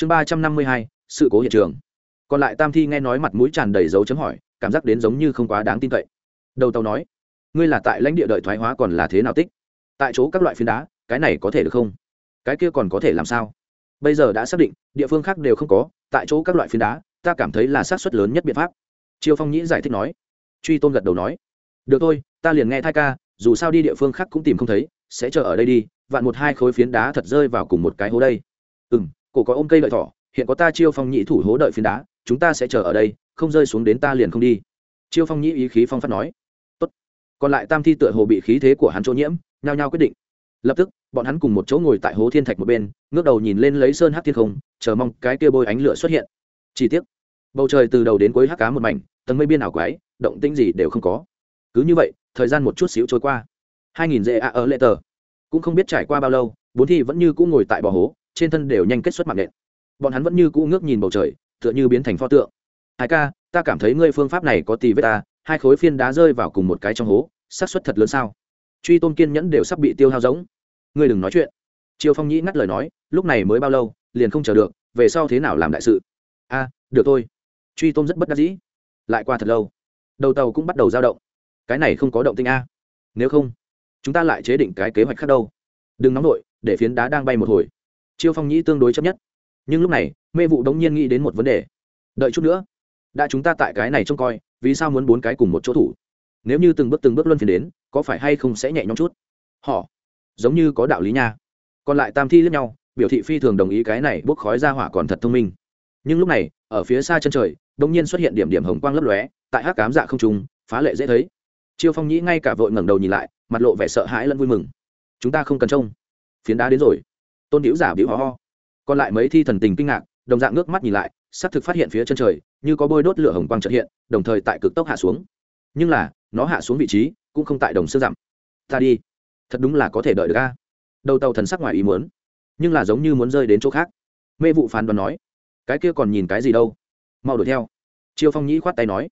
chương ba trăm năm mươi hai, sự cố hiện trường. Còn lại tam thi nghe nói mặt mũi tràn đầy dấu chấm hỏi, cảm giác đến giống như không quá đáng tin cậy. Đầu tàu nói, ngươi là tại lãnh địa đợi thoái hóa còn là thế nào tích? Tại chỗ các loại phiến đá, cái này có thể được không? Cái kia còn có thể làm sao? Bây giờ đã xác định, địa phương khác đều không có, tại chỗ các loại phiến đá, ta cảm thấy là xác suất lớn nhất biện pháp. Triều phong nhĩ giải thích nói. Truy tôn gật đầu nói, được thôi, ta liền nghe thai ca, dù sao đi địa phương khác cũng tìm không thấy, sẽ chờ ở đây đi, vạn một hai khối phiến đá thật rơi vào cùng một cái hố đây. Ừ m cổ có ôm cây lợi thỏ, hiện có ta chiêu phong nhĩ thủ hố đợi phiến đá, chúng ta sẽ chờ ở đây, không rơi xuống đến ta liền không đi. Chiêu phong nhĩ ý khí phong phát nói. Tốt. còn lại tam thi tựa hồ bị khí thế của hắn chỗ nhiễm, nhao nhao quyết định. Lập tức, bọn hắn cùng một chỗ ngồi tại hố thiên thạch một bên, ngước đầu nhìn lên lấy sơn hát thiên không, chờ mong cái kia bôi ánh lửa xuất hiện. Chỉ tiếc, bầu trời từ đầu đến cuối hắc cá một mảnh, tầng mây biên ảo quái, động tĩnh gì đều không có. Cứ như vậy, thời gian một chút xíu trôi qua. Hai nghìn dễ ạ ở lệ tờ. Cũng không biết trải qua bao lâu, bốn thi vẫn như cũ ngồi tại bò hố trên thân đều nhanh kết xuất mạng nện. Bọn hắn vẫn như cũ ngước nhìn bầu trời, tựa như biến thành pho tượng. Hai ca, ta cảm thấy ngươi phương pháp này có tì vết ta, hai khối phiên đá rơi vào cùng một cái trong hố, xác suất thật lớn sao? Truy tôn kiên nhẫn đều sắp bị tiêu hao giống. Ngươi đừng nói chuyện. Triều phong nhĩ ngắt lời nói, lúc này mới bao lâu, liền không chờ được, về sau thế nào làm đại sự? A, được thôi. Truy tôn rất bất đắc dĩ. Lại qua thật lâu. Đầu tàu cũng bắt đầu dao động. Cái này không có động tinh a. Nếu không, chúng ta lại chế định cái kế hoạch khác đâu. Đừng nóng nổi để phiến đá đang bay một hồi chiêu phong nhĩ tương đối chấp nhất. Nhưng lúc này, mê vụ đống nhiên nghĩ đến một vấn đề. Đợi chút nữa, đã chúng ta tại cái này trông coi, vì sao muốn bốn cái cùng một chỗ thủ? Nếu như từng bước từng bước luân phiền đến, có phải hay không sẽ nhẹ nhõm chút? Họ, giống như có đạo lý nha. Còn lại tam thi lẫn nhau, biểu thị phi thường đồng ý cái này bốc khói ra hỏa còn thật thông minh. Nhưng lúc này, ở phía xa chân trời đông nhiên xuất hiện điểm điểm hồng quang lấp lóe, tại hát cám dạ không trùng phá lệ dễ thấy. Chiêu phong nhĩ ngay cả vội ngẩng đầu nhìn lại, mặt lộ vẻ sợ hãi lẫn vui mừng. Chúng ta không cần trông. Phiến đá đến rồi tôn hữu giả biểu ho ho. Còn lại mấy thi thần tình kinh ngạc, đồng dạng nước mắt nhìn lại xác thực phát hiện phía chân trời, như có bôi đốt lửa hồng quang trợ hiện, đồng thời tại cực tốc hạ xuống. Nhưng là, nó hạ xuống vị trí, cũng không tại đồng xương dặm. Ta đi. Thật đúng là có thể đợi được a. Đầu tàu thần sắc ngoài ý muốn. Nhưng là giống như muốn rơi đến chỗ khác. Mê vụ phán đoán nói, cái kia còn nhìn cái gì đâu? Mau đuổi theo. Chiêu phong nhĩ khoát tay nói.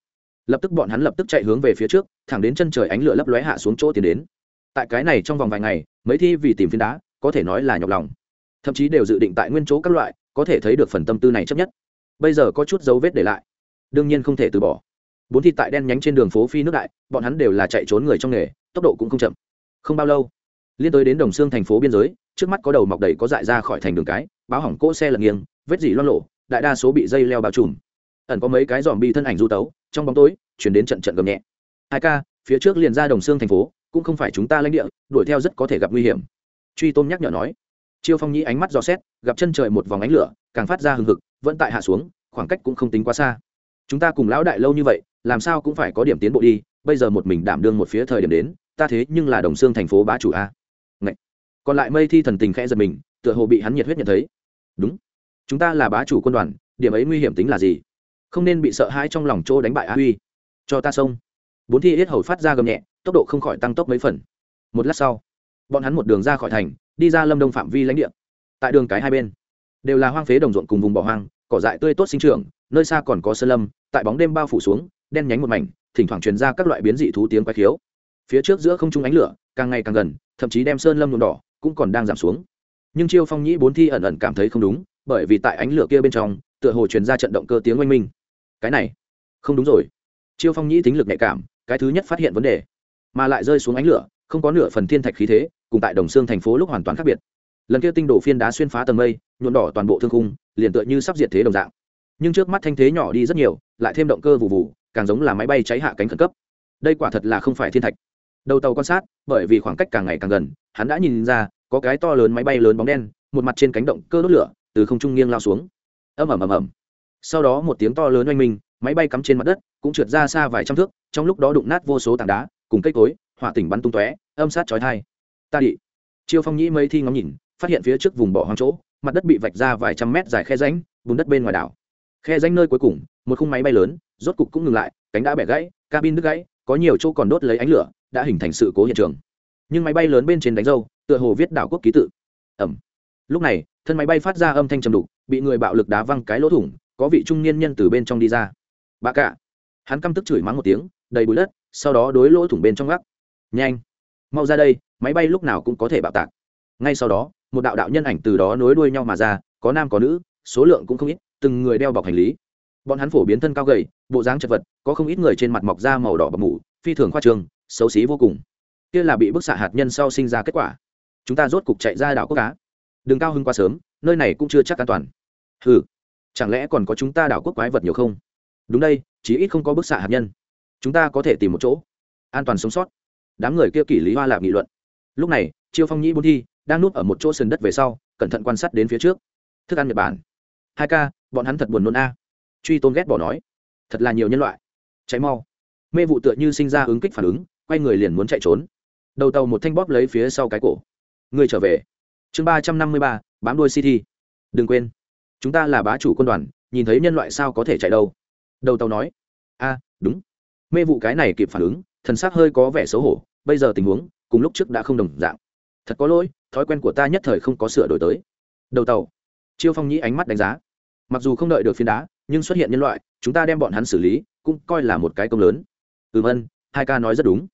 Lập tức bọn hắn lập tức chạy hướng về phía trước, thẳng đến chân trời ánh lửa lấp lóe hạ xuống chỗ tiến đến. Tại cái này trong vòng vài ngày, mấy thi vì tìm phiến đá, có thể nói là nhọc lòng thậm chí đều dự định tại nguyên chỗ các loại, có thể thấy được phần tâm tư này chấp nhất. Bây giờ có chút dấu vết để lại. Đương nhiên không thể từ bỏ. Bốn thi tại đen nhánh trên đường phố phi nước đại, bọn hắn đều là chạy trốn người trong nghề, tốc độ cũng không chậm. Không bao lâu, liên tới đến đồng xương thành phố biên giới, trước mắt có đầu mọc đầy có dại ra khỏi thành đường cái, báo hỏng cỗ xe lật nghiêng, vết dỉ loan lộ đại đa số bị dây leo bao trùm. Ẩn có mấy cái dòm bị thân ảnh du tấu, trong bóng tối, chuyển đến trận trận gầm nhẹ. Hai ca, phía trước liền ra đồng xương thành phố, cũng không phải chúng ta lãnh địa, đuổi theo rất có thể gặp nguy hiểm. Truy tôm nhắc nhở nói chiêu phong nhĩ ánh mắt dò xét, gặp chân trời một vòng ánh lửa, càng phát ra hừng hực, vẫn tại hạ xuống, khoảng cách cũng không tính quá xa. Chúng ta cùng lão đại lâu như vậy, làm sao cũng phải có điểm tiến bộ đi, bây giờ một mình đảm đương một phía thời điểm đến, ta thế nhưng là đồng xương thành phố bá chủ a. Ngậy. còn lại mây thi thần tình khẽ giật mình, tựa hồ bị hắn nhiệt huyết nhận thấy. Đúng. Chúng ta là bá chủ quân đoàn, điểm ấy nguy hiểm tính là gì? Không nên bị sợ hãi trong lòng chỗ đánh bại á huy. Cho ta xông. Bốn thi yết hầu phát ra gầm nhẹ, tốc độ không khỏi tăng tốc mấy phần. Một lát sau, bọn hắn một đường ra khỏi thành đi ra lâm đông phạm vi lãnh địa. Tại đường cái hai bên, đều là hoang phế đồng ruộng cùng vùng bỏ hoang, cỏ dại tươi tốt sinh trưởng, nơi xa còn có sơn lâm, tại bóng đêm bao phủ xuống, đen nhánh một mảnh, thỉnh thoảng truyền ra các loại biến dị thú tiếng quái khiếu. Phía trước giữa không trung ánh lửa, càng ngày càng gần, thậm chí đem sơn lâm nhuộm đỏ, cũng còn đang giảm xuống. Nhưng chiêu phong nhĩ bốn thi ẩn ẩn cảm thấy không đúng, bởi vì tại ánh lửa kia bên trong, tựa hồ truyền ra trận động cơ tiếng oanh minh. Cái này, không đúng rồi. Chiêu phong nhĩ tính lực nhạy cảm, cái thứ nhất phát hiện vấn đề, mà lại rơi xuống ánh lửa không có nửa phần thiên thạch khí thế, cùng tại đồng xương thành phố lúc hoàn toàn khác biệt. Lần kia tinh đổ phiên đá xuyên phá tầng mây, nhuộn đỏ toàn bộ thương khung, liền tựa như sắp diệt thế đồng dạng. Nhưng trước mắt thanh thế nhỏ đi rất nhiều, lại thêm động cơ vụ vụ càng giống là máy bay cháy hạ cánh khẩn cấp. Đây quả thật là không phải thiên thạch. Đầu tàu quan sát, bởi vì khoảng cách càng ngày càng gần, hắn đã nhìn ra, có cái to lớn máy bay lớn bóng đen, một mặt trên cánh động cơ đốt lửa, từ không trung nghiêng lao xuống. Ầm ầm ầm ầm. Sau đó một tiếng to lớn oanh minh, máy bay cắm trên mặt đất, cũng trượt ra xa vài trăm thước, trong lúc đó đụng nát vô số tảng đá, cùng cây cối hỏa tỉnh bắn tung tóe, âm sát chói thai ta đi. Chiêu phong nhĩ mây thi ngắm nhìn, phát hiện phía trước vùng bỏ hoang chỗ, mặt đất bị vạch ra vài trăm mét dài khe ránh bùn đất bên ngoài đảo. Khe ránh nơi cuối cùng, một khung máy bay lớn, rốt cục cũng ngừng lại, cánh đã bẻ gãy, cabin đứt gãy, có nhiều chỗ còn đốt lấy ánh lửa, đã hình thành sự cố hiện trường. Nhưng máy bay lớn bên trên đánh dâu tựa hồ viết đảo quốc ký tự. Ẩm. Lúc này, thân máy bay phát ra âm thanh trầm đục, bị người bạo lực đá văng cái lỗ thủng, có vị trung niên nhân từ bên trong đi ra. Bà cả. Hắn căm tức chửi mắng một tiếng, đầy bụi đất, sau đó đối lỗ thủng bên trong gác nhanh. Mau ra đây, máy bay lúc nào cũng có thể bạo tạc. Ngay sau đó, một đạo đạo nhân ảnh từ đó nối đuôi nhau mà ra, có nam có nữ, số lượng cũng không ít, từng người đeo bọc hành lý. Bọn hắn phổ biến thân cao gầy, bộ dáng chật vật, có không ít người trên mặt mọc da màu đỏ bọc mủ phi thường khoa trường xấu xí vô cùng. Kia là bị bức xạ hạt nhân sau sinh ra kết quả. Chúng ta rốt cục chạy ra đảo quốc cá. Đừng cao hơn quá sớm, nơi này cũng chưa chắc an toàn. Ừ chẳng lẽ còn có chúng ta đảo quốc quái vật nhiều không? Đúng đây, chí ít không có bức xạ hạt nhân. Chúng ta có thể tìm một chỗ. An toàn sống sót đám người kia kỷ lý hoa lạp nghị luận. Lúc này, chiêu phong nhĩ bốn thi đang núp ở một chỗ sườn đất về sau, cẩn thận quan sát đến phía trước. Thức ăn nhật bản. Hai ca, bọn hắn thật buồn nôn a. Truy tôn ghét bỏ nói. Thật là nhiều nhân loại. Cháy mau. Mê vụ tựa như sinh ra ứng kích phản ứng, quay người liền muốn chạy trốn. Đầu tàu một thanh bóp lấy phía sau cái cổ. Người trở về. Chương ba trăm năm mươi ba, bám đuôi city. Đừng quên. Chúng ta là bá chủ quân đoàn, nhìn thấy nhân loại sao có thể chạy đâu? Đầu tàu nói. A, đúng. Mê vụ cái này kịp phản ứng thần sắc hơi có vẻ xấu hổ, bây giờ tình huống, cùng lúc trước đã không đồng dạng. Thật có lỗi, thói quen của ta nhất thời không có sửa đổi tới. Đầu tàu. Chiêu phong nhĩ ánh mắt đánh giá. Mặc dù không đợi được phiến đá, nhưng xuất hiện nhân loại, chúng ta đem bọn hắn xử lý, cũng coi là một cái công lớn. Ừ vân, hai ca nói rất đúng.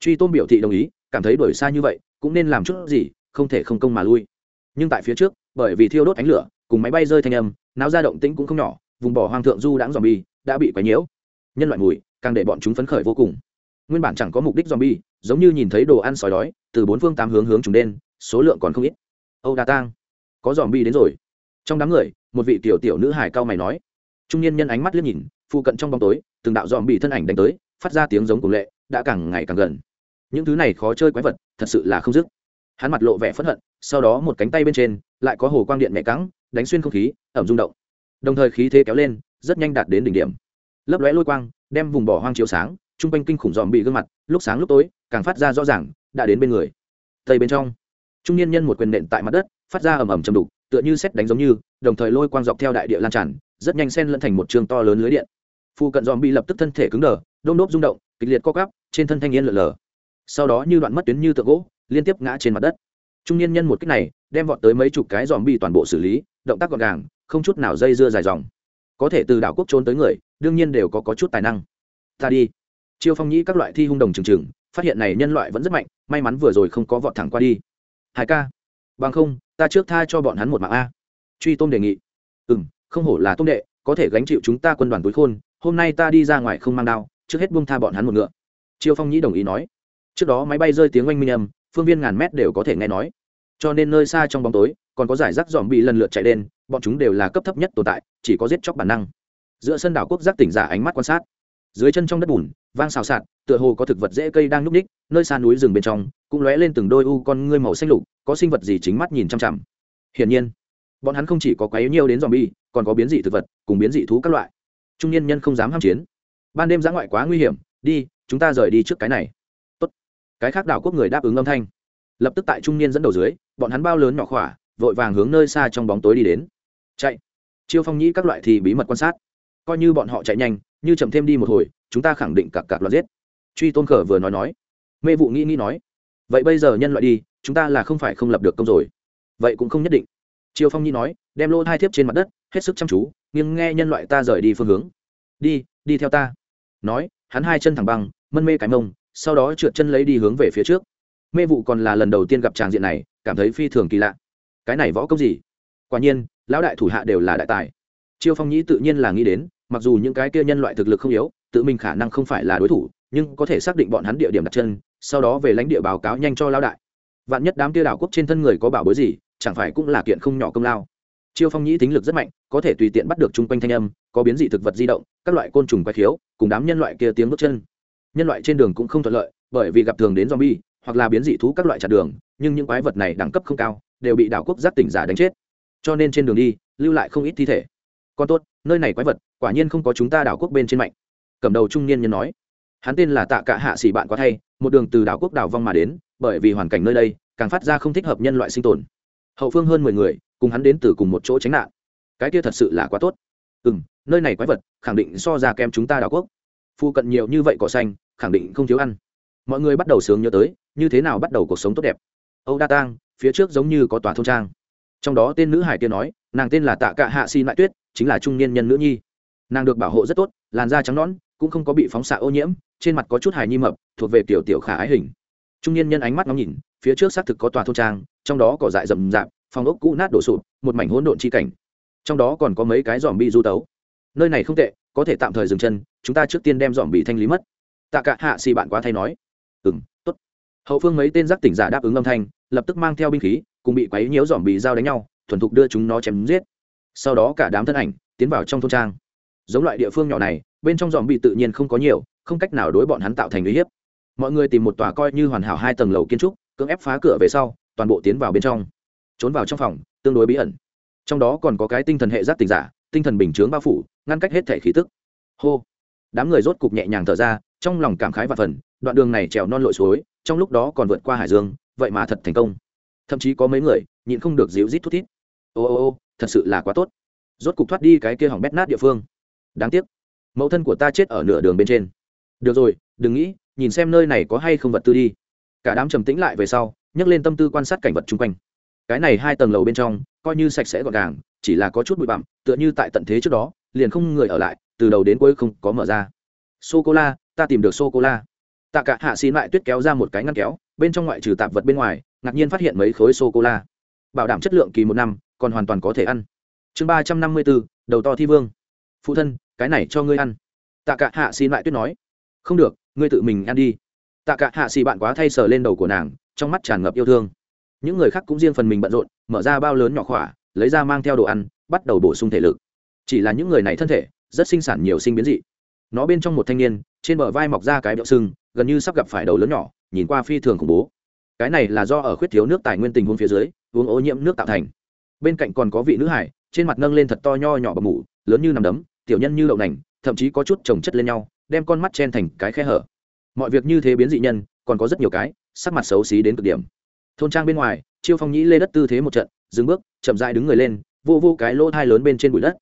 Truy tôn biểu thị đồng ý, cảm thấy đổi xa như vậy, cũng nên làm chút gì, không thể không công mà lui. Nhưng tại phía trước, bởi vì thiêu đốt ánh lửa, cùng máy bay rơi thanh âm, náo ra động tĩnh cũng không nhỏ, vùng bỏ hoang thượng du đãng dòm bi đã bị quấy nhiễu. Nhân loại mùi, càng để bọn chúng phấn khởi vô cùng nguyên bản chẳng có mục đích zombie, giống như nhìn thấy đồ ăn sói đói, từ bốn phương tám hướng hướng chúng đen số lượng còn không ít. Âu đa tang, có zombie đến rồi. Trong đám người, một vị tiểu tiểu nữ hải cao mày nói. Trung niên nhân ánh mắt liếc nhìn, phụ cận trong bóng tối, từng đạo zombie thân ảnh đánh tới, phát ra tiếng giống cùng lệ, đã càng ngày càng gần. Những thứ này khó chơi quái vật, thật sự là không dứt. Hắn mặt lộ vẻ phẫn hận, sau đó một cánh tay bên trên, lại có hồ quang điện mẹ cắng đánh xuyên không khí, ẩm rung động. Đồng thời khí thế kéo lên, rất nhanh đạt đến đỉnh điểm. Lấp lóe lôi quang, đem vùng bỏ hoang chiếu sáng chung quanh kinh khủng dòm bị gương mặt lúc sáng lúc tối càng phát ra rõ ràng đã đến bên người. Tây bên trong trung niên nhân một quyền nện tại mặt đất phát ra ầm ầm chầm đục tựa như xét đánh giống như đồng thời lôi quang dọc theo đại địa lan tràn rất nhanh sen lẫn thành một trường to lớn lưới điện. Phu cận dòm bị lập tức thân thể cứng đờ đôn đốp rung động kịch liệt co cắp trên thân thanh niên lở lở. Sau đó như đoạn mất tuyến như tượng gỗ liên tiếp ngã trên mặt đất. Trung niên nhân một cách này đem vọt tới mấy chục cái dòm bị toàn bộ xử lý động tác gọn gàng không chút nào dây dưa dài dòng. Có thể từ đảo quốc trốn tới người đương nhiên đều có, có chút tài năng. Ta đi chiêu phong nhĩ các loại thi hung đồng trừng trừng phát hiện này nhân loại vẫn rất mạnh, may mắn vừa rồi không có vọt thẳng qua đi. Hai ca. Bằng không, ta trước tha cho bọn hắn một mạng a. Truy tôm đề nghị. Ừ m không hổ là tôm đệ, có thể gánh chịu chúng ta quân đoàn túi khôn, hôm nay ta đi ra ngoài không mang đao, trước hết buông tha bọn hắn một ngựa. Chiêu phong nhĩ đồng ý nói. Trước đó máy bay rơi tiếng oanh minh âm, phương viên ngàn mét đều có thể nghe nói. Cho nên nơi xa trong bóng tối, còn có giải rác dòm bị lần lượt chạy đen bọn chúng đều là cấp thấp nhất tồn tại, chỉ có giết chóc bản năng. Giữa sân đảo quốc giác tỉnh giả ánh mắt quan sát dưới chân trong đất bùn, vang xào xạc, tựa hồ có thực vật dễ cây đang núp ních nơi xa núi rừng bên trong, cũng lóe lên từng đôi u con ngươi màu xanh lục, có sinh vật gì chính mắt nhìn chăm chằm. Hiển nhiên, bọn hắn không chỉ có quấy yếu nhiều đến dòm bi còn có biến dị thực vật, cùng biến dị thú các loại. Trung niên nhân không dám ham chiến. Ban đêm giã ngoại quá nguy hiểm, đi, chúng ta rời đi trước cái này. Tốt. cái khác đảo quốc người đáp ứng âm thanh. Lập tức tại trung niên dẫn đầu dưới, bọn hắn bao lớn nhỏ khỏa, vội vàng hướng nơi xa trong bóng tối đi đến. Chạy. Chiêu phong nhĩ các loại thì bí mật quan sát. Coi như bọn họ chạy nhanh như chậm thêm đi một hồi, chúng ta khẳng định cặp cặp loạt giết. Truy tôn khở vừa nói nói. Mê vụ nghĩ nghĩ nói, vậy bây giờ nhân loại đi, chúng ta là không phải không lập được công rồi. Vậy cũng không nhất định. Triều phong nhi nói, đem lô hai thiếp trên mặt đất, hết sức chăm chú nhưng nghe nhân loại ta rời đi phương hướng. Đi đi theo ta. Nói, hắn hai chân thẳng băng, mân mê cái mông, sau đó trượt chân lấy đi hướng về phía trước. Mê vụ còn là lần đầu tiên gặp tràng diện này, cảm thấy phi thường kỳ lạ. Cái này võ công gì? Quả nhiên, lão đại thủ hạ đều là đại tài. Chiêu phong nhĩ tự nhiên là nghĩ đến mặc dù những cái kia nhân loại thực lực không yếu, tự mình khả năng không phải là đối thủ, nhưng có thể xác định bọn hắn địa điểm đặt chân, sau đó về lãnh địa báo cáo nhanh cho lão đại. Vạn nhất đám kia đảo quốc trên thân người có bảo bối gì, chẳng phải cũng là kiện không nhỏ công lao. Chiêu phong nhĩ tính lực rất mạnh, có thể tùy tiện bắt được chung quanh thanh âm, có biến dị thực vật di động, các loại côn trùng quái khiếu, cùng đám nhân loại kia tiếng bước chân. Nhân loại trên đường cũng không thuận lợi, bởi vì gặp thường đến zombie, hoặc là biến dị thú các loại chặn đường, nhưng những quái vật này đẳng cấp không cao, đều bị đảo quốc giác tỉnh giả đánh chết. Cho nên trên đường đi, lưu lại không ít thi thể. Con tốt, nơi này quái vật, quả nhiên không có chúng ta đảo quốc bên trên mạnh. Cầm đầu trung niên nhân nói. Hắn tên là tạ cả hạ sĩ bạn quá thay, một đường từ đảo quốc đảo vong mà đến, bởi vì hoàn cảnh nơi đây, càng phát ra không thích hợp nhân loại sinh tồn. Hậu phương hơn mười người, cùng hắn đến từ cùng một chỗ tránh nạn. Cái kia thật sự là quá tốt. Ừ m nơi này quái vật, khẳng định so ra kem chúng ta đảo quốc. Phu cận nhiều như vậy cỏ xanh, khẳng định không thiếu ăn. Mọi người bắt đầu sướng nhớ tới, như thế nào bắt đầu cuộc sống tốt đẹp. Âu đa tang, phía trước giống như có tòa thôn trang. Trong đó tên nữ hải kia nói, nàng tên là tạ cạ hạ si lại tuyết chính là trung niên nhân nữ nhi. Nàng được bảo hộ rất tốt, làn da trắng nõn, cũng không có bị phóng xạ ô nhiễm, trên mặt có chút hài nhi mập, thuộc về kiểu tiểu khả ái hình. Trung niên nhân ánh mắt ngắm nhìn, phía trước xác thực có tòa thôn trang, trong đó cỏ dại rậm rạp, phòng ốc cũ nát đổ sụp, một mảnh hỗn độn chi cảnh. Trong đó còn có mấy cái dòm bi du tấu. Nơi này không tệ, có thể tạm thời dừng chân, chúng ta trước tiên đem dòm bị thanh lý mất. Tạ cả hạ xì bạn quá thay nói. Ừ m t ố t hậu phương mấy tên giác tỉnh giả đáp ứng âm thanh, lập tức mang theo binh khí, cùng bị quấy nhiễu dòm bị dao đánh nhau, thuần thục đưa chúng nó chém giết sau đó cả đám thân ảnh tiến vào trong thôn trang. Giống loại địa phương nhỏ này, bên trong dòm bị tự nhiên không có nhiều, không cách nào đối bọn hắn tạo thành uy hiếp. Mọi người tìm một tòa coi như hoàn hảo hai tầng lầu kiến trúc, cưỡng ép phá cửa về sau, toàn bộ tiến vào bên trong. Trốn vào trong phòng, tương đối bí ẩn. Trong đó còn có cái tinh thần hệ giác tình giả, tinh thần bình chướng bao phủ, ngăn cách hết thể khí tức. Hô. Đám người rốt cục nhẹ nhàng thở ra, trong lòng cảm khái và phần, đoạn đường này trèo non lội suối, trong lúc đó còn vượt qua hải dương, vậy mà thật thành công. Thậm chí có mấy người nhịn không được dịu rít thút thít. Ô ô ô thật sự là quá tốt. Rốt cục thoát đi cái kia hỏng bét nát địa phương. Đáng tiếc, mẫu thân của ta chết ở nửa đường bên trên. Được rồi, đừng nghĩ, nhìn xem nơi này có hay không vật tư đi. Cả đám trầm tĩnh lại về sau, nhấc lên tâm tư quan sát cảnh vật chung quanh. Cái này hai tầng lầu bên trong, coi như sạch sẽ gọn gàng, chỉ là có chút bụi bặm, tựa như tại tận thế trước đó, liền không người ở lại, từ đầu đến cuối không có mở ra. Sô cô la ta tìm được sô cô la tạ cả hạ xin lại tuyết kéo ra một cái ngăn kéo, bên trong ngoại trừ tạp vật bên ngoài, ngạc nhiên phát hiện mấy khối sô cô la bảo đảm chất lượng kỳ một năm còn hoàn toàn có thể ăn. Chương ba trăm năm mươi bốn, đầu to thi vương. Phụ thân, cái này cho ngươi ăn. Tạ cả hạ xin lại tuyết nói. Không được, ngươi tự mình ăn đi. Tạ cả hạ xì bạn quá thay sờ lên đầu của nàng, trong mắt tràn ngập yêu thương. Những người khác cũng riêng phần mình bận rộn, mở ra bao lớn nhỏ khỏa, lấy ra mang theo đồ ăn, bắt đầu bổ sung thể lực. Chỉ là những người này thân thể, rất sinh sản nhiều sinh biến dị. Nó bên trong một thanh niên, trên bờ vai mọc ra cái đậu sưng gần như sắp gặp phải đầu lớn nhỏ, nhìn qua phi thường khủng bố. Cái này là do ở khuyết thiếu nước tài nguyên tình huống phía dưới, uống ô nhiễm nước tạo thành bên cạnh còn có vị nữ hải, trên mặt nâng lên thật to nho nhỏ bầm mủ lớn như nằm đấm, tiểu nhân như đậu nành, thậm chí có chút trồng chất lên nhau, đem con mắt chen thành cái khe hở. Mọi việc như thế biến dị nhân, còn có rất nhiều cái, sắc mặt xấu xí đến cực điểm. Thôn trang bên ngoài, chiêu phong nhĩ lê đất tư thế một trận, dừng bước, chậm dại đứng người lên, vô vô cái lỗ thai lớn bên trên bụi đất.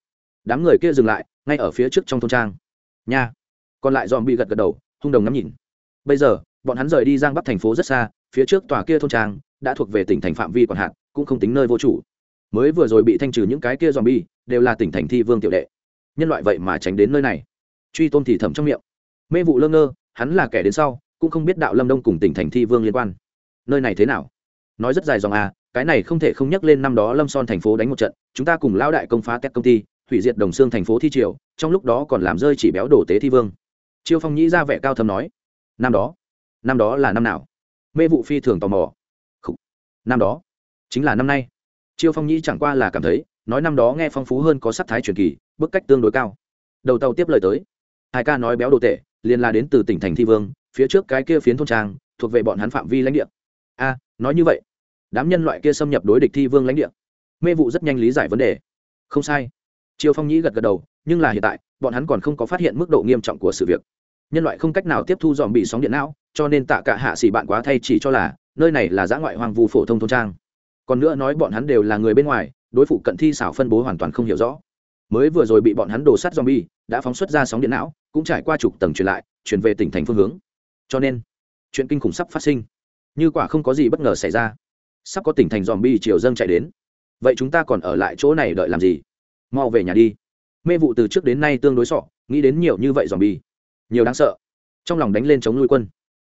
Đám người kia dừng lại, ngay ở phía trước trong thôn trang. Nha! Còn lại dòm bị gật gật đầu, hung đồng ngắm nhìn. Bây giờ, bọn hắn rời đi giang bắc thành phố rất xa, phía trước tòa kia thôn trang, đã thuộc về tỉnh thành phạm vi còn hạn, cũng không tính nơi vô chủ mới vừa rồi bị thanh trừ những cái kia dòm bi đều là tỉnh thành thi vương tiểu đệ. Nhân loại vậy mà tránh đến nơi này. Truy tôn thì thầm trong miệng. Mê vụ lơ ngơ, hắn là kẻ đến sau, cũng không biết đạo lâm đông cùng tỉnh thành thi vương liên quan. Nơi này thế nào? Nói rất dài dòng à cái này không thể không nhắc lên năm đó lâm son thành phố đánh một trận, chúng ta cùng lao đại công phá các công ty, hủy diệt đồng xương thành phố thi triều, trong lúc đó còn làm rơi chỉ béo đổ tế thi vương. Chiêu phong nhĩ ra vẻ cao thầm nói, năm đó năm đó là năm nào? Mê vụ phi thường tò mò. Khủ. năm đó, chính là năm nay chiêu phong nhĩ chẳng qua là cảm thấy, nói năm đó nghe phong phú hơn có sắc thái truyền kỳ, bức cách tương đối cao. Đầu tàu tiếp lời tới. Hai ca nói béo đồ tệ, liền là đến từ tỉnh thành thi vương, phía trước cái kia phiến thôn trang, thuộc về bọn hắn phạm vi lãnh địa. A, nói như vậy, đám nhân loại kia xâm nhập đối địch thi vương lãnh địa. Mê vụ rất nhanh lý giải vấn đề. Không sai. Triều phong nhĩ gật gật đầu, nhưng là hiện tại, bọn hắn còn không có phát hiện mức độ nghiêm trọng của sự việc. Nhân loại không cách nào tiếp thu dòm bị sóng điện não, cho nên tạ cả hạ xỉ bạn quá thay chỉ cho là, nơi này là giã ngoại hoang vu phổ thông thôn trang còn nữa nói bọn hắn đều là người bên ngoài, đối phụ cận thi xảo phân bố hoàn toàn không hiểu rõ. Mới vừa rồi bị bọn hắn đổ sắt zombie, đã phóng xuất ra sóng điện não, cũng trải qua chục tầng truyền lại truyền về tỉnh thành phương hướng. Cho nên, chuyện kinh khủng sắp phát sinh. Như quả không có gì bất ngờ xảy ra. Sắp có tỉnh thành zombie chiều dâng chạy đến. Vậy chúng ta còn ở lại chỗ này đợi làm gì? Mau về nhà đi. Mê vụ từ trước đến nay tương đối sọ, nghĩ đến nhiều như vậy zombie. Nhiều đáng sợ. Trong lòng đánh lên chống nuôi quân.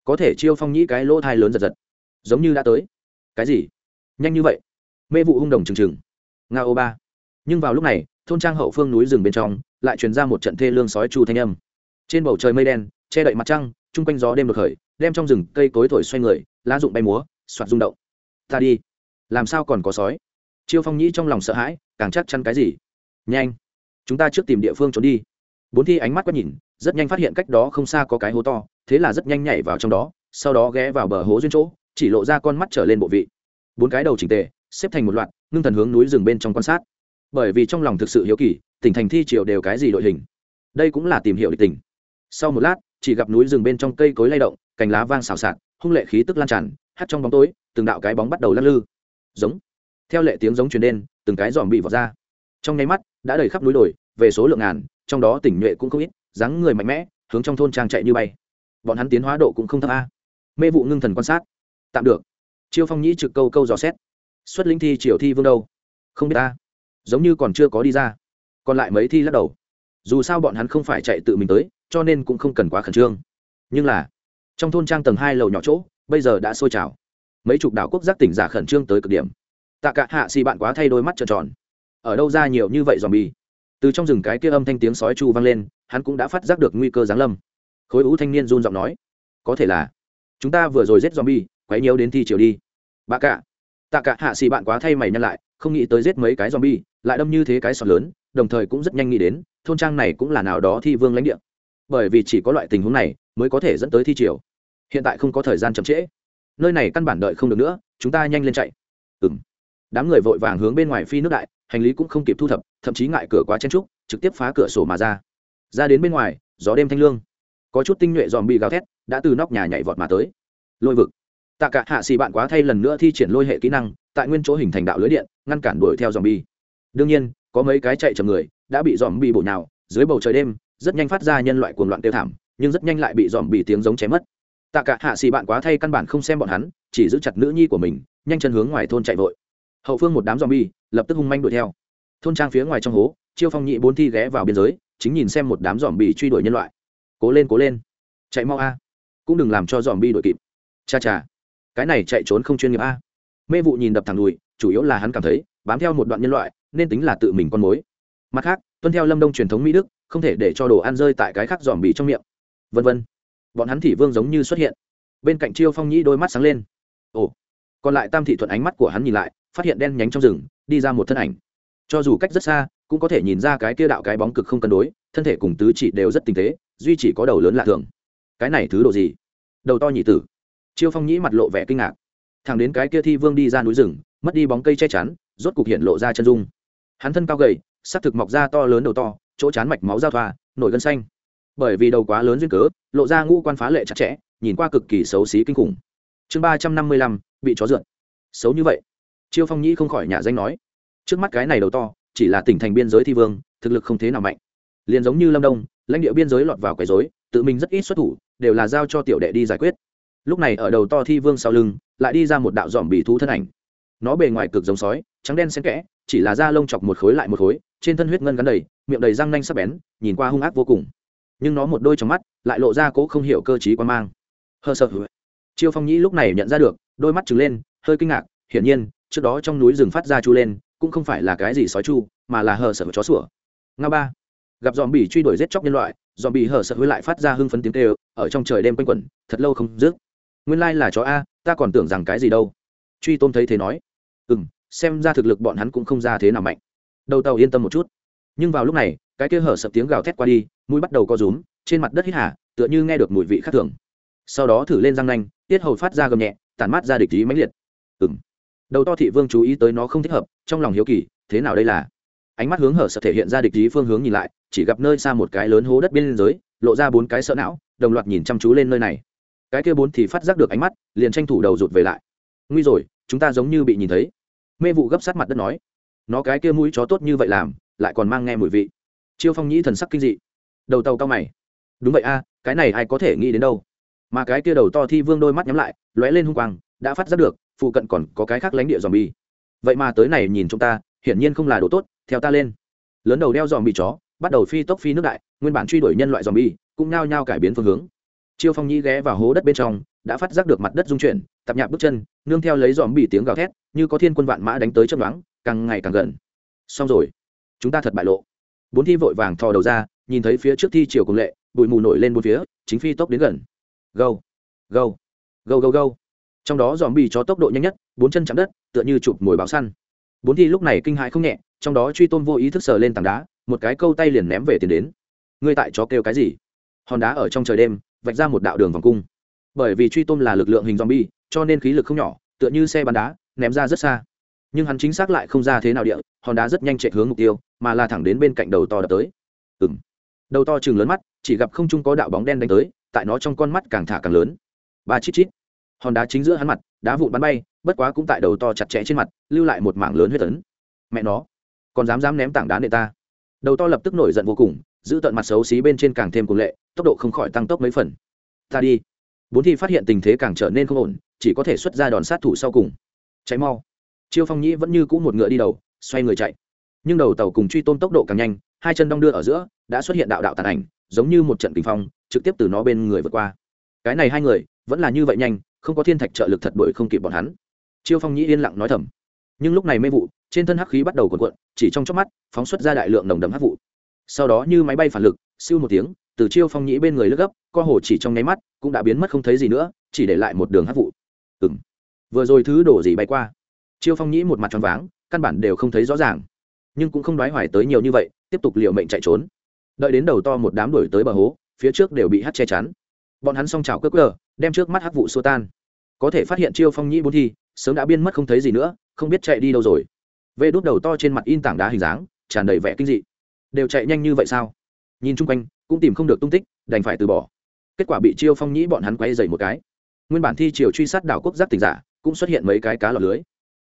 Có thể chiêu phong nhĩ cái lỗ thai lớn giật giật. Giống như đã tới. Cái gì? Nhanh như vậy. Mê vụ hung đồng trừng trừng. Nga ô ba. Nhưng vào lúc này, thôn trang hậu phương núi rừng bên trong lại truyền ra một trận thê lương sói chu thanh âm. Trên bầu trời mây đen, che đậy mặt trăng, chung quanh gió đêm được khởi, đem trong rừng cây cối thổi xoay người, lá rụng bay múa, soạt rung động. Ta đi. Làm sao còn có sói? Chiêu phong nhĩ trong lòng sợ hãi, càng chắc chắn cái gì? Nhanh. Chúng ta trước tìm địa phương trốn đi. Bốn thi ánh mắt quét nhìn, rất nhanh phát hiện cách đó không xa có cái hố to, thế là rất nhanh nhảy vào trong đó, sau đó ghé vào bờ hố duyên chỗ, chỉ lộ ra con mắt trở lên bộ vị bốn cái đầu chỉnh tề, xếp thành một loạt, ngưng thần hướng núi rừng bên trong quan sát. Bởi vì trong lòng thực sự hiếu kỳ, tỉnh thành thi triều đều cái gì đội hình. Đây cũng là tìm hiểu địch tình. Sau một lát, chỉ gặp núi rừng bên trong cây cối lay động, cành lá vang xào xạc, hung lệ khí tức lan tràn hắt trong bóng tối, từng đạo cái bóng bắt đầu lắc lư. Giống. Theo lệ tiếng giống truyền đen từng cái dòm bị vọt ra. Trong nháy mắt, đã đầy khắp núi đồi, về số lượng ngàn, trong đó tỉnh nhuệ cũng không ít, dáng người mạnh mẽ, hướng trong thôn trang chạy như bay. Bọn hắn tiến hóa độ cũng không thấp a. Mê vụ ngưng thần quan sát. Tạm được chiêu phong nhĩ trực câu câu dò xét. Xuất linh thi triều thi vương đâu? Không biết ta. Giống như còn chưa có đi ra. Còn lại mấy thi lắc đầu. Dù sao bọn hắn không phải chạy tự mình tới, cho nên cũng không cần quá khẩn trương. Nhưng là, trong thôn trang tầng hai lầu nhỏ chỗ, bây giờ đã sôi trào. Mấy chục đảo quốc giác tỉnh giả khẩn trương tới cực điểm. Tạ cả hạ xì bạn quá thay đôi mắt trợn tròn. Ở đâu ra nhiều như vậy dòm từ trong rừng cái kia âm thanh tiếng sói chu vang lên, hắn cũng đã phát giác được nguy cơ giáng lâm. Khối ú thanh niên run giọng nói, có thể là chúng ta vừa rồi giết dòm quấy nhiễu đến thi chiều đi. Bà cả tạ cả hạ xì bạn quá thay mày nhăn lại không nghĩ tới giết mấy cái zombie, lại đâm như thế cái sọt lớn đồng thời cũng rất nhanh nghĩ đến thôn trang này cũng là nào đó thi vương lãnh địa. Bởi vì chỉ có loại tình huống này mới có thể dẫn tới thi triều. Hiện tại không có thời gian chậm trễ. Nơi này căn bản đợi không được nữa chúng ta nhanh lên chạy. Ừng đám người vội vàng hướng bên ngoài phi nước đại hành lý cũng không kịp thu thập thậm chí ngại cửa quá chen trúc trực tiếp phá cửa sổ mà ra. Ra đến bên ngoài gió đêm thanh lương. Có chút tinh nhuệ dòm bị gào thét đã từ nóc nhà nhảy vọt mà tới. Lôi vực tạ cả hạ xì bạn quá thay lần nữa thi triển lôi hệ kỹ năng, tại nguyên chỗ hình thành đạo lưới điện, ngăn cản đuổi theo dòm bi đương nhiên, có mấy cái chạy chậm người đã bị dòm bi bổ nhào, dưới bầu trời đêm, rất nhanh phát ra nhân loại cuồng loạn tiêu thảm, nhưng rất nhanh lại bị dòm bị tiếng giống chém mất. Tạ cả hạ xì bạn quá thay căn bản không xem bọn hắn, chỉ giữ chặt nữ nhi của mình, nhanh chân hướng ngoài thôn chạy vội. Hậu phương một đám dòm bi lập tức hung manh đuổi theo. Thôn trang phía ngoài trong hố, chiêu phong nhị bốn thi ghé vào biên giới, chính nhìn xem một đám dòm bị truy đuổi nhân loại. Cố lên cố lên. Chạy mau a. Cũng đừng làm cho dòm bi đuổi kịp. Cha cha cái này chạy trốn không chuyên nghiệp a. Mê vụ nhìn đập thẳng đùi, chủ yếu là hắn cảm thấy, bám theo một đoạn nhân loại, nên tính là tự mình con mối. Mặt khác, tuân theo lâm đông truyền thống mỹ đức, không thể để cho đồ ăn rơi tại cái khác dòm bị trong miệng. Vân vân. Bọn hắn thị vương giống như xuất hiện. Bên cạnh chiêu phong nhĩ đôi mắt sáng lên. Ồ. Còn lại tam thị thuận ánh mắt của hắn nhìn lại, phát hiện đen nhánh trong rừng, đi ra một thân ảnh. Cho dù cách rất xa, cũng có thể nhìn ra cái kia đạo cái bóng cực không cân đối, thân thể cùng tứ chỉ đều rất tinh tế, duy chỉ có đầu lớn lạ thường. Cái này thứ độ gì? Đầu to nhị tử chiêu phong nhĩ mặt lộ vẻ kinh ngạc. Thằng đến cái kia thi vương đi ra núi rừng, mất đi bóng cây che chắn, rốt cục hiện lộ ra chân dung. Hắn thân cao gầy, sắc thực mọc ra to lớn đầu to, chỗ chán mạch máu giao thoa, nổi gân xanh. Bởi vì đầu quá lớn duyên cớ, lộ ra ngũ quan phá lệ chặt chẽ, nhìn qua cực kỳ xấu xí kinh khủng. Chương ba trăm năm mươi lăm, bị chó rượt xấu như vậy. Chiêu phong nhĩ không khỏi nhà danh nói. Trước mắt cái này đầu to, chỉ là tỉnh thành biên giới thi vương, thực lực không thế nào mạnh. Liền giống như lâm đông, lãnh địa biên giới lọt vào quấy dối tự mình rất ít xuất thủ, đều là giao cho tiểu đệ đi giải quyết lúc này ở đầu to thi vương sau lưng, lại đi ra một đạo dòm bị thú thân ảnh. Nó bề ngoài cực giống sói, trắng đen xen kẽ, chỉ là da lông chọc một khối lại một khối, trên thân huyết ngân gắn đầy, miệng đầy răng nanh sắc bén, nhìn qua hung ác vô cùng. Nhưng nó một đôi trong mắt, lại lộ ra cố không hiểu cơ t quan mang. Hơ sợ chiêu phong nhĩ lúc này nhận ra được, đôi mắt trừng lên, hơi kinh ngạc, hiển nhiên, trước đó trong núi rừng phát ra chu lên, cũng không phải là cái gì sói chu, mà là hờ sợ chó sủa. Nga ba. Gặp dòm bỉ truy đuổi giết chóc nhân loại, dòm bỉ hờ sợ hữu lại phát ra hưng phấn tiếng kêu, ở trong trời đêm quanh quẩn, thật lâu không dứt nguyên lai là chó a, ta còn tưởng rằng cái gì đâu. Truy tôn thấy thế nói ừ m xem ra thực lực bọn hắn cũng không ra thế nào mạnh. Đầu tàu yên tâm một chút. Nhưng vào lúc này, cái kia hở sập tiếng gào thét qua đi, mũi bắt đầu co rúm, trên mặt đất hít hả tựa như nghe được mùi vị khác thường. Sau đó thử lên răng nanh, tiết hầu phát ra gầm nhẹ, tản mát ra địch ý mãnh liệt. Ừng đầu to thị vương chú ý tới nó không thích hợp, trong lòng hiếu kỳ, thế nào đây là? Ánh mắt hướng hở sập thể hiện ra địch ý phương hướng nhìn lại, chỉ gặp nơi xa một cái lớn hố đất bên giới, lộ ra bốn cái sợ não, đồng loạt nhìn chăm chú lên nơi này cái kia bốn thì phát giác được ánh mắt, liền tranh thủ đầu rụt về lại. Nguy rồi, chúng ta giống như bị nhìn thấy. Mê vụ gấp sát mặt đất nói. Nó cái kia mũi chó tốt như vậy làm, lại còn mang nghe mùi vị. Chiêu phong nhĩ thần sắc kinh dị. Đầu tàu cao mày. Đúng vậy a, cái này ai có thể nghĩ đến đâu. Mà cái kia đầu to thi vương đôi mắt nhắm lại, lóe lên hung quang, đã phát giác được, phụ cận còn có cái khác lánh địa dòm bi vậy mà tới này nhìn chúng ta, hiển nhiên không là đồ tốt, theo ta lên. Lớn đầu đeo dòm bị chó, bắt đầu phi tốc phi nước đại, nguyên bản truy đuổi nhân loại dòm bi cũng nao nhao cải biến phương hướng chiêu phong nhĩ ghé vào hố đất bên trong, đã phát giác được mặt đất dung chuyển, tập nhạp bước chân, nương theo lấy dòm bị tiếng gào thét, như có thiên quân vạn mã đánh tới chấp đoán càng ngày càng gần. Xong rồi, chúng ta thật bại lộ. Bốn thi vội vàng thò đầu ra, nhìn thấy phía trước thi chiều cùng lệ, bụi mù nổi lên bốn phía, chính phi tốc đến gần. Gâu gâu gâu gâu gâu. Trong đó dòm bị chó tốc độ nhanh nhất, bốn chân chạm đất, tựa như chụp mồi báo săn. Bốn thi lúc này kinh hãi không nhẹ, trong đó truy tôn vô ý thức sờ lên tảng đá, một cái câu tay liền ném về tiền đến. Ngươi tại chó kêu cái gì? Hòn đá ở trong trời đêm vạch ra một đạo đường vòng cung. Bởi vì truy tôm là lực lượng hình zombie, cho nên khí lực không nhỏ, tựa như xe bắn đá, ném ra rất xa. Nhưng hắn chính xác lại không ra thế nào địa, hòn đá rất nhanh chạy hướng mục tiêu, mà là thẳng đến bên cạnh đầu to đập tới. Ừng đầu to chừng lớn mắt, chỉ gặp không trung có đạo bóng đen đánh tới, tại nó trong con mắt càng thả càng lớn. Ba chít chít. Hòn đá chính giữa hắn mặt, đá vụn bắn bay, bất quá cũng tại đầu to chặt chẽ trên mặt, lưu lại một mảng lớn huyết tấn mẹ nó. Còn dám dám ném tảng đá nệ ta. Đầu to lập tức nổi giận vô cùng, giữ tận mặt xấu xí bên trên càng thêm cùng lệ tốc độ không khỏi tăng tốc mấy phần. Ta đi. Bốn thi phát hiện tình thế càng trở nên không ổn, chỉ có thể xuất ra đòn sát thủ sau cùng. Cháy mau. Chiêu phong nhĩ vẫn như cũ một ngựa đi đầu, xoay người chạy. Nhưng đầu tàu cùng truy tôn tốc độ càng nhanh, hai chân đong đưa ở giữa, đã xuất hiện đạo đạo tàn ảnh, giống như một trận kinh phong, trực tiếp từ nó bên người vượt qua. Cái này hai người, vẫn là như vậy nhanh, không có thiên thạch trợ lực thật đổi không kịp bọn hắn. Chiêu phong nhĩ yên lặng nói thầm. Nhưng lúc này mê vụ, trên thân hắc khí bắt đầu cuộn cuộn, chỉ trong chốc mắt, phóng xuất ra đại lượng nồng đậm hắc vụ. Sau đó như máy bay phản lực, siêu một tiếng từ chiêu phong nhĩ bên người lướt gấp, co hồ chỉ trong nháy mắt, cũng đã biến mất không thấy gì nữa, chỉ để lại một đường hắc vụ. Ừng vừa rồi thứ đổ gì bay qua? Chiêu phong nhĩ một mặt tròn váng, căn bản đều không thấy rõ ràng. Nhưng cũng không đoái hoài tới nhiều như vậy, tiếp tục liều mệnh chạy trốn. Đợi đến đầu to một đám đuổi tới bờ hố, phía trước đều bị hát che chắn. Bọn hắn xong chảo cướp cờ đem trước mắt hắc vụ xua tan. Có thể phát hiện chiêu phong nhĩ bốn thi, sớm đã biên mất không thấy gì nữa, không biết chạy đi đâu rồi. Vê đốt đầu to trên mặt in tảng đá hình dáng, tràn đầy vẻ kinh dị. Đều chạy nhanh như vậy sao? Nhìn chung quanh cũng tìm không được tung tích, đành phải từ bỏ. Kết quả bị chiêu phong nhĩ bọn hắn quay dày một cái. Nguyên bản thi triều truy sát đảo quốc giác tỉnh giả, cũng xuất hiện mấy cái cá lọt lưới.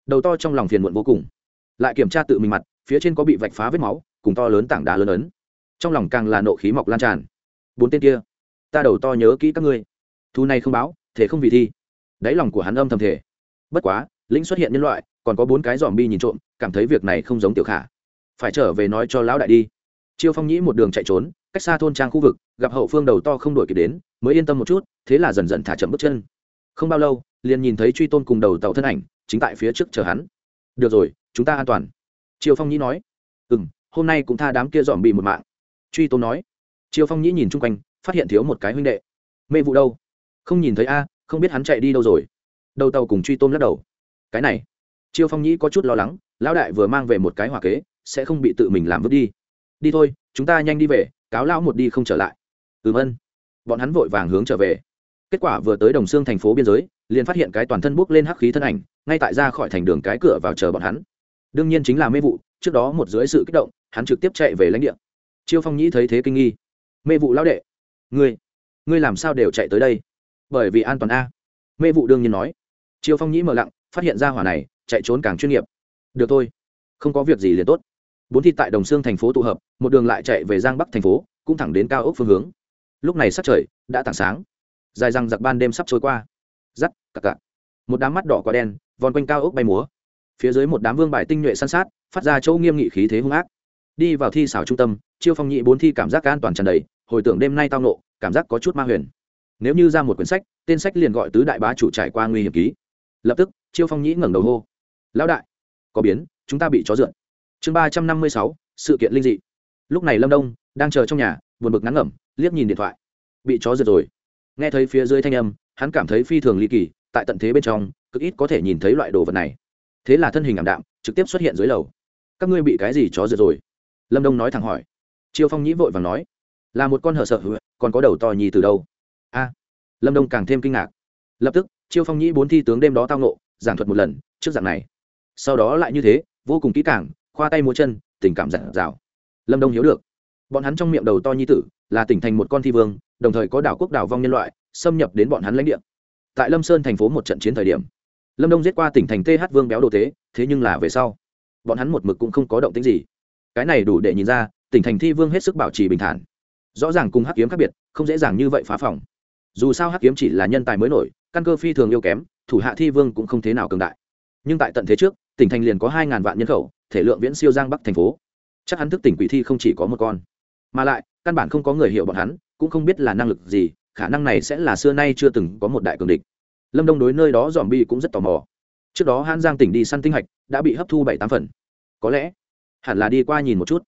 Đầu to trong lòng phiền muộn vô cùng. Lại kiểm tra tự mình mặt, phía trên có bị vạch phá vết máu, cùng to lớn tảng đá lớn ấn. Trong lòng càng là nộ khí mọc lan tràn. Bốn tên kia, ta đầu to nhớ kỹ các ngươi. Thu này không báo thể không vì thi. Đáy lòng của hắn âm thầm thể bất quá, lĩnh xuất hiện nhân loại, còn có bốn cái dòm bi nhìn trộm, cảm thấy việc này không giống tiểu khả. Phải trở về nói cho lão đại đi chiêu phong nhĩ một đường chạy trốn, cách xa thôn trang khu vực, gặp hậu phương đầu to không đuổi kịp đến, mới yên tâm một chút, thế là dần dần thả chậm bước chân. Không bao lâu, liền nhìn thấy truy tôn cùng đầu tàu thân ảnh, chính tại phía trước chờ hắn. Được rồi, chúng ta an toàn. Triều phong nhĩ nói. Ừ m hôm nay cũng tha đám kia dòm bị một mạng. Truy tôn nói. Triều phong nhĩ nhìn chung quanh, phát hiện thiếu một cái huynh đệ. Mê vụ đâu? Không nhìn thấy a, không biết hắn chạy đi đâu rồi. Đầu tàu cùng truy tôn lắc đầu. Cái này. Triều phong nhĩ có chút lo lắng, lão đại vừa mang về một cái hỏa kế, sẽ không bị tự mình làm vứt đi đi thôi, chúng ta nhanh đi về, cáo lão một đi không trở lại. Ừm ân bọn hắn vội vàng hướng trở về. Kết quả vừa tới đồng xương thành phố biên giới, liền phát hiện cái toàn thân bốc lên hắc khí thân ảnh, ngay tại ra khỏi thành đường cái cửa vào chờ bọn hắn. Đương nhiên chính là mê vụ, trước đó một dưới sự kích động, hắn trực tiếp chạy về lãnh địa. Chiêu phong nhĩ thấy thế kinh nghi. Mê vụ lão đệ, ngươi ngươi làm sao đều chạy tới đây? Bởi vì an toàn a. Mê vụ đương nhiên nói. Chiêu phong nhĩ mở lặng, phát hiện ra hỏa này, chạy trốn càng chuyên nghiệp. Được thôi, không có việc gì liền tốt bốn thi tại đồng xương thành phố tụ hợp, một đường lại chạy về giang bắc thành phố, cũng thẳng đến cao ốc phương hướng. Lúc này sắc trời đã tảng sáng. Dài răng giặc ban đêm sắp trôi qua. Giắt, cặc cặc. Một đám mắt đỏ quá đen, vòn quanh cao ốc bay múa. Phía dưới một đám vương bài tinh nhuệ săn sát, phát ra chỗ nghiêm nghị khí thế hung ác. Đi vào thi xảo trung tâm, chiêu phong nhị bốn thi cảm giác an toàn tràn đầy, hồi tưởng đêm nay tao nộ, cảm giác có chút ma huyền. Nếu như ra một quyển sách, tên sách liền gọi tứ đại bá chủ trải qua nguy hiểm ký. Lập tức, chiêu phong nhĩ ngẩng đầu hô. Lão đại, có biến, chúng ta bị chó dượn chương ba trăm năm mươi sáu, sự kiện linh dị. Lúc này lâm đông đang chờ trong nhà, buồn bực ngắn ngẩm, liếc nhìn điện thoại. Bị chó giật rồi. Nghe thấy phía dưới thanh âm, hắn cảm thấy phi thường ly kỳ, tại tận thế bên trong, cực ít có thể nhìn thấy loại đồ vật này. Thế là thân hình ảm đạm, trực tiếp xuất hiện dưới lầu. Các ngươi bị cái gì chó giật rồi? Lâm đông nói thẳng hỏi. Chiêu phong nhĩ vội và nói. Là một con hở sợ còn có đầu to nhì từ đâu? A. Lâm đông càng thêm kinh ngạc. Lập tức chiêu phong nhĩ bốn thi tướng đêm đó tao nộ giảng thuật một lần, trước dạng này. Sau đó lại như thế, vô cùng kỹ càng khoa tay múa chân, tình cảm giản dào. Lâm đông hiếu được. Bọn hắn trong miệng đầu to nhi tử, là tỉnh thành một con thi vương, đồng thời có đảo quốc đảo vong nhân loại, xâm nhập đến bọn hắn lãnh địa. Tại lâm sơn thành phố một trận chiến thời điểm, lâm đông giết qua tỉnh thành th vương béo đồ tế, thế nhưng là về sau, bọn hắn một mực cũng không có động tính gì. Cái này đủ để nhìn ra, tỉnh thành thi vương hết sức bảo trì bình thản. Rõ ràng cùng hắc kiếm khác biệt, không dễ dàng như vậy phá phòng. Dù sao hắc kiếm chỉ là nhân tài mới nổi, căn cơ phi thường yêu kém, thủ hạ thi vương cũng không thế nào cường đại. Nhưng tại tận thế trước, tỉnh thành liền có hai ngàn vạn nhân khẩu thể lượng viễn siêu giang bắc thành phố. Chắc hắn thức tỉnh quỷ thi không chỉ có một con. Mà lại, căn bản không có người hiểu bọn hắn, cũng không biết là năng lực gì, khả năng này sẽ là xưa nay chưa từng có một đại cường địch. Lâm đông đối nơi đó dòm bi cũng rất tò mò. Trước đó hãn giang tỉnh đi săn tinh hạch, đã bị hấp thu bảy tám phần. Có lẽ, hẳn là đi qua nhìn một chút.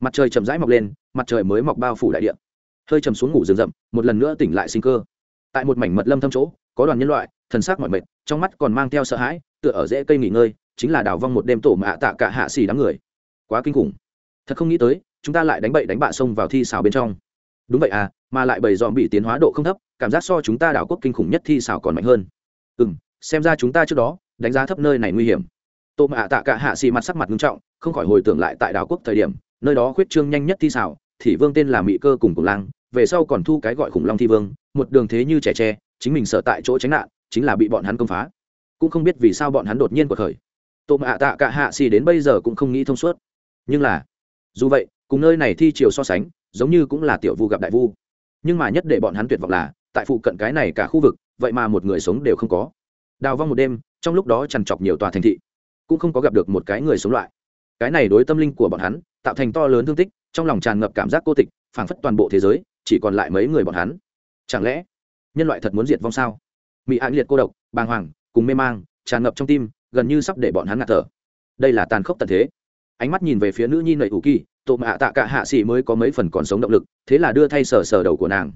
Mặt trời chậm rãi mọc lên, mặt trời mới mọc bao phủ đại địa. Hơi chầm xuống ngủ rừng rậm, một lần nữa tỉnh lại sinh cơ. Tại một mảnh mật lâm thâm chỗ, có đoàn nhân loại, thần sắc mọi mệt, trong mắt còn mang theo sợ hãi, tựa ở rễ cây nghỉ ngơi chính là đào vong một đêm tổ mạ tạ cả hạ xì đám người. Quá kinh khủng. Thật không nghĩ tới, chúng ta lại đánh bậy đánh bạ xông vào thi xào bên trong. Đúng vậy à mà lại bầy dòm bị tiến hóa độ không thấp, cảm giác so chúng ta đảo quốc kinh khủng nhất thi xào còn mạnh hơn. Ừ m xem ra chúng ta trước đó, đánh giá thấp nơi này nguy hiểm. Tổ mạ tạ cả hạ xì mặt sắc mặt nghiêm trọng, không khỏi hồi tưởng lại tại đảo quốc thời điểm, nơi đó khuyết trương nhanh nhất thi xào, thì vương tên là mỹ cơ cùng cùng lang, về sau còn thu cái gọi khủng long thi vương, một đường thế như trẻ tre, chính mình sợ tại chỗ tránh nạn, chính là bị bọn hắn công phá. Cũng không biết vì sao bọn hắn đột nhiên cuộc khởi tô mạ tạ cả hạ xì đến bây giờ cũng không nghĩ thông suốt. Nhưng là, dù vậy, cùng nơi này thi chiều so sánh, giống như cũng là tiểu vu gặp đại vu. Nhưng mà nhất để bọn hắn tuyệt vọng là, tại phụ cận cái này cả khu vực, vậy mà một người sống đều không có. Đào vong một đêm, trong lúc đó trằn trọc nhiều tòa thành thị, cũng không có gặp được một cái người sống loại cái này đối tâm linh của bọn hắn, tạo thành to lớn thương tích, trong lòng tràn ngập cảm giác cô tịch, phảng phất toàn bộ thế giới, chỉ còn lại mấy người bọn hắn. Chẳng lẽ, nhân loại thật muốn diệt vong sao? Mỹ hạng liệt cô độc, bàng hoàng, cùng mê mang, tràn ngập trong tim gần như sắp để bọn hắn ngạt thở. Đây là tàn khốc tận thế. Ánh mắt nhìn về phía nữ nhi nầy ủ kỳ, tổ mạ tạ cả hạ xỉ mới có mấy phần còn sống động lực, thế là đưa thay sờ sờ đầu của nàng.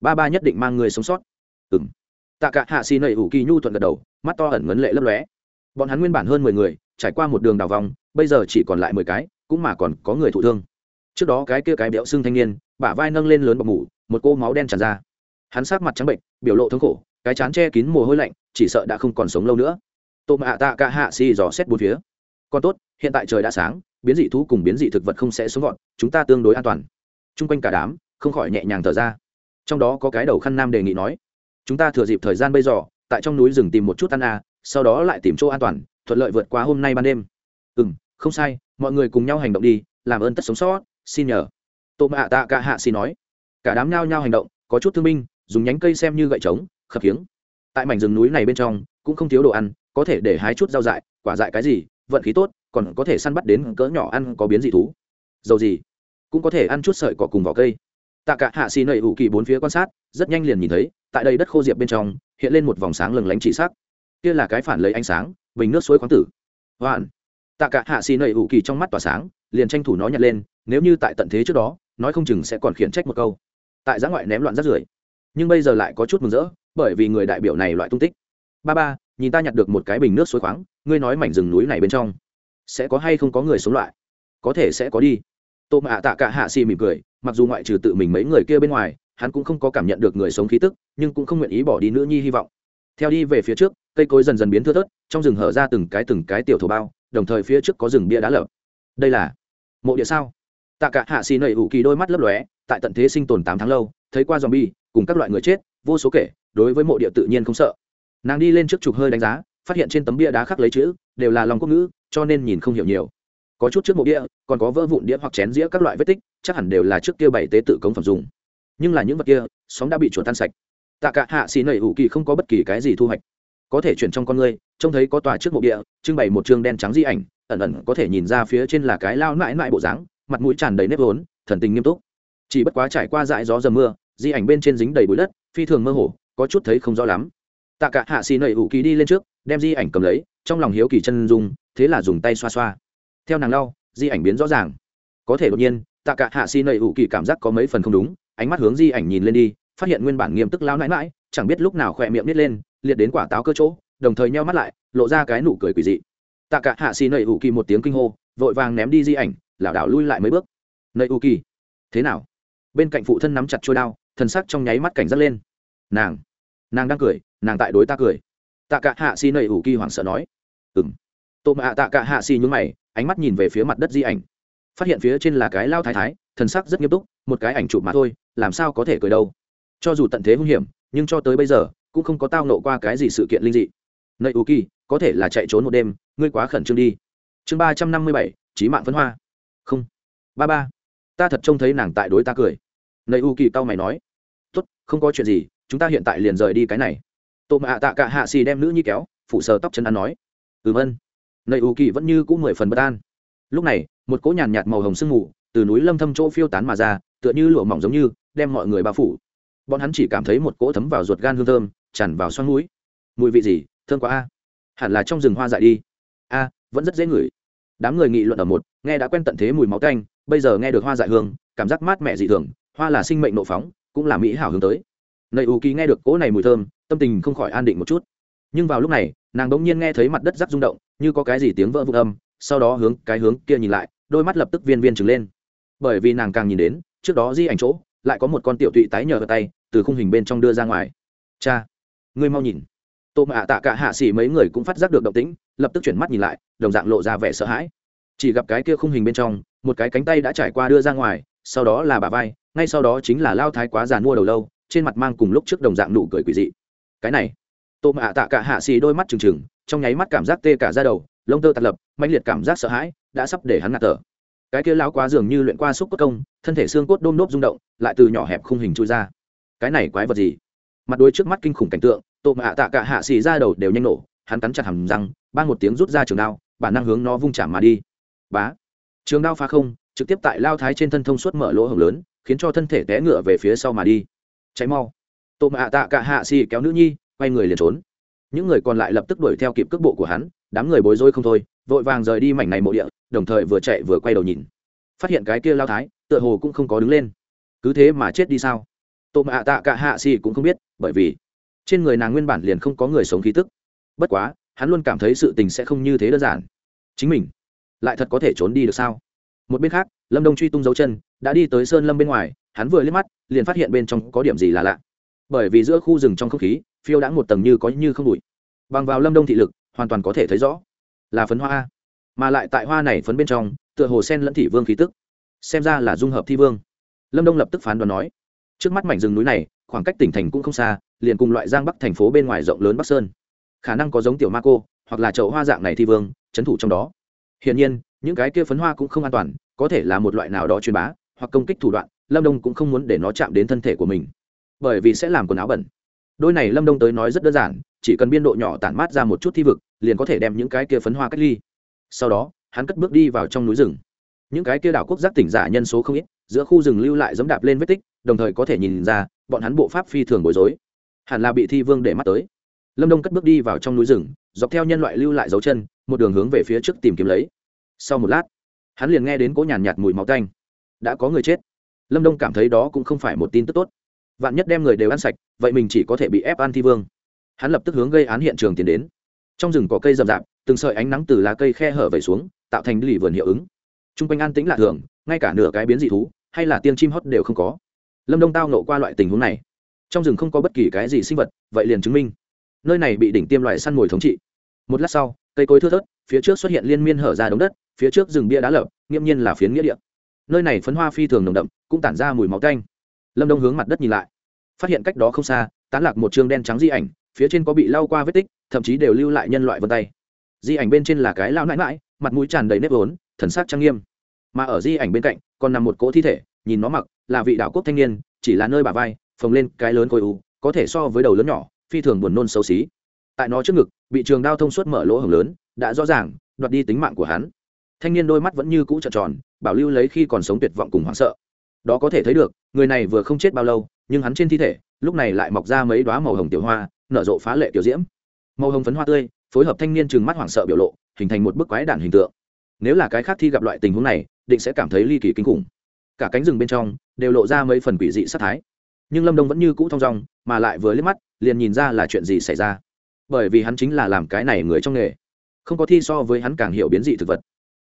Ba ba nhất định mang người sống sót. Ừng tạ cả hạ xỉ nầy ủ kỳ nhu thuận gật đầu, mắt to ẩn ngấn lệ lấp lóe. Bọn hắn nguyên bản hơn mười người, trải qua một đường đào vòng, bây giờ chỉ còn lại mười cái, cũng mà còn có người thụ thương. Trước đó cái kia cái béo xương thanh niên, bả vai nâng lên lớn bọc mủ, một cô máu đen tràn ra. Hắn sát mặt trắng bệnh, biểu lộ thống khổ, cái chán che kín mồ hôi lạnh, chỉ sợ đã không còn sống lâu nữa tô mạ tạ cả hạ xì dò xét bốn phía. Còn tốt, hiện tại trời đã sáng, biến dị thú cùng biến dị thực vật không sẽ xuống gọn chúng ta tương đối an toàn. T r u n g quanh cả đám, không khỏi nhẹ nhàng thở ra. Trong đó có cái đầu khăn nam đề nghị nói, chúng ta thừa dịp thời gian bây giờ, tại trong núi rừng tìm một chút ăn à sau đó lại tìm chỗ an toàn, thuận lợi vượt qua hôm nay ban đêm. Ừ m không sai, mọi người cùng nhau hành động đi, làm ơn tất sống sót, xin nhờ. Tô mạ tạ cả hạ xì nói. Cả đám nhao nhao hành động, có chút thương binh, dùng nhánh cây xem như gậy trống, khập khiếng. Tại mảnh rừng núi này bên trong, cũng không thiếu đồ ăn có thể để hái chút rau dại, quả dại cái gì, vận khí tốt, còn có thể săn bắt đến cỡ nhỏ ăn có biến dị thú. Dầu gì, cũng có thể ăn chút sợi cỏ cùng vỏ cây. Tạ cả hạ xì nầy ủ kỳ bốn phía quan sát, rất nhanh liền nhìn thấy, tại đây đất khô diệp bên trong, hiện lên một vòng sáng lừng lánh chỉ sắc. Kia là cái phản lấy ánh sáng, bình nước suối khoáng tử. Hoạn. Tạ cả hạ xì nầy ủ kỳ trong mắt tỏa sáng, liền tranh thủ nó nhặt lên, nếu như tại tận thế trước đó, nói không chừng sẽ còn khiển trách một câu. Tại giã ngoại ném loạn rác rưởi. Nhưng bây giờ lại có chút mừng rỡ, bởi vì người đại biểu này loại tung tích. Ba ba nhìn ta nhặt được một cái bình nước suối khoáng, ngươi nói mảnh rừng núi này bên trong, sẽ có hay không có người sống loại có thể sẽ có đi. Tô mạ tạ cả hạ xì mỉm cười, mặc dù ngoại trừ tự mình mấy người kia bên ngoài, hắn cũng không có cảm nhận được người sống khí tức, nhưng cũng không nguyện ý bỏ đi nữ nhi hy vọng. Theo đi về phía trước, cây cối dần dần biến thưa thớt, trong rừng hở ra từng cái từng cái tiểu thổ bao, đồng thời phía trước có rừng bia đá lở. Đây là mộ địa sao? Tạ cả hạ xì nầy ủ kỳ đôi mắt lấp lóe, tại tận thế sinh tồn tám tháng lâu, thấy qua dòm bi cùng các loại người chết, vô số kể, đối với mộ địa tự nhiên không sợ nàng đi lên trước chụp hơi đánh giá, phát hiện trên tấm bia đá khắc lấy chữ, đều là lòng quốc ngữ, cho nên nhìn không hiểu nhiều. Có chút trước mộ đĩa còn có vỡ vụn đĩa hoặc chén dĩa các loại vết tích, chắc hẳn đều là trước kia bảy tế tự cống phẩm dùng. Nhưng là những vật kia, sóng đã bị chuột tan sạch. Tạ cả hạ xì nầy ủ kỳ không có bất kỳ cái gì thu hoạch. Có thể chuyển trong con ngươi trông thấy có tòa trước mộ địa trưng bày một chương đen trắng di ảnh, ẩn ẩn có thể nhìn ra phía trên là cái lao mãi mãi bộ dáng, mặt mũi tràn đầy nếp vốn, thần tình nghiêm túc. Chỉ bất quá trải qua dại gió dầm mưa, di ảnh bên trên dính đầy bụi đất, phi thường mơ hồ, có chút thấy không rõ lắm tạ cả hạ xì nầy ủ kỳ đi lên trước, đem di ảnh cầm lấy, trong lòng hiếu kỳ chân dung, thế là dùng tay xoa xoa. Theo nàng lau, di ảnh biến rõ ràng. Có thể đột nhiên, tạ cả hạ xì nầy ủ kỳ cảm giác có mấy phần không đúng, ánh mắt hướng di ảnh nhìn lên đi, phát hiện nguyên bản nghiêm tức lao nãi mãi, chẳng biết lúc nào khỏe miệng nít lên, liệt đến quả táo cơ chỗ, đồng thời nheo mắt lại, lộ ra cái nụ cười quỷ dị. Tạ cả hạ xì nầy ủ kỳ một tiếng kinh hô, vội vàng ném đi di ảnh, lảo đảo lui lại mấy bước. Nầy ủ kỳ, thế nào? Bên cạnh phụ thân nắm chặt trôi đao, thần sắc trong nháy mắt cảnh giác lên. Nàng nàng đang cười nàng tại đối ta cười. Tạ cả hạ xì nầy ủ kỳ hoảng sợ nói. Ừ m tô mạ tạ cả hạ xì nhúng mày, ánh mắt nhìn về phía mặt đất di ảnh. Phát hiện phía trên là cái lao thái thái, thần sắc rất nghiêm túc, một cái ảnh chụp mà thôi, làm sao có thể cười đâu. Cho dù tận thế hung hiểm, nhưng cho tới bây giờ, cũng không có tao nộ qua cái gì sự kiện linh dị. Nầy ủ kỳ, có thể là chạy trốn một đêm, ngươi quá khẩn trương đi. Chương ba trăm năm mươi bảy trí mạng phân hoa. Không. Ba ba. Ta thật trông thấy nàng tại đối ta cười. Nầy ủ kỳ tao mày nói. Tốt, không có chuyện gì, chúng ta hiện tại liền rời đi cái này tô mạ tạ cả hạ xì đem nữ nhi kéo phụ sờ tóc chân ăn nói. Ừm ân nầy u kỳ vẫn như cũng mười phần bất an. Lúc này, một cỗ nhàn nhạt màu hồng sương mù từ núi lâm thâm chỗ phiêu tán mà ra, tựa như lụa mỏng giống như, đem mọi người bao phủ. Bọn hắn chỉ cảm thấy một cỗ thấm vào ruột gan hương thơm, tràn vào xoăn mũi. Mùi vị gì, thơm quá a. Hẳn là trong rừng hoa dại đi. A, vẫn rất dễ ngửi. Đám người nghị luận ở một, nghe đã quen tận thế mùi máu tanh, bây giờ nghe được hoa dại hương, cảm giác mát mẻ dị thường, hoa là sinh mệnh nộ phóng, cũng là mỹ hảo hướng tới. Nầy u kỳ nghe được cỗ này mùi thơm tâm tình không khỏi an định một chút. Nhưng vào lúc này, nàng bỗng nhiên nghe thấy mặt đất rắc rung động, như có cái gì tiếng vỡ vụn âm, sau đó hướng cái hướng kia nhìn lại, đôi mắt lập tức viên viên trừng lên. Bởi vì nàng càng nhìn đến, trước đó di ảnh chỗ, lại có một con tiểu tụy tái nhờ ở tay, từ khung hình bên trong đưa ra ngoài. Cha, ngươi mau nhìn. Tô mạ tạ cả hạ xỉ mấy người cũng phát giác được động tĩnh, lập tức chuyển mắt nhìn lại, đồng dạng lộ ra vẻ sợ hãi. Chỉ gặp cái kia khung hình bên trong, một cái cánh tay đã trải qua đưa ra ngoài, sau đó là bà vai, ngay sau đó chính là lao thái quá già mua đầu lâu, trên mặt mang cùng lúc trước đồng dạng nụ cười quỷ dị cái này. Tô mạ tạ cả hạ xì đôi mắt trừng trừng, trong nháy mắt cảm giác tê cả ra đầu, lông tơ tạt lập mạnh liệt cảm giác sợ hãi, đã sắp để hắn ngạt thở. Cái kia láo quá dường như luyện qua xúc cốt công, thân thể xương cốt đôm đốp rung động, lại từ nhỏ hẹp khung hình chui ra. Cái này quái vật gì? Mặt đôi trước mắt kinh khủng cảnh tượng, tô mạ tạ cả hạ xì ra đầu đều nhanh nổ, hắn cắn chặt hầm răng ban một tiếng rút ra trường đao, bản năng hướng nó vung chạm mà đi. Bá! Trường đao phá không, trực tiếp tại lao thái trên thân thông suốt mở lỗ hồng lớn, khiến cho thân thể té ngựa về phía sau mà đi. Cháy mau! Tô mạ tạ cả hạ xì kéo nữ nhi, quay người liền trốn. Những người còn lại lập tức đuổi theo kịp cước bộ của hắn, đám người bối rối không thôi, vội vàng rời đi mảnh này mộ địa, đồng thời vừa chạy vừa quay đầu nhìn. Phát hiện cái kia lao thái, tựa hồ cũng không có đứng lên. Cứ thế mà chết đi sao? Tô mạ tạ cả hạ xì cũng không biết, bởi vì trên người nàng nguyên bản liền không có người sống khí tức. Bất quá, hắn luôn cảm thấy sự tình sẽ không như thế đơn giản. Chính mình lại thật có thể trốn đi được sao? Một bên khác, lâm đông truy tung dấu chân, đã đi tới sơn lâm bên ngoài, hắn vừa liếc mắt, liền phát hiện bên trong có điểm gì là lạ bởi vì giữa khu rừng trong không khí, phiêu đã một tầng như có như không đủi bằng vào lâm đông thị lực, hoàn toàn có thể thấy rõ. Là phấn hoa. Mà lại tại hoa này phấn bên trong, tựa hồ sen lẫn thị vương khí tức. Xem ra là dung hợp thi vương. Lâm đông lập tức phán đoán nói, trước mắt mảnh rừng núi này, khoảng cách tỉnh thành cũng không xa, liền cùng loại giang bắc thành phố bên ngoài rộng lớn bắc sơn. Khả năng có giống tiểu ma cô, hoặc là chậu hoa dạng này thi vương, trấn thủ trong đó. Hiển nhiên, những cái kia phấn hoa cũng không an toàn, có thể là một loại nào đó truyền bá, hoặc công kích thủ đoạn, lâm đông cũng không muốn để nó chạm đến thân thể của mình bởi vì sẽ làm quần áo bẩn. Đôi này lâm đông tới nói rất đơn giản chỉ cần biên độ nhỏ tản mát ra một chút thi vực liền có thể đem những cái kia phấn hoa cách ly. Sau đó hắn cất bước đi vào trong núi rừng. Những cái kia đảo quốc giác tỉnh giả nhân số không ít giữa khu rừng lưu lại dẫm đạp lên vết tích đồng thời có thể nhìn ra bọn hắn bộ pháp phi thường bối rối. Hẳn là bị thi vương để mắt tới. Lâm đông cất bước đi vào trong núi rừng dọc theo nhân loại lưu lại dấu chân một đường hướng về phía trước tìm kiếm lấy. Sau một lát hắn liền nghe đến cỗ nhàn nhạt, mùi máu canh đã có người chết. Lâm đông cảm thấy đó cũng không phải một tin tức tốt vạn nhất đem người đều ăn sạch, vậy mình chỉ có thể bị ép ăn thi vương. Hắn lập tức hướng gây án hiện trường tiến đến. Trong rừng có cây rậm rạp, từng sợi ánh nắng từ lá cây khe hở về xuống, tạo thành lì vườn hiệu ứng. T r u n g quanh an tĩnh lạ thường, ngay cả nửa cái biến dị thú, hay là tiên chim hót đều không có. Lâm đông tao nộ qua loại tình huống này. Trong rừng không có bất kỳ cái gì sinh vật, vậy liền chứng minh. Nơi này bị đỉnh tiêm loại săn mồi thống trị. Một lát sau, cây cối thưa thớt, phía trước xuất hiện liên miên hở ra đống đất, phía trước rừng bia đá lợp nghiễm nhiên là phiến nghĩa địa. Nơi này phấn hoa phi thường nồng đậm, cũng tản ra mùi máu canh lâm đông hướng mặt đất nhìn lại phát hiện cách đó không xa tán lạc một chương đen trắng di ảnh phía trên có bị lau qua vết tích thậm chí đều lưu lại nhân loại vân tay di ảnh bên trên là cái lao nãi mãi mặt mũi tràn đầy nếp vốn thần sắc trang nghiêm mà ở di ảnh bên cạnh còn nằm một cỗ thi thể nhìn nó mặc là vị đạo quốc thanh niên chỉ là nơi bà vai phồng lên cái lớn khối u có thể so với đầu lớn nhỏ phi thường buồn nôn xấu xí tại nó trước ngực bị trường đao thông suốt mở lỗ hồng lớn đã rõ ràng đoạt đi tính mạng của hắn thanh niên đôi mắt vẫn như cũ trợn tròn bảo lưu lấy khi còn sống tuyệt vọng cùng hoảng sợ đó có thể thấy được, người này vừa không chết bao lâu, nhưng hắn trên thi thể, lúc này lại mọc ra mấy đoá màu hồng tiểu hoa, nở rộ phá lệ tiểu diễm. Màu hồng phấn hoa tươi, phối hợp thanh niên trừng mắt hoảng sợ biểu lộ, hình thành một bức quái đản hình tượng. Nếu là cái khác thi gặp loại tình huống này, định sẽ cảm thấy ly kỳ kinh khủng. Cả cánh rừng bên trong, đều lộ ra mấy phần quỷ dị sát thái. Nhưng lâm đông vẫn như cũ thong dong, mà lại vừa liếc mắt, liền nhìn ra là chuyện gì xảy ra. Bởi vì hắn chính là làm cái này người trong nghề, không có thi so với hắn càng hiểu biến dị thực vật.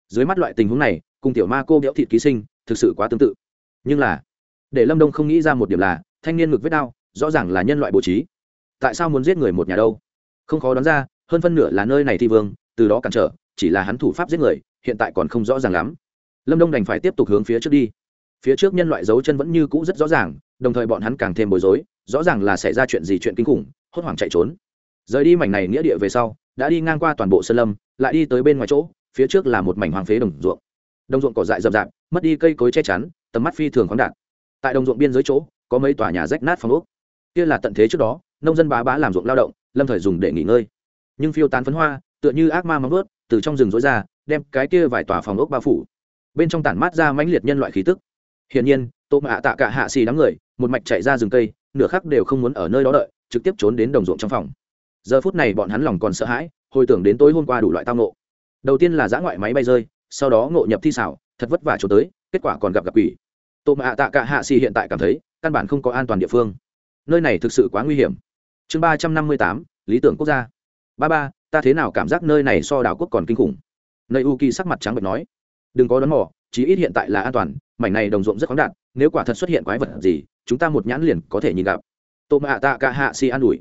Dưới mắt loại tình huống này, cùng tiểu ma cô béo thịt ký sinh, thực sự quá tương tự nhưng là, để lâm đông không nghĩ ra một điểm là, thanh niên ngực vết đao rõ ràng là nhân loại bố trí. Tại sao muốn giết người một nhà đâu? Không khó đoán ra, hơn phân nửa là nơi này thi vương, từ đó cản trở, chỉ là hắn thủ pháp giết người, hiện tại còn không rõ ràng lắm. Lâm đông đành phải tiếp tục hướng phía trước đi. Phía trước nhân loại dấu chân vẫn như cũ rất rõ ràng, đồng thời bọn hắn càng thêm bối rối, rõ ràng là xảy ra chuyện gì chuyện kinh khủng, hốt hoảng chạy trốn. Rời đi mảnh này nghĩa địa về sau, đã đi ngang qua toàn bộ sơn lâm, lại đi tới bên ngoài chỗ, phía trước là một mảnh hoàng phế đồng ruộng. Đồng ruộng cỏ dại rậm rạp, mất đi cây cối che chắn tầm mắt phi thường khoáng đạt. Tại đồng ruộng biên giới chỗ, có mấy tòa nhà rách nát phong ốc. Kia là tận thế trước đó, nông dân bá bá làm ruộng lao động, lâm thời dùng để nghỉ ngơi. Nhưng phiêu tán phấn hoa, tựa như ác ma móng ướt từ trong rừng rối ra, đem cái kia vài tòa phòng ốc bao phủ. Bên trong tản mát ra mãnh liệt nhân loại khí tức. Hiển nhiên, tô mạ tạ cả hạ xì đám người, một mạch chạy ra rừng cây, nửa khắc đều không muốn ở nơi đó đợi, trực tiếp trốn đến đồng ruộng trong phòng. Giờ phút này bọn hắn lòng còn sợ hãi, hồi tưởng đến tối hôm qua đủ loại tao nộ đầu tiên là giã ngoại máy bay rơi, sau đó ngộ nhập thi xảo, thật vất vả trốn tới kết quả còn gặp gặp quỷ. Tô mạ tạ cả hạ xì hiện tại cảm thấy, căn bản không có an toàn địa phương. Nơi này thực sự quá nguy hiểm. Chương ba trăm năm mươi tám, lý tưởng quốc gia. Ba ba, ta thế nào cảm giác nơi này so đảo quốc còn kinh khủng? Nơi u kỳ sắc mặt trắng bệch nói. Đừng có đón mỏ chí ít hiện tại là an toàn, mảnh này đồng ruộng rất khoáng đạt, nếu quả thật xuất hiện quái vật gì, chúng ta một nhãn liền có thể nhìn gặp. Tô mạ tạ cả hạ xì an ủi.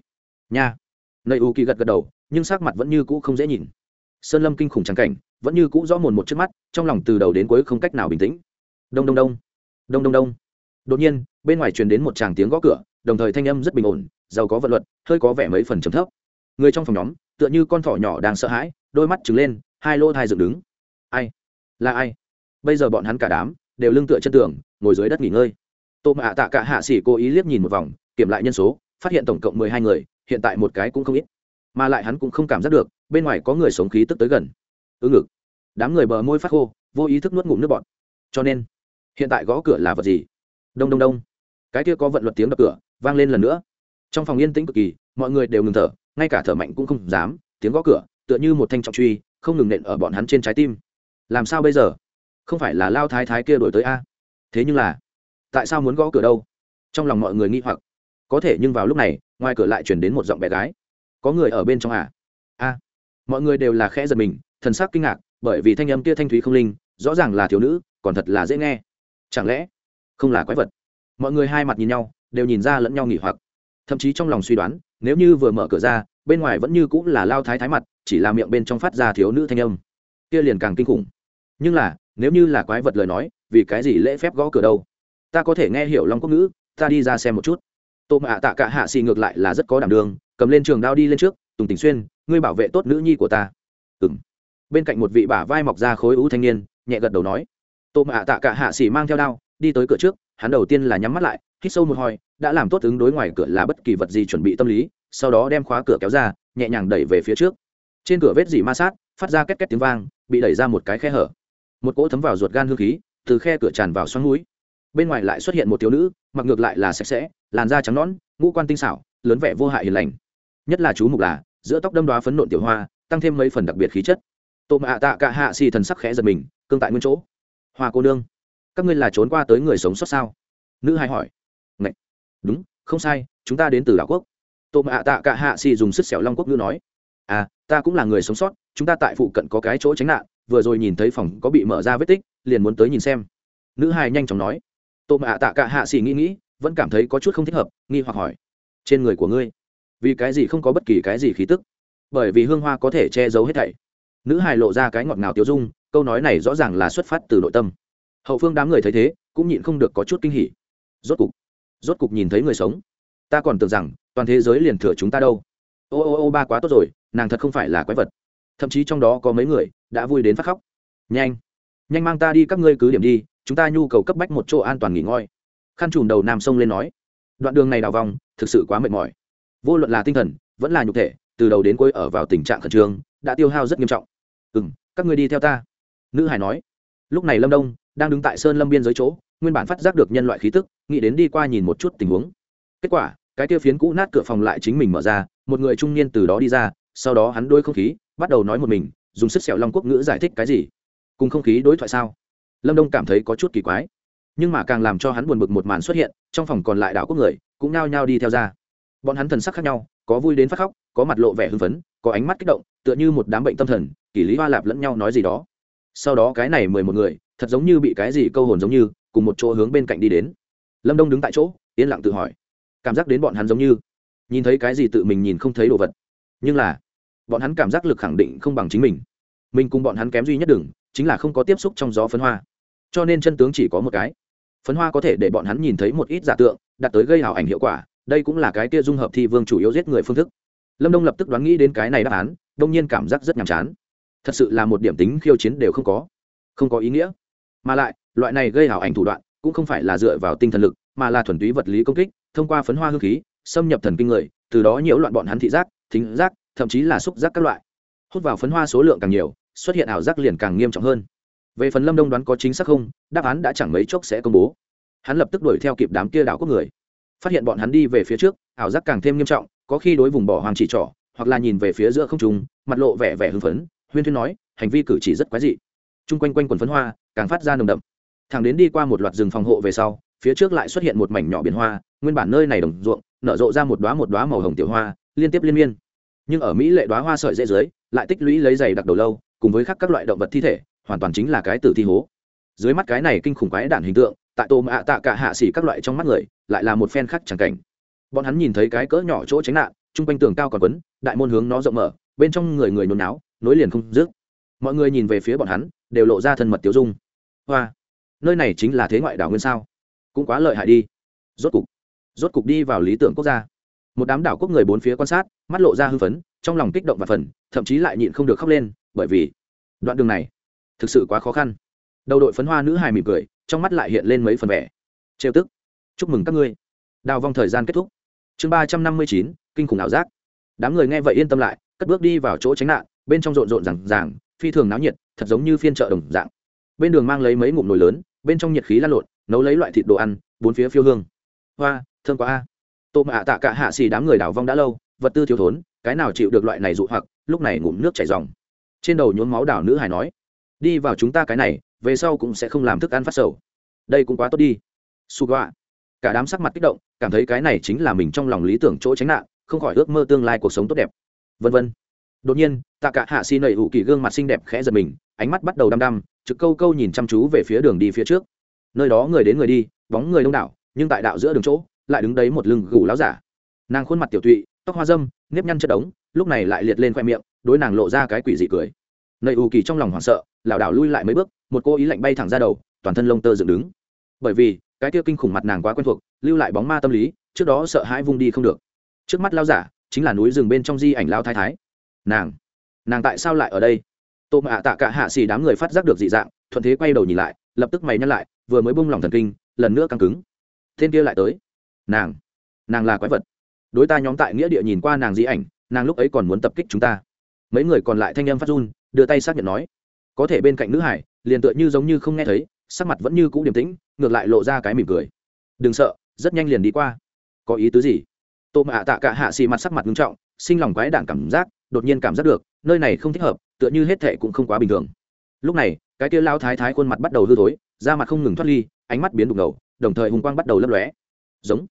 Nha. Nơi u kỳ gật gật đầu, nhưng sắc mặt vẫn như cũ không dễ nhìn. Sơn lâm kinh khủng trắng cảnh, vẫn như cũ rõ mồn một trước mắt, trong lòng từ đầu đến cuối không cách nào bình tĩnh đông đông đông. Đông đông đông. Đột nhiên, bên ngoài truyền đến một tràng tiếng gõ cửa, đồng thời thanh âm rất bình ổn, giàu có vận luật, hơi có vẻ mấy phần trầm thấp. Người trong phòng nhóm, tựa như con thỏ nhỏ đang sợ hãi, đôi mắt trừng lên, hai lỗ thai dựng đứng. Ai? Là ai? Bây giờ bọn hắn cả đám đều lưng tựa chân tường, ngồi dưới đất nghỉ ngơi. Tô mạ tạ cả hạ sĩ cố ý liếc nhìn một vòng, kiểm lại nhân số, phát hiện tổng cộng mười hai người, hiện tại một cái cũng không ít. Mà lại hắn cũng không cảm giác được, bên ngoài có người sống khí tức tới gần. Ư ngực. Đám người bờ môi phát khô, vô ý thức nuốt ngụm nước bọt. Cho nên hiện tại gõ cửa là vật gì? Đông đông đông. Cái kia có vận luật tiếng đập cửa, vang lên lần nữa. Trong phòng yên tĩnh cực kỳ, mọi người đều ngừng thở, ngay cả thở mạnh cũng không dám. Tiếng gõ cửa, tựa như một thanh trọng truy, không ngừng nện ở bọn hắn trên trái tim. Làm sao bây giờ? Không phải là lao thái thái kia đổi tới a? Thế nhưng là, tại sao muốn gõ cửa đâu? Trong lòng mọi người nghi hoặc. Có thể nhưng vào lúc này, ngoài cửa lại chuyển đến một giọng bé gái. Có người ở bên trong à? A. Mọi người đều là khẽ giật mình, thần sắc kinh ngạc, bởi vì thanh âm kia thanh thúy không linh, rõ ràng là thiếu nữ, còn thật là dễ nghe chẳng lẽ không là quái vật? Mọi người hai mặt nhìn nhau, đều nhìn ra lẫn nhau nghỉ hoặc. Thậm chí trong lòng suy đoán, nếu như vừa mở cửa ra, bên ngoài vẫn như cũng là lao thái thái mặt, chỉ là miệng bên trong phát ra thiếu nữ thanh âm. Kia liền càng kinh khủng. Nhưng là, nếu như là quái vật lời nói, vì cái gì lễ phép gõ cửa đâu? Ta có thể nghe hiểu long quốc ngữ, ta đi ra xem một chút. Tô mạ tạ cả hạ xì ngược lại là rất có đảm đường, cầm lên trường đao đi lên trước, tùng tình xuyên, ngươi bảo vệ tốt nữ nhi của ta. Ừng bên cạnh một vị bả vai mọc ra khối ú thanh niên, nhẹ gật đầu nói tô mạ tạ cả hạ xỉ mang theo đao, đi tới cửa trước, hắn đầu tiên là nhắm mắt lại, hít sâu một hồi, đã làm tốt ứng đối ngoài cửa là bất kỳ vật gì chuẩn bị tâm lý, sau đó đem khóa cửa kéo ra, nhẹ nhàng đẩy về phía trước. Trên cửa vết dỉ ma sát, phát ra két két tiếng vang, bị đẩy ra một cái khe hở. Một cỗ thấm vào ruột gan hương khí, từ khe cửa tràn vào xoắn núi bên ngoài lại xuất hiện một thiếu nữ, mặc ngược lại là sạch sẽ, làn da trắng nõn, ngũ quan tinh xảo, lớn vẻ vô hại hiền lành. Nhất là chú mục là, giữa tóc đâm đoá phấn nộn tiểu hoa, tăng thêm mấy phần đặc biệt khí chất. Tô mạ tạ cả hạ xì thần sắc khẽ giật mình, cương tại nguyên chỗ hoa cô nương, các ngươi là trốn qua tới người sống sót sao? Nữ hai hỏi. Ngậy. đúng, không sai, chúng ta đến từ đảo quốc. Tô mạ tạ cả hạ xì dùng sức xẻo long quốc ngữ nói. À ta cũng là người sống sót, chúng ta tại phụ cận có cái chỗ tránh nạn, vừa rồi nhìn thấy phòng có bị mở ra vết tích, liền muốn tới nhìn xem. Nữ hai nhanh chóng nói. Tô mạ tạ cả hạ xì nghĩ nghĩ, vẫn cảm thấy có chút không thích hợp, nghi hoặc hỏi. Trên người của ngươi, vì cái gì không có bất kỳ cái gì khí tức? Bởi vì hương hoa có thể che giấu hết thảy. Nữ hài lộ ra cái ngọt ngào tiêu dung câu nói này rõ ràng là xuất phát từ nội tâm. Hậu phương đám người thấy thế, cũng nhịn không được có chút kinh hỉ. Rốt cục rốt cục nhìn thấy người sống. Ta còn tưởng rằng, toàn thế giới liền thừa chúng ta đâu. Ô ô ô, ba quá tốt rồi, nàng thật không phải là quái vật. Thậm chí trong đó có mấy người, đã vui đến phát khóc. Nhanh nhanh mang ta đi các ngươi cứ điểm đi, chúng ta nhu cầu cấp bách một chỗ an toàn nghỉ ngơi. Khăn trùm đầu nam sông lên nói. Đoạn đường này đào vòng, thực sự quá mệt mỏi. Vô luận là tinh thần, vẫn là nhục thể, từ đầu đến cuối ở vào tình trạng khẩn trương, đã tiêu hao rất nghiêm trọng. Ừ m các người đi theo ta nữ hải nói, lúc này lâm đông đang đứng tại sơn lâm biên giới chỗ, nguyên bản phát giác được nhân loại khí tức, nghĩ đến đi qua nhìn một chút tình huống. Kết quả, cái tiêu phiến cũ nát cửa phòng lại chính mình mở ra, một người trung niên từ đó đi ra, sau đó hắn đôi không khí, bắt đầu nói một mình, dùng sức sẹo long quốc ngữ giải thích cái gì? Cùng không khí đối thoại sao? Lâm đông cảm thấy có chút kỳ quái, nhưng mà càng làm cho hắn buồn bực một màn xuất hiện, trong phòng còn lại đảo quốc người cũng nao nhao đi theo ra. Bọn hắn thần sắc khác nhau, có vui đến phát khóc, có mặt lộ vẻ hưng phấn, có ánh mắt kích động, tựa như một đám bệnh tâm thần, kỷ lý hoa lạp lẫn nhau nói gì đó sau đó cái này mười một người, thật giống như bị cái gì câu hồn giống như, cùng một chỗ hướng bên cạnh đi đến. Lâm đông đứng tại chỗ, yên lặng tự hỏi. Cảm giác đến bọn hắn giống như, nhìn thấy cái gì tự mình nhìn không thấy đồ vật. Nhưng là, bọn hắn cảm giác lực khẳng định không bằng chính mình. Mình cùng bọn hắn kém duy nhất đừng chính là không có tiếp xúc trong gió phấn hoa. Cho nên chân tướng chỉ có một cái. Phấn hoa có thể để bọn hắn nhìn thấy một ít giả tượng, đạt tới gây hào ảnh hiệu quả, đây cũng là cái kia dung hợp thi vương chủ yếu giết người phương thức. Lâm đông lập tức đoán nghĩ đến cái này đáp án, đông nhiên cảm giác rất nhàm chán thật sự là một điểm tính khiêu chiến đều không có. Không có ý nghĩa. Mà lại, loại này gây hảo ảnh thủ đoạn cũng không phải là dựa vào tinh thần lực, mà là thuần túy vật lý công kích, thông qua phấn hoa hương khí, xâm nhập thần kinh người, từ đó nhiễu loạn bọn hắn thị giác, thính giác, thậm chí là xúc giác các loại. Hút vào phấn hoa số lượng càng nhiều, xuất hiện ảo giác liền càng nghiêm trọng hơn. Về phần lâm đông đoán có chính xác không, đáp án đã chẳng mấy chốc sẽ công bố. Hắn lập tức đuổi theo kịp đám kia đảo quốc người. Phát hiện bọn hắn đi về phía trước, ảo giác càng thêm nghiêm trọng, có khi đối vùng bỏ hoàng chỉ trỏ, hoặc là nhìn về phía giữa không trùng mặt lộ vẻ vẻ hưng phấn huyên thuyên nói, hành vi cử chỉ rất quái dị. Chung quanh quanh quần phấn hoa, càng phát ra nồng đậm. Thằng đến đi qua một loạt rừng phòng hộ về sau, phía trước lại xuất hiện một mảnh nhỏ biển hoa, nguyên bản nơi này đồng ruộng, nở rộ ra một đoá một đoá màu hồng tiểu hoa, liên tiếp liên miên. Nhưng ở mỹ lệ đoá hoa sợi dễ dưới, lại tích lũy lấy giày đặc đầu lâu, cùng với khác các loại động vật thi thể, hoàn toàn chính là cái tử thi hố. Dưới mắt cái này kinh khủng quái đản hình tượng, tại tôm ạ tạ cả hạ xỉ các loại trong mắt người, lại là một phen khác chẳng cảnh. Bọn hắn nhìn thấy cái cỡ nhỏ chỗ tránh nạn, chung quanh tường cao còn quấn, đại môn hướng nó rộng mở, bên trong người người nôn náo nối liền không dứt. Mọi người nhìn về phía bọn hắn, đều lộ ra thân mật tiêu dung. Hoa, nơi này chính là thế ngoại đảo nguyên sao? Cũng quá lợi hại đi. Rốt cục rốt cục đi vào lý tưởng quốc gia. Một đám đảo quốc người bốn phía quan sát, mắt lộ ra hư phấn, trong lòng kích động và phần, thậm chí lại nhịn không được khóc lên, bởi vì đoạn đường này thực sự quá khó khăn. Đầu đội phấn hoa nữ hài mỉm cười, trong mắt lại hiện lên mấy phần vẻ trêu tức. Chúc mừng các ngươi. Đào vong thời gian kết thúc. Chương ba trăm năm mươi chín, kinh khủng ảo giác. Đám người nghe vậy yên tâm lại, cất bước đi vào chỗ tránh nạn bên trong rộn rộn rằng ràng, phi thường náo nhiệt, thật giống như phiên chợ đồng dạng. Bên đường mang lấy mấy ngụm nồi lớn, bên trong nhiệt khí lan lộn, nấu lấy loại thịt đồ ăn, bốn phía phiêu hương. Hoa, thơm quá a. Tô mạ tạ cả hạ xì đám người đào vong đã lâu, vật tư thiếu thốn, cái nào chịu được loại này dụ hoặc, lúc này ngụm nước chảy dòng. Trên đầu nhốn máu đảo nữ hải nói, đi vào chúng ta cái này, về sau cũng sẽ không làm thức ăn phát sầu. Đây cũng quá tốt đi. Su gọa. Cả đám sắc mặt kích động, cảm thấy cái này chính là mình trong lòng lý tưởng chỗ tránh nạn, không khỏi ước mơ tương lai cuộc sống tốt đẹp. Vân vân đột nhiên, tạ cả hạ xi nầy ủ kỳ gương mặt xinh đẹp khẽ giật mình, ánh mắt bắt đầu đăm đăm, trực câu câu nhìn chăm chú về phía đường đi phía trước. Nơi đó người đến người đi, bóng người đông đảo, nhưng tại đạo giữa đường chỗ, lại đứng đấy một lưng gù láo giả. Nàng khuôn mặt tiểu tụy, tóc hoa dâm, nếp nhăn chất đống, lúc này lại liệt lên khoe miệng, đối nàng lộ ra cái quỷ dị cười. Nầy ủ kỳ trong lòng hoảng sợ, lảo đảo lui lại mấy bước, một cô ý lạnh bay thẳng ra đầu, toàn thân lông tơ dựng đứng. Bởi vì, cái kia kinh khủng mặt nàng quá quen thuộc, lưu lại bóng ma tâm lý, trước đó sợ hãi vung đi không được. Trước mắt lao giả, chính là núi rừng bên trong di ảnh lao thái thái nàng nàng tại sao lại ở đây? Tô mạ tạ cả hạ xì đám người phát giác được dị dạng, thuận thế quay đầu nhìn lại, lập tức mày nhăn lại, vừa mới bung lòng thần kinh, lần nữa căng cứng. Tên kia lại tới. Nàng nàng là quái vật. Đối ta nhóm tại nghĩa địa nhìn qua nàng di ảnh, nàng lúc ấy còn muốn tập kích chúng ta. Mấy người còn lại thanh em phát run, đưa tay xác nhận nói. Có thể bên cạnh nữ hải, liền tựa như giống như không nghe thấy, sắc mặt vẫn như cũ điềm tĩnh, ngược lại lộ ra cái mỉm cười. Đừng sợ, rất nhanh liền đi qua. Có ý tứ gì? Tô mạ tạ cả hạ xì mặt sắc mặt nghiêm trọng, sinh lòng quái đản cảm giác đột nhiên cảm giác được, nơi này không thích hợp, tựa như hết thệ cũng không quá bình thường. Lúc này, cái kia lao thái thái khuôn mặt bắt đầu hư thối, da mặt không ngừng thoát ly, ánh mắt biến đục ngầu, đồng thời hùng quang bắt đầu lấp lóe. Giống.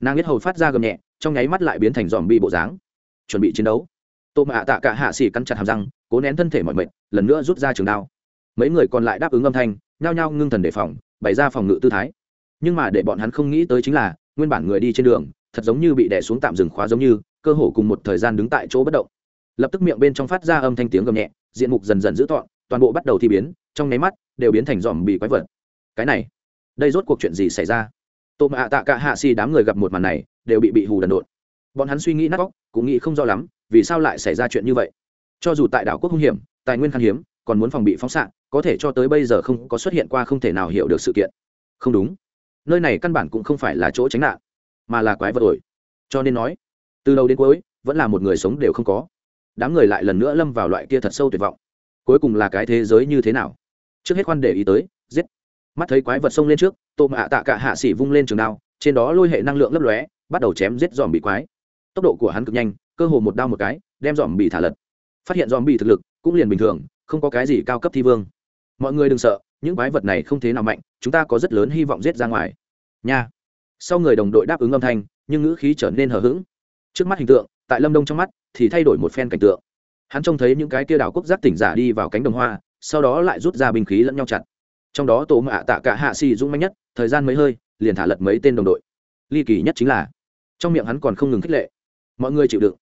Nàng biết hầu phát ra gầm nhẹ, trong nháy mắt lại biến thành dòm bi bộ dáng. Chuẩn bị chiến đấu. Tô mạ tạ cả hạ xỉ cắn chặt hàm răng, cố nén thân thể mọi mệt, lần nữa rút ra trường đao. Mấy người còn lại đáp ứng âm thanh, nhao nhao ngưng thần đề phòng, bày ra phòng ngự tư thái. Nhưng mà để bọn hắn không nghĩ tới chính là, nguyên bản người đi trên đường, thật giống như bị đè xuống tạm dừng khóa giống như, cơ hồ cùng một thời gian đứng tại chỗ bất động lập tức miệng bên trong phát ra âm thanh tiếng gầm nhẹ, diện mục dần dần dữ tọn toàn bộ bắt đầu thi biến, trong nháy mắt, đều biến thành dòm bị quái vật. Cái này, đây rốt cuộc chuyện gì xảy ra? Tô mạ tạ cả hạ xì đám người gặp một màn này, đều bị bị hù đần độn. Bọn hắn suy nghĩ nát óc, cũng nghĩ không rõ lắm, vì sao lại xảy ra chuyện như vậy. Cho dù tại đảo quốc hung hiểm, tài nguyên khan hiếm, còn muốn phòng bị phóng xạ, có thể cho tới bây giờ không có xuất hiện qua không thể nào hiểu được sự kiện. Không đúng. Nơi này căn bản cũng không phải là chỗ tránh nạn, mà là quái vật ổi cho nên nói, từ đầu đến cuối, vẫn là một người sống đều không có đám người lại lần nữa lâm vào loại kia thật sâu tuyệt vọng. Cuối cùng là cái thế giới như thế nào? Trước hết khoan để ý tới, giết. Mắt thấy quái vật xông lên trước, tô mạ tạ cả hạ xỉ vung lên trường đao, trên đó lôi hệ năng lượng lấp lóe, bắt đầu chém giết dòm bị quái. Tốc độ của hắn cực nhanh, cơ hồ một đao một cái, đem dòm bị thả lật. Phát hiện dòm bị thực lực cũng liền bình thường, không có cái gì cao cấp thi vương. Mọi người đừng sợ, những quái vật này không thế nào mạnh, chúng ta có rất lớn hy vọng giết ra ngoài. Nha. Sau người đồng đội đáp ứng âm thanh, nhưng ngữ khí trở nên hờ hững. Trước mắt hình tượng, tại lâm đông trong mắt thì thay đổi một phen cảnh tượng. Hắn trông thấy những cái kia đảo quốc giác tỉnh giả đi vào cánh đồng hoa, sau đó lại rút ra binh khí lẫn nhau chặt. Trong đó tổ mạ tạ cả hạ xì dũng mạnh nhất, thời gian mấy hơi, liền thả lật mấy tên đồng đội. Ly kỳ nhất chính là, trong miệng hắn còn không ngừng khích lệ. Mọi người chịu đựng.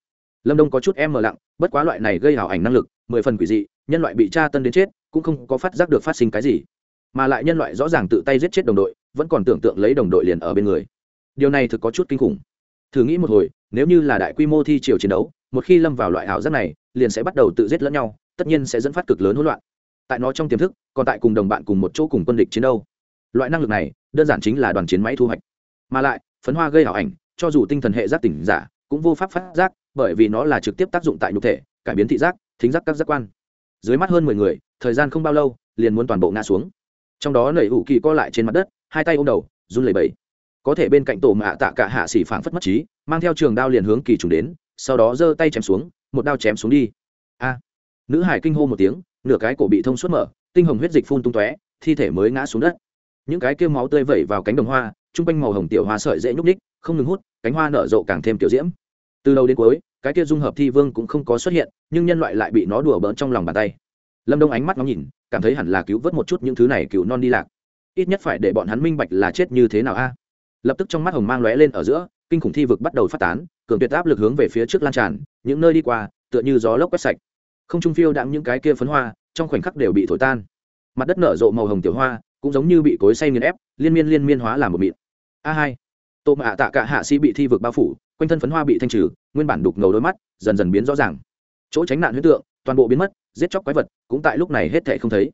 Lâm đông có chút em mờ lặng, bất quá loại này gây hảo ảnh năng lực, mười phần quỷ dị, nhân loại bị tra tân đến chết, cũng không có phát giác được phát sinh cái gì. Mà lại nhân loại rõ ràng tự tay giết chết đồng đội, vẫn còn tưởng tượng lấy đồng đội liền ở bên người. Điều này thực có chút kinh khủng. Thử nghĩ một hồi, nếu như là đại quy mô thi chiều chiến đấu một khi lâm vào loại ảo giác này, liền sẽ bắt đầu tự giết lẫn nhau, tất nhiên sẽ dẫn phát cực lớn hỗn loạn. Tại nó trong tiềm thức, còn tại cùng đồng bạn cùng một chỗ cùng quân địch chiến đâu. loại năng lực này, đơn giản chính là đoàn chiến máy thu hoạch. Mà lại, phấn hoa gây ảo ảnh, cho dù tinh thần hệ giác tỉnh giả, cũng vô pháp phát giác, bởi vì nó là trực tiếp tác dụng tại nhục thể, cải biến thị giác, thính giác các giác quan. Dưới mắt hơn mười người, thời gian không bao lâu, liền muốn toàn bộ ngã xuống. Trong đó nẩy ủ kỳ co lại trên mặt đất, hai tay ôm đầu, run lẩy bẩy. Có thể bên cạnh tổ mạ tạ cả hạ xỉ phảng phất mất trí, mang theo trường đao liền hướng kỳ trùng đến sau đó giơ tay chém xuống, một đao chém xuống đi. A. Nữ hải kinh hô một tiếng, nửa cái cổ bị thông suốt mở, tinh hồng huyết dịch phun tung tóe, thi thể mới ngã xuống đất. Những cái kêu máu tươi vẩy vào cánh đồng hoa chung quanh màu hồng tiểu hoa sợi dễ nhúc ních không ngừng hút, cánh hoa nở rộ càng thêm tiểu diễm. Từ đầu đến cuối, cái kia dung hợp thi vương cũng không có xuất hiện, nhưng nhân loại lại bị nó đùa bỡn trong lòng bàn tay. Lâm đông ánh mắt ngóng nhìn, cảm thấy hẳn là cứu vớt một chút những thứ này cứu non đi lạc. Ít nhất phải để bọn hắn minh bạch là chết như thế nào a. Lập tức trong mắt hồng mang lóe lên ở giữa, kinh khủng thi vực bắt đầu phát tán cường tuyệt áp lực hướng về phía trước lan tràn, những nơi đi qua, tựa như gió lốc quét sạch. Không trung phiêu đạm những cái kia phấn hoa, trong khoảnh khắc đều bị thổi tan. Mặt đất nở rộ màu hồng tiểu hoa, cũng giống như bị cối say nghiền ép, liên miên liên miên hóa làm một mịn. A hai. Tô mạ tạ cả hạ sĩ bị thi vực bao phủ, quanh thân phấn hoa bị thanh trừ, nguyên bản đục ngầu đôi mắt, dần dần biến rõ ràng. Chỗ tránh nạn huyết tượng, toàn bộ biến mất, giết chóc quái vật, cũng tại lúc này hết thể không thấy.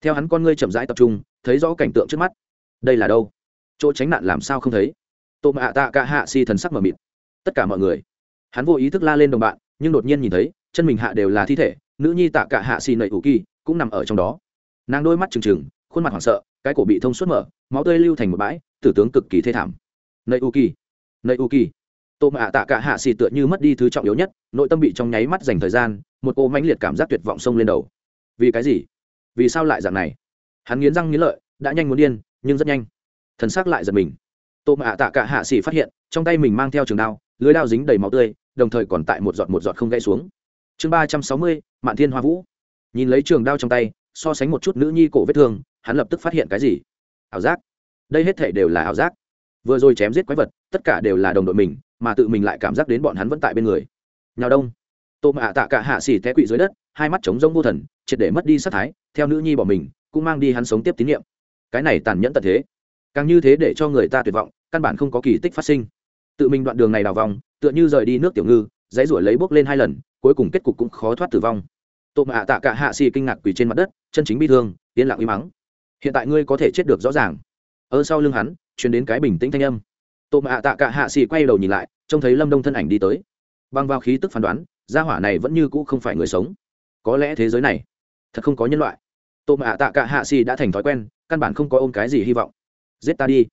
Theo hắn con ngươi chậm rãi tập trung, thấy rõ cảnh tượng trước mắt. Đây là đâu? Chỗ tránh nạn làm sao không thấy? Tô mạ tạ cả hạ si thần sắc mờ mịt tất cả mọi người. Hắn vô ý thức la lên đồng bạn, nhưng đột nhiên nhìn thấy, chân mình hạ đều là thi thể, nữ nhi tạ cả hạ xì nậy ủ kỳ, cũng nằm ở trong đó. Nàng đôi mắt trừng trừng, khuôn mặt hoảng sợ, cái cổ bị thông suốt mở, máu tươi lưu thành một bãi, tử tướng cực kỳ thê thảm. Nậy ủ kỳ nậy ủ kỳ. Tô mạ tạ cả hạ xì tựa như mất đi thứ trọng yếu nhất, nội tâm bị trong nháy mắt dành thời gian, một cô mãnh liệt cảm giác tuyệt vọng xông lên đầu. Vì cái gì? Vì sao lại dạng này? Hắn nghiến răng nghiến lợi, đã nhanh muốn điên, nhưng rất nhanh. Thần xác lại giật mình tô mạ tạ cả hạ xỉ phát hiện, trong tay mình mang theo trường đao, lưới đao dính đầy máu tươi, đồng thời còn tại một giọt một giọt không gãy xuống. Chương ba trăm sáu mươi, mạn thiên hoa vũ. Nhìn lấy trường đao trong tay, so sánh một chút nữ nhi cổ vết thương, hắn lập tức phát hiện cái gì? Ảo giác. Đây hết thể đều là ảo giác. Vừa rồi chém giết quái vật, tất cả đều là đồng đội mình, mà tự mình lại cảm giác đến bọn hắn vẫn tại bên người. Nhào đông. Tô mạ tạ cả hạ xỉ té quỵ dưới đất, hai mắt trống rông vô thần, triệt để mất đi sát thái, theo nữ nhi bỏ mình, cũng mang đi hắn sống tiếp tín nhiệm. Cái này tàn nhẫn tận thế càng như thế để cho người ta tuyệt vọng, căn bản không có kỳ tích phát sinh. Tự mình đoạn đường này đào vòng, tựa như rời đi nước tiểu ngư, dãy ruổi lấy bốc lên hai lần, cuối cùng kết cục cũng khó thoát tử vong. Tô mạ tạ cả hạ xì kinh ngạc quỳ trên mặt đất, chân chính bi thương, yên lặng uy mắng. Hiện tại ngươi có thể chết được rõ ràng. Ở sau lưng hắn chuyển đến cái bình tĩnh thanh âm. Tô mạ tạ cả hạ xì quay đầu nhìn lại, trông thấy lâm đông thân ảnh đi tới. Băng vào khí tức phán đoán, gia hỏa này vẫn như cũ không phải người sống. Có lẽ thế giới này, thật không có nhân loại. Tô mạ tạ cả hạ xì đã thành thói quen, căn bản không có ôm cái gì hy vọng giết ta đi.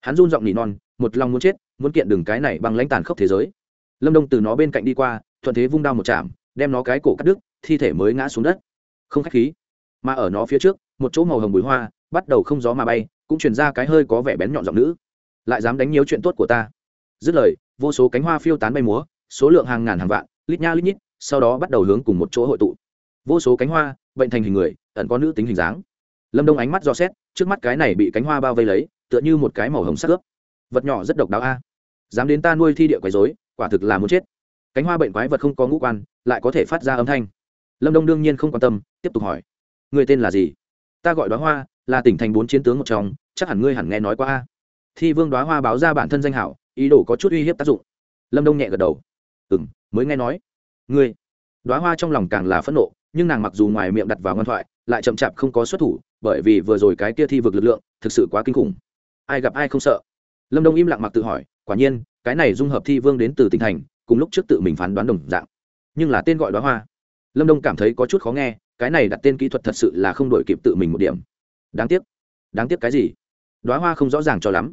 Hắn run giọng nỉ non, một lòng muốn chết, muốn kiện đừng cái này bằng lãnh tàn khốc thế giới. Lâm đông từ nó bên cạnh đi qua, thuận thế vung đao một chạm, đem nó cái cổ cắt đứt, thi thể mới ngã xuống đất. Không khách khí. Mà ở nó phía trước, một chỗ màu hồng bùi hoa, bắt đầu không gió mà bay, cũng truyền ra cái hơi có vẻ bén nhọn giọng nữ. Lại dám đánh nhiều chuyện tốt của ta. Dứt lời, vô số cánh hoa phiêu tán bay múa, số lượng hàng ngàn hàng vạn, lít nha lít nhít, sau đó bắt đầu hướng cùng một chỗ hội tụ. Vô số cánh hoa, bệnh thành hình người, ẩn có nữ tính hình dáng. Lâm đông ánh mắt do xét, trước mắt cái này bị cánh hoa bao vây lấy tựa như một cái màu hồng sắc ướp. Vật nhỏ rất độc đáo a. Dám đến ta nuôi thi địa quấy dối quả thực là muốn chết. Cánh hoa bệnh quái vật không có ngũ quan, lại có thể phát ra âm thanh. Lâm đông đương nhiên không quan tâm, tiếp tục hỏi. Người tên là gì? Ta gọi đoá hoa, là tỉnh thành bốn chiến tướng một trong, chắc hẳn ngươi hẳn nghe nói qua a. Thi vương đoá hoa báo ra bản thân danh hảo, ý đồ có chút uy hiếp tác dụng. Lâm đông nhẹ gật đầu. Ừ m mới nghe nói. Ngươi. Đoá hoa trong lòng càng là phẫn nộ, nhưng nàng mặc dù ngoài miệng đặt vào ngoan thoại, lại chậm chạp không có xuất thủ, bởi vì vừa rồi cái kia thi vực lực lượng, thực sự quá kinh khủng ai gặp ai không sợ. Lâm đông im lặng mặc tự hỏi, quả nhiên, cái này dung hợp thi vương đến từ tỉnh thành, cùng lúc trước tự mình phán đoán đồng dạng. Nhưng là tên gọi đoá hoa. Lâm đông cảm thấy có chút khó nghe, cái này đặt tên kỹ thuật thật sự là không đổi kịp tự mình một điểm. Đáng tiếc. Đáng tiếc cái gì? Đoá hoa không rõ ràng cho lắm.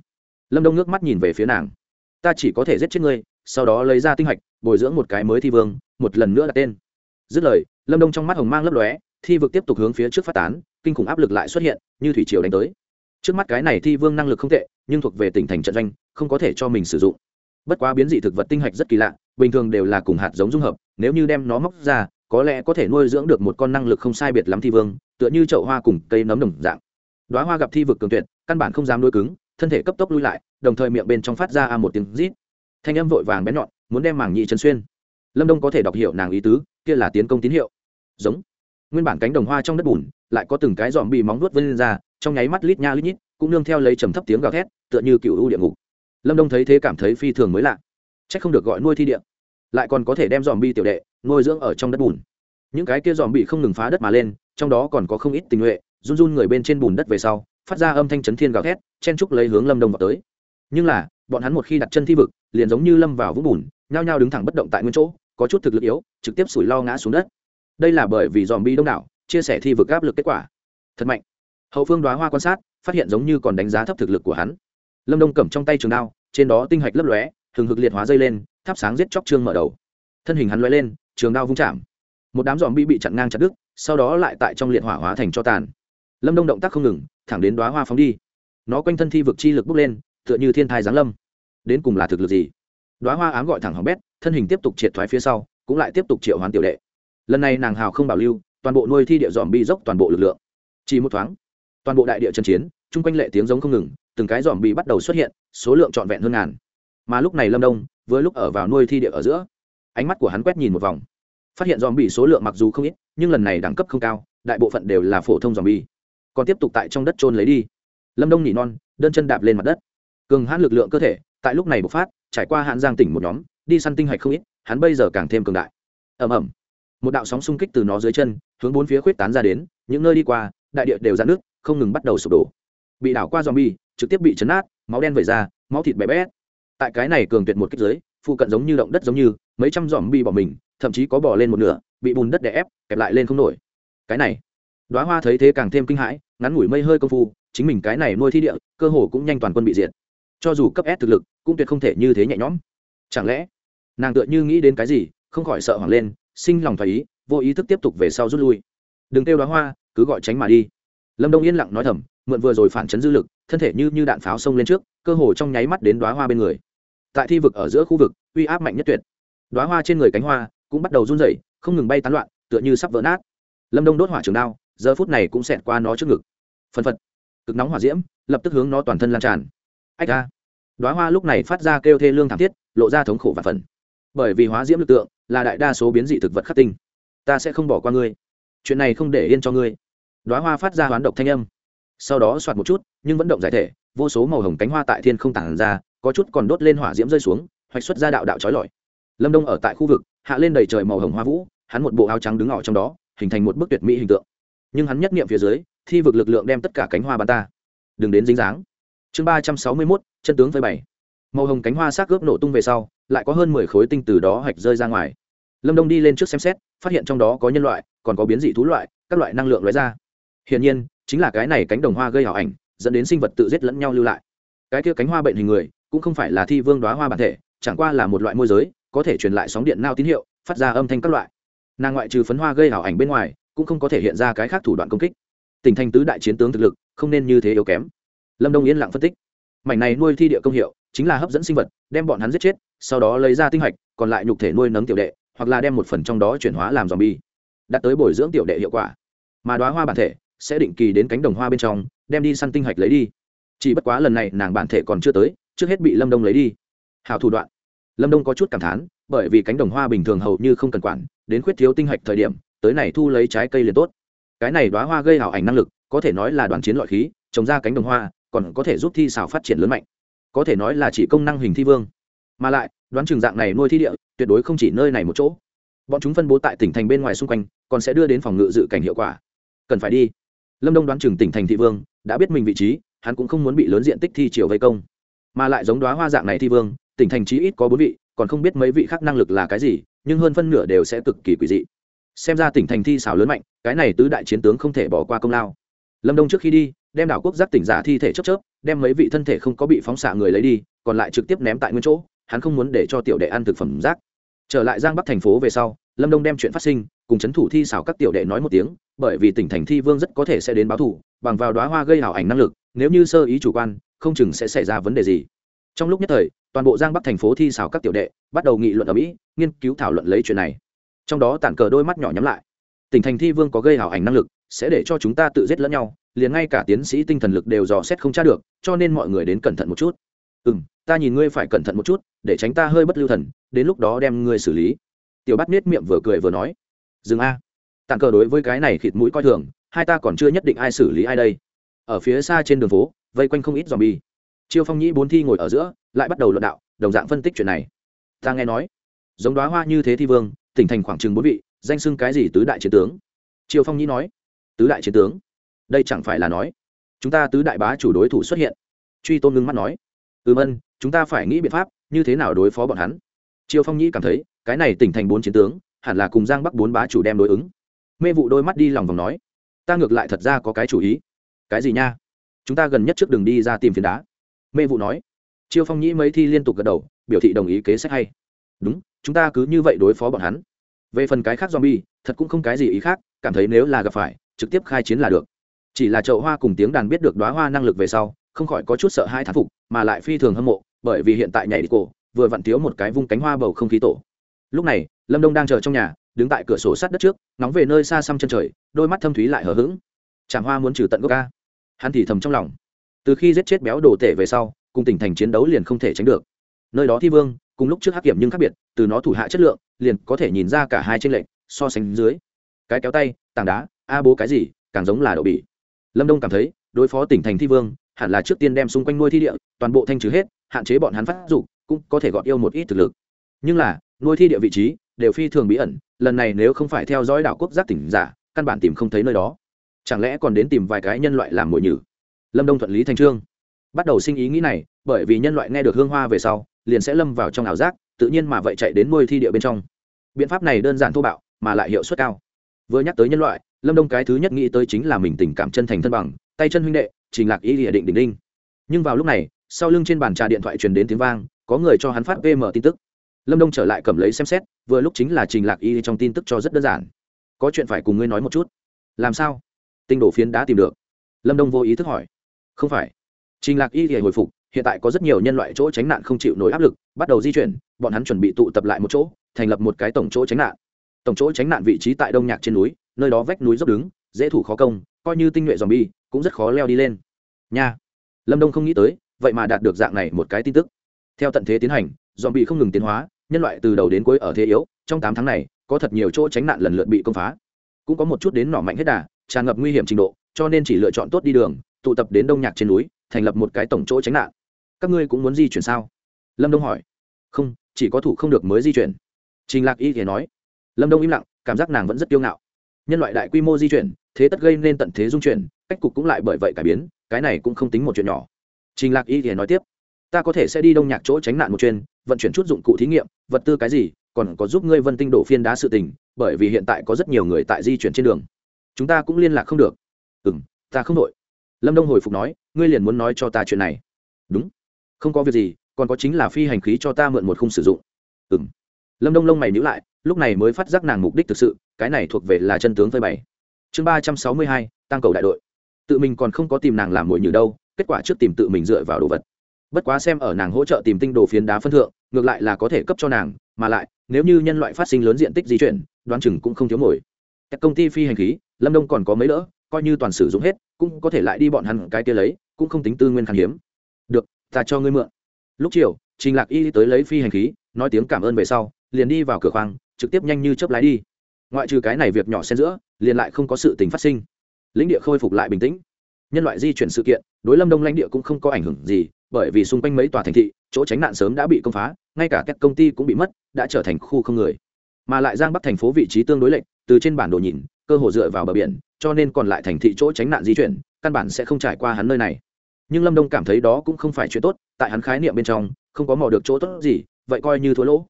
Lâm đông nước mắt nhìn về phía nàng. Ta chỉ có thể giết chết ngươi, sau đó lấy ra tinh hạch, bồi dưỡng một cái mới thi vương, một lần nữa đặt tên. Dứt lời, lâm đông trong mắt hồng mang lấp lóe, thi vực tiếp tục hướng phía trước phát tán, kinh khủng áp lực lại xuất hiện, như thủy triều đánh tới trước mắt cái này thi vương năng lực không tệ, nhưng thuộc về tỉnh thành trận doanh, không có thể cho mình sử dụng. Bất quá biến dị thực vật tinh hạch rất kỳ lạ, bình thường đều là cùng hạt giống dung hợp, nếu như đem nó móc ra, có lẽ có thể nuôi dưỡng được một con năng lực không sai biệt lắm thi vương, tựa như chậu hoa cùng cây nấm đồng dạng. Đoá hoa gặp thi vực cường tuyệt, căn bản không dám nuôi cứng, thân thể cấp tốc lui lại, đồng thời miệng bên trong phát ra a một tiếng rít. Thanh âm vội vàng bén nhọn, muốn đem mảng nhị chân xuyên. Lâm đông có thể đọc hiểu nàng ý tứ, kia là tiến công tín hiệu. Giống. Nguyên bản cánh đồng hoa trong đất bùn, lại có từng cái dòm bị móng vuốt vân lên ra trong nháy mắt lít nha lít nhít, cũng nương theo lấy trầm thấp tiếng gào thét, tựa như cựu u địa ngục. Lâm đông thấy thế cảm thấy phi thường mới lạ. C h ắ c không được gọi nuôi thi địa, lại còn có thể đem dòm bi tiểu đệ nuôi dưỡng ở trong đất bùn. Những cái kia dòm bị không ngừng phá đất mà lên, trong đó còn có không ít tình nguyện. run run người bên trên bùn đất về sau, phát ra âm thanh chấn thiên gào thét, chen trúc lấy hướng lâm đông vào tới. Nhưng là, bọn hắn một khi đặt chân thi vực, liền giống như lâm vào vũng bùn, nhao nhao đứng thẳng bất động tại nguyên chỗ, có chút thực lực yếu, trực tiếp sủi lo ngã xuống đất. Đây là bởi vì dòm bi đông đảo, chia sẻ thi vực áp lực kết quả. Thật mạnh hậu phương đoá hoa quan sát, phát hiện giống như còn đánh giá thấp thực lực của hắn. Lâm đông cầm trong tay trường đao, trên đó tinh hạch lấp lóe thường hực liệt hóa dây lên, thắp sáng giết chóc trương mở đầu. Thân hình hắn lóe lên, trường đao vung chạm. Một đám dòm bi bị chặn ngang chặt đứt, sau đó lại tại trong liệt hỏa hóa thành cho tàn. Lâm đông động tác không ngừng, thẳng đến đoá hoa phóng đi. Nó quanh thân thi vực chi lực bốc lên, tựa như thiên thai giáng lâm. Đến cùng là thực lực gì? Đoá hoa ám gọi thẳng hỏng bét, thân hình tiếp tục triệt thoái phía sau, cũng lại tiếp tục triệu hoán tiểu đệ. Lần này nàng hào không bảo lưu, toàn bộ nuôi thi địa dòm bi dốc toàn bộ lực lượng. Chỉ một thoáng toàn bộ đại địa chân chiến, chung quanh lệ tiếng giống không ngừng, từng cái dòm bị bắt đầu xuất hiện, số lượng trọn vẹn hơn ngàn. Mà lúc này lâm đông với lúc ở vào nuôi thi địa ở giữa, ánh mắt của hắn quét nhìn một vòng. Phát hiện dòm bị số lượng mặc dù không ít, nhưng lần này đẳng cấp không cao, đại bộ phận đều là phổ thông dòm bi. Còn tiếp tục tại trong đất trôn lấy đi. Lâm đông nỉ non, đơn chân đạp lên mặt đất. Cường hãn lực lượng cơ thể, tại lúc này bộc phát, trải qua hạn giang tỉnh một nhóm, đi săn tinh hạch không ít, hắn bây giờ càng thêm cường đại. Ẩm ẩm một đạo sóng xung kích từ nó dưới chân, hướng bốn phía khuyết tán ra đến, những nơi đi qua, đại địa đều ra nước không ngừng bắt đầu sụp đổ. Bị đảo qua zombie, trực tiếp bị chấn nát máu đen vẩy ra, máu thịt bé bé tại cái này cường tuyệt một kích giới phụ cận giống như động đất giống như, mấy trăm zombie bỏ mình, thậm chí có bỏ lên một nửa, bị bùn đất đè ép, kẹp lại lên không nổi. Cái này, đóa hoa thấy thế càng thêm kinh hãi, ngắn ngủi mây hơi công phu, chính mình cái này nuôi thi địa, cơ hồ cũng nhanh toàn quân bị diệt. Cho dù cấp S thực lực, cũng tuyệt không thể như thế nhẹ nhõm. Chẳng lẽ, nàng tựa như nghĩ đến cái gì, không khỏi sợ hoảng lên, sinh lòng thoải ý, vô ý thức tiếp tục về sau rút lui. Đừng kêu đoá hoa, cứ gọi tránh mà đi lâm đông yên lặng nói thầm, mượn vừa rồi phản chấn dư lực, thân thể như như đạn pháo xông lên trước, cơ hồ trong nháy mắt đến đoá hoa bên người. Tại thi vực ở giữa khu vực, uy áp mạnh nhất tuyệt. Đoá hoa trên người cánh hoa cũng bắt đầu run rẩy, không ngừng bay tán loạn, tựa như sắp vỡ nát. Lâm đông đốt hỏa trường đao, giờ phút này cũng xẹt qua nó trước ngực. Phân phật. Cực nóng hỏa diễm, lập tức hướng nó toàn thân lan tràn. Ách ra đoá hoa lúc này phát ra kêu thê lương thảm thiết, lộ ra thống khổ và phần bởi vì hóa diễm lực tượng là đại đa số biến dị thực vật khắc tinh. Ta sẽ không bỏ qua ngươi. Chuyện này không để yên cho ngươi đoá hoa phát ra hoán độc thanh âm. Sau đó soạt một chút, nhưng vẫn động giải thể, vô số màu hồng cánh hoa tại thiên không tản ra, có chút còn đốt lên hỏa diễm rơi xuống, hoạch xuất ra đạo đạo trói lọi. Lâm đông ở tại khu vực, hạ lên đầy trời màu hồng hoa vũ, hắn một bộ áo trắng đứng ngỏ trong đó, hình thành một bức tuyệt mỹ hình tượng. Nhưng hắn nhất nghiệm phía dưới, thi vực lực lượng đem tất cả cánh hoa bắn ta. Đừng đến dính dáng. Chương ba trăm sáu mươi mốt, chân tướng với bảy màu hồng cánh hoa xác gớp nổ tung về sau, lại có hơn mười khối tinh từ đó hạch rơi ra ngoài. Lâm đông đi lên trước xem xét, phát hiện trong đó có nhân loại, còn có biến dị thú loại, các loại năng lượng lóe ra hiển nhiên, chính là cái này cánh đồng hoa gây hảo ảnh, dẫn đến sinh vật tự giết lẫn nhau lưu lại. Cái kia cánh hoa bệnh hình người, cũng không phải là thi vương đoá hoa bản thể, chẳng qua là một loại môi giới, có thể truyền lại sóng điện nao tín hiệu, phát ra âm thanh các loại. Nàng ngoại trừ phấn hoa gây hảo ảnh bên ngoài, cũng không có thể hiện ra cái khác thủ đoạn công kích. Tỉnh thành tứ đại chiến tướng thực lực, không nên như thế yếu kém. Lâm đông yên lặng phân tích. Mảnh này nuôi thi địa công hiệu, chính là hấp dẫn sinh vật, đem bọn hắn giết chết, sau đó lấy ra tinh hạch, còn lại nhục thể nuôi nấng tiểu đệ, hoặc là đem một phần trong đó chuyển hóa làm dòm bi đạt tới bồi dưỡng tiểu đệ hiệu quả. Mà đoá hoa bản thể sẽ định kỳ đến cánh đồng hoa bên trong, đem đi săn tinh hạch lấy đi. Chỉ bất quá lần này nàng bản thể còn chưa tới, trước hết bị lâm đông lấy đi. Hào thủ đoạn. Lâm đông có chút cảm thán, bởi vì cánh đồng hoa bình thường hầu như không cần quản, đến khuyết thiếu tinh hạch thời điểm, tới này thu lấy trái cây liền tốt. Cái này đoá hoa gây hảo ảnh năng lực, có thể nói là đoàn chiến loại khí, trồng ra cánh đồng hoa, còn có thể giúp thi xảo phát triển lớn mạnh. Có thể nói là chỉ công năng hình thi vương. Mà lại, đoán trường dạng này nuôi thi địa, tuyệt đối không chỉ nơi này một chỗ. Bọn chúng phân bố tại tỉnh thành bên ngoài xung quanh, còn sẽ đưa đến phòng ngự dự cảnh hiệu quả. Cần phải đi lâm đông đoán chừng tỉnh thành thị vương, đã biết mình vị trí, hắn cũng không muốn bị lớn diện tích thi triều vây công. Mà lại giống đoá hoa dạng này thi vương, tỉnh thành chí ít có bốn vị, còn không biết mấy vị khác năng lực là cái gì, nhưng hơn phân nửa đều sẽ cực kỳ quỷ dị. Xem ra tỉnh thành thi xảo lớn mạnh, cái này tứ đại chiến tướng không thể bỏ qua công lao. Lâm đông trước khi đi, đem đảo quốc giác tỉnh giả thi thể chấp chớp, đem mấy vị thân thể không có bị phóng xạ người lấy đi, còn lại trực tiếp ném tại nguyên chỗ, hắn không muốn để cho tiểu đệ ăn thực phẩm rác. Trở lại giang bắc thành phố về sau, lâm đông đem chuyện phát sinh cùng c h ấ n thủ thi xảo các tiểu đệ nói một tiếng, bởi vì tỉnh thành thi vương rất có thể sẽ đến báo thủ bằng vào đoá hoa gây hảo ảnh năng lực, nếu như sơ ý chủ quan, không chừng sẽ xảy ra vấn đề gì. Trong lúc nhất thời, toàn bộ giang bắc thành phố thi xảo các tiểu đệ bắt đầu nghị luận ở mỹ, nghiên cứu thảo luận lấy chuyện này. Trong đó tản cờ đôi mắt nhỏ nhắm lại. Tỉnh thành thi vương có gây hảo ảnh năng lực, sẽ để cho chúng ta tự giết lẫn nhau, liền ngay cả tiến sĩ tinh thần lực đều dò xét không tra được, cho nên mọi người đến cẩn thận một chút. Ừ m ta nhìn ngươi phải cẩn thận một chút, để tránh ta hơi bất lưu thần, đến lúc đó đem ngươi xử lý. Tiểu bắt nết miệng vừa cười vừa nói dừng a. Tàn cờ đối với cái này khịt mũi coi thường, hai ta còn chưa nhất định ai xử lý ai đây. Ở phía xa trên đường phố, vây quanh không ít dòm bi chiêu phong nhĩ bốn thi ngồi ở giữa, lại bắt đầu luận đạo, đồng dạng phân tích chuyện này. Ta nghe nói, giống đoá hoa như thế thi vương, tỉnh thành khoảng chừng bốn vị, danh xưng cái gì tứ đại chiến tướng? Chiêu phong nhĩ nói, tứ đại chiến tướng? Đây chẳng phải là nói, chúng ta tứ đại bá chủ đối thủ xuất hiện. Truy tôn ngưng mắt nói, ừm ân, chúng ta phải nghĩ biện pháp, như thế nào đối phó bọn hắn? Triều phong nhĩ cảm thấy, cái này tỉnh thành bốn chiến tướng hẳn là cùng giang bắc bốn bá chủ đem đối ứng. Mê vụ đôi mắt đi lòng vòng nói, ta ngược lại thật ra có cái chủ ý. Cái gì nha? Chúng ta gần nhất trước đường đi ra tìm phiền đá. Mê vụ nói. Chiêu phong nhĩ mấy thi liên tục gật đầu, biểu thị đồng ý kế sách hay. Đúng, chúng ta cứ như vậy đối phó bọn hắn. Về phần cái khác zombie, thật cũng không cái gì ý khác, cảm thấy nếu là gặp phải, trực tiếp khai chiến là được. Chỉ là chậu hoa cùng tiếng đàn biết được đoá hoa năng lực về sau, không khỏi có chút sợ hai thán phục, mà lại phi thường hâm mộ, bởi vì hiện tại nhảy đi cổ, vừa vặn thiếu một cái vung cánh hoa bầu không khí tổ. Lúc này lâm đông đang chờ trong nhà, đứng tại cửa sổ sát đất trước nóng về nơi xa xăm chân trời, đôi mắt thâm thúy lại hờ hững. Chàng hoa muốn trừ tận gốc ca. Hắn thì thầm trong lòng. Từ khi giết chết béo đồ tể về sau, cùng tỉnh thành chiến đấu liền không thể tránh được. Nơi đó thi vương, cùng lúc trước hắc kiểm nhưng khác biệt, từ nó thủ hạ chất lượng, liền có thể nhìn ra cả hai tranh lệch, so sánh dưới. Cái kéo tay, tảng đá, a bố cái gì, càng giống là đậu bỉ. Lâm đông cảm thấy, đối phó tỉnh thành thi vương, hẳn là trước tiên đem xung quanh nuôi thi địa, toàn bộ thanh trừ hết, hạn chế bọn hắn phát dục, cũng có thể gọt yêu một ít thực lực. Nhưng là, nuôi thi địa vị trí đều phi thường bí ẩn, lần này nếu không phải theo dõi đảo quốc giác tỉnh giả, căn bản tìm không thấy nơi đó. Chẳng lẽ còn đến tìm vài cái nhân loại làm mồi nhử? Lâm đông thuận lý thành trương. Bắt đầu sinh ý nghĩ này, bởi vì nhân loại nghe được hương hoa về sau, liền sẽ lâm vào trong ảo giác, tự nhiên mà vậy chạy đến môi thi địa bên trong. Biện pháp này đơn giản thô bạo, mà lại hiệu suất cao. Vừa nhắc tới nhân loại, lâm đông cái thứ nhất nghĩ tới chính là mình tình cảm chân thành thân bằng, tay chân huynh đệ, trình lạc ý địa định đỉnh đinh. Nhưng vào lúc này, sau lưng trên bàn trà điện thoại truyền đến tiếng vang, có người cho hắn phát vm tin tức. Lâm đông trở lại cầm lấy xem xét vừa lúc chính là trình lạc y trong tin tức cho rất đơn giản. Có chuyện phải cùng ngươi nói một chút. Làm sao? Tinh đồ phiến đã tìm được. Lâm đông vô ý thức hỏi. Không phải. Trình lạc y thì hồi phục, hiện tại có rất nhiều nhân loại chỗ tránh nạn không chịu nổi áp lực, bắt đầu di chuyển, bọn hắn chuẩn bị tụ tập lại một chỗ, thành lập một cái tổng chỗ tránh nạn. Tổng chỗ tránh nạn vị trí tại đông nhạc trên núi, nơi đó vách núi dốc đứng, dễ thủ khó công, coi như tinh nhuệ dòm bi cũng rất khó leo đi lên. Nha. Lâm đông không nghĩ tới, vậy mà đạt được dạng này một cái tin tức. Theo tận thế tiến hành dòm bị không ngừng tiến hóa nhân loại từ đầu đến cuối ở thế yếu, trong tám tháng này, có thật nhiều chỗ tránh nạn lần lượt bị công phá. Cũng có một chút đến nỏ mạnh hết đà, tràn ngập nguy hiểm trình độ, cho nên chỉ lựa chọn tốt đi đường, tụ tập đến đông nhạc trên núi, thành lập một cái tổng chỗ tránh nạn. Các ngươi cũng muốn di chuyển sao? Lâm đông hỏi. Không, chỉ có thủ không được mới di chuyển. Trình lạc y thì nói. Lâm đông im lặng, cảm giác nàng vẫn rất kiêu ngạo. Nhân loại đại quy mô di chuyển, thế tất gây nên tận thế dung chuyển, cách cục cũng lại bởi vậy cải biến, cái này cũng không tính một chuyện nhỏ. Trình lạc y thì nói tiếp ta có thể sẽ đi đông nhạc chỗ tránh nạn một chuyên, vận chuyển chút dụng cụ thí nghiệm, vật tư cái gì, còn có giúp ngươi vân tinh đổ phiên đá sự tình, bởi vì hiện tại có rất nhiều người tại di chuyển trên đường. Chúng ta cũng liên lạc không được. Ừ m ta không đội lâm đông hồi phục nói, ngươi liền muốn nói cho ta chuyện này. Đúng. Không có việc gì, còn có chính là phi hành khí cho ta mượn một khung sử dụng. Ừ m lâm đông lông mày nhữ lại, lúc này mới phát giác nàng mục đích thực sự, cái này thuộc về là chân tướng phơi bày. Chương ba trăm sáu mươi hai, tăng cầu đại đội. Tự mình còn không có tìm nàng làm mồi nhử đâu, kết quả trước tìm tự mình dựa vào đồ vật bất quá xem ở nàng hỗ trợ tìm tinh đồ phiến đá phân thượng, ngược lại là có thể cấp cho nàng, mà lại, nếu như nhân loại phát sinh lớn diện tích di chuyển, đoán chừng cũng không thiếu mồi. Các công ty phi hành khí, lâm đông còn có mấy đỡ, coi như toàn sử dụng hết, cũng có thể lại đi bọn hắn cái kia lấy, cũng không tính tư nguyên khan hiếm. Được, ta cho ngươi mượn. Lúc chiều, trình lạc y tới lấy phi hành khí, nói tiếng cảm ơn về sau, liền đi vào cửa khoang, trực tiếp nhanh như chớp lái đi. Ngoại trừ cái này việc nhỏ xen giữa, liền lại không có sự tình phát sinh. Lĩnh địa khôi phục lại bình tĩnh. Nhân loại di chuyển sự kiện, đối lâm đông lãnh địa cũng không có ảnh hưởng gì bởi vì xung quanh mấy tòa thành thị, chỗ tránh nạn sớm đã bị công phá, ngay cả các công ty cũng bị mất, đã trở thành khu không người. Mà lại giang bắc thành phố vị trí tương đối lệch, từ trên bản đồ nhìn, cơ hồ dựa vào bờ biển, cho nên còn lại thành thị chỗ tránh nạn di chuyển, căn bản sẽ không trải qua hắn nơi này. Nhưng lâm đông cảm thấy đó cũng không phải chuyện tốt, tại hắn khái niệm bên trong, không có mò được chỗ tốt gì, vậy coi như thua lỗ.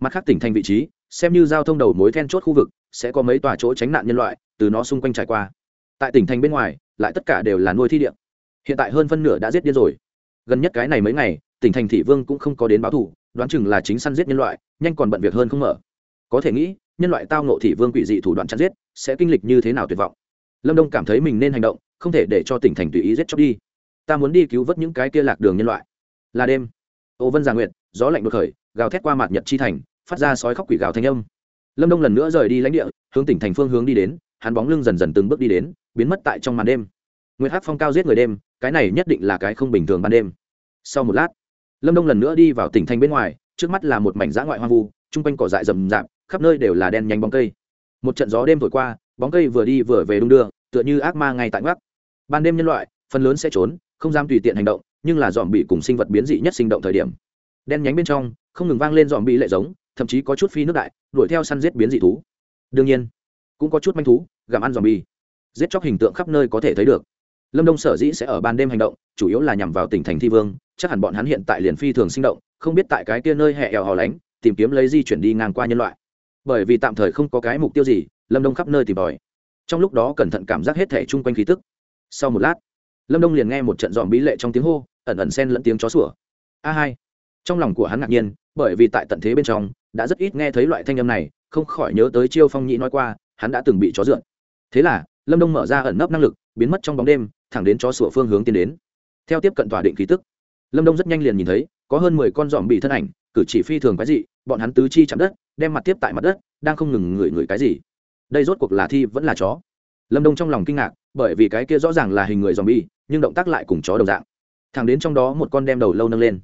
Mặt khác tỉnh thành vị trí, xem như giao thông đầu mối then chốt khu vực, sẽ có mấy tòa chỗ tránh nạn nhân loại, từ nó xung quanh trải qua. Tại tỉnh thành bên ngoài, lại tất cả đều là nuôi thi điện hiện tại hơn phân nửa đã giết điên rồi gần nhất cái này mấy ngày, tỉnh thành thị vương cũng không có đến báo thủ, đoán chừng là chính săn giết nhân loại, nhanh còn bận việc hơn không mở. Có thể nghĩ, nhân loại tao nộ thị vương quỷ dị thủ đoạn chăn giết, sẽ kinh lịch như thế nào tuyệt vọng. Lâm đông cảm thấy mình nên hành động, không thể để cho tỉnh thành tùy ý giết chóc đi. Ta muốn đi cứu vớt những cái kia lạc đường nhân loại. Là đêm. Ô vân già nguyệt, gió lạnh đột khởi, gào thét qua mặt nhật chi thành, phát ra sói khóc quỷ gào thanh âm. Lâm đông lần nữa rời đi lãnh địa, hướng tỉnh thành phương hướng đi đến, hắn bóng lưng dần dần từng bước đi đến, biến mất tại trong màn đêm. Nguyệt hát phong cao giết người đêm cái này nhất định là cái không bình thường ban đêm. Sau một lát, lâm đông lần nữa đi vào tỉnh thành bên ngoài, trước mắt là một mảnh dã ngoại hoang vu, chung quanh cỏ dại rầm rạp, khắp nơi đều là đen nhánh bóng cây. Một trận gió đêm thổi qua, bóng cây vừa đi vừa về đung đưa, tựa như ác ma ngay tại ngoắc. Ban đêm nhân loại, phần lớn sẽ trốn, không dám tùy tiện hành động, nhưng là dòm bị cùng sinh vật biến dị nhất sinh động thời điểm. Đen nhánh bên trong, không ngừng vang lên dòm bị lệ giống, thậm chí có chút phi nước đại, đuổi theo săn giết biến dị thú. Đương nhiên, cũng có chút manh thú, gặm ăn dòm bi giết chóc hình tượng khắp nơi có thể thấy được lâm đông sở dĩ sẽ ở ban đêm hành động, chủ yếu là nhằm vào tỉnh thành thi vương, chắc hẳn bọn hắn hiện tại liền phi thường sinh động, không biết tại cái kia nơi hẹ eo hò lánh, tìm kiếm lấy di chuyển đi ngang qua nhân loại. Bởi vì tạm thời không có cái mục tiêu gì, lâm đông khắp nơi tìm tòi. Trong lúc đó cẩn thận cảm giác hết thể chung quanh khí tức. Sau một lát, lâm đông liền nghe một trận dòm bí lệ trong tiếng hô, ẩn ẩn sen lẫn tiếng chó sủa. A hai. Trong lòng của hắn ngạc nhiên, bởi vì tại tận thế bên trong, đã rất ít nghe thấy loại thanh âm này, không khỏi nhớ tới chiêu phong nhĩ nói qua, hắn đã từng bị chó dượn thế là, lâm đông mở ra ẩn nấp năng lực biến mất trong bóng đêm, thẳng đến chó sủa phương hướng tiến đến. Theo tiếp cận tỏa định khí tức, lâm đông rất nhanh liền nhìn thấy, có hơn mười con dòm bị thân ảnh, cử chỉ phi thường cái gì bọn hắn tứ chi chạm đất, đem mặt tiếp tại mặt đất, đang không ngừng ngửi ngửi cái gì. Đây rốt cuộc là thi vẫn là chó. Lâm đông trong lòng kinh ngạc, bởi vì cái kia rõ ràng là hình người dòm bi nhưng động tác lại cùng chó đồng dạng. Thẳng đến trong đó một con đem đầu lâu nâng lên.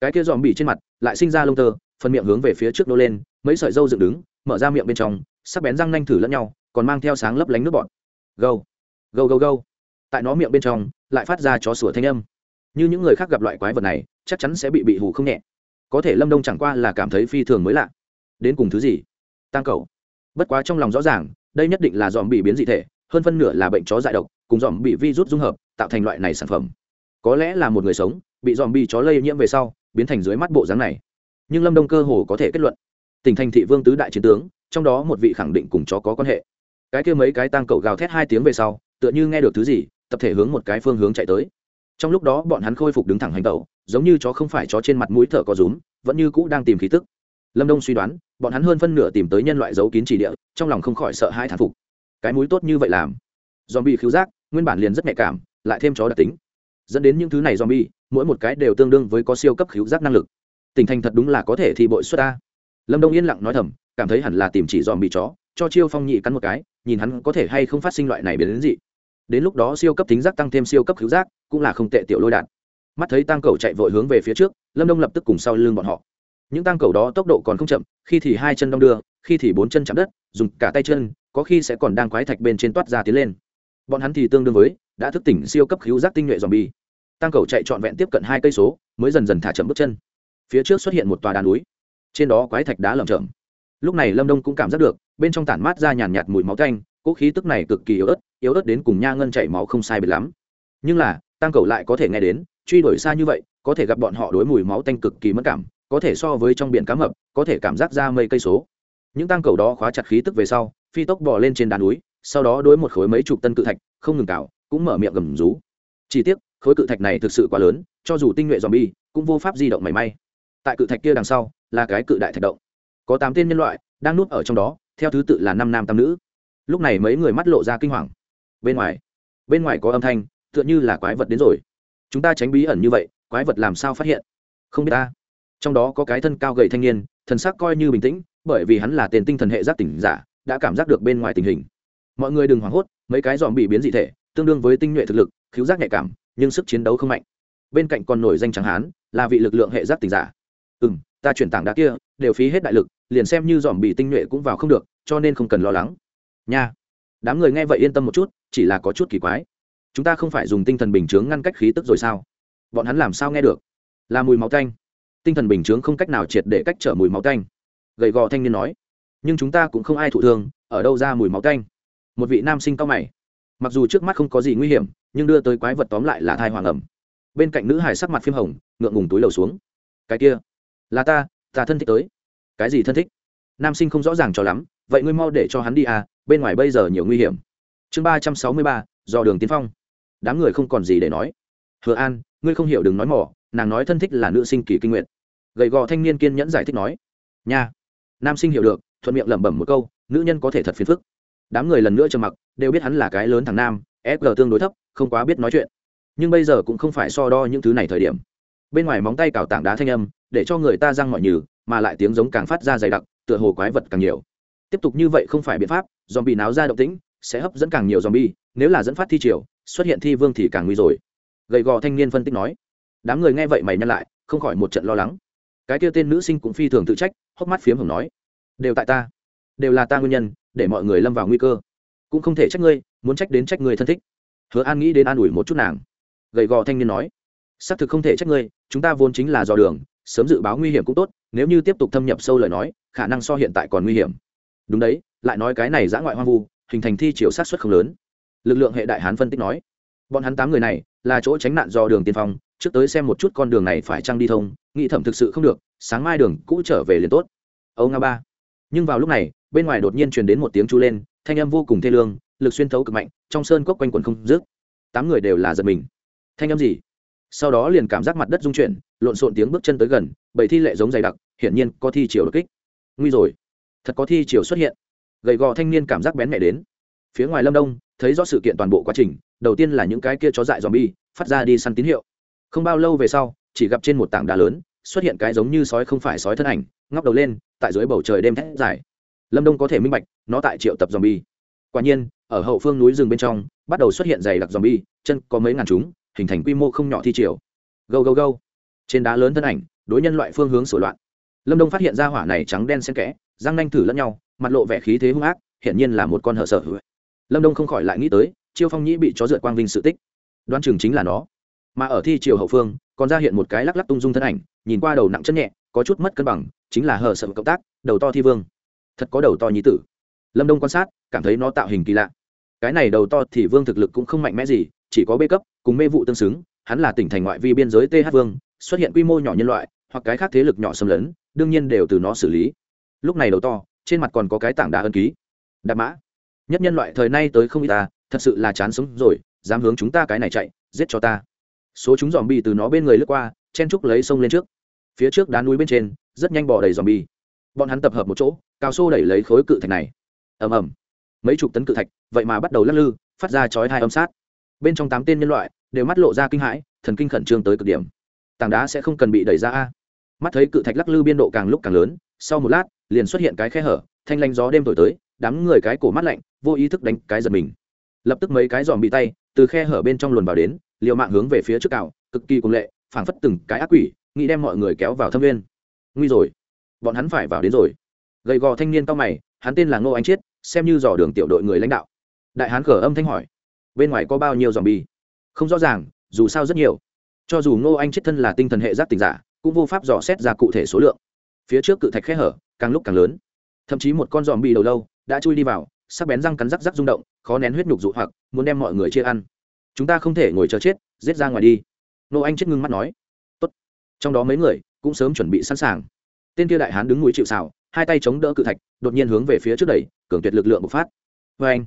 Cái kia dòm bị trên mặt lại sinh ra lông tơ, phần miệng hướng về phía trước nô lên, mấy sợi dâu dựng đứng, mở ra miệng bên trong, sắc bén răng nanh thử lẫn nhau, còn mang theo sáng lấp lánh nước bọt. Gâu gâu gâu gâu. Tại nó miệng bên trong, lại phát ra chó sủa thanh âm. Như những người khác gặp loại quái vật này, chắc chắn sẽ bị bị hù không nhẹ. Có thể lâm đông chẳng qua là cảm thấy phi thường mới lạ. Đến cùng thứ gì? Tăng cầu. Bất quá trong lòng rõ ràng, đây nhất định là dòm bị biến dị thể, hơn phân nửa là bệnh chó dại độc, cùng dòm bị virus dung hợp, tạo thành loại này sản phẩm. Có lẽ là một người sống, bị dòm bị chó lây nhiễm về sau, biến thành dưới mắt bộ dáng này. Nhưng lâm đông cơ hồ có thể kết luận, tỉnh thành thị vương tứ đại chiến tướng, trong đó một vị khẳng định cùng chó có quan hệ. Cái kia mấy cái tang cầu gào thét hai tiếng về sau tựa như nghe được thứ gì, tập thể hướng một cái phương hướng chạy tới. Trong lúc đó bọn hắn khôi phục đứng thẳng hành tẩu, giống như chó không phải chó trên mặt mũi thở có rúm, vẫn như cũ đang tìm khí tức. Lâm đông suy đoán, bọn hắn hơn phân nửa tìm tới nhân loại giấu kín chỉ địa, trong lòng không khỏi sợ hai thán phục. Cái mũi tốt như vậy làm. Dòm bị khiếu giác, nguyên bản liền rất nhạy cảm, lại thêm chó đặc tính. Dẫn đến những thứ này dòm bi mỗi một cái đều tương đương với có siêu cấp khiếu giác năng lực. Tình thành thật đúng là có thể thì bội xuất ta. Lâm đông yên lặng nói thầm, cảm thấy hẳn là tìm chỉ dòm bị chó, cho chiêu phong nhị cắn một cái, nhìn hắn có thể hay không phát sinh loại này biến đến gì đến lúc đó siêu cấp tính giác tăng thêm siêu cấp hữu giác cũng là không tệ tiểu lôi đạn. Mắt thấy tăng cầu chạy vội hướng về phía trước, lâm đông lập tức cùng sau lưng bọn họ. Những tăng cầu đó tốc độ còn không chậm, khi thì hai chân đong đưa, khi thì bốn chân chạm đất, dùng cả tay chân, có khi sẽ còn đang quái thạch bên trên toát ra tiến lên. Bọn hắn thì tương đương với đã thức tỉnh siêu cấp hữu giác tinh nhuệ dòm bi tăng cầu chạy trọn vẹn tiếp cận hai cây số, mới dần dần thả chậm bước chân. Phía trước xuất hiện một tòa đá núi, trên đó quái thạch đá lởm chởm. Lúc này lâm đông cũng cảm giác được, bên trong tản mát ra nhàn nhạt mùi máu canh cỗ khí tức này cực kỳ yếu ớt yếu ớt đến cùng nha ngân chảy máu không sai biệt lắm. Nhưng là, tăng cầu lại có thể nghe đến, truy đuổi xa như vậy, có thể gặp bọn họ đối mùi máu tanh cực kỳ mất cảm, có thể so với trong biển cá mập, có thể cảm giác ra mây cây số. Những tăng cầu đó khóa chặt khí tức về sau, phi tốc bò lên trên đá núi, sau đó đối một khối mấy chục tân cự thạch, không ngừng cào, cũng mở miệng gầm rú. Chỉ tiếc, khối cự thạch này thực sự quá lớn, cho dù tinh nhuệ dòm bi cũng vô pháp di động mảy may. Tại cự thạch kia đằng sau, là cái cự đại thạch động. Có tám tên nhân loại đang nuốt ở trong đó, theo thứ tự là năm nam tam nữ lúc này mấy người mắt lộ ra kinh hoàng. Bên ngoài bên ngoài có âm thanh, tựa như là quái vật đến rồi. Chúng ta tránh bí ẩn như vậy, quái vật làm sao phát hiện? Không biết ta. Trong đó có cái thân cao gầy thanh niên, thần sắc coi như bình tĩnh, bởi vì hắn là tên tinh thần hệ giác tỉnh giả, đã cảm giác được bên ngoài tình hình. Mọi người đừng hoảng hốt, mấy cái dòm bị biến dị thể, tương đương với tinh nhuệ thực lực, khiếu giác nhạy cảm, nhưng sức chiến đấu không mạnh. Bên cạnh còn nổi danh trắng hán, là vị lực lượng hệ giác tỉnh giả. Ừ m ta chuyển tảng đá kia, đều phí hết đại lực, liền xem như dòm bị tinh nhuệ cũng vào không được, cho nên không cần lo lắng nha. Đám người nghe vậy yên tâm một chút, chỉ là có chút kỳ quái. Chúng ta không phải dùng tinh thần bình chướng ngăn cách khí tức rồi sao? Bọn hắn làm sao nghe được? Là mùi máu tanh. Tinh thần bình chướng không cách nào triệt để cách trở mùi máu tanh. Gầy gò thanh niên nói. Nhưng chúng ta cũng không ai thụ thương, ở đâu ra mùi máu tanh? Một vị nam sinh cao mày. Mặc dù trước mắt không có gì nguy hiểm, nhưng đưa tới quái vật tóm lại là thai hoàng ẩm. Bên cạnh nữ hải sắc mặt phim hồng, ngượng ngùng túi lầu xuống. Cái kia, là ta ta thân thích tới. Cái gì thân thích? Nam sinh không rõ ràng cho lắm, vậy ngươi mau để cho hắn đi à bên ngoài bây giờ nhiều nguy hiểm. Chương ba trăm sáu mươi ba do đường tiến phong. Đám người không còn gì để nói. Hứa an, ngươi không hiểu đừng nói mỏ nàng nói thân thích là nữ sinh kỳ kinh nguyện gầy gò thanh niên kiên nhẫn giải thích nói. Nha. Nam sinh hiểu được, thuận miệng lẩm bẩm một câu, nữ nhân có thể thật phiền phức. Đám người lần nữa trầm mặc, đều biết hắn là cái lớn thằng nam fg tương đối thấp, không quá biết nói chuyện. Nhưng bây giờ cũng không phải so đo những thứ này thời điểm. Bên ngoài móng tay cào tảng đá thanh âm, để cho người ta răng mọi nhừ, mà lại tiếng giống càng phát ra dày đặc, tựa hồ quái vật càng nhiều tiếp tục như vậy không phải biện pháp dòm bị náo ra động tĩnh, sẽ hấp dẫn càng nhiều dòm bi nếu là dẫn phát thi triều, xuất hiện thi vương thì càng nguy rồi. Gầy gò thanh niên phân tích nói. Đám người nghe vậy mày nhăn lại, không khỏi một trận lo lắng. Cái kia tên nữ sinh cũng phi thường tự trách, hốc mắt phiếm hồng nói. Đều tại ta. Đều là ta nguyên nhân, để mọi người lâm vào nguy cơ. Cũng không thể trách ngươi, muốn trách đến trách người thân thích. Hứa an nghĩ đến an ủi một chút nàng. Gầy gò thanh niên nói. Xác thực không thể trách ngươi, chúng ta vốn chính là dò đường, sớm dự báo nguy hiểm cũng tốt, nếu như tiếp tục thâm nhập sâu lời nói, khả năng so hiện tại còn nguy hiểm đúng đấy, lại nói cái này giã ngoại hoang vu, hình thành thi chiều sát xuất không lớn. Lực lượng hệ đại hán phân tích nói, bọn hắn tám người này là chỗ tránh nạn do đường tiên phong, trước tới xem một chút con đường này phải trăng đi thông, nghĩ thẩm thực sự không được, sáng mai đường cũ trở về liền tốt. Âu nga ba. Nhưng vào lúc này, bên ngoài đột nhiên truyền đến một tiếng chu lên, thanh âm vô cùng thê lương, lực xuyên thấu cực mạnh, trong sơn cốc quanh quần không dứt. Tám người đều là giật mình. Thanh âm gì? Sau đó liền cảm giác mặt đất rung chuyển, lộn xộn tiếng bước chân tới gần, bảy thi lệ giống dày đặc, hiển nhiên có thi chiều đột kích. Nguy rồi thật có thi chiều xuất hiện. Gầy gò thanh niên cảm giác bén mẹ đến. Phía ngoài lâm đông, thấy rõ sự kiện toàn bộ quá trình, đầu tiên là những cái kia chó dại dòm bi phát ra đi săn tín hiệu. Không bao lâu về sau, chỉ gặp trên một tảng đá lớn, xuất hiện cái giống như sói không phải sói thân ảnh, ngóc đầu lên, tại dưới bầu trời đêm thét dài. Lâm đông có thể minh bạch, nó tại triệu tập dòm bi quả nhiên, ở hậu phương núi rừng bên trong, bắt đầu xuất hiện dày đặc dòm bi chân có mấy ngàn chúng, hình thành quy mô không nhỏ thi triều. Gâu gâu gâu. Trên đá lớn thân ảnh, đối nhân loại phương hướng sửa loạn. Lâm đông phát hiện ra hỏa này trắng đen xen kẽ răng nanh thử lẫn nhau, mặt lộ vẻ khí thế hung ác, hiển nhiên là một con hở sợ. Lâm đông không khỏi lại nghĩ tới, chiêu phong nhĩ bị chó dượt quang vinh sự tích. Đoan chừng chính là nó. Mà ở thi triều hậu phương, còn ra hiện một cái lắc lắc tung dung thân ảnh, nhìn qua đầu nặng chân nhẹ, có chút mất cân bằng, chính là hở sợ cộng tác, đầu to thi vương. Thật có đầu to nhí tử. Lâm đông quan sát, cảm thấy nó tạo hình kỳ lạ. Cái này đầu to thì vương thực lực cũng không mạnh mẽ gì, chỉ có bê cấp, cùng mê vụ tương xứng, hắn là tỉnh thành ngoại vi biên giới th vương, xuất hiện quy mô nhỏ nhân loại, hoặc cái khác thế lực nhỏ xâm lấn, đương nhiên đều từ nó xử lý lúc này đầu to, trên mặt còn có cái tảng đá ân ký. Đạp mã. Nhất nhân loại thời nay tới không y ta, thật sự là chán sống rồi, dám hướng chúng ta cái này chạy, giết cho ta. Số chúng dòm bi từ nó bên người lướt qua, chen trúc lấy sông lên trước. Phía trước đá núi bên trên, rất nhanh bỏ đầy dòm bi bọn hắn tập hợp một chỗ, cao xô đẩy lấy khối cự thạch này. Ầm ầm. Mấy chục tấn cự thạch, vậy mà bắt đầu lắc lư, phát ra chói hai âm sát. Bên trong tám tên nhân loại, đều mắt lộ ra kinh hãi, thần kinh khẩn trương tới cực điểm. Tảng đá sẽ không cần bị đẩy ra a. Mắt thấy cự thạch lắc lư biên độ càng lúc càng lớn sau một lát, liền xuất hiện cái khe hở, thanh lanh gió đêm thổi tới, đám người cái cổ mắt lạnh, vô ý thức đánh cái giật mình. Lập tức mấy cái giòm bị tay, từ khe hở bên trong luồn vào đến, liều mạng hướng về phía trước cào, cực kỳ cùng lệ, phảng phất từng cái ác quỷ, nghĩ đem mọi người kéo vào thâm viên nguy rồi. Bọn hắn phải vào đến rồi. Gầy gò thanh niên cao mày, hắn tên là ngô anh chiết, xem như dò đường tiểu đội người lãnh đạo. Đại hán khở âm thanh hỏi, bên ngoài có bao nhiêu dòm bi? Không rõ ràng, dù sao rất nhiều. Cho dù ngô anh Chiết thân là tinh thần hệ giáp tình giả, cũng vô pháp dò xét ra cụ thể số lượng phía trước cự thạch khe hở, càng lúc càng lớn. Thậm chí một con dòm bi đầu lâu đã chui đi vào, sắc bén răng cắn rắc rắc rung động, khó nén huyết nhục dụ hoặc, muốn đem mọi người chia ăn. Chúng ta không thể ngồi chờ chết, giết ra ngoài đi. Nô anh chết ngưng mắt nói. Tốt. trong đó mấy người cũng sớm chuẩn bị sẵn sàng. Tên kia đại hán đứng núi chịu xào hai tay chống đỡ cự thạch, đột nhiên hướng về phía trước đẩy, cường tuyệt lực lượng bộc phát. Vê anh,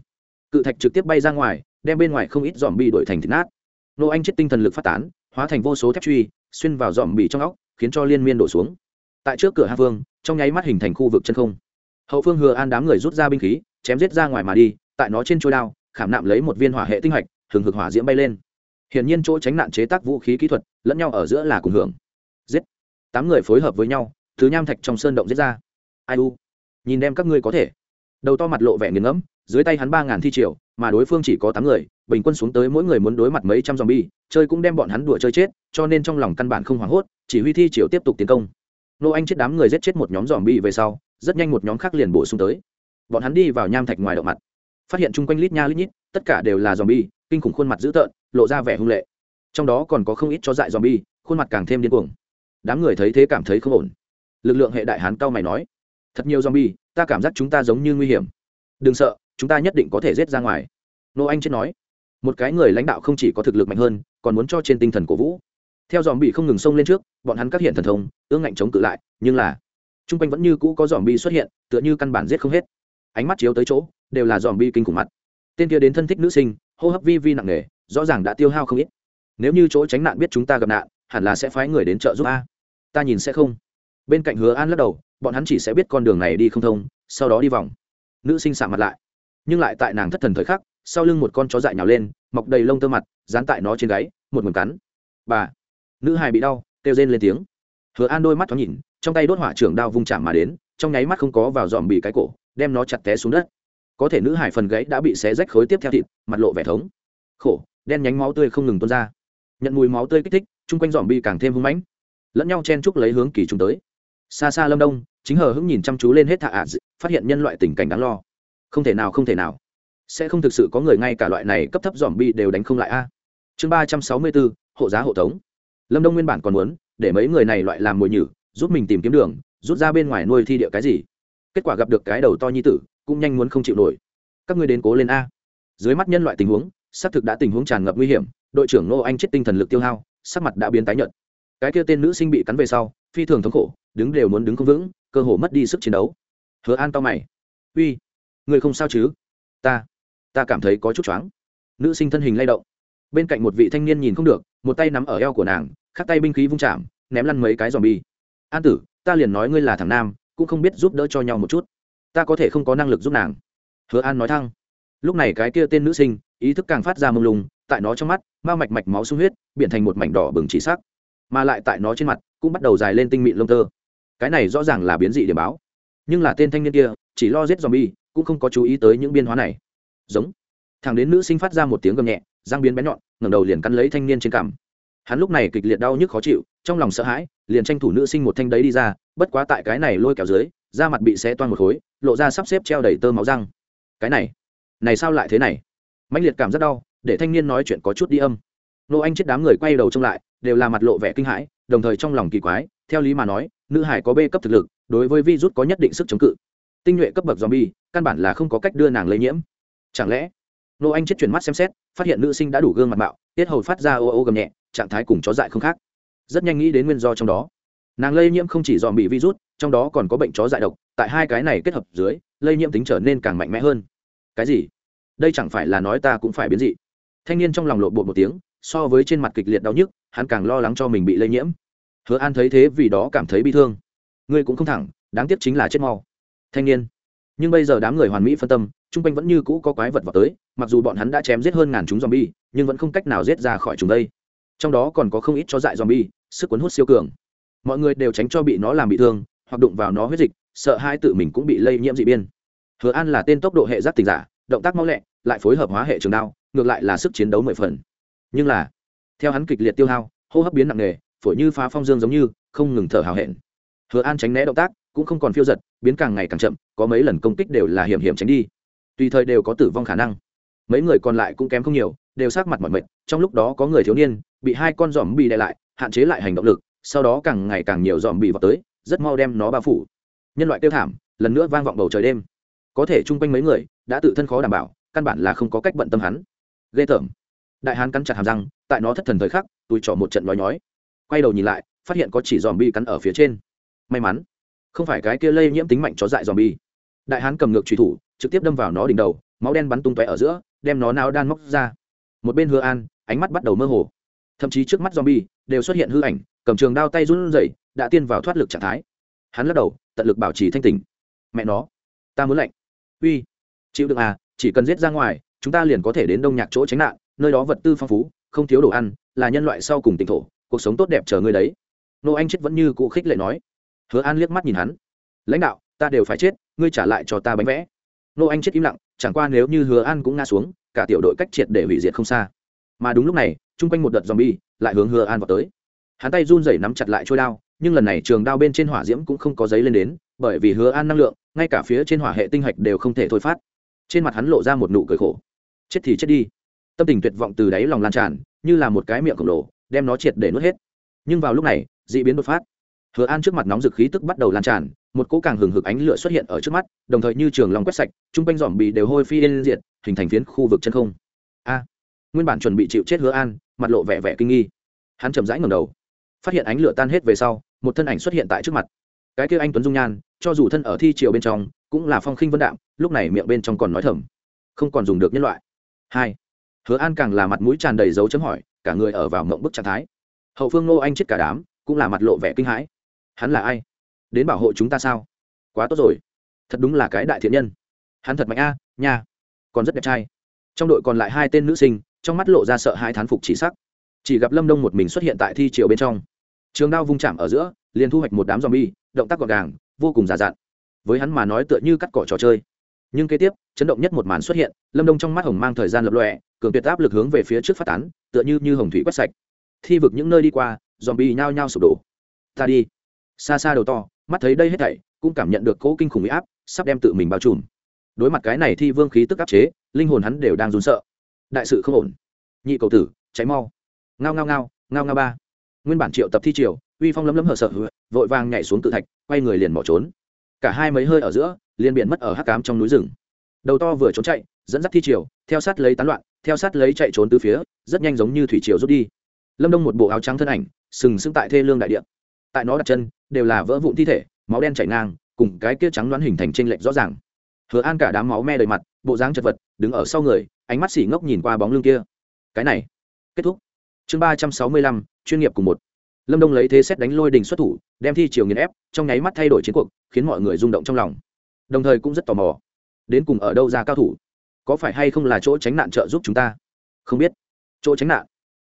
cự thạch trực tiếp bay ra ngoài, đem bên ngoài không ít dòm bị đổi thành thịt nát. Nô anh chết tinh thần lực phát tán, hóa thành vô số thép truy, xuyên vào dòm bị trong óc, khiến cho liên miên đổ xuống tại trước cửa hạ vương trong nháy mắt hình thành khu vực chân không. Hậu phương hừa an đám người rút ra binh khí chém giết ra ngoài mà đi tại nó trên trôi đao khảm nạm lấy một viên hỏa hệ tinh hạch hừng hực hỏa diễm bay lên. Hiển nhiên chỗ tránh nạn chế tác vũ khí kỹ thuật lẫn nhau ở giữa là cùng hưởng. Giết. Tám người phối hợp với nhau thứ nham thạch trong sơn động giết ra. Ai u? Nhìn đem các ngươi có thể. Đầu to mặt lộ vẻ nghiền ngẫm dưới tay hắn ba ngàn thi triều mà đối phương chỉ có tám người bình quân xuống tới mỗi người muốn đối mặt mấy trăm dòng bi, chơi cũng đem bọn hắn đùa chơi chết cho nên trong lòng căn bản không hoảng hốt chỉ huy thi triều tiếp tục tiến công nô anh chết đám người giết chết một nhóm dòm bi về sau rất nhanh một nhóm khác liền bổ sung tới. Bọn hắn đi vào nham thạch ngoài động mặt. Phát hiện chung quanh lít nha lít nhít tất cả đều là dòm bi, kinh khủng khuôn mặt dữ tợn lộ ra vẻ hung lệ. Trong đó còn có không ít chó dại dòm bi, khuôn mặt càng thêm điên cuồng. Đám người thấy thế cảm thấy không ổn. Lực lượng hệ đại hán cao mày nói thật nhiều dòm bi, ta cảm giác chúng ta giống như nguy hiểm. Đừng sợ chúng ta nhất định có thể giết ra ngoài. Nô anh chết nói một cái người lãnh đạo không chỉ có thực lực mạnh hơn còn muốn cho trên tinh thần cổ vũ theo dòm bị không ngừng xông lên trước, bọn hắn các hiện thần thông, ương ngạnh chống cự lại, nhưng là t r u n g quanh vẫn như cũ có dòm bi xuất hiện, tựa như căn bản giết không hết. Ánh mắt chiếu tới chỗ, đều là dòm bi kinh khủng mặt. Tên kia đến thân thích nữ sinh, hô hấp vi vi nặng nề, rõ ràng đã tiêu hao không ít. Nếu như chỗ tránh nạn biết chúng ta gặp nạn, hẳn là sẽ phái người đến trợ giúp a. Ta nhìn sẽ không. Bên cạnh hứa an lắc đầu, bọn hắn chỉ sẽ biết con đường này đi không thông, sau đó đi vòng. Nữ sinh sạ mặt lại. Nhưng lại tại nàng thất thần thời khắc, sau lưng một con chó dại nhào lên, mọc đầy lông tơ mặt, dán tại nó trên gáy, một nguồn cắn. Bà nữ hài bị đau, kêu rên lên tiếng. Hứa an đôi mắt thoáng nhìn, trong tay đốt hỏa trưởng đao vung chạm mà đến, trong nháy mắt không có vào dòm bị cái cổ, đem nó chặt té xuống đất. Có thể nữ hải phần gáy đã bị xé rách khối tiếp theo thịt, mặt lộ vẻ thống. Khổ, đen nhánh máu tươi không ngừng tuôn ra. Nhận mùi máu tươi kích thích, chung quanh dòm bi càng thêm hung mãnh. Lẫn nhau chen chúc lấy hướng kỳ chúng tới. Xa xa lâm đông, chính hờ hững nhìn chăm chú lên hết thạ ạ phát hiện nhân loại tình cảnh đáng lo. Không thể nào, không thể nào. Sẽ không thực sự có người ngay cả loại này cấp thấp dòm bi đều đánh không lại a. Chương ba trăm sáu mươi bốn, hộ giá hộ tống lâm đông nguyên bản còn muốn để mấy người này loại làm mồi nhử, giúp mình tìm kiếm đường, rút ra bên ngoài nuôi thi địa cái gì. Kết quả gặp được cái đầu to nhi tử, cũng nhanh muốn không chịu nổi. Các ngươi đến cố lên a. Dưới mắt nhân loại tình huống, xác thực đã tình huống tràn ngập nguy hiểm, đội trưởng nô anh chết tinh thần lực tiêu hao, sắc mặt đã biến tái nhợt. Cái kia tên nữ sinh bị cắn về sau, phi thường thống khổ, đứng đều muốn đứng không vững, cơ hồ mất đi sức chiến đấu. Hứa an to mày. Uy, người không sao chứ? Ta ta cảm thấy có chút choáng. Nữ sinh thân hình lay động. Bên cạnh một vị thanh niên nhìn không được, một tay nắm ở eo của nàng khắc tay binh khí vung chạm, ném lăn mấy cái dòm bi. An tử, ta liền nói ngươi là thằng nam, cũng không biết giúp đỡ cho nhau một chút. Ta có thể không có năng lực giúp nàng. Hứa an nói thăng. Lúc này cái kia tên nữ sinh, ý thức càng phát ra mông lung, tại nó trong mắt ma mạch mạch máu sung huyết, biến thành một mảnh đỏ bừng chỉ sắc. Mà lại tại nó trên mặt, cũng bắt đầu dài lên tinh mịn lông tơ. Cái này rõ ràng là biến dị điểm báo. Nhưng là tên thanh niên kia, chỉ lo giết zombie, cũng không có chú ý tới những biên hóa này. Giống. Thằng đến nữ sinh phát ra một tiếng gầm nhẹ, răng biến bén nhọn, ngẩng đầu liền cắn lấy thanh niên trên cằm hắn lúc này kịch liệt đau nhức khó chịu, trong lòng sợ hãi, liền tranh thủ nữ sinh một thanh đấy đi ra, bất quá tại cái này lôi kéo dưới, da mặt bị xé toan một khối, lộ ra sắp xếp treo đầy tơ máu răng. Cái này này sao lại thế này? Mạnh liệt cảm rất đau, để thanh niên nói chuyện có chút đi âm. Nô anh chết đám người quay đầu trông lại, đều là mặt lộ vẻ kinh hãi, đồng thời trong lòng kỳ quái, theo lý mà nói, nữ hải có b cấp thực lực, đối với virus có nhất định sức chống cự. Tinh nhuệ cấp bậc zombie, căn bản là không có cách đưa nàng lây nhiễm. Chẳng lẽ, nô anh chết chuyển mắt xem xét, phát hiện nữ sinh đã đủ gương mặt bạo tiết hầu phát ra ô ô gầm nhẹ, trạng thái cùng chó dại không khác. Rất nhanh nghĩ đến nguyên do trong đó. Nàng lây nhiễm không chỉ dòm bị virus, trong đó còn có bệnh chó dại độc, tại hai cái này kết hợp dưới, lây nhiễm tính trở nên càng mạnh mẽ hơn. Cái gì? Đây chẳng phải là nói ta cũng phải biến dị. Thanh niên trong lòng lộ bột một tiếng, so với trên mặt kịch liệt đau nhức, hắn càng lo lắng cho mình bị lây nhiễm. Hứa an thấy thế vì đó cảm thấy bi thương. Ngươi cũng không thẳng, đáng tiếc chính là chết mau. Thanh niên. Nhưng bây giờ đám người hoàn mỹ phân tâm chung quanh vẫn như cũ có quái vật vào tới, mặc dù bọn hắn đã chém giết hơn ngàn chúng zombie, nhưng vẫn không cách nào giết ra khỏi chúng đây. Trong đó còn có không ít cho dại zombie, sức cuốn hút siêu cường. Mọi người đều tránh cho bị nó làm bị thương, hoặc đụng vào nó huyết dịch, sợ hai tự mình cũng bị lây nhiễm dị biên hứa an là tên tốc độ hệ giáp tình giả, động tác mau lẹ, lại phối hợp hóa hệ trường đao, ngược lại là sức chiến đấu mười phần. Nhưng là, theo hắn kịch liệt tiêu hao, hô hấp biến nặng nề, phổi như phá phong dương giống như, không ngừng thở hào hẹn. Hứa an tránh né động tác, cũng không còn phiêu giật, biến càng ngày càng chậm, có mấy lần công kích đều là hiểm hiểm tránh đi tùy thời đều có tử vong khả năng. Mấy người còn lại cũng kém không nhiều, đều sát mặt mọi mệt, trong lúc đó có người thiếu niên, bị hai con giòm bị đè lại, hạn chế lại hành động lực, sau đó càng ngày càng nhiều giòm bị vào tới, rất mau đem nó bao phủ. Nhân loại tiêu thảm, lần nữa vang vọng bầu trời đêm. Có thể chung quanh mấy người, đã tự thân khó đảm bảo, căn bản là không có cách bận tâm hắn. Ghê tởm. Đại hán cắn chặt hàm răng, tại nó thất thần thời khắc tùi trỏ một trận nói nhói. Quay đầu nhìn lại, phát hiện có chỉ dòm bi cắn ở phía trên. May mắn, không phải cái kia lây nhiễm tính mạnh chó dại dòm bi đại hán cầm ngược truy thủ, trực tiếp đâm vào nó đỉnh đầu, máu đen bắn tung tóe ở giữa, đem nó nao đan móc ra. Một bên hứa an, ánh mắt bắt đầu mơ hồ. Thậm chí trước mắt zombie đều xuất hiện hư ảnh, cầm trường đao tay run rẩy, đã tiên vào thoát lực trạng thái. Hắn lắc đầu, tận lực bảo trì thanh tỉnh. Mẹ nó, ta muốn lạnh. Uy, chịu được à chỉ cần giết ra ngoài, chúng ta liền có thể đến đông nhạc chỗ tránh nạn, nơi đó vật tư phong phú, không thiếu đồ ăn, là nhân loại sau cùng tỉnh thổ, cuộc sống tốt đẹp chờ ngươi đấy. Nô anh chết vẫn như cụ khích lệ nói. Hứa an liếc mắt nhìn hắn. Lãnh đạo, ta đều phải chết ngươi trả lại cho ta bánh vẽ. Nô anh chết im lặng, chẳng qua nếu như hứa an cũng ngã xuống, cả tiểu đội cách triệt để hủy diệt không xa. Mà đúng lúc này, chung quanh một đợt dòm bi lại hướng hứa an vào tới. Hắn tay run rẩy nắm chặt lại trôi đao, nhưng lần này trường đao bên trên hỏa diễm cũng không có giấy lên đến, bởi vì hứa an năng lượng, ngay cả phía trên hỏa hệ tinh hạch đều không thể thôi phát. Trên mặt hắn lộ ra một nụ cười khổ. Chết thì chết đi. Tâm tình tuyệt vọng từ đáy lòng lan tràn, như là một cái miệng khổng lồ, đem nó triệt để nuốt hết. Nhưng vào lúc này d ị biến đột phát. Hứa an trước mặt nóng dực khí tức bắt đầu lan tràn một cỗ càng hừng hực ánh lửa xuất hiện ở trước mắt, đồng thời như trường lòng quét sạch, chung quanh dòm bị đều hôi phi lên diện hình thành phiến khu vực chân không. A, nguyên bản chuẩn bị chịu chết hứa an, mặt lộ vẻ vẻ kinh nghi. Hắn chậm rãi ngầm đầu, phát hiện ánh lửa tan hết về sau, một thân ảnh xuất hiện tại trước mặt. Cái kia anh tuấn dung nhan, cho dù thân ở thi triều bên trong, cũng là phong khinh vân đạm, lúc này miệng bên trong còn nói thầm, không còn dùng được nhân loại. Hai, hứa an càng là mặt mũi tràn đầy dấu chấm hỏi, cả người ở vào mộng bức trạng thái. Hậu phương nô anh chết cả đám, cũng là mặt lộ vẻ kinh hãi. Hắn là ai? Đến bảo hộ chúng ta sao? Quá tốt rồi. Thật đúng là cái đại thiện nhân. Hắn thật mạnh a, nha. Còn rất đẹp trai. Trong đội còn lại hai tên nữ sinh, trong mắt lộ ra sợ hai thán phục chỉ sắc. Chỉ gặp lâm đông một mình xuất hiện tại thi triều bên trong. Trường đao vung chạm ở giữa, liền thu hoạch một đám z o m bi e động tác gọn gàng, vô cùng già dặn. Với hắn mà nói tựa như cắt cỏ trò chơi. Nhưng kế tiếp, chấn động nhất một màn xuất hiện, lâm đông trong mắt hồng mang thời gian lập lọe cường tuyệt áp lực hướng về phía trước phát tán, tựa như như hồng thủy quét sạch. Thi vực những nơi đi qua dòm bi nhao nhao sụp đổ. Ta đi. Xa xa đầu to mắt thấy đây hết thảy, cũng cảm nhận được cỗ kinh khủng huy áp, sắp đem tự mình bao trùm. Đối mặt cái này thi vương khí tức áp chế, linh hồn hắn đều đang run sợ. Đại sự không ổn. Nhị cầu tử, cháy mau. Ngao ngao ngao ngao ngao ba. Nguyên bản triệu tập thi triều, uy phong lấm lấm hở sợ, vội vàng nhảy xuống tự thạch, quay người liền bỏ trốn. Cả hai mấy hơi ở giữa, liền biển mất ở hắc cám trong núi rừng. Đầu to vừa trốn chạy, dẫn dắt thi triều, theo sát lấy tán loạn, theo sát lấy chạy trốn từ phía, rất nhanh giống như thủy triều rút đi. Lâm đông một bộ áo trắng thân ảnh, sừng sững tại thê lương đại địa. Tại nó đặt chân đều là vỡ vụn thi thể, máu đen chảy ngang, cùng cái kia trắng đoán hình thành tranh lệch rõ ràng. Hứa an cả đám máu me đầy mặt, bộ dáng chật vật, đứng ở sau người, ánh mắt xỉ ngốc nhìn qua bóng lưng kia. Cái này, kết thúc. Chương ba trăm sáu mươi lăm, chuyên nghiệp cùng một. Lâm đông lấy thế xét đánh lôi đình xuất thủ, đem thi chiều nghiền ép, trong nháy mắt thay đổi chiến cuộc, khiến mọi người rung động trong lòng. Đồng thời cũng rất tò mò, đến cùng ở đâu ra cao thủ? Có phải hay không là chỗ tránh nạn trợ giúp chúng ta? Không biết. Chỗ tránh nạn.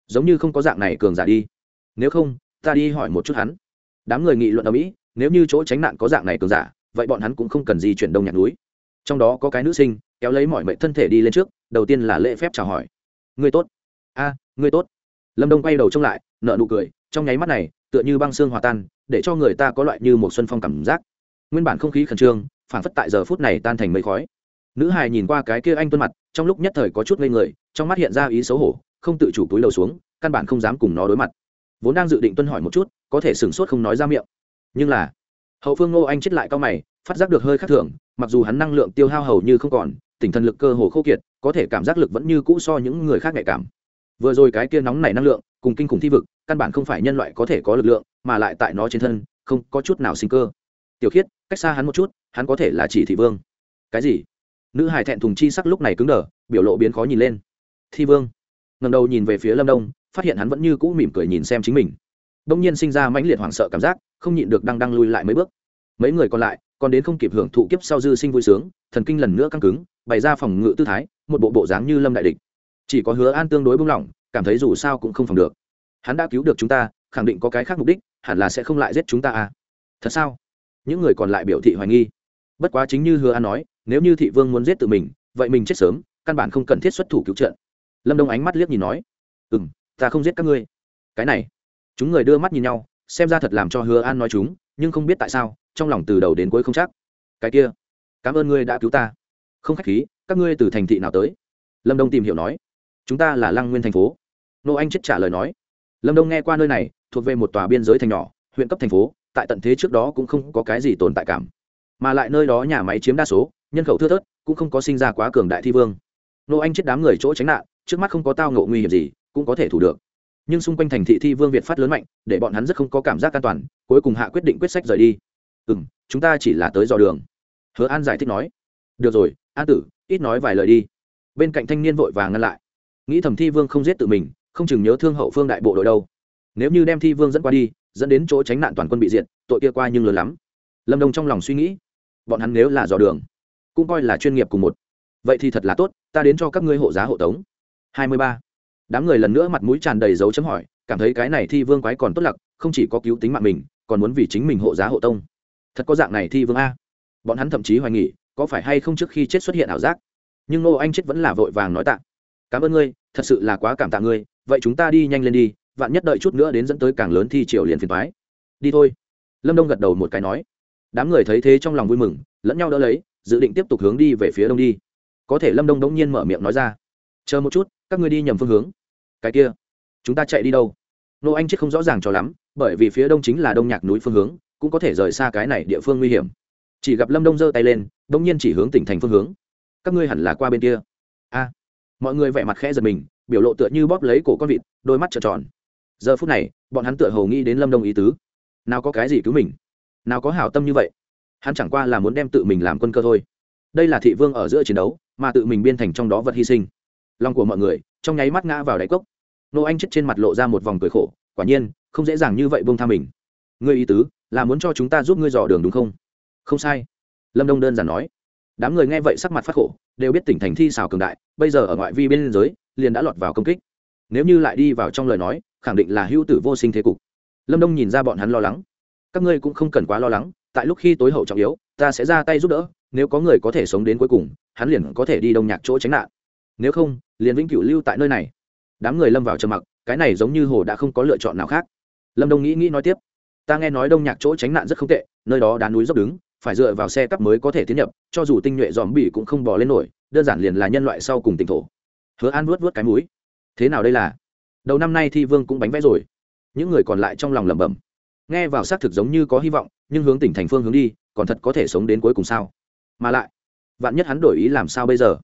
Giống như không có dạng này cường giả đi. Nếu không, ta đi hỏi một chút hắn đám người nghị luận ở mỹ nếu như chỗ tránh nạn có dạng này cường giả vậy bọn hắn cũng không cần gì chuyển đông nhạc núi. trong đó có cái nữ sinh kéo lấy mọi mệnh thân thể đi lên trước đầu tiên là lễ phép chào hỏi. người tốt. a à, người tốt. lâm đông quay đầu trông lại nợ nụ cười trong nháy mắt này tựa như băng xương hòa tan để cho người ta có loại như một xuân phong cảm giác. nguyên bản không khí khẩn trương phản phất tại giờ phút này tan thành mây khói. nữ hài nhìn qua cái kia anh tuân mặt trong lúc nhất thời có chút ngây người trong mắt hiện ra ý xấu hổ không tự chủ túi đầu xuống căn bản không dám cùng nó đối mặt vốn đang dự định tuân hỏi một chút, có thể sửng sốt không nói ra miệng. Nhưng là, hậu phương ngô anh chết lại cao mày, phát giác được hơi khác thường, mặc dù hắn năng lượng tiêu hao hầu như không còn tỉnh thần lực cơ hồ khô kiệt, có thể cảm giác lực vẫn như cũ so những người khác nhạy cảm. Vừa rồi cái kia nóng này năng lượng, cùng kinh khủng thi vực, căn bản không phải nhân loại có thể có lực lượng, mà lại tại nó trên thân, không có chút nào sinh cơ. Tiểu khiết, cách xa hắn một chút, hắn có thể là chỉ thị vương. Cái gì? Nữ hải thẹn thùng chi sắc lúc này cứng đờ, biểu lộ biến khó nhìn lên. Thi vương. Ngầm đầu nhìn về phía lâm đông phát hiện hắn vẫn như cũ mỉm cười nhìn xem chính mình. Đông nhiên sinh ra mãnh liệt hoảng sợ cảm giác, không nhịn được đang đang lui lại mấy bước. Mấy người còn lại, còn đến không kịp hưởng thụ kiếp sau dư sinh vui sướng, thần kinh lần nữa căng cứng, bày ra phòng ngự tư thái, một bộ bộ dáng như lâm đại địch. Chỉ có hứa an tương đối buông lỏng, cảm thấy dù sao cũng không phòng được. Hắn đã cứu được chúng ta, khẳng định có cái khác mục đích, hẳn là sẽ không lại giết chúng ta à. Thật sao? Những người còn lại biểu thị hoài nghi. Bất quá chính như hứa an nói, nếu như thị vương muốn giết tự mình, vậy mình chết sớm, căn bản không cần thiết xuất thủ cứu trận lâm đông ánh mắt liếc nhìn nói ừ m ta không giết các ngươi. Cái này, chúng người đưa mắt nhìn nhau, xem ra thật làm cho hứa an nói chúng, nhưng không biết tại sao, trong lòng từ đầu đến cuối không chắc. Cái kia, cảm ơn ngươi đã cứu ta. Không k h á c h khí, các ngươi từ thành thị nào tới? Lâm đông tìm hiểu nói. Chúng ta là lăng nguyên thành phố. Nô anh chết trả lời nói. Lâm đông nghe qua nơi này, thuộc về một tòa biên giới thành nhỏ, huyện cấp thành phố, tại tận thế trước đó cũng không có cái gì tồn tại cảm. Mà lại nơi đó nhà máy chiếm đa số, nhân khẩu thưa thớt, cũng không có sinh ra quá cường đại thi vương. Nô anh chết đám người chỗ tránh nạn, trước mắt không có tao ngộ nguy hiểm gì cũng có thể thủ được. Nhưng xung quanh thành thị thi vương việt phát lớn mạnh, để bọn hắn rất không có cảm giác an toàn, cuối cùng hạ quyết định quyết sách rời đi. Ừ m chúng ta chỉ là tới dò đường. Hứa an giải thích nói. Được rồi, an tử, ít nói vài lời đi. Bên cạnh thanh niên vội vàng ngăn lại. Nghĩ thầm thi vương không giết tự mình, không chừng nhớ thương hậu phương đại bộ đội đâu. Nếu như đem thi vương dẫn qua đi, dẫn đến chỗ tránh nạn toàn quân bị diệt, tội kia qua nhưng lớn lắm. Lâm đông trong lòng suy nghĩ. Bọn hắn nếu là dò đường, cũng coi là chuyên nghiệp cùng một. Vậy thì thật là tốt, ta đến cho các ngươi hộ giá hộ tống. Hai mươi ba đám người lần nữa mặt mũi tràn đầy dấu chấm hỏi, cảm thấy cái này thi vương quái còn tốt lặc, không chỉ có cứu tính mạng mình, còn muốn vì chính mình hộ giá hộ tông. Thật có dạng này thi vương a. Bọn hắn thậm chí hoài nghỉ có phải hay không trước khi chết xuất hiện ảo giác? Nhưng nô anh chết vẫn là vội vàng nói tạ. Cảm ơn ngươi, thật sự là quá cảm tạ ngươi, vậy chúng ta đi nhanh lên đi, vạn nhất đợi chút nữa đến dẫn tới càng lớn thi triều liền phiền thoái đi thôi. Lâm đông gật đầu một cái nói. Đám người thấy thế trong lòng vui mừng, lẫn nhau đỡ lấy, dự định tiếp tục hướng đi về phía đông đi. Có thể lâm đông đống nhiên mở miệng nói ra. Chờ một chút các ngươi đi nhầm phương hướng. Cái kia, chúng ta chạy đi đâu? Nô anh chết không rõ ràng cho lắm, bởi vì phía đông chính là đông nhạc núi phương hướng, cũng có thể rời xa cái này địa phương nguy hiểm. Chỉ gặp lâm đông giơ tay lên, đông nhiên chỉ hướng tỉnh thành phương hướng. Các ngươi hẳn là qua bên kia. A, mọi người vẻ mặt khẽ giật mình, biểu lộ tựa như bóp lấy cổ con vịt, đôi mắt trợn tròn. Giờ phút này, bọn hắn tựa hầu nghĩ đến lâm đông ý tứ. Nào có cái gì cứu mình? Nào có hảo tâm như vậy? Hắn chẳng qua là muốn đem tự mình làm quân cơ thôi. Đây là thị vương ở giữa chiến đấu, mà tự mình biên thành trong đó vật hy sinh lòng của mọi người, trong nháy mắt ngã vào đáy cốc. Nô anh chết trên mặt lộ ra một vòng cười khổ, quả nhiên, không dễ dàng như vậy bông tha mình. Ngươi ý tứ, là muốn cho chúng ta giúp ngươi dò đường đúng không? Không sai. Lâm đông đơn giản nói. Đám người nghe vậy sắc mặt phát khổ, đều biết tỉnh thành thi xào cường đại, bây giờ ở ngoại vi bên giới, liền đã lọt vào công kích. Nếu như lại đi vào trong lời nói, khẳng định là hữu tử vô sinh thế cục. Lâm đông nhìn ra bọn hắn lo lắng. Các ngươi cũng không cần quá lo lắng, tại lúc khi tối hậu trọng yếu, ta sẽ ra tay giúp đỡ, nếu có người có thể sống đến cuối cùng, hắn liền có thể đi đông nhạc chỗ tránh nạn nếu không, liền vĩnh cửu lưu tại nơi này. Đám người lâm vào trầm mặc, cái này giống như hồ đã không có lựa chọn nào khác. Lâm đông nghĩ nghĩ nói tiếp, ta nghe nói đông nhạc chỗ tránh nạn rất không tệ, nơi đó đá núi dốc đứng, phải dựa vào xe cắp mới có thể tiến nhập, cho dù tinh nhuệ dòm bỉ cũng không bỏ lên nổi, đơn giản liền là nhân loại sau cùng tỉnh thổ. Hứa an vuốt vuốt cái mũi, thế nào đây là? Đầu năm nay thi vương cũng bánh vẽ rồi. Những người còn lại trong lòng lẩm bẩm, nghe vào xác thực giống như có hy vọng, nhưng hướng tỉnh thành phương hướng đi, còn thật có thể sống đến cuối cùng sao? Mà lại, vạn nhất hắn đổi ý làm sao bây giờ?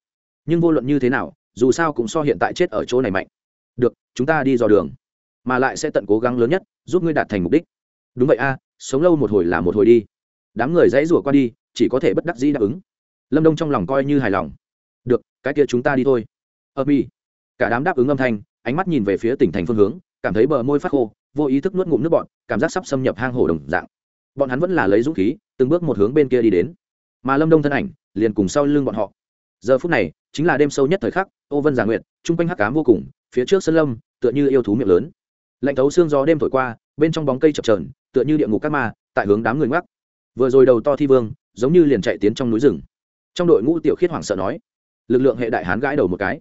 Nhưng vô luận như thế nào, dù sao cũng so hiện tại chết ở chỗ này mạnh. Được, chúng ta đi dò đường, mà lại sẽ tận cố gắng lớn nhất, giúp ngươi đạt thành mục đích. Đúng vậy a, sống lâu một hồi là một hồi đi. Đám người dãy rủa qua đi, chỉ có thể bất đắc dĩ đáp ứng. Lâm đông trong lòng coi như hài lòng. Được, cái kia chúng ta đi thôi. Ơ mi cả đám đáp ứng âm thanh, ánh mắt nhìn về phía tỉnh thành phương hướng, cảm thấy bờ môi phát khô, vô ý thức nuốt ngụm nước bọn cảm giác sắp xâm nhập hang hổ đồng dạng. Bọn hắn vẫn là lấy dũng khí, từng bước một hướng bên kia đi đến. Mà lâm đông thân ảnh, liền cùng sau lưng bọn họ giờ phút này, chính là đêm sâu nhất thời khắc, ô vân giả nguyệt, chung quanh hắc cám vô cùng, phía trước sân lâm, tựa như yêu thú miệng lớn. Lạnh thấu xương gió đêm thổi qua, bên trong bóng cây chập trờn tựa như địa ngục các ma, tại hướng đám người ngoắc. Vừa rồi đầu to thi vương, giống như liền chạy tiến trong núi rừng. Trong đội ngũ tiểu khiết hoảng sợ nói, lực lượng hệ đại hán gãi đầu một cái.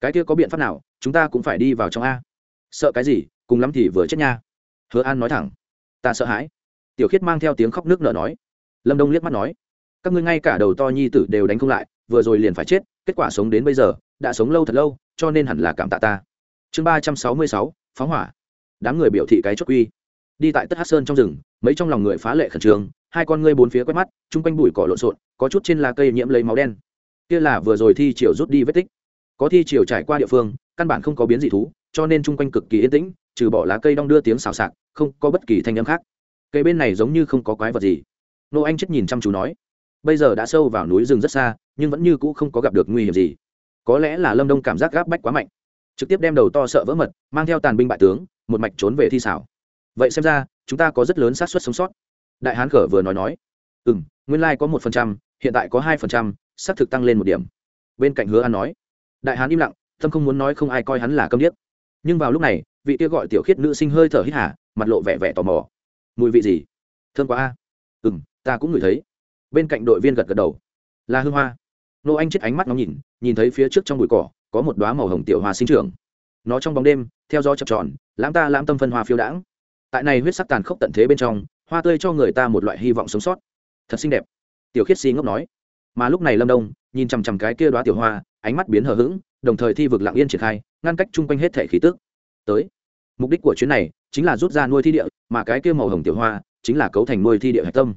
Cái kia có biện pháp nào, chúng ta cũng phải đi vào trong a. Sợ cái gì, cùng lắm thì vừa chết nha. Hứa an nói thẳng, ta sợ hãi. Tiểu khiết mang theo tiếng khóc nước nở nói. Lâm đông liếc mắt nói, các ngươi ngay cả đầu to nhi tử đều đánh không lại vừa rồi liền phải chết, kết quả sống đến bây giờ, đã sống lâu thật lâu, cho nên hẳn là cảm tạ ta. Chương ba trăm sáu mươi sáu, phóng hỏa. Đám người biểu thị cái chốt quy. Đi tại tất hát sơn trong rừng, mấy trong lòng người phá lệ khẩn trương, hai con ngươi bốn phía quét mắt, chung quanh bụi cỏ lộn xộn, có chút trên lá cây nhiễm lấy máu đen. Kia là vừa rồi thi chiều rút đi vết tích. Có thi chiều trải qua địa phương, căn bản không có biến dị thú, cho nên chung quanh cực kỳ yên tĩnh, trừ bỏ lá cây đong đưa tiếng xào xạc, không có bất kỳ thanh âm khác. Cây bên này giống như không có quái vật gì. Nô anh chết nhìn chăm chú nói bây giờ đã sâu vào núi rừng rất xa, nhưng vẫn như cũ không có gặp được nguy hiểm gì. Có lẽ là lâm đông cảm giác gáp bách quá mạnh. Trực tiếp đem đầu to sợ vỡ mật, mang theo tàn binh bại tướng, một mạch trốn về thi xảo. Vậy xem ra, chúng ta có rất lớn xác suất sống sót. Đại hán khở vừa nói nói. Ừ m nguyên lai、like、có một phần trăm, hiện tại có hai phần trăm, xác thực tăng lên một điểm. Bên cạnh hứa an nói. Đại hán im lặng, tâm không muốn nói không ai coi hắn là câm điếc. Nhưng vào lúc này, vị kia gọi tiểu khiết nữ sinh hơi thở hít hà, mặt lộ vẻ vẻ tò mò. Mùi vị gì? Thương quá a. Ừ m ta cũng ngửi thấy bên cạnh đội viên gật gật đầu. Là hương hoa. Nô anh chết ánh mắt nó nhìn nhìn thấy phía trước trong bụi cỏ, có một đoá màu hồng tiểu hoa sinh trưởng. Nó trong bóng đêm, theo gió chập tròn, lãm ta lãm tâm phân hoa phiêu đãng. Tại này huyết sắc tàn khốc tận thế bên trong, hoa tươi cho người ta một loại hy vọng sống sót. Thật xinh đẹp. Tiểu khiết si ngốc nói. Mà lúc này lâm đông, nhìn chằm chằm cái kia đoá tiểu hoa, ánh mắt biến hờ hững, đồng thời thi vực lặng yên triển khai, ngăn cách chung quanh hết thể khí tức. Tới. Mục đích của chuyến này chính là rút ra nuôi thi địa, mà cái kia màu hồng tiểu hoa chính là cấu thành nuôi thi địa hạch tâm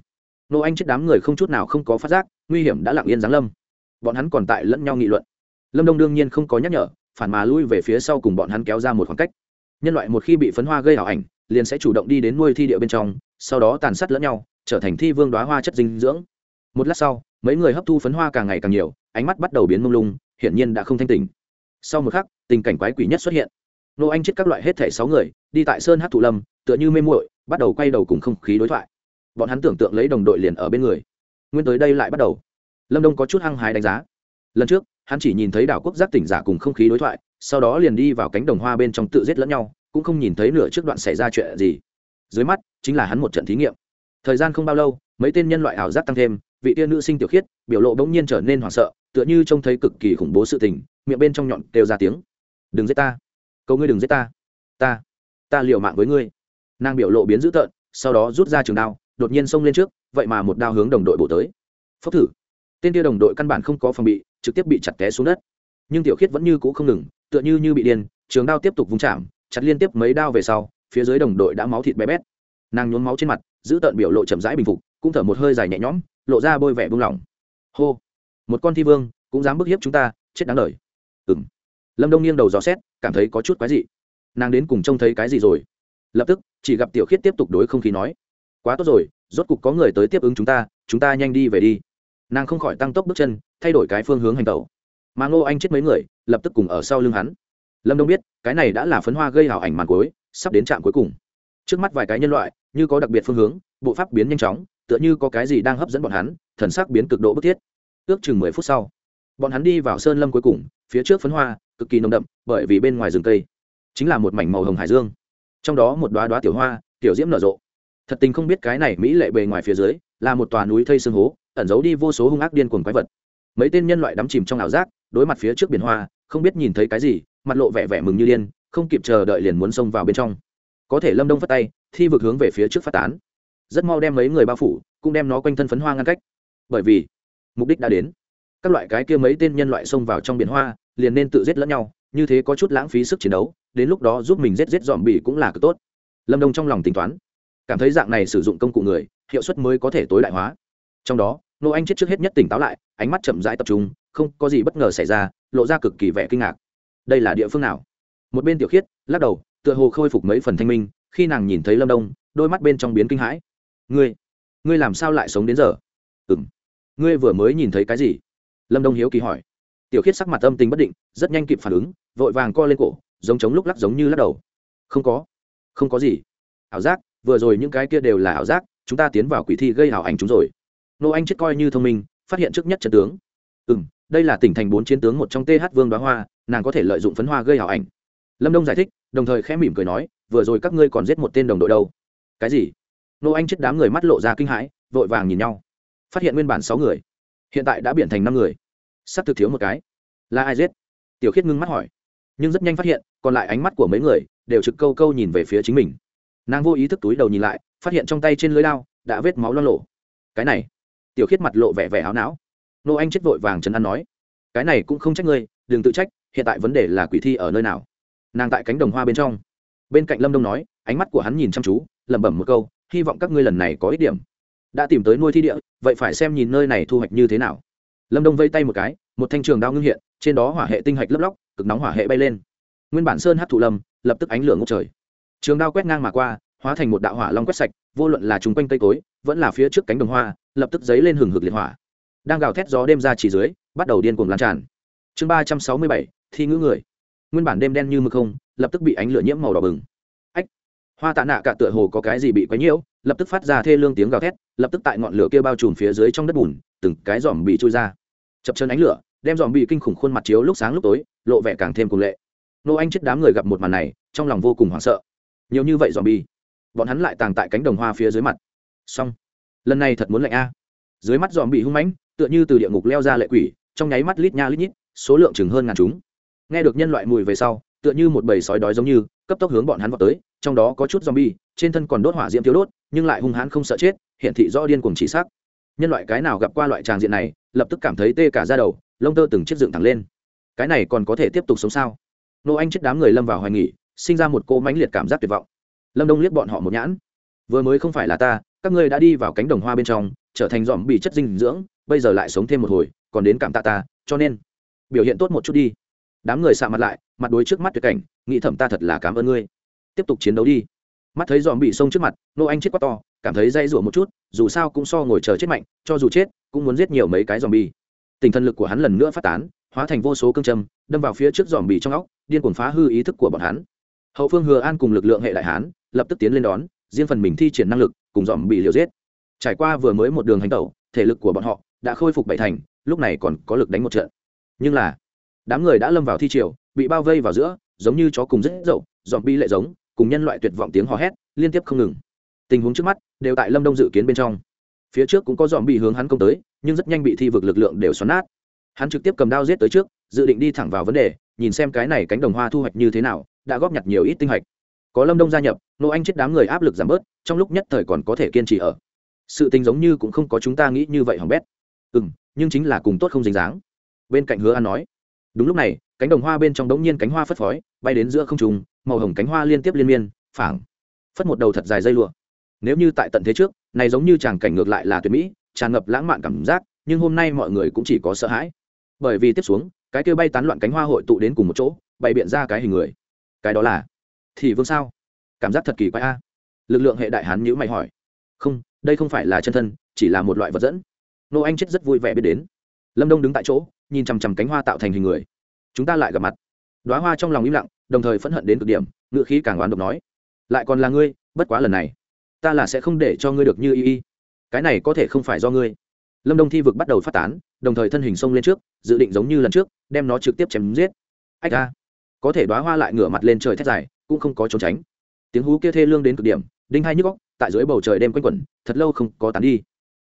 nô anh chết đám người không chút nào không có phát giác, nguy hiểm đã lặng yên giáng lâm. Bọn hắn còn tại lẫn nhau nghị luận. Lâm đông đương nhiên không có nhắc nhở, phản mà lui về phía sau cùng bọn hắn kéo ra một khoảng cách. Nhân loại một khi bị phấn hoa gây ảo ảnh, liền sẽ chủ động đi đến nuôi thi địa bên trong, sau đó tàn sát lẫn nhau, trở thành thi vương đoá hoa chất dinh dưỡng. Một lát sau, mấy người hấp thu phấn hoa càng ngày càng nhiều, ánh mắt bắt đầu biến mông lung, hiển nhiên đã không thanh tỉnh. Sau một khắc, tình cảnh quái quỷ nhất xuất hiện. Nô anh chết các loại hết thẻ sáu người, đi tại sơn hát thụ lâm, tựa như mê muội, bắt đầu quay đầu cùng không khí đối thoại bọn hắn tưởng tượng lấy đồng đội liền ở bên người. Nguyên tới đây lại bắt đầu. Lâm đông có chút hăng hái đánh giá. Lần trước, hắn chỉ nhìn thấy đảo quốc giác tỉnh giả cùng không khí đối thoại, sau đó liền đi vào cánh đồng hoa bên trong tự giết lẫn nhau, cũng không nhìn thấy nửa trước đoạn xảy ra chuyện gì. Dưới mắt, chính là hắn một trận thí nghiệm. Thời gian không bao lâu, mấy tên nhân loại ảo giác tăng thêm, vị tiên nữ sinh tiểu khiết, biểu lộ bỗng nhiên trở nên hoảng sợ, tựa như trông thấy cực kỳ khủng bố sự tình, miệng bên trong nhọn đều ra tiếng. Đừng giết ta. Cầu ngươi đừng giết ta. Ta ta liều mạng với ngươi. Nàng biểu lộ biến dữ tợn, sau đó rút ra trường đao đột nhiên xông lên trước, vậy mà một đao hướng đồng đội bổ tới. Phốc thử. Tên kia đồng đội căn bản không có phòng bị, trực tiếp bị chặt té xuống đất. Nhưng tiểu khiết vẫn như cũ không ngừng, tựa như như bị điên, trường đao tiếp tục vung chạm, chặt liên tiếp mấy đao về sau, phía dưới đồng đội đã máu thịt bé bét. Nàng nhốn máu trên mặt, giữ tợn biểu lộ chậm rãi bình phục, cũng thở một hơi dài nhẹ nhõm, lộ ra bôi vẻ buông lỏng. Hô. Một con thi vương, cũng dám bức hiếp chúng ta, chết đáng lời ừng lâm đông nghiêng đầu dò xét, cảm thấy có chút quái dị. Nàng đến cùng trông thấy cái gì rồi? Lập tức, chỉ gặp tiểu khiết tiếp tục đối không khí nói quá tốt rồi, rốt cục có người tới tiếp ứng chúng ta chúng ta nhanh đi về đi. Nàng không khỏi tăng tốc bước chân, thay đổi cái phương hướng hành tẩu. Mà ngô anh chết mấy người, lập tức cùng ở sau lưng hắn. Lâm đông biết, cái này đã là phấn hoa gây hào ảnh màn cuối, sắp đến trạm cuối cùng. Trước mắt vài cái nhân loại, như có đặc biệt phương hướng, bộ pháp biến nhanh chóng, tựa như có cái gì đang hấp dẫn bọn hắn, thần sắc biến cực độ bức thiết. Ước chừng mười phút sau, bọn hắn đi vào sơn lâm cuối cùng, phía trước phấn hoa, cực kỳ nồng đậm, bởi vì bên ngoài rừng cây chính là một mảnh màu hồng hải dương. Trong đó một đoá đoá tiểu hoa, tiểu diễm nở rộ thật tình không biết cái này mỹ lệ bề ngoài phía dưới là một tòa núi thây xương hố, ẩn giấu đi vô số hung ác điên cuồng quái vật. Mấy tên nhân loại đắm chìm trong ảo giác, đối mặt phía trước biển hoa, không biết nhìn thấy cái gì, mặt lộ vẻ vẻ mừng như điên, không kịp chờ đợi liền muốn xông vào bên trong. Có thể lâm đông phát tay, thi vực hướng về phía trước phát tán. Rất mau đem mấy người bao phủ, cũng đem nó quanh thân phấn hoa ngăn cách. Bởi vì, mục đích đã đến. Các loại cái kia mấy tên nhân loại xông vào trong biển hoa, liền nên tự giết lẫn nhau, như thế có chút lãng phí sức chiến đấu, đến lúc đó giúp mình giết giết dòm bỉ cũng là cực tốt. Lâm đông trong lòng tính toán cảm thấy dạng này sử dụng công cụ người, hiệu suất mới có thể tối đại hóa. Trong đó nô anh chết trước hết nhất tỉnh táo lại, ánh mắt chậm rãi tập trung, không có gì bất ngờ xảy ra, lộ ra cực kỳ vẻ kinh ngạc. Đây là địa phương nào? Một bên tiểu khiết, lắc đầu, tựa hồ khôi phục mấy phần thanh minh, khi nàng nhìn thấy lâm đông, đôi mắt bên trong biến kinh hãi. Ngươi ngươi làm sao lại sống đến giờ? Ừ m ngươi vừa mới nhìn thấy cái gì? Lâm đông hiếu kỳ hỏi. Tiểu khiết sắc mặt âm tình bất định, rất nhanh kịp phản ứng, vội vàng co lên cổ, giống chống lúc lắc giống như lắc đầu. Không có không có gì. Ảo giác vừa rồi những cái kia đều là ảo giác, chúng ta tiến vào quỷ thi gây ảo ảnh chúng rồi. Nô anh chết coi như thông minh, phát hiện trước nhất trận tướng. Ừ m đây là tỉnh thành bốn chiến tướng một trong th vương đoá hoa, nàng có thể lợi dụng phấn hoa gây ảo ảnh. Lâm đông giải thích, đồng thời khẽ mỉm cười nói, vừa rồi các ngươi còn giết một tên đồng đội đâu. Cái gì? Nô anh chết đám người mắt lộ ra kinh hãi, vội vàng nhìn nhau. Phát hiện nguyên bản sáu người, hiện tại đã biển thành năm người. Sắp thực thiếu một cái. Là ai giết? Tiểu khiết ngưng mắt hỏi. Nhưng rất nhanh phát hiện, còn lại ánh mắt của mấy người đều trực câu câu nhìn về phía chính mình nàng vô ý thức túi đầu nhìn lại, phát hiện trong tay trên lưới lao đã vết máu lo lộ cái này, tiểu khiết mặt lộ vẻ vẻ áo não. Nô anh chết vội vàng trấn an nói, cái này cũng không trách ngươi, đừng tự trách, hiện tại vấn đề là quỷ thi ở nơi nào. Nàng tại cánh đồng hoa bên trong. Bên cạnh lâm đông nói, ánh mắt của hắn nhìn chăm chú, lẩm bẩm một câu, hy vọng các ngươi lần này có ít điểm. Đã tìm tới nuôi thi địa, vậy phải xem nhìn nơi này thu hoạch như thế nào. Lâm đông vây tay một cái, một thanh trường đao ngưng hiện, trên đó hỏa hệ tinh hạch lấp lóc, cực nóng hỏa hệ bay lên. Nguyên bản sơn hát thụ lâm, lập tức ánh lửa ngốc trời trường đao quét ngang mà qua, hóa thành một đạo hỏa long quét sạch, vô luận là chung quanh cây cối, vẫn là phía trước cánh đồng hoa, lập tức dấy lên hừng hực liệt hỏa. Đang gào thét gió đêm ra chỉ dưới, bắt đầu điên cuồng lan tràn. Chương ba trăm sáu mươi bảy, thi ngữ người. Nguyên bản đêm đen như mực không, lập tức bị ánh lửa nhiễm màu đỏ bừng. Ách! Hoa tạ nạ cả tựa hồ có cái gì bị quấy nhiễu, lập tức phát ra thê lương tiếng gào thét, lập tức tại ngọn lửa kia bao trùm phía dưới trong đất bùn, từng cái dòm bị trôi ra. Chập chân ánh lửa, đem dòm bị kinh khủng khuôn mặt chiếu lúc sáng lúc tối, lộ vẻ càng thêm cùng lệ. Nô anh chết đám người gặp một màn này, trong lòng vô cùng hoảng sợ nhiều như vậy dòm bi bọn hắn lại tàng tại cánh đồng hoa phía dưới mặt. Xong. Lần này thật muốn lạnh a. Dưới mắt dòm bị hung mãnh, tựa như từ địa ngục leo ra lệ quỷ, trong nháy mắt lít nha lít nhít, số lượng chừng hơn ngàn chúng. Nghe được nhân loại mùi về sau, tựa như một bầy sói đói giống như, cấp tốc hướng bọn hắn vào tới, trong đó có chút zombie, trên thân còn đốt hỏa diễm thiếu đốt, nhưng lại hung hãn không sợ chết hiện thị rõ điên cuồng chỉ xác. nhân loại cái nào gặp qua loại tràng diện này, lập tức cảm thấy tê cả da đầu, lông tơ từng chiếc dựng thẳng lên. Cái này còn có thể tiếp tục sống sao? Nô anh chết đám người lâm vào hoài nghỉ sinh ra một cô mãnh liệt cảm giác tuyệt vọng. Lâm đông liếc bọn họ một nhãn. Vừa mới không phải là ta, các ngươi đã đi vào cánh đồng hoa bên trong, trở thành dòm bị chất dinh dưỡng, bây giờ lại sống thêm một hồi, còn đến cảm tạ ta, cho nên, biểu hiện tốt một chút đi. Đám người xạ mặt lại, mặt đối trước mắt tuyệt cảnh, nghĩ thẩm ta thật là cảm ơn ngươi. Tiếp tục chiến đấu đi. Mắt thấy dòm bị sông trước mặt, nô anh chết quá to, cảm thấy dây rủa một chút, dù sao cũng so ngồi chờ chết mạnh, cho dù chết, cũng muốn giết nhiều mấy cái dòm bi tình thần lực của hắn lần nữa phát tán, hóa thành vô số cương châm, đâm vào phía trước dòm bị trong óc, điên cuồng phá hư ý thức của bọn hắn hậu phương hừa an cùng lực lượng hệ đại hán lập tức tiến lên đón, riêng phần mình thi triển năng lực cùng dòm bị liều giết. Trải qua vừa mới một đường hành tẩu, thể lực của bọn họ đã khôi phục bảy thành, lúc này còn có lực đánh một trận. Nhưng là, đám người đã lâm vào thi triều, bị bao vây vào giữa, giống như chó cùng rất dậu, dòm bi lệ giống, cùng nhân loại tuyệt vọng tiếng hò hét, liên tiếp không ngừng. Tình huống trước mắt đều tại lâm đông dự kiến bên trong. Phía trước cũng có dòm bị hướng hắn công tới, nhưng rất nhanh bị thi vực lực lượng đều xoắn nát. Hắn trực tiếp cầm đao giết tới trước, dự định đi thẳng vào vấn đề, nhìn xem cái này cánh đồng hoa thu hoạch như thế nào đã góp nhặt nhiều ít tinh hạch. Có lâm đông gia nhập nô anh chết đám người áp lực giảm bớt, trong lúc nhất thời còn có thể kiên trì ở. Sự tình giống như cũng không có chúng ta nghĩ như vậy hỏng bét. Ừ m nhưng chính là cùng tốt không dính dáng. Bên cạnh hứa an nói, đúng lúc này, cánh đồng hoa bên trong đống nhiên cánh hoa phất phói bay đến giữa không trùng màu hồng cánh hoa liên tiếp liên miên, phảng phất một đầu thật dài dây lụa. Nếu như tại tận thế trước, này giống như chàng cảnh ngược lại là tuyệt mỹ, tràn ngập lãng mạn cảm giác, nhưng hôm nay mọi người cũng chỉ có sợ hãi. Bởi vì tiếp xuống, cái kêu bay tán loạn cánh hoa hội tụ đến cùng một chỗ, bày biện ra cái hình người cái đó là thì vương sao? Cảm giác thật kỳ quái a. Lực lượng hệ đại hán nhữ mày hỏi. Không, đây không phải là chân thân, chỉ là một loại vật dẫn. Nô anh chết rất vui vẻ biết đến. Lâm đông đứng tại chỗ, nhìn chằm chằm cánh hoa tạo thành hình người. Chúng ta lại gặp mặt. Đoá hoa trong lòng im lặng, đồng thời phẫn hận đến cực điểm, ngựa khí càng oán độc nói. Lại còn là ngươi, bất quá lần này, ta là sẽ không để cho ngươi được như y y. Cái này có thể không phải do ngươi. Lâm đông thi vực bắt đầu phát tán, đồng thời thân hình xông lên trước, dự định giống như lần trước, đem nó trực tiếp chém giết. Ách ra có thể đoá hoa lại ngửa mặt lên trời thét dài, cũng không có trốn tránh. Tiếng hú kia thê lương đến cực điểm, đinh hai nhức góc tại dưới bầu trời đêm quanh quẩn, thật lâu không có tán đi.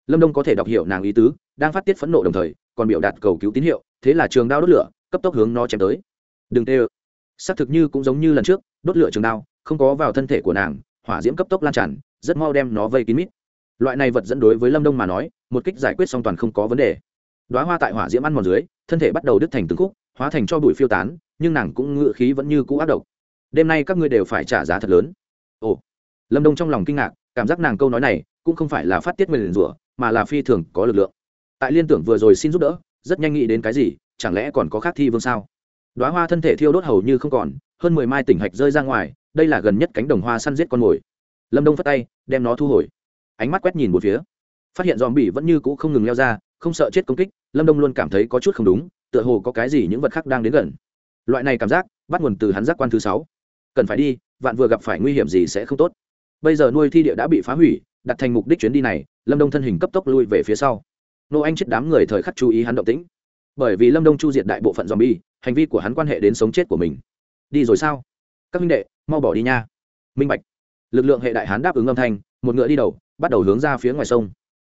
Lâm đông có thể đọc hiểu nàng ý tứ, đang phát tiết phẫn nộ đồng thời, còn biểu đạt cầu cứu tín hiệu, thế là trường đao đốt lửa, cấp tốc hướng nó chém tới. Đừng tê ơ. Xác thực như cũng giống như lần trước, đốt lửa trường đao, không có vào thân thể của nàng, hỏa diễm cấp tốc lan tràn, rất mau đem nó vây kín mít. Loại này vật dẫn đối với lâm đông mà nói, một kích giải quyết song toàn không có vấn đề. Đoá hoa tại hỏa diễm ăn mòn dưới, thân thể bắt đầu đứt thành từng khúc hóa thành cho bụi phiêu tán, nhưng nàng cũng ngựa khí vẫn như cũ ác độc. Đêm nay các ngươi đều phải trả giá thật lớn. Ồ, lâm đông trong lòng kinh ngạc, cảm giác nàng câu nói này cũng không phải là phát tiết nguyền rủa, mà là phi thường có lực lượng. Tại liên tưởng vừa rồi xin giúp đỡ, rất nhanh nghĩ đến cái gì, chẳng lẽ còn có khác thi vương sao? Đoá hoa thân thể thiêu đốt hầu như không còn, hơn mười mai tỉnh hạch rơi ra ngoài, đây là gần nhất cánh đồng hoa săn giết con mồi. Lâm đông phát tay, đem nó thu hồi. Ánh mắt quét nhìn một phía. Phát hiện dòm bỉ vẫn như cũ không ngừng leo ra, không sợ chết công kích, lâm đông luôn cảm thấy có chút không đúng tựa hồ có cái gì những vật khác đang đến gần. Loại này cảm giác, bắt nguồn từ hắn giác quan thứ sáu. Cần phải đi, vạn vừa gặp phải nguy hiểm gì sẽ không tốt. Bây giờ nuôi thi địa đã bị phá hủy, đặt thành mục đích chuyến đi này, lâm đông thân hình cấp tốc lui về phía sau. Nô anh chết đám người thời khắc chú ý hắn động tĩnh. Bởi vì lâm đông chu diệt đại bộ phận z o m bi e hành vi của hắn quan hệ đến sống chết của mình. Đi rồi sao? Các minh đệ, mau bỏ đi nha. Minh bạch. Lực lượng hệ đại hán đáp ứng âm thanh, một ngựa đi đầu, bắt đầu hướng ra phía ngoài sông.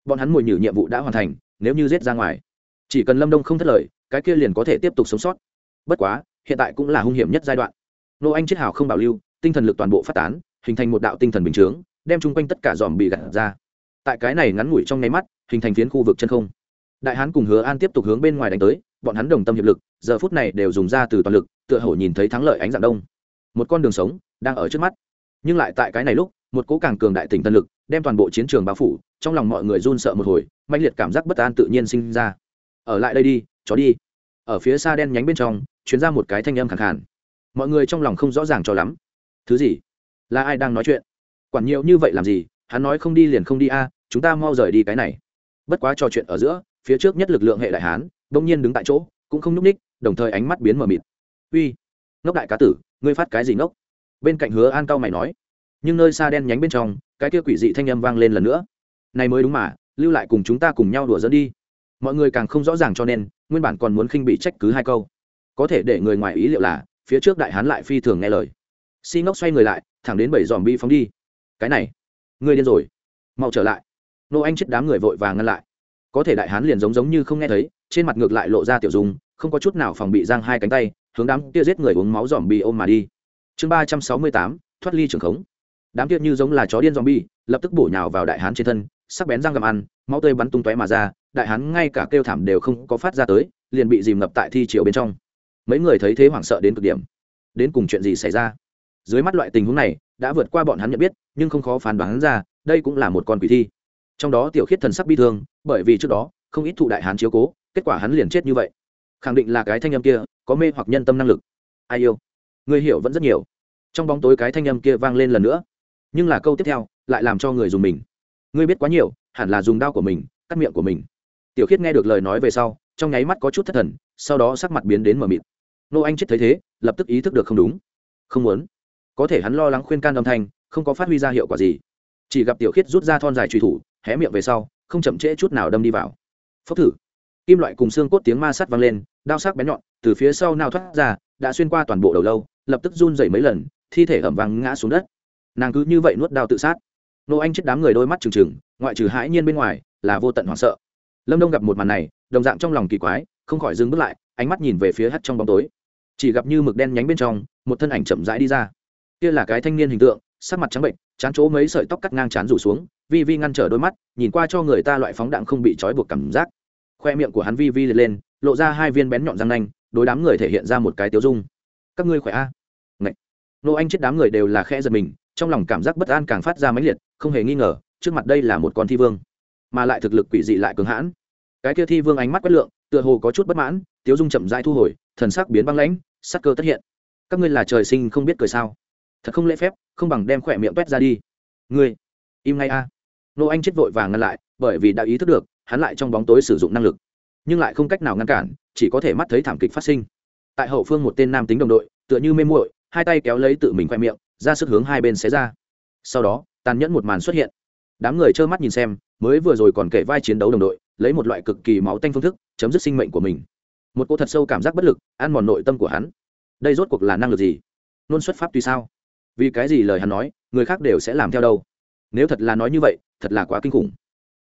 Bọn hắn mùi nhử nhiệm vụ đã hoàn thành, nếu như giết ra ngoài. Chỉ cần lâm đông không thất lợi cái kia liền có thể tiếp tục sống sót. Bất quá, hiện tại cũng là hung hiểm nhất giai đoạn. Nô anh chết hào không bảo lưu, tinh thần lực toàn bộ phát tán, hình thành một đạo tinh thần bình chướng, đem chung quanh tất cả dòm bị gặt ra. Tại cái này ngắn ngủi trong nháy mắt, hình thành phiến khu vực chân không. Đại hán cùng hứa an tiếp tục hướng bên ngoài đánh tới, bọn hắn đồng tâm hiệp lực, giờ phút này đều dùng ra từ toàn lực, tựa hồ nhìn thấy thắng lợi ánh dạng đông. Một con đường sống, đang ở trước mắt. Nhưng lại tại cái này lúc, một cố càng cường đại tỉnh tân lực, đem toàn bộ chiến trường bao phủ, trong lòng mọi người run sợ một hồi mạnh liệt cảm giác bất an tự nhiên sinh ra ở lại đây đi, chó đi. Ở phía xa đen nhánh bên trong chuyến ra một cái thanh âm khẳng khàn. Mọi người trong lòng không rõ ràng cho lắm. Thứ gì? Là ai đang nói chuyện? Quản nhiều như vậy làm gì? Hắn nói không đi liền không đi a, chúng ta mau rời đi cái này. Bất quá trò chuyện ở giữa, phía trước nhất lực lượng hệ đại hán, bỗng nhiên đứng tại chỗ, cũng không n ú c ních, đồng thời ánh mắt biến mờ mịt. Uy, ngốc đại cá tử, ngươi phát cái gì ngốc? Bên cạnh hứa an cao mày nói. Nhưng nơi xa đen nhánh bên trong, cái kia quỷ dị thanh âm vang lên lần nữa. Này mới đúng mà, lưu lại cùng chúng ta cùng nhau đùa dẫn đi mọi người càng không rõ ràng cho nên, nguyên bản còn muốn khinh bị trách cứ hai câu. Có thể để người ngoài ý liệu là, phía trước đại hán lại phi thường nghe lời. Si ngốc xoay người lại, thẳng đến bảy dòm bi phóng đi. Cái này, ngươi điên rồi. Mau trở lại. Nô anh chết đám người vội vàng ngăn lại. Có thể đại hán liền giống giống như không nghe thấy, trên mặt ngược lại lộ ra tiểu dung, không có chút nào phòng bị giang hai cánh tay, hướng đám kia giết người uống máu dòm bi ôm mà đi. Chương ba trăm sáu mươi tám, thoát ly trường khống. Đám kia như giống là chó điên dòm bi lập tức bổ nhào vào đại hán trên thân, sắc bén răng gầm ăn, máu tươi bắn tung tóe mà ra đại hán ngay cả kêu thảm đều không có phát ra tới, liền bị dìm ngập tại thi triều bên trong. Mấy người thấy thế hoảng sợ đến cực điểm. Đến cùng chuyện gì xảy ra? Dưới mắt loại tình huống này, đã vượt qua bọn hắn nhận biết, nhưng không khó phán đoán ra, đây cũng là một con quỷ thi. Trong đó tiểu khiết thần sắc bi thương, bởi vì trước đó, không ít thụ đại hán chiếu cố, kết quả hắn liền chết như vậy. Khẳng định là cái thanh âm kia, có mê hoặc nhân tâm năng lực. Ai yêu? Người hiểu vẫn rất nhiều. Trong bóng tối cái thanh âm kia vang lên lần nữa. Nhưng là câu tiếp theo, lại làm cho người dùng mình. Ngươi biết quá nhiều, hẳn là dùng đao của mình, cắt miệng của mình tiểu khiết nghe được lời nói về sau, trong nháy mắt có chút thất thần, sau đó sắc mặt biến đến mờ mịt. Nô anh chết thấy thế, lập tức ý thức được không đúng. Không muốn. Có thể hắn lo lắng khuyên can âm thanh, không có phát huy ra hiệu quả gì. Chỉ gặp tiểu khiết rút ra thon dài truy thủ, hé miệng về sau, không chậm trễ chút nào đâm đi vào. Phốc thử. Kim loại cùng xương cốt tiếng ma sắt vang lên, đao sắc bén nhọn, từ phía sau nào thoát ra, đã xuyên qua toàn bộ đầu lâu, lập tức run dày mấy lần, thi thể ẩm vàng ngã xuống đất. Nàng cứ như vậy nuốt đao tự sát. Nô anh chết đám người đôi mắt trừng trừng, ngoại trừ hãi nhiên bên ngoài, là vô tận hoảng sợ lâm đông gặp một màn này, đồng dạng trong lòng kỳ quái, không khỏi dừng bước lại, ánh mắt nhìn về phía hắt trong bóng tối. Chỉ gặp như mực đen nhánh bên trong, một thân ảnh chậm rãi đi ra. Kia là cái thanh niên hình tượng, sắc mặt trắng bệnh, chán chỗ mấy sợi tóc cắt ngang chán rủ xuống, vi vi ngăn trở đôi mắt, nhìn qua cho người ta loại phóng đạn không bị trói buộc cảm giác. Khoe miệng của hắn vi vi lên, lộ ra hai viên bén nhọn răng nanh, đối đám người thể hiện ra một cái tiêu dung. Các ngươi khỏe a? À? nô anh chết đám người đều là khẽ giật mình, trong lòng cảm giác bất an càng phát ra mãnh liệt, không hề nghi ngờ, trước mặt đây là một con thi vương mà lại thực lực quỷ dị lại cường hãn. Cái kia thi vương ánh mắt quét lượng, tựa hồ có chút bất mãn, tiếu dung chậm rãi thu hồi, thần sắc biến băng lãnh, sắc cơ tất hiện. Các ngươi là trời sinh không biết cười sao? Thật không lễ phép, không bằng đem khỏe miệng quét ra đi. Ngươi, im ngay a. Nô anh chết vội vàng ngăn lại, bởi vì đã ý thức được, hắn lại trong bóng tối sử dụng năng lực. Nhưng lại không cách nào ngăn cản, chỉ có thể mắt thấy thảm kịch phát sinh. Tại hậu phương một tên nam tính đồng đội, tựa như mê muội, hai tay kéo lấy tự mình khoe miệng, ra sức hướng hai bên xé ra. Sau đó, tàn nhẫn một màn xuất hiện. Đám người trơ mắt nhìn xem mới vừa rồi còn kể vai chiến đấu đồng đội, lấy một loại cực kỳ máu tanh phương thức, chấm dứt sinh mệnh của mình. Một cô thật sâu cảm giác bất lực, ăn mòn nội tâm của hắn. Đây rốt cuộc là năng lực gì? Luôn xuất pháp tùy sao? Vì cái gì lời hắn nói, người khác đều sẽ làm theo đâu? Nếu thật là nói như vậy, thật là quá kinh khủng.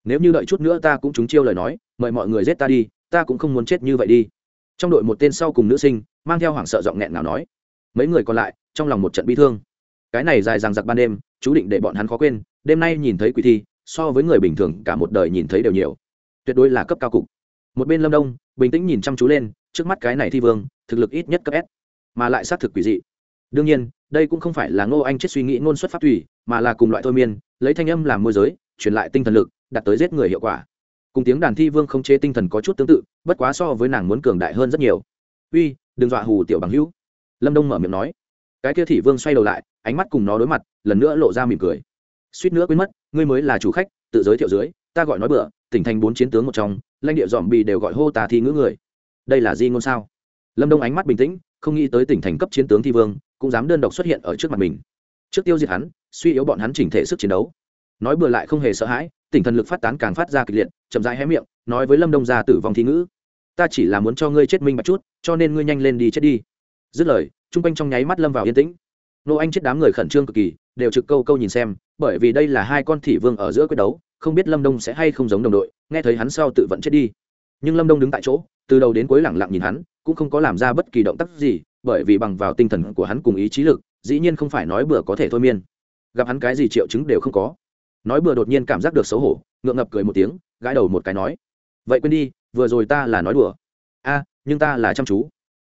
Nếu như đợi chút nữa ta cũng trúng chiêu lời nói, mời mọi người giết ta đi, ta cũng không muốn chết như vậy đi. Trong đội một tên sau cùng nữ sinh, mang theo hoảng sợ giọng nghẹn nào nói, mấy người còn lại, trong lòng một trận bi thương. Cái này dài dằng dặc ban đêm, chú định để bọn hắn khó quên, đêm nay nhìn thấy quỷ thi so với người bình thường cả một đời nhìn thấy đều nhiều. Tuyệt đối là cấp cao cục. Một bên lâm đông, bình tĩnh nhìn chăm chú lên, trước mắt cái này thi vương, thực lực ít nhất cấp s, mà lại xác thực quỷ dị. Đương nhiên, đây cũng không phải là ngô anh chết suy nghĩ ngôn xuất pháp thủy mà là cùng loại thôi miên, lấy thanh âm làm môi giới, truyền lại tinh thần lực, đạt tới giết người hiệu quả. Cùng tiếng đàn thi vương không chế tinh thần có chút tương tự, bất quá so với nàng muốn cường đại hơn rất nhiều. Uy, đừng dọa hù tiểu bằng hữu. Lâm đông mở miệng nói. Cái kia thị vương xoay đầu lại, ánh mắt cùng nó đối mặt, lần nữa lộ ra mỉm cười suýt nữa quên mất, ngươi mới là chủ khách, tự giới thiệu dưới, ta gọi nói bữa tỉnh thành bốn chiến tướng một trong, lãnh địa dòm bì đều gọi hô tà thi ngữ người. Đây là di ngôn sao? Lâm đông ánh mắt bình tĩnh, không nghĩ tới tỉnh thành cấp chiến tướng thi vương, cũng dám đơn độc xuất hiện ở trước mặt mình. Trước tiêu diệt hắn, suy yếu bọn hắn chỉnh thể sức chiến đấu. Nói bừa lại không hề sợ hãi, tỉnh thần lực phát tán càng phát ra kịch liệt, chậm rãi hé miệng, nói với lâm đông ra tử vong thi ngữ. Ta chỉ là muốn cho ngươi chết minh bạch chút, cho nên ngươi nhanh lên đi chết đi. Dứt lời chung quanh trong nháy mắt lâm vào yên tĩnh nô anh chết đám người khẩn trương cực kỳ, đều trực câu câu nhìn xem, bởi vì đây là hai con thị vương ở giữa quyết đấu, không biết lâm đông sẽ hay không giống đồng đội, nghe thấy hắn sau tự vẫn chết đi. Nhưng lâm đông đứng tại chỗ, từ đầu đến cuối lẳng lặng nhìn hắn, cũng không có làm ra bất kỳ động tác gì, bởi vì bằng vào tinh thần của hắn cùng ý chí lực, dĩ nhiên không phải nói bừa có thể thôi miên. Gặp hắn cái gì triệu chứng đều không có. Nói bừa đột nhiên cảm giác được xấu hổ, ngượng ngập cười một tiếng, gãi đầu một cái nói, vậy quên đi, vừa rồi ta là nói đùa. A, nhưng ta là chăm chú.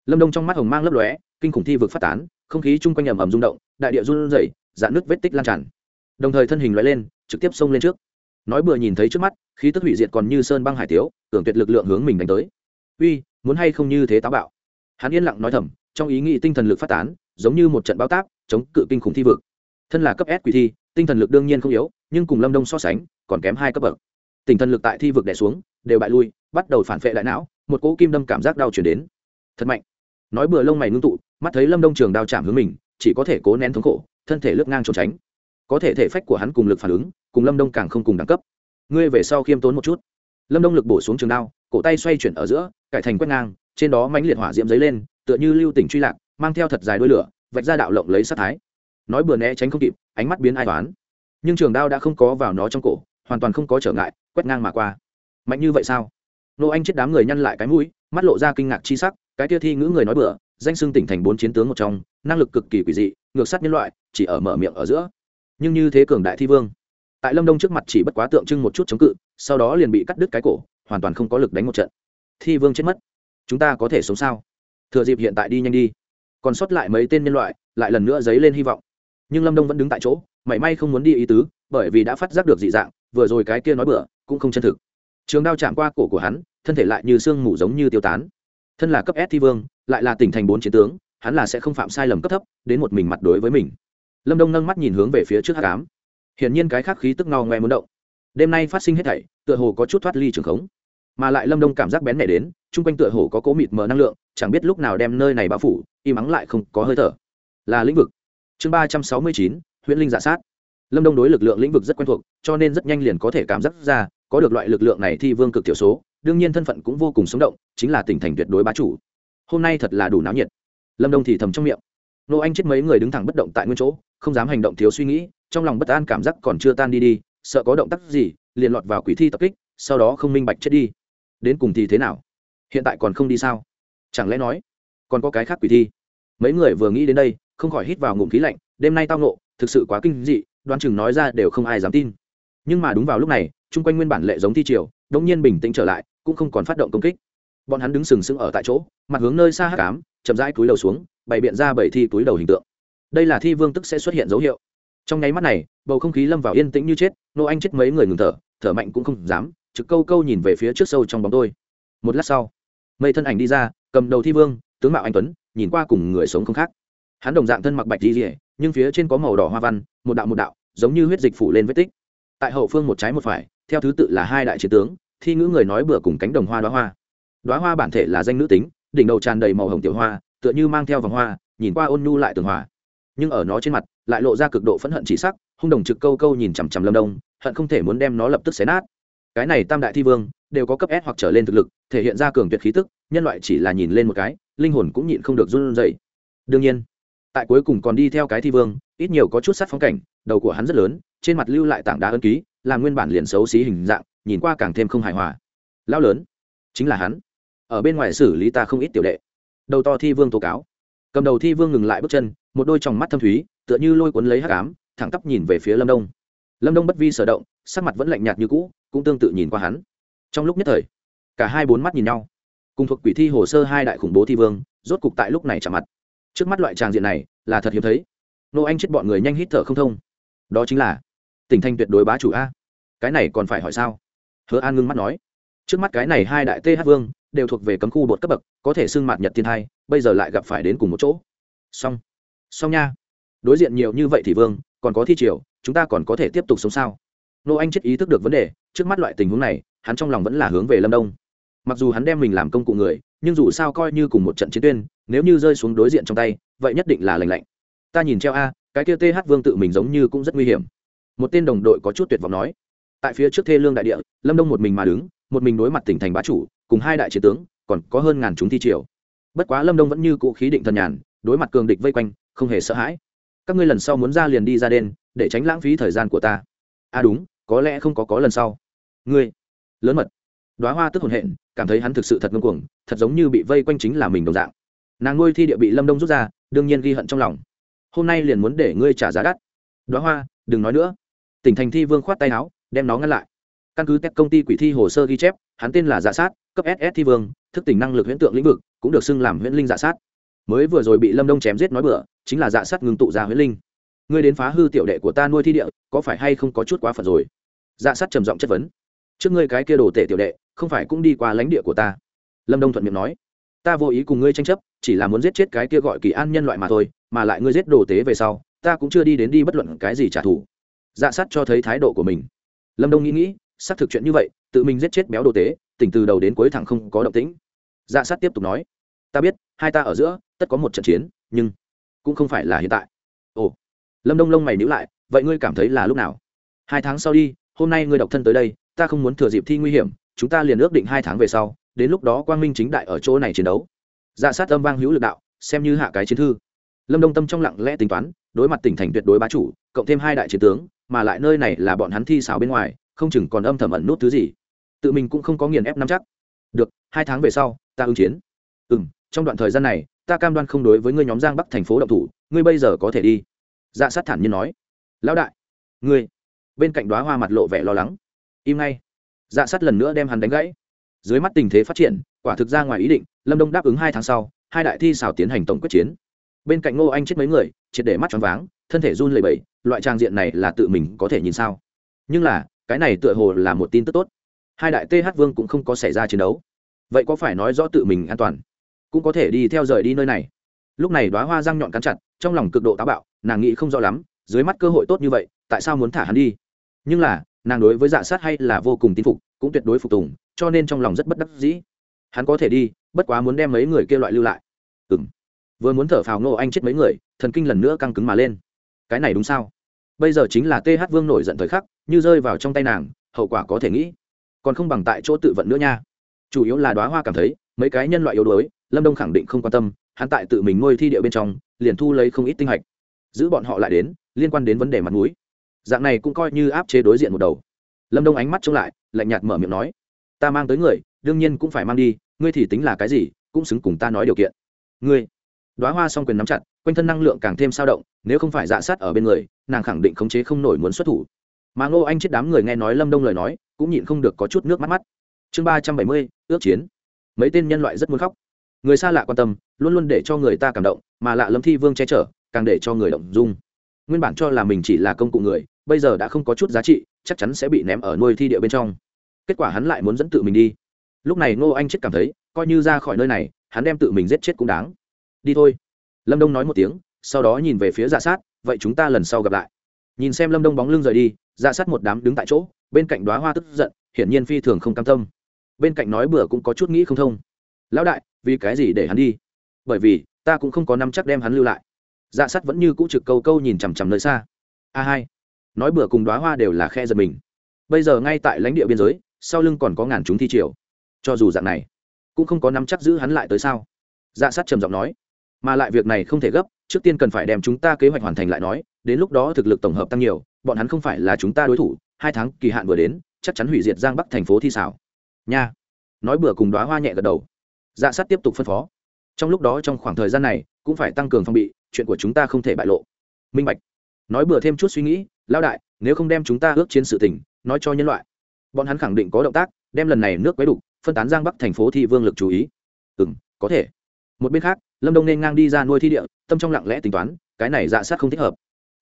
Lâm đông trong mắt hồng mang lấp lóe kinh khủng thi vực phát tán, không khí chung quanh ầm ầm rung động, đại địa run rẩy, dạn nước vết tích lan tràn. Đồng thời thân hình loại lên, trực tiếp xông lên trước. Nói bừa nhìn thấy trước mắt, khí tức hủy diệt còn như sơn băng hải tiếu, tưởng tuyệt lực lượng hướng mình đánh tới. Uy, muốn hay không như thế táo bạo? Hắn yên lặng nói thầm, trong ý nghĩ tinh thần lực phát tán, giống như một trận bao tác chống cự kinh khủng thi vực. Thân là cấp s quỷ thi, tinh thần lực đương nhiên không yếu, nhưng cùng lâm đông so sánh, còn kém hai cấp bậc. Tinh thần lực tại thi vực đẻ xuống, đều bại lui, bắt đầu phản vệ đại não, một cỗ kim đâm cảm giác đau chuyển đến. Thật mạnh. Nói bừa lông mày ngưng tụ mắt thấy lâm đông trường đao chạm hướng mình, chỉ có thể cố nén thống khổ, thân thể lướt ngang trốn tránh. Có thể thể phách của hắn cùng lực phản ứng, cùng lâm đông càng không cùng đẳng cấp. Ngươi về sau khiêm tốn một chút. Lâm đông lực bổ xuống trường đao, cổ tay xoay chuyển ở giữa, cải thành quét ngang, trên đó mãnh liệt hỏa diễm dấy lên, tựa như lưu tỉnh truy lạc, mang theo thật dài đuôi lửa, vạch ra đạo lộng lấy sát thái. Nói bừa né tránh không kịp, ánh mắt biến ai toán. Nhưng trường đao đã không có vào nó trong cổ, hoàn toàn không có trở ngại, quét ngang mà qua. Mạnh như vậy sao? Nô anh chết đám người nhăn lại cái mũi, mắt lộ ra kinh ngạc chi sắc, cái tia thi ngữ người nói bừa danh xưng tỉnh thành bốn chiến tướng một trong, năng lực cực kỳ quỷ dị, ngược sát nhân loại, chỉ ở mở miệng ở giữa. Nhưng như thế cường đại thi vương, tại lâm đông trước mặt chỉ bất quá tượng trưng một chút chống cự, sau đó liền bị cắt đứt cái cổ, hoàn toàn không có lực đánh một trận. Thi vương chết mất, chúng ta có thể sống sao? Thừa dịp hiện tại đi nhanh đi. Còn sót lại mấy tên nhân loại, lại lần nữa dấy lên hy vọng. Nhưng lâm đông vẫn đứng tại chỗ, mảy may không muốn đi ý tứ, bởi vì đã phát giác được dị dạng, vừa rồi cái kia nói bựa cũng không chân thực. Trường đao chạm qua cổ của hắn, thân thể lại như sương mù giống như tiêu tán. Thân là cấp s thi vương lại là tỉnh thành bốn chiến tướng, hắn là sẽ không phạm sai lầm cấp thấp, đến một mình mặt đối với mình. Lâm đông nâng mắt nhìn hướng về phía trước hát cám hiển nhiên cái khác khí tức no ngoe muốn động. Đêm nay phát sinh hết thảy, tựa hồ có chút thoát ly trường khống. Mà lại lâm đông cảm giác bén mẻ đến, chung quanh tựa hồ có cố mịt mờ năng lượng, chẳng biết lúc nào đem nơi này bao phủ, im ắng lại không có hơi thở. Là lĩnh vực. Chương ba trăm sáu mươi chín, huyễn linh giả sát. Lâm đông đối lực lượng lĩnh vực rất quen thuộc, cho nên rất nhanh liền có thể cảm giác ra, có được loại lực lượng này thì vương cực thiểu số, đương nhiên thân phận cũng vô cùng sống động, chính là tỉnh thành tuyệt đối bá chủ hôm nay thật là đủ náo nhiệt. Lâm đông thì thầm trong miệng. Nô anh chết mấy người đứng thẳng bất động tại nguyên chỗ, không dám hành động thiếu suy nghĩ, trong lòng bất an cảm giác còn chưa tan đi đi, sợ có động tác gì, liền lọt vào quỷ thi tập kích, sau đó không minh bạch chết đi. Đến cùng thì thế nào? Hiện tại còn không đi sao? Chẳng lẽ nói, còn có cái khác quỷ thi? Mấy người vừa nghĩ đến đây, không khỏi hít vào ngụm khí lạnh, đêm nay tao nộ thực sự quá kinh dị, đoán chừng nói ra đều không ai dám tin. Nhưng mà đúng vào lúc này, chung quanh nguyên bản lệ giống thi triều đông nhiên bình tĩnh trở lại, cũng không còn phát động công kích bọn hắn đứng sừng sững ở tại chỗ, mặt hướng nơi xa hát cám chậm rãi túi đầu xuống, bày biện ra bảy thi túi đầu hình tượng. Đây là thi vương tức sẽ xuất hiện dấu hiệu. Trong nháy mắt này, bầu không khí lâm vào yên tĩnh như chết, nô anh chết mấy người ngừng thở thở mạnh cũng không dám, trực câu câu nhìn về phía trước sâu trong bóng tôi. Một lát sau, mây thân ảnh đi ra, cầm đầu thi vương, tướng mạo anh tuấn, nhìn qua cùng người sống không khác. Hắn đồng dạng thân mặc bạch di rỉa nhưng phía trên có màu đỏ hoa văn, một đạo một đạo, giống như huyết dịch phủ lên vết tích. Tại hậu phương một trái một phải, theo thứ tự là hai đại chiến tướng, thi ngữ người nói bừa cùng cánh đồng hoa đoá hoa đoá hoa bản thể là danh nữ tính, đỉnh đầu tràn đầy màu hồng tiểu hoa, tựa như mang theo vòng hoa, nhìn qua ôn nhu lại tường hòa. Nhưng ở nó trên mặt, lại lộ ra cực độ phẫn hận chỉ sắc, hung đồng trực câu câu nhìn chằm chằm lâm đông, hận không thể muốn đem nó lập tức xé nát. Cái này tam đại thi vương, đều có cấp s hoặc trở lên thực lực, thể hiện ra cường tuyệt khí tức, nhân loại chỉ là nhìn lên một cái, linh hồn cũng nhịn không được run rẩy. Đương nhiên, tại cuối cùng còn đi theo cái thi vương, ít nhiều có chút sát phong cảnh, đầu của hắn rất lớn, trên mặt lưu lại tảng đá ân ký, là nguyên bản liền xấu xí hình dạng, nhìn qua càng thêm không hài hòa. Lão lớn, chính là hắn ở bên ngoài xử lý ta không ít tiểu đệ. Đầu to thi vương tố cáo. Cầm đầu thi vương ngừng lại bước chân, một đôi tròng mắt thâm thúy, tựa như lôi cuốn lấy hắc ám, thẳng tắp nhìn về phía lâm đông. Lâm đông bất vi sở động, sắc mặt vẫn lạnh nhạt như cũ, cũng tương tự nhìn qua hắn. Trong lúc nhất thời, cả hai bốn mắt nhìn nhau. Cùng thuộc quỷ thi hồ sơ hai đại khủng bố thi vương, rốt cục tại lúc này chạm mặt. Trước mắt loại tràng diện này, là thật hiếm thấy. Nô anh chết bọn người nhanh hít thở không thông. Đó chính là, tỉnh thanh tuyệt đối bá chủ a. Cái này còn phải hỏi sao? Hứa an ngưng mắt nói. Trước mắt cái này hai đại th vương đều thuộc về cấm khu bột cấp bậc, có thể xưng mạt nhật thiên thai, bây giờ lại gặp phải đến cùng một chỗ. Xong. Xong nha. Đối diện nhiều như vậy thì vương, còn có thi triều, chúng ta còn có thể tiếp tục sống sao? Nô anh chết ý thức được vấn đề, trước mắt loại tình huống này, hắn trong lòng vẫn là hướng về lâm đông. Mặc dù hắn đem mình làm công cụ người, nhưng dù sao coi như cùng một trận chiến tuyên, nếu như rơi xuống đối diện trong tay, vậy nhất định là lành lạnh. Ta nhìn treo a, cái kia th vương tự mình giống như cũng rất nguy hiểm. Một tên đồng đội có chút tuyệt vọng nói. Tại phía trước thê lương đại địa, lâm đông một mình mà đứng, một mình đối mặt tỉnh thành bá chủ cùng hai đại chiến tướng, còn có hơn ngàn chúng thi triều. Bất quá lâm đông vẫn như cũ khí định thần nhàn, đối mặt cường địch vây quanh, không hề sợ hãi. Các ngươi lần sau muốn ra liền đi ra đen để tránh lãng phí thời gian của ta. À đúng, có lẽ không có có lần sau. Ngươi, lớn mật. Đoá hoa tức hồn hện, cảm thấy hắn thực sự thật ngưng cuồng, thật giống như bị vây quanh chính là mình đồng dạng. Nàng nuôi thi địa bị lâm đông rút ra, đương nhiên ghi hận trong lòng. Hôm nay liền muốn để ngươi trả giá đắt. Đoá hoa, đừng nói nữa. Tỉnh thành thi vương khoát tay áo, đem nó ngăn lại căn cứ các công ty quỷ thi hồ sơ ghi chép, hắn tên là giả sát, cấp ss thi vương, thức tỉnh năng lực huyễn tượng lĩnh vực, cũng được xưng làm huyễn linh giả sát. Mới vừa rồi bị lâm đông chém giết nói bựa chính là dạ sát ngừng tụ ra huyễn linh. Ngươi đến phá hư tiểu đệ của ta nuôi thi địa, có phải hay không có chút quá phận rồi? Dạ sát trầm giọng chất vấn. Trước ngươi cái kia đồ tể tiểu đệ, không phải cũng đi qua lãnh địa của ta? Lâm đông thuận miệng nói. Ta vô ý cùng ngươi tranh chấp, chỉ là muốn giết chết cái kia gọi kỳ an nhân loại mà thôi, mà lại ngươi giết đồ tế về sau, ta cũng chưa đi đến đi bất luận cái gì trả thù. Dạ sát cho thấy thái độ của mình. Lâm đông nghĩ nghĩ xác thực chuyện như vậy, tự mình giết chết béo đồ tế, tỉnh từ đầu đến cuối thẳng không có động tĩnh. Dạ sát tiếp tục nói, ta biết, hai ta ở giữa, tất có một trận chiến, nhưng cũng không phải là hiện tại. Ồ, lâm đông lông mày nhữ lại, vậy ngươi cảm thấy là lúc nào? Hai tháng sau đi, hôm nay ngươi độc thân tới đây, ta không muốn thừa dịp thi nguy hiểm, chúng ta liền ước định hai tháng về sau, đến lúc đó quang minh chính đại ở chỗ này chiến đấu. Dạ sát âm vang hữu lực đạo, xem như hạ cái chiến thư. Lâm đông tâm trong lặng lẽ tính toán, đối mặt tỉnh thành tuyệt đối bá chủ, cộng thêm hai đại chiến tướng, mà lại nơi này là bọn hắn thi xào bên ngoài không chừng còn âm thầm ẩn nút thứ gì. Tự mình cũng không có nghiền ép nắm chắc. Được, hai tháng về sau, ta ứng chiến. Ừ m trong đoạn thời gian này, ta cam đoan không đối với ngươi nhóm giang bắc thành phố động thủ, ngươi bây giờ có thể đi. Dạ sát thản nhiên nói. Lão đại. Ngươi. Bên cạnh đoá hoa mặt lộ vẻ lo lắng. Im ngay. Dạ sát lần nữa đem hắn đánh gãy. Dưới mắt tình thế phát triển, quả thực ra ngoài ý định, lâm đông đáp ứng hai tháng sau, hai đại thi xảo tiến hành tổng quyết chiến. Bên cạnh ngô anh chết mấy người, triệt để mắt choáng váng, thân thể run lẩy bẩy, loại trang diện này là tự mình có thể nhìn sao. Nhưng là cái này tựa hồ là một tin tức tốt. Hai đại th vương cũng không có xảy ra chiến đấu. Vậy có phải nói rõ tự mình an toàn? Cũng có thể đi theo rời đi nơi này. Lúc này đoá hoa răng nhọn cắn chặt, trong lòng cực độ táo bạo, nàng nghĩ không rõ lắm, dưới mắt cơ hội tốt như vậy, tại sao muốn thả hắn đi? Nhưng là, nàng đối với dạ sát hay là vô cùng tin phục, cũng tuyệt đối phục tùng, cho nên trong lòng rất bất đắc dĩ. Hắn có thể đi, bất quá muốn đem mấy người kia loại lưu lại. Ừ m vừa muốn thở phào ngô anh chết mấy người, thần kinh lần nữa căng cứng mà lên. Cái này đúng sao? Bây giờ chính là th vương nổi giận thời khắc, như rơi vào trong tay nàng, hậu quả có thể nghĩ. Còn không bằng tại chỗ tự vận nữa nha. Chủ yếu là đoá hoa cảm thấy, mấy cái nhân loại yếu đuối, lâm đông khẳng định không quan tâm, hắn tại tự mình nuôi thi địa bên trong, liền thu lấy không ít tinh hạch. Giữ bọn họ lại đến, liên quan đến vấn đề mặt mũi. Dạng này cũng coi như áp chế đối diện một đầu. Lâm đông ánh mắt trông lại, lạnh nhạt mở miệng nói, ta mang tới người, đương nhiên cũng phải mang đi, ngươi thì tính là cái gì, cũng xứng cùng ta nói điều kiện. Ngươi đoá hoa s o n g quyền nắm chặt, quanh thân năng lượng càng thêm sao động, nếu không phải dạ sát ở bên người, nàng khẳng định khống chế không nổi muốn xuất thủ. Mà ngô anh chết đám người nghe nói lâm đông lời nói, cũng nhịn không được có chút nước mắt mắt. Chương ba trăm bảy mươi, ước chiến. Mấy tên nhân loại rất muốn khóc. Người xa lạ quan tâm, luôn luôn để cho người ta cảm động, mà lạ lâm thi vương che chở, càng để cho người động dung. Nguyên bản cho là mình chỉ là công cụ người, bây giờ đã không có chút giá trị, chắc chắn sẽ bị ném ở nuôi thi địa bên trong. Kết quả hắn lại muốn dẫn tự mình đi. Lúc này ngô anh chết cảm thấy, coi như ra khỏi nơi này, hắn đem tự mình giết chết cũng đáng đi thôi. Lâm đông nói một tiếng, sau đó nhìn về phía dạ sát, vậy chúng ta lần sau gặp lại. Nhìn xem lâm đông bóng lưng rời đi dạ sát một đám đứng tại chỗ, bên cạnh đoá hoa tức giận, hiển nhiên phi thường không cam tâm. Bên cạnh nói bừa cũng có chút nghĩ không thông. Lão đại, vì cái gì để hắn đi? Bởi vì, ta cũng không có năm chắc đem hắn lưu lại. Dạ sát vẫn như cũ trực câu câu nhìn chằm chằm nơi xa. A hai. Nói bừa cùng đoá hoa đều là khe giật mình. Bây giờ ngay tại lãnh địa biên giới, sau lưng còn có ngàn chúng thi triều. Cho dù dạng này, cũng không có nắm chắc giữ hắn lại tới sao? Dạ sát trầm giọng nói mà lại việc này không thể gấp, trước tiên cần phải đem chúng ta kế hoạch hoàn thành lại nói, đến lúc đó thực lực tổng hợp tăng nhiều, bọn hắn không phải là chúng ta đối thủ, hai tháng kỳ hạn vừa đến, chắc chắn hủy diệt giang bắc thành phố thi xảo. Nha. Nói bừa cùng đoá hoa nhẹ gật đầu. Dạ sát tiếp tục phân phó. Trong lúc đó trong khoảng thời gian này, cũng phải tăng cường phong bị, chuyện của chúng ta không thể bại lộ. Minh bạch. Nói bừa thêm chút suy nghĩ lao đại, nếu không đem chúng ta ước chiến sự tình, nói cho nhân loại. Bọn hắn khẳng định có động tác, đem lần này nước quấy đục, phân tán giang bắc thành phố thi vương lực chú ý. Ừ n có thể. Một bên khác lâm đông nên ngang đi ra nuôi thi địa, tâm trong lặng lẽ tính toán, cái này dạ sát không thích hợp.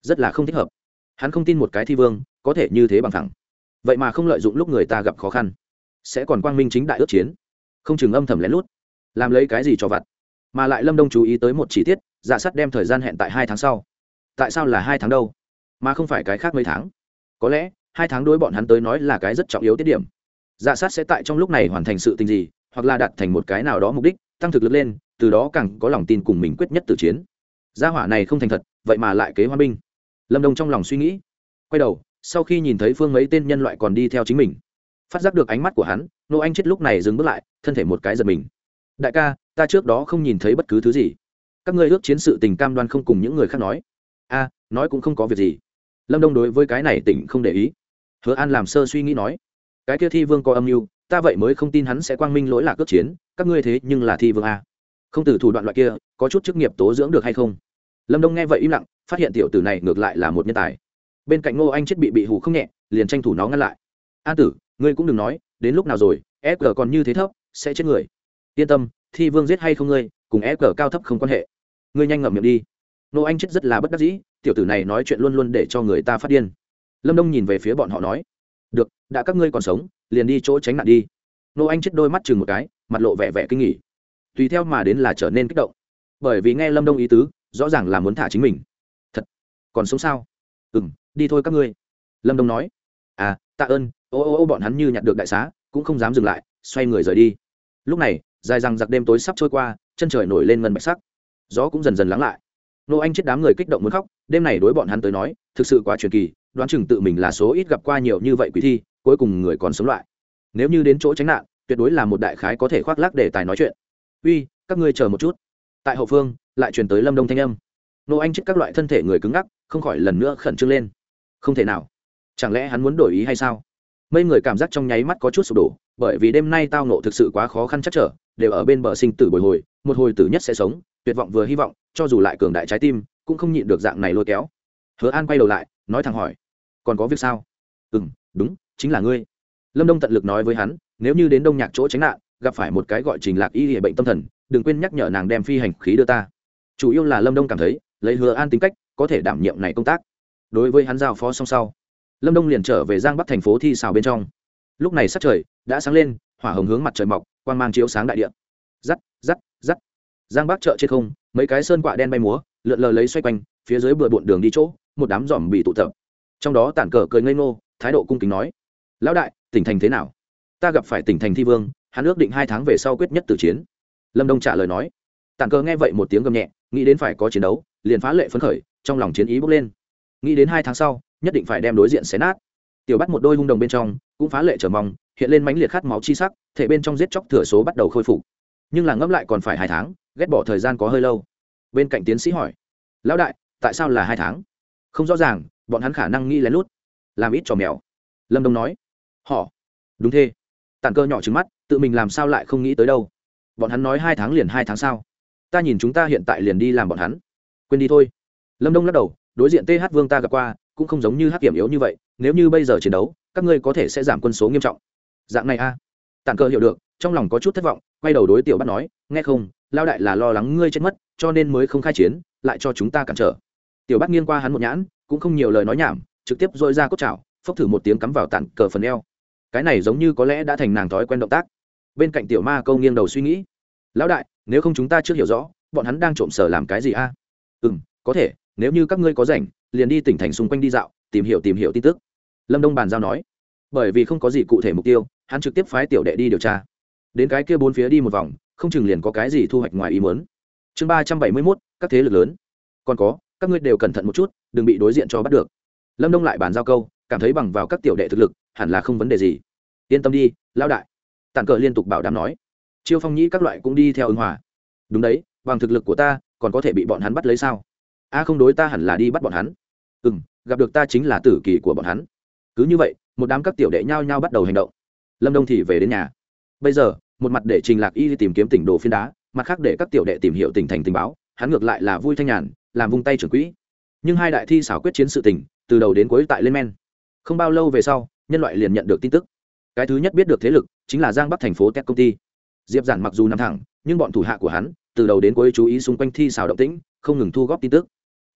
Rất là không thích hợp. Hắn không tin một cái thi vương có thể như thế bằng thẳng. Vậy mà không lợi dụng lúc người ta gặp khó khăn, sẽ còn quang minh chính đại ước chiến. Không chừng âm thầm lén lút, làm lấy cái gì cho vặt. Mà lại lâm đông chú ý tới một chi tiết dạ sắt đem thời gian hẹn tại hai tháng sau. Tại sao là hai tháng đâu? Mà không phải cái khác mấy tháng. Có lẽ, hai tháng đối bọn hắn tới nói là cái rất trọng yếu tiết điểm. Dạ sát sẽ tại trong lúc này hoàn thành sự tình gì, hoặc là đạt thành một cái nào đó mục đích tăng thực lực lên, từ đó càng có lòng tin cùng mình quyết nhất từ chiến. Gia hỏa này không thành thật, vậy mà lại kế hoa binh. Lâm đông trong lòng suy nghĩ, quay đầu, sau khi nhìn thấy phương mấy tên nhân loại còn đi theo chính mình, phát giác được ánh mắt của hắn nô anh chết lúc này dừng bước lại, thân thể một cái giật mình. Đại ca, ta trước đó không nhìn thấy bất cứ thứ gì. Các ngươi ước chiến sự tình cam đoan không cùng những người khác nói. A, nói cũng không có việc gì. Lâm đông đối với cái này tỉnh không để ý. Hứa an làm sơ suy nghĩ nói, cái kia thi vương có âm mưu ta vậy mới không tin hắn sẽ quang minh lỗi lạc cước chiến, các ngươi thế nhưng là thi vương a. Không từ thủ đoạn loại kia, có chút chức nghiệp tố dưỡng được hay không? Lâm đông nghe vậy im lặng, phát hiện tiểu tử này ngược lại là một nhân tài. Bên cạnh ngô anh chết bị bị hủ không nhẹ, liền tranh thủ nó ngăn lại. An tử, ngươi cũng đừng nói, đến lúc nào rồi fg còn như thế thấp, sẽ chết người. Yên tâm, thi vương giết hay không ngươi, cùng fg cao thấp không quan hệ. Ngươi nhanh ngậm miệng đi. Ngô anh chết rất là bất đắc dĩ, tiểu tử này nói chuyện luôn luôn để cho người ta phát điên. Lâm đông nhìn về phía bọn họ nói, được, đã các ngươi còn sống liền đi chỗ tránh nạn đi. Nô anh chết đôi mắt chừng một cái, mặt lộ vẻ vẻ kinh nghỉ tùy theo mà đến là trở nên kích động. Bởi vì nghe lâm đông ý tứ, rõ ràng là muốn thả chính mình. Thật? Còn sống sao? Ừ m đi thôi các ngươi. Lâm đông nói. À tạ ơn. Ô ô ô, bọn hắn như nhặt được đại xá, cũng không dám dừng lại, xoay người rời đi. Lúc này, dài rằng giặc đêm tối sắp trôi qua, chân trời nổi lên ngân bạch sắc. Gió cũng dần dần lắng lại. Nô anh chết đám người kích động muốn khóc, đêm này đối bọn hắn tới nói, thực sự quá truyền kỳ, đoán chừng tự mình là số ít gặp qua nhiều như vậy quỷ thi cuối cùng người còn sống lại. Nếu như đến chỗ tránh nạn, tuyệt đối là một đại khái có thể khoác lác để tài nói chuyện. Uy, các ngươi chờ một chút. Tại hậu phương, lại truyền tới lâm đông thanh âm. Nô anh chết các loại thân thể người cứng ngắc, không khỏi lần nữa khẩn trương lên. Không thể nào. Chẳng lẽ hắn muốn đổi ý hay sao? Mấy người cảm giác trong nháy mắt có chút sụp đổ, bởi vì đêm nay tao nộ thực sự quá khó khăn chắc trở, đều ở bên bờ sinh tử bồi hồi, một hồi tử nhất sẽ sống, tuyệt vọng vừa hy vọng, cho dù lại cường đại trái tim, cũng không nhịn được dạng này lôi kéo. Hứa an quay đầu lại, nói thẳng hỏi, còn có việc sao? Ừ m đúng chính là ngươi. Lâm đông tận lực nói với hắn, nếu như đến đông nhạc chỗ tránh nạn, gặp phải một cái gọi trình lạc y hệ bệnh tâm thần, đừng quên nhắc nhở nàng đem phi hành khí đưa ta. Chủ yếu là lâm đông cảm thấy, lấy hứa an tính cách, có thể đảm nhiệm này công tác. Đối với hắn giao phó song sau, lâm đông liền trở về giang bắc thành phố thi xào bên trong. Lúc này sắc trời đã sáng lên, hỏa hồng hướng mặt trời mọc quan mang chiếu sáng đại điện giắt giắt giắt giang bắc chợ trên không, mấy cái sơn quạ đen bay múa, lượn lờ lấy xoay quanh, phía dưới bừa bộn đường đi chỗ, một đám giỏm bị tụ tập. Trong đó tản cờ cười ngây ngô, thái độ cung kính nói lão đại, tỉnh thành thế nào? Ta gặp phải tỉnh thành thi vương, hắn ước định hai tháng về sau quyết nhất tử chiến. Lâm đông trả lời nói. Tản cờ nghe vậy một tiếng gầm nhẹ, nghĩ đến phải có chiến đấu, liền phá lệ phấn khởi, trong lòng chiến ý bốc lên. Nghĩ đến hai tháng sau, nhất định phải đem đối diện xé nát. Tiểu bắt một đôi hung đồng bên trong, cũng phá lệ trở mong, hiện lên mãnh liệt khát máu chi sắc, thể bên trong giết chóc thừa số bắt đầu khôi phục. Nhưng là ngẫm lại còn phải hai tháng, ghét bỏ thời gian có hơi lâu. Bên cạnh tiến sĩ hỏi. Lão đại, tại sao là hai tháng? Không rõ ràng, bọn hắn khả năng nghĩ lén lút. Làm ít trò mèo. Lâm đông nói họ. Đúng thế. Tàn cơ nhỏ trứng mắt, tự mình làm sao lại không nghĩ tới đâu. Bọn hắn nói hai tháng liền hai tháng sau ta nhìn chúng ta hiện tại liền đi làm bọn hắn. Quên đi thôi. Lâm đông lắc đầu, đối diện th vương ta gặp qua, cũng không giống như hắc kiểm yếu như vậy, nếu như bây giờ chiến đấu, các ngươi có thể sẽ giảm quân số nghiêm trọng. Dạng này a à. tàn cơ hiểu được, trong lòng có chút thất vọng, quay đầu đối tiểu bắt nói, nghe không lao đại là lo lắng ngươi chết mất, cho nên mới không khai chiến, lại cho chúng ta cản trở. Tiểu bắt nghiêng qua hắn một nhãn, cũng không nhiều lời nói nhảm, trực tiếp dội ra cốt chảo, phốc thử một tiếng cắm vào tàn cờ phần eo cái này giống như có lẽ đã thành nàng thói quen động tác. Bên cạnh tiểu ma câu nghiêng đầu suy nghĩ. Lão đại, nếu không chúng ta chưa hiểu rõ, bọn hắn đang trộm sở làm cái gì a? À? ừ m có thể, nếu như các ngươi có rảnh, liền đi tỉnh thành xung quanh đi dạo, tìm hiểu tìm hiểu tin tức. Lâm đông bàn giao nói. Bởi vì không có gì cụ thể mục tiêu, hắn trực tiếp phái tiểu đệ đi điều tra. Đến cái kia bốn phía đi một vòng, không chừng liền có cái gì thu hoạch ngoài ý muốn. Chương ba trăm bảy mươi mốt, các thế lực lớn. Còn có, các ngươi đều cẩn thận một chút, đừng bị đối diện cho bắt được. Lâm đông lại bàn giao câu, cảm thấy bằng vào các tiểu đệ thực lực hẳn là không vấn đề gì. Yên tâm đi, lão đại. Tàn cờ liên tục bảo đảm nói. Chiêu phong nhĩ các loại cũng đi theo ứng hòa. Đúng đấy, bằng thực lực của ta, còn có thể bị bọn hắn bắt lấy sao? A không đối ta hẳn là đi bắt bọn hắn. Ừ m gặp được ta chính là tử kỳ của bọn hắn. Cứ như vậy, một đám các tiểu đệ nhao nhao bắt đầu hành động. Lâm đông thì về đến nhà. Bây giờ, một mặt để trình lạc y đi tìm kiếm tỉnh đồ phiên đá, mặt khác để các tiểu đệ tìm hiểu tỉnh thành tình báo, hắn ngược lại là vui thanh nhàn, làm vung tay trưởng quỹ. Nhưng hai đại thi xảo quyết chiến sự tình từ đầu đến cuối tại lên men. Không bao lâu về sau nhân loại liền nhận được tin tức. Cái thứ nhất biết được thế lực chính là giang bắc thành phố tech công ty. Diệp giản mặc dù nằm thẳng, nhưng bọn thủ hạ của hắn, từ đầu đến cuối chú ý xung quanh thi xào động tĩnh, không ngừng thu góp tin tức.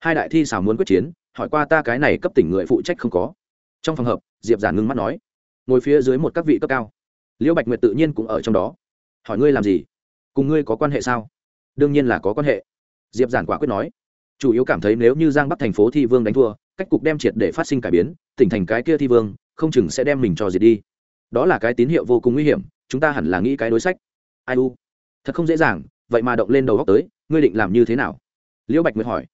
Hai đại thi xào muốn quyết chiến, hỏi qua ta cái này cấp tỉnh người phụ trách không có. Trong phòng hợp diệp giản ngưng mắt nói, ngồi phía dưới một các vị cấp cao, liễu bạch nguyệt tự nhiên cũng ở trong đó. Hỏi ngươi làm gì? Cùng ngươi có quan hệ sao? Đương nhiên là có quan hệ. Diệp giản quả quyết nói, chủ yếu cảm thấy nếu như giang bắc thành phố thi vương đánh thua, cách cục đem triệt để phát sinh cải biến, tỉnh thành cái kia thi vương không chừng sẽ đem mình cho diệt đi. Đó là cái tín hiệu vô cùng nguy hiểm, chúng ta hẳn là nghĩ cái đối sách. Ai u? Thật không dễ dàng, vậy mà động lên đầu góc tới, ngươi định làm như thế nào? Liễu bạch nguyệt hỏi.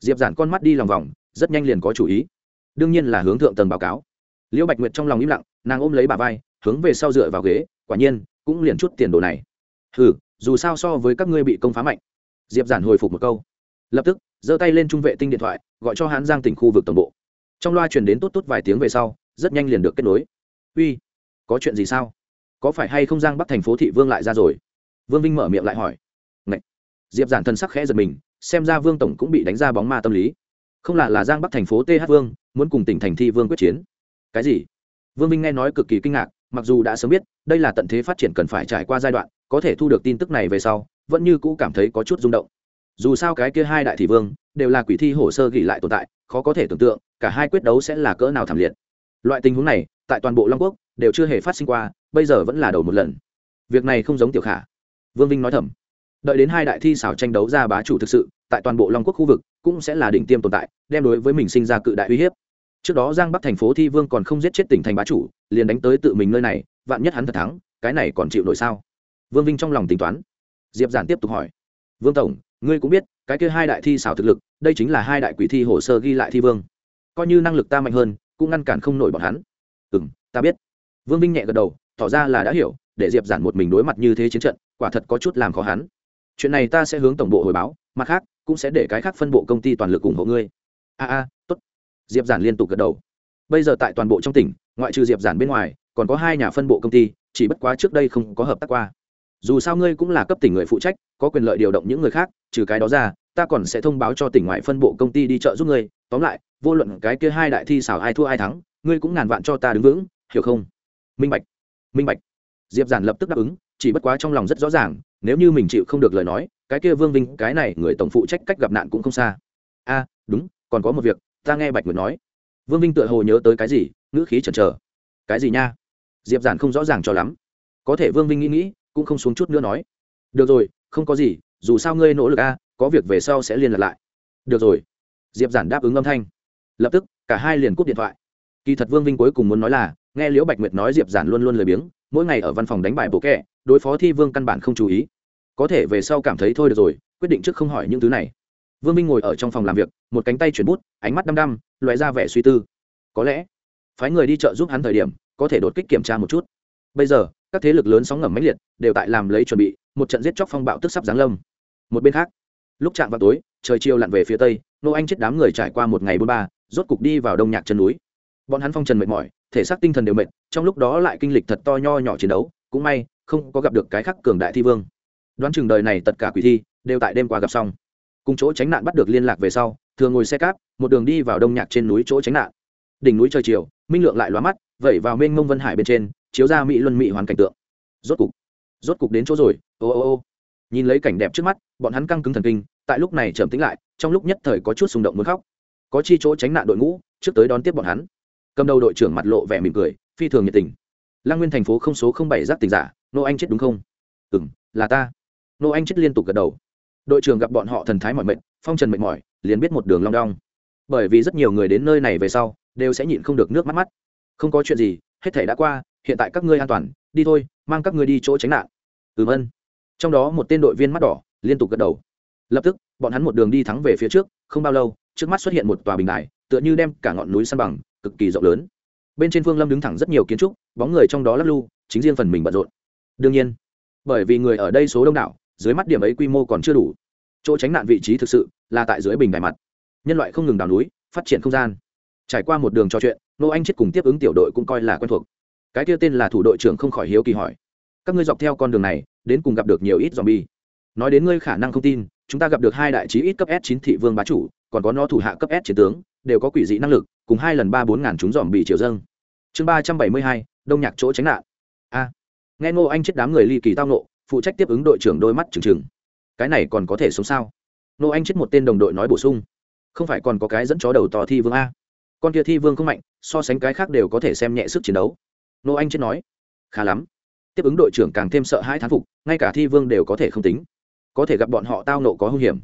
Diệp giản con mắt đi lòng vòng, rất nhanh liền có chủ ý. Đương nhiên là hướng thượng tầng báo cáo. Liễu bạch nguyệt trong lòng im lặng, nàng ôm lấy bà vai, hướng về sau dựa vào ghế, quả nhiên, cũng liền chút tiền đồ này. Ừ dù sao so với các ngươi bị công phá mạnh. Diệp giản hồi phục một câu. Lập tức, giơ tay lên trung vệ tinh điện thoại, gọi cho hãn giang tỉnh khu vực tổng bộ. Trong loa truyền đến tốt tốt vài tiếng về sau rất nhanh liền được kết nối. Uy, có chuyện gì sao? Có phải hay không giang bắc thành phố thị vương lại ra rồi? Vương vinh mở miệng lại hỏi. Ngậy. diệp giản thân sắc khẽ giật mình, xem ra vương tổng cũng bị đánh ra bóng ma tâm lý. Không là là giang bắc thành phố th vương, muốn cùng tỉnh thành thi vương quyết chiến. Cái gì? Vương vinh nghe nói cực kỳ kinh ngạc, mặc dù đã sớm biết, đây là tận thế phát triển cần phải trải qua giai đoạn, có thể thu được tin tức này về sau, vẫn như cũ cảm thấy có chút rung động. Dù sao cái kia hai đại thị vương, đều là quỷ thi hồ sơ gỉ lại tồn tại, khó có thể tưởng tượng, cả hai quyết đấu sẽ là cỡ nào thảm liệt loại tình huống này, tại toàn bộ long quốc, đều chưa hề phát sinh qua, bây giờ vẫn là đầu một lần. Việc này không giống tiểu khả. Vương vinh nói thầm. Đợi đến hai đại thi xảo tranh đấu ra bá chủ thực sự, tại toàn bộ long quốc khu vực, cũng sẽ là đỉnh tiêm tồn tại, đem đối với mình sinh ra cự đại uy hiếp. Trước đó giang bắc thành phố thi vương còn không giết chết tỉnh thành bá chủ, liền đánh tới tự mình nơi này, vạn nhất hắn thật thắng, cái này còn chịu nổi sao? Vương vinh trong lòng tính toán. Diệp giản tiếp tục hỏi. Vương tổng, ngươi cũng biết, cái kia hai đại thi xảo thực lực, đây chính là hai đại quỷ thi hồ sơ ghi lại thi vương. Coi như năng lực ta mạnh hơn cũng ngăn cản không nổi bọn hắn. Ừ m ta biết. Vương vinh nhẹ gật đầu, tỏ ra là đã hiểu, để diệp giản một mình đối mặt như thế chiến trận, quả thật có chút làm khó hắn. Chuyện này ta sẽ hướng tổng bộ hồi báo, mặt khác, cũng sẽ để cái khác phân bộ công ty toàn lực ủng hộ ngươi. A a, tốt. Diệp giản liên tục gật đầu. Bây giờ tại toàn bộ trong tỉnh, ngoại trừ diệp giản bên ngoài, còn có hai nhà phân bộ công ty, chỉ bất quá trước đây không có hợp tác qua. Dù sao ngươi cũng là cấp tỉnh người phụ trách, có quyền lợi điều động những người khác, trừ cái đó ra, ta còn sẽ thông báo cho tỉnh ngoại phân bộ công ty đi chợ giúp ngươi. Tóm lại vô luận cái kia hai đại thi xảo ai thua ai thắng, ngươi cũng ngàn vạn cho ta đứng vững, hiểu không? Minh bạch minh bạch. Diệp giản lập tức đáp ứng, chỉ bất quá trong lòng rất rõ ràng, nếu như mình chịu không được lời nói, cái kia vương vinh, cái này người tổng phụ trách cách gặp nạn cũng không xa. A, đúng, còn có một việc, ta nghe bạch nguyệt nói. Vương vinh tựa hồ nhớ tới cái gì, ngữ khí chần chờ. Cái gì nha? Diệp giản không rõ ràng cho lắm. Có thể vương vinh nghĩ nghĩ, cũng không xuống chút nữa nói. Được rồi, không có gì, dù sao ngươi nỗ lực a, có việc về sau sẽ liên lạc lại. Được rồi. Diệp giản đáp ứng âm thanh lập tức, cả hai liền cúp điện thoại. Kỳ thật vương vinh cuối cùng muốn nói là, nghe liễu bạch nguyệt nói diệp giản luôn luôn lười biếng, mỗi ngày ở văn phòng đánh bài bộ kẹ, đối phó thi vương căn bản không chú ý. Có thể về sau cảm thấy thôi được rồi, quyết định trước không hỏi những thứ này. Vương minh ngồi ở trong phòng làm việc, một cánh tay chuyển bút, ánh mắt đăm đăm loại ra vẻ suy tư. Có lẽ, phái người đi chợ giúp hắn thời điểm, có thể đột kích kiểm tra một chút. Bây giờ, các thế lực lớn sóng ngầm mãnh liệt, đều tại làm lấy chuẩn bị, một trận giết chóc phong bạo tức sắp giáng lâm. Một bên khác, lúc chạm vào tối, trời chiều lặn về phía tây nô anh chết đám người trải qua một ngày bốn ba rốt cục đi vào đông nhạc chân núi. Bọn hắn phong trần mệt mỏi, thể xác tinh thần đều mệt, trong lúc đó lại kinh lịch thật to nho nhỏ chiến đấu, cũng may, không có gặp được cái khắc cường đại thi vương. Đoán chừng đời này tất cả quỷ thi đều tại đêm qua gặp xong. Cùng chỗ tránh nạn bắt được liên lạc về sau, thường ngồi xe cáp, một đường đi vào đông nhạc trên núi chỗ tránh nạn. Đỉnh núi trời chiều, minh lượng lại lóa mắt, vẩy vào mênh mông vân hải bên trên, chiếu ra mỹ luân mỹ hoàn cảnh tượng. Rốt cục rốt cục đến chỗ rồi, ô ô ô. Nhìn lấy cảnh đẹp trước mắt, bọn hắn căng cứng thần kinh, tại lúc này trầm tính lại, trong lúc nhất thời có chút xung động muốn khóc có chi chỗ tránh nạn đội ngũ, trước tới đón tiếp bọn hắn. Cầm đầu đội trưởng mặt lộ vẻ mỉm cười, phi thường nhiệt tình. Lang nguyên thành phố không số không bảy giác tình giả, nô anh chết đúng không? Ừ m là ta. Nô anh chết liên tục gật đầu. Đội trưởng gặp bọn họ thần thái mọi mệt, phong trần mệt mỏi, liền biết một đường long đong. Bởi vì rất nhiều người đến nơi này về sau, đều sẽ nhịn không được nước mắt mắt. Không có chuyện gì, hết thể đã qua, hiện tại các ngươi an toàn, đi thôi, mang các ngươi đi chỗ tránh nạn. Ừ vân trong đó một tên đội viên mắt đỏ, liên tục gật đầu. Lập tức, bọn hắn một đường đi thắng về phía trước, không bao lâu trước mắt xuất hiện một tòa bình đài, tựa như đem cả ngọn núi san bằng, cực kỳ rộng lớn. Bên trên phương lâm đứng thẳng rất nhiều kiến trúc, bóng người trong đó lắc lu chính riêng phần mình bận rộn. Đương nhiên, bởi vì người ở đây số đông đảo, dưới mắt điểm ấy quy mô còn chưa đủ. Chỗ tránh nạn vị trí thực sự là tại dưới bình đài mặt. Nhân loại không ngừng đào núi, phát triển không gian. Trải qua một đường trò chuyện nô anh chết cùng tiếp ứng tiểu đội cũng coi là quen thuộc. Cái kia tên là thủ đội trưởng không khỏi hiếu kỳ hỏi. Các ngươi dọc theo con đường này, đến cùng gặp được nhiều ít zombie. Nói đến ngươi khả năng không tin, chúng ta gặp được hai đại trí ít cấp s 9 thị vương bá chủ còn có nó thủ hạ cấp s chiến tướng, đều có quỷ dị năng lực, cùng hai lần ba bốn ngàn chúng dòm bị triều dâng. Chương ba trăm bảy mươi hai, đông nhạc chỗ tránh nạn. A. Nghe ngô anh chết đám người ly kỳ tao nộ phụ trách tiếp ứng đội trưởng đôi mắt trừng trừng. Cái này còn có thể sống sao? Ngô anh chết một tên đồng đội nói bổ sung. Không phải còn có cái dẫn chó đầu to thi vương a. Con kia thi vương không mạnh, so sánh cái khác đều có thể xem nhẹ sức chiến đấu. Ngô anh chết nói. Khá lắm. Tiếp ứng đội trưởng càng thêm sợ hãi thán phục, ngay cả thi vương đều có thể không tính. Có thể gặp bọn họ tao nộ có hung hiểm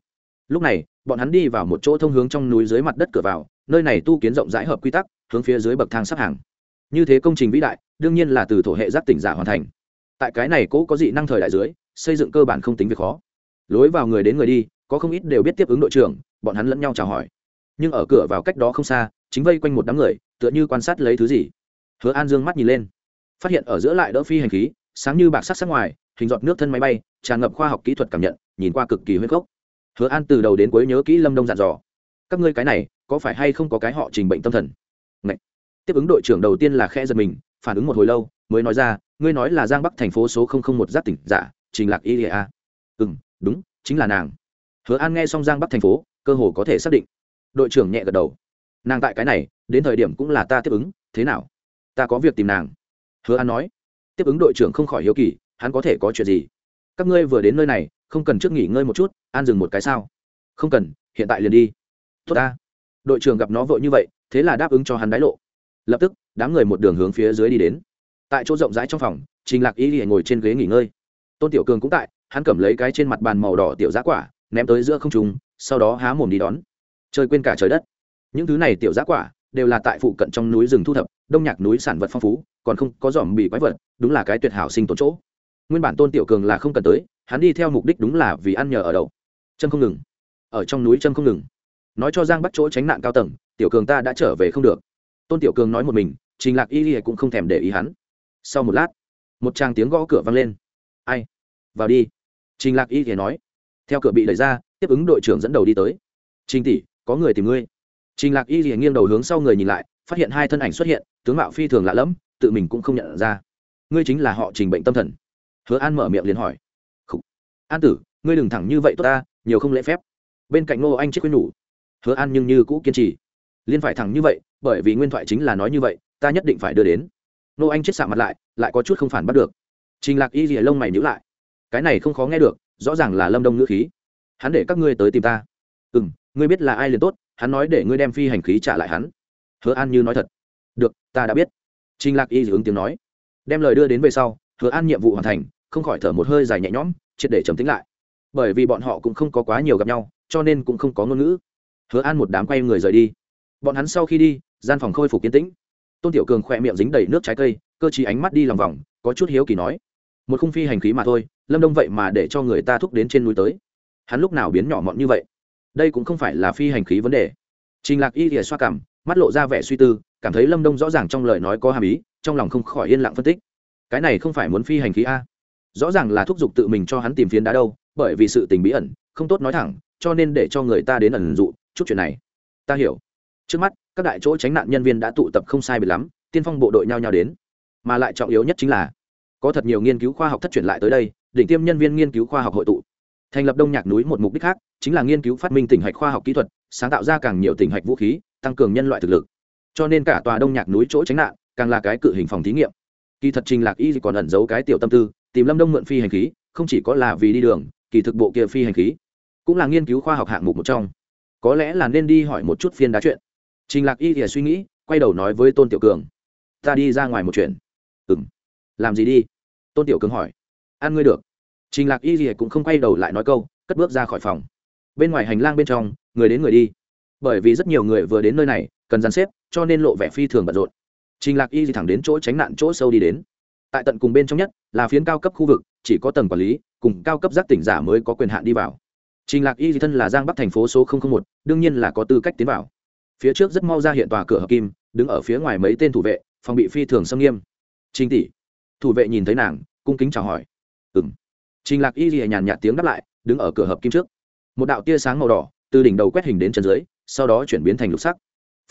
lúc này, bọn hắn đi vào một chỗ thông hướng trong núi dưới mặt đất cửa vào, nơi này tu kiến rộng rãi hợp quy tắc, hướng phía dưới bậc thang sắp hàng. Như thế công trình vĩ đại, đương nhiên là từ thổ hệ giác tỉnh giả hoàn thành. Tại cái này cố có dị năng thời đại dưới, xây dựng cơ bản không tính việc khó. Lối vào người đến người đi, có không ít đều biết tiếp ứng đội trưởng, bọn hắn lẫn nhau chào hỏi. Nhưng ở cửa vào cách đó không xa, chính vây quanh một đám người, tựa như quan sát lấy thứ gì. Hứa an dương mắt nhìn lên, phát hiện ở giữa lại đỡ phi hành khí, sáng như bạc sắc sắc ngoài, hình giọt nước thân máy bay, tràn ngập khoa học kỹ thuật cảm nhận, nhìn qua cực kỳ huyết gốc hứa an từ đầu đến cuối nhớ kỹ lâm đông dặn dò, các ngươi cái này, có phải hay không có cái họ trình bệnh tâm thần? Ngậy. tiếp ứng đội trưởng đầu tiên là khe giật mình, phản ứng một hồi lâu, mới nói ra, ngươi nói là giang bắc thành phố số một giáp tỉnh giả trình lạc y a. Ừ đúng, chính là nàng. Hứa an nghe xong giang bắc thành phố, cơ hồ có thể xác định. Đội trưởng nhẹ gật đầu. Nàng tại cái này, đến thời điểm cũng là ta tiếp ứng, thế nào? Ta có việc tìm nàng. Hứa an nói. Tiếp ứng đội trưởng không khỏi hiếu kỳ, hắn có thể có chuyện gì? Các ngươi vừa đến nơi này không cần trước nghỉ ngơi một chút, an dừng một cái sao? Không cần, hiện tại liền đi. Tốt ta. Đội trưởng gặp nó vội như vậy, thế là đáp ứng cho hắn đái lộ. Lập tức, đám người một đường hướng phía dưới đi đến. Tại chỗ rộng rãi trong phòng, trình lạc y liền ngồi trên ghế nghỉ ngơi. Tôn tiểu cường cũng tại, hắn cầm lấy cái trên mặt bàn màu đỏ tiểu giá quả, ném tới giữa không trùng sau đó há mồm đi đón. Chơi quên cả trời đất. Những thứ này tiểu giá quả đều là tại phụ cận trong núi rừng thu thập, đông nhạc núi sản vật phong phú, còn không có dòm bị quái vật, đúng là cái tuyệt hảo sinh tồn chỗ. Nguyên bản tôn tiểu cường là không cần tới hắn đi theo mục đích đúng là vì ăn nhờ ở đậu chân không ngừng. Ở trong núi chân không ngừng. Nói cho giang bắt chỗ tránh nạn cao tầng, tiểu cường ta đã trở về không được. Tôn tiểu cường nói một mình, trình lạc y cũng không thèm để ý hắn. Sau một lát, một tràng tiếng gõ cửa vang lên. Ai? Vào đi. Trình lạc y thì nói. Theo cửa bị đẩy ra, tiếp ứng đội trưởng dẫn đầu đi tới. Trình tỷ, có người tìm ngươi. Trình lạc y thì nghiêng đầu hướng sau người nhìn lại, phát hiện hai thân ảnh xuất hiện, tướng mạo phi thường lạ lẫm, tự mình cũng không nhận ra. Ngươi chính là họ trình bệnh tâm thần. Hứa an mở miệng liền hỏi an tử, ngươi đừng thẳng như vậy tốt ta, nhiều không lễ phép. Bên cạnh ngô anh chết quên nhủ, hứa an nhưng như cũ kiên trì. Liên phải thẳng như vậy, bởi vì nguyên thoại chính là nói như vậy, ta nhất định phải đưa đến. Ngô anh chết sạ mặt lại lại có chút không phản bắt được. Trình lạc y rìa lông mày nhữ lại. Cái này không khó nghe được, rõ ràng là lâm đông ngữ khí. Hắn để các ngươi tới tìm ta. Ừ m ngươi biết là ai liền tốt, hắn nói để ngươi đem phi hành khí trả lại hắn. Hứa an như nói thật. Được, ta đã biết. Trình lạc y ứng tiếng nói. Đem lời đưa đến về sau, hứa an nhiệm vụ hoàn thành, không khỏi thở một hơi dài nhẹ nhõm triệt để trầm tính lại. Bởi vì bọn họ cũng không có quá nhiều gặp nhau, cho nên cũng không có ngôn ngữ. Hứa an một đám quay người rời đi. Bọn hắn sau khi đi, gian phòng khôi phục kiến tĩnh. Tôn tiểu cường khỏe miệng dính đầy nước trái cây, cơ chí ánh mắt đi lòng vòng, có chút hiếu kỳ nói. Một khung phi hành khí mà thôi, lâm đông vậy mà để cho người ta thúc đến trên núi tới. Hắn lúc nào biến nhỏ mọn như vậy? Đây cũng không phải là phi hành khí vấn đề. Trình lạc y thìa xoa cảm, mắt lộ ra vẻ suy tư, cảm thấy lâm đông rõ ràng trong lời nói có hàm ý, trong lòng không khỏi yên lặng phân tích. Cái này không phải muốn phi hành khí a? Rõ ràng là thúc giục tự mình cho hắn tìm phiến đá đâu, bởi vì sự tình bí ẩn, không tốt nói thẳng, cho nên để cho người ta đến ẩn dụ, chút chuyện này. Ta hiểu. Trước mắt, các đại chỗ tránh nạn nhân viên đã tụ tập không sai biệt lắm, tiên phong bộ đội nhau nhau đến. Mà lại trọng yếu nhất chính là, có thật nhiều nghiên cứu khoa học thất truyền lại tới đây, đỉnh tiêm nhân viên nghiên cứu khoa học hội tụ. Thành lập đông nhạc núi một mục đích khác, chính là nghiên cứu phát minh tỉnh hạch khoa học kỹ thuật, sáng tạo ra càng nhiều tỉnh hạch vũ khí, tăng cường nhân loại thực lực. Cho nên cả tòa đông nhạc núi chỗ tránh nạn, càng là cái cự hình phòng thí nghiệm. Kỳ thật trình lạc y còn ẩn giấu cái tiểu tâm tư tìm lâm đông mượn phi hành khí, không chỉ có là vì đi đường, kỳ thực bộ kia phi hành khí cũng là nghiên cứu khoa học hạng mục một trong. Có lẽ là nên đi hỏi một chút phiên đá chuyện. Trình lạc y thì suy nghĩ, quay đầu nói với tôn tiểu cường, ta đi ra ngoài một chuyện. Ừ m làm gì đi? Tôn tiểu cường hỏi. Ăn ngươi được. Trình lạc y thì cũng không quay đầu lại nói câu, cất bước ra khỏi phòng. Bên ngoài hành lang bên trong, người đến người đi. Bởi vì rất nhiều người vừa đến nơi này, cần dàn xếp, cho nên lộ vẻ phi thường bận rộn. Trình lạc y thì thẳng đến chỗ tránh nạn chỗ sâu đi đến tại tận cùng bên trong nhất là phiến cao cấp khu vực, chỉ có tầng quản lý, cùng cao cấp giác tỉnh giả mới có quyền hạn đi vào. Trình lạc y thì thân là giang bắc thành phố số một, đương nhiên là có tư cách tiến vào. Phía trước rất mau ra hiện tòa cửa hợp kim, đứng ở phía ngoài mấy tên thủ vệ, phòng bị phi thường xâm nghiêm. Trình tỷ. Thủ vệ nhìn thấy nàng, cung kính chào hỏi. Ừng trình lạc y thì nhàn nhạt tiếng đáp lại, đứng ở cửa hợp kim trước. Một đạo tia sáng màu đỏ, từ đỉnh đầu quét hình đến chân dưới, sau đó chuyển biến thành lục sắc.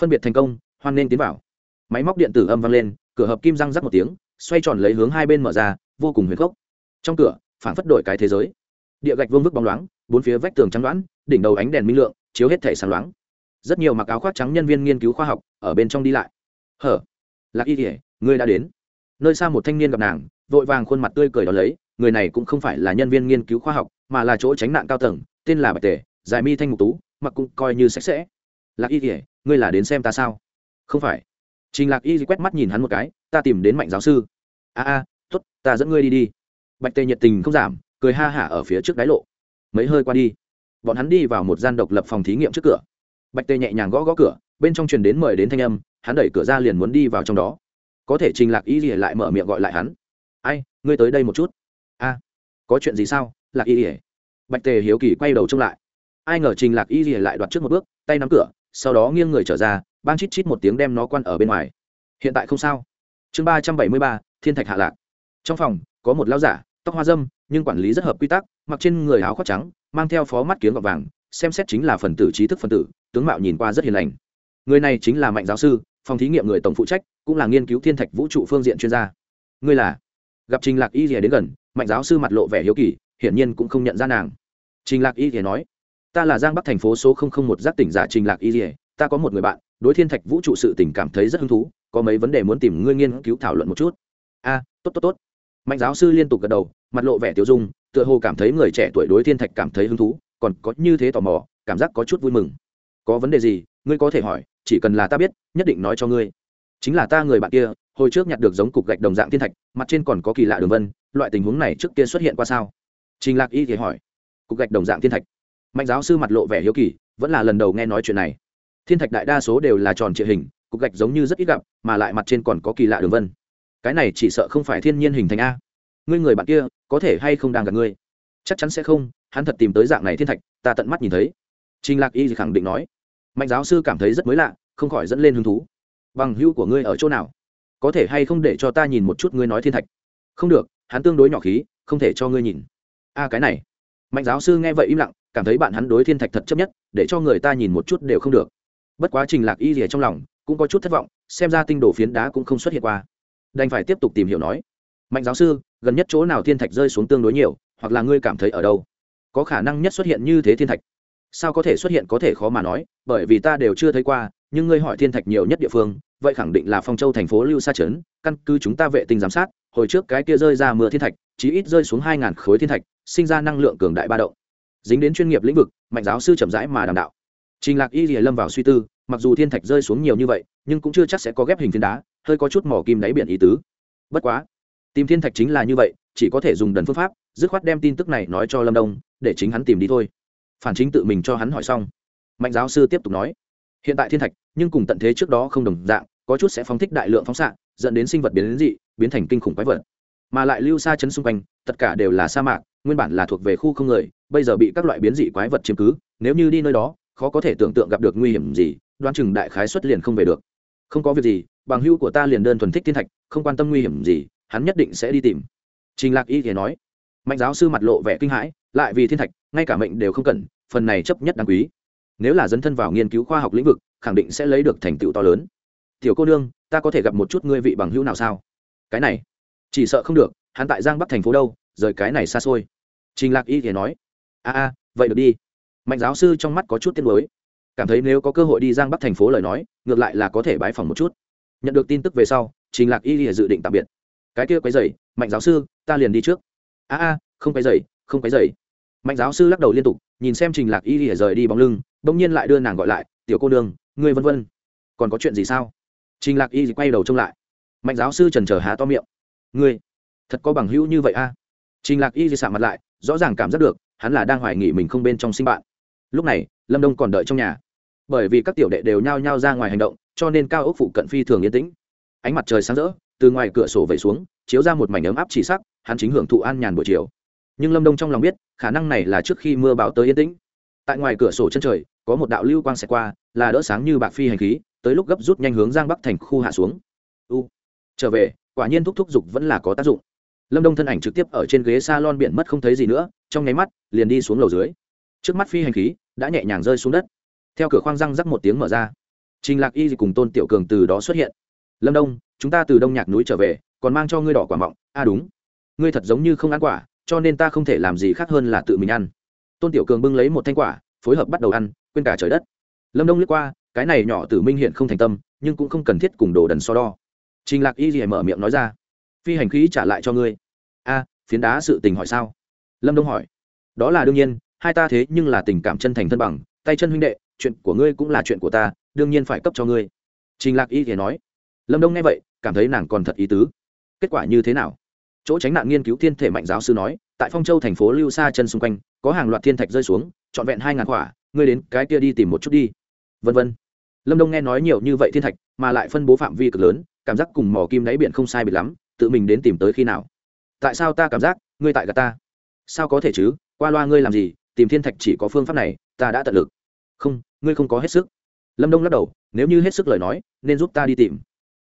Phân biệt thành công, hoan nên tiến vào. Máy móc điện tử âm vang lên cửa hợp kim răng rắc một tiếng, xoay tròn lấy hướng hai bên mở ra, vô cùng huyền khốc. Trong cửa, phản phất đổi cái thế giới. Địa gạch vương vức bóng loáng, bốn phía vách tường trắng đoán đỉnh đầu ánh đèn minh lượng, chiếu hết thể sáng loáng. Rất nhiều mặc áo khoác trắng nhân viên nghiên cứu khoa học ở bên trong đi lại. Hở? Lạc y kỉa ngươi đã đến. Nơi xa một thanh niên gặp nàng, vội vàng khuôn mặt tươi cười đó lấy, người này cũng không phải là nhân viên nghiên cứu khoa học, mà là chỗ tránh nạn cao tầng, tên là bạch tề, dài mi thanh ngục tú, mặc cũng coi như sạch sẽ. Lạc y kỉa ngươi là đến xem ta sao? Không phải trình lạc y quét mắt nhìn hắn một cái, ta tìm đến mạnh giáo sư. A a t ố t ta dẫn ngươi đi đi. Bạch tề nhiệt tình không giảm, cười ha hả ở phía trước đáy lộ. Mấy hơi qua đi. Bọn hắn đi vào một gian độc lập phòng thí nghiệm trước cửa. Bạch tề nhẹ nhàng gõ gõ cửa, bên trong truyền đến mời đến thanh âm, hắn đẩy cửa ra liền muốn đi vào trong đó. Có thể trình lạc y lìa lại mở miệng gọi lại hắn. Ai, ngươi tới đây một chút. A, có chuyện gì sao, lạc y lìa bạch tề hiếu kỳ quay đầu trông lại. Ai ngờ trình lạc y lìa lại đoạt trước một bước, tay nắm cửa sau đó nghiêng người trở ra, bang chít chít một tiếng đem nó quan ở bên ngoài. Hiện tại không sao. Chương ba trăm bảy mươi ba, thiên thạch hạ lạc. Trong phòng, có một lao giả, tóc hoa dâm, nhưng quản lý rất hợp quy tắc, mặc trên người áo khoác trắng, mang theo phó mắt kiếm gọt vàng, xem xét chính là phần tử trí thức phần tử, tướng mạo nhìn qua rất hiền lành. Người này chính là mạnh giáo sư, phòng thí nghiệm người tổng phụ trách, cũng là nghiên cứu thiên thạch vũ trụ phương diện chuyên gia. Ngươi là? Gặp trình lạc y rìa đến gần, mạnh giáo sư mặt lộ vẻ hiếu kỳ, hiển nhiên cũng không nhận ra nàng. Trình lạc y rìa nói ta là giang bắc thành phố số một giác tỉnh giả trình lạc y dỉa ta có một người bạn, đối thiên thạch vũ trụ sự tình cảm thấy rất hứng thú, có mấy vấn đề muốn tìm ngươi nghiên cứu thảo luận một chút. A, tốt tốt tốt. Mạnh giáo sư liên tục gật đầu, mặt lộ vẻ tiêu dung, tựa hồ cảm thấy người trẻ tuổi đối thiên thạch cảm thấy hứng thú, còn có như thế tò mò, cảm giác có chút vui mừng. Có vấn đề gì, ngươi có thể hỏi, chỉ cần là ta biết, nhất định nói cho ngươi. Chính là ta người bạn kia, hồi trước nhặt được giống cục gạch đồng dạng thiên thạch, mặt trên còn có kỳ lạ đường vân, loại tình huống này trước kia xuất hiện qua sao? Trình lạc y thì hỏi. Cục gạch đồng dạng thiên thạch mạnh giáo sư mặt lộ vẻ hiếu kỳ, vẫn là lần đầu nghe nói chuyện này. Thiên thạch đại đa số đều là tròn trịa hình, cục gạch giống như rất ít gặp, mà lại mặt trên còn có kỳ lạ đường vân. Cái này chỉ sợ không phải thiên nhiên hình thành a. Ngươi người bạn kia, có thể hay không đang gặp ngươi? Chắc chắn sẽ không, hắn thật tìm tới dạng này thiên thạch, ta tận mắt nhìn thấy. Trình lạc y khẳng định nói. Mạnh giáo sư cảm thấy rất mới lạ, không khỏi dẫn lên hứng thú. Bằng hữu của ngươi ở chỗ nào? Có thể hay không để cho ta nhìn một chút ngươi nói thiên thạch? Không được, hắn tương đối nhỏ khí, không thể cho ngươi nhìn. A, cái này. Mạnh giáo sư nghe vậy im lặng cảm thấy bạn hắn đối thiên thạch thật chấp nhất, để cho người ta nhìn một chút đều không được. Bất quá trình lạc y rìa trong lòng cũng có chút thất vọng, xem ra tinh đồ phiến đá cũng không xuất hiện qua. Đành phải tiếp tục tìm hiểu nói, mạnh giáo sư, gần nhất chỗ nào thiên thạch rơi xuống tương đối nhiều, hoặc là ngươi cảm thấy ở đâu? Có khả năng nhất xuất hiện như thế thiên thạch? Sao có thể xuất hiện có thể khó mà nói, bởi vì ta đều chưa thấy qua, nhưng ngươi hỏi thiên thạch nhiều nhất địa phương, vậy khẳng định là phong châu thành phố lưu sa trấn, căn cứ chúng ta vệ tinh giám sát, hồi trước cái kia rơi ra mưa thiên thạch, chí ít rơi xuống hai ngàn khối thiên thạch, sinh ra năng lượng cường đại ba động dính đến chuyên nghiệp lĩnh vực, mạnh giáo sư chậm rãi mà đàm đạo. Trình lạc y rìa lâm vào suy tư, mặc dù thiên thạch rơi xuống nhiều như vậy, nhưng cũng chưa chắc sẽ có ghép hình phiến đá, hơi có chút mỏ kim đáy biển ý tứ. Bất quá, tìm thiên thạch chính là như vậy, chỉ có thể dùng đần phương pháp, dứt khoát đem tin tức này nói cho lâm đông, để chính hắn tìm đi thôi. Phản chính tự mình cho hắn hỏi xong. Mạnh giáo sư tiếp tục nói, hiện tại thiên thạch, nhưng cùng tận thế trước đó không đồng dạng, có chút sẽ phóng thích đại lượng phóng xạ, dẫn đến sinh vật biến dị, biến thành kinh khủng quái vật. Mà lại lưu xa chấn xung quanh, tất cả đều là sa mạc, nguyên bản là thuộc về khu không người bây giờ bị các loại biến dị quái vật chiếm cứ, nếu như đi nơi đó, khó có thể tưởng tượng gặp được nguy hiểm gì, đoán chừng đại khái xuất liền không về được. Không có việc gì, bằng hưu của ta liền đơn thuần thích thiên thạch, không quan tâm nguy hiểm gì, hắn nhất định sẽ đi tìm. Trình lạc y thì nói. Mạnh giáo sư mặt lộ vẻ kinh hãi, lại vì thiên thạch, ngay cả mệnh đều không cần, phần này chấp nhất đáng quý. Nếu là dấn thân vào nghiên cứu khoa học lĩnh vực, khẳng định sẽ lấy được thành tựu to lớn. Tiểu cô nương, ta có thể gặp một chút ngươi vị bằng hữu nào sao? Cái này, chỉ sợ không được, hắn tại giang bắc thành phố đâu, rời cái này xa xôi. Trình lạc y thì nói a a, vậy được đi. Mạnh giáo sư trong mắt có chút tiếc mới cảm thấy nếu có cơ hội đi giang bắc thành phố lời nói, ngược lại là có thể bái phòng một chút. Nhận được tin tức về sau, trình lạc y lìa dự định tạm biệt. Cái kia quấy dày mạnh giáo sư, ta liền đi trước. A a, không quấy dày không quấy dày mạnh giáo sư lắc đầu liên tục, nhìn xem trình lạc y lìa rời đi bóng lưng, bỗng nhiên lại đưa nàng gọi lại, tiểu cô đường ngươi vân vân. Còn có chuyện gì sao? Trình lạc y quay đầu trông lại. Mạnh giáo sư trần trở há to miệng. Ngươi, thật có bằng hữu như vậy a? À? trình lạc y sạ mặt lại, rõ ràng cảm giác được hắn là đang hoài nghi mình không bên trong sinh bạn. Lúc này, lâm đông còn đợi trong nhà. Bởi vì các tiểu đệ đều nhao nhao ra ngoài hành động, cho nên cao ốc phụ cận phi thường yên tĩnh. Ánh mặt trời sáng rỡ, từ ngoài cửa sổ vẩy xuống, chiếu ra một mảnh ấm áp chỉ sắc, hắn chính hưởng thụ an nhàn buổi chiều. Nhưng lâm đông trong lòng biết, khả năng này là trước khi mưa bão tới yên tĩnh. Tại ngoài cửa sổ chân trời, có một đạo lưu quang xẹt qua, là đỡ sáng như bạc phi hành khí, tới lúc gấp rút nhanh hướng giang bắc thành khu hạ xuống. U, trở về, quả nhiên thúc thúc dục vẫn là có tác dụng lâm đông thân ảnh trực tiếp ở trên ghế s a lon biển mất không thấy gì nữa, trong nháy mắt, liền đi xuống lầu dưới. Trước mắt phi hành khí đã nhẹ nhàng rơi xuống đất. Theo cửa khoang răng rắc một tiếng mở ra, trình lạc y cùng tôn tiểu cường từ đó xuất hiện. Lâm đông, chúng ta từ đông nhạc núi trở về, còn mang cho ngươi đỏ quả mọng. A à đúng. Ngươi thật giống như không ăn quả, cho nên ta không thể làm gì khác hơn là tự mình ăn. Tôn tiểu cường bưng lấy một thanh quả, phối hợp bắt đầu ăn, quên cả trời đất. Lâm đông lướt qua, cái này nhỏ tử minh hiện không thành tâm, nhưng cũng không cần thiết cùng đồ đần so đo. Trình lạc y gì mở miệng nói ra phi hành khí trả lại cho ngươi. A, phiến đá sự tình hỏi sao? Lâm đông hỏi. Đó là đương nhiên, hai ta thế nhưng là tình cảm chân thành thân bằng, tay chân huynh đệ, chuyện của ngươi cũng là chuyện của ta, đương nhiên phải cấp cho ngươi. Trình lạc y thì nói. Lâm đông nghe vậy, cảm thấy nàng còn thật ý tứ. Kết quả như thế nào? Chỗ tránh nạn nghiên cứu thiên thể mạnh giáo sư nói, tại phong châu thành phố lưu xa chân xung quanh, có hàng loạt thiên thạch rơi xuống, trọn vẹn hai ngàn quả, ngươi đến cái kia đi tìm một chút đi. Vân vân. Lâm đông nghe nói nhiều như vậy thiên thạch, mà lại phân bố phạm vi cực lớn, cảm giác cùng mỏ kim đáy biển không sai biệt lắm tự mình đến tìm tới khi nào? Tại sao ta cảm giác ngươi tại gà ta? Sao có thể chứ? Qua loa ngươi làm gì? Tìm thiên thạch chỉ có phương pháp này, ta đã tận lực. Không, ngươi không có hết sức. Lâm đông lắc đầu, nếu như hết sức lời nói, nên giúp ta đi tìm.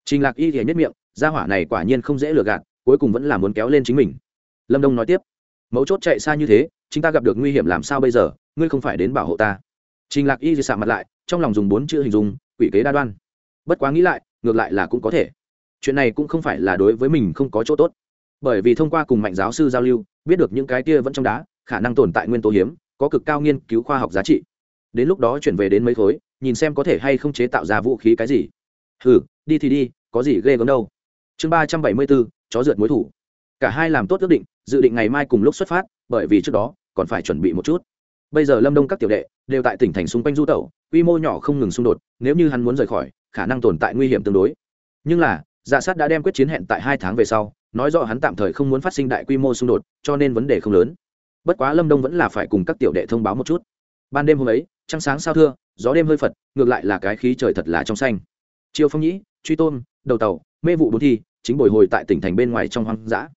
Trình lạc y thì nhất miệng, gia hỏa này quả nhiên không dễ lừa gạt, cuối cùng vẫn là muốn kéo lên chính mình. Lâm đông nói tiếp, mấu chốt chạy xa như thế chúng ta gặp được nguy hiểm làm sao bây giờ, ngươi không phải đến bảo hộ ta. Trình lạc y thì sạ mặt lại, trong lòng dùng bốn chữ hình dung, quỷ kế đa đoan. Bất quá nghĩ lại, ngược lại là cũng có thể chuyện này cũng không phải là đối với mình không có chỗ tốt. Bởi vì thông qua cùng mạnh giáo sư giao lưu, biết được những cái kia vẫn trong đá, khả năng tồn tại nguyên tố hiếm, có cực cao nghiên cứu khoa học giá trị. Đến lúc đó chuyển về đến mấy khối, nhìn xem có thể hay không chế tạo ra vũ khí cái gì. Ừ đi thì đi, có gì ghê gớm đâu. Chương ba trăm bảy mươi bốn, chó rượt mối thủ. Cả hai làm tốt ước định, dự định ngày mai cùng lúc xuất phát, bởi vì trước đó, còn phải chuẩn bị một chút. Bây giờ lâm đông các tiểu đệ đều tại tỉnh thành xung quanh du tẩu, quy mô nhỏ không ngừng xung đột, nếu như hắn muốn rời khỏi, khả năng tồn tại nguy hiểm tương đối. Nhưng là dạ sát đã đem quyết chiến hẹn tại hai tháng về sau, nói rõ hắn tạm thời không muốn phát sinh đại quy mô xung đột, cho nên vấn đề không lớn. Bất quá lâm đông vẫn là phải cùng các tiểu đệ thông báo một chút. Ban đêm hôm ấy, trăng sáng sao thưa, gió đêm hơi phật, ngược lại là cái khí trời thật là trong xanh. Chiêu phong nhĩ, truy tôn, đầu tàu, mê vụ bốn thi, chính bồi hồi tại tỉnh thành bên ngoài trong hoang dã.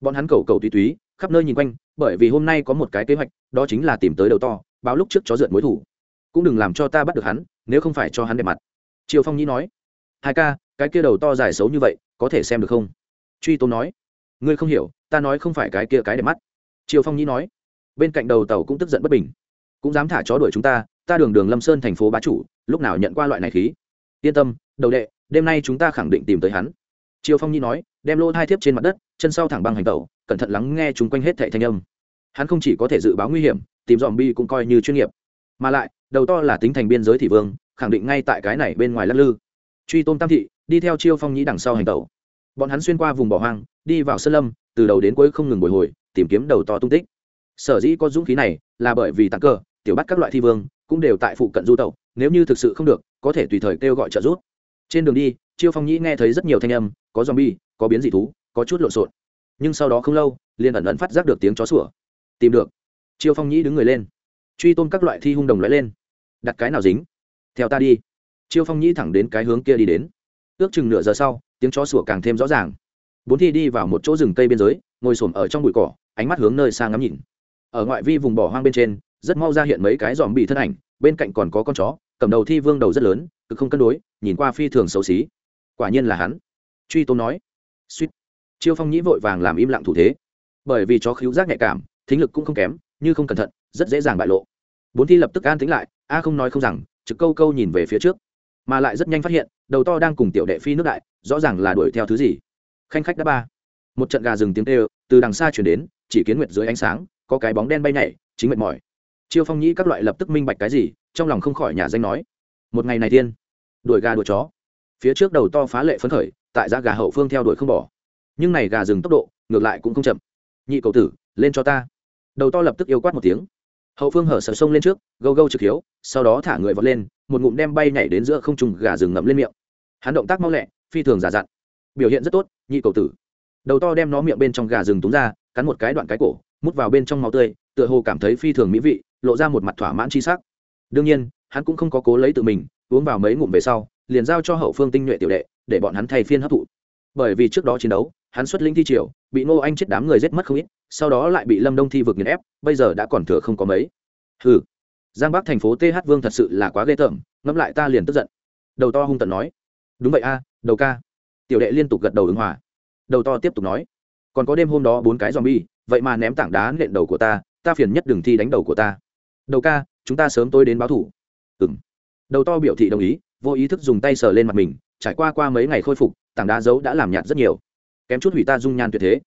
Bọn hắn cầu cầu tùy túy, khắp nơi nhìn quanh, bởi vì hôm nay có một cái kế hoạch, đó chính là tìm tới đầu to, báo lúc trước chó rượt mối thủ. Cũng đừng làm cho ta bắt được hắn, nếu không phải cho hắn đẹp mặt. Triều phong nhĩ nói, hai ca cái kia đầu to dài xấu như vậy, có thể xem được không? Truy tố nói. Ngươi không hiểu, ta nói không phải cái kia cái đẹp mắt. Triều phong nhĩ nói. Bên cạnh đầu tàu cũng tức giận bất bình. Cũng dám thả chó đuổi chúng ta ta đường đường lâm sơn thành phố bá chủ, lúc nào nhận qua loại này khí? Yên tâm, đầu đệ, đêm nay chúng ta khẳng định tìm tới hắn. Triều phong nhi nói, đem lô hai thiếp trên mặt đất, chân sau thẳng băng hành tẩu, cẩn thận lắng nghe chúng quanh hết thệ thanh âm. Hắn không chỉ có thể dự báo nguy hiểm, tìm dòm bi cũng coi như chuyên nghiệp. Mà lại, đầu to là tính thành biên giới thị vương, khẳng định ngay tại cái này bên ngoài lắc lư truy tôn tam thị, đi theo chiêu phong nhĩ đằng sau hành tẩu. Bọn hắn xuyên qua vùng bỏ hoang, đi vào sơn lâm, từ đầu đến cuối không ngừng bồi hồi, tìm kiếm đầu to tung tích. Sở dĩ có dũng khí này là bởi vì tặng cờ, tiểu bắt các loại thi vương cũng đều tại phụ cận du tẩu, nếu như thực sự không được, có thể tùy thời kêu gọi trợ giúp. Trên đường đi, chiêu phong nhĩ nghe thấy rất nhiều thanh âm, có zombie, có biến dị thú, có chút lộn xộn. Nhưng sau đó không lâu, liền ẩn ẩn phát giác được tiếng chó sủa. Tìm được. Chiêu phong nhĩ đứng người lên. Truy tôn các loại thi hung đồng lóe lên. Đặt cái nào dính? Theo ta đi chiêu phong nhĩ thẳng đến cái hướng kia đi đến. Ước chừng nửa giờ sau, tiếng chó sủa càng thêm rõ ràng. Bốn thi đi vào một chỗ rừng cây biên giới ngồi s ở trong bụi cỏ, ánh mắt hướng nơi sang ngắm nhìn. Ở ngoại vi vùng bỏ hoang bên trên, rất mau ra hiện mấy cái dòm bị thân ảnh, bên cạnh còn có con chó, cầm đầu thi vương đầu rất lớn, cực không cân đối, nhìn qua phi thường xấu xí. Quả nhiên là hắn. Truy tôn nói. Suýt. Chiêu phong nhĩ vội vàng làm im lặng thủ thế. Bởi vì chó khíu giác nhạy cảm, thính lực cũng không kém, như không cẩn thận, rất dễ dàng bại lộ. Bốn thi lập tức an tính lại, a không nói không rằng, trực câu câu nhìn về phía trước mà lại rất nhanh phát hiện, đầu to đang cùng tiểu đệ phi nước đại, rõ ràng là đuổi theo thứ gì. Khanh khách đã ba. Một trận gà rừng tiếng tê từ đằng xa chuyển đến, chỉ kiến nguyệt dưới ánh sáng, có cái bóng đen bay nhảy, chính mệt mỏi. Chiêu phong nhĩ các loại lập tức minh bạch cái gì, trong lòng không khỏi nhà danh nói, một ngày này tiên, đuổi gà đuổi chó. Phía trước đầu to phá lệ phấn khởi, tại ra gà hậu phương theo đuổi không bỏ. Nhưng này gà rừng tốc độ, ngược lại cũng không chậm. Nhị cầu tử, lên cho ta. Đầu to lập tức yêu quát một tiếng. Hậu phương hở sở sông lên trước, gâu gâu trực hiếu, sau đó thả người vọt lên một ngụm đem bay nhảy đến giữa không trùng gà rừng ngậm lên miệng. Hắn động tác mau lẹ, phi thường giả dặn. Biểu hiện rất tốt, nhị cầu tử. Đầu to đem nó miệng bên trong gà rừng túng ra, cắn một cái đoạn cái cổ, mút vào bên trong máu tươi, tựa hồ cảm thấy phi thường mỹ vị, lộ ra một mặt thỏa mãn chi sắc. Đương nhiên, hắn cũng không có cố lấy tự mình, uống vào mấy ngụm về sau, liền giao cho hậu phương tinh nhuệ tiểu đệ, để bọn hắn thay phiên hấp thụ. Bởi vì trước đó chiến đấu, hắn xuất linh thi triều, bị ngô anh chết đám người giết mất không ít, sau đó lại bị lâm đông thi vực nghiền ép, bây giờ đã còn thừa không có mấy. Ừ giang bắc thành phố th vương thật sự là quá ghê tởm, ngẫm lại ta liền tức giận. Đầu to hung tận nói. Đúng vậy a, đầu ca. Tiểu đệ liên tục gật đầu ứng hòa. Đầu to tiếp tục nói. Còn có đêm hôm đó bốn cái zombie, vậy mà ném tảng đá nện đầu của ta ta phiền nhất đừng thi đánh đầu của ta. Đầu ca, chúng ta sớm tối đến báo thủ. Ừ m đầu to biểu thị đồng ý, vô ý thức dùng tay sờ lên mặt mình, trải qua qua mấy ngày khôi phục, tảng đá giấu đã làm nhạt rất nhiều. Kém chút hủy ta dung nhan tuyệt thế.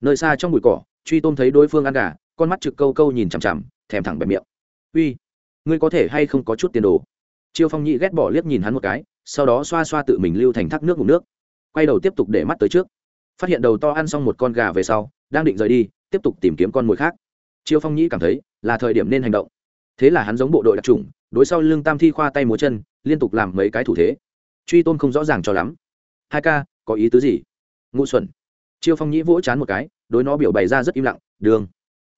Nơi xa trong bụi cỏ, truy tôm thấy đối phương ăn gà, con mắt trực câu câu nhìn chằm chằm, thèm thẳng bẹp miệng. Uy ngươi có thể hay không có chút tiền đồ? Chiêu phong nhị ghét bỏ liếc nhìn hắn một cái, sau đó xoa xoa tự mình lưu thành thác nước ngủ nước. Quay đầu tiếp tục để mắt tới trước. Phát hiện đầu to ăn xong một con gà về sau, đang định rời đi, tiếp tục tìm kiếm con mồi khác. Chiêu phong nhĩ cảm thấy, là thời điểm nên hành động. Thế là hắn giống bộ đội đặc trùng đối sau lưng tam thi khoa tay múa chân, liên tục làm mấy cái thủ thế. Truy tôn không rõ ràng cho lắm. Hai ca, có ý tứ gì? Ngũ xuẩn. Chiêu phong nhĩ vỗ chán một cái, đối nó biểu bày ra rất im lặng, đường.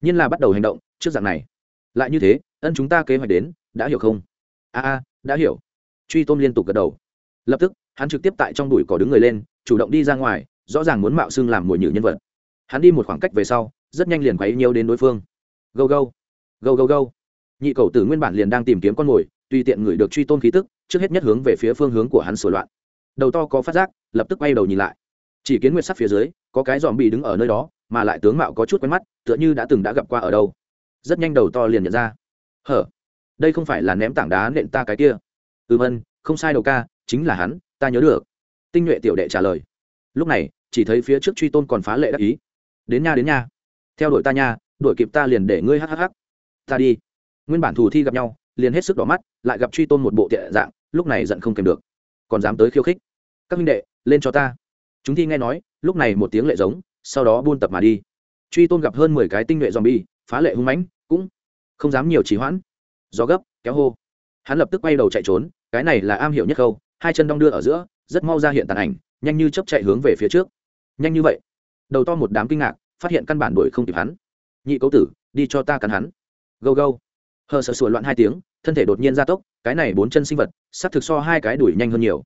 Nhiên là bắt đầu hành động, trước dạng này. Lại như thế ân chúng ta kế hoạch đến, đã hiểu không? A a, đã hiểu. Truy tôn liên tục gật đầu. Lập tức, hắn trực tiếp tại trong đùi cỏ đứng người lên, chủ động đi ra ngoài, rõ ràng muốn mạo xưng làm mồi nhử nhân vật. Hắn đi một khoảng cách về sau, rất nhanh liền quấy nhiều đến đối phương. Go go go go go nhị cầu tử nguyên bản liền đang tìm kiếm con mồi, tùy tiện người được truy tôn khí tức, trước hết nhất hướng về phía phương hướng của hắn sửa loạn. Đầu to có phát giác, lập tức quay đầu nhìn lại. Chỉ kiến nguyệt sắc phía dưới, có cái dòm bị đứng ở nơi đó, mà lại tướng mạo có chút quen mắt, tựa như đã từng đã gặp qua ở đâu. Rất nhanh đầu to liền nhận ra hở, đây không phải là ném tảng đá nện ta cái kia. Ừ vân, không sai đầu ca, chính là hắn, ta nhớ được. Tinh nhuệ tiểu đệ trả lời. Lúc này, chỉ thấy phía trước truy tôn còn phá lệ đắc ý. Đến nha đến nha. Theo đuổi ta nha, đuổi kịp ta liền để ngươi hhh ta đi. Nguyên bản thủ thi gặp nhau, liền hết sức đỏ mắt, lại gặp truy tôn một bộ tiện dạng, lúc này giận không kèm được. Còn dám tới khiêu khích. Các minh đệ, lên cho ta. Chúng thi nghe nói, lúc này một tiếng lệ giống, sau đó buôn tập mà đi. Truy tôn gặp hơn mười cái tinh nhuệ dòm bi phá lệ hung mãnh không dám nhiều trì hoãn. Gió gấp, kéo hô. Hắn lập tức quay đầu chạy trốn, cái này là am hiểu nhất khâu, hai chân đong đưa ở giữa, rất mau ra hiện tàn ảnh, nhanh như chấp chạy hướng về phía trước. Nhanh như vậy? Đầu to một đám kinh ngạc, phát hiện căn bản đuổi không kịp hắn. Nhị cấu tử, đi cho ta cắn hắn. Gâu gâu. Hờ sợ sùa loạn hai tiếng, thân thể đột nhiên gia tốc, cái này bốn chân sinh vật sắp thực so hai cái đuổi nhanh hơn nhiều.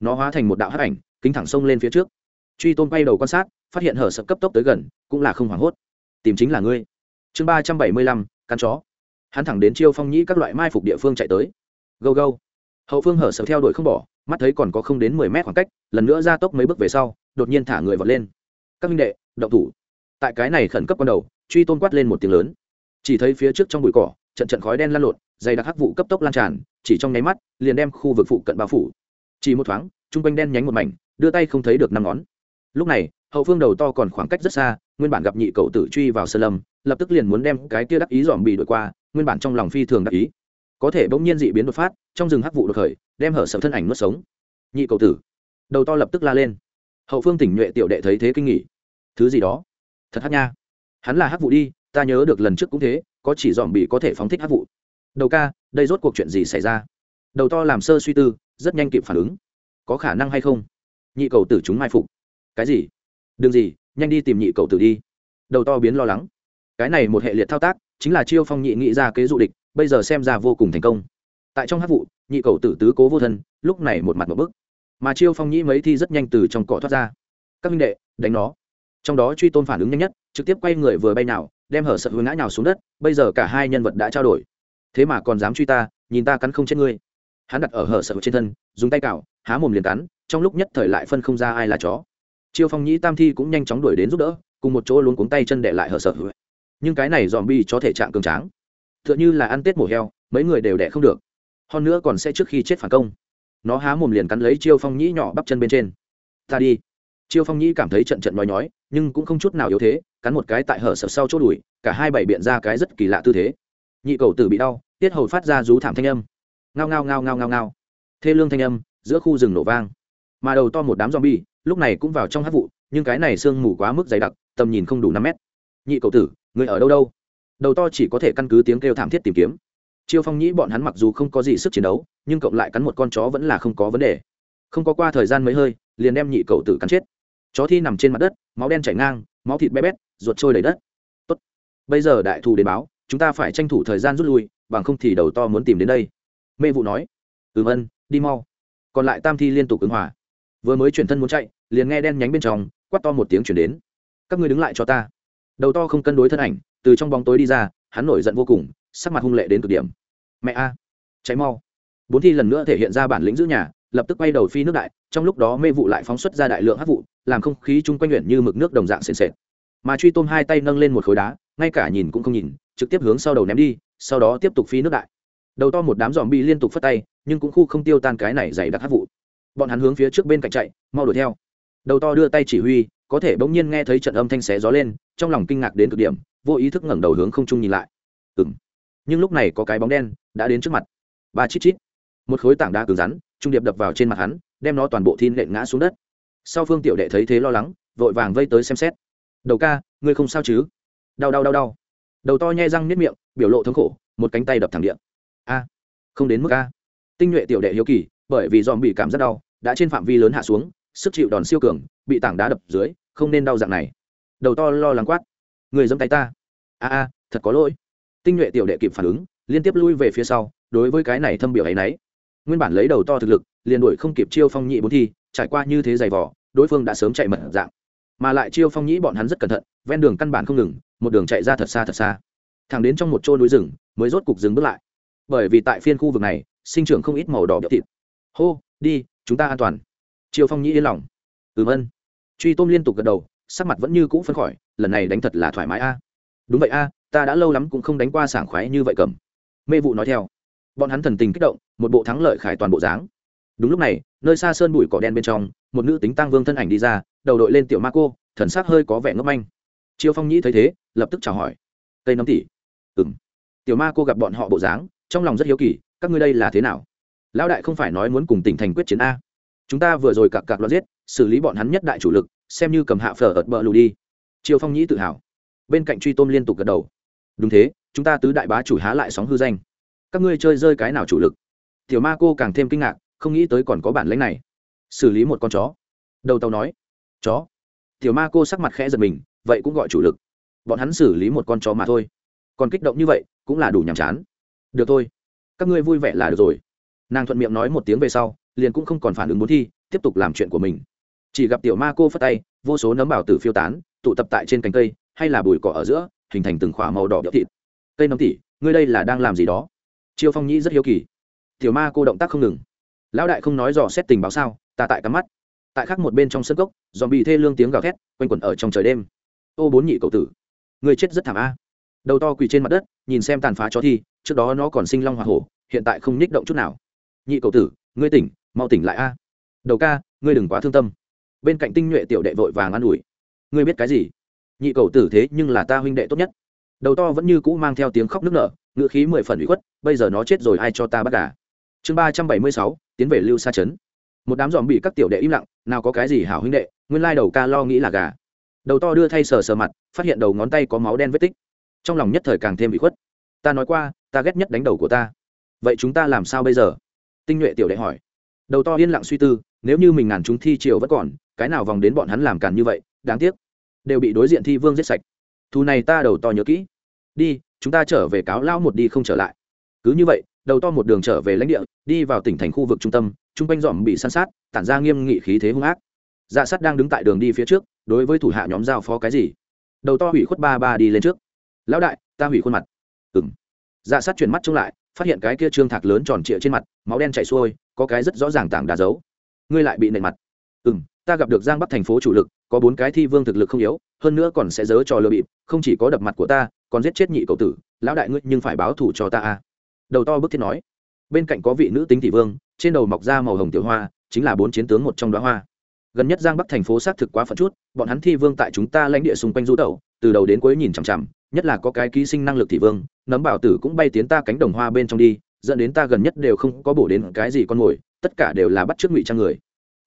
Nó hóa thành một đạo hắc ảnh, kính thẳng sông lên phía trước. Truy tôn quay đầu quan sát, phát hiện hở sợ cấp tốc tới gần, cũng là không hoảng hốt. Tìm chính là ngươi. Chương ba trăm bảy mươi lăm, cắn chó hắn thẳng đến chiêu phong nhĩ các loại mai phục địa phương chạy tới. Gâu gâu. Hậu phương hở sợ theo đuổi không bỏ, mắt thấy còn có không đến mười mét khoảng cách, lần nữa ra tốc mấy bước về sau, đột nhiên thả người vọt lên. Các minh đệ, động thủ. Tại cái này khẩn cấp ban đầu, truy tôn quát lên một tiếng lớn. Chỉ thấy phía trước trong bụi cỏ, trận trận khói đen lan lộn, dày đặc hắc vụ cấp tốc lan tràn, chỉ trong nháy mắt, liền đem khu vực phụ cận bao phủ. Chỉ một thoáng, chung quanh đen nhánh một mảnh, đưa tay không thấy được năm ngón. Lúc này, hậu phương đầu to còn khoảng cách rất xa, nguyên bản gặp nhị cậu tử truy vào sơ lâm, lập tức liền muốn đem cái kia đắc ý dòm bị đuổi qua nguyên bản trong lòng phi thường đắc ý. Có thể bỗng nhiên dị biến đột phát, trong rừng hắc vụ đột khởi, đem hở sợ thân ảnh nuốt sống. Nhị cầu tử. Đầu to lập tức la lên. Hậu phương tỉnh nhuệ tiểu đệ thấy thế kinh nghỉ thứ gì đó? Thật hát nha. Hắn là hắc vụ đi, ta nhớ được lần trước cũng thế, có chỉ dòm bị có thể phóng thích hắc vụ. Đầu ca, đây rốt cuộc chuyện gì xảy ra? Đầu to làm sơ suy tư, rất nhanh kịp phản ứng. Có khả năng hay không? Nhị cầu tử chúng mai phục. Cái gì? Đừng gì, nhanh đi tìm nhị cầu tử đi. Đầu to biến lo lắng. Cái này một hệ liệt thao tác chính là chiêu phong nhị nghĩ ra kế dụ địch, bây giờ xem ra vô cùng thành công. Tại trong hát vụ, nhị cầu tử tứ cố vô thân, lúc này một mặt một bức. Mà chiêu phong nhĩ mấy thi rất nhanh từ trong cỏ thoát ra. Các minh đệ, đánh nó. Trong đó truy tôn phản ứng nhanh nhất, trực tiếp quay người vừa bay nào, đem hở sợ hướng ngã nào xuống đất, bây giờ cả hai nhân vật đã trao đổi. Thế mà còn dám truy ta, nhìn ta cắn không chết ngươi. Hắn đặt ở hở sợ trên thân, dùng tay cào, há mồm liền cắn, trong lúc nhất thời lại phân không ra ai là chó. Chiêu phong nhĩ tam thi cũng nhanh chóng đuổi đến giúp đỡ, cùng một chỗ luống cuống tay chân để lại hở sợ nhưng cái này dòm bi cho thể trạng cường tráng. T h ư ợ n h ư là ăn tết mổ heo, mấy người đều đẻ không được. Hơn nữa còn sẽ trước khi chết phản công. Nó há mồm liền cắn lấy chiêu phong nhĩ nhỏ bắp chân bên trên. Ta đi. Chiêu phong nhĩ cảm thấy trận trận nói nhói, nhưng cũng không chút nào yếu thế, cắn một cái tại hở sợ sau chỗ đùi, cả hai bảy biện ra cái rất kỳ lạ tư thế. Nhị cầu tử bị đau, tiết hầu phát ra rú thảm thanh âm. Ngao ngao ngao ngao ngao ngao. Thê lương thanh âm, giữa khu rừng nổ vang. Mà đầu to một đám z o m bi e lúc này cũng vào trong hát vụ, nhưng cái này sương mù quá mức dày đặc, tầm nhìn không đủ năm mét. Nhị cầu tử người ở đâu đâu? Đầu to chỉ có thể căn cứ tiếng kêu thảm thiết tìm kiếm. Chiêu phong nhĩ bọn hắn mặc dù không có gì sức chiến đấu, nhưng cộng lại cắn một con chó vẫn là không có vấn đề. Không có qua thời gian mấy hơi, liền đem nhị cậu tử cắn chết. Chó thi nằm trên mặt đất, máu đen chảy ngang, máu thịt bé bét, ruột trôi đầy đất. Tốt. bây giờ đại thù đến báo, chúng ta phải tranh thủ thời gian rút lui, bằng không thì đầu to muốn tìm đến đây. Mê vụ nói. Ừ vân, đi mau. Còn lại tam thi liên tục ứng hòa. Vừa mới chuyển thân muốn chạy, liền nghe đen nhánh bên trong quắt to một tiếng chuyển đến. Các ngươi đứng lại cho ta đầu to không cân đối thân ảnh, từ trong bóng tối đi ra, hắn nổi giận vô cùng, sắc mặt hung lệ đến cực điểm. Mẹ a, cháy mau. Bốn thi lần nữa thể hiện ra bản lĩnh giữ nhà, lập tức quay đầu phi nước đại, trong lúc đó mê vụ lại phóng xuất ra đại lượng hát vụ, làm không khí chung quanh luyện như mực nước đồng dạng sền sệt. Mà truy tôm hai tay nâng lên một khối đá, ngay cả nhìn cũng không nhìn, trực tiếp hướng sau đầu ném đi, sau đó tiếp tục phi nước đại. Đầu to một đám dòm bi liên tục phất tay, nhưng cũng khu không tiêu tan cái này dày đặc hát vụ. Bọn hắn hướng phía trước bên cạnh chạy, mau đuổi theo. Đầu to đưa tay chỉ huy, có thể bỗng nhiên nghe thấy trận âm thanh xé gió lên trong lòng kinh ngạc đến cực điểm, vô ý thức ngẩng đầu hướng không trung nhìn lại. Ừng nhưng lúc này có cái bóng đen đã đến trước mặt. Ba chít chít. Một khối tảng đá cứng rắn, trung điệp đập vào trên mặt hắn, đem nó toàn bộ thiên lện ngã xuống đất. Sau phương tiểu đệ thấy thế lo lắng, vội vàng vây tới xem xét. Đầu ca, ngươi không sao chứ? Đau đau đau đau. Đầu to nhai răng nếp miệng, biểu lộ thống khổ, một cánh tay đập thẳng điện. A, không đến mức a. Tinh nhuệ tiểu đệ hiếu kỳ, bởi vì dòm bị cảm rất đau, đã trên phạm vi lớn hạ xuống, sức chịu đòn siêu cường, bị tảng đá đập dưới, không nên đau dạng này đầu to lo lắng quát. Người dâm tay ta. A a, thật có lỗi. Tinh nhuệ tiểu đệ kịp phản ứng, liên tiếp lui về phía sau, đối với cái này thâm biểu ấ y n ấ y nguyên bản lấy đầu to thực lực, liền đuổi không kịp chiêu phong nhị bốn thi, trải qua như thế giày vỏ đối phương đã sớm chạy mật dạng. Mà lại chiêu phong nhĩ bọn hắn rất cẩn thận, ven đường căn bản không ngừng, một đường chạy ra thật xa thật xa. Thẳng đến trong một chỗ núi rừng, mới rốt cục dừng bước lại. Bởi vì tại phiên khu vực này, sinh trưởng không ít màu đỏ béo thịt. Hô, đi, chúng ta an toàn. Chiêu phong nhĩ yên lòng. Ừm ân truy tôm liên tục gật đầu sắc mặt vẫn như cũ phân khỏi, lần này đánh thật là thoải mái a. Đúng vậy a, ta đã lâu lắm cũng không đánh qua sảng khoái như vậy cầm. Mê vụ nói theo. Bọn hắn thần tình kích động, một bộ thắng lợi khải toàn bộ dáng. Đúng lúc này, nơi xa sơn bụi cỏ đen bên trong, một nữ tính tăng vương thân ảnh đi ra, đầu đội lên tiểu ma cô, thần sắc hơi có vẻ ngốc manh. Chiêu phong nhĩ thấy thế, lập tức chào hỏi. Tây nấm tỉ ừng tiểu ma cô gặp bọn họ bộ dáng, trong lòng rất hiếu kỳ, các ngươi đây là thế nào? Lão đại không phải nói muốn cùng tỉnh thành quyết chiến a? Chúng ta vừa rồi cặp cặp loạt giết, xử lý bọn hắn nhất đại chủ lực xem như cầm hạ phở ợt bờ lù đi. Triều phong nhĩ tự hào. Bên cạnh truy tôm liên tục gật đầu. Đúng thế, chúng ta tứ đại bá chủ há lại sóng hư danh. Các ngươi chơi rơi cái nào chủ lực? Tiểu ma cô càng thêm kinh ngạc, không nghĩ tới còn có bản lãnh này. Xử lý một con chó. Đầu tàu nói. Chó. Tiểu ma cô sắc mặt khẽ giật mình, vậy cũng gọi chủ lực. Bọn hắn xử lý một con chó mà thôi. Còn kích động như vậy, cũng là đủ nhàm chán. Được thôi. Các ngươi vui vẻ là được rồi. Nàng thuận miệng nói một tiếng về sau, liền cũng không còn phản ứng muốn thi, tiếp tục làm chuyện của mình chỉ gặp tiểu ma cô phất tay, vô số nấm bảo tử phiêu tán, tụ tập tại trên cành cây, hay là bùi cỏ ở giữa, hình thành từng khỏa màu đỏ đĩa thịt. Cây nấm tỉ, ngươi đây là đang làm gì đó? Chiêu phong nhĩ rất hiếu kỳ. Tiểu ma cô động tác không ngừng. Lão đại không nói dò xét tình báo sao, ta tại cắm mắt. Tại khác một bên trong sân gốc dòm bị thê lương tiếng gào thét, quanh quẩn ở trong trời đêm. Ô bốn nhị cậu tử người chết rất thảm a. Đầu to quỳ trên mặt đất, nhìn xem tàn phá chó thi, trước đó nó còn sinh long hoa hổ, hiện tại không nhích động chút nào. Nhị cậu tử, ngươi tỉnh, mau tỉnh lại a. Đầu ca, ngươi đừng quá thương tâm bên cạnh tinh nhuệ tiểu đệ vội vàng an ủi. Ngươi biết cái gì? Nhị cầu tử thế nhưng là ta huynh đệ tốt nhất. Đầu to vẫn như cũ mang theo tiếng khóc nức nở ngự khí mười phần ủy khuất, bây giờ nó chết rồi ai cho ta bắt gà? Chương ba trăm bảy mươi sáu, tiến về lưu xa trấn. Một đám dòm bị các tiểu đệ im lặng, nào có cái gì hảo huynh đệ, nguyên lai đầu ca lo nghĩ là gà. Đầu to đưa thay sờ sờ mặt, phát hiện đầu ngón tay có máu đen vết tích. Trong lòng nhất thời càng thêm bị khuất. Ta nói qua, ta ghét nhất đánh đầu của ta. Vậy chúng ta làm sao bây giờ? Tinh nhuệ tiểu đệ hỏi. Đầu to yên lặng suy tư nếu như mình ngàn chúng thi triều vẫn còn, cái nào vòng đến bọn hắn làm càn như vậy, đáng tiếc. Đều bị đối diện thi vương giết sạch. Thù này ta đầu to nhớ kỹ. Đi, chúng ta trở về cáo lão một đi không trở lại. Cứ như vậy, đầu to một đường trở về lãnh địa, đi vào tỉnh thành khu vực trung tâm, chung quanh dòm bị săn sát, tản ra nghiêm nghị khí thế hung ác. Dạ sắt đang đứng tại đường đi phía trước, đối với thủ hạ nhóm giao phó cái gì? Đầu to hủy khuất ba ba đi lên trước. Lão đại, ta hủy khuôn mặt. Ừng dạ sắt chuyển mắt trông lại, phát hiện cái kia trương thạc lớn tròn trịa trên mặt, máu đen chảy xuôi, có cái rất rõ ràng tảng đá giấu ngươi lại bị nệ mặt. Ừ m ta gặp được giang bắc thành phố chủ lực, có bốn cái thi vương thực lực không yếu, hơn nữa còn sẽ dớ trò lừa bịp, không chỉ có đập mặt của ta, còn giết chết nhị cậu tử, lão đại ngươi nhưng phải báo thủ cho ta a đầu to bức thiết nói. Bên cạnh có vị nữ tính thị vương, trên đầu mọc ra màu hồng tiểu hoa, chính là bốn chiến tướng một trong đoá hoa. Gần nhất giang bắc thành phố xác thực quá phận chút, bọn hắn thi vương tại chúng ta lãnh địa xung quanh rũ tẩu, từ đầu đến cuối nhìn chằm chằm, nhất là có cái ký sinh năng lực thị vương, nấm bảo tử cũng bay tiến ta cánh đồng hoa bên trong đi, dẫn đến ta gần nhất đều không có bổ đến cái gì con mồi tất cả đều là bắt chước ngụy trang người.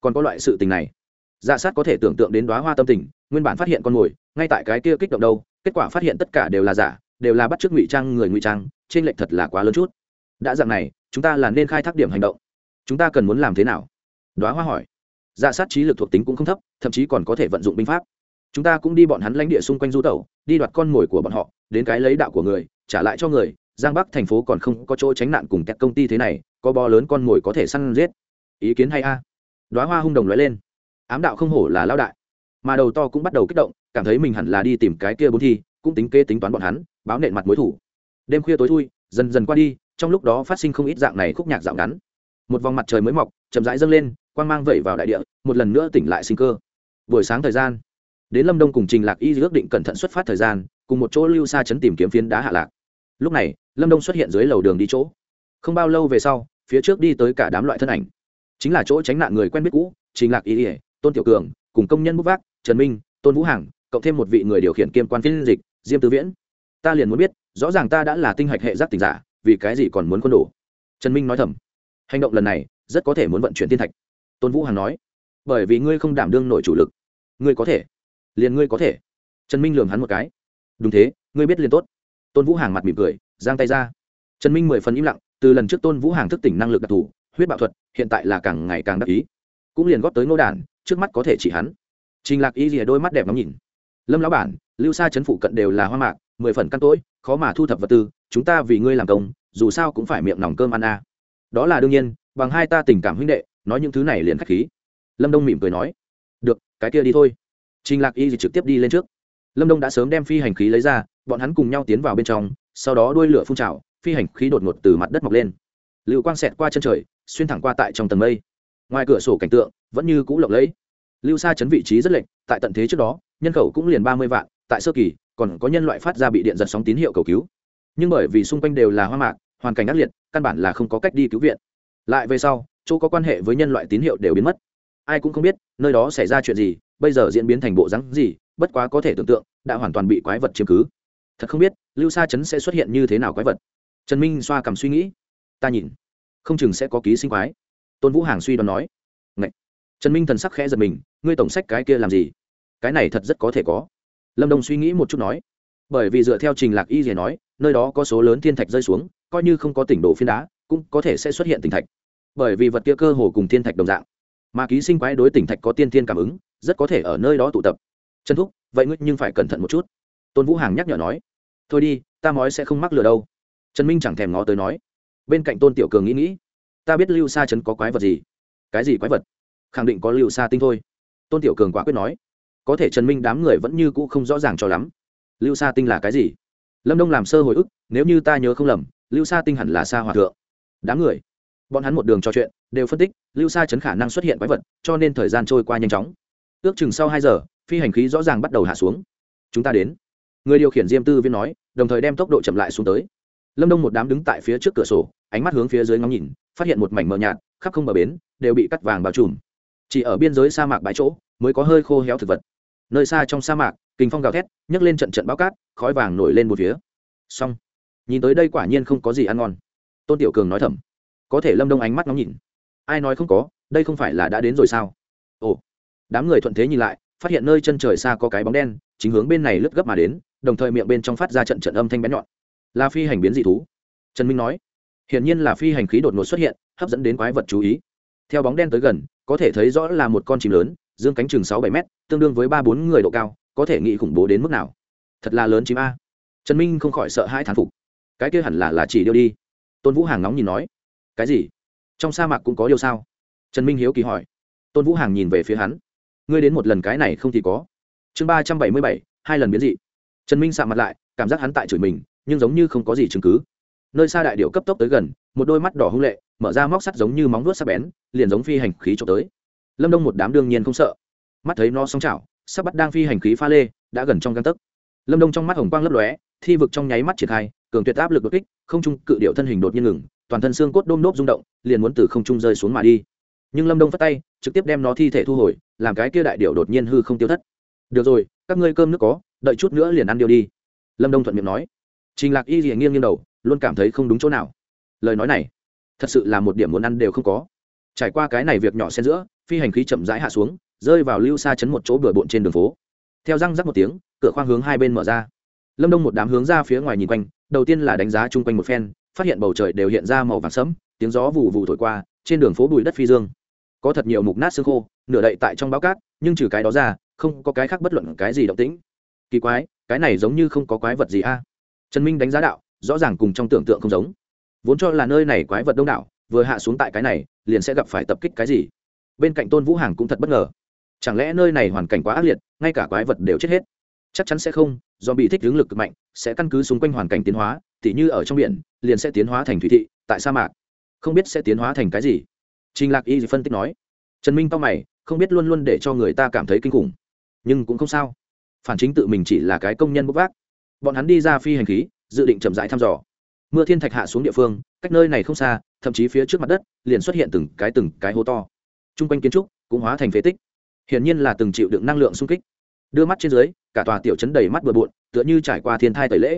Còn có loại sự tình này. Dạ sát có thể tưởng tượng đến đoá hoa tâm tình, nguyên bản phát hiện con mồi, ngay tại cái kia kích động đâu, kết quả phát hiện tất cả đều là giả, đều là bắt chước ngụy trang người ngụy trang, trên lệnh thật là quá lớn chút. Đã dạng này, chúng ta là nên khai thác điểm hành động. Chúng ta cần muốn làm thế nào? Đoá hoa hỏi. Dạ sát trí lực thuộc tính cũng không thấp, thậm chí còn có thể vận dụng binh pháp. Chúng ta cũng đi bọn hắn lãnh địa xung quanh du tẩu, đi đoạt con mồi của bọn họ, đến cái lấy đạo của người, trả lại cho người giang bắc thành phố còn không có chỗ tránh nạn cùng các công ty thế này, có bò lớn con mồi có thể săn giết. Ý kiến hay a. À? đoá hoa hung đồng lóe lên. Ám đạo không hổ là lao đại. Mà đầu to cũng bắt đầu kích động, cảm thấy mình hẳn là đi tìm cái kia bốn thi, cũng tính kê tính toán bọn hắn, báo nện mặt mối thủ. Đêm khuya tối thui, dần dần qua đi, trong lúc đó phát sinh không ít dạng này khúc nhạc dạo ngắn. Một vòng mặt trời mới mọc, chậm rãi dâng lên, quang mang vẩy vào đại địa, một lần nữa tỉnh lại sinh cơ. Buổi sáng thời gian, đến lâm đông cùng trình lạc y ước định cẩn thận xuất phát thời gian, cùng một chỗ lưu xa chấn tìm kiếm phiến đá hạ lạc lúc này, lâm đông xuất hiện dưới lầu đường đi chỗ. Không bao lâu về sau, phía trước đi tới cả đám loại thân ảnh. Chính là chỗ tránh nạn người quen biết cũ, trình lạc y ỉa tôn tiểu cường, cùng công nhân bút vác, trần minh, tôn vũ hằng, cộng thêm một vị người điều khiển kiêm quan phiên dịch, diêm tư viễn. Ta liền muốn biết, rõ ràng ta đã là tinh hạch hệ giác tình giả, vì cái gì còn muốn quân đổ trần minh nói thầm. Hành động lần này, rất có thể muốn vận chuyển thiên thạch. Tôn vũ hằng nói. Bởi vì ngươi không đảm đương nổi chủ lực. Ngươi có thể. Liền ngươi có thể. Trần minh lường hắn một cái. Đúng thế, ngươi biết liền tốt tôn vũ hàng mặt mỉm cười giang tay ra trần minh mười phần im lặng từ lần trước tôn vũ hàng thức tỉnh năng lực đặc thù huyết bạo thuật hiện tại là càng ngày càng đắc ý cũng liền góp tới ngô đản trước mắt có thể chỉ hắn trình lạc y rìa đôi mắt đẹp ngắm nhìn lâm lão bản lưu xa chấn phụ cận đều là hoa mạc mười phần căn tối khó mà thu thập vật tư chúng ta vì ngươi làm công dù sao cũng phải miệng nòng cơm ăn a à. đó là đương nhiên bằng hai ta tình cảm huynh đệ nói những thứ này liền khách khí lâm đông mỉm cười nói được cái kia đi thôi trình lạc y trực tiếp đi lên trước lâm đông đã sớm đem phi hành khí lấy ra, bọn hắn cùng nhau tiến vào bên trong, sau đó đuôi lửa phun trào, phi hành khí đột ngột từ mặt đất mọc lên. Lưu quang xẹt qua chân trời, xuyên thẳng qua tại trong tầng mây. Ngoài cửa sổ cảnh tượng, vẫn như cũ lộng lẫy. Lưu xa chấn vị trí rất lệch, tại tận thế trước đó, nhân khẩu cũng liền ba mươi vạn, tại sơ kỳ, còn có nhân loại phát ra bị điện giật sóng tín hiệu cầu cứu. Nhưng bởi vì xung quanh đều là hoa mạc, hoàn cảnh ác liệt, căn bản là không có cách đi cứu viện. Lại về sau, chỗ có quan hệ với nhân loại tín hiệu đều biến mất. Ai cũng không biết, nơi đó xảy ra chuyện gì, bây giờ diễn biến thành bộ rắn gì bất quá có thể tưởng tượng, đã hoàn toàn bị quái vật chiếm cứ. Thật không biết, lưu sa chấn sẽ xuất hiện như thế nào quái vật. Trần minh xoa cầm suy nghĩ. Ta nhìn, không chừng sẽ có ký sinh quái. Tôn vũ hàng suy đoán nói. Ngậy. trần minh thần sắc khẽ giật mình, ngươi tổng sách cái kia làm gì? Cái này thật rất có thể có. Lâm đông suy nghĩ một chút nói. Bởi vì dựa theo trình lạc y gì nói, nơi đó có số lớn thiên thạch rơi xuống, coi như không có tỉnh đổ phiến đá, cũng có thể sẽ xuất hiện tỉnh thạch. Bởi vì vật kia cơ hồ cùng thiên thạch đồng dạng. Mà ký sinh quái đối tỉnh thạch có tiên thiên cảm ứng, rất có thể ở nơi đó tụ tập trần thúc, vậy ngươi nhưng phải cẩn thận một chút. Tôn vũ hàng nhắc nhở nói. Thôi đi, ta mói sẽ không mắc lừa đâu. Trần minh chẳng thèm ngó tới nói. Bên cạnh tôn tiểu cường nghĩ nghĩ. Ta biết lưu sa trấn có quái vật gì? Cái gì quái vật? Khẳng định có lưu sa tinh thôi. Tôn tiểu cường quả quyết nói. Có thể trần minh đám người vẫn như cũ không rõ ràng cho lắm. Lưu sa tinh là cái gì? Lâm đông làm sơ hồi ức, nếu như ta nhớ không lầm, lưu sa tinh hẳn là sa hòa thượng. Đám người. Bọn hắn một đường trò chuyện, đều phân tích, lưu xa chấn khả năng xuất hiện quái vật, cho nên thời gian trôi qua nhanh chóng. Ước chừng sau hai giờ phi hành khí rõ ràng bắt đầu hạ xuống. Chúng ta đến. Người điều khiển diêm tư viên nói, đồng thời đem tốc độ chậm lại xuống tới. Lâm đông một đám đứng tại phía trước cửa sổ, ánh mắt hướng phía dưới ngóng nhìn, phát hiện một mảnh mờ nhạt, khắp không bờ bến, đều bị cắt vàng bao trùm. Chỉ ở biên giới sa mạc bãi chỗ, mới có hơi khô héo thực vật. Nơi xa trong sa mạc kinh phong gào thét, nhấc lên trận trận bao cát, khói vàng nổi lên một phía. Xong. Nhìn tới đây quả nhiên không có gì ăn ngon. Tôn tiểu cường nói thầm. Có thể lâm đông ánh mắt ngóng nhìn. Ai nói không có, đây không phải là đã đến rồi sao? Ồ. Đám người thuận thế nhìn lại phát hiện nơi chân trời xa có cái bóng đen, chính hướng bên này lướt gấp mà đến, đồng thời miệng bên trong phát ra trận trận âm thanh bén nhọn. Là phi hành biến dị thú. Trần minh nói, hiển nhiên là phi hành khí đột ngột xuất hiện, hấp dẫn đến quái vật chú ý. Theo bóng đen tới gần, có thể thấy rõ là một con chim lớn, dương cánh chừng sáu bảy mét, tương đương với ba bốn người độ cao, có thể nghĩ khủng bố đến mức nào. Thật là lớn chim a. Trần minh không khỏi sợ hai thán phục. Cái kia hẳn là là chỉ điêu đi. Tôn vũ hàng nóng nhìn nói, cái gì? Trong sa mạc cũng có điều sao? Trần minh hiếu kỳ hỏi. Tôn vũ hàng nhìn về phía hắn ngươi đến một lần cái này không thì có. Chương ba trăm bảy mươi bảy, hai lần biến dị. Trần minh sạ mặt lại, cảm giác hắn tại chửi mình, nhưng giống như không có gì chứng cứ. Nơi xa đại điệu cấp tốc tới gần, một đôi mắt đỏ hung lệ, mở ra móc sắt giống như móng vuốt sắc bén, liền giống phi hành khí trộm tới. Lâm đông một đám đương nhiên không sợ. Mắt thấy nó sóng chảo sắp bắt đang phi hành khí pha lê, đã gần trong găng tấc. Lâm đông trong mắt hồng quang lấp lóe, thi vực trong nháy mắt triển khai, cường tuyệt áp lực đột kích, không trung cự điệu thân hình đột nhiên ngừng, toàn thân xương cốt đôm nốt rung động, liền muốn từ không trung rơi xuống mà đi nhưng lâm đông phát tay, trực tiếp đem nó thi thể thu hồi, làm cái kia đại điệu đột nhiên hư không tiêu thất. Được rồi, các ngươi cơm nước có, đợi chút nữa liền ăn điều đi. Lâm đông thuận miệng nói. Trình lạc y gì nghiêng nghiêng đầu, luôn cảm thấy không đúng chỗ nào. Lời nói này, thật sự là một điểm muốn ăn đều không có. Trải qua cái này việc nhỏ xen giữa, phi hành khí chậm rãi hạ xuống, rơi vào lưu xa chấn một chỗ bừa bộn trên đường phố. Theo răng rắc một tiếng, cửa khoang hướng hai bên mở ra. Lâm đông một đám hướng ra phía ngoài nhìn quanh, đầu tiên là đánh giá chung quanh một phen, phát hiện bầu trời đều hiện ra màu vàng sẫm, tiếng gió vù vù thổi qua, trên đường phố bụi đất phi dương có thật nhiều mục nát xương khô, nửa đậy tại trong báo cát, nhưng trừ cái đó ra, không có cái khác bất luận cái gì động tĩnh. Kỳ quái, cái này giống như không có quái vật gì a. Trần minh đánh giá đạo, rõ ràng cùng trong tưởng tượng không giống. Vốn cho là nơi này quái vật đông đảo, vừa hạ xuống tại cái này, liền sẽ gặp phải tập kích cái gì. Bên cạnh tôn vũ hàng cũng thật bất ngờ. Chẳng lẽ nơi này hoàn cảnh quá ác liệt, ngay cả quái vật đều chết hết? Chắc chắn sẽ không, do bị thích hướng lực cực mạnh, sẽ căn cứ xung quanh hoàn cảnh tiến hóa, tỉ như ở trong biển, liền sẽ tiến hóa thành thủy thị, tại sa mạc. Không biết sẽ tiến hóa thành cái gì trình lạc y phân tích nói, trần minh tao mày, không biết luôn luôn để cho người ta cảm thấy kinh khủng, nhưng cũng không sao. Phản chính tự mình chỉ là cái công nhân bốc vác. Bọn hắn đi ra phi hành khí, dự định chậm rãi thăm dò. Mưa thiên thạch hạ xuống địa phương, cách nơi này không xa, thậm chí phía trước mặt đất, liền xuất hiện từng cái từng cái hố to. T r u n g quanh kiến trúc cũng hóa thành phế tích. Hiển nhiên là từng chịu đựng năng lượng sung kích. Đưa mắt trên dưới, cả tòa tiểu chấn đầy mắt bừa bộn, tựa như trải qua thiên thai tẩy lễ.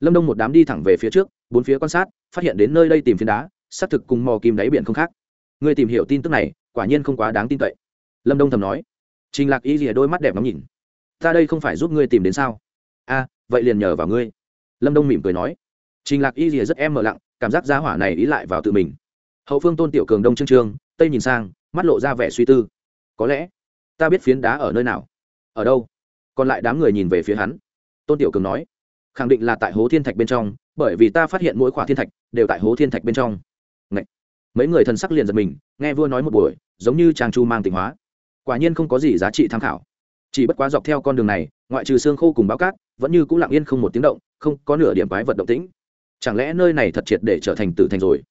Lâm đông một đám đi thẳng về phía trước, bốn phía quan sát, phát hiện đến nơi đây tìm phiến đá, xác thực cùng mò kim đáy biển không khác. Ngươi tìm hiểu tin tức này, quả nhiên không quá đáng tin cậy. Lâm đông thầm nói. Trình lạc y rìa đôi mắt đẹp nóng nhìn. Ta đây không phải giúp ngươi tìm đến sao? A, vậy liền nhờ vào ngươi. Lâm đông mỉm cười nói. Trình lạc y rìa rất em mở lặng, cảm giác giá hỏa này ý lại vào tự mình. Hậu phương tôn tiểu cường đông trương trương, tây nhìn sang, mắt lộ ra vẻ suy tư. Có lẽ, ta biết phiến đá ở nơi nào? Ở đâu? Còn lại đám người nhìn về phía hắn. Tôn tiểu cường nói. Khẳng định là tại hố thiên thạch bên trong, bởi vì ta phát hiện mỗi khỏa thiên thạch đều tại hố thiên thạch bên trong mấy người thần sắc liền giật mình, nghe vua nói một buổi, giống như trang chu mang tịnh hóa. Quả nhiên không có gì giá trị tham khảo. Chỉ bất quá dọc theo con đường này, ngoại trừ xương khô cùng báo cát, vẫn như c ũ lặng yên không một tiếng động, không có nửa điểm quái vật động tĩnh. Chẳng lẽ nơi này thật triệt để trở thành tử thành rồi?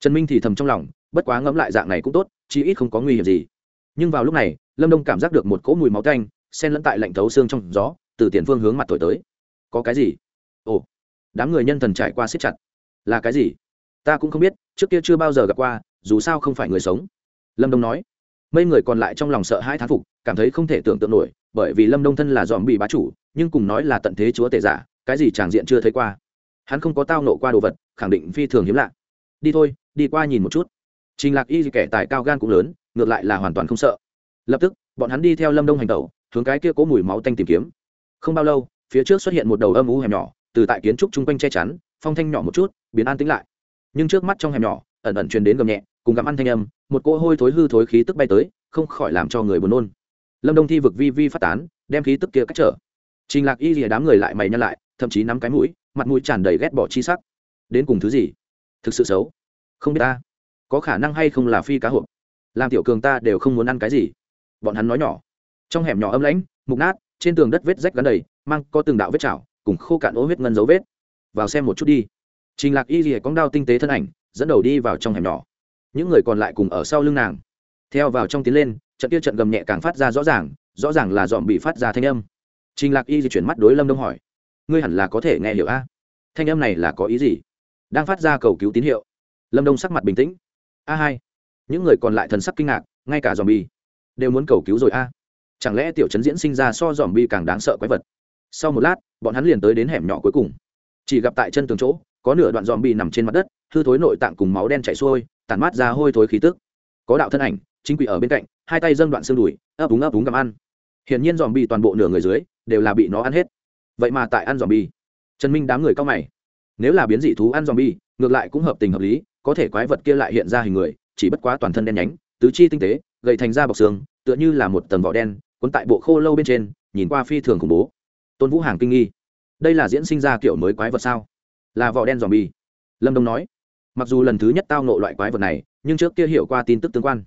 Trần minh thì thầm trong lòng, bất quá ngẫm lại dạng này cũng tốt, chí ít không có nguy hiểm gì. Nhưng vào lúc này, lâm đông cảm giác được một cỗ mùi máu canh sen lẫn tại lạnh thấu xương trong gió, từ tiền phương hướng mặt thổi tới. Có cái gì? Ồ, đám người nhân thần trải qua siết chặt. Là cái gì? Ta cũng không biết, trước kia chưa bao giờ gặp qua, dù sao không phải người sống. Lâm đông nói. Mấy người còn lại trong lòng sợ hãi thán phục, cảm thấy không thể tưởng tượng nổi, bởi vì lâm đông thân là dòm bị bá chủ, nhưng cùng nói là tận thế chúa tể giả, cái gì tràng diện chưa thấy qua. Hắn không có tao nộ qua đồ vật, khẳng định phi thường hiếm lạ. Đi thôi, đi qua nhìn một chút. Trình lạc y kẻ tài cao gan cũng lớn, ngược lại là hoàn toàn không sợ. Lập tức, bọn hắn đi theo lâm đông hành tẩu, hướng cái kia cố mùi máu tanh tìm kiếm. Không bao lâu, phía trước xuất hiện một đầu âm u hẻm nhỏ, từ tại kiến trúc chung quanh che chắn, phong thanh nhỏ một chút, biến an tĩnh lại nhưng trước mắt trong hẻm nhỏ, ẩn ẩn truyền đến gầm nhẹ, cùng gặm ăn thanh âm, một cỗ hôi thối hư thối khí tức bay tới, không khỏi làm cho người buồn nôn. Lâm đông thi vực vi vi phát tán, đem khí tức kia cách trở. Trình lạc y lìa đám người lại mày nhăn lại, thậm chí nắm cái mũi, mặt mũi tràn đầy ghét bỏ chi sắc. Đến cùng thứ gì? Thực sự xấu. Không biết ta. Có khả năng hay không là phi cá hộp? Làm tiểu cường ta đều không muốn ăn cái gì. Bọn hắn nói nhỏ. Trong hẻm nhỏ âm lãnh, mục nát, trên tường đất vết rách gắn đầy, mang có từng đạo vết chảo, cùng khô cạn ố huyết ngân dấu vết. Vào xem một chút đi trình lạc y lìa cóng đao tinh tế thân ảnh, dẫn đầu đi vào trong hẻm nhỏ. Những người còn lại cùng ở sau lưng nàng. Theo vào trong tiến lên, trận kia trận gầm nhẹ càng phát ra rõ ràng rõ ràng là dòm bị phát ra thanh âm. Trình lạc y di chuyển mắt đối lâm đông hỏi, ngươi hẳn là có thể nghe hiểu a? Thanh âm này là có ý gì? Đang phát ra cầu cứu tín hiệu. Lâm đông sắc mặt bình tĩnh. A hai. Những người còn lại thần sắc kinh ngạc, ngay cả dòm bi đều muốn cầu cứu rồi a. Chẳng lẽ tiểu trấn diễn sinh ra so dòm bi càng đáng sợ quái vật? Sau một lát, bọn hắn liền tới đến hẻm nhỏ cuối cùng. Chỉ gặp tại chân tường chỗ có nửa đoạn dòm bị nằm trên mặt đất, hư thối nội tạng cùng máu đen chảy xuôi, tản mát ra hôi thối khí tức. Có đạo thân ảnh, chính quỷ ở bên cạnh, hai tay dâng đoạn xương đùi, ấp úng ấp úng gặm ăn. Hiển nhiên dòm bị toàn bộ nửa người dưới, đều là bị nó ăn hết. Vậy mà tại ăn dòm bị trần minh đám người cao mày. Nếu là biến dị thú ăn dòm bi ngược lại cũng hợp tình hợp lý, có thể quái vật kia lại hiện ra hình người, chỉ bất quá toàn thân đen nhánh, tứ chi tinh tế gậy thành ra bọc xương, tựa như là một tầng vỏ đen, cuốn tại bộ khô lâu bên trên, nhìn qua phi thường khủng bố. Tôn vũ hàng kinh nghi. Đây là diễn sinh ra kiểu mới quái vật sao? Là vỏ đen dòm bi lâm đông nói, mặc dù lần thứ nhất tao nộ loại quái vật này, nhưng trước kia hiểu qua tin tức tương quan.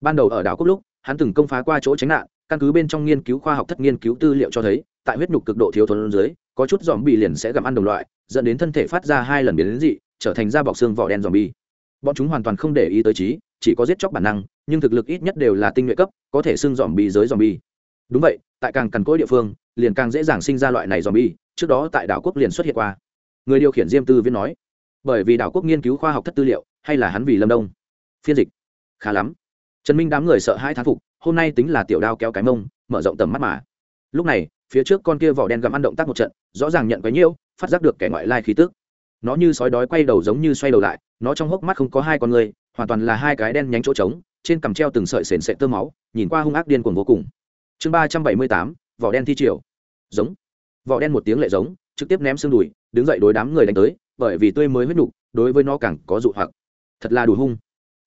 Ban đầu ở đảo quốc lúc, hắn từng công phá qua chỗ tránh nạn, căn cứ bên trong nghiên cứu khoa học thất nghiên cứu tư liệu cho thấy, tại huyết nhục cực độ thiếu thốn dưới, có chút dòm bị liền sẽ gặm ăn đồng loại, dẫn đến thân thể phát ra hai lần biến đến dị, trở thành da bọc xương vỏ đen dòm bi bọn chúng hoàn toàn không để ý tới trí, chỉ có giết chóc bản năng, nhưng thực lực ít nhất đều là tinh nhuệ cấp, có thể xưng dòm bi giới dòm bi đúng vậy, tại càng cằn cỗi địa phương, liền càng dễ dàng sinh ra loại này dòm bi trước đó tại đảo quốc liền xuất hiện qua người điều khiển diêm tư viên nói, bởi vì đảo quốc nghiên cứu khoa học thất tư liệu, hay là hắn vì lâm đông? Phiên dịch, khá lắm. Trần minh đám người sợ hai thán phục, hôm nay tính là tiểu đao kéo cái mông, mở rộng tầm mắt mà. Lúc này, phía trước con kia vỏ đen gặm ăn động tác một trận, rõ ràng nhận quấy nhiễu, phát giác được kẻ ngoại lai khí tức. Nó như sói đói quay đầu giống như xoay đầu lại, nó trong hốc mắt không có hai con người, hoàn toàn là hai cái đen nhánh chỗ trống, trên cằm treo từng sợi sền sệt tơ máu, nhìn qua hung ác điên cuồng vô cùng. Chương ba trăm bảy mươi tám, vỏ đen thi triều. Giống. Vỏ đen một tiếng lệ giống trực tiếp ném xương đùi, đứng dậy đối đám người đánh tới, bởi vì tươi mới huyết nục, đối với nó càng có dụ hoặc. Thật là đủ hung.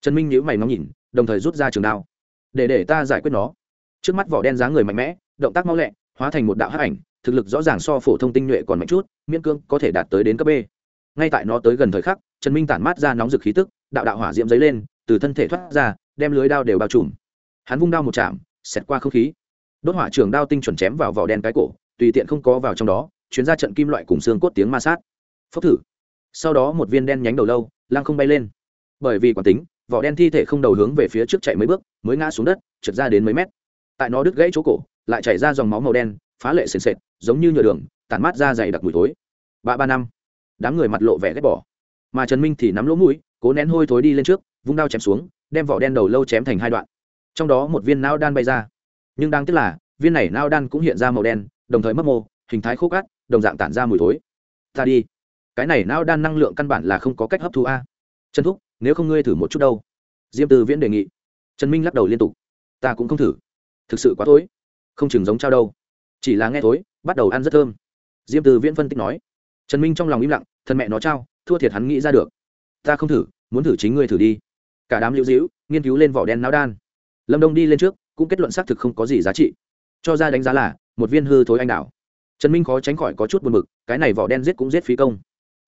Trần minh nhíu mày ngóng nhìn, đồng thời rút ra trường đao. Để để ta giải quyết nó. Trước mắt vỏ đen dáng người mạnh mẽ, động tác mau lẹ, hóa thành một đạo hắc ảnh, thực lực rõ ràng so phổ thông tinh nhuệ còn mạnh chút, miễn cương có thể đạt tới đến cấp b. Ngay tại nó tới gần thời khắc, trần minh tản mát ra nóng rực khí tức, đạo đạo hỏa diễm dấy lên, từ thân thể thoát ra, đem lưới đao đều bao trùm. Hắn vung đao một chạm, xẹt qua không khí. Đốt hỏa trường đao tinh chuẩn chém vào vỏ đen cái cổ, tùy tiện không có vào trong đó chuyến ra trận kim loại cùng xương cốt tiếng ma sát. Phốc thử. Sau đó một viên đen nhánh đầu lâu lang không bay lên. Bởi vì quản tính, vỏ đen thi thể không đầu hướng về phía trước chạy mấy bước, mới ngã xuống đất, trượt ra đến mấy mét. Tại nó đứt gãy chỗ cổ, lại chảy ra dòng máu màu đen, phá lệ sền sệt, giống như nhựa đường, tản mát ra dày đặc mùi thối. Ba ba năm. Đám người mặt lộ vẻ ghét bỏ. Mà trần minh thì nắm lỗ mũi, cố nén hôi thối đi lên trước, vung đao chém xuống, đem vỏ đen đầu lâu chém thành hai đoạn. Trong đó một viên nao đan bay ra. Nhưng đáng tiếc là, viên này nao đan cũng hiện ra màu đen, đồng thời mất mô, hình thái khô cát đồng dạng tản ra mùi thối. Ta đi. Cái này não đan năng lượng căn bản là không có cách hấp thu a. Trần thúc, nếu không ngươi thử một chút đâu. Diêm từ viễn đề nghị. Trần minh lắc đầu liên tục. Ta cũng không thử. Thực sự quá thối. Không chừng giống trao đâu. Chỉ là nghe thối, bắt đầu ăn rất thơm. Diêm từ viễn phân tích nói. Trần minh trong lòng im lặng, thân mẹ nó trao, thua thiệt hắn nghĩ ra được. Ta không thử, muốn thử chính ngươi thử đi. Cả đám liễu dĩu nghiên cứu lên vỏ đen não đan. Lâm đông đi lên trước, cũng kết luận xác thực không có gì giá trị. Cho ra đánh giá là, một viên hư thối anh đảo trần minh khó tránh khỏi có chút buồn b ự c cái này vỏ đen giết cũng giết phí công.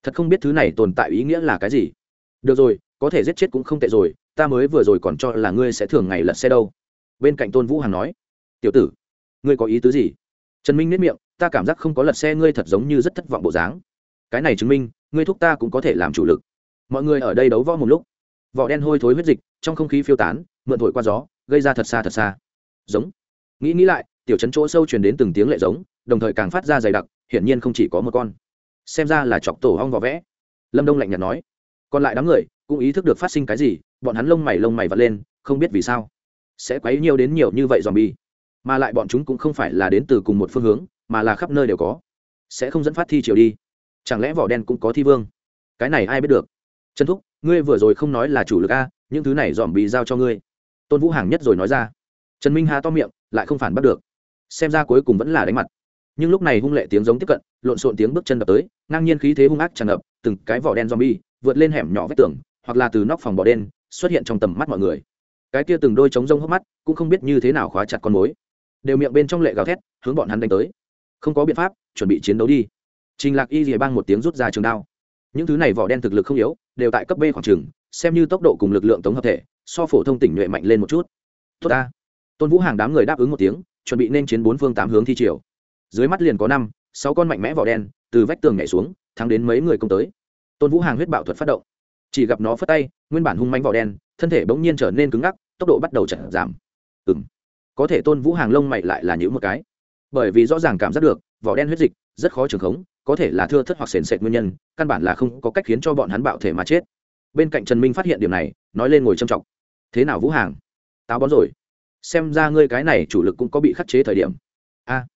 Thật không biết thứ này tồn tại ý nghĩa là cái gì. Được rồi, có thể giết chết cũng không tệ rồi, ta mới vừa rồi còn cho là ngươi sẽ thường ngày lật xe đâu. Bên cạnh tôn vũ hằng nói, tiểu tử, ngươi có ý tứ gì? Trần minh nếp miệng, ta cảm giác không có lật xe ngươi thật giống như rất thất vọng bộ dáng. Cái này chứng minh, ngươi thúc ta cũng có thể làm chủ lực. Mọi người ở đây đấu võ một lúc. Vỏ đen hôi thối huyết dịch, trong không khí phiêu tán, mượn thổi qua gió, gây ra thật xa thật xa. Giống. Nghĩ nghĩ lại, tiểu trấn chỗ sâu truyền đến từng tiếng lệ giống đồng thời càng phát ra dày đặc, hiển nhiên không chỉ có một con. Xem ra là chọc tổ hong vỏ vẽ. Lâm đông lạnh nhạt nói. Còn lại đám người cũng ý thức được phát sinh cái gì, bọn hắn lông mày lông mày vật lên, không biết vì sao. Sẽ quấy nhiều đến nhiều như vậy dòm bi mà lại bọn chúng cũng không phải là đến từ cùng một phương hướng, mà là khắp nơi đều có. Sẽ không dẫn phát thi triều đi. Chẳng lẽ vỏ đen cũng có thi vương? Cái này ai biết được? Trần thúc, ngươi vừa rồi không nói là chủ lực a, những thứ này dòm bị giao cho ngươi. Tôn vũ hàng nhất rồi nói ra. Trần minh hà to miệng, lại không phản bắt được. Xem ra cuối cùng vẫn là đánh mặt nhưng lúc này hung lệ tiếng giống tiếp cận, lộn xộn tiếng bước chân đập tới, ngang nhiên khí thế hung ác tràn ngập, từng cái vỏ đen zombie vượt lên hẻm nhỏ vách tường, hoặc là từ nóc phòng bỏ đen, xuất hiện trong tầm mắt mọi người. Cái kia từng đôi trống rông hốc mắt cũng không biết như thế nào khóa chặt con mối. Đều miệng bên trong lệ gào thét, hướng bọn hắn đánh tới. Không có biện pháp, chuẩn bị chiến đấu đi. Trình lạc y rìa bang một tiếng rút ra trường đao. Những thứ này vỏ đen thực lực không yếu, đều tại cấp b khoảng trường, xem như tốc độ cùng lực lượng tổng hợp thể, so phổ thông tỉnh nhuệ mạnh lên một chút. Tốt ta. Tôn vũ hàng đám người đáp ứng một tiếng, chuẩn bị nên chiến bốn phương tám hướng thi triều dưới mắt liền có năm, sáu con mạnh mẽ vỏ đen, từ vách tường nhảy xuống, thắng đến mấy người công tới. Tôn vũ hàng huyết bạo thuật phát động. Chỉ gặp nó phất tay, nguyên bản hung manh vỏ đen, thân thể bỗng nhiên trở nên cứng ngắc, tốc độ bắt đầu chậm giảm. Ừ m có thể tôn vũ hàng lông mày lại là những một cái. Bởi vì rõ ràng cảm giác được, vỏ đen huyết dịch rất khó trường khống, có thể là thưa thất hoặc sền sệt nguyên nhân, căn bản là không có cách khiến cho bọn hắn bạo thể mà chết. Bên cạnh trần minh phát hiện điểm này, nói lên ngồi trầm trọng thế nào vũ hàng? Táo bón rồi. Xem ra ngươi cái này chủ lực cũng có bị khắc chế thời điểm. A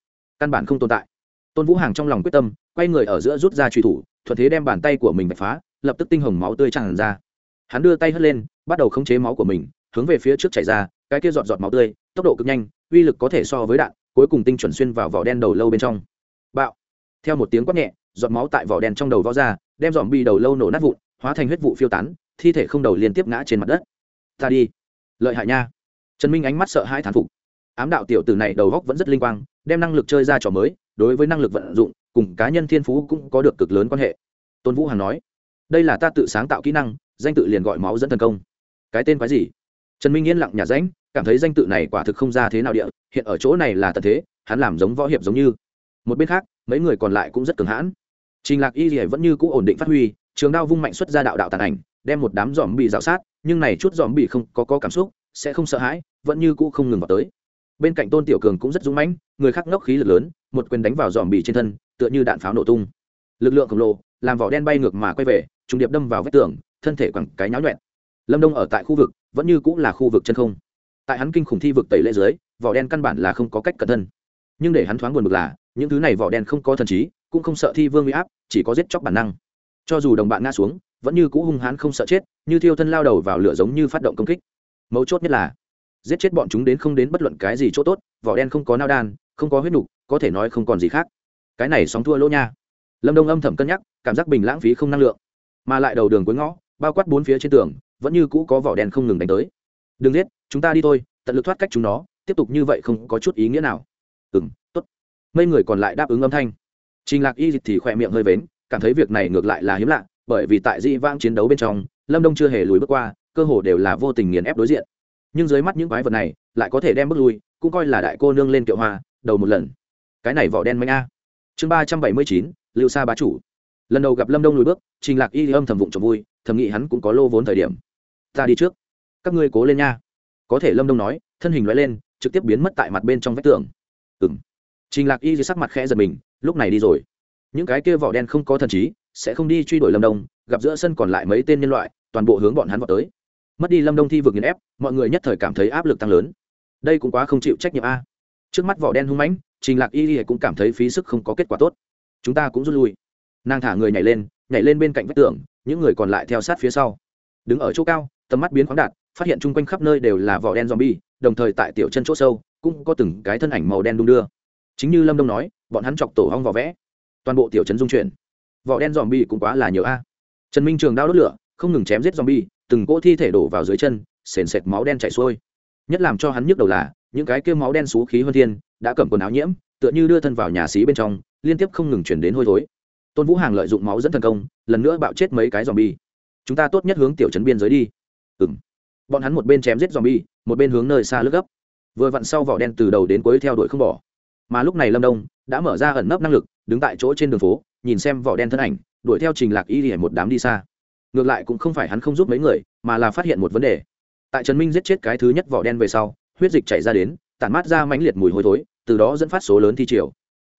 căn bản không tồn tại. Tôn vũ hàng trong lòng quyết tâm, quay người ở giữa rút ra truy thủ, thuận thế đem bàn tay của mình vạch phá, lập tức tinh hồng máu tươi tràn ra. Hắn đưa tay hất lên, bắt đầu khống chế máu của mình, hướng về phía trước chảy ra, cái kia giọt giọt máu tươi, tốc độ cực nhanh, uy lực có thể so với đạn, cuối cùng tinh chuẩn xuyên vào vỏ đen đầu lâu bên trong. Bạo! Theo một tiếng quát nhẹ, giọt máu tại vỏ đen trong đầu vó ra, đem dòm bi đầu lâu nổ nát vụn, hóa thành huyết vụ phiêu tán, thi thể không đầu liên tiếp ngã trên mặt đất. Ta đi! Lợi hại nha! Trần minh ánh mắt sợ hãi thán phục. Ám đạo tiểu tử này đầu góc vẫn rất linh quang đem năng lực chơi ra trò mới đối với năng lực vận dụng cùng cá nhân thiên phú cũng có được cực lớn quan hệ. Tôn vũ hằng nói đây là ta tự sáng tạo kỹ năng danh tự liền gọi máu dẫn thần công. Cái tên quái gì? Trần minh yên lặng nhà ránh cảm thấy danh tự này quả thực không ra thế nào địa hiện ở chỗ này là tật thế hắn làm giống võ hiệp giống như. Một bên khác mấy người còn lại cũng rất cường hãn. Trình lạc y thì vẫn như cũ ổn định phát huy trường đao vung mạnh xuất ra đạo đạo tàn ảnh đem một đám dòm bị dạo sát nhưng này chút dòm bị không có, có cảm xúc sẽ không sợ hãi vẫn như cũ không ngừng vào tới bên cạnh tôn tiểu cường cũng rất dũng mãnh, người khác ngốc khí lực lớn, một quyền đánh vào dòm bì trên thân, tựa như đạn pháo nổ tung. Lực lượng khổng lồ, làm vỏ đen bay ngược mà quay về, trùng điệp đâm vào vách tường, thân thể quẳng cái nháo nhuẹn. Lâm đông ở tại khu vực, vẫn như cũng là khu vực chân không. Tại hắn kinh khủng thi vực tẩy lễ dưới, vỏ đen căn bản là không có cách cẩn thân. Nhưng để hắn thoáng buồn bực là, những thứ này vỏ đen không có thần trí, cũng không sợ thi vương huy áp, chỉ có giết chóc bản năng. Cho dù đồng bạn ngã xuống, vẫn như cũ hung hãn không sợ chết, như thiêu thân lao đầu vào lửa giống như phát động công kích. Mấu chốt nhất là giết chết bọn chúng đến không đến bất luận cái gì chỗ tốt, vỏ đen không có nao đan, không có huyết nục, có thể nói không còn gì khác. Cái này sóng thua lỗ nha. Lâm đông âm thầm cân nhắc, cảm giác bình lãng phí không năng lượng. Mà lại đầu đường cuối ngõ, bao quát bốn phía trên tường, vẫn như cũ có vỏ đen không ngừng đánh tới. Đừng giết, chúng ta đi thôi, tận lực thoát cách chúng nó, tiếp tục như vậy không có chút ý nghĩa nào. Ừ m t ố t mấy người còn lại đáp ứng âm thanh. Trình lạc y dịch thì khỏe miệng hơi vến cảm thấy việc này ngược lại là hiếm lạ, bởi vì tại dĩ Vang chiến đấu bên trong, lâm đông chưa hề lùi bước qua, cơ hồ đều là vô tình nghiền ép đối diện nhưng dưới mắt những quái vật này lại có thể đem bước lui, cũng coi là đại cô nương lên kiệu hoa, đầu một lần. Cái này vỏ đen manh a. Chương ba trăm bảy mươi chín, lưu sa bá chủ. Lần đầu gặp lâm đông lùi bước, trình lạc y âm thầm vụng trộm vui, thầm nghĩ hắn cũng có lô vốn thời điểm. Ta đi trước. Các ngươi cố lên nha. Có thể lâm đông nói, thân hình loại lên, trực tiếp biến mất tại mặt bên trong vách tường. Ừng trình lạc y sắc mặt khẽ giật mình, lúc này đi rồi. Những cái kia vỏ đen không có thần trí, sẽ không đi truy đuổi lâm đông, gặp giữa sân còn lại mấy tên nhân loại, toàn bộ hướng bọn hắn vào tới mất đi lâm đông thi vực nghiền ép mọi người nhất thời cảm thấy áp lực tăng lớn đây cũng quá không chịu trách nhiệm a trước mắt vỏ đen hung mãnh trình lạc y y cũng cảm thấy phí sức không có kết quả tốt chúng ta cũng rút lui nàng thả người nhảy lên nhảy lên bên cạnh vách tường những người còn lại theo sát phía sau đứng ở chỗ cao tầm mắt biến khoáng đạt phát hiện chung quanh khắp nơi đều là vỏ đen zombie đồng thời tại tiểu chân chỗ sâu cũng có từng cái thân ảnh màu đen đung đưa chính như lâm đông nói bọn hắn chọc tổ hong vỏ vẽ toàn bộ tiểu trấn dung chuyển vỏ đen zombie cũng quá là nhiều a trần minh trường đao đốt lửa không ngừng chém giết zombie từng cỗ thi thể đổ vào dưới chân, sền sệt máu đen chảy xuôi. Nhất làm cho hắn nhức đầu là, những cái kêu máu đen xú khí hơn thiên, đã cầm quần áo nhiễm, tựa như đưa thân vào nhà xí bên trong, liên tiếp không ngừng chuyển đến hôi thối. Tôn vũ hàng lợi dụng máu dẫn thần công, lần nữa bạo chết mấy cái dòm bi chúng ta tốt nhất hướng tiểu trấn biên giới đi. Ừ m bọn hắn một bên chém giết dòm bi một bên hướng nơi xa lướt gấp. Vừa vặn sau vỏ đen từ đầu đến cuối theo đuổi không bỏ. Mà lúc này lâm đông đã mở ra ẩn nấp năng lực, đứng tại chỗ trên đường phố, nhìn xem vỏ đen thân ảnh, đuổi theo trình lạc y để một đám đi xa ngược lại cũng không phải hắn không giúp mấy người, mà là phát hiện một vấn đề. Tại trần minh giết chết cái thứ nhất vỏ đen về sau, huyết dịch chảy ra đến, tản mát ra mãnh liệt mùi hôi thối, từ đó dẫn phát số lớn thi triều.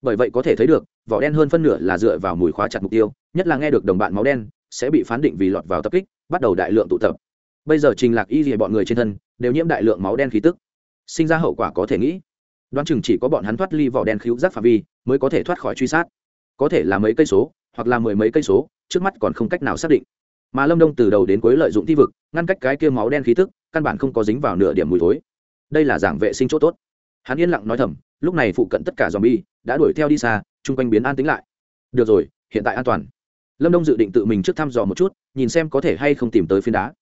Bởi vậy có thể thấy được, vỏ đen hơn phân nửa là dựa vào mùi khóa chặt mục tiêu, nhất là nghe được đồng bạn máu đen, sẽ bị phán định vì lọt vào tập kích, bắt đầu đại lượng tụ tập. Bây giờ trình lạc y gì bọn người trên thân, đều nhiễm đại lượng máu đen khí tức. Sinh ra hậu quả có thể nghĩ. Đoán chừng chỉ có bọn hắn thoát ly vỏ đen khíu giác phạm vi, mới có thể thoát khỏi truy sát. Có thể là mấy cây số, hoặc là mười mấy cây số, trước mắt còn không cách nào xác định mà lâm đông từ đầu đến cuối lợi dụng thi vực, ngăn cách cái kia máu đen khí tức, căn bản không có dính vào nửa điểm mùi thối. Đây là giảng vệ sinh chỗ tốt. Hắn yên lặng nói thầm, lúc này phụ cận tất cả dòm bi đã đuổi theo đi xa, chung quanh biến an tính lại. Được rồi, hiện tại an toàn. Lâm đông dự định tự mình trước thăm dò một chút, nhìn xem có thể hay không tìm tới phiến đá.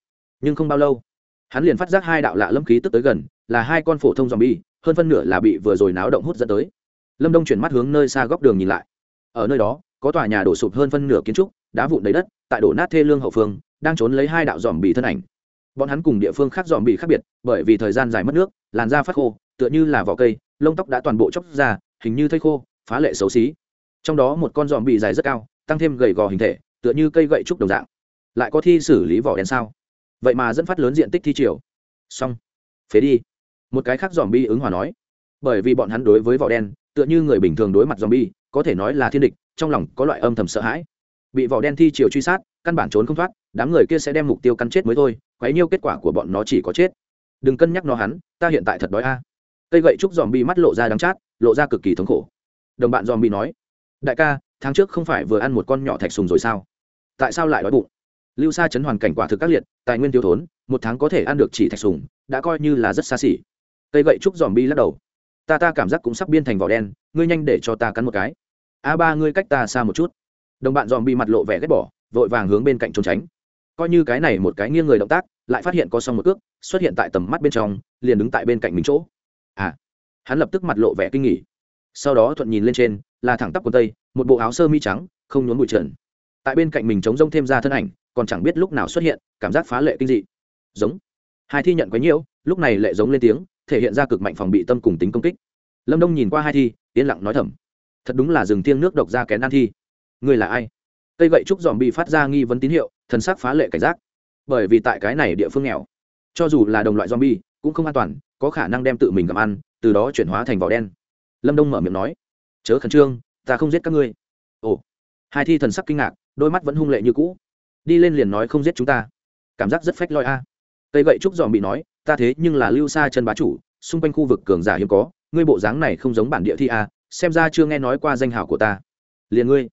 Nhưng không bao lâu, hắn liền phát giác hai đạo lạ lâm khí tức tới gần, là hai con phổ thông dòm bi hơn phân nửa là bị vừa rồi náo động hút dẫn tới. Lâm đông chuyển mắt hướng nơi xa góc đường nhìn lại. Ở nơi đó, có tòa nhà đổ sụp hơn phân nửa kiến trúc đá vụn đầy đất, tại đổ nát thê lương hậu phương, đang trốn lấy hai đạo dòm bị thân ảnh. Bọn hắn cùng địa phương khác dòm bị khác biệt, bởi vì thời gian dài mất nước, làn da phát khô, tựa như là vỏ cây, lông tóc đã toàn bộ chóc ra, hình như thây khô, phá lệ xấu xí. Trong đó một con dòm bị dài rất cao, tăng thêm gầy gò hình thể, tựa như cây gậy trúc đồng dạng. Lại có thi xử lý vỏ đen sao? Vậy mà dẫn phát lớn diện tích thi triều. Xong. Phế đi. Một cái khác dòm bi ứng hòa nói. Bởi vì bọn hắn đối với vỏ đen, tựa như người bình thường đối mặt dòm bi có thể nói là thiên địch, trong lòng có loại âm thầm sợ hãi bị vỏ đen thi chiều truy sát, căn bản trốn không thoát, đám người kia sẽ đem mục tiêu cắn chết mới thôi, quấy nhiêu kết quả của bọn nó chỉ có chết. Đừng cân nhắc nó hắn, ta hiện tại thật đói a. Cây gậy trúc dòm bi mắt lộ ra đắng chát, lộ ra cực kỳ thống khổ. Đồng bạn dòm bi nói, đại ca, tháng trước không phải vừa ăn một con nhỏ thạch sùng rồi sao? Tại sao lại đói bụng? Lưu xa chấn hoàn cảnh quả thực các liệt, tài nguyên tiêu thốn, một tháng có thể ăn được chỉ thạch sùng, đã coi như là rất xa xỉ. Cây gậy trúc dòm bi lắc đầu, ta ta cảm giác cũng sắp biên thành vỏ đen, ngươi nhanh để cho ta cắn một cái. A ba, ngươi cách ta xa một chút đồng bạn dòm bi mặt lộ vẻ ghét bỏ, vội vàng hướng bên cạnh trốn tránh. Coi như cái này một cái nghiêng người động tác, lại phát hiện có xong một cước, xuất hiện tại tầm mắt bên trong, liền đứng tại bên cạnh mình chỗ. À hắn lập tức mặt lộ vẻ kinh nghỉ. Sau đó thuận nhìn lên trên, là thẳng tắp quần tây, một bộ áo sơ mi trắng, không nhốn bụi trần. Tại bên cạnh mình chống rông thêm ra thân ảnh, còn chẳng biết lúc nào xuất hiện, cảm giác phá lệ kinh dị. Giống. Hai thi nhận quấy nhiễu, lúc này lệ giống lên tiếng, thể hiện ra cực mạnh phòng bị tâm cùng tính công kích. Lâm đông nhìn qua hai thi, yên lặng nói thầm. Thật đúng là rừng thiêng nước độc ra kén ăn thi ngươi là ai? Cây gậy trúc dòm bị phát ra nghi vấn tín hiệu, thần sắc phá lệ cảnh giác. Bởi vì tại cái này địa phương nghèo, cho dù là đồng loại zombie cũng không an toàn, có khả năng đem tự mình gặm ăn, từ đó chuyển hóa thành vỏ đen. Lâm đông mở miệng nói, chớ khẩn trương, ta không giết các ngươi. Ồ, hai thi thần sắc kinh ngạc, đôi mắt vẫn hung lệ như cũ. Đi lên liền nói không giết chúng ta. Cảm giác rất phách loi a. Cây gậy trúc dòm bị nói, ta thế nhưng là lưu xa chân bá chủ, xung quanh khu vực cường giả hiếm có, ngươi bộ dáng này không giống bản địa thi a, xem ra chưa nghe nói qua danh hào của ta. Liền ngươi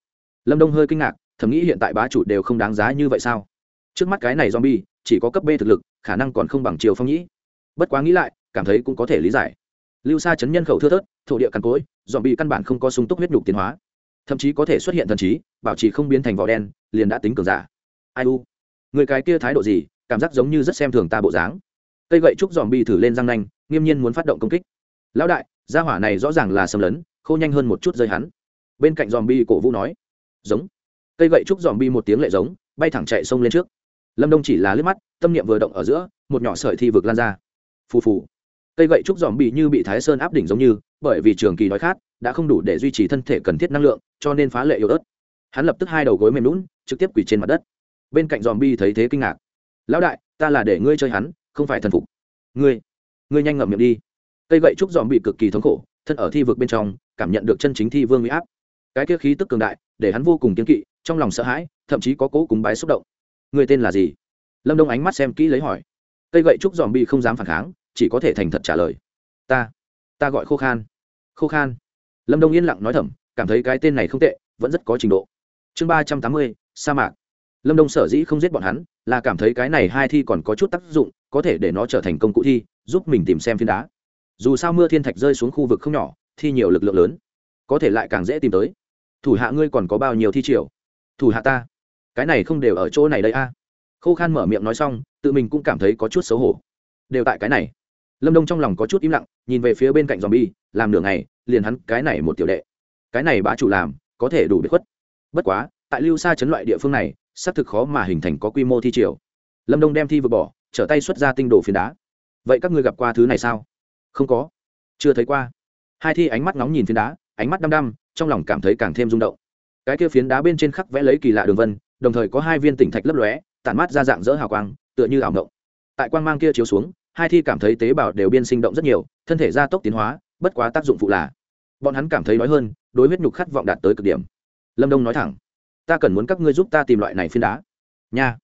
lâm đông hơi kinh ngạc, thầm nghĩ hiện tại bá chủ đều không đáng giá như vậy sao? Trước mắt cái này zombie, chỉ có cấp b thực lực, khả năng còn không bằng Triều phong nhĩ. Bất quá nghĩ lại, cảm thấy cũng có thể lý giải. Lưu xa chấn nhân khẩu thưa thớt, thổ địa cằn cối zombie căn bản không có sung túc huyết nhục tiến hóa. Thậm chí có thể xuất hiện thần trí, bảo trì không biến thành vỏ đen, liền đã tính cường giả. Ai u? Người cái kia thái độ gì, cảm giác giống như rất xem thường ta bộ dáng. Cây gậy trúc dòm bi thử lên răng nanh, nghiêm nhiên muốn phát động công kích. Lão đại, gia hỏa này rõ ràng là xâm lấn, khô nhanh hơn một chút rơi hắn. Bên cạnh dòm bi cổ vũ nói giống. Cây gậy trúc dòm bi một tiếng lệ giống, bay thẳng chạy sông lên trước. Lâm đông chỉ là liếc mắt, tâm niệm vừa động ở giữa, một nhỏ sợi thi vực lan ra. Phù phù. Cây gậy trúc dòm bị như bị thái sơn áp đỉnh giống như, bởi vì trường kỳ đói khát, đã không đủ để duy trì thân thể cần thiết năng lượng, cho nên phá lệ yếu ớt. Hắn lập tức hai đầu gối mềm lún trực tiếp quỳ trên mặt đất. Bên cạnh dòm bi thấy thế kinh ngạc. Lão đại, ta là để ngươi chơi hắn, không phải thần phục. Ngươi ngươi nhanh ngậm miệng đi. Cây gậy trúc dòm bị cực kỳ thống khổ, thân ở thi vực bên trong, cảm nhận được chân chính thi vương huy áp cái kia khí tức cường đại, để hắn vô cùng kiên kỵ, trong lòng sợ hãi, thậm chí có cố cúng bái xúc động. Người tên là gì? Lâm đông ánh mắt xem kỹ lấy hỏi. Cây gậy trúc dòm bi không dám phản kháng, chỉ có thể thành thật trả lời. Ta ta gọi khô khan. Khô khan. Lâm đông yên lặng nói thầm, cảm thấy cái tên này không tệ, vẫn rất có trình độ. Chương ba trăm tám mươi, sa mạc. Lâm đông sở dĩ không giết bọn hắn, là cảm thấy cái này hai thi còn có chút tác dụng, có thể để nó trở thành công cụ thi, giúp mình tìm xem phiên đá. Dù sao mưa thiên thạch rơi xuống khu vực không nhỏ, thi nhiều lực lượng lớn, có thể lại càng dễ tìm tới thủ hạ ngươi còn có bao nhiêu thi triều? Thủ hạ ta, cái này không đều ở chỗ này đây a? À. khô khan mở miệng nói xong, tự mình cũng cảm thấy có chút xấu hổ. Đều tại cái này. Lâm đông trong lòng có chút im lặng, nhìn về phía bên cạnh dòm bi làm nửa ngày, liền hắn, cái này một tiểu đệ. Cái này bá chủ làm, có thể đủ biệt khuất. Bất quá, tại lưu xa chấn loại địa phương này, xác thực khó mà hình thành có quy mô thi triều. Lâm đông đem thi vượt bỏ, trở tay xuất ra tinh đồ phiến đá. Vậy các ngươi gặp qua thứ này sao? Không có. Chưa thấy qua. Hai thi ánh mắt nóng nhìn phiến đá, ánh mắt đăm đăm trong lòng cảm thấy càng thêm rung động. Cái kia phiến đá bên trên khắc vẽ lấy kỳ lạ đường vân, đồng thời có hai viên tỉnh thạch lấp lóe, tản mát ra dạng dỡ hào quang, tựa như ảo động tại quang mang kia chiếu xuống, hai thi cảm thấy tế bào đều biên sinh động rất nhiều, thân thể gia tốc tiến hóa, bất quá tác dụng phụ là, bọn hắn cảm thấy nói hơn, đối huyết nhục khát vọng đạt tới cực điểm. Lâm đông nói thẳng, ta cần muốn các ngươi giúp ta tìm loại này phiến đá. Nha.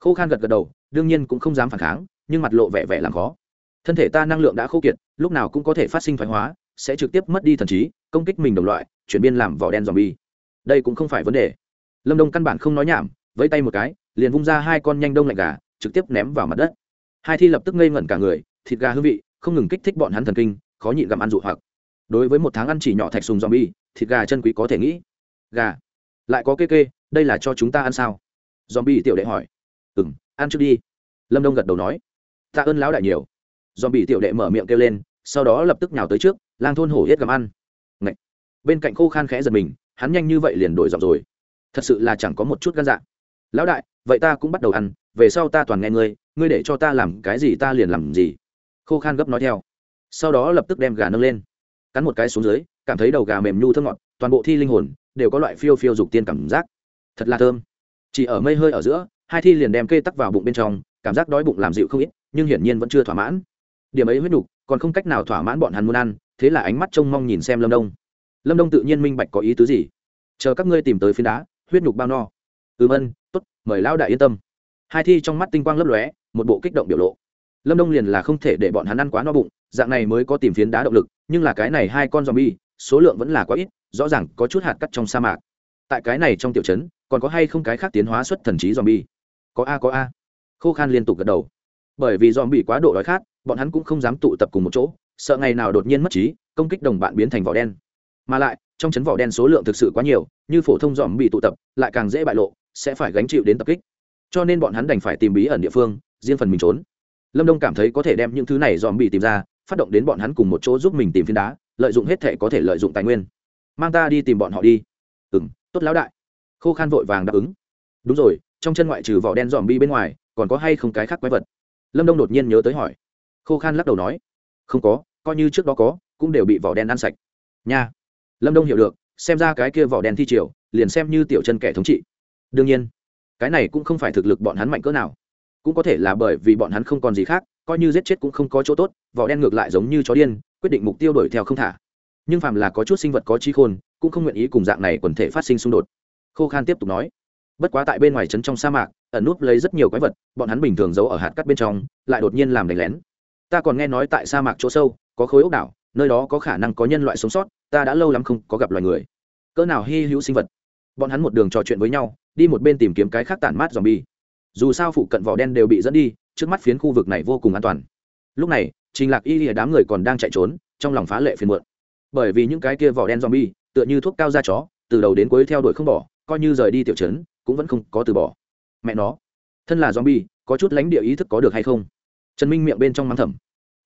Khô khan gật gật đầu, đương nhiên cũng không dám phản kháng, nhưng mặt lộ vẻ vẻ làm khó. Thân thể ta năng lượng đã khô kiệt, lúc nào cũng có thể phát sinh thoái hóa sẽ trực tiếp mất đi thần trí, công kích mình đồng loại, chuyển biên làm vỏ đen dòm bi đây cũng không phải vấn đề. Lâm đông căn bản không nói nhảm, vẫy tay một cái, liền vung ra hai con nhanh đông lạnh gà, trực tiếp ném vào mặt đất. Hai thi lập tức ngây ngẩn cả người, thịt gà hương vị, không ngừng kích thích bọn hắn thần kinh, khó nhịn gặm ăn dụ hoặc. Đối với một tháng ăn chỉ nhỏ thạch sùng dòm bi thịt gà chân quý có thể nghĩ. Gà. Lại có kê kê, đây là cho chúng ta ăn sao? Dòm bi tiểu đệ hỏi. Ừ m ăn trước đi. Lâm đông gật đầu nói. Tạ ơn lão đại nhiều. Dòm tiểu đệ mở miệng kêu lên, sau đó lập tức nhào tới trước lang thôn hổ hết gặm ăn. Ngậy. bên cạnh khô khan khẽ giật mình, hắn nhanh như vậy liền đổi giọng rồi. Thật sự là chẳng có một chút gan dạ. Lão đại, vậy ta cũng bắt đầu ăn, về sau ta toàn nghe ngươi ngươi để cho ta làm cái gì ta liền làm gì. Khô khan gấp nói theo. Sau đó lập tức đem gà nâng lên. Cắn một cái xuống dưới, cảm thấy đầu gà mềm nhu thơm ngọt, toàn bộ thi linh hồn đều có loại phiêu phiêu dục tiên cảm giác. Thật là thơm. Chỉ ở mây hơi ở giữa, hai thi liền đem kê tắc vào bụng bên trong, cảm giác đói bụng làm dịu không ít, nhưng hiển nhiên vẫn chưa thỏa mãn. Điểm ấy huyết nhục, còn không cách nào thỏa mãn bọn hắn muốn ăn thế là ánh mắt trông mong nhìn xem lâm đông. Lâm đông tự nhiên minh bạch có ý tứ gì. Chờ các ngươi tìm tới phiến đá, huyết nhục bao no. Ừ vân t ố t mời lão đại yên tâm. Hai thi trong mắt tinh quang lấp lóe, một bộ kích động biểu lộ. Lâm đông liền là không thể để bọn hắn ăn quá no bụng, dạng này mới có tìm phiến đá động lực, nhưng là cái này hai con z o m bi e số lượng vẫn là quá ít, rõ ràng có chút hạt cắt trong sa mạc. Tại cái này trong tiểu trấn, còn có hay không cái khác tiến hóa xuất thần trí z o m bi e có a có a. Khô khan liên tục gật đầu. Bởi vì z o m bi e quá độ đói khát, bọn hắn cũng không dám tụ tập cùng một chỗ sợ ngày nào đột nhiên mất trí, công kích đồng bạn biến thành vỏ đen. Mà lại, trong chấn vỏ đen số lượng thực sự quá nhiều, như phổ thông dòm bị tụ tập, lại càng dễ bại lộ, sẽ phải gánh chịu đến tập kích. Cho nên bọn hắn đành phải tìm bí ẩn địa phương, riêng phần mình trốn. Lâm đông cảm thấy có thể đem những thứ này dòm bị tìm ra, phát động đến bọn hắn cùng một chỗ giúp mình tìm phiến đá, lợi dụng hết thể có thể lợi dụng tài nguyên. Mang ta đi tìm bọn họ đi. Ừ m tốt lão đại. Khô khan vội vàng đáp ứng. Đúng rồi, trong chân ngoại trừ vỏ đen dòm bi bên ngoài, còn có hay không cái khác quái vật? Lâm đông đột nhiên nhớ tới hỏi. Khô khan lắc đầu nói. Không có coi như trước đó có, cũng đều bị vỏ đen ăn sạch. Nha. Lâm đông hiểu được, xem ra cái kia vỏ đen thi triều, liền xem như tiểu chân kẻ thống trị. Đương nhiên, cái này cũng không phải thực lực bọn hắn mạnh cỡ nào. Cũng có thể là bởi vì bọn hắn không còn gì khác, coi như giết chết cũng không có chỗ tốt, vỏ đen ngược lại giống như chó điên, quyết định mục tiêu đuổi theo không thả. Nhưng phàm là có chút sinh vật có trí khôn, cũng không nguyện ý cùng dạng này quần thể phát sinh xung đột. Khô khan tiếp tục nói, bất quá tại bên ngoài trấn trong sa mạc, ẩn núp lấy rất nhiều quái vật, bọn hắn bình thường giấu ở hạt cắt bên trong, lại đột nhiên làm đánh lén. Ta còn nghe nói tại sa mạc chỗ sâu có khối ốc đảo, nơi đó có khả năng có nhân loại sống sót, ta đã lâu lắm không có gặp loài người. Cỡ nào hy hữu sinh vật. Bọn hắn một đường trò chuyện với nhau, đi một bên tìm kiếm cái khác tản mát dòm bi dù sao phụ cận vỏ đen đều bị dẫn đi, trước mắt phiến khu vực này vô cùng an toàn. Lúc này, trình lạc y lìa đám người còn đang chạy trốn, trong lòng phá lệ phiền muộn. Bởi vì những cái kia vỏ đen dòm bi tựa như thuốc cao da chó, từ đầu đến cuối theo đuổi không bỏ, coi như rời đi tiểu trấn, cũng vẫn không có từ bỏ. Mẹ nó, thân là zombie, có chút lãnh địa ý thức có được hay không? Trần minh miệng bên trong mắng thầm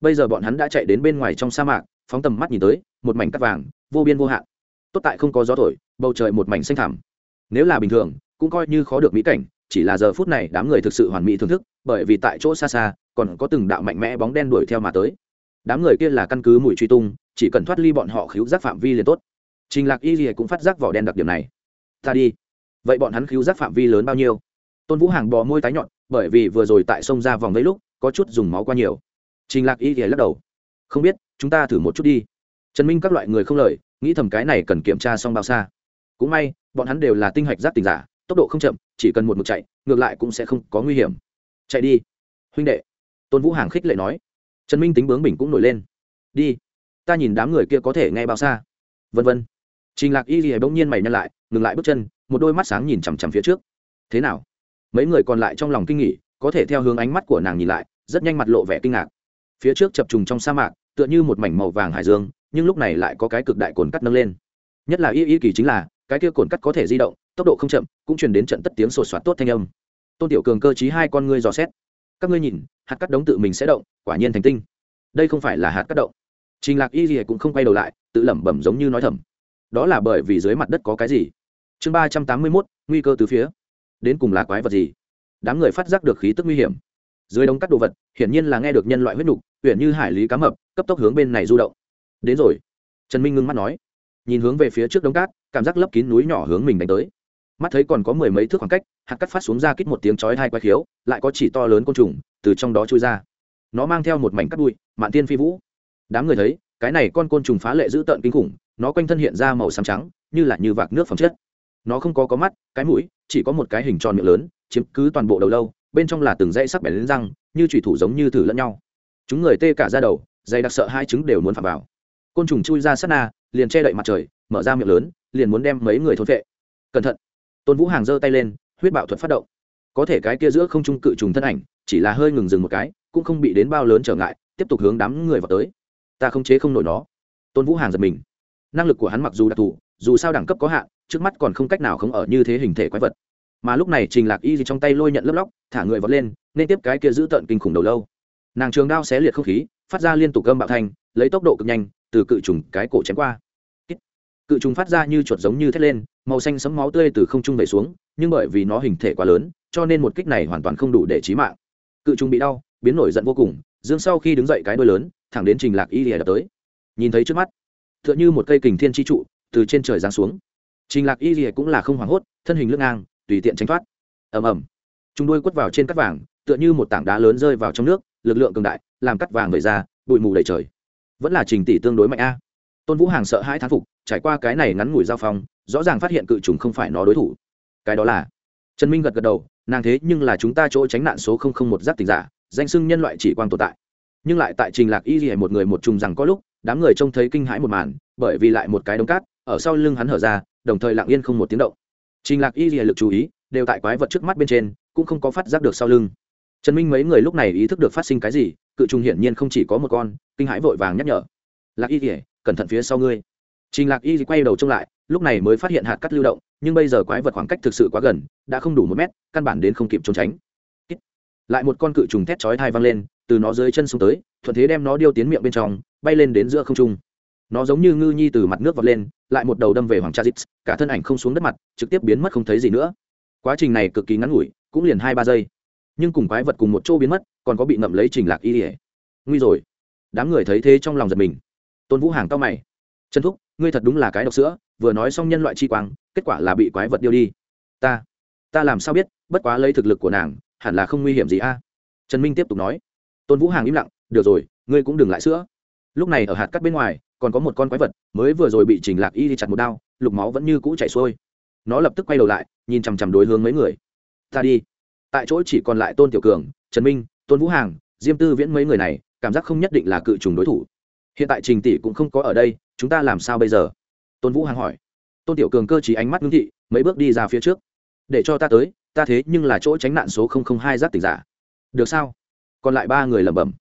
bây giờ bọn hắn đã chạy đến bên ngoài trong sa mạc, phóng tầm mắt nhìn tới, một mảnh cắt vàng, vô biên vô hạn. Tốt tại không có gió thổi, bầu trời một mảnh xanh thẳm. Nếu là bình thường, cũng coi như khó được mỹ cảnh, chỉ là giờ phút này đám người thực sự hoàn mỹ thưởng thức, bởi vì tại chỗ xa xa, còn có từng đạo mạnh mẽ bóng đen đuổi theo mà tới. Đám người kia là căn cứ mùi truy tung, chỉ cần thoát ly bọn họ khíu giác phạm vi liền tốt. Trình lạc y gì cũng phát giác vỏ đen đặc điểm này. Ta đi. Vậy bọn hắn khíu giác phạm vi lớn bao nhiêu? Tôn vũ hàng bò môi tái nhọn, bởi vì vừa rồi tại sông ra vòng lấy lúc, có chút dùng máu quá nhiều trình lạc y thì lắc đầu. Không biết, chúng ta thử một chút đi. Trần minh các loại người không lời, nghĩ thầm cái này cần kiểm tra xong bao xa. Cũng may, bọn hắn đều là tinh hạch giác tình giả, tốc độ không chậm, chỉ cần một mực chạy, ngược lại cũng sẽ không có nguy hiểm. Chạy đi. Huynh đệ. Tôn vũ hàng khích lệ nói. Trần minh tính bướng bình cũng nổi lên. Đi. Ta nhìn đám người kia có thể nghe bao xa. Vân vân. Trình lạc y thì bỗng nhiên mày nhăn lại, ngừng lại bước chân, một đôi mắt sáng nhìn chằm chằm phía trước. Thế nào? Mấy người còn lại trong lòng kinh nghỉ, có thể theo hướng ánh mắt của nàng nhìn lại, rất nhanh mặt lộ vẻ kinh ngạc phía trước chập trùng trong sa mạc, tựa như một mảnh màu vàng hải dương, nhưng lúc này lại có cái cực đại cồn cắt nâng lên. Nhất là y y kỳ chính là, cái kia cồn cắt có thể di động, tốc độ không chậm, cũng truyền đến trận tất tiếng sột soạt tốt thanh âm. Tôn tiểu cường cơ chí hai con ngươi dò xét. Các ngươi nhìn, hạt cắt đống tự mình sẽ động, quả nhiên thành tinh. Đây không phải là hạt cắt động. Trình lạc y gì cũng không quay đầu lại, tự lẩm bẩm giống như nói thầm. Đó là bởi vì dưới mặt đất có cái gì? Chương ba trăm tám mươi mốt, nguy cơ từ phía. Đến cùng là quái vật gì? Đám người phát giác được khí tức nguy hiểm dưới đống cắt đồ vật, hiển nhiên là nghe được nhân loại huyết nhục huyện như hải lý cá mập, cấp tốc hướng bên này du động. Đến rồi. Trần minh ngưng mắt nói. Nhìn hướng về phía trước đống cát, cảm giác lấp kín núi nhỏ hướng mình đánh tới. Mắt thấy còn có mười mấy thước khoảng cách, hạt cắt phát xuống ra kít một tiếng chói hai quái khiếu, lại có chỉ to lớn côn trùng từ trong đó trôi ra. Nó mang theo một mảnh cắt bụi, mạn tiên phi vũ. Đám người thấy, cái này con côn trùng phá lệ dữ tợn kinh khủng, nó quanh thân hiện ra màu xám trắng, như là như vạc nước phẩm chất. Nó không có có mắt, cái mũi, chỉ có một cái hình tròn miệng lớn, chiếm cứ toàn bộ đầu lâu bên trong là từng dãy sắc bén lên răng, như thủy thủ giống như thử lẫn nhau. Chúng người tê cả ra đầu, dày đặc sợ hai trứng đều muốn phạm vào. Côn trùng chui ra sát na, liền che đậy mặt trời, mở ra miệng lớn, liền muốn đem mấy người thôn vệ cẩn thận. Tôn vũ hàng giơ tay lên, huyết bạo thuật phát động. Có thể cái kia giữa không trung cự trùng thân ảnh, chỉ là hơi ngừng dừng một cái, cũng không bị đến bao lớn trở ngại, tiếp tục hướng đám người vào tới. Ta không chế không nổi nó. Tôn vũ hàng giật mình. Năng lực của hắn mặc dù đặc thù, dù sao đẳng cấp có hạn, trước mắt còn không cách nào không ở như thế hình thể quái vật mà lúc này trình lạc y gì trong tay lôi nhận lớp lóc, thả người vọt lên, nên tiếp cái kia giữ tận kinh khủng đầu lâu. Nàng trường đao xé liệt không khí, phát ra liên tục gâm bạo thanh, lấy tốc độ cực nhanh, từ cự trùng cái cổ chém qua. Cự trùng phát ra như chuột giống như thét lên, màu xanh sấm máu tươi từ không trung về xuống, nhưng bởi vì nó hình thể quá lớn, cho nên một kích này hoàn toàn không đủ để chí mạng. Cự trùng bị đau, biến nổi giận vô cùng, dương sau khi đứng dậy cái đôi lớn, thẳng đến trình lạc y lìa đập tới. Nhìn thấy trước mắt, tựa như một cây kình thiên chi trụ, từ trên trời giáng xuống. Trình lạc y lìa cũng là không hoảng hốt, thân hình lưng ngang tùy tiện tránh thoát. Ầm ầm. Chúng đuôi quất vào trên cắt vàng, tựa như một tảng đá lớn rơi vào trong nước, lực lượng cường đại, làm cắt vàng vẩy ra, bụi mù đầy trời. Vẫn là trình tỷ tương đối mạnh a. Tôn vũ hàng sợ hãi thán phục, trải qua cái này ngắn ngủi giao phong, rõ ràng phát hiện cự trùng không phải nó đối thủ. Cái đó là. Trần minh gật gật đầu, nàng thế nhưng là chúng ta chỗ tránh nạn số không không một giáp tình giả, danh sưng nhân loại chỉ quang tồn tại. Nhưng lại tại trình lạc y gì một người một trùng rằng có lúc, đám người trông thấy kinh hãi một màn, bởi vì lại một cái đống cát, ở sau lưng hắn hở ra, đồng thời lặng yên không một tiếng động trình lạc y gì lực chú ý, đều tại quái vật trước mắt bên trên, cũng không có phát giác được sau lưng. Trần minh mấy người lúc này ý thức được phát sinh cái gì, cự trùng hiển nhiên không chỉ có một con, kinh hãi vội vàng nhắc nhở. Lạc y kỉa cẩn thận phía sau ngươi. Trình lạc y quay đầu trông lại, lúc này mới phát hiện hạt cắt lưu động, nhưng bây giờ quái vật khoảng cách thực sự quá gần, đã không đủ một mét, căn bản đến không kịp trốn tránh. Lại một con cự trùng thét chói thai văng lên, từ nó dưới chân xuống tới, thuận thế đem nó điêu tiến miệng bên trong, bay lên đến giữa không trung nó giống như ngư nhi từ mặt nước vọt lên, lại một đầu đâm về hoàng cha dít, cả thân ảnh không xuống đất mặt, trực tiếp biến mất không thấy gì nữa. Quá trình này cực kỳ ngắn ngủi, cũng liền hai ba giây. Nhưng cùng quái vật cùng một chỗ biến mất, còn có bị ngậm lấy trình lạc y ỉa nguy rồi. Đám người thấy thế trong lòng giật mình. Tôn vũ hàng cao mày. Trần thúc, ngươi thật đúng là cái độc sữa, vừa nói xong nhân loại chi quang, kết quả là bị quái vật điêu đi. Ta ta làm sao biết, bất quá lấy thực lực của nàng, hẳn là không nguy hiểm gì a. Trần minh tiếp tục nói. Tôn vũ hàng im lặng. Được rồi, ngươi cũng đừng lại sữa. Lúc này ở hạt cắt bên ngoài còn có một con quái vật mới vừa rồi bị trình lạc y đi chặt một đao, lục máu vẫn như cũ chảy xuôi. Nó lập tức quay đầu lại, nhìn chằm chằm đối hướng mấy người. Ta đi. Tại chỗ chỉ còn lại tôn tiểu cường, trần minh, tôn vũ hàng, diêm tư viễn mấy người này, cảm giác không nhất định là cự trùng đối thủ. Hiện tại trình tỷ cũng không có ở đây, chúng ta làm sao bây giờ? Tôn vũ hàng hỏi. Tôn tiểu cường cơ chỉ ánh mắt ngưng thị, mấy bước đi ra phía trước. Để cho ta tới, ta thế nhưng là chỗ tránh nạn số hai giáp tỉnh giả. Được sao? Còn lại ba người lẩm bẩm.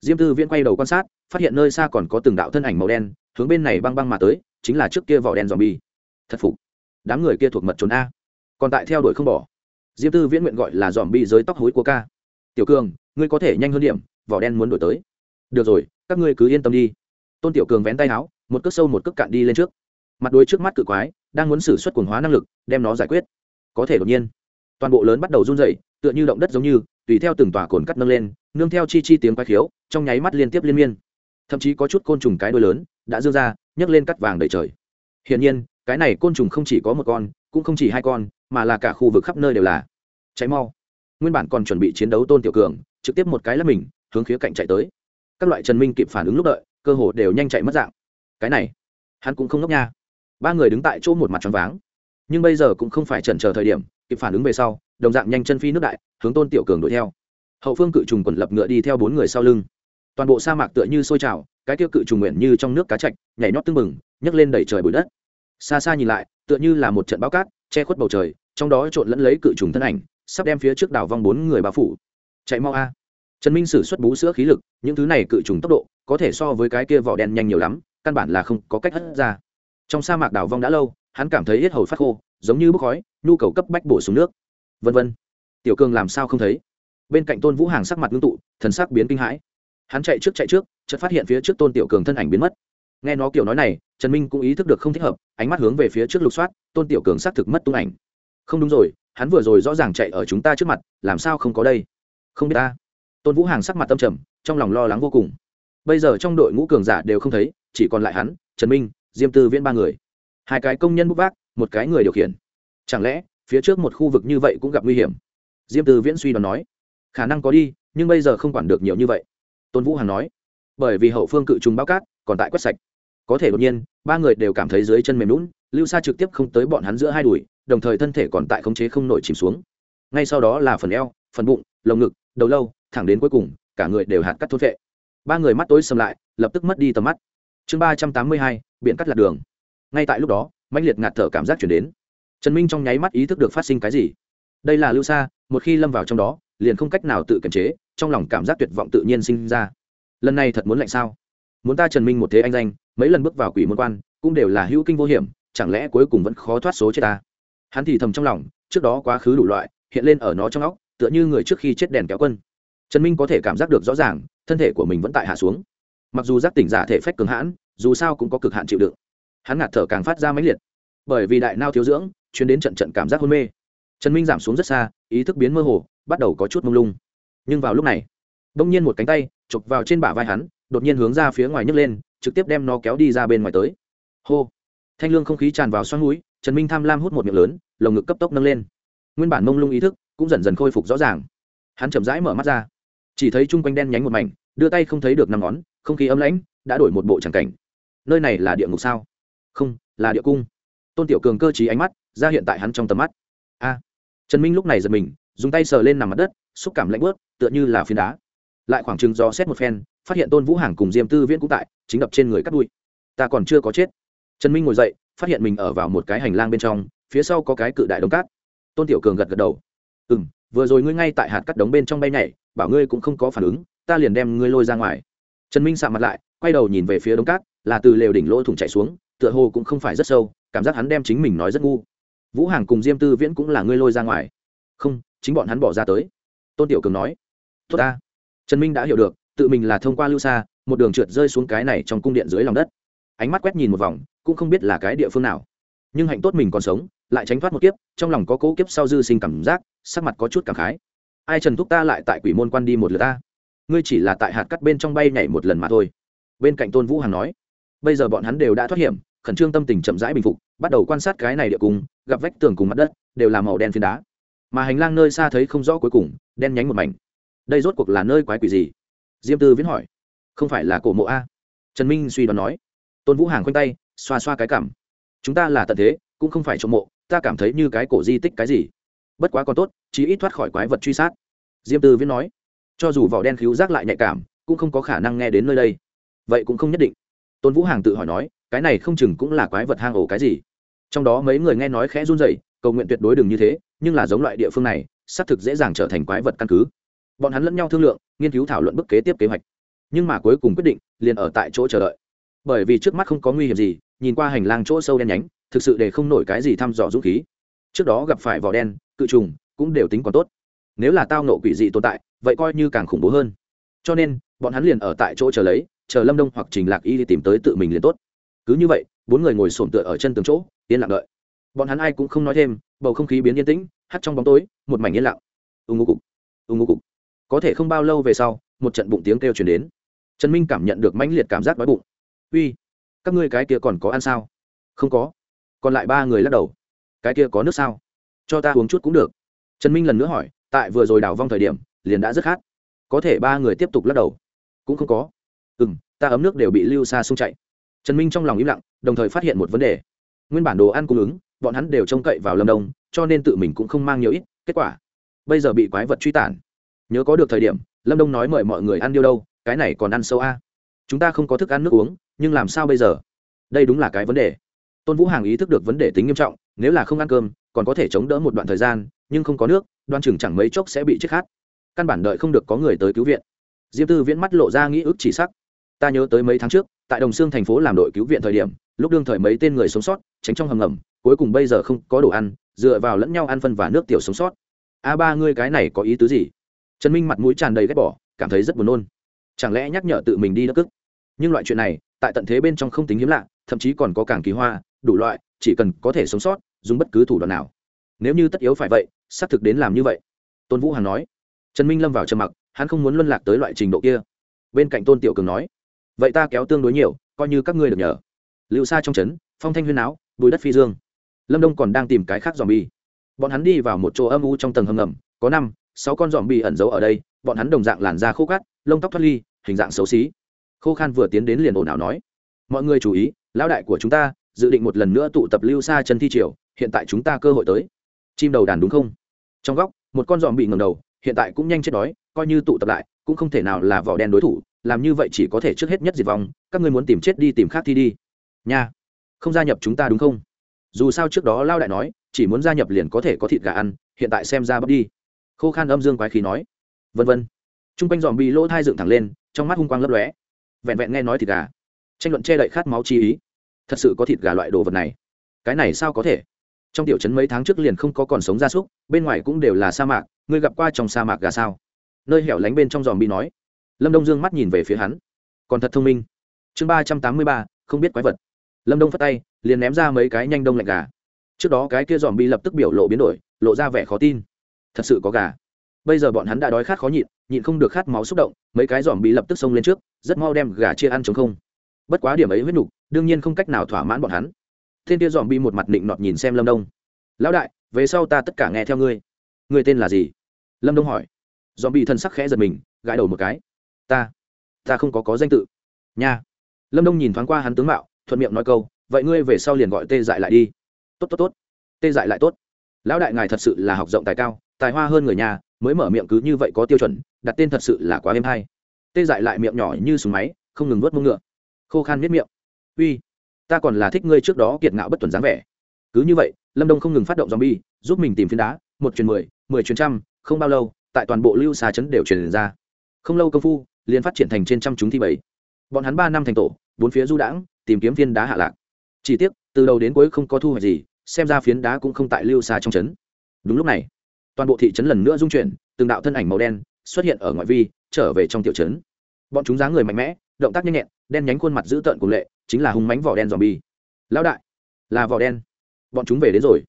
Diêm tư viễn quay đầu quan sát phát hiện nơi xa còn có từng đạo thân ảnh màu đen, hướng bên này băng băng mà tới, chính là trước kia vỏ đen dòm bi thật phục. Đám người kia thuộc mật trốn a. Còn tại theo đuổi không bỏ. Diêm tư viễn nguyện gọi là dòm bi dưới tóc hối của ca. Tiểu cường, ngươi có thể nhanh hơn điểm, vỏ đen muốn đổi tới. Được rồi, các ngươi cứ yên tâm đi. Tôn tiểu cường vén tay áo, một cước sâu một cước cạn đi lên trước. Mặt đuôi trước mắt cự quái, đang muốn xử suất quần hóa năng lực, đem nó giải quyết. Có thể đột nhiên, toàn bộ lớn bắt đầu run rẩy, tựa như động đất giống như, tùy theo từng tòa cồn cắt nâng lên, nương theo chi chi tiếng quái khiếu, trong nháy mắt liên tiếp liên miên thậm chí có chút côn trùng cái đuôi lớn, đã dương ra, nhấc lên cắt vàng đầy trời. Hiển nhiên, cái này côn trùng không chỉ có một con, cũng không chỉ hai con, mà là cả khu vực khắp nơi đều là. Cháy mau. Nguyên bản còn chuẩn bị chiến đấu tôn tiểu cường, trực tiếp một cái là mình, hướng khía cạnh chạy tới. Các loại trần minh kịp phản ứng lúc đợi, cơ hồ đều nhanh chạy mất dạng. Cái này, hắn cũng không ngốc nha. Ba người đứng tại chỗ một mặt tròn váng. Nhưng bây giờ cũng không phải chần chờ thời điểm, kịp phản ứng về sau, đồng dạng nhanh chân phi nước đại, hướng tôn tiểu cường đuổi theo. Hậu phương cự trùng quần lập ngựa đi theo bốn người sau lưng toàn bộ sa mạc tựa như sôi trào, cái tiêu cự trùng nguyện như trong nước cá chạch, nhảy nhót tưng bừng, nhấc lên đẩy trời bụi đất. Xa xa nhìn lại, tựa như là một trận bao cát, che khuất bầu trời, trong đó trộn lẫn lấy cự trùng thân ảnh, sắp đem phía trước đảo vong bốn người bao phủ. Chạy mau a. Trần minh sử xuất bú sữa khí lực, những thứ này cự trùng tốc độ, có thể so với cái kia vỏ đen nhanh nhiều lắm, căn bản là không có cách hất ra. Trong sa mạc đảo vong đã lâu, hắn cảm thấy hết hầu phát khô, giống như bốc khói, nhu cầu cấp bách bổ sung nước. Vân vân. Tiểu cường làm sao không thấy? Bên cạnh tôn vũ hàng sắc mặt ngưng tụ, thần sắc biến kinh hãi hắn chạy trước chạy trước, chợt phát hiện phía trước tôn tiểu cường thân ảnh biến mất. Nghe nó kiểu nói này, trần minh cũng ý thức được không thích hợp, ánh mắt hướng về phía trước lục soát, tôn tiểu cường xác thực mất tung ảnh. Không đúng rồi, hắn vừa rồi rõ ràng chạy ở chúng ta trước mặt, làm sao không có đây? Không biết ta. Tôn vũ hàng sắc mặt tâm trầm, trong lòng lo lắng vô cùng. Bây giờ trong đội ngũ cường giả đều không thấy, chỉ còn lại hắn, trần minh, diêm tư viễn ba người. Hai cái công nhân bút vác, một cái người điều khiển. Chẳng lẽ, phía trước một khu vực như vậy cũng gặp nguy hiểm? Diêm tư viễn suy đoán nói. Khả năng có đi, nhưng bây giờ không quản được nhiều như vậy tôn vũ hằng nói, bởi vì hậu phương cự trùng bao cát, còn tại quét sạch. Có thể đột nhiên, ba người đều cảm thấy dưới chân mềm lún lưu xa trực tiếp không tới bọn hắn giữa hai đùi, đồng thời thân thể còn tại khống chế không nổi chìm xuống. Ngay sau đó là phần eo, phần bụng, lồng ngực, đầu lâu, thẳng đến cuối cùng, cả người đều hạt cắt thốt vệ ba người mắt tối xâm lại, lập tức mất đi tầm mắt. Chương ba trăm tám mươi hai biện cắt lạc đường. Ngay tại lúc đó mạnh liệt ngạt thở cảm giác chuyển đến. Trần minh trong nháy mắt ý thức được phát sinh cái gì. Đây là lưu xa một khi lâm vào trong đó, liền không cách nào tự kiềm chế trong lòng cảm giác tuyệt vọng tự nhiên sinh ra. Lần này thật muốn lạnh sao? Muốn ta trần minh một thế anh danh, mấy lần bước vào quỷ môn quan, cũng đều là hữu kinh vô hiểm, chẳng lẽ cuối cùng vẫn khó thoát số chết ta? Hắn thì thầm trong lòng, trước đó quá khứ đủ loại, hiện lên ở nó trong óc, tựa như người trước khi chết đèn kéo quân. Trần minh có thể cảm giác được rõ ràng, thân thể của mình vẫn tại hạ xuống. Mặc dù giác tỉnh giả thể phách cường hãn, dù sao cũng có cực hạn chịu đựng. Hắn ngạt thở càng phát ra mãnh liệt. Bởi vì đại nao thiếu dưỡng chuyến đến trận trận cảm giác hôn mê. Trần minh giảm xuống rất xa, ý thức biến mơ hồ, bắt đầu có chút mông lung nhưng vào lúc này, đông nhiên một cánh tay chụp vào trên bả vai hắn, đột nhiên hướng ra phía ngoài nhấc lên, trực tiếp đem nó kéo đi ra bên ngoài tới. Hô! Thanh lương không khí tràn vào xoắn núi trần minh tham lam hút một miệng lớn, lồng ngực cấp tốc nâng lên. Nguyên bản mông lung ý thức cũng dần dần khôi phục rõ ràng. Hắn chậm rãi mở mắt ra. Chỉ thấy chung quanh đen nhánh một mảnh, đưa tay không thấy được năm ngón, không khí ấm lãnh, đã đổi một bộ tràng cảnh. Nơi này là địa ngục sao? Không, là địa cung. Tôn tiểu cường cơ t ánh mắt ra hiện tại hắn trong tầm mắt. A! Trần minh lúc này giật mình, dùng tay sờ lên nằm mặt đất xúc cảm lạnh bớt, tựa như là phiến đá. Lại khoảng chừng do xét một phen, phát hiện tôn vũ hàng cùng diêm tư viễn cũng tại, chính đập trên người cắt đuôi. Ta còn chưa có chết. Trần minh ngồi dậy, phát hiện mình ở vào một cái hành lang bên trong, phía sau có cái cự đại đống cát. Tôn tiểu cường gật gật đầu. Ừ m vừa rồi ngươi ngay tại hạt cắt đống bên trong bay nhảy, bảo ngươi cũng không có phản ứng, ta liền đem ngươi lôi ra ngoài. Trần minh sạ mặt lại, quay đầu nhìn về phía đống cát, là từ lều đỉnh lỗ thủng chạy xuống, tựa hồ cũng không phải rất sâu, cảm giác hắn đem chính mình nói rất ngu. Vũ hàng cùng diêm tư viễn cũng là ngươi lôi ra ngoài. Không, chính bọn hắn bỏ ra tới tôn tiểu cường nói, tốt ta. Trần minh đã hiểu được, tự mình là thông qua lưu xa, một đường trượt rơi xuống cái này trong cung điện dưới lòng đất. Ánh mắt quét nhìn một vòng, cũng không biết là cái địa phương nào. Nhưng hạnh tốt mình còn sống, lại tránh thoát một kiếp, trong lòng có cố kiếp sau dư sinh cảm giác, sắc mặt có chút cảm khái. Ai trần thúc ta lại tại quỷ môn quan đi một lượt ta? Ngươi chỉ là tại hạt cắt bên trong bay nhảy một lần mà thôi. Bên cạnh tôn vũ hằng nói, bây giờ bọn hắn đều đã thoát hiểm, khẩn trương tâm tình chậm rãi bình phục, bắt đầu quan sát cái này địa cung, gặp vách tường cùng mặt đất, đều là màu đen phiến đá mà hành lang nơi xa thấy không rõ cuối cùng, đen nhánh một mảnh. Đây rốt cuộc là nơi quái quỷ gì? Diêm tư viễn hỏi. Không phải là cổ mộ a. Trần minh suy đoán nói. Tôn vũ hàng khoanh tay, xoa xoa cái cảm. Chúng ta là tận thế, cũng không phải trộm mộ, ta cảm thấy như cái cổ di tích cái gì. Bất quá còn tốt, chí ít thoát khỏi quái vật truy sát. Diêm tư viễn nói. Cho dù vỏ đen khíu rác lại nhạy cảm, cũng không có khả năng nghe đến nơi đây. Vậy cũng không nhất định. Tôn vũ hàng tự hỏi nói, cái này không chừng cũng là quái vật hang ổ cái gì. Trong đó mấy người nghe nói khẽ run rẩy cầu nguyện tuyệt đối đừng như thế, nhưng là giống loại địa phương này, xác thực dễ dàng trở thành quái vật căn cứ. Bọn hắn lẫn nhau thương lượng, nghiên cứu thảo luận bức kế tiếp kế hoạch. Nhưng mà cuối cùng quyết định, liền ở tại chỗ chờ đợi. Bởi vì trước mắt không có nguy hiểm gì, nhìn qua hành lang chỗ sâu đen nhánh, thực sự để không nổi cái gì thăm dò dũng khí. Trước đó gặp phải vỏ đen, cự trùng, cũng đều tính còn tốt. Nếu là tao nộ quỷ dị tồn tại, vậy coi như càng khủng bố hơn. Cho nên, bọn hắn liền ở tại chỗ chờ lấy, chờ lâm đông hoặc trình lạc y đi tìm tới tự mình liền tốt. Cứ như vậy, bốn người ngồi sổm tựa ở chân từng chỗ, yên lặng đợi bọn hắn ai cũng không nói thêm, bầu không khí biến yên tĩnh, hắt trong bóng tối, một mảnh yên lặng. Ưng ngô cục ưng ngô cục. Có thể không bao lâu về sau, một trận bụng tiếng kêu chuyển đến. Trần minh cảm nhận được mãnh liệt cảm giác đói bụng. Uy, các ngươi cái kia còn có ăn sao? Không có. Còn lại ba người lắc đầu. Cái kia có nước sao? Cho ta uống chút cũng được. Trần minh lần nữa hỏi, tại vừa rồi đảo vong thời điểm, liền đã rất khát. Có thể ba người tiếp tục lắc đầu. Cũng không có. Ừ m ta ấm nước đều bị lưu xa xung chạy. Trần minh trong lòng im lặng, đồng thời phát hiện một vấn đề. Nguyên bản đồ ăn cung ứng bọn hắn đều trông cậy vào lâm đông, cho nên tự mình cũng không mang nhiều ít, kết quả, bây giờ bị quái vật truy tản. Nhớ có được thời điểm, lâm đông nói mời mọi người ăn điêu đâu, cái này còn ăn sâu a. Chúng ta không có thức ăn nước uống, nhưng làm sao bây giờ? Đây đúng là cái vấn đề. Tôn vũ hàng ý thức được vấn đề tính nghiêm trọng, nếu là không ăn cơm, còn có thể chống đỡ một đoạn thời gian, nhưng không có nước, đoan chừng chẳng mấy chốc sẽ bị chết khát. Căn bản đợi không được có người tới cứu viện. Diêm tư viễn mắt lộ ra nghĩ ức chỉ sắc. Ta nhớ tới mấy tháng trước, tại đồng xương thành phố làm đội cứu viện thời điểm lúc đương thời mấy tên người sống sót, tránh trong hầm ngầm, cuối cùng bây giờ không có đồ ăn, dựa vào lẫn nhau ăn phân và nước tiểu sống sót. A ba ngươi cái này có ý tứ gì? Trần minh mặt mũi tràn đầy ghét bỏ, cảm thấy rất buồn nôn. Chẳng lẽ nhắc nhở tự mình đi đất cức nhưng loại chuyện này, tại tận thế bên trong không tính hiếm lạ, thậm chí còn có cảng kỳ hoa, đủ loại, chỉ cần có thể sống sót, dùng bất cứ thủ đoạn nào. Nếu như tất yếu phải vậy, xác thực đến làm như vậy. Tôn vũ hằng nói. Trần minh lâm vào trầm mặc, hắn không muốn luân lạc tới loại trình độ kia. Bên cạnh tôn tiểu cường nói. Vậy ta kéo tương đối nhiều, coi như các ngươi được nhờ lưu xa trong trấn, phong thanh huyên áo bùi đất phi dương. Lâm đông còn đang tìm cái khác dòm bi bọn hắn đi vào một chỗ âm u trong tầng hầm ngầm, có năm, sáu con dòm bi ẩn giấu ở đây, bọn hắn đồng dạng làn da khô cát, lông tóc thoát ly, hình dạng xấu xí. Khô khan vừa tiến đến liền ồn ào nói, mọi người chú ý, lão đại của chúng ta dự định một lần nữa tụ tập lưu xa chân thi triều, hiện tại chúng ta cơ hội tới. Chim đầu đàn đúng không? Trong góc, một con dòm bị ngầm đầu, hiện tại cũng nhanh chết đói, coi như tụ tập lại, cũng không thể nào là vỏ đen đối thủ, làm như vậy chỉ có thể trước hết nhất diệt vong, các ngươi muốn tìm chết đi tìm khác thi đi nha, không gia nhập chúng ta đúng không? Dù sao trước đó lao đại nói, chỉ muốn gia nhập liền có thể có thịt gà ăn, hiện tại xem ra bắp đi. Khô khan âm dương quái khí nói. Vân vân. T r u n g quanh dòm bị lỗ thai dựng thẳng lên, trong mắt hung quang lấp lóe. Vẹn vẹn nghe nói thịt gà. Tranh luận che đậy khát máu chi ý. Thật sự có thịt gà loại đồ vật này. Cái này sao có thể? Trong tiểu trấn mấy tháng trước liền không có còn sống gia súc, bên ngoài cũng đều là sa mạc, ngươi gặp qua trong sa mạc gà sao? Nơi hẻo lánh bên trong dòm bi nói. Lâm đông dương mắt nhìn về phía hắn. Còn thật thông minh. Chương ba trăm tám mươi ba, không biết quái vật lâm đông phất tay, liền ném ra mấy cái nhanh đông lạnh gà. Trước đó cái kia dòm bi lập tức biểu lộ biến đổi, lộ ra vẻ khó tin. Thật sự có gà. Bây giờ bọn hắn đã đói khát khó nhịn nhịn không được khát máu xúc động, mấy cái dòm bi lập tức xông lên trước, rất mau đem gà chia ăn chống không. Bất quá điểm ấy huyết nục đương nhiên không cách nào thỏa mãn bọn hắn. Thiên kia dòm bi một mặt định nọt nhìn xem lâm đông. Lão đại, về sau ta tất cả nghe theo ngươi. Người tên là gì? Lâm đông hỏi. Dòm Bi thân sắc khẽ giật mình, gãi đầu một cái. Ta ta không có có danh tự. Nha. Lâm đông nhìn thoáng qua hắn tướng mạo thuận miệng nói câu, vậy ngươi về sau liền gọi tê dại lại đi. Tốt tốt tốt. Tê dại lại tốt. Lão đại ngài thật sự là học rộng tài cao, tài hoa hơn người nhà, mới mở miệng cứ như vậy có tiêu chuẩn, đặt tên thật sự là quá êm hay. Tê dại lại miệng nhỏ như súng máy, không ngừng vớt mông ngựa. Khô khan miết miệng. Uy, ta còn là thích ngươi trước đó kiệt ngạo bất tuần dáng vẻ. Cứ như vậy, lâm đông không ngừng phát động zombie, giúp mình tìm phiến đá, một truyền mười mười truyền trăm, không bao lâu, tại toàn bộ lưu xà chấn đều truyền ra. Không lâu công phu, liền phát triển thành trên trăm chúng thi bảy. Bọn hắn ba năm thành tổ, bốn phía du đãng tìm kiếm phiến đá hạ lạc. Chỉ tiếc, từ đầu đến cuối không có thu hoạch gì, xem ra phiến đá cũng không tại lưu xa trong trấn. Đúng lúc này, toàn bộ thị trấn lần nữa dung chuyển, từng đạo thân ảnh màu đen xuất hiện ở ngoại vi, trở về trong tiểu trấn. Bọn chúng dáng người mạnh mẽ, động tác nhanh nhẹn, đen nhánh khuôn mặt dữ tợn cùng lệ, chính là hung mánh vỏ đen dòm bi lão đại, là vỏ đen. Bọn chúng về đến rồi.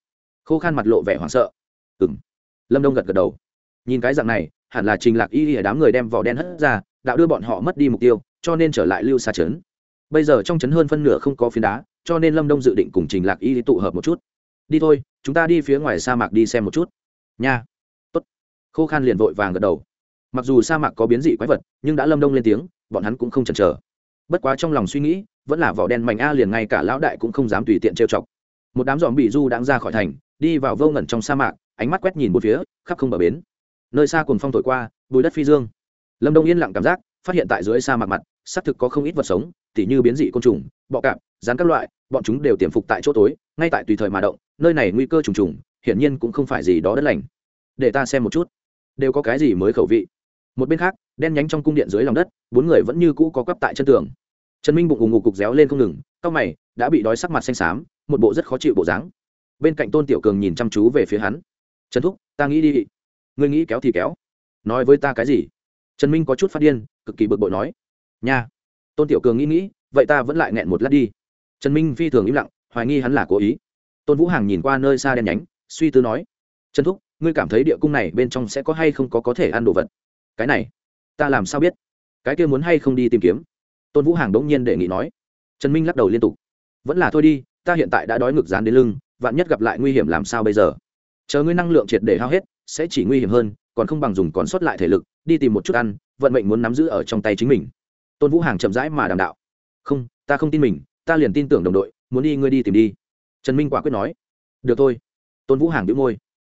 Khô khan mặt lộ vẻ hoảng sợ. Ừng lâm đông gật gật đầu. Nhìn cái dạng này, hẳn là trình lạc y ở đám người đem vỏ đen hất ra, đạo đưa bọn họ mất đi mục tiêu, cho nên trở lại lưu xa trấn bây giờ trong trấn hơn phân nửa không có phiến đá, cho nên lâm đông dự định cùng trình lạc y tụ hợp một chút. Đi thôi, chúng ta đi phía ngoài sa mạc đi xem một chút. Nha. Tốt. Khô khan liền vội vàng gật đầu. Mặc dù sa mạc có biến dị quái vật, nhưng đã lâm đông lên tiếng, bọn hắn cũng không chần chờ. Bất quá trong lòng suy nghĩ, vẫn là vỏ đen mảnh a liền ngay cả lão đại cũng không dám tùy tiện trêu chọc. Một đám dòm bị du đang ra khỏi thành, đi vào vô ngẩn trong sa mạc, ánh mắt quét nhìn một phía, khắp không bờ bến. Nơi xa cùng phong thổi qua, bùi đất phi dương. Lâm đông yên lặng cảm giác, phát hiện tại dưới sa mạc mặt xác thực có không ít vật sống, tỉ như biến dị côn trùng, bọ cạp rán các loại, bọn chúng đều tiềm phục tại chỗ tối, ngay tại tùy thời mà động, nơi này nguy cơ trùng trùng, hiển nhiên cũng không phải gì đó đất lành. Để ta xem một chút. Đều có cái gì mới khẩu vị? Một bên khác, đen nhánh trong cung điện dưới lòng đất, bốn người vẫn như cũ có quắp tại chân tường. Trần minh bụng ù ngục cục réo lên không ngừng, cau mày, đã bị đói sắc mặt xanh xám, một bộ rất khó chịu bộ dáng. Bên cạnh tôn tiểu cường nhìn chăm chú về phía hắn. Trần thúc, ta nghĩ đi. Ngươi nghĩ kéo thì kéo. Nói với ta cái gì? Trần minh có chút phát điên, cực kỳ bực bội nói nha. Tôn tiểu cường nghĩ nghĩ, vậy ta vẫn lại nghẹn một lát đi. Trần minh phi thường im lặng, hoài nghi hắn là cố ý. Tôn vũ hàng nhìn qua nơi xa đen nhánh, suy tư nói, trần thúc, ngươi cảm thấy địa cung này bên trong sẽ có hay không có có thể ăn đồ vật? Cái này, ta làm sao biết? Cái kia muốn hay không đi tìm kiếm? Tôn vũ hàng đống nhiên đề nghị nói. Trần minh lắc đầu liên tục, vẫn là thôi đi, ta hiện tại đã đói ngực dán đến lưng, vạn nhất gặp lại nguy hiểm làm sao bây giờ? Chờ ngươi năng lượng triệt để hao hết, sẽ chỉ nguy hiểm hơn, còn không bằng dùng còn sót lại thể lực, đi tìm một chút ăn, vận mệnh muốn nắm giữ ở trong tay chính mình tôn vũ hàng chậm rãi mà đàm đạo không ta không tin mình ta liền tin tưởng đồng đội muốn đi ngươi đi tìm đi trần minh quả quyết nói được thôi tôn vũ hàng đĩu môi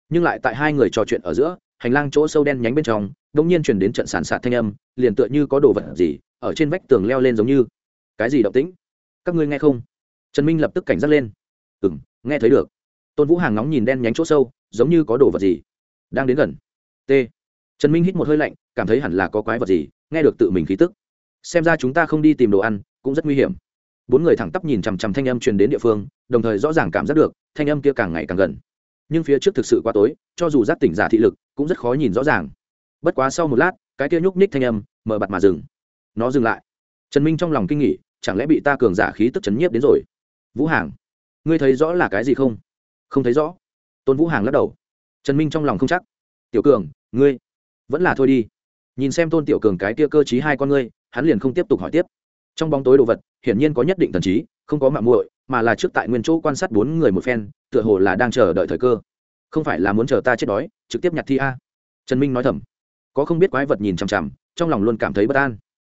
nhưng lại tại hai người trò chuyện ở giữa hành lang chỗ sâu đen nhánh bên trong đông nhiên chuyển đến trận sản sạt thanh âm liền tựa như có đồ vật gì ở trên vách tường leo lên giống như cái gì động tĩnh các ngươi nghe không trần minh lập tức cảnh giác lên ừ m nghe thấy được tôn vũ hàng nóng nhìn đen nhánh chỗ sâu giống như có đồ vật gì đang đến gần t trần minh hít một hơi lạnh cảm thấy hẳn là có quái vật gì nghe được tự mình khí tức xem ra chúng ta không đi tìm đồ ăn, cũng rất nguy hiểm. Bốn người thẳng tắp nhìn chằm chằm thanh âm truyền đến địa phương, đồng thời rõ ràng cảm giác được, thanh âm kia càng ngày càng gần. Nhưng phía trước thực sự quá tối, cho dù giác tỉnh giả thị lực, cũng rất khó nhìn rõ ràng. Bất quá sau một lát, cái kia nhúc ních thanh âm, mở bặt mà dừng. Nó dừng lại. Trần minh trong lòng kinh nghỉ chẳng lẽ bị ta cường giả khí tức chấn nhiếp đến rồi? Vũ hàng ngươi thấy rõ là cái gì không? Không thấy rõ. Tôn vũ hàng lắc đầu. Trần minh trong lòng không chắc. Tiểu cường, ngươi, vẫn là thôi đi. Nhìn xem tôn tiểu cường cái kia cơ t hai con ngươi hắn liền không tiếp tục hỏi tiếp. Trong bóng tối đồ vật, hiển nhiên có nhất định thần trí, không có mạng muội, mà là trước tại nguyên chỗ quan sát bốn người một phen, tựa hồ là đang chờ đợi thời cơ. Không phải là muốn chờ ta chết đói, trực tiếp nhặt thi a. Trần minh nói thầm. Có không biết quái vật nhìn chằm chằm, trong lòng luôn cảm thấy bất an.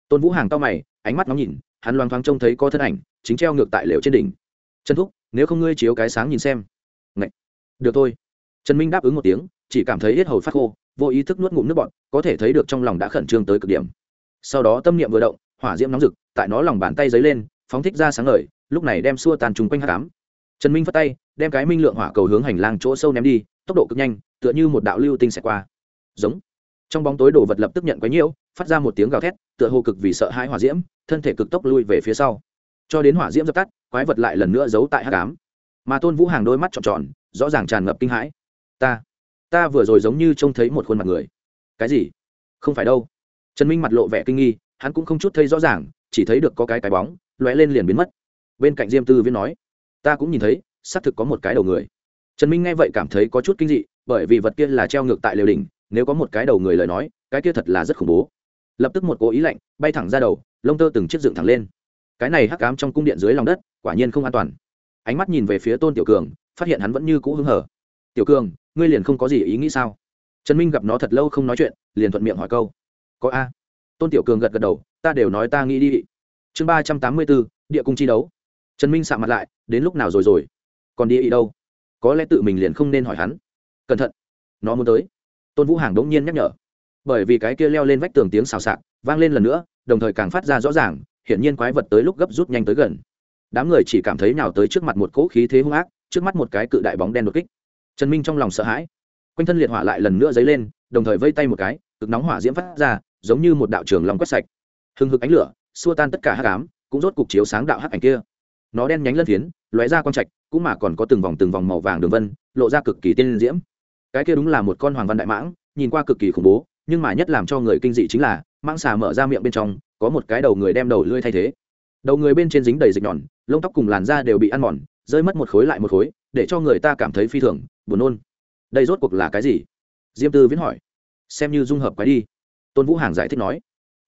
Tôn vũ hàng to mày, ánh mắt ngóng nhìn, hắn loang thoáng trông thấy có thân ảnh, chính treo ngược tại lều trên đỉnh. Trần thúc, nếu không ngươi chiếu cái sáng nhìn xem. Ngậy. được thôi. Trần minh đáp ứng một tiếng, chỉ cảm thấy hết hầu phát khô, vô ý thức nuốt ngụm nước bọt, có thể thấy được trong lòng đã khẩn trương tới cực điểm sau đó tâm niệm vừa động, hỏa diễm nóng rực, tại nó lòng bàn tay dấy lên, phóng thích ra sáng ngời, lúc này đem xua tàn trùng quanh hát cám trần minh phất tay, đem cái minh lượng hỏa cầu hướng hành lang chỗ sâu ném đi, tốc độ cực nhanh, tựa như một đạo lưu tinh xẹt qua. Giống. Trong bóng tối đồ vật lập tức nhận quấy nhiễu, phát ra một tiếng gào thét, tựa hồ cực vì sợ hãi hỏa diễm, thân thể cực tốc lui về phía sau. Cho đến hỏa diễm dập tắt, quái vật lại lần nữa giấu tại hát cám mà tôn vũ hàng đôi mắt tròn tròn, rõ ràng tràn ngập kinh hãi. Ta ta vừa rồi giống như trông thấy một khuôn mặt người. Cái gì? Không phải đâu trần minh mặt lộ vẻ kinh nghi, hắn cũng không chút thấy rõ ràng, chỉ thấy được có cái cái bóng, lóe lên liền biến mất. Bên cạnh diêm tư viên nói, ta cũng nhìn thấy, xác thực có một cái đầu người. Trần minh nghe vậy cảm thấy có chút kinh dị, bởi vì vật kia là treo ngược tại lều đỉnh, nếu có một cái đầu người lời nói, cái kia thật là rất khủng bố. Lập tức một cố ý lạnh bay thẳng ra đầu, lông tơ từng chiếc dựng thẳng lên. Cái này hắc ám trong cung điện dưới lòng đất, quả nhiên không an toàn. Ánh mắt nhìn về phía tôn tiểu cường, phát hiện hắn vẫn như cũ hứng hở tiểu cường, ngươi liền không có gì ý nghĩ sao? Trần minh gặp nó thật lâu không nói chuyện, liền thuận miệng hỏi câu có a. Tôn tiểu cường gật gật đầu, ta đều nói ta nghĩ đi. Chương ba trăm tám mươi bốn, địa cung chi đấu. Trần minh sạ mặt lại, đến lúc nào rồi rồi? Còn đi ý đâu? Có lẽ tự mình liền không nên hỏi hắn. Cẩn thận. Nó muốn tới. Tôn vũ hàng đống nhiên nhắc nhở. Bởi vì cái kia leo lên vách tường tiếng xào xạc, vang lên lần nữa, đồng thời càng phát ra rõ ràng, hiển nhiên quái vật tới lúc gấp rút nhanh tới gần. Đám người chỉ cảm thấy nào tới trước mặt một cỗ khí thế hung ác, trước mắt một cái cự đại bóng đen đột kích. Trần minh trong lòng sợ hãi. Quanh thân liệt hỏa lại lần nữa dấy lên, đồng thời vây tay một cái, cực nóng hỏa diễm phát ra giống như một đạo trường lòng quét sạch. Hừng hực ánh lửa, xua tan tất cả hắc ám, cũng rốt cục chiếu sáng đạo hắc ảnh kia. Nó đen nhánh lân phiến, lóe ra quang trạch, cũng mà còn có từng vòng từng vòng màu vàng đường vân, lộ ra cực kỳ tiên diễm. Cái kia đúng là một con hoàng văn đại mãng, nhìn qua cực kỳ khủng bố, nhưng mà nhất làm cho người kinh dị chính là, mãng xà mở ra miệng bên trong, có một cái đầu người đem đầu lưỡi thay thế. Đầu người bên trên dính đầy dịch nhọn, lông tóc cùng làn da đều bị ăn mòn, rơi mất một khối lại một khối, để cho người ta cảm thấy phi thường, buồn nôn. Đây rốt cuộc là cái gì? Diêm tư viễn hỏi. Xem như dung hợp quái đi tôn vũ hàng giải thích nói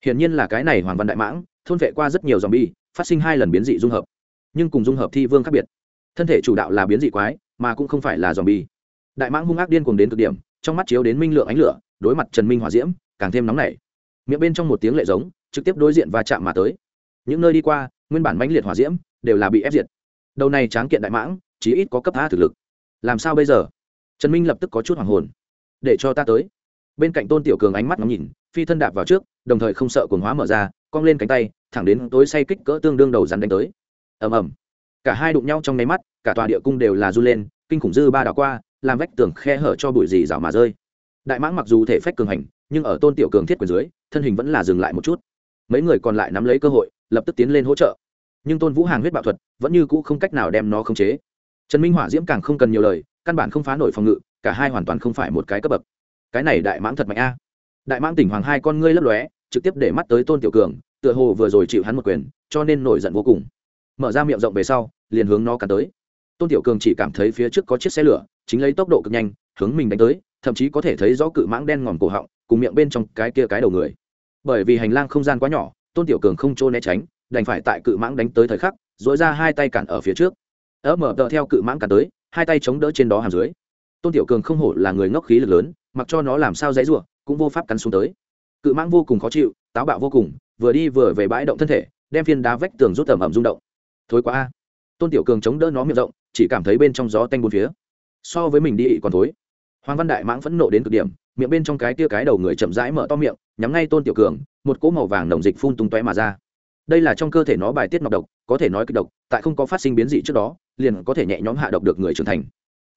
hiển nhiên là cái này hoàng văn đại mãng thôn vệ qua rất nhiều dòng bi, phát sinh hai lần biến dị dung hợp. Nhưng cùng dung hợp thi vương khác biệt. Thân thể chủ đạo là biến dị quái, mà cũng không phải là dòng bi. Đại mãng hung ác điên cuồng đến cực điểm, trong mắt chiếu đến minh lượng ánh lửa, đối mặt trần minh hòa diễm, càng thêm nóng nảy. Miệng bên trong một tiếng lệ giống, trực tiếp đối diện và chạm mà tới. Những nơi đi qua, nguyên bản mãnh liệt hỏa diễm, đều là bị ép diệt. Đầu này tráng kiện đại mãng, chí ít có cấp a thực lực. Làm sao bây giờ? Trần minh lập tức có chút hoàng hồn. Để cho ta tới. Bên cạnh tôn tiểu cường ánh mắt ngắm nhìn phi thân đạp vào trước, đồng thời không sợ cuồng hóa mở ra, cong lên cánh tay, thẳng đến tối say kích cỡ tương đương đầu rắn đánh tới. Ầm ầm. Cả hai đụng nhau trong nháy mắt, cả tòa địa cung đều là r u lên, kinh khủng dư ba đảo qua, làm vách tường khe hở cho bụi gì rào mà rơi. Đại mãng mặc dù thể phách cường hành, nhưng ở tôn tiểu cường thiết quyền dưới, thân hình vẫn là dừng lại một chút. Mấy người còn lại nắm lấy cơ hội, lập tức tiến lên hỗ trợ. Nhưng tôn vũ hàng huyết bạo thuật, vẫn như cũ không cách nào đem nó khống chế. Trần minh hỏa diễm càng không cần nhiều lời, căn bản không phá nổi phòng ngự, cả hai hoàn toàn không phải một cái cấp bậc. Cái này đại mãng thật mạnh a đại mãng tỉnh hoàng hai con ngươi lấp lóe, trực tiếp để mắt tới tôn tiểu cường, tựa hồ vừa rồi chịu hắn một quyền, cho nên nổi giận vô cùng. Mở ra miệng rộng về sau, liền hướng nó cắn tới. Tôn tiểu cường chỉ cảm thấy phía trước có chiếc xe lửa, chính lấy tốc độ cực nhanh, hướng mình đánh tới, thậm chí có thể thấy rõ cự mãng đen ngòm cổ họng, cùng miệng bên trong cái kia cái đầu người. Bởi vì hành lang không gian quá nhỏ, tôn tiểu cường không trôn né tránh, đành phải tại cự mãng đánh tới thời khắc dỗi ra hai tay cản ở phía trước. Ớ mở tợ theo cự mãng cản tới, hai tay chống đỡ trên đó hàm dưới. Tôn tiểu cường không hổ là người ngốc khí lực lớn, mặc cho nó làm sao dãy rủa cũng vô pháp cắn xuống tới. Cự mãng vô cùng khó chịu, táo bạo vô cùng, vừa đi vừa về bãi động thân thể, đem phiên đá vách tường rút tầm ẩm rung động. Thối quá a. Tôn tiểu cường chống đỡ nó miệng rộng, chỉ cảm thấy bên trong gió tanh bốn phía. So với mình đi ị còn thối. Hoàng văn đại mãng phẫn nộ đến cực điểm, miệng bên trong cái tia cái đầu người chậm rãi mở to miệng, nhắm ngay tôn tiểu cường, một cỗ màu vàng nồng dịch phun tung tóe mà ra. Đây là trong cơ thể nó bài tiết nọc độc, có thể nói kịch độc, tại không có phát sinh biến dị trước đó, liền có thể nhẹ nhõm hạ độc được người trưởng thành.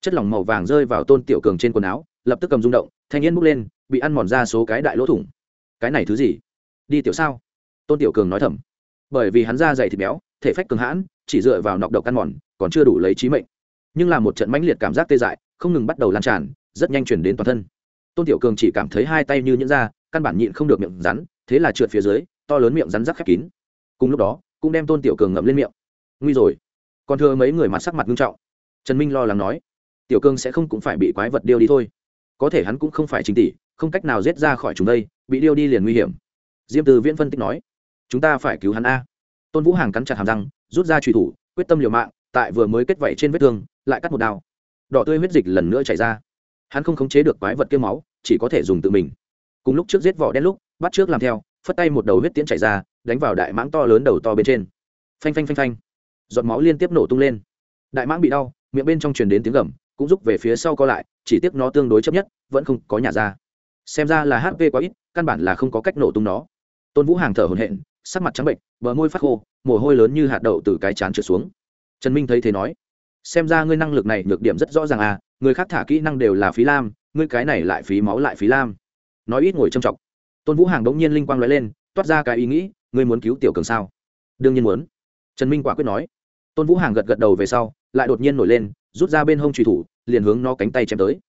Chất lỏng màu vàng rơi vào tôn tiểu cường trên quần áo, lập tức cầm rung động, thanh niên bốc lên bị ăn mòn ra số cái đại lỗ thủng. Cái này thứ gì? Đi tiểu sao? Tôn tiểu cường nói thầm. Bởi vì hắn da dày thịt béo thể phách cường hãn chỉ dựa vào nọc độc ăn mòn còn chưa đủ lấy trí mệnh. Nhưng là một trận mãnh liệt cảm giác tê dại không ngừng bắt đầu lan tràn rất nhanh chuyển đến toàn thân. Tôn tiểu cường chỉ cảm thấy hai tay như nhẫn da, căn bản nhịn không được miệng rắn thế là trượt phía dưới to lớn miệng rắn rắc khép kín. Cùng lúc đó cũng đem tôn tiểu cường ngậm lên miệng. Nguy rồi. Còn thưa mấy người mặt sắc mặt nghiêm trọng. Trần minh lo lắng nói tiểu cường sẽ không cũng phải bị quái vật điêu đi thôi. Có thể hắn cũng không phải chính tỷ không cách nào giết ra khỏi chúng đây, bị điêu đi liền nguy hiểm. Diêm từ viễn phân tích nói, chúng ta phải cứu hắn a. Tôn vũ hàng cắn chặt hàm răng, rút ra truy thủ, quyết tâm liều mạng, tại vừa mới kết vảy trên vết thương, lại cắt một đao. Đỏ tươi huyết dịch lần nữa chảy ra. Hắn không khống chế được quái vật kia máu, chỉ có thể dùng tự mình. Cùng lúc trước giết vỏ đen lúc, bắt trước làm theo, phất tay một đầu huyết tiễn chảy ra, đánh vào đại mãng to lớn đầu to bên trên. Phanh phanh phanh phanh. Giọt máu liên tiếp nổ tung lên. Đại mãng bị đau, miệng bên trong truyền đến tiếng gầm, cũng giúp về phía sau co lại, chỉ tiếc nó tương đối chấp nhất, vẫn không có nhà ra xem ra là hp quá ít, căn bản là không có cách nổ tung nó. Tôn vũ hàng thở hồn hện sắc mặt trắng bệnh, bờ môi phát khô, mồ hôi lớn như hạt đậu từ cái chán trượt xuống. Trần minh thấy thế nói, xem ra ngươi năng lực này nhược điểm rất rõ ràng à người khác thả kỹ năng đều là phí lam, ngươi cái này lại phí máu lại phí lam. Nói ít ngồi trầm trọng. Tôn vũ hàng đống nhiên linh quang nói lên, toát ra cái ý nghĩ, ngươi muốn cứu tiểu cường sao? Đương nhiên muốn. Trần minh quả quyết nói. Tôn vũ hàng gật gật đầu về sau, lại đột nhiên nổi lên, rút ra bên hông trùy thủ, liền hướng nó cánh tay chém tới.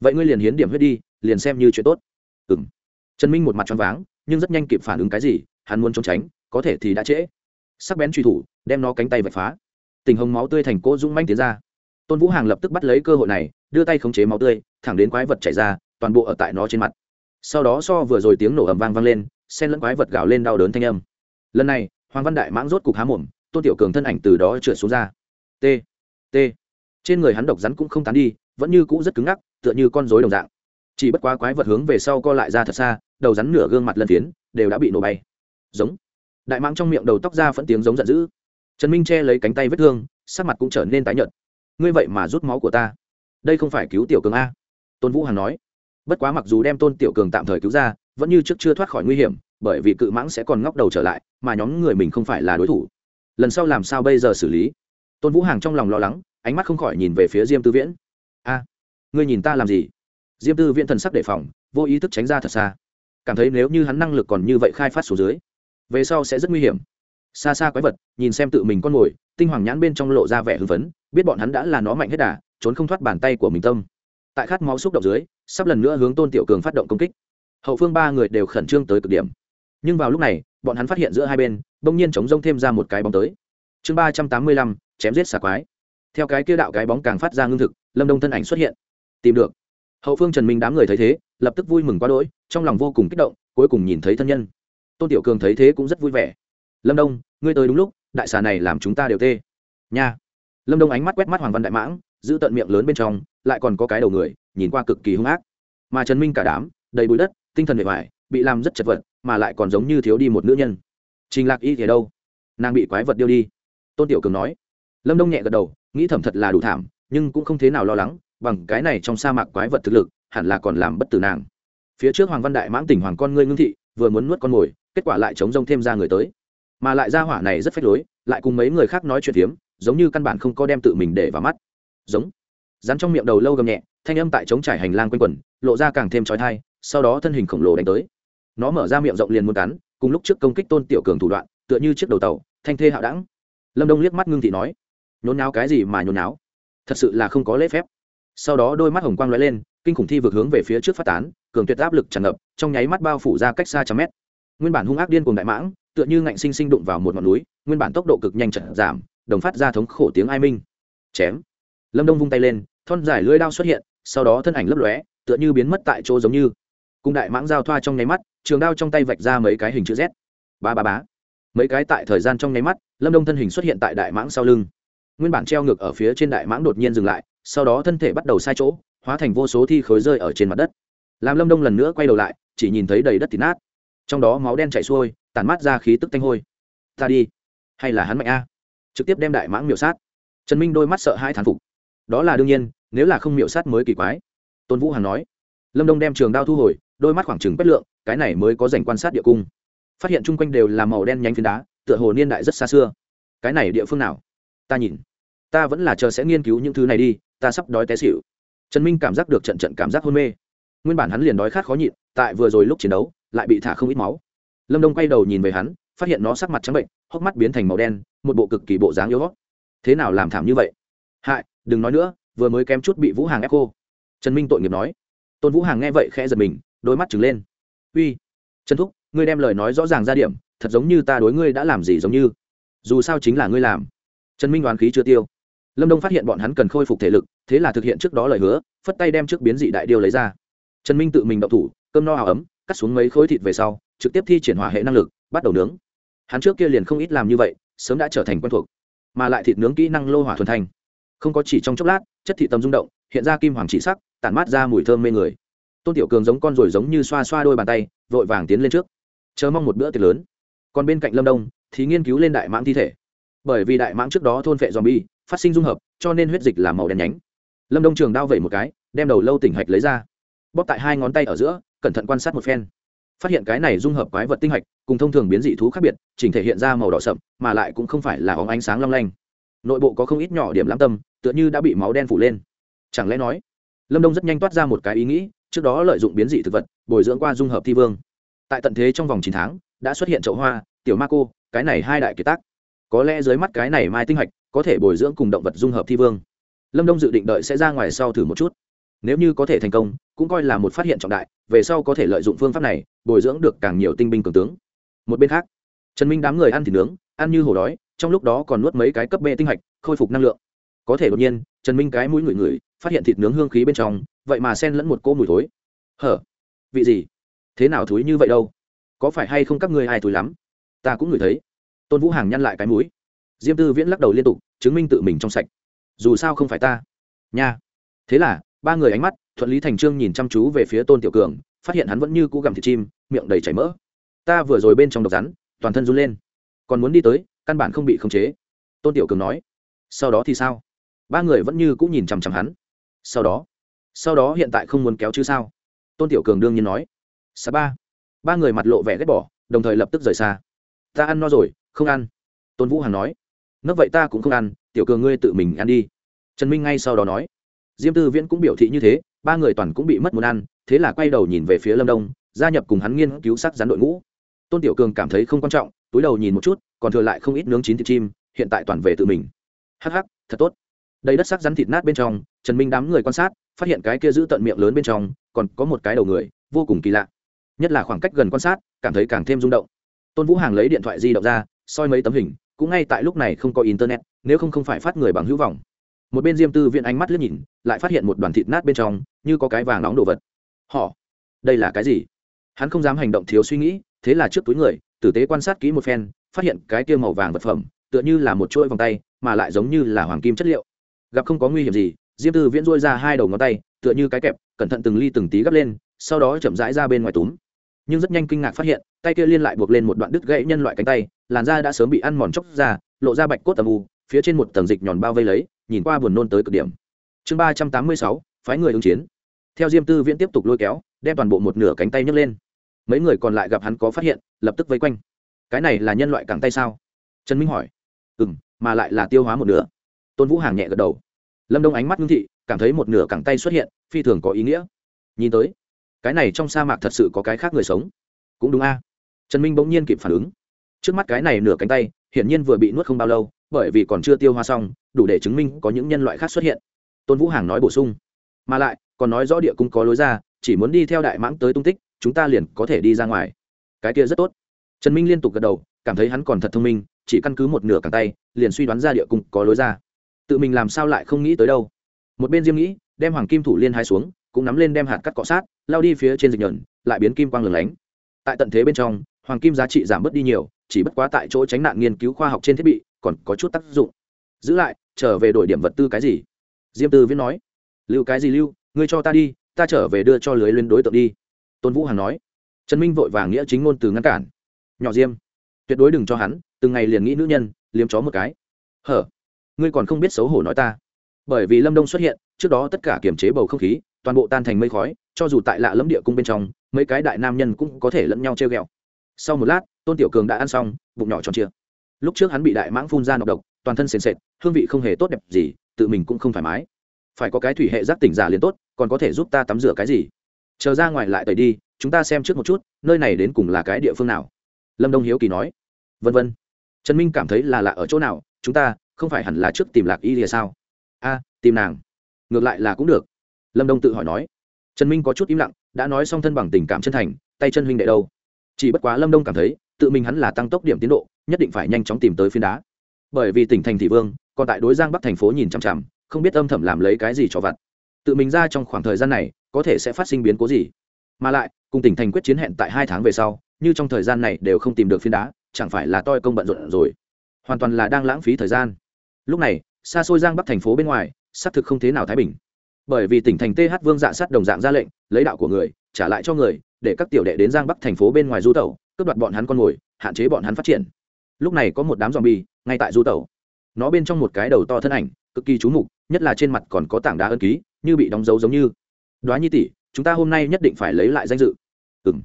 Vậy ngươi liền hiến điểm huyết đi liền xem như chuyện tốt. Ừng trần minh một mặt choáng váng, nhưng rất nhanh kịp phản ứng cái gì, hắn muốn trốn tránh, có thể thì đã trễ. Sắc bén truy thủ, đem nó cánh tay vạch phá. Tình hồng máu tươi thành cỗ dũng manh tiến ra. Tôn vũ hàng lập tức bắt lấy cơ hội này, đưa tay khống chế máu tươi, thẳng đến quái vật chảy ra, toàn bộ ở tại nó trên mặt. Sau đó so vừa rồi tiếng nổ ầm vang vang lên sen lẫn quái vật gào lên đau đớn thanh âm. Lần này, hoàng văn đại mãng rốt cục há mồm, tôn tiểu cường thân ảnh từ đó trượt xuống ra. T t. Trên người hắn độc rắn cũng không tán đi, vẫn như cũ rất cứng ngắc, tựa như con rối đồng dạng chỉ bất quá quái vật hướng về sau co lại ra thật xa, đầu rắn nửa gương mặt lân phiến, đều đã bị nổ bay. Giống. Đại mãng trong miệng đầu tóc ra phẫn tiếng giống giận dữ. Trần minh che lấy cánh tay vết thương, sắc mặt cũng trở nên tái nhợt. Ngươi vậy mà rút máu của ta. Đây không phải cứu tiểu cường a. Tôn vũ hằng nói. Bất quá mặc dù đem tôn tiểu cường tạm thời cứu ra, vẫn như trước chưa thoát khỏi nguy hiểm, bởi vì cự mãng sẽ còn ngóc đầu trở lại, mà nhóm người mình không phải là đối thủ. Lần sau làm sao bây giờ xử lý? Tôn vũ hàng trong lòng lo lắng, ánh mắt không khỏi nhìn về phía diêm tư viễn. A, ngươi nhìn ta làm gì? Diêm tư viễn thần sắc đề phòng, vô ý thức tránh ra thật xa. Cảm thấy nếu như hắn năng lực còn như vậy khai phát số dưới, về sau sẽ rất nguy hiểm. Xa xa quái vật, nhìn xem tự mình con mồi, tinh hoàng nhãn bên trong lộ ra vẻ hưng phấn, biết bọn hắn đã là nó mạnh hết đà, trốn không thoát bàn tay của mình tâm. Tại khát máu xúc động dưới, sắp lần nữa hướng tôn tiểu cường phát động công kích. Hậu phương ba người đều khẩn trương tới cực điểm. Nhưng vào lúc này, bọn hắn phát hiện giữa hai bên, bỗng nhiên chống rông thêm ra một cái bóng tới. Chương ba trăm tám mươi lăm, chém giết xà quái. Theo cái kia đạo cái bóng càng phát ra ngưng thực, lâm đông thân ảnh xuất hiện. Tìm được hậu phương trần minh đám người thấy thế, lập tức vui mừng quá đỗi, trong lòng vô cùng kích động, cuối cùng nhìn thấy thân nhân. Tôn tiểu cường thấy thế cũng rất vui vẻ. Lâm đông, ngươi tới đúng lúc, đại xà này làm chúng ta đều tê. Nha. Lâm đông ánh mắt quét mắt hoàng văn đại mãng, giữ tận miệng lớn bên trong, lại còn có cái đầu người, nhìn qua cực kỳ hung ác. Mà trần minh cả đám, đầy bụi đất, tinh thần bề ngoài bị làm rất chật vật, mà lại còn giống như thiếu đi một nữ nhân. Trình lạc y thì đâu? Nàng bị quái vật điêu đi. Tôn tiểu cường nói. Lâm đông nhẹ gật đầu, nghĩ thầm thật là đủ thảm, nhưng cũng không thế nào lo lắng bằng cái này trong sa mạc quái vật thực lực, hẳn là còn làm bất tử nàng. Phía trước hoàng văn đại mãng tỉnh hoàng con ngươi ngưng thị, vừa muốn nuốt con mồi, kết quả lại chống rông thêm ra người tới. Mà lại ra hỏa này rất phách lối, lại cùng mấy người khác nói chuyện phiếm, giống như căn bản không có đem tự mình để vào mắt. Giống. Rắn trong miệng đầu lâu gầm nhẹ, thanh âm tại chống trải hành lang quanh quẩn, lộ ra càng thêm trói thai sau đó thân hình khổng lồ đánh tới. Nó mở ra miệng rộng liền muốn cắn, cùng lúc trước công kích tôn tiểu cường thủ đoạn, tựa như chiếc đầu tàu, thanh thê hạo đẳng. Lâm đông liếc mắt ngưng thị nói, nhốn náo cái gì mà nhốn náo thật sự là không có lễ phép sau đó đôi mắt hồng quang lóe lên, kinh khủng thi vượt hướng về phía trước phát tán, cường tuyệt áp lực tràn ngập, trong nháy mắt bao phủ ra cách xa trăm mét. Nguyên bản hung ác điên cùng đại mãng, tựa như ngạnh sinh sinh đụng vào một ngọn núi, nguyên bản tốc độ cực nhanh chậm giảm, đồng phát ra thống khổ tiếng ai minh. Chém. Lâm đông vung tay lên, thon dài lưỡi đao xuất hiện, sau đó thân ảnh lấp lóe, tựa như biến mất tại chỗ giống như. Cùng đại mãng giao thoa trong nháy mắt, trường đao trong tay vạch ra mấy cái hình chữ z. Ba ba bá mấy cái tại thời gian trong nháy mắt, lâm đông thân hình xuất hiện tại đại mãng sau lưng. Nguyên bản treo ngược ở phía trên đại mãng đột nhiên dừng lại sau đó thân thể bắt đầu sai chỗ, hóa thành vô số thi khối rơi ở trên mặt đất. Làm lâm đông lần nữa quay đầu lại, chỉ nhìn thấy đầy đất thịt nát. Trong đó máu đen chảy xuôi, tản mát ra khí tức tanh hôi. Ta đi. Hay là hắn mạnh a? Trực tiếp đem đại mãng miểu sát. Trần minh đôi mắt sợ hai thán phục. Đó là đương nhiên, nếu là không miểu sát mới kỳ quái. Tôn vũ hằng nói. Lâm đông đem trường đao thu hồi, đôi mắt khoảng trừng bất lượng, cái này mới có dành quan sát địa cung. Phát hiện chung quanh đều là màu đen nhánh phiến đá, tựa hồ niên đại rất xa xưa. Cái này địa phương nào? Ta nhìn. Ta vẫn là chờ sẽ nghiên cứu những thứ này đi ta sắp đói té xỉu. Trần minh cảm giác được trận trận cảm giác hôn mê. Nguyên bản hắn liền đói khát khó nhịn, tại vừa rồi lúc chiến đấu, lại bị thả không ít máu. Lâm đông quay đầu nhìn về hắn, phát hiện nó sắc mặt trắng bệnh, hốc mắt biến thành màu đen, một bộ cực kỳ bộ dáng yếu hót thế nào làm thảm như vậy? Hại, đừng nói nữa, vừa mới kém chút bị vũ hàng ép cô trần minh tội nghiệp nói. Tôn vũ hàng nghe vậy khẽ giật mình, đôi mắt trừng lên. Uy, trần thúc, ngươi đem lời nói rõ ràng ra điểm, thật giống như ta đối ngươi đã làm gì giống như. Dù sao chính là ngươi làm. Trần minh đoán khí chưa tiêu lâm đông phát hiện bọn hắn cần khôi phục thể lực, thế là thực hiện trước đó lời hứa, phất tay đem trước biến dị đại điêu lấy ra. Trần minh tự mình đậu thủ, cơm no áo ấm, cắt xuống mấy khối thịt về sau, trực tiếp thi triển hỏa hệ năng lực, bắt đầu nướng. Hắn trước kia liền không ít làm như vậy, sớm đã trở thành quen thuộc, mà lại thịt nướng kỹ năng lô hỏa thuần thành không có chỉ trong chốc lát, chất thị tầm rung động, hiện ra kim hoàng chỉ sắc, tản mát ra mùi thơm mê người. Tôn tiểu cường giống con rồi giống như xoa xoa đôi bàn tay, vội vàng tiến lên trước. Chờ mong một bữa tiệc lớn. Còn bên cạnh lâm đông, thì nghiên cứu lên đại mãng thi thể. Bởi vì đại mãng trước đó thôn vệ dòm bi phát sinh dung hợp, cho nên huyết dịch là màu đen nhánh. Lâm đông trường đao vẩy một cái, đem đầu lâu tỉnh hạch lấy ra. Bóp tại hai ngón tay ở giữa, cẩn thận quan sát một phen. Phát hiện cái này dung hợp quái vật tinh hạch, cùng thông thường biến dị thú khác biệt, chỉnh thể hiện ra màu đỏ sậm, mà lại cũng không phải là óng ánh sáng long lanh. Nội bộ có không ít nhỏ điểm lãm tâm, tựa như đã bị máu đen phủ lên. Chẳng lẽ nói, lâm đông rất nhanh toát ra một cái ý nghĩ, trước đó lợi dụng biến dị thực vật, bồi dưỡng qua dung hợp thi vương. Tại tận thế trong vòng chín tháng, đã xuất hiện chậu hoa, tiểu ma cô, cái này hai đại kiệt tác. Có lẽ dưới mắt cái này mai tinh hạch có thể bồi dưỡng cùng động vật dung hợp thi vương. Lâm đông dự định đợi sẽ ra ngoài sau thử một chút. Nếu như có thể thành công, cũng coi là một phát hiện trọng đại, về sau có thể lợi dụng phương pháp này, bồi dưỡng được càng nhiều tinh binh cường tướng. Một bên khác, trần minh đám người ăn thịt nướng, ăn như hổ đói, trong lúc đó còn nuốt mấy cái cấp bê tinh hạch, khôi phục năng lượng. Có thể đột nhiên, trần minh cái mũi ngửi ngửi, phát hiện thịt nướng hương khí bên trong, vậy mà xen lẫn một cỗ mùi thối. Hở, vị gì? Thế nào thúi như vậy đâu? Có phải hay không các ngươi ai thúi lắm? Ta cũng ngửi thấy. Tôn vũ hàng nhăn lại cái mũi diêm tư viễn lắc đầu liên tục, chứng minh tự mình trong sạch. Dù sao không phải ta. Nha. Thế là, ba người ánh mắt, thuận lý thành trương nhìn chăm chú về phía tôn tiểu cường, phát hiện hắn vẫn như cũ gặm thịt chim, miệng đầy chảy mỡ. Ta vừa rồi bên trong độc rắn, toàn thân run lên. Còn muốn đi tới, căn bản không bị khống chế. Tôn tiểu cường nói. Sau đó thì sao? Ba người vẫn như cũng nhìn chằm chằm hắn. Sau đó? Sau đó hiện tại không muốn kéo chứ sao? Tôn tiểu cường đương nhiên nói. Sa ba. Ba người mặt lộ vẻ ghét bỏ, đồng thời lập tức rời xa. Ta ăn no rồi, không ăn. Tôn vũ hằng nói nấc vậy ta cũng không ăn, tiểu cường ngươi tự mình ăn đi. Trần minh ngay sau đó nói. Diêm tư viễn cũng biểu thị như thế, ba người toàn cũng bị mất muốn ăn, thế là quay đầu nhìn về phía lâm đông, gia nhập cùng hắn nghiên cứu sắc rắn đội ngũ. Tôn tiểu cường cảm thấy không quan trọng, túi đầu nhìn một chút, còn thừa lại không ít nướng chín thịt chim, hiện tại toàn về tự mình. Hắc hắc, thật tốt. Đầy đất sắc rắn thịt nát bên trong, trần minh đám người quan sát, phát hiện cái kia giữ tận miệng lớn bên trong, còn có một cái đầu người, vô cùng kỳ lạ. Nhất là khoảng cách gần quan sát, cảm thấy càng thêm rung động. Tôn vũ hàng lấy điện thoại di động ra, soi mấy tấm hình cũng ngay tại lúc này không có internet, nếu không không phải phát người bằng hữu vọng. Một bên diêm tư viện ánh mắt liếc nhìn, lại phát hiện một đoàn thịt nát bên trong, như có cái vàng nóng đồ vật. Họ, đây là cái gì? Hắn không dám hành động thiếu suy nghĩ, thế là trước túi người, tử tế quan sát kỹ một phen, phát hiện cái kia màu vàng vật phẩm, tựa như là một chuỗi vòng tay, mà lại giống như là hoàng kim chất liệu. Gặp không có nguy hiểm gì, diêm tư viễn dôi ra hai đầu ngón tay, tựa như cái kẹp, cẩn thận từng ly từng tí gấp lên, sau đó chậm rãi ra bên ngoài túm. Nhưng rất nhanh kinh ngạc phát hiện tay kia liên lại buộc lên một đoạn đứt gãy nhân loại cánh tay, làn da đã sớm bị ăn mòn chóc ra, lộ ra bạch cốt tầm u, phía trên một tầng dịch nhòn bao vây lấy, nhìn qua buồn nôn tới cực điểm. Chương ba trăm tám mươi sáu, phái người ứng chiến. Theo diêm tư viễn tiếp tục lôi kéo, đem toàn bộ một nửa cánh tay nhấc lên. Mấy người còn lại gặp hắn có phát hiện, lập tức vây quanh. Cái này là nhân loại cẳng tay sao? Trần minh hỏi. Ừ m mà lại là tiêu hóa một nửa. Tôn vũ hàng nhẹ gật đầu. Lâm đông ánh mắt ngưng thị, cảm thấy một nửa cẳng tay xuất hiện, phi thường có ý nghĩa. Nhìn tới, cái này trong sa mạc thật sự có cái khác người sống. Cũng đúng a trần minh bỗng nhiên kịp phản ứng. Trước mắt cái này nửa cánh tay, hiển nhiên vừa bị nuốt không bao lâu, bởi vì còn chưa tiêu hóa xong, đủ để chứng minh có những nhân loại khác xuất hiện. Tôn vũ hàng nói bổ sung. Mà lại, còn nói rõ địa cung có lối ra, chỉ muốn đi theo đại mãng tới tung tích, chúng ta liền có thể đi ra ngoài. Cái kia rất tốt. Trần minh liên tục gật đầu, cảm thấy hắn còn thật thông minh, chỉ căn cứ một nửa cánh tay, liền suy đoán ra địa cung có lối ra. Tự mình làm sao lại không nghĩ tới đâu. Một bên diêm nghĩ, đem hoàng kim thủ liên hai xuống, cũng nắm lên đem hạt cắt cọ sát, lao đi phía trên dịch nhờn, lại biến kim quang lửng lánh. Tại tận thế bên trong hoàng kim giá trị giảm bớt đi nhiều, chỉ bất quá tại chỗ tránh nạn nghiên cứu khoa học trên thiết bị còn có chút tác dụng. Giữ lại, trở về đổi điểm vật tư cái gì? Diêm tư Viết nói. Lưu cái gì lưu? Ngươi cho ta đi, ta trở về đưa cho lưới lên đối tượng đi. Tôn vũ hằng nói. Trần minh vội vàng nghĩa chính ngôn từ ngăn cản. Nhỏ diêm, tuyệt đối đừng cho hắn, từng ngày liền nghĩ nữ nhân, liếm chó một cái. Hở, ngươi còn không biết xấu hổ nói ta. Bởi vì lâm đông xuất hiện, trước đó tất cả kiềm chế bầu không khí, toàn bộ tan thành mây khói, cho dù tại lạ lẫm địa cung bên trong, mấy cái đại nam nhân cũng có thể lẫn nhau treo ghẹo sau một lát, tôn tiểu cường đã ăn xong, bụng nhỏ tròn chia lúc trước hắn bị đại mãng phun ra nọc độc, toàn thân sền sệt, hương vị không hề tốt đẹp gì, tự mình cũng không thoải mái. Phải có cái thủy hệ giác tỉnh giả liền tốt, còn có thể giúp ta tắm rửa cái gì? Chờ ra ngoài lại tẩy đi, chúng ta xem trước một chút, nơi này đến cùng là cái địa phương nào? Lâm đông hiếu kỳ nói. Vân vân. Trần minh cảm thấy là lạ ở chỗ nào, chúng ta, không phải hẳn là trước tìm lạc y lìa sao? A, tìm nàng. Ngược lại là cũng được. Lâm đông tự hỏi nói. Trần minh có chút im lặng, đã nói xong thân bằng tình cảm chân thành, tay chân huynh đệ đâu? Chỉ bất quá lâm đông cảm thấy, tự mình hắn là tăng tốc điểm tiến độ, nhất định phải nhanh chóng tìm tới phiến đá. Bởi vì tỉnh thành thị vương, còn tại đối giang bắc thành phố nhìn chằm chằm, không biết âm thầm làm lấy cái gì cho vặt. Tự mình ra trong khoảng thời gian này, có thể sẽ phát sinh biến cố gì? Mà lại, cùng tỉnh thành quyết chiến hẹn tại hai tháng về sau, như trong thời gian này đều không tìm được phiến đá, chẳng phải là toi công bận rộn rồi? Hoàn toàn là đang lãng phí thời gian. Lúc này, xa xôi giang bắc thành phố bên ngoài, xác thực không thế nào thái bình. Bởi vì tỉnh thành th vương dạ sát đồng dạng ra lệnh, lấy đạo của người, trả lại cho người để các tiểu đệ đến giang bắc thành phố bên ngoài du tẩu, cướp đoạt bọn hắn con mồi, hạn chế bọn hắn phát triển. Lúc này có một đám dòm bi ngay tại du tẩu. Nó bên trong một cái đầu to thân ảnh, cực kỳ trú mục, nhất là trên mặt còn có tảng đá ân ký, như bị đóng dấu giống như. Đoá nhi tỷ, chúng ta hôm nay nhất định phải lấy lại danh dự. Ừ m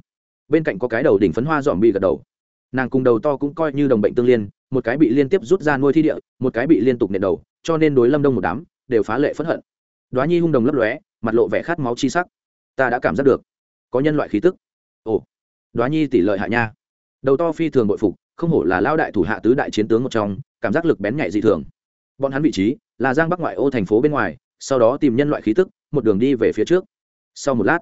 bên cạnh có cái đầu đỉnh phấn hoa dòm bi gật đầu. Nàng cùng đầu to cũng coi như đồng bệnh tương liên, một cái bị liên tiếp rút ra nuôi thi địa, một cái bị liên tục nện đầu, cho nên đối lâm đông một đám đều phá lệ phẫn hận. Đoá nhi hung đồng lấp lóe, mặt lộ vẻ khát máu chi sắc. Ta đã cảm giác được có nhân loại khí tức. Ồ, đoá nhi tỷ lợi hạ nha. Đầu to phi thường bội phục, không hổ là lao đại thủ hạ tứ đại chiến tướng một trong, cảm giác lực bén nhạy dị thường. Bọn hắn vị trí là giang bắc ngoại ô thành phố bên ngoài, sau đó tìm nhân loại khí tức, một đường đi về phía trước. Sau một lát,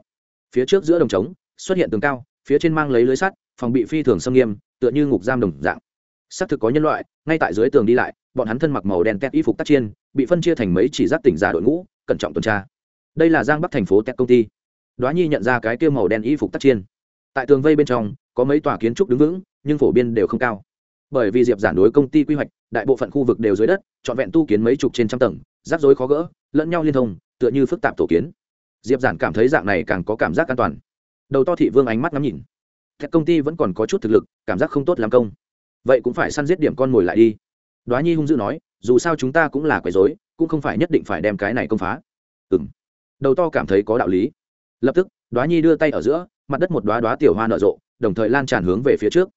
phía trước giữa đồng trống xuất hiện tường cao, phía trên mang lấy lưới sắt, phòng bị phi thường xâm nghiêm, tựa như ngục giam đồng dạng. Xác thực có nhân loại, ngay tại dưới tường đi lại, bọn hắn thân mặc màu đen tét y phục tác chiên, bị phân chia thành mấy chỉ giác tỉnh giả đội ngũ, cẩn trọng tuần tra. Đây là giang bắc thành phố tét công ty đoá nhi nhận ra cái kia màu đen y phục tác chiên. Tại tường vây bên trong, có mấy tòa kiến trúc đứng vững, nhưng phổ biến đều không cao. Bởi vì diệp giản đối công ty quy hoạch, đại bộ phận khu vực đều dưới đất, trọn vẹn tu kiến mấy chục trên trăm tầng, rắc rối khó gỡ, lẫn nhau liên thông, tựa như phức tạp tổ kiến. Diệp giản cảm thấy dạng này càng có cảm giác an toàn. Đầu to thị vương ánh mắt ngắm nhìn. Các công ty vẫn còn có chút thực lực, cảm giác không tốt làm công. Vậy cũng phải săn giết điểm con mồi lại đi. Đoá nhi hung dữ nói, dù sao chúng ta cũng là quấy dối cũng không phải nhất định phải đem cái này công phá. Ừ m đầu to cảm thấy có đạo lý lập tức, đoá nhi đưa tay ở giữa, mặt đất một đoá đoá tiểu hoa nở rộ, đồng thời lan tràn hướng về phía trước.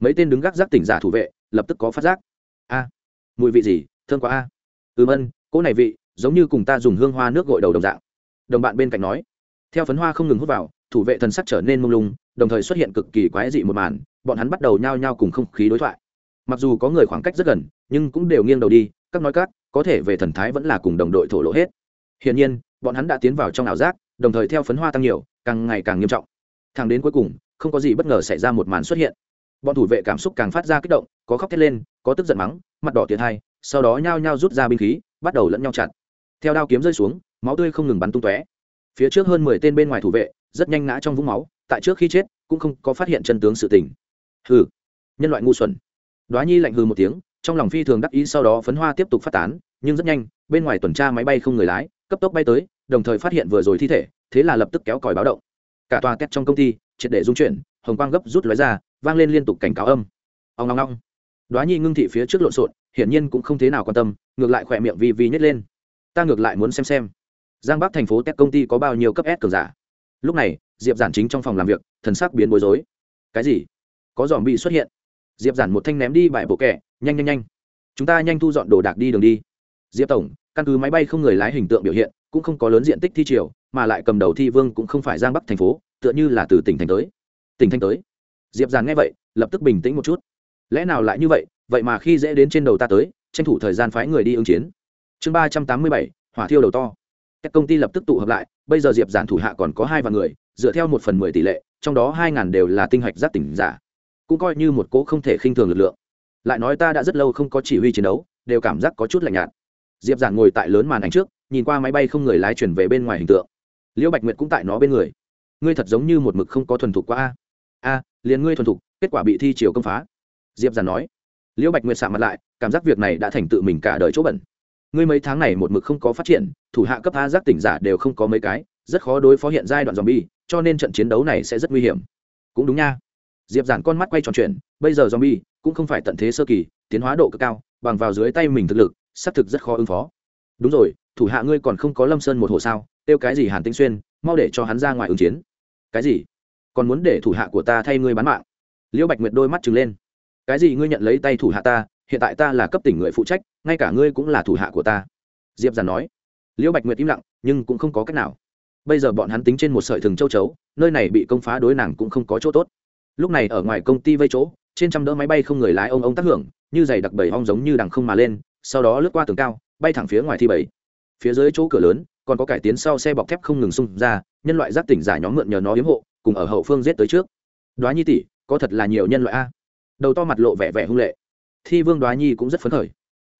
Mấy tên đứng gác giác tỉnh giả thủ vệ, lập tức có phát giác. A, mùi vị gì thương quá a. À. ừm ân, cỗ này vị, giống như cùng ta dùng hương hoa nước gội đầu đồng dạng. Đồng bạn bên cạnh nói. Theo phấn hoa không ngừng hút vào, thủ vệ thần sắc trở nên mông lung, đồng thời xuất hiện cực kỳ quái dị một màn, bọn hắn bắt đầu nhao nhao cùng không khí đối thoại. Mặc dù có người khoảng cách rất gần, nhưng cũng đều nghiêng đầu đi, các nói các, có thể về thần thái vẫn là cùng đồng đội thổ lộ hết. Hiển nhiên bọn hắn đã tiến vào trong ảo giác, đồng thời theo phấn hoa tăng nhiều, càng ngày càng nghiêm trọng. Thẳng đến cuối cùng, không có gì bất ngờ xảy ra một màn xuất hiện. Bọn thủ vệ cảm xúc càng phát ra kích động, có khóc thét lên, có tức giận mắng, mặt đỏ tiệt hai, sau đó nhao nhao rút ra binh khí, bắt đầu lẫn nhau chặt. Theo đao kiếm rơi xuống, máu tươi không ngừng bắn tung tóe. Phía trước hơn mười tên bên ngoài thủ vệ, rất nhanh ngã trong vũng máu, tại trước khi chết, cũng không có phát hiện chân tướng sự tình. Hừ, nhân loại ngu xuẩn. Đoá nhi lạnh hừ một tiếng, trong lòng phi thường đắc ý sau đó phấn hoa tiếp tục phát tán, nhưng rất nhanh, bên ngoài tuần tra máy bay không người lái, cấp tốc bay tới đồng thời phát hiện vừa rồi thi thể, thế là lập tức kéo còi báo động. Cả tòa két trong công ty, triệt để dung chuyển, hồng quang gấp rút lóe ra, vang lên liên tục cảnh cáo âm. Ông ngong ngong đoá nhi ngưng thị phía trước lộn xộn, hiển nhiên cũng không thế nào quan tâm, ngược lại khỏe miệng vi vi nhét lên. Ta ngược lại muốn xem xem, giang bắc thành phố tech công ty có bao nhiêu cấp s cường giả. Lúc này, diệp giản chính trong phòng làm việc, thần sắc biến bối rối. Cái gì? Có dòm bị xuất hiện. Diệp giản một thanh ném đi bãi bộ kẻ nhanh nhanh nhanh. Chúng ta nhanh thu dọn đồ đạc đi đường đi. Diệp tổng căn cứ máy bay không người lái hình tượng biểu hiện, cũng không có lớn diện tích thi triều, mà lại cầm đầu thi vương cũng không phải giang bắc thành phố, tựa như là từ tỉnh thành tới. Tỉnh thành tới. Diệp giản nghe vậy, lập tức bình tĩnh một chút. Lẽ nào lại như vậy vậy mà khi dễ đến trên đầu ta tới, tranh thủ thời gian phái người đi ứng chiến. Chương ba trăm tám mươi bảy, hỏa thiêu đầu to. Các công ty lập tức tụ hợp lại, bây giờ diệp giản thủ hạ còn có hai vạn người, dựa theo một phần mười tỷ lệ, trong đó hai ngàn đều là tinh hạch giác tỉnh giả. Cũng coi như một cỗ không thể khinh thường lực lượng. Lại nói ta đã rất lâu không có chỉ huy chiến đấu, đều cảm giác có chút lạnh nhạt diệp giản ngồi tại lớn màn ảnh trước, nhìn qua máy bay không người lái chuyển về bên ngoài hình tượng. Liễu bạch nguyệt cũng tại nó bên người. Ngươi thật giống như một mực không có thuần thục qua a. A, liền ngươi thuần thục, kết quả bị thi chiều công phá. Diệp giản nói. Liễu bạch nguyệt sạ mặt lại, cảm giác việc này đã thành tự mình cả đời chỗ bẩn. Ngươi mấy tháng này một mực không có phát triển, thủ hạ cấp a giác tỉnh giả đều không có mấy cái, rất khó đối phó hiện giai đoạn zombie, cho nên trận chiến đấu này sẽ rất nguy hiểm. Cũng đúng nha. Diệp giản con mắt quay tròn chuyện bây giờ zombie cũng không phải tận thế sơ kỳ, tiến hóa độ cực cao, bằng vào dưới tay mình thực lực xác thực rất khó ứng phó. Đúng rồi, thủ hạ ngươi còn không có lâm sơn một hồ sao? Tiêu cái gì hàn tinh xuyên, mau để cho hắn ra ngoài ứng chiến. Cái gì? Còn muốn để thủ hạ của ta thay ngươi bán mạng? Liễu bạch nguyệt đôi mắt trừng lên. Cái gì ngươi nhận lấy tay thủ hạ ta? Hiện tại ta là cấp tỉnh người phụ trách, ngay cả ngươi cũng là thủ hạ của ta. Diệp giản nói. Liễu bạch nguyệt im lặng, nhưng cũng không có cách nào. Bây giờ bọn hắn tính trên một sợi thừng châu chấu, nơi này bị công phá đối nàng cũng không có chỗ tốt. Lúc này ở ngoài công ty vây chỗ, trên trăm đỡ máy bay không người lái ông ông tác hưởng, như giày đặc bầy ong giống như đằng không mà lên sau đó lướt qua tường cao, bay thẳng phía ngoài thi bảy. Phía dưới chỗ cửa lớn, còn có cải tiến sau xe bọc thép không ngừng xung ra, nhân loại giác tỉnh giả nhóm mượn nhờ nó hiếm hộ, cùng ở hậu phương giết tới trước. Đoá nhi tỷ, có thật là nhiều nhân loại a. Đầu to mặt lộ vẻ vẻ hung lệ. Thi vương đoá nhi cũng rất phấn khởi.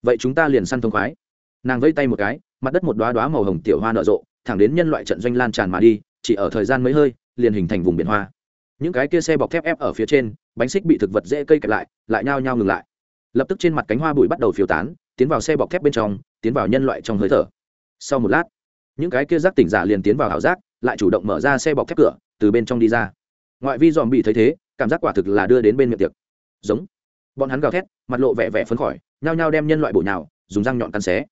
Vậy chúng ta liền săn thông khoái. Nàng vây tay một cái, mặt đất một đoá đoá màu hồng tiểu hoa nở rộ, thẳng đến nhân loại trận doanh lan tràn mà đi, chỉ ở thời gian mấy hơi, liền hình thành vùng biển hoa. Những cái kia xe bọc thép ép ở phía trên, bánh xích bị thực vật dễ cây kẹp lại lại nhao nhao ngừng lại. Lập tức trên mặt cánh hoa bụi bắt đầu phiêu tán tiến vào xe bọc thép bên trong, tiến vào nhân loại trong hơi thở. Sau một lát, những cái kia giác tỉnh giả liền tiến vào ảo giác, lại chủ động mở ra xe bọc thép cửa, từ bên trong đi ra. Ngoại vi dòm bị thấy thế, cảm giác quả thực là đưa đến bên miệng tiệc. Giống. Bọn hắn gào thét, mặt lộ vẻ vẻ phấn khởi, nhao nhao đem nhân loại bổ nhào, dùng răng nhọn cắn xé.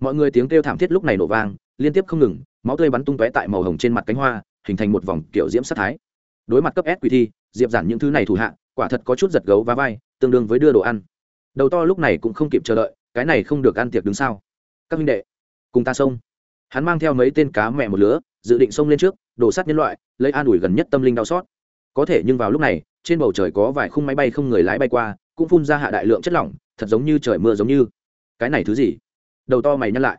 Mọi người tiếng kêu thảm thiết lúc này nổ vang, liên tiếp không ngừng, máu tươi bắn tung tóe tại màu hồng trên mặt cánh hoa, hình thành một vòng kiểu diễm sát thái. Đối mặt cấp s quỷ thi, diệp giản những thứ này thủ hạ, quả thật có chút giật gấu và vai, tương đương với đưa đồ ăn. Đầu to lúc này cũng không kịp chờ đợi cái này không được ăn tiệc đứng sao? các minh đệ, cùng ta xông. Hắn mang theo mấy tên cá mẹ một lứa, dự định xông lên trước, đổ sát nhân loại, lấy an ủi gần nhất tâm linh đau xót. Có thể nhưng vào lúc này, trên bầu trời có vài khung máy bay không người lái bay qua, cũng phun ra hạ đại lượng chất lỏng, thật giống như trời mưa giống như. Cái này thứ gì? Đầu to mày nhăn lại.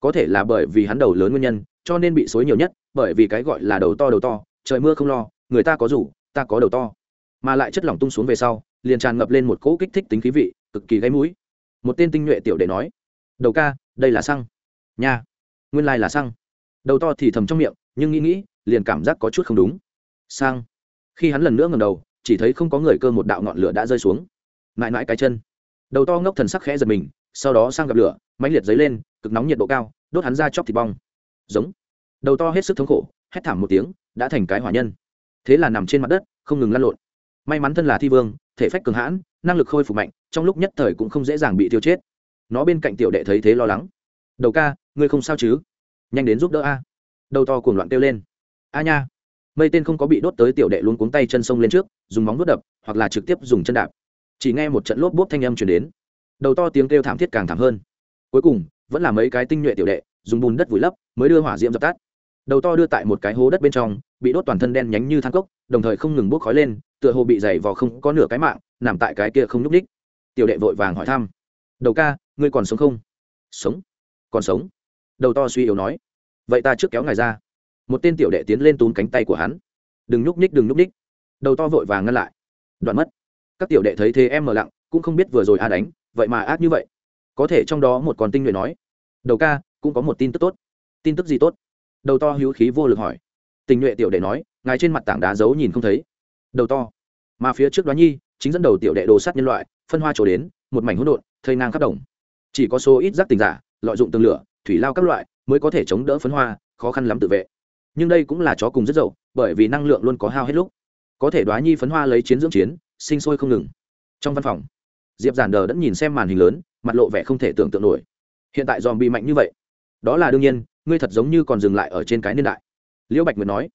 Có thể là bởi vì hắn đầu lớn nguyên nhân, cho nên bị xối nhiều nhất, bởi vì cái gọi là đầu to đầu to, trời mưa không lo, người ta có rủ, ta có đầu to. Mà lại chất lỏng tung xuống về sau, liền tràn ngập lên một cỗ kích thích tính khí vị, cực kỳ gáy mũi một tên tinh nhuệ tiểu đệ nói, đầu ca, đây là xăng. Nha, nguyên lai là xăng. Đầu to thì thầm trong miệng, nhưng nghĩ nghĩ, liền cảm giác có chút không đúng. Sang khi hắn lần nữa ngầm đầu, chỉ thấy không có người cơ một đạo ngọn lửa đã rơi xuống. Mãi mãi cái chân. Đầu to ngốc thần sắc khẽ giật mình, sau đó sang gặp lửa, mãnh liệt dấy lên, cực nóng nhiệt độ cao, đốt hắn ra chóc thịt bong. Giống. Đầu to hết sức thống khổ, hét thảm một tiếng, đã thành cái hỏa nhân. Thế là nằm trên mặt đất, không ngừng lăn lộn may mắn thân là thi vương, thể phách cường hãn, năng lực khôi phục mạnh, trong lúc nhất thời cũng không dễ dàng bị tiêu chết. Nó bên cạnh tiểu đệ thấy thế lo lắng. Đầu ca, ngươi không sao chứ? Nhanh đến giúp đỡ a. Đầu to cuồng loạn kêu lên. A nha. Mây tên không có bị đốt tới tiểu đệ luôn cuống tay chân sông lên trước, dùng móng vuốt đập, hoặc là trực tiếp dùng chân đạp. Chỉ nghe một trận lốp bốp thanh âm chuyển đến. Đầu to tiếng kêu thảm thiết càng thảm hơn. Cuối cùng, vẫn là mấy cái tinh nhuệ tiểu đệ, dùng bùn đất vùi lấp, mới đưa hỏa diễm dập tắt. Đầu to đưa tại một cái hố đất bên trong bị đốt toàn thân đen nhánh như than cốc, đồng thời không ngừng bốc khói lên, tựa hồ bị dày vò không có nửa cái mạng, nằm tại cái kia không nhúc ních tiểu đệ vội vàng hỏi thăm. Đầu ca, ngươi còn sống không? Sống. Còn sống. Đầu to suy yếu nói. Vậy ta trước kéo ngài ra. Một tên tiểu đệ tiến lên túm cánh tay của hắn. Đừng nhúc ních đừng nhúc ních đầu to vội vàng ngăn lại. Đoạn mất. Các tiểu đệ thấy thế em mờ lặng, cũng không biết vừa rồi a đánh, vậy mà ác như vậy. Có thể trong đó một con tinh nhuệ nói. Đầu ca, cũng có một tin tức tốt. Tin tức gì tốt? Đầu to hữu khí vô lực hỏi tình nhuệ tiểu đệ nói, ngài trên mặt tảng đá giấu nhìn không thấy. Đầu to. Mà phía trước đó nhi, chính dẫn đầu tiểu đệ đồ sát nhân loại, phân hoa trổ đến, một mảnh hỗn độn, thây ngang khắp đồng. Chỉ có số ít giác tình giả, lợi dụng tường lửa, thủy lao các loại, mới có thể chống đỡ phấn hoa, khó khăn lắm tự vệ. Nhưng đây cũng là chó cùng rất dậu, bởi vì năng lượng luôn có hao hết lúc. Có thể đoá nhi phấn hoa lấy chiến dưỡng chiến, sinh sôi không ngừng. Trong văn phòng, diệp giản đờ đã nhìn xem màn hình lớn, mặt lộ vẻ không thể tưởng tượng nổi. Hiện tại dòm bị mạnh như vậy. Đó là đương nhiên, ngươi thật giống như còn dừng lại ở trên cái niên đại liễu bạch nguyệt nói,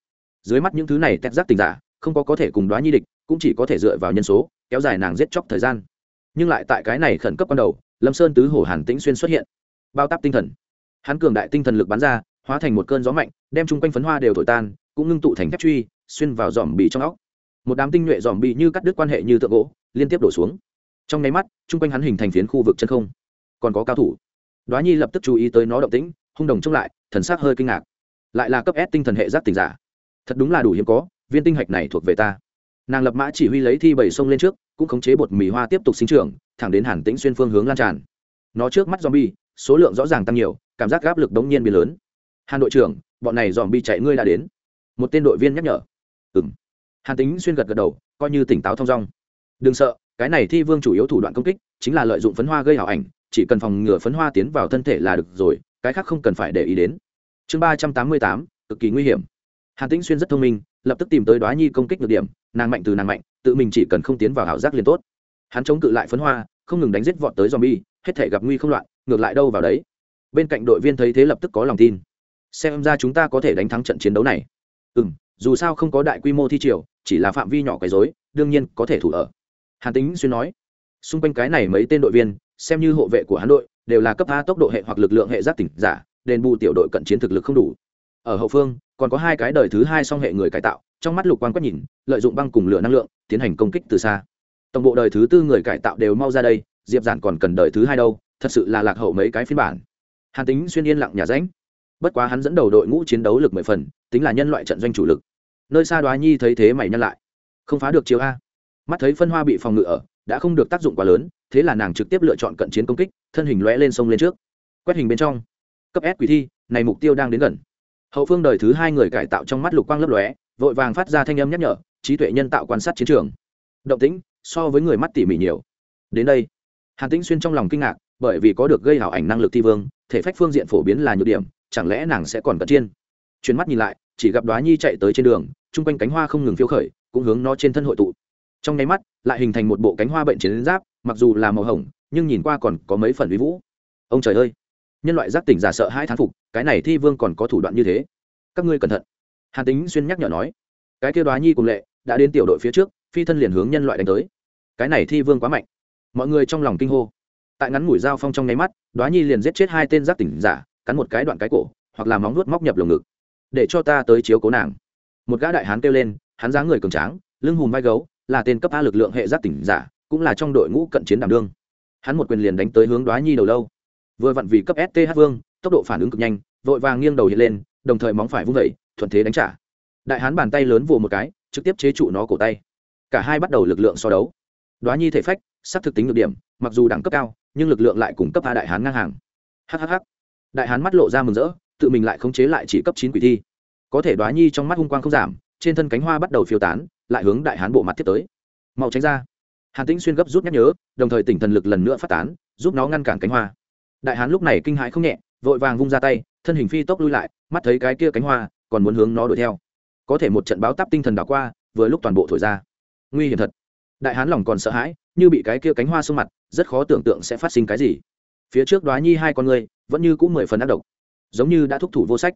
dưới mắt những thứ này tét giác tình giả, không có có thể cùng đoá nhi địch, cũng chỉ có thể dựa vào nhân số, kéo dài nàng giết chóc thời gian. Nhưng lại tại cái này khẩn cấp ban đầu, lâm sơn tứ hổ hàn tĩnh xuyên xuất hiện. Bao tắp tinh thần. Hắn cường đại tinh thần lực bắn ra, hóa thành một cơn gió mạnh, đem chung quanh phấn hoa đều thổi tan, cũng ngưng tụ thành thép truy, xuyên vào dòm bì trong óc. Một đám tinh nhuệ dòm bì như cắt đứt quan hệ như tượng gỗ, liên tiếp đổ xuống. Trong nháy mắt, chung quanh hắn hình thành phiến khu vực chân không. Còn có cao thủ. Đoá nhi lập tức chú ý tới nó động tĩnh, hung đồng chống lại, thần sắc hơi kinh ngạc lại là cấp s tinh thần hệ giác tình giả. Thật đúng là đủ hiếm có, viên tinh hạch này thuộc về ta. Nàng lập mã chỉ huy lấy thi bảy sông lên trước, cũng khống chế bột mì hoa tiếp tục sinh trưởng, thẳng đến hàn tĩnh xuyên phương hướng lan tràn. Nó trước mắt zombie, số lượng rõ ràng tăng nhiều, cảm giác áp lực đống nhiên biến lớn. Hàn đội trưởng, bọn này zombie chạy ngươi đã đến. Một tên đội viên nhắc nhở. Ừng hàn tính xuyên gật gật đầu, coi như tỉnh táo thong dong. Đừng sợ, cái này thi vương chủ yếu thủ đoạn công kích, chính là lợi dụng phấn hoa gây hảo ảnh, chỉ cần phòng ngừa phấn hoa tiến vào thân thể là được rồi, cái khác không cần phải để ý đến chương ba trăm tám mươi tám, cực kỳ nguy hiểm. Hàn tĩnh xuyên rất thông minh, lập tức tìm tới đoá nhi công kích được điểm, nàng mạnh từ nàng mạnh, tự mình chỉ cần không tiến vào ảo giác liền tốt. Hắn chống cự lại phấn hoa, không ngừng đánh giết vọt tới zombie, hết thể gặp nguy không loạn, ngược lại đâu vào đấy. Bên cạnh đội viên thấy thế lập tức có lòng tin. Xem ra chúng ta có thể đánh thắng trận chiến đấu này. Ừ m dù sao không có đại quy mô thi triều, chỉ là phạm vi nhỏ quấy dối đương nhiên có thể thủ ở. Hàn tính xuyên nói, xung quanh cái này mấy tên đội viên, xem như hộ vệ của hắn đội, đều là cấp a tốc độ hệ hoặc lực lượng hệ giác tỉnh giả đền bù tiểu đội cận chiến thực lực không đủ. Ở hậu phương, còn có hai cái đời thứ hai song hệ người cải tạo, trong mắt lục quan quét nhìn, lợi dụng băng cùng lửa năng lượng, tiến hành công kích từ xa. Tổng bộ đời thứ tư người cải tạo đều mau ra đây, diệp giản còn cần đời thứ hai đâu, thật sự là lạc hậu mấy cái phiên bản. Hàn tính xuyên yên lặng nhà ránh bất quá hắn dẫn đầu đội ngũ chiến đấu lực mười phần, tính là nhân loại trận doanh chủ lực. Nơi xa đoá nhi thấy thế mày nhân lại. Không phá được chiều a. Mắt thấy phân hoa bị phòng ngự ở, đã không được tác dụng quá lớn, thế là nàng trực tiếp lựa chọn cận chiến công kích, thân hình lõe lên sông lên trước. Quét hình bên trong cấp s quỷ thi, này mục tiêu đang đến gần. Hậu phương đời thứ hai người cải tạo trong mắt lục quang lấp lóe, vội vàng phát ra thanh âm nhắc nhở, trí tuệ nhân tạo quan sát chiến trường. Động tĩnh, so với người mắt tỉ mỉ nhiều. Đến đây, hàn tĩnh xuyên trong lòng kinh ngạc, bởi vì có được gây hảo ảnh năng lực thi vương, thể phách phương diện phổ biến là nhược điểm, chẳng lẽ nàng sẽ còn cận chiên chuyến mắt nhìn lại, chỉ gặp đoá nhi chạy tới trên đường, chung quanh cánh hoa không ngừng phiêu khởi, cũng hướng nó trên thân hội tụ. Trong nháy mắt, lại hình thành một bộ cánh hoa bệnh chiến giáp, mặc dù là màu hồng, nhưng nhìn qua còn có mấy phần uy vũ. Ông trời ơi! Nhân loại giác tỉnh giả sợ hai thán phục, cái này thi vương còn có thủ đoạn như thế. Các ngươi cẩn thận. Hàn tính xuyên nhắc nhở nói. Cái kêu đoá nhi cùng lệ đã đến tiểu đội phía trước, phi thân liền hướng nhân loại đánh tới. Cái này thi vương quá mạnh. Mọi người trong lòng kinh hô. Tại ngắn mũi dao phong trong nháy mắt, đoá nhi liền giết chết hai tên giác tỉnh giả, cắn một cái đoạn cái cổ, hoặc là móng nuốt móc nhập lồng ngực. Để cho ta tới chiếu cố nàng. Một gã đại hán kêu lên, hắn dáng người cường tráng, lưng hùm vai gấu, là tên cấp a lực lượng hệ giác tỉnh giả, cũng là trong đội ngũ cận chiến đảm đương. Hắn một quyền liền đánh tới hướng đoá nhi đầu lâu vừa vặn vì cấp sth vương tốc độ phản ứng cực nhanh vội vàng nghiêng đầu hiện lên đồng thời móng phải vung dậy, thuận thế đánh trả. Đại hán bàn tay lớn vồ một cái trực tiếp chế trụ nó cổ tay. Cả hai bắt đầu lực lượng so đấu. Đoá nhi thể phách sắp thực tính được điểm mặc dù đẳng cấp cao nhưng lực lượng lại cùng cấp a đại hán ngang hàng. Hhh đại hán mắt lộ ra mừng rỡ tự mình lại khống chế lại chỉ cấp chín quỷ thi. Có thể đoá nhi trong mắt hung quang không giảm trên thân cánh hoa bắt đầu phiêu tán lại hướng đại hán bộ mặt tiếp tới. Mau tránh ra. Hàn tĩnh xuyên gấp rút nhắc nhớ đồng thời tỉnh thần lực lần nữa phát tán giúp nó ngăn cản cánh hoa đại hán lúc này kinh hãi không nhẹ, vội vàng vung ra tay, thân hình phi tốc lui lại, mắt thấy cái kia cánh hoa, còn muốn hướng nó đuổi theo. Có thể một trận báo tắp tinh thần đảo qua, vừa lúc toàn bộ thổi ra. Nguy hiểm thật. Đại hán lòng còn sợ hãi, như bị cái kia cánh hoa xuống mặt, rất khó tưởng tượng sẽ phát sinh cái gì. Phía trước đoá nhi hai con người, vẫn như cũng mười phần ác độc, giống như đã thúc thủ vô sách.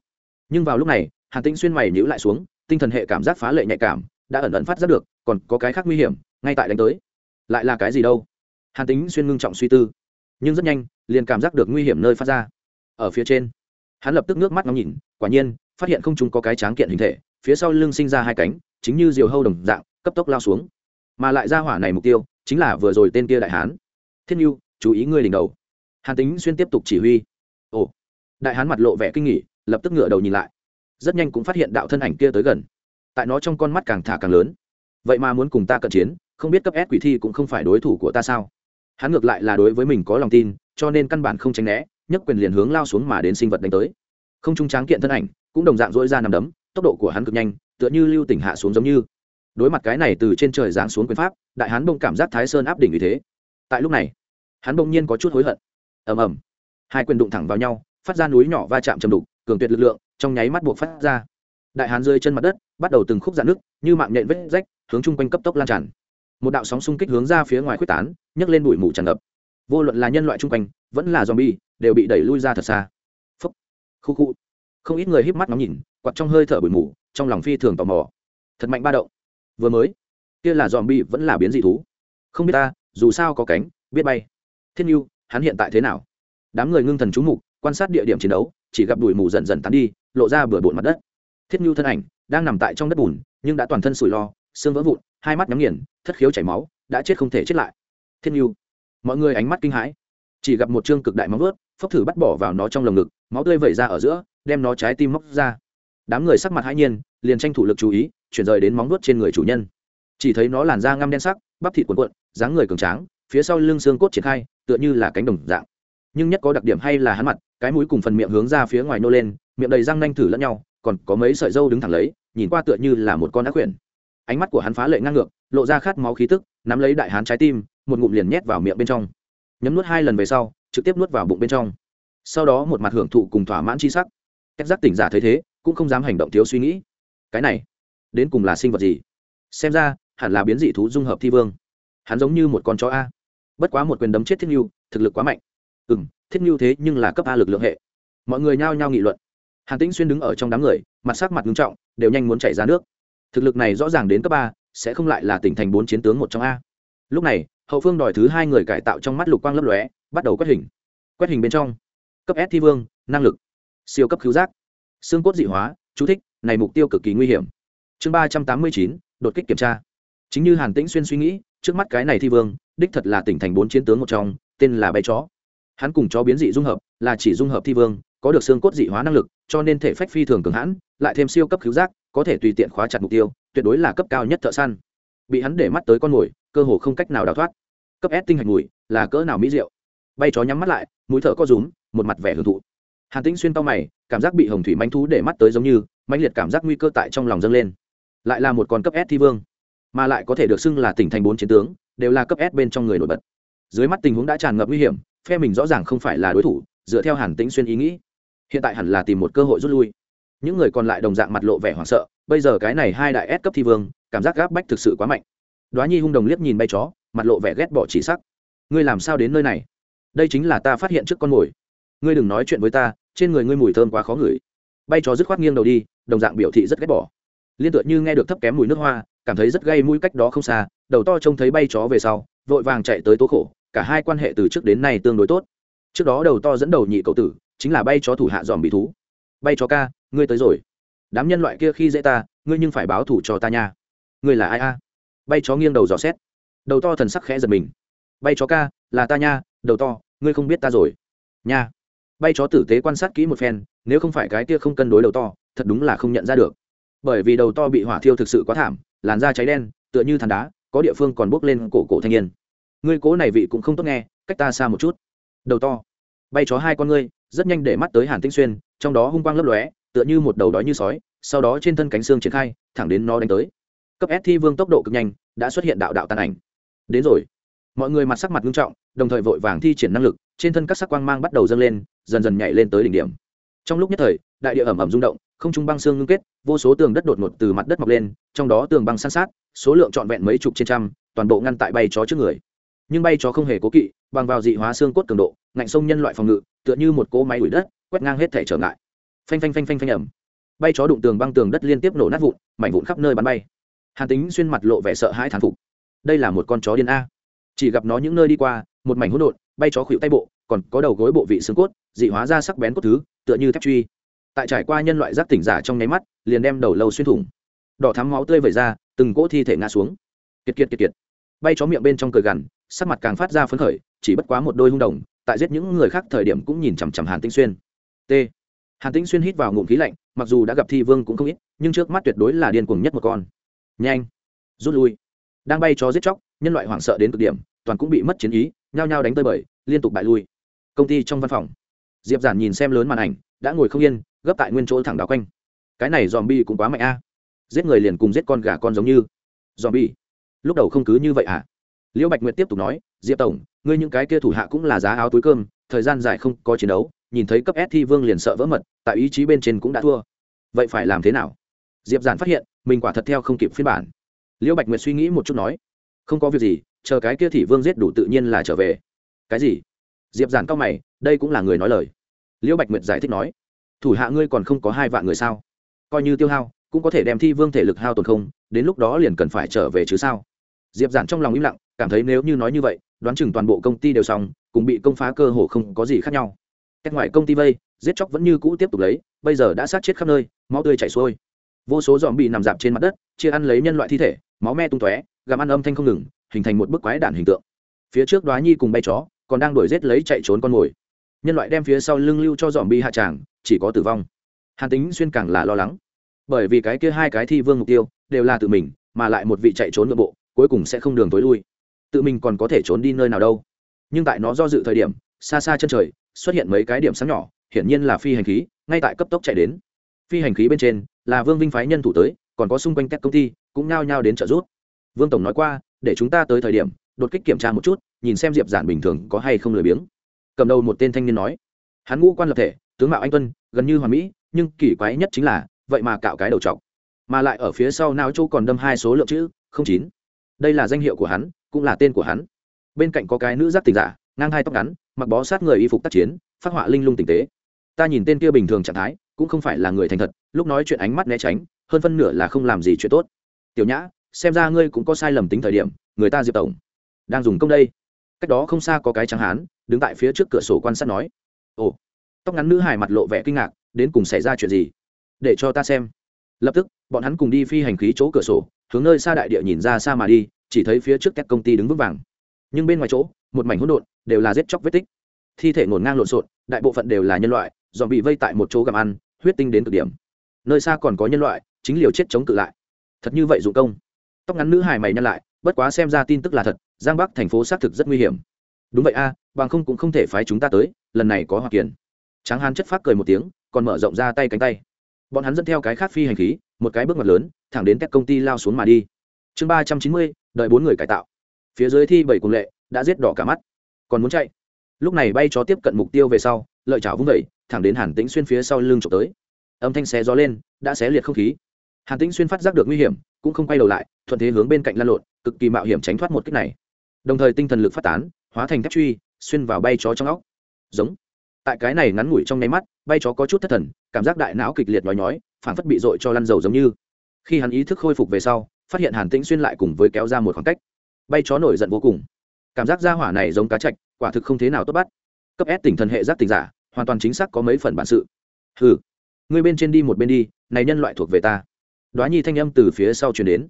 Nhưng vào lúc này, hàn tĩnh xuyên mày nhữ lại xuống, tinh thần hệ cảm giác phá lệ nhạy cảm, đã ẩn ẩn phát giác được, còn có cái khác nguy hiểm, ngay tại đánh tới. Lại là cái gì đâu? Hàn tính xuyên ngưng trọng suy tư nhưng rất nhanh, liền cảm giác được nguy hiểm nơi phát ra. Ở phía trên, hắn lập tức nước mắt ngắm nhìn, quả nhiên, phát hiện không chúng có cái tráng kiện hình thể, phía sau lưng sinh ra hai cánh, chính như diều hâu đồng dạng, cấp tốc lao xuống. Mà lại ra hỏa này mục tiêu, chính là vừa rồi tên kia đại hán. Thiên nhu chú ý ngươi đỉnh đầu. Hàn tính xuyên tiếp tục chỉ huy. Ồ. Đại hán mặt lộ vẻ kinh nghỉ lập tức ngựa đầu nhìn lại. Rất nhanh cũng phát hiện đạo thân ảnh kia tới gần. Tại nó trong con mắt càng thả càng lớn. Vậy mà muốn cùng ta cận chiến, không biết cấp s quỷ thi cũng không phải đối thủ của ta sao? Hắn ngược lại là đối với mình có lòng tin, cho nên căn bản không tránh né nhấc quyền liền hướng lao xuống mà đến sinh vật đánh tới. Không trung tráng kiện thân ảnh, cũng đồng dạng dỗi ra nằm đấm, tốc độ của hắn cực nhanh, tựa như lưu tỉnh hạ xuống giống như. Đối mặt cái này từ trên trời giáng xuống quyền pháp, đại hán bông cảm giác thái sơn áp đỉnh như thế. Tại lúc này, hắn bỗng nhiên có chút hối hận. Ầm ầm. Hai quyền đụng thẳng vào nhau, phát ra núi nhỏ va chạm chầm đục, cường tuyệt lực lượng, trong nháy mắt buộc phát ra. Đại hán rơi chân mặt đất, bắt đầu từng khúc dạn nước như mạng nhện vết rách, hướng chung quanh cấp tốc lan tràn một đạo sóng xung kích hướng ra phía ngoài quyết tán, nhấc lên bụi mù tràn ngập. Vô luận là nhân loại chung quanh, vẫn là zombie, đều bị đẩy lui ra thật xa. Phấp khu khu. Không ít người híp mắt ngắm nhìn, quạt trong hơi thở bụi mù, trong lòng phi thường tò mò. Thật mạnh ba động. Vừa mới, kia là zombie vẫn là biến dị thú? Không biết ta, dù sao có cánh, biết bay. Thiên yêu hắn hiện tại thế nào? Đám người ngưng thần chú mục, quan sát địa điểm chiến đấu, chỉ gặp bụi mù dần dần tán đi, lộ ra bừa bộn mặt đất. Thiết nhu thân ảnh, đang nằm tại trong đất bùn, nhưng đã toàn thân sủi lo, xương vỡ vụn hai mắt nhắm nghiền, thất khiếu chảy máu, đã chết không thể chết lại. Thiên nhu, mọi người ánh mắt kinh hãi. Chỉ gặp một chương cực đại móng vớt phốc thử bắt bỏ vào nó trong lồng ngực, máu tươi vẩy ra ở giữa, đem nó trái tim móc ra. Đám người sắc mặt hãi nhiên, liền tranh thủ lực chú ý, chuyển rời đến móng vuốt trên người chủ nhân. Chỉ thấy nó làn da ngăm đen sắc, bắp thịt cuộn cuộn, dáng người cường tráng, phía sau lưng xương cốt triển khai, tựa như là cánh đồng dạng. Nhưng nhất có đặc điểm hay là hắn mặt, cái mũi cùng phần miệng hướng ra phía ngoài nô lên, miệng đầy răng nanh thử lẫn nhau, còn có mấy sợi dâu đứng thẳng lấy, nhìn qua tựa như là một con ác quyển ánh mắt của hắn phá lệ ngang ngược, lộ ra khát máu khí tức, nắm lấy đại hán trái tim, một ngụm liền nhét vào miệng bên trong. Nhấm nuốt hai lần về sau, trực tiếp nuốt vào bụng bên trong. Sau đó một mặt hưởng thụ cùng thỏa mãn chi sắc. Cách giác tỉnh giả thấy thế, cũng không dám hành động thiếu suy nghĩ. Cái này, đến cùng là sinh vật gì? Xem ra, hẳn là biến dị thú dung hợp thi vương. Hắn giống như một con chó a. Bất quá một quyền đấm chết thiết n thực lực quá mạnh. Ừ m thiết n thế nhưng là cấp a lực lượng hệ. Mọi người nhao nhao nghị luận. Hàn tĩnh xuyên đứng ở trong đám người, mặt sắc mặt nghiêm trọng, đều nhanh muốn chảy ra nước thực lực này rõ ràng đến cấp ba, sẽ không lại là tỉnh thành bốn chiến tướng một trong a. Lúc này, hậu phương đòi thứ hai người cải tạo trong mắt lục quang lấp lóe, bắt đầu quét hình. Quét hình bên trong. Cấp s thi vương, năng lực. Siêu cấp cứu giác. Xương cốt dị hóa, chú thích, này mục tiêu cực kỳ nguy hiểm. Chương ba trăm tám mươi chín, đột kích kiểm tra. Chính như hàn tĩnh xuyên suy nghĩ, trước mắt cái này thi vương, đích thật là tỉnh thành bốn chiến tướng một trong, tên là bay chó. Hắn cùng chó biến dị dung hợp, là chỉ dung hợp thi vương, có được xương cốt dị hóa năng lực, cho nên thể phách phi thường cường hãn, lại thêm siêu cấp cứu giác có thể tùy tiện khóa chặt mục tiêu, tuyệt đối là cấp cao nhất thợ săn. Bị hắn để mắt tới con mồi, cơ hồ không cách nào đào thoát. Cấp s tinh hạch mùi, là cỡ nào mỹ rượu bay chó nhắm mắt lại, mũi thở có rúm, một mặt vẻ hưởng thụ. Hàn tĩnh xuyên tao mày, cảm giác bị hồng thủy manh thú để mắt tới giống như, mãnh liệt cảm giác nguy cơ tại trong lòng dâng lên. Lại là một con cấp s thi vương, mà lại có thể được xưng là tỉnh thành bốn chiến tướng, đều là cấp s bên trong người nổi bật. Dưới mắt tình huống đã tràn ngập nguy hiểm, phe mình rõ ràng không phải là đối thủ, dựa theo hàn tĩnh xuyên ý nghĩ. Hiện tại hẳn là tìm một cơ hội rút lui những người còn lại đồng dạng mặt lộ vẻ hoảng sợ, bây giờ cái này hai đại S cấp thi vương, cảm giác gáp bách thực sự quá mạnh. Đoá nhi hung đồng liếc nhìn bay chó, mặt lộ vẻ ghét bỏ chỉ sắc. Ngươi làm sao đến nơi này? Đây chính là ta phát hiện trước con mồi. Ngươi đừng nói chuyện với ta, trên người ngươi mùi thơm quá khó ngửi. Bay chó dứt khoát nghiêng đầu đi, đồng dạng biểu thị rất ghét bỏ. Liên tựa như nghe được thấp kém mùi nước hoa, cảm thấy rất gây mũi cách đó không xa, đầu to trông thấy bay chó về sau, vội vàng chạy tới tố khổ, cả hai quan hệ từ trước đến nay tương đối tốt. Trước đó đầu to dẫn đầu nhị cậu tử, chính là bay chó thủ hạ dòm bị thú. Bay chó ca ngươi tới rồi. Đám nhân loại kia khi dễ ta, ngươi nhưng phải báo thủ cho ta nha. Ngươi là ai a? Bay chó nghiêng đầu dò xét. Đầu to thần sắc khẽ giật mình. Bay chó ca, là ta nha, đầu to, ngươi không biết ta rồi. Nha. Bay chó tử tế quan sát kỹ một phen, nếu không phải cái kia không cân đối đầu to, thật đúng là không nhận ra được. Bởi vì đầu to bị hỏa thiêu thực sự quá thảm, làn da cháy đen, tựa như than đá, có địa phương còn bốc lên cổ cổ thanh niên. Ngươi cố này vị cũng không tốt nghe, cách ta xa một chút. Đầu to. Bay chó hai con ngươi, rất nhanh để mắt tới hàn tinh xuyên, trong đó hung quang lấp lóe tựa như một đầu đói như sói, sau đó trên thân cánh xương triển khai, thẳng đến nó đánh tới. Cấp s thi vương tốc độ cực nhanh, đã xuất hiện đạo đạo tàn ảnh. Đến rồi. Mọi người mặt sắc mặt nghiêm trọng, đồng thời vội vàng thi triển năng lực, trên thân các sắc quang mang bắt đầu dâng lên, dần dần nhảy lên tới đỉnh điểm. Trong lúc nhất thời, đại địa ẩm ẩm rung động, không trung băng xương ngưng kết, vô số tường đất đột ngột từ mặt đất mọc lên, trong đó tường băng san sát, số lượng trọn vẹn mấy chục trên trăm, toàn bộ ngăn tại bay chó trước người. Nhưng bay chó không hề cố kỵ, bằng vào dị hóa xương cốt cường độ, ngạnh sông nhân loại phòng ngự, tựa như một cỗ máy đuổi đất, quét ngang hết thể trở ngại phanh phanh phanh phanh phanh ẩm. Bay chó đụng tường băng tường đất liên tiếp nổ nát vụn, mảnh vụn khắp nơi bắn bay. Hàn tính xuyên mặt lộ vẻ sợ hãi thán phục. Đây là một con chó điên a. Chỉ gặp nó những nơi đi qua, một mảnh hỗn độn, bay chó khuỵu tay bộ, còn có đầu gối bộ vị xương cốt, dị hóa ra sắc bén cốt thứ, tựa như thép truy. Tại trải qua nhân loại giác tỉnh giả trong nháy mắt, liền đem đầu lâu xuyên thủng. Đỏ thắm máu tươi vẩy ra, từng cỗ thi thể ngã xuống. Kiệt kiệt kiệt kiệt. Bay chó miệng bên trong cười gằn, sắc mặt càng phát ra phấn khởi, chỉ bất quá một đôi hung đồng, tại giết những người khác thời điểm cũng nhìn chằm chằm hàn Tinh xuyên. T hàn tĩnh xuyên hít vào ngụm khí lạnh, mặc dù đã gặp thi vương cũng không ít, nhưng trước mắt tuyệt đối là điên cuồng nhất một con. Nhanh, rút lui. Đang bay chó giết chóc, nhân loại hoảng sợ đến cực điểm, toàn cũng bị mất chiến ý, nhao nhao đánh tơi bời, liên tục bại lui. Công ty trong văn phòng. Diệp giản nhìn xem lớn màn ảnh, đã ngồi không yên, gấp tại nguyên chỗ thẳng đảo quanh. Cái này dòm bi cũng quá mạnh a. Giết người liền cùng giết con gà con giống như. Dòm bi lúc đầu không cứ như vậy à? Liễu bạch nguyệt tiếp tục nói, diệp tổng, ngươi những cái kia thủ hạ cũng là giá áo túi cơm, thời gian dài không có chiến đấu nhìn thấy cấp s thi vương liền sợ vỡ mật, tại ý chí bên trên cũng đã thua. Vậy phải làm thế nào? Diệp giản phát hiện, mình quả thật theo không kịp phiên bản. Liễu bạch nguyệt suy nghĩ một chút nói, không có việc gì, chờ cái kia thị vương giết đủ tự nhiên là trở về. Cái gì? Diệp giản cao mày, đây cũng là người nói lời. Liễu bạch nguyệt giải thích nói, thủ hạ ngươi còn không có hai vạn người sao? Coi như tiêu hao, cũng có thể đem thi vương thể lực hao tồn không, đến lúc đó liền cần phải trở về chứ sao? Diệp giản trong lòng im lặng, cảm thấy nếu như nói như vậy, đoán chừng toàn bộ công ty đều xong, cùng bị công phá cơ hồ không có gì khác nhau cách ngoài công ty vây, giết chóc vẫn như cũ tiếp tục lấy, bây giờ đã sát chết khắp nơi, máu tươi chảy xuôi. Vô số dòm bị nằm dạp trên mặt đất, chia ăn lấy nhân loại thi thể, máu me tung tóe, gặm ăn âm thanh không ngừng, hình thành một bức quái đản hình tượng. Phía trước đoá nhi cùng bay chó, còn đang đuổi rết lấy chạy trốn con mồi. Nhân loại đem phía sau lưng lưu cho dòm bi hạ tràng, chỉ có tử vong. Hàn tính xuyên càng là lo lắng. Bởi vì cái kia hai cái thi vương mục tiêu, đều là tự mình, mà lại một vị chạy trốn nội bộ, cuối cùng sẽ không đường tối lui. Tự mình còn có thể trốn đi nơi nào đâu. Nhưng tại nó do dự thời điểm, xa xa chân trời xuất hiện mấy cái điểm sáng nhỏ, hiển nhiên là phi hành khí, ngay tại cấp tốc chạy đến. Phi hành khí bên trên, là vương vinh phái nhân thủ tới, còn có xung quanh các công ty, cũng nao nhao đến trợ giúp. Vương tổng nói qua, để chúng ta tới thời điểm, đột kích kiểm tra một chút, nhìn xem diệp giản bình thường có hay không lười biếng. Cầm đầu một tên thanh niên nói, hắn ngũ quan lập thể, tướng mạo anh tuân, gần như hoàn mỹ, nhưng kỳ quái nhất chính là, vậy mà cạo cái đầu trọc. Mà lại ở phía sau não châu còn đâm hai số lượng chữ, không chín. Đây là danh hiệu của hắn, cũng là tên của hắn. Bên cạnh có cái nữ giác tình giả ngang hai tóc ngắn, mặc bó sát người y phục tác chiến, phát họa linh lung tình tế. Ta nhìn tên kia bình thường trạng thái, cũng không phải là người thành thật, lúc nói chuyện ánh mắt né tránh, hơn phân nửa là không làm gì chuyện tốt. Tiểu nhã, xem ra ngươi cũng có sai lầm tính thời điểm, người ta diệp tổng đang dùng công đây. Cách đó không xa có cái trắng hán, đứng tại phía trước cửa sổ quan sát nói, ồ. Tóc ngắn nữ hài mặt lộ vẻ kinh ngạc, đến cùng xảy ra chuyện gì? Để cho ta xem. Lập tức, bọn hắn cùng đi phi hành khí chỗ cửa sổ, hướng nơi xa đại địa nhìn ra xa mà đi, chỉ thấy phía trước các công ty đứng vững vàng nhưng bên ngoài chỗ, một mảnh hỗn độn, đều là giết chóc vết tích. Thi thể ngổn ngang lộn xộn, đại bộ phận đều là nhân loại, dòm bị vây tại một chỗ gặm ăn, huyết tinh đến cực điểm. Nơi xa còn có nhân loại, chính liều chết chống cự lại. Thật như vậy dụng công. Tóc ngắn nữ hài mày nhăn lại, bất quá xem ra tin tức là thật, giang bắc thành phố xác thực rất nguy hiểm. Đúng vậy a, bằng không cũng không thể phái chúng ta tới, lần này có hoặc kiền. Tráng hán chất phát cười một tiếng, còn mở rộng ra tay cánh tay. Bọn hắn dẫn theo cái khác phi hành khí, một cái bước ngoặt lớn, thẳng đến các công ty lao xuống mà đi. Chương ba trăm chín mươi, đợi bốn người cải tạo phía dưới thi bảy cùng lệ, đã giết đỏ cả mắt. Còn muốn chạy? Lúc này bay chó tiếp cận mục tiêu về sau, lợi chảo vung vẩy thẳng đến hàn tĩnh xuyên phía sau lưng trộm tới. Âm thanh xé gió lên, đã xé liệt không khí. Hàn tĩnh xuyên phát giác được nguy hiểm, cũng không quay đầu lại, thuận thế hướng bên cạnh lan lộn, cực kỳ mạo hiểm tránh thoát một cách này. Đồng thời tinh thần lực phát tán, hóa thành thép truy, xuyên vào bay chó trong óc. Giống. Tại cái này ngắn ngủi trong nháy mắt, bay chó có chút thất thần, cảm giác đại não kịch liệt nhói nhói phản phất bị dội cho lăn dầu giống như. Khi hắn ý thức khôi phục về sau, phát hiện hàn tĩnh xuyên lại cùng với kéo ra một khoảng cách bay chó nổi giận vô cùng. Cảm giác ra hỏa này giống cá chạch, quả thực không thế nào tốt bắt. Cấp s tỉnh thần hệ giác tình giả, hoàn toàn chính xác có mấy phần bản sự. Hừ, ngươi bên trên đi một bên đi, này nhân loại thuộc về ta. Đoá nhi thanh âm từ phía sau chuyển đến.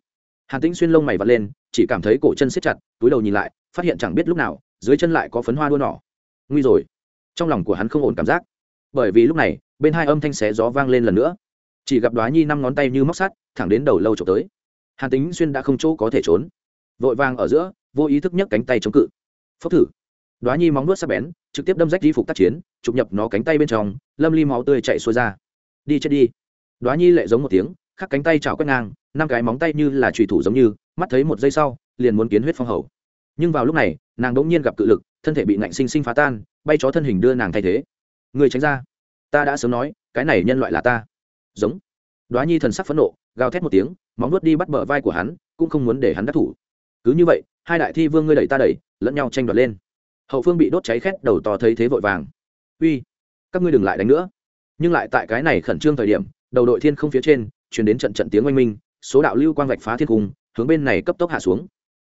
Hàn tĩnh xuyên lông mày vặt lên, chỉ cảm thấy cổ chân siết chặt, túi đầu nhìn lại, phát hiện chẳng biết lúc nào, dưới chân lại có phấn hoa đua nỏ. Nguy rồi. Trong lòng của hắn không ổn cảm giác. Bởi vì lúc này, bên hai âm thanh xé gió vang lên lần nữa. Chỉ gặp đoá nhi năm ngón tay như móc sắt, thẳng đến đầu lâu trộm tới. Hàn tính xuyên đã không chỗ có thể trốn vội vàng ở giữa, vô ý thức nhấc cánh tay chống cự. Phốc thử. Đoá nhi móng nuốt sắc bén, trực tiếp đâm rách di phục tác chiến, chụp nhập nó cánh tay bên trong, lâm ly máu tươi chạy xuôi ra. Đi chết đi. Đoá nhi lệ giống một tiếng, khắc cánh tay chảo quét ngang, năm cái móng tay như là trùy thủ giống như, mắt thấy một giây sau, liền muốn kiến huyết phong hầu. Nhưng vào lúc này, nàng đ ỗ n g nhiên gặp cự lực, thân thể bị ngạnh sinh sinh phá tan, bay chó thân hình đưa nàng thay thế. Người tránh ra. Ta đã sớm nói, cái này nhân loại là ta. Giống. Đoá nhi thần sắc phẫn nộ, gào thét một tiếng, móng nuốt đi bắt bờ vai của hắn, cũng không muốn để hắn đắc thủ cứ như vậy, hai đại thi vương ngươi đẩy ta đẩy, lẫn nhau tranh đoạt lên. Hậu phương bị đốt cháy khét, đầu to thấy thế vội vàng. Uy, các ngươi đừng lại đánh nữa. Nhưng lại tại cái này khẩn trương thời điểm, đầu đội thiên không phía trên chuyển đến trận trận tiếng oanh minh, số đạo lưu quang vạch phá thiên cung, hướng bên này cấp tốc hạ xuống.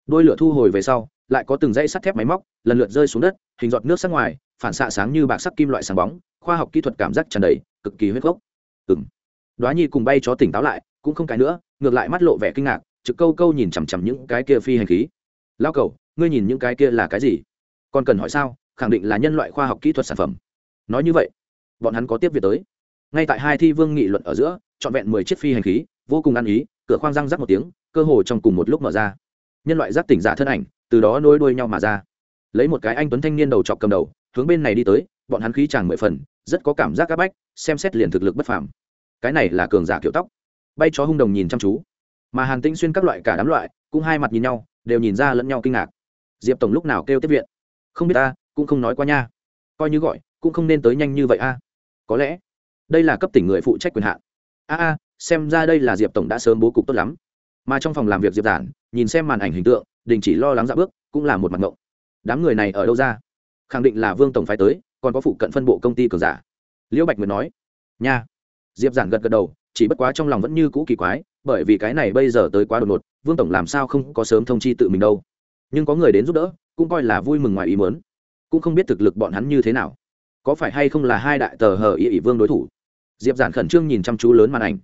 Đôi lửa thu hồi về sau, lại có từng dãy sắt thép máy móc, lần lượt rơi xuống đất, hình giọt nước sắc ngoài, phản xạ sáng như bạc sắc kim loại sáng bóng, khoa học kỹ thuật cảm giác tràn đầy, cực kỳ huyết gốc. Ừng đoá nhi cùng bay chó tỉnh táo lại, cũng không cái nữa, ngược lại mắt lộ vẻ kinh ngạc trực câu câu nhìn chằm chằm những cái kia phi hành khí. Lao cầu ngươi nhìn những cái kia là cái gì? Còn cần hỏi sao? Khẳng định là nhân loại khoa học kỹ thuật sản phẩm. Nói như vậy, bọn hắn có tiếp việc tới. Ngay tại hai thi vương nghị luận ở giữa, trọn vẹn mười chiếc phi hành khí, vô cùng ăn ý, cửa khoang răng rắc một tiếng, cơ hồ trong cùng một lúc mở ra. Nhân loại giác tỉnh giả thân ảnh, từ đó nối đuôi nhau mà ra. Lấy một cái anh tuấn thanh niên đầu chọc cầm đầu, hướng bên này đi tới, bọn hắn khí chàng mười phần, rất có cảm giác áp bách, xem xét liền thực lực bất phàm. Cái này là cường giả kiểu tóc. Bay chó hung đồng nhìn chăm chú mà hàn tĩnh xuyên các loại cả đám loại cũng hai mặt nhìn nhau, đều nhìn ra lẫn nhau kinh ngạc. Diệp tổng lúc nào kêu tiếp viện? Không biết ta, cũng không nói qua nha. Coi như gọi, cũng không nên tới nhanh như vậy a. Có lẽ, đây là cấp tỉnh người phụ trách quyền hạn. A a, xem ra đây là diệp tổng đã sớm bố cục tốt lắm. Mà trong phòng làm việc diệp giản, nhìn xem màn ảnh hình tượng, đình chỉ lo lắng dạ bước, cũng là một mặt ngộng. Đám người này ở đâu ra? Khẳng định là vương tổng phái tới, còn có phụ cận phân bộ công ty cường giả. Liễu bạch nguyệt nói, nha. Diệp giản gật gật đầu, chỉ bất quá trong lòng vẫn như cũ kỳ quái bởi vì cái này bây giờ tới quá đột ngột, vương tổng làm sao không có sớm thông chi tự mình đâu. Nhưng có người đến giúp đỡ, cũng coi là vui mừng ngoài ý mớn cũng không biết thực lực bọn hắn như thế nào. Có phải hay không là hai đại tờ hờ ý ỷ vương đối thủ? Diệp giản khẩn trương nhìn chăm chú lớn màn ảnh.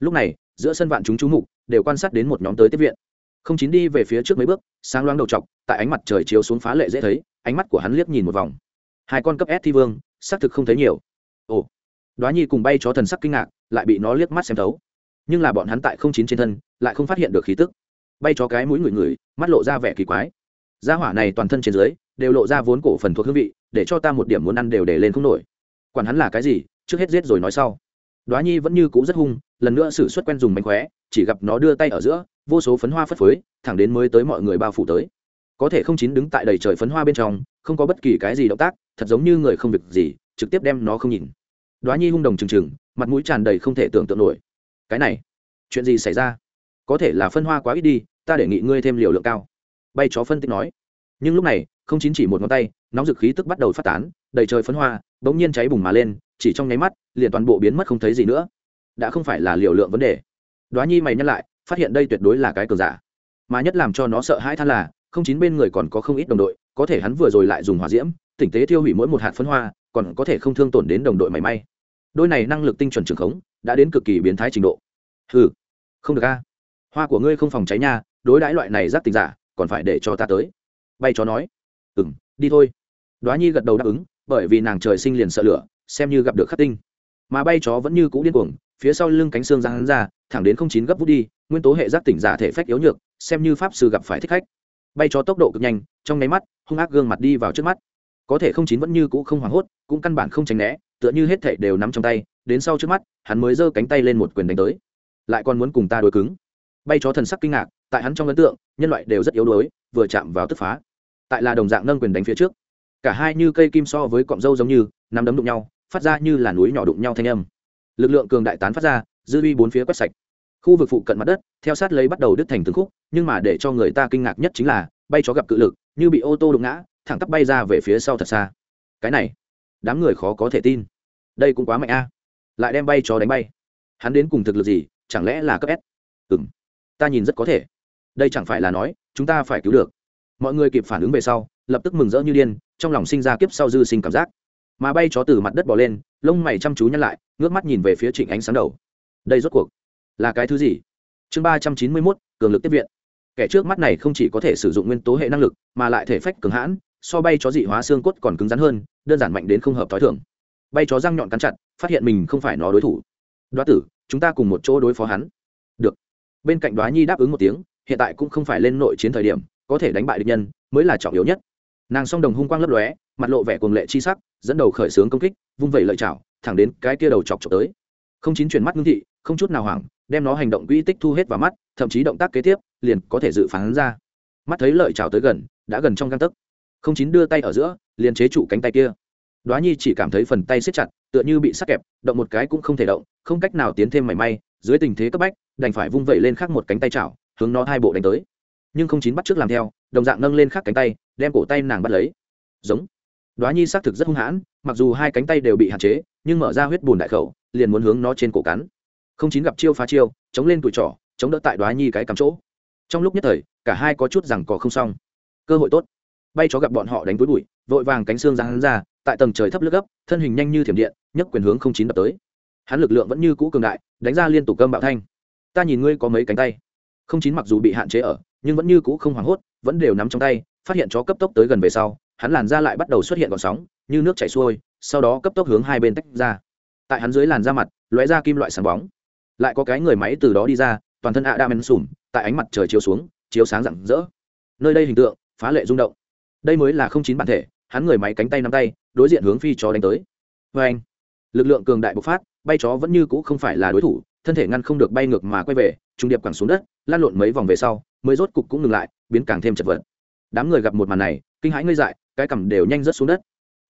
Lúc này, giữa sân vạn chúng chú mục đều quan sát đến một nhóm tới tiếp viện. Không chín đi về phía trước mấy bước, sáng loáng đầu chọc, tại ánh mặt trời chiếu xuống phá lệ dễ thấy, ánh mắt của hắn liếc nhìn một vòng. Hai con cấp s thi vương, xác thực không thấy nhiều. Ồ. Đoá nhi cùng bay chó thần sắc kinh ngạc, lại bị nó liếc mắt xem thấu nhưng là bọn hắn tại không chín trên thân, lại không phát hiện được khí tức. Bay cho cái mũi người người, mắt lộ ra vẻ kỳ quái. Gia hỏa này toàn thân trên dưới, đều lộ ra vốn cổ phần thuộc hương vị, để cho ta một điểm muốn ăn đều để lên không nổi. Quản hắn là cái gì, trước hết giết rồi nói sau. Đoá nhi vẫn như cũ rất hung, lần nữa xử suất quen dùng mánh khóe, chỉ gặp nó đưa tay ở giữa, vô số phấn hoa phất phới, thẳng đến mới tới mọi người bao phủ tới. Có thể không chín đứng tại đầy trời phấn hoa bên trong, không có bất kỳ cái gì động tác, thật giống như người không việc gì, trực tiếp đem nó không nhìn. Đoá nhi hung đồng trừng trừng, mặt mũi tràn đầy không thể tưởng tượng nổi cái này. Chuyện gì xảy ra? Có thể là phân hoa quá ít đi, ta đề nghị ngươi thêm liều lượng cao. Bay chó phân tích nói. Nhưng lúc này, không chín chỉ một ngón tay, nóng dực khí tức bắt đầu phát tán, đầy trời phấn hoa, bỗng nhiên cháy bùng mà lên, chỉ trong nháy mắt, liền toàn bộ biến mất không thấy gì nữa. Đã không phải là liều lượng vấn đề. Đoá nhi mày nhắc lại, phát hiện đây tuyệt đối là cái cường giả. Mà nhất làm cho nó sợ hãi than là, không chín bên người còn có không ít đồng đội, có thể hắn vừa rồi lại dùng hỏa diễm, tỉnh tế tiêu hủy mỗi một hạt phấn hoa, còn có thể không thương tổn đến đồng đội mảy may. Đôi này năng lực tinh chuẩn trường khống, đã đến cực kỳ biến thái trình độ ừ không được a. Hoa của ngươi không phòng cháy nha, đối đãi loại này giác tình giả, còn phải để cho ta tới. Bay chó nói. Ừ m đi thôi. Đoá nhi gật đầu đáp ứng, bởi vì nàng trời sinh liền sợ lửa, xem như gặp được khắc tinh. Mà bay chó vẫn như cũ điên cuồng, phía sau lưng cánh xương ra hắn ra, thẳng đến không chín gấp vút đi, nguyên tố hệ giác tỉnh giả thể phách yếu nhược, xem như pháp sư gặp phải thích khách. Bay chó tốc độ cực nhanh, trong nháy mắt, hung ác gương mặt đi vào trước mắt. Có thể không chín vẫn như cũ không hoảng hốt, cũng căn bản không tránh né, tựa như hết thể đều nắm trong tay, đến sau trước mắt, hắn mới giơ cánh tay lên một quyền đánh tới lại còn muốn cùng ta đối cứng. Bay chó thần sắc kinh ngạc, tại hắn trong ấn tượng, nhân loại đều rất yếu đuối, vừa chạm vào tức phá. Tại là đồng dạng nâng quyền đánh phía trước. Cả hai như cây kim so với cọng râu giống như, nắm đấm đụng nhau, phát ra như là núi nhỏ đụng nhau thanh âm. Lực lượng cường đại tán phát ra, dư uy bốn phía quét sạch. Khu vực phụ cận mặt đất, theo sát lấy bắt đầu đứt thành từng khúc, nhưng mà để cho người ta kinh ngạc nhất chính là, bay chó gặp cự lực, như bị ô tô đụng ngã, thẳng tắp bay ra về phía sau thật xa. Cái này, đám người khó có thể tin. Đây cũng quá mạnh a. Lại đem bay chó đánh bay. Hắn đến cùng thực lực gì chẳng lẽ là cấp s? Ừ m ta nhìn rất có thể. Đây chẳng phải là nói, chúng ta phải cứu được. Mọi người kịp phản ứng về sau, lập tức mừng rỡ như điên, trong lòng sinh ra kiếp sau dư sinh cảm giác. Mà bay chó từ mặt đất bỏ lên, lông mày chăm chú nhăn lại, ngước mắt nhìn về phía trịnh ánh sáng đầu. Đây rốt cuộc là cái thứ gì? Chương ba trăm chín mươi mốt, cường lực tiếp viện. Kẻ trước mắt này không chỉ có thể sử dụng nguyên tố hệ năng lực, mà lại thể phách cường hãn, so bay chó dị hóa xương cốt còn cứng rắn hơn, đơn giản mạnh đến không hợp t h ó i thường. Bay chó răng nhọn cắn chặt, phát hiện mình không phải nó đối thủ. Đoá tử chúng ta cùng một chỗ đối phó hắn. Được. Bên cạnh đoá nhi đáp ứng một tiếng, hiện tại cũng không phải lên nội chiến thời điểm, có thể đánh bại địch nhân mới là trọng yếu nhất. Nàng song đồng hung quang lấp lóe, mặt lộ vẻ cuồng lệ chi sắc, dẫn đầu khởi xướng công kích, vung vẩy lợi chảo, thẳng đến cái kia đầu chọc chọc tới. Không chín chuyển mắt ngưng thị, không chút nào hoảng, đem nó hành động quỹ tích thu hết vào mắt, thậm chí động tác kế tiếp, liền có thể dự phán ra. Mắt thấy lợi chảo tới gần, đã gần trong găng tấc. Không chín đưa tay ở giữa, liền chế trụ cánh tay kia. Đoá nhi chỉ cảm thấy phần tay siết chặt, tựa như bị sắc kẹp, động một cái cũng không thể động không cách nào tiến thêm mảy may, dưới tình thế cấp bách, đành phải vung vẩy lên khắc một cánh tay chảo, hướng nó hai bộ đánh tới. Nhưng không chín bắt trước làm theo, đồng dạng nâng lên khắc cánh tay, đem cổ tay nàng bắt lấy. Giống. Đoá nhi xác thực rất hung hãn, mặc dù hai cánh tay đều bị hạn chế, nhưng mở ra huyết bùn đại khẩu, liền muốn hướng nó trên cổ cắn. Không chín gặp chiêu phá chiêu, chống lên tụi trỏ, chống đỡ tại đoá nhi cái cắm chỗ. Trong lúc nhất thời, cả hai có chút rằng cò không xong. Cơ hội tốt. Bay chó gặp bọn họ đánh túi bụi, vội vàng cánh xương ra hắn ra, tại tầng trời thấp lướt gấp, thân hình nhanh như thiểm điện, nhấc quyền hướng không chín đập tới hắn lực lượng vẫn như cũ cường đại, đánh ra liên tục cơm bạo thanh. Ta nhìn ngươi có mấy cánh tay. Không chín mặc dù bị hạn chế ở, nhưng vẫn như cũ không hoảng hốt, vẫn đều nắm trong tay, phát hiện chó cấp tốc tới gần về sau, hắn làn da lại bắt đầu xuất hiện gọn sóng, như nước chảy xuôi, sau đó cấp tốc hướng hai bên tách ra. Tại hắn dưới làn da mặt, lóe ra kim loại sáng bóng. Lại có cái người máy từ đó đi ra, toàn thân ạ đa men sùm, tại ánh mặt trời chiếu xuống, chiếu sáng rạng rỡ. Nơi đây hình tượng, phá lệ rung động. Đây mới là không chín bản thể, hắn người máy cánh tay nắm tay, đối diện hướng phi chó đánh tới. Vê anh lực lượng cường đại bộc phát, bay chó vẫn như cũ không phải là đối thủ, thân thể ngăn không được bay ngược mà quay về, trung điệp quẳng xuống đất lan lộn mấy vòng về sau, mới rốt cục cũng ngừng lại, biến càng thêm chật vật. Đám người gặp một màn này, kinh hãi ngơi dại, cái cằm đều nhanh rớt xuống đất.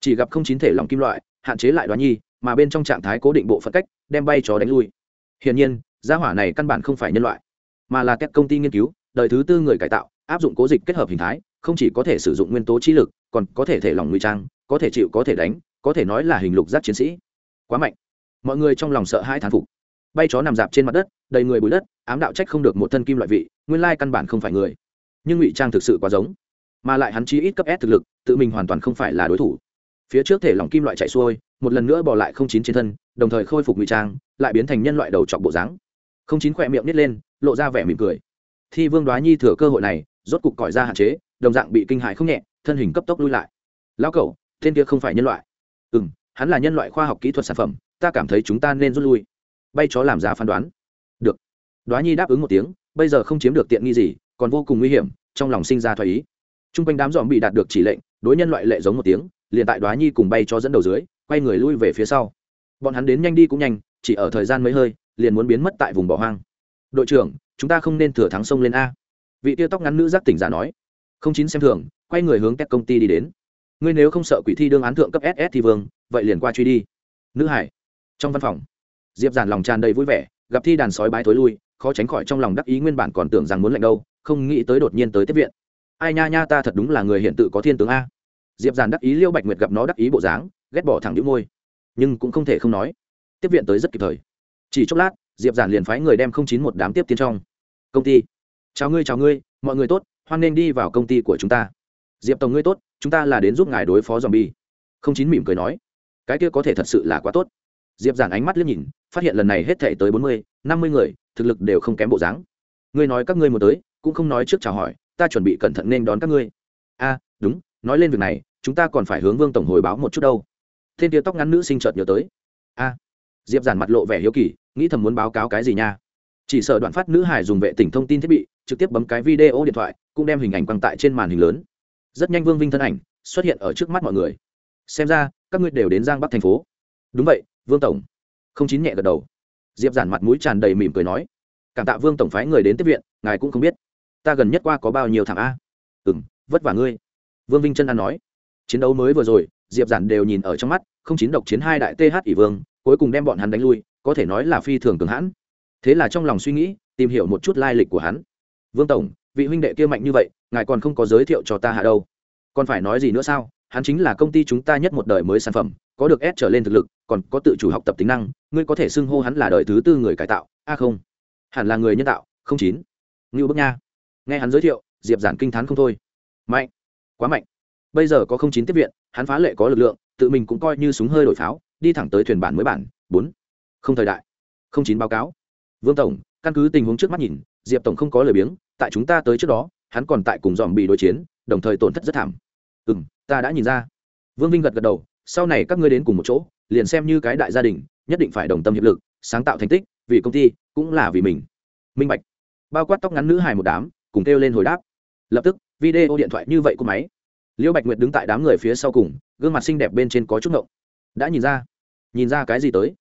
Chỉ gặp không chín thể lòng kim loại, hạn chế lại đoán nhi, mà bên trong trạng thái cố định bộ phận cách, đem bay chó đánh lui. Hiển nhiên, gia hỏa này căn bản không phải nhân loại, mà là các công ty nghiên cứu, đời thứ tư người cải tạo, áp dụng cố dịch kết hợp hình thái, không chỉ có thể sử dụng nguyên tố trí lực, còn có thể thể lòng ngụy trang, có thể chịu có thể đánh, có thể nói là hình lục giác chiến sĩ quá mạnh. Mọi người trong lòng sợ hai thán phục. Bay chó nằm dạp trên mặt đất, đầy người bụi đất, ám đạo trách không được một thân kim loại vị, nguyên lai căn bản không phải người. Nhưng ngụy trang thực sự quá giống. Mà lại hắn chi ít cấp s thực lực, tự mình hoàn toàn không phải là đối thủ. Phía trước thể lòng kim loại chạy xuôi, một lần nữa bỏ lại không chín trên thân, đồng thời khôi phục ngụy trang, lại biến thành nhân loại đầu chọc bộ dáng. Không chín khỏe miệng nít lên, lộ ra vẻ mỉm cười. Thi vương đoá nhi thừa cơ hội này, rốt cục cỏi ra hạn chế, đồng dạng bị kinh hại không nhẹ, thân hình cấp tốc lui lại. Lao cẩu, tên kia không phải nhân loại. Ừ m hắn là nhân loại khoa học kỹ thuật sản phẩm, ta cảm thấy chúng ta nên rút lui. Bay chó làm giá phán đoán. Được. Đoá nhi đáp ứng một tiếng, bây giờ không chiếm được tiện nghi gì, còn vô cùng nguy hiểm, trong lòng sinh ra thoái ý. T r u n g quanh đám dòm bị đạt được chỉ lệnh, đối nhân loại lệ giống một tiếng, liền tại đoá nhi cùng bay cho dẫn đầu dưới, quay người lui về phía sau. Bọn hắn đến nhanh đi cũng nhanh, chỉ ở thời gian mấy hơi, liền muốn biến mất tại vùng bỏ hoang. Đội trưởng, chúng ta không nên thừa thắng sông lên a. Vị tia tóc ngắn nữ giác tỉnh giả nói. Không chín xem thường, quay người hướng các công ty đi đến ngươi nếu không sợ quỷ thi đương án thượng cấp ss thì vương, vậy liền qua truy đi. Nữ hải, trong văn phòng, diệp giản lòng tràn đầy vui vẻ, gặp thi đàn sói bái thối lui, khó tránh khỏi trong lòng đắc ý nguyên bản còn tưởng rằng muốn lạnh đâu, không nghĩ tới đột nhiên tới tiếp viện. Ai nha nha ta thật đúng là người hiện tự có thiên tướng a. Diệp giản đắc ý liêu bạch nguyệt gặp nó đắc ý bộ dáng, ghét bỏ thẳng những môi. Nhưng cũng không thể không nói, tiếp viện tới rất kịp thời. Chỉ chốc lát, diệp giản liền phái người đem không chín một đám tiếp tiến trong. Công ty. Chào ngươi chào ngươi, mọi người tốt, hoan nên đi vào công ty của chúng ta diệp tổng ngươi tốt, chúng ta là đến giúp ngài đối phó dòm bi không chín mỉm cười nói. Cái kia có thể thật sự là quá tốt. Diệp giản ánh mắt liếc nhìn, phát hiện lần này hết thể tới bốn mươi, năm mươi người, thực lực đều không kém bộ dáng. Ngươi nói các ngươi một tới, cũng không nói trước chào hỏi, ta chuẩn bị cẩn thận nên đón các ngươi. A, đúng, nói lên việc này, chúng ta còn phải hướng vương tổng hồi báo một chút đâu. Thiên tia tóc ngắn nữ sinh chợt nhớ tới. A, diệp giản mặt lộ vẻ hiếu kỳ, nghĩ thầm muốn báo cáo cái gì nha. Chỉ sợ đoạn phát nữ hải dùng vệ tỉnh thông tin thiết bị, trực tiếp bấm cái video điện thoại, cũng đem hình ảnh quăng tại trên màn hình lớn rất nhanh vương vinh thân ảnh xuất hiện ở trước mắt mọi người. Xem ra, các ngươi đều đến giang bắc thành phố. Đúng vậy, vương tổng. Không chín nhẹ gật đầu. Diệp giản mặt mũi tràn đầy mỉm cười nói, cảm tạ vương tổng phái người đến tiếp viện, ngài cũng không biết. Ta gần nhất qua có bao nhiêu thảm a? Ừ m vất vả ngươi. Vương vinh chân ăn nói. Chiến đấu mới vừa rồi, diệp giản đều nhìn ở trong mắt, không chín độc chiến hai đại th ỷ vương, cuối cùng đem bọn hắn đánh lui, có thể nói là phi thường cường hãn. Thế là trong lòng suy nghĩ, tìm hiểu một chút lai lịch của hắn. Vương tổng vị huynh đệ kia mạnh như vậy, ngài còn không có giới thiệu cho ta hạ đâu. Còn phải nói gì nữa sao? Hắn chính là công ty chúng ta nhất một đời mới sản phẩm, có được ép trở lên thực lực, còn có tự chủ học tập tính năng, ngươi có thể xưng hô hắn là đời thứ tư người cải tạo, a không? Hẳn là người nhân tạo, không chín. Ngưu bức nha. Nghe hắn giới thiệu, diệp giản kinh t h á n không thôi. Mạnh. Quá mạnh. Bây giờ có không chín tiếp viện, hắn phá lệ có lực lượng, tự mình cũng coi như súng hơi đổi pháo, đi thẳng tới thuyền bản mới bản, bốn. Không thời đại. Không chín báo cáo. Vương tổng, căn cứ tình huống trước mắt nhìn, diệp tổng không có lời biếng tại chúng ta tới trước đó, hắn còn tại cùng dòm bị đối chiến, đồng thời tổn thất rất thảm. Ừ m ta đã nhìn ra. Vương vinh gật gật đầu, sau này các ngươi đến cùng một chỗ, liền xem như cái đại gia đình, nhất định phải đồng tâm hiệp lực, sáng tạo thành tích, vì công ty, cũng là vì mình. Minh bạch. Bao quát tóc ngắn nữ hài một đám, cùng kêu lên hồi đáp. Lập tức, video điện thoại như vậy của máy. Liễu bạch nguyệt đứng tại đám người phía sau cùng, gương mặt xinh đẹp bên trên có chút ngộng. Đã nhìn ra. Nhìn ra cái gì tới?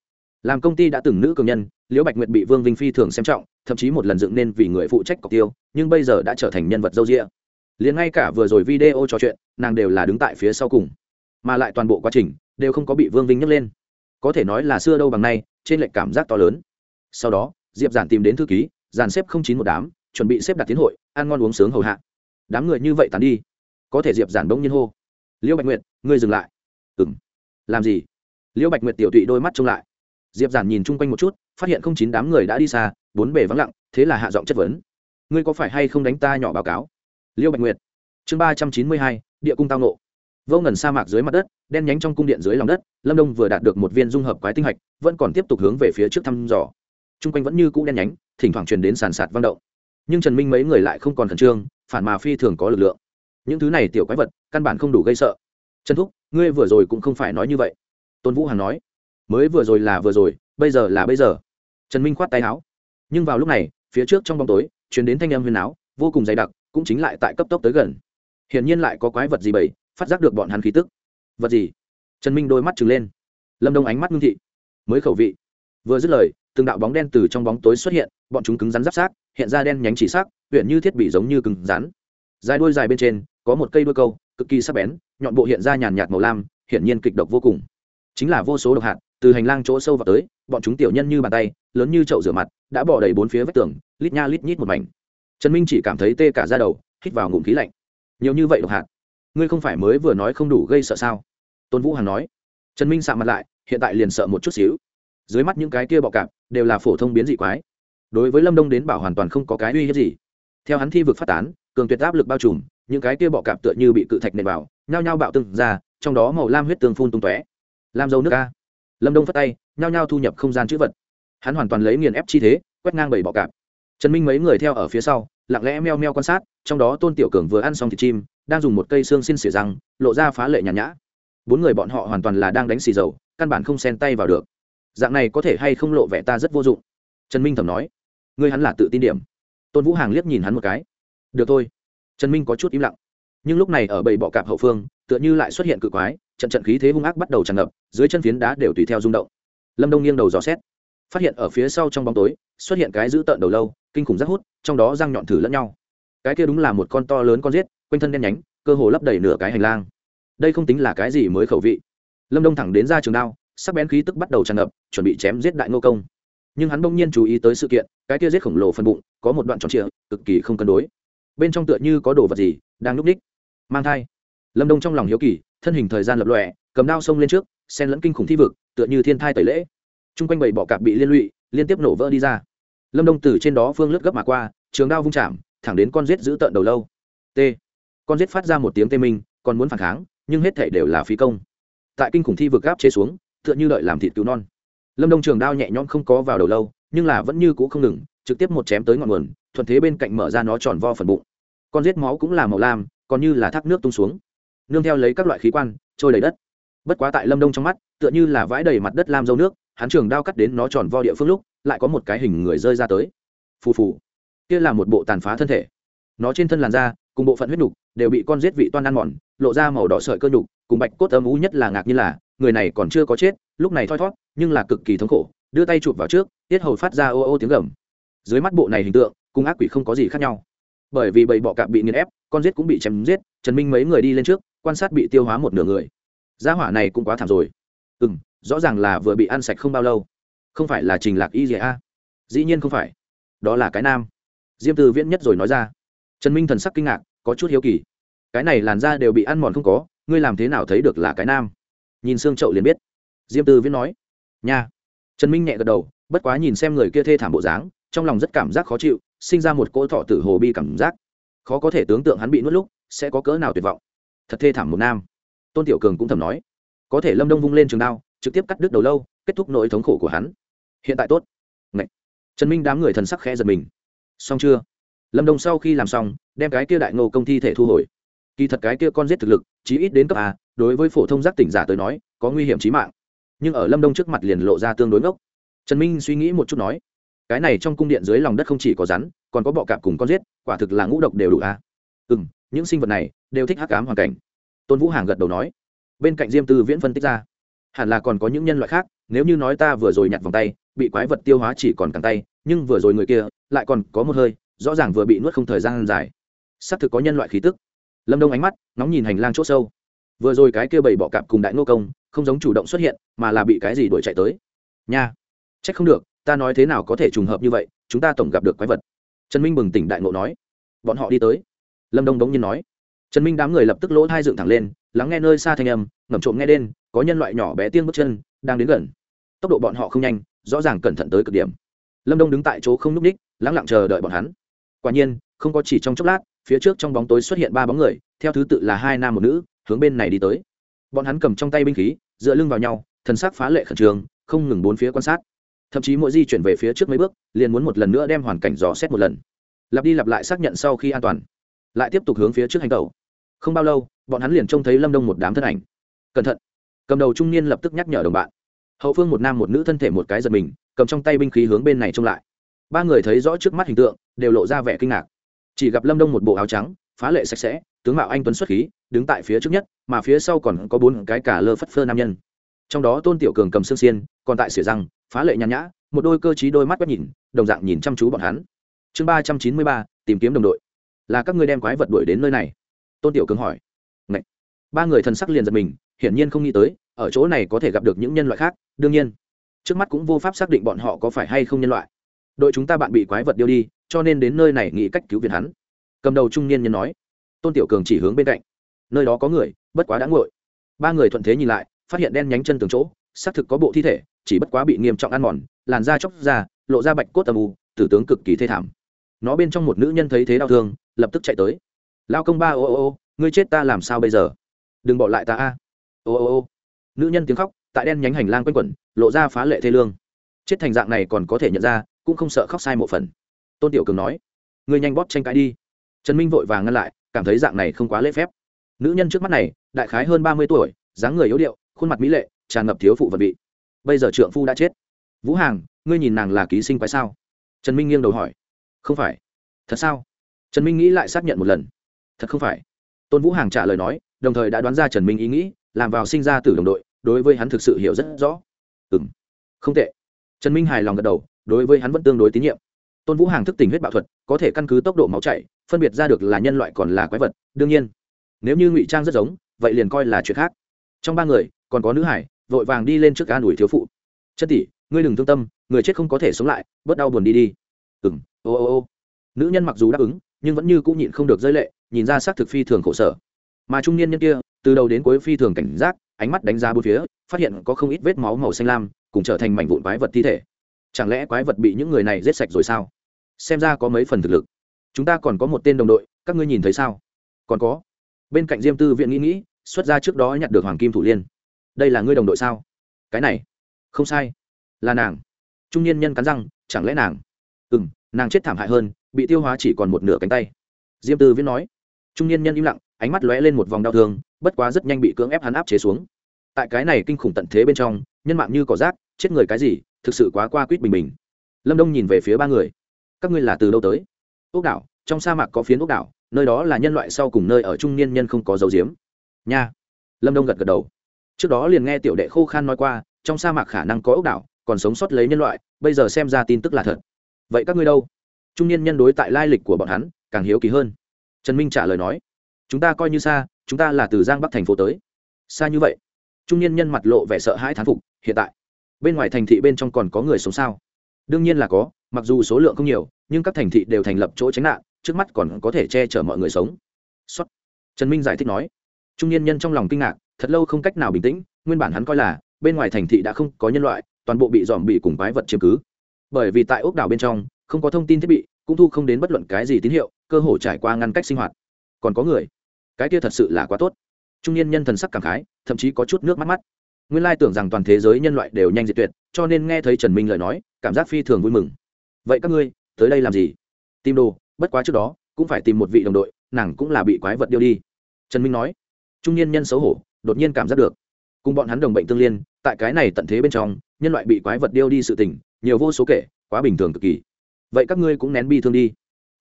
Làm công ty đã từng nữ cường nhân liễu bạch nguyệt bị vương vinh phi thường xem trọng thậm chí một lần dựng nên vì người phụ trách cọc tiêu, nhưng bây giờ đã trở thành nhân vật dâu rịa liền ngay cả vừa rồi video trò chuyện, nàng đều là đứng tại phía sau cùng. Mà lại toàn bộ quá trình đều không có bị vương vinh nhấc lên. Có thể nói là xưa đâu bằng nay, trên lệnh cảm giác to lớn. Sau đó, diệp giản tìm đến thư ký dàn xếp không chín một đám, chuẩn bị xếp đặt tiến hội, ăn ngon uống sướng hầu hạ. Đám người như vậy tàn đi. Có thể diệp giản bỗng nhiên hô, liễu bạch nguyệt, ngươi dừng lại. Ừ m làm gì? Liễu bạch nguyệt tiểu tụy đôi mắt trông lại. Diệp giản nhìn chung quanh một chút, phát hiện không chín đám người đã đi xa bốn bề vắng lặng, thế là hạ giọng chất vấn. Ngươi có phải hay không đánh ta nhỏ báo cáo? Liêu bạch nguyệt. Chương ba trăm chín mươi hai, địa cung tao nộ. Vô ngần sa mạc dưới mặt đất, đen nhánh trong cung điện dưới lòng đất, lâm đông vừa đạt được một viên dung hợp quái tinh hạch, vẫn còn tiếp tục hướng về phía trước thăm dò. T r u n g quanh vẫn như cũ đen nhánh, thỉnh thoảng truyền đến sàn sạt vang động. Nhưng trần minh mấy người lại không còn khẩn trương, phản mà phi thường có lực lượng. Những thứ này tiểu quái vật, căn bản không đủ gây sợ. Trần thúc, ngươi vừa rồi cũng không phải nói như vậy. Tôn vũ hằng nói, mới vừa rồi là vừa rồi, bây giờ là bây giờ. Trần minh khoát tay áo nhưng vào lúc này, phía trước trong bóng tối chuyển đến thanh âm huyền áo, vô cùng dày đặc, cũng chính lại tại cấp tốc tới gần. Hiển nhiên lại có quái vật gì bầy, phát giác được bọn hắn khí tức. Vật gì? Trần minh đôi mắt trừng lên. Lâm đông ánh mắt ngưng thị. Mới khẩu vị. Vừa dứt lời, từng đạo bóng đen từ trong bóng tối xuất hiện, bọn chúng cứng rắn giáp sát, hiện ra đen nhánh chỉ sắc huyện như thiết bị giống như cứng rắn. Dài đuôi dài bên trên, có một cây đuôi câu, cực kỳ sắc bén, nhọn bộ hiện ra nhàn nhạt màu lam, hiển nhiên kịch độc vô cùng. Chính là vô số độc hạt, từ hành lang chỗ sâu vào tới, bọn chúng tiểu nhân như bàn tay lớn như chậu rửa mặt, đã bỏ đầy bốn phía vách tường, lít nha lít nhít một mảnh. Trần minh chỉ cảm thấy tê cả da đầu, hít vào ngụm khí lạnh. Nhiều như vậy độc hạt, ngươi không phải mới vừa nói không đủ gây sợ sao? Tôn vũ hằng nói. Trần minh sạ mặt lại, hiện tại liền sợ một chút xíu. Dưới mắt những cái kia bọ cạp, đều là phổ thông biến dị quái. Đối với lâm đông đến bảo hoàn toàn không có cái uy hiếp gì. Theo hắn thi vực phát tán, cường tuyệt áp lực bao trùm, những cái kia bọ cạp tựa như bị cự thạch nện vào, nhao nhao bạo tưng ra, trong đó màu lam huyết tương phun tung tóe. Lam dâu nước ca lâm đông phất tay, nhao nhao thu nhập không gian chữ vật hắn hoàn toàn lấy nghiền ép chi thế, quét ngang bảy bọ cạp. Trần minh mấy người theo ở phía sau, lặng lẽ meo meo quan sát, trong đó tôn tiểu cường vừa ăn xong thịt chim, đang dùng một cây xương xin xỉa răng, lộ ra phá lệ nhàn nhã. Bốn người bọn họ hoàn toàn là đang đánh xì dầu, căn bản không xen tay vào được. Dạng này có thể hay không lộ vẻ ta rất vô dụng. Trần minh thầm nói. Ngươi hắn là tự tin điểm. Tôn vũ hàng liếc nhìn hắn một cái. Được thôi. Trần minh có chút im lặng. Nhưng lúc này ở bầy bọ cạp hậu phương, tựa như lại xuất hiện cự quái, trận trận khí thế hung ác bắt đầu tràn ngập, dưới chân phiến đá đều tùy theo rung động. Lâm đông nghiêng đầu dò xét phát hiện ở phía sau trong bóng tối, xuất hiện cái giữ tợn đầu lâu, kinh khủng rất hút, trong đó răng nhọn thử lẫn nhau. Cái kia đúng là một con to lớn con giết, quanh thân đen nhánh, cơ hồ lấp đầy nửa cái hành lang. Đây không tính là cái gì mới khẩu vị. Lâm đông thẳng đến ra trường đao, sắc bén khí tức bắt đầu tràn ngập, chuẩn bị chém giết đại ngô công. Nhưng hắn bỗng nhiên chú ý tới sự kiện, cái kia giết khổng lồ phân bụng, có một đoạn tròn trịa, cực kỳ không cân đối. Bên trong tựa như có đồ vật gì, đang núp ních mang thai. Lâm đông trong lòng hiếu kỳ, thân hình thời gian lập lòe, cầm đao xông lên trước sen lẫn kinh khủng thi vực, tựa như thiên thai tẩy lễ t r u n g quanh bảy bọ cạp bị liên lụy, liên tiếp nổ vỡ đi ra. Lâm đông từ trên đó phương lướt gấp mà qua, trường đao vung chạm, thẳng đến con rết giữ tợn đầu lâu. T. Con rết phát ra một tiếng tê minh, còn muốn phản kháng, nhưng hết thể đều là phí công. Tại kinh khủng thi vực gáp chế xuống, tựa như đợi làm thịt cứu non. Lâm đông trường đao nhẹ nhõm không có vào đầu lâu, nhưng là vẫn như c ũ không ngừng, trực tiếp một chém tới ngọn nguồn, thuận thế bên cạnh mở ra nó tròn vo phần bụng. Con rết máu cũng là màu lam, còn như là thác nước tung xuống. Nương theo lấy các loại khí quan, trôi đầy đất bất quá tại lâm đông trong mắt, tựa như là vãi đầy mặt đất lam dâu nước, hắn trường đao cắt đến nó tròn vo địa phương lúc, lại có một cái hình người rơi ra tới. Phù phù. Kia là một bộ tàn phá thân thể. Nó trên thân làn da, cùng bộ phận huyết nhục, đều bị con giết vị toan ăn mòn, lộ ra màu đỏ sợi cơ nhục, cùng bạch cốt âm ú nhất là ngạc như là, người này còn chưa có chết, lúc này thoi thót, nhưng là cực kỳ thống khổ, đưa tay chụp vào trước, tiết hầu phát ra ô ô tiếng gầm. Dưới mắt bộ này hình tượng, cùng ác quỷ không có gì khác nhau. Bởi vì bầy bọ cạp bị nghiền ép, con giết cũng bị chém giết, trần minh mấy người đi lên trước, quan sát bị tiêu hóa một nửa người gia hỏa này cũng quá thảm rồi. Ừ m rõ ràng là vừa bị ăn sạch không bao lâu. Không phải là trình lạc y gì a? Dĩ nhiên không phải. Đó là cái nam. Diêm từ viễn nhất rồi nói ra. Trần minh thần sắc kinh ngạc, có chút hiếu kỳ. Cái này làn da đều bị ăn mòn không có, ngươi làm thế nào thấy được là cái nam? Nhìn xương trậu liền biết. Diêm từ viễn nói. Nha. Trần minh nhẹ gật đầu, bất quá nhìn xem người kia thê thảm bộ dáng, trong lòng rất cảm giác khó chịu, sinh ra một cỗ thọ tử hồ bi cảm giác. Khó có thể tưởng tượng hắn bị nuốt lúc sẽ có cỡ nào tuyệt vọng. Thật thê thảm một nam tôn tiểu cường cũng thầm nói, có thể lâm đông vung lên trường đao, trực tiếp cắt đứt đầu lâu, kết thúc nỗi thống khổ của hắn. Hiện tại tốt. Ngậy. trần minh đám người thần sắc khẽ giật mình. Xong chưa? Lâm đông sau khi làm xong, đem cái kia đại ngô công thi thể thu hồi. Kỳ thật cái kia con giết thực lực, chí ít đến cấp a, đối với phổ thông giác tỉnh giả tới nói, có nguy hiểm chí mạng. Nhưng ở lâm đông trước mặt liền lộ ra tương đối ngốc. Trần minh suy nghĩ một chút nói, cái này trong cung điện dưới lòng đất không chỉ có rắn, còn có bọ cạp cùng con giết, quả thực là ngũ độc đều đủ a. Ừ m những sinh vật này đều thích hắc cám hoàn cảnh tôn vũ hàng gật đầu nói bên cạnh diêm tư viễn phân tích ra hẳn là còn có những nhân loại khác nếu như nói ta vừa rồi nhặt vòng tay bị quái vật tiêu hóa chỉ còn càng tay nhưng vừa rồi người kia lại còn có một hơi rõ ràng vừa bị nuốt không thời gian dài xác thực có nhân loại khí tức lâm đông ánh mắt nóng nhìn hành lang c h ỗ sâu vừa rồi cái kia bầy bọ cạp cùng đại ngô công không giống chủ động xuất hiện mà là bị cái gì đuổi chạy tới nha c h ắ c không được ta nói thế nào có thể trùng hợp như vậy chúng ta tổng gặp được quái vật trần minh bừng tỉnh đại ngộ nói bọn họ đi tới lâm đông đống nhiên nói trần minh đám người lập tức lỗ thai dựng thẳng lên, lắng nghe nơi xa thanh âm ngầm trộm nghe đen, có nhân loại nhỏ bé tiên bước chân, đang đến gần. Tốc độ bọn họ không nhanh, rõ ràng cẩn thận tới cực điểm. Lâm đông đứng tại chỗ không n ú ních, lắng lặng chờ đợi bọn hắn. Quả nhiên, không có chỉ trong chốc lát, phía trước trong bóng tối xuất hiện ba bóng người, theo thứ tự là hai nam một nữ, hướng bên này đi tới. Bọn hắn cầm trong tay binh khí, dựa lưng vào nhau, thần sắc phá lệ khẩn trương, không ngừng bốn phía quan sát. Thậm chí mỗi di chuyển về phía trước mấy bước, liền muốn một lần nữa đem hoàn cảnh dò xét một lần. Lặp đi lặp lại xác nhận sau khi an toàn. Lại tiếp tục hướng phía trước hành động không bao lâu, bọn hắn liền trông thấy lâm đông một đám thân ảnh. Cẩn thận. Cầm đầu trung niên lập tức nhắc nhở đồng bạn. Hậu phương một nam một nữ thân thể một cái giật mình, cầm trong tay binh khí hướng bên này trông lại. Ba người thấy rõ trước mắt hình tượng, đều lộ ra vẻ kinh ngạc. Chỉ gặp lâm đông một bộ áo trắng, phá lệ sạch sẽ, tướng mạo anh tuấn xuất khí, đứng tại phía trước nhất, mà phía sau còn có bốn cái cả lơ phất phơ nam nhân. Trong đó tôn tiểu cường cầm xương xiên, còn tại sửa răng, phá lệ nhàn nhã, một đôi cơ t đôi mắt quét nhìn, đồng dạng nhìn chăm chú bọn hắn. Chương ba trăm chín mươi ba, tìm kiếm đồng đội. Là các ngươi đem quái vật đuổi đến nơi này tôn tiểu cường hỏi. Ngậy. ba người thần sắc liền giật mình, hiển nhiên không nghĩ tới, ở chỗ này có thể gặp được những nhân loại khác, đương nhiên. Trước mắt cũng vô pháp xác định bọn họ có phải hay không nhân loại. Đội chúng ta bạn bị quái vật điêu đi, cho nên đến nơi này nghĩ cách cứu viện hắn. Cầm đầu trung niên nhân nói. Tôn tiểu cường chỉ hướng bên cạnh. Nơi đó có người, bất quá đã ngội ba người thuận thế nhìn lại, phát hiện đen nhánh chân từng chỗ, xác thực có bộ thi thể, chỉ bất quá bị nghiêm trọng ăn mòn, làn da chóc ra, lộ ra bạch cốt tầm u, tử tướng cực kỳ thê thảm. Nó bên trong một nữ nhân thấy thế đau thương, lập tức chạy tới lao công ba, ô ô ô, ngươi chết ta làm sao bây giờ? Đừng bỏ lại ta a. Ô ô ô. Nữ nhân tiếng khóc, tại đen nhánh hành lang quanh quẩn, lộ ra phá lệ thê lương. Chết thành dạng này còn có thể nhận ra, cũng không sợ khóc sai một phần. Tôn tiểu cường nói, ngươi nhanh bóp tranh cãi đi. Trần minh vội vàng ngăn lại, cảm thấy dạng này không quá lễ phép. Nữ nhân trước mắt này, đại khái hơn ba mươi tuổi, dáng người yếu điệu, khuôn mặt mỹ lệ, tràn ngập thiếu phụ vật vị. Bây giờ trượng phu đã chết. Vũ hàng ngươi nhìn nàng là ký sinh quái sao? Trần minh nghiêng đầu hỏi. Không phải. Thật sao? Trần minh nghĩ lại xác nhận một lần thật không phải. Tôn vũ hàng trả lời nói, đồng thời đã đoán ra trần minh ý nghĩ, làm vào sinh ra từ đồng đội, đối với hắn thực sự hiểu rất rõ. Ừ m không tệ. Trần minh hài lòng gật đầu, đối với hắn vẫn tương đối tín nhiệm. Tôn vũ hàng thức tình huyết bạo thuật, có thể căn cứ tốc độ máu chảy, phân biệt ra được là nhân loại còn là quái vật, đương nhiên, nếu như ngụy trang rất giống, vậy liền coi là chuyện khác. Trong ba người, còn có nữ hải, vội vàng đi lên trước ca đuổi thiếu phụ. Chất tỷ, ngươi đừng thương tâm, người chết không có thể sống lại, bớt đau buồn đi đi. Ừ m ô ô ô. Nữ nhân mặc dù đáp ứng nhưng vẫn như cũng nhịn không được rơi lệ, nhìn ra xác thực phi thường khổ sở. Mà trung niên nhân kia, từ đầu đến cuối phi thường cảnh giác, ánh mắt đánh giá bốn phía, phát hiện có không ít vết máu màu xanh lam, cùng trở thành mảnh vụn quái vật thi thể. Chẳng lẽ quái vật bị những người này giết sạch rồi sao? Xem ra có mấy phần thực lực. Chúng ta còn có một tên đồng đội, các ngươi nhìn thấy sao? Còn có. Bên cạnh diêm tư viện nghĩ nghĩ, xuất ra trước đó nhặt được hoàng kim thủ liên. Đây là ngươi đồng đội sao? Cái này. Không sai. Là nàng. Trung niên nhân cắn răng, chẳng lẽ nàng? Ừ m nàng chết thảm hại hơn bị tiêu hóa chỉ còn một nửa cánh tay. Diêm tư viễn nói. Trung niên nhân im lặng, ánh mắt lóe lên một vòng đau thương, bất quá rất nhanh bị cưỡng ép hắn áp chế xuống. Tại cái này kinh khủng tận thế bên trong, nhân mạng như cỏ rác, chết người cái gì, thực sự quá qua quýt bình bình. Lâm đông nhìn về phía ba người. Các ngươi là từ đâu tới? Ốc đảo, trong sa mạc có phiến ốc đảo, nơi đó là nhân loại sau cùng nơi ở trung niên nhân không có dấu diếm nha. Lâm đông gật gật đầu. Trước đó liền nghe tiểu đệ khô khan nói qua, trong sa mạc khả năng có ốc đảo, còn sống sót lấy nhân loại, bây giờ xem ra tin tức là thật. Vậy các ngươi đâu? Trung niên nhân đối tại lai lịch của bọn hắn càng hiếu kỳ hơn. Trần minh trả lời nói, chúng ta coi như xa, chúng ta là từ giang bắc thành phố tới. Xa như vậy? Trung niên nhân mặt lộ vẻ sợ hãi thán phục, hiện tại, bên ngoài thành thị bên trong còn có người sống sao? Đương nhiên là có, mặc dù số lượng không nhiều, nhưng các thành thị đều thành lập chỗ tránh nạn, trước mắt còn có thể che chở mọi người sống. Xuất trần minh giải thích nói. Trung niên nhân trong lòng kinh ngạc, thật lâu không cách nào bình tĩnh, nguyên bản hắn coi là, bên ngoài thành thị đã không có nhân loại, toàn bộ bị dòm bị cùng quái vật chiếm cứ. Bởi vì tại ốc đảo bên trong không có thông tin thiết bị, cũng thu không đến bất luận cái gì tín hiệu, cơ hồ trải qua ngăn cách sinh hoạt. Còn có người, cái kia thật sự là quá tốt. Trung niên nhân thần sắc cảm khái, thậm chí có chút nước mắt mắt. Nguyên lai tưởng rằng toàn thế giới nhân loại đều nhanh diệt tuyệt, cho nên nghe thấy trần minh lời nói, cảm giác phi thường vui mừng. Vậy các ngươi, tới đây làm gì? Tìm đồ, bất quá trước đó, cũng phải tìm một vị đồng đội, nàng cũng là bị quái vật điêu đi. Trần minh nói. Trung niên nhân xấu hổ, đột nhiên cảm giác được. Cùng bọn hắn đồng bệnh tương liên, tại cái này tận thế bên trong, nhân loại bị quái vật điêu đi sự tình, nhiều vô số kể, quá bình thường cực kỳ vậy các ngươi cũng nén bi thương đi.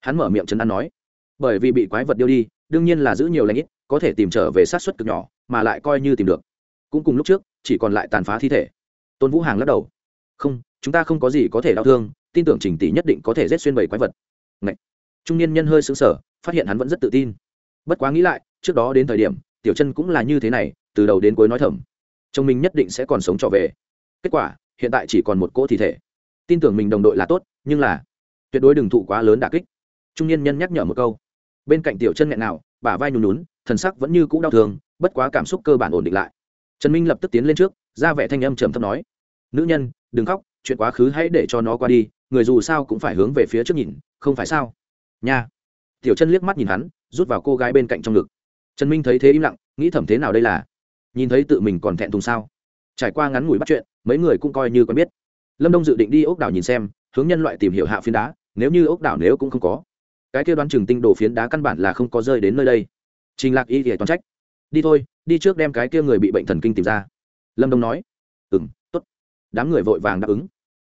Hắn mở miệng trấn an nói, bởi vì bị quái vật điêu đi, đương nhiên là giữ nhiều lãnh ít, có thể tìm trở về sát xuất cực nhỏ, mà lại coi như tìm được. Cũng cùng lúc trước, chỉ còn lại tàn phá thi thể. Tôn vũ hàng lắc đầu, không, chúng ta không có gì có thể đau thương, tin tưởng trình tỷ nhất định có thể rét xuyên bảy quái vật. Ngậy! trung niên nhân hơi xứng sở phát hiện hắn vẫn rất tự tin. Bất quá nghĩ lại, trước đó đến thời điểm, tiểu chân cũng là như thế này, từ đầu đến cuối nói thầm. Chồng mình nhất định sẽ còn sống trở về. Kết quả, hiện tại chỉ còn một cỗ thi thể. Tin tưởng mình đồng đội là tốt, nhưng là tuyệt đối đừng thụ quá lớn đả kích. Trung niên nhân nhắc nhở một câu. Bên cạnh tiểu chân nghẹn nào, bả vai nhùn nhún, thần sắc vẫn như cũ đau thương, bất quá cảm xúc cơ bản ổn định lại. Trần minh lập tức tiến lên trước, ra vẻ thanh âm trầm thấp nói, nữ nhân, đừng khóc, chuyện quá khứ hãy để cho nó qua đi, người dù sao cũng phải hướng về phía trước nhìn, không phải sao? Nha. Tiểu chân liếc mắt nhìn hắn, rút vào cô gái bên cạnh trong ngực. Trần minh thấy thế im lặng, nghĩ thầm thế nào đây là? Nhìn thấy tự mình còn thẹn thùng sao? Trải qua ngắn ngủi bắt chuyện, mấy người cũng coi như quen biết. Lâm đông dự định đi ốc đảo nhìn xem, hướng nhân loại tìm hiểu hạ phiến đá nếu như ốc đảo nếu cũng không có, cái kia đoán chừng tinh đồ phiến đá căn bản là không có rơi đến nơi đây. Trình lạc y thì toàn trách. Đi thôi, đi trước đem cái kia người bị bệnh thần kinh tìm ra. Lâm đông nói. Ừ m t ố t đám người vội vàng đáp ứng.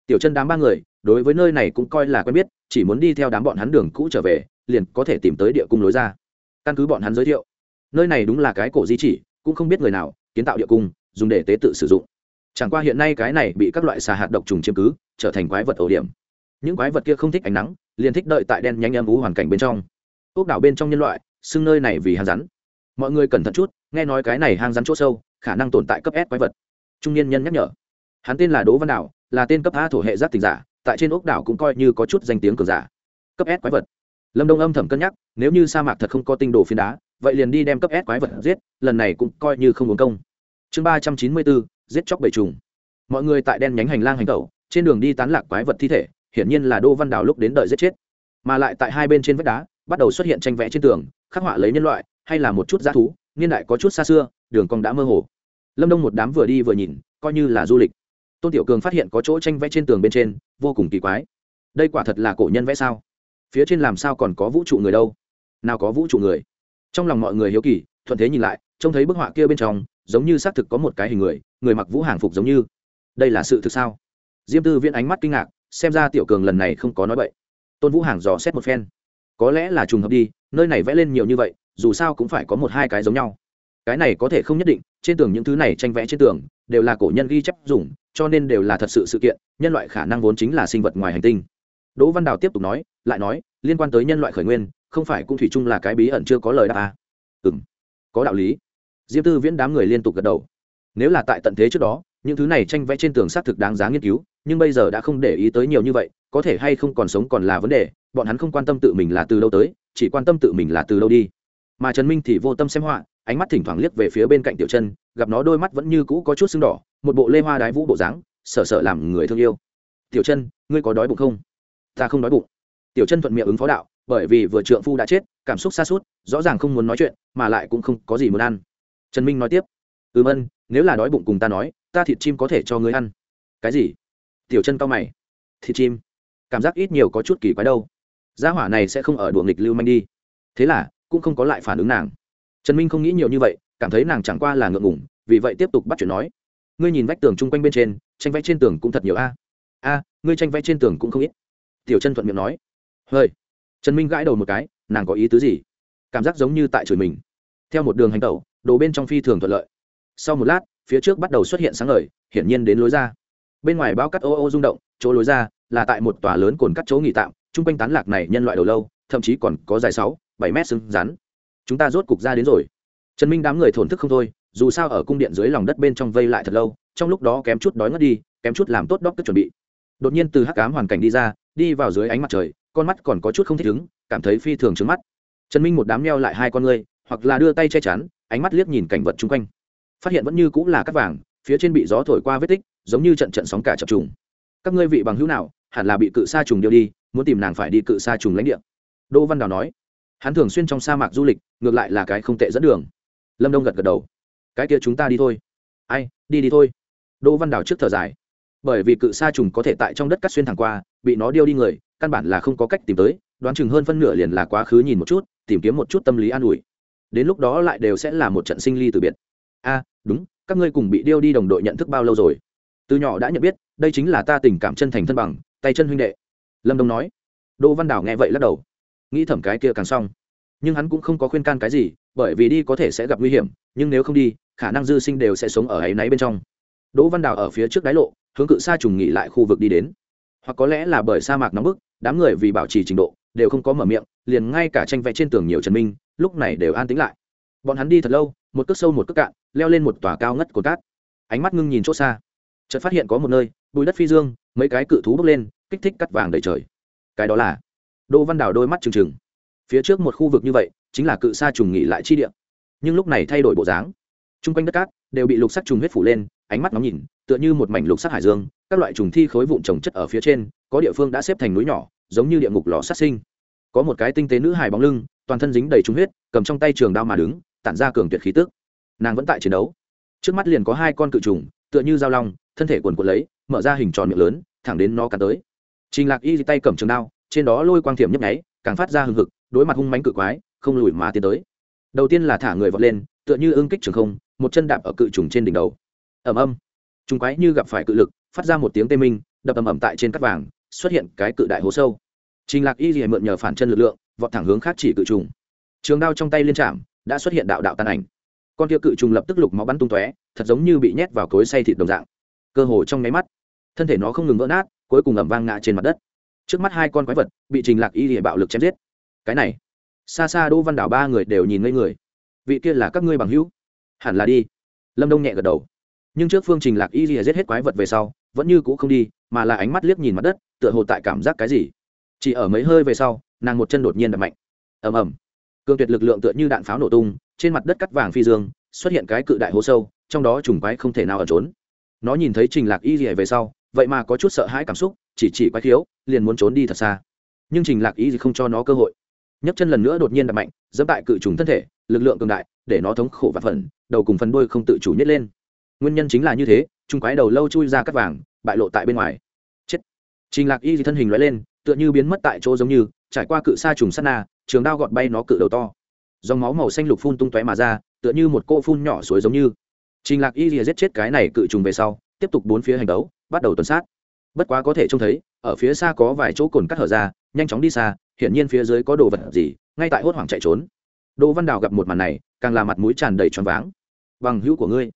Tiểu chân đám ba người, đối với nơi này cũng coi là quen biết, chỉ muốn đi theo đám bọn hắn đường cũ trở về, liền có thể tìm tới địa cung lối ra. Căn cứ bọn hắn giới thiệu, nơi này đúng là cái cổ di chỉ, cũng không biết người nào, kiến tạo địa cung, dùng để tế tự sử dụng. Chẳng qua hiện nay cái này bị các loại xà hạt độc trùng chiếm cứ, trở thành quái vật ổ điểm những quái vật kia không thích ánh nắng, liền thích đợi tại đen nhanh âm ú hoàn cảnh bên trong. Ốc đảo bên trong nhân loại, xưng nơi này vì hang rắn. Mọi người cẩn thận chút, nghe nói cái này hang rắn chỗ sâu, khả năng tồn tại cấp s quái vật. Trung niên nhân nhắc nhở. Hắn tên là đỗ văn đảo, là tên cấp a thổ hệ giác tình giả, tại trên ốc đảo cũng coi như có chút danh tiếng cường giả. Cấp s quái vật. Lâm đông âm thầm cân nhắc, nếu như sa mạc thật không có tinh đồ phiến đá, vậy liền đi đem cấp s quái vật giết, lần này cũng coi như không uống công. Chương ba trăm chín mươi bốn, giết chóc bầy trùng. Mọi người tại đen nhánh hành lang hành tẩu, trên đường đi tán lạc quái vật thi thể hiển nhiên là đô văn Đào lúc đến đợi giết chết. Mà lại tại hai bên trên vách đá, bắt đầu xuất hiện tranh vẽ trên tường, khắc họa lấy nhân loại, hay là một chút dã thú, niên đại có chút xa xưa, đường cong đã mơ hồ. Lâm đông một đám vừa đi vừa nhìn, coi như là du lịch. Tôn tiểu cường phát hiện có chỗ tranh vẽ trên tường bên trên, vô cùng kỳ quái. Đây quả thật là cổ nhân vẽ sao? Phía trên làm sao còn có vũ trụ người đâu? Nào có vũ trụ người? Trong lòng mọi người hiếu kỳ, thuận thế nhìn lại, trông thấy bức họa kia bên trong, giống như xác thực có một cái hình người người mặc vũ hàng phục giống như. Đây là sự thực sao? Diêm tư viễn ánh mắt kinh ngạc xem ra tiểu cường lần này không có nói bậy. Tôn vũ hàng dò xét một phen. Có lẽ là trùng hợp đi, nơi này vẽ lên nhiều như vậy, dù sao cũng phải có một hai cái giống nhau. Cái này có thể không nhất định, trên tường những thứ này tranh vẽ trên tường, đều là cổ nhân ghi chép dùng, cho nên đều là thật sự sự kiện, nhân loại khả năng vốn chính là sinh vật ngoài hành tinh. Đỗ văn đào tiếp tục nói, lại nói, liên quan tới nhân loại khởi nguyên, không phải cũng thủy chung là cái bí ẩn chưa có lời đáp à. ừ m có đạo lý. Diêm tư viễn đám người liên tục gật đầu. Nếu là tại tận thế trước đó, những thứ này tranh vẽ trên tường xác thực đáng giá nghiên cứu nhưng bây giờ đã không để ý tới nhiều như vậy, có thể hay không còn sống còn là vấn đề, bọn hắn không quan tâm tự mình là từ đâu tới, chỉ quan tâm tự mình là từ đâu đi. Mà trần minh thì vô tâm xem họa, ánh mắt thỉnh thoảng liếc về phía bên cạnh tiểu chân gặp nó đôi mắt vẫn như cũ có chút sưng đỏ, một bộ lê hoa đái vũ bộ dáng, sợ sợ làm người thương yêu. Tiểu chân ngươi có đói bụng không? Ta không đói bụng. Tiểu chân thuận miệng ứng phó đạo, bởi vì vừa trượng phu đã chết, cảm xúc xa suốt rõ ràng không muốn nói chuyện, mà lại cũng không có gì muốn ăn. Trần minh nói tiếp, ừm ân, nếu là đói bụng cùng ta nói, ta thịt chim có thể cho ngươi ăn. Cái gì? Tiểu chân cao mày. Thịt chim. Cảm giác ít nhiều có chút kỳ quái đâu. Gia hỏa này sẽ không ở đùa nghịch lưu manh đi. Thế là, cũng không có lại phản ứng nàng. Trần minh không nghĩ nhiều như vậy, cảm thấy nàng chẳng qua là ngượng ngủng vì vậy tiếp tục bắt chuyện nói. Ngươi nhìn vách tường chung quanh bên trên, tranh vẽ trên tường cũng thật nhiều a. A, ngươi tranh vẽ trên tường cũng không ít. Tiểu chân thuận miệng nói. Hơi. Trần minh gãi đầu một cái, nàng có ý tứ gì? Cảm giác giống như tại chửi mình. Theo một đường hành tẩu, đồ bên trong phi thường thuận lợi. Sau một lát, phía trước bắt đầu xuất hiện sáng ngời, hiển nhiên đến lối ra bên ngoài bao cắt ô ô rung động, chỗ lối ra là tại một tòa lớn cồn cắt chỗ nghỉ tạm, chung quanh tán lạc này nhân loại đầu lâu, thậm chí còn có dài sáu, bảy mét xứng rắn. Chúng ta rốt cục ra đến rồi. Trần minh đám người thổn thức không thôi, dù sao ở cung điện dưới lòng đất bên trong vây lại thật lâu, trong lúc đó kém chút đói ngất đi, kém chút làm tốt đóc tức chuẩn bị. Đột nhiên từ hắc cám hoàn cảnh đi ra, đi vào dưới ánh mặt trời, con mắt còn có chút không thích ứng, cảm thấy phi thường trứng mắt. Trần minh một đám neo lại hai con ngươi, hoặc là đưa tay che chắn, ánh mắt liếc nhìn cảnh vật chung quanh. Phát hiện vẫn như cũng là cắt vàng phía trên bị gió thổi qua vết tích, giống như trận trận sóng cả chập trùng. Các ngươi vị bằng hữu nào, hẳn là bị cự sa trùng điêu đi, muốn tìm nàng phải đi cự sa trùng lãnh địa. Đỗ văn đào nói. Hắn thường xuyên trong sa mạc du lịch, ngược lại là cái không tệ dẫn đường. Lâm đông gật gật đầu. Cái kia chúng ta đi thôi. Ai, đi đi thôi. Đỗ văn đào trước thở dài. Bởi vì cự sa trùng có thể tại trong đất cắt xuyên thẳng qua, bị nó điêu đi người, căn bản là không có cách tìm tới, đoán chừng hơn phân nửa liền là quá khứ nhìn một chút, tìm kiếm một chút tâm lý an ủi. Đến lúc đó lại đều sẽ là một trận sinh ly từ biệt. A đúng, các ngươi cùng bị điêu đi đồng đội nhận thức bao lâu rồi? Từ nhỏ đã nhận biết, đây chính là ta tình cảm chân thành thân bằng, tay chân huynh đệ. Lâm đông nói. Đỗ văn đảo nghe vậy lắc đầu. Nghĩ thẩm cái kia càng xong. Nhưng hắn cũng không có khuyên can cái gì, bởi vì đi có thể sẽ gặp nguy hiểm, nhưng nếu không đi, khả năng dư sinh đều sẽ sống ở ấy náy bên trong. Đỗ văn đảo ở phía trước đáy lộ, hướng cự xa trùng nghỉ lại khu vực đi đến. Hoặc có lẽ là bởi sa mạc nóng bức, đám người vì bảo trì trình độ, đều không có mở miệng, liền ngay cả tranh vẽ trên tường nhiều trần minh, lúc này đều an tính lại bọn hắn đi thật lâu, một cước sâu một cước cạn, leo lên một tòa cao ngất của cát. Ánh mắt ngưng nhìn chỗ xa. Chợt phát hiện có một nơi, bùi đất phi dương, mấy cái cự thú bốc lên, kích thích cắt vàng đầy trời. Cái đó là đỗ văn đào đôi mắt trừng trừng. Phía trước một khu vực như vậy, chính là cự sa trùng nghỉ lại chi địa. Nhưng lúc này thay đổi bộ dáng. T r u n g quanh đất cát đều bị lục sắc trùng huyết phủ lên, ánh mắt ngóng nhìn, tựa như một mảnh lục sắc hải dương, các loại trùng thi khối vụn trồng chất ở phía trên, có địa phương đã xếp thành núi nhỏ, giống như địa ngục lò sát sinh. Có một cái tinh tế nữ hài bóng lưng, toàn thân dính đầy trùng huyết, cầm trong tay trường đao mà đứng tản ra cường tuyệt khí tức. Nàng vẫn tại chiến đấu. Trước mắt liền có hai con cự trùng, tựa như dao long, thân thể quần quần lấy, mở ra hình tròn miệng lớn, thẳng đến nó cắn tới. Trình lạc y tay cầm trường đao, trên đó lôi quang thiểm nhấp nháy, càng phát ra hừng hực, đối mặt hung mánh cự quái, không lùi mà tiến tới. Đầu tiên là thả người vọt lên, tựa như ưng kích trường không, một chân đạp ở cự trùng trên đỉnh đầu. Ẩm ầm. Chúng quái như gặp phải cự lực, phát ra một tiếng tê minh, đập ầm ầm tại trên cắt vàng, xuất hiện cái cự đại hố sâu. Trình lạc y mượn nhờ phản chân lực lượng, vọt thẳng hướng khác chỉ cự trùng. Trường đao trong tay liên chạm đã xuất hiện đạo đạo tàn ảnh. Con kia cự trùng lập tức lục máu bắn tung tóe, thật giống như bị nhét vào cối xay thịt đồng dạng. Cơ hồ trong nháy mắt, thân thể nó không ngừng vỡ nát, cuối cùng ẩm vang ngã trên mặt đất. Trước mắt hai con quái vật bị trình lạc y địa bạo lực chém giết. Cái này, xa xa đỗ văn đảo ba người đều nhìn ngây người. Vị kia là các ngươi bằng hữu. Hẳn là đi. Lâm đông nhẹ gật đầu. Nhưng trước phương trình lạc y rìa giết hết quái vật về sau, vẫn như cũ không đi, mà là ánh mắt liếc nhìn mặt đất, tựa hồ tại cảm giác cái gì. Chỉ ở mấy hơi về sau, nàng một chân đột nhiên đập mạnh. Ầm ầm cương tuyệt lực lượng tựa như đạn pháo nổ tung, trên mặt đất cắt vàng phi dương, xuất hiện cái cự đại hố sâu, trong đó trùng quái không thể nào ẩn trốn. Nó nhìn thấy trình lạc y rìa về sau, vậy mà có chút sợ hãi cảm xúc, chỉ chỉ quái thiếu liền muốn trốn đi thật xa. Nhưng trình lạc y gì không cho nó cơ hội. Nhấc chân lần nữa đột nhiên đập mạnh dẫm tại cự trùng thân thể, lực lượng cường đại, để nó thống khổ và phần đầu cùng phần đuôi không tự chủ nhất lên. Nguyên nhân chính là như thế trung quái đầu lâu chui ra cắt vàng, bại lộ tại bên ngoài. Chết. Trình lạc y gì thân hình lóe lên, tựa như biến mất tại chỗ giống như trải qua cự sa trùng sắt na, trường đao gọt bay nó cự đầu to. Dòng máu màu xanh lục phun tung tóe mà ra, tựa như một cô phun nhỏ suối giống như. Trình lạc y thì giết chết cái này cự trùng về sau, tiếp tục bốn phía hành đấu, bắt đầu tuần sát. Bất quá có thể trông thấy, ở phía xa có vài chỗ cồn cắt hở ra, nhanh chóng đi xa, hiển nhiên phía dưới có đồ vật gì, ngay tại hốt hoảng chạy trốn. Đỗ văn đào gặp một màn này, càng là mặt mũi tràn đầy tròn váng. Bằng hữu của ngươi,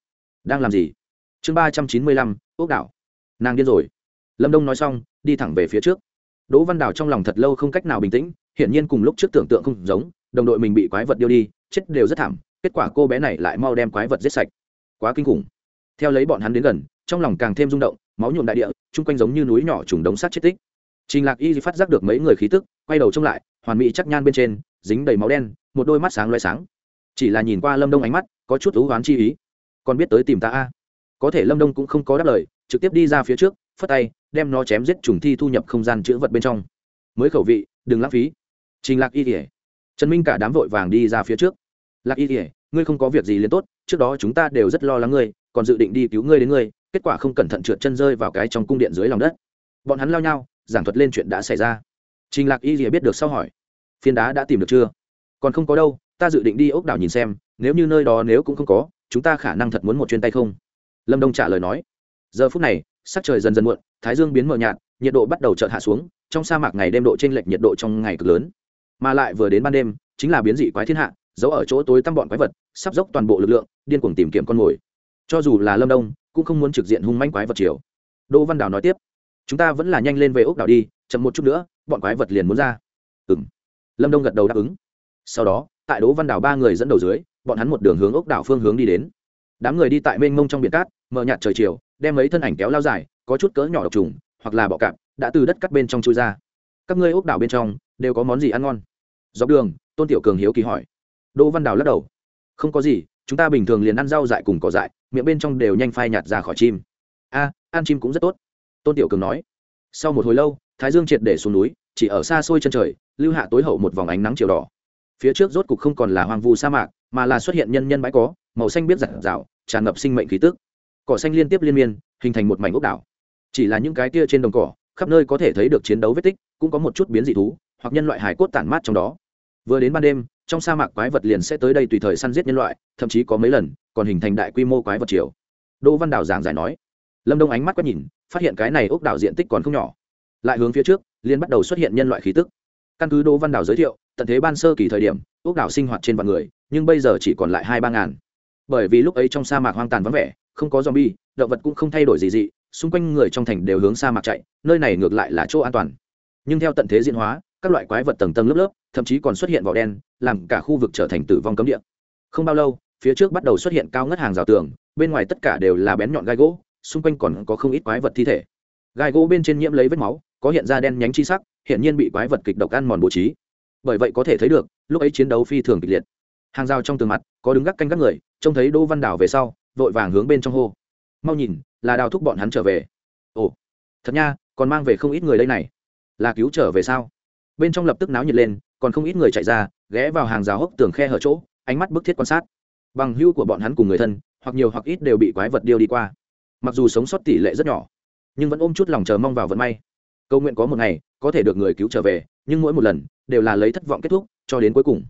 đang làm gì? Chương ba trăm chín mươi lăm ốc đảo. Nàng điên rồi. Lâm đông nói xong, đi thẳng về phía trước đỗ văn đào trong lòng thật lâu không cách nào bình tĩnh, hiển nhiên cùng lúc trước tưởng tượng không giống, đồng đội mình bị quái vật điêu đi, chết đều rất thảm, kết quả cô bé này lại mau đem quái vật giết sạch. Quá kinh khủng. Theo lấy bọn hắn đến gần, trong lòng càng thêm rung động, máu nhuộm đại địa, chung quanh giống như núi nhỏ trùng đống sát chết tích. Trình lạc y phát giác được mấy người khí tức, quay đầu trông lại, hoàn mỹ chắc nhan bên trên, dính đầy máu đen, một đôi mắt sáng loay sáng. Chỉ là nhìn qua lâm đông ánh mắt, có chút thú hoán chi ý. Còn biết tới tìm ta a? Có thể lâm đông cũng không có đáp lời, trực tiếp đi ra phía trước phất tay, đem nó chém giết trùng thi thu nhập không gian chữ vật bên trong. Mới khẩu vị, đừng lãng phí. Trình lạc y kỉa trần minh cả đám vội vàng đi ra phía trước. Lạc y kỉa ngươi không có việc gì liền tốt, trước đó chúng ta đều rất lo lắng ngươi, còn dự định đi cứu ngươi đến ngươi, kết quả không cẩn thận trượt chân rơi vào cái trong cung điện dưới lòng đất. Bọn hắn lao nhau, giảng thuật lên chuyện đã xảy ra. Trình lạc y rìa biết được sau hỏi phiến đá đã tìm được chưa? Còn không có đâu, ta dự định đi ốc đảo nhìn xem, nếu như nơi đó nếu cũng không có, chúng ta khả năng thật muốn một chuyên tay không? Lâm đông trả lời nói, giờ phút này sắc trời dần dần muộn, thái dương biến mờ nhạt, nhiệt độ bắt đầu chợt hạ xuống, trong sa mạc ngày đêm độ t r ê n lệch nhiệt độ trong ngày cực lớn. Mà lại vừa đến ban đêm, chính là biến dị quái thiên hạ, giấu ở chỗ tối tăm bọn quái vật, sắp dốc toàn bộ lực lượng, điên cuồng tìm kiếm con mồi. Cho dù là lâm đông, cũng không muốn trực diện hung manh quái vật chiều đỗ văn đào nói tiếp, chúng ta vẫn là nhanh lên về ốc đảo đi, chậm một chút nữa, bọn quái vật liền muốn ra. Ừng lâm đông gật đầu đáp ứng. Sau đó, tại đỗ văn Đào ba người dẫn đầu dưới, bọn hắn một đường hướng ốc đảo phương hướng đi đến đám người đi tại mênh mông trong biển cát mờ nhạt trời chiều, đem mấy thân ảnh kéo lao dài, có chút cỡ nhỏ độc trùng, hoặc là bọ cạp, đã từ đất cắt bên trong chui ra. Các ngươi ốc đảo bên trong, đều có món gì ăn ngon? Dọc đường, tôn tiểu cường hiếu kỳ hỏi. Đỗ văn đào lắc đầu. Không có gì, chúng ta bình thường liền ăn rau dại cùng cỏ dại, miệng bên trong đều nhanh phai nhạt ra khỏi chim. A, ăn chim cũng rất tốt. Tôn tiểu cường nói. Sau một hồi lâu, thái dương triệt để xuống núi, chỉ ở xa xôi chân trời, lưu hạ tối hậu một vòng ánh nắng chiều đỏ phía trước rốt cục không còn là hoang vu sa mạc, mà là xuất hiện nhân nhân bãi có, màu xanh biết giặt rào, tràn ngập sinh mệnh khí tức. Cỏ xanh liên tiếp liên miên, hình thành một mảnh ốc đảo. Chỉ là những cái tia trên đồng cỏ, khắp nơi có thể thấy được chiến đấu vết tích, cũng có một chút biến dị thú, hoặc nhân loại hải cốt tản mát trong đó. Vừa đến ban đêm, trong sa mạc quái vật liền sẽ tới đây tùy thời săn giết nhân loại, thậm chí có mấy lần, còn hình thành đại quy mô quái vật triều. Đỗ văn đào giảng giải nói. Lâm đông ánh mắt quét nhìn, phát hiện cái này ốc đảo diện tích còn không nhỏ. Lại hướng phía trước liên bắt đầu xuất hiện nhân loại khí tức. Căn cứ đỗ văn đảo giới thiệu tận thế ban sơ kỳ thời điểm ốc đảo sinh hoạt trên vạn người, nhưng bây giờ chỉ còn lại hai ba ngàn. Bởi vì lúc ấy trong sa mạc hoang tàn vắng vẻ, không có zombie, động vật cũng không thay đổi gì gì xung quanh người trong thành đều hướng sa mạc chạy, nơi này ngược lại là chỗ an toàn. Nhưng theo tận thế diễn hóa, các loại quái vật tầng tầng lớp lớp, thậm chí còn xuất hiện vỏ đen, làm cả khu vực trở thành tử vong cấm địa. Không bao lâu, phía trước bắt đầu xuất hiện cao ngất hàng rào tường, bên ngoài tất cả đều là bén nhọn gai gỗ, xung quanh còn có không ít quái vật thi thể. Gai gỗ bên trên nhiễm lấy vết máu, có hiện ra đen nhánh chi sắc hiện nhiên bị quái vật kịch độc ăn mòn bố trí bởi vậy có thể thấy được, lúc ấy chiến đấu phi thường kịch liệt. Hàng rào trong tường mặt, có đứng gác canh các người, trông thấy đỗ văn đảo về sau, vội vàng hướng bên trong hô. Mau nhìn, là đào thúc bọn hắn trở về. Ồ, thật nha, còn mang về không ít người đây này. Là cứu trở về sao? Bên trong lập tức náo nhiệt lên, còn không ít người chạy ra, ghé vào hàng rào hốc tường khe hở chỗ, ánh mắt bức thiết quan sát. Bằng hưu của bọn hắn cùng người thân, hoặc nhiều hoặc ít đều bị quái vật điêu đi qua. Mặc dù sống sót tỷ lệ rất nhỏ, nhưng vẫn ôm chút lòng chờ mong vào vận may. Câu nguyện có một ngày, có thể được người cứu trở về, nhưng mỗi một lần đều là lấy thất vọng kết thúc cho đến cuối cùng.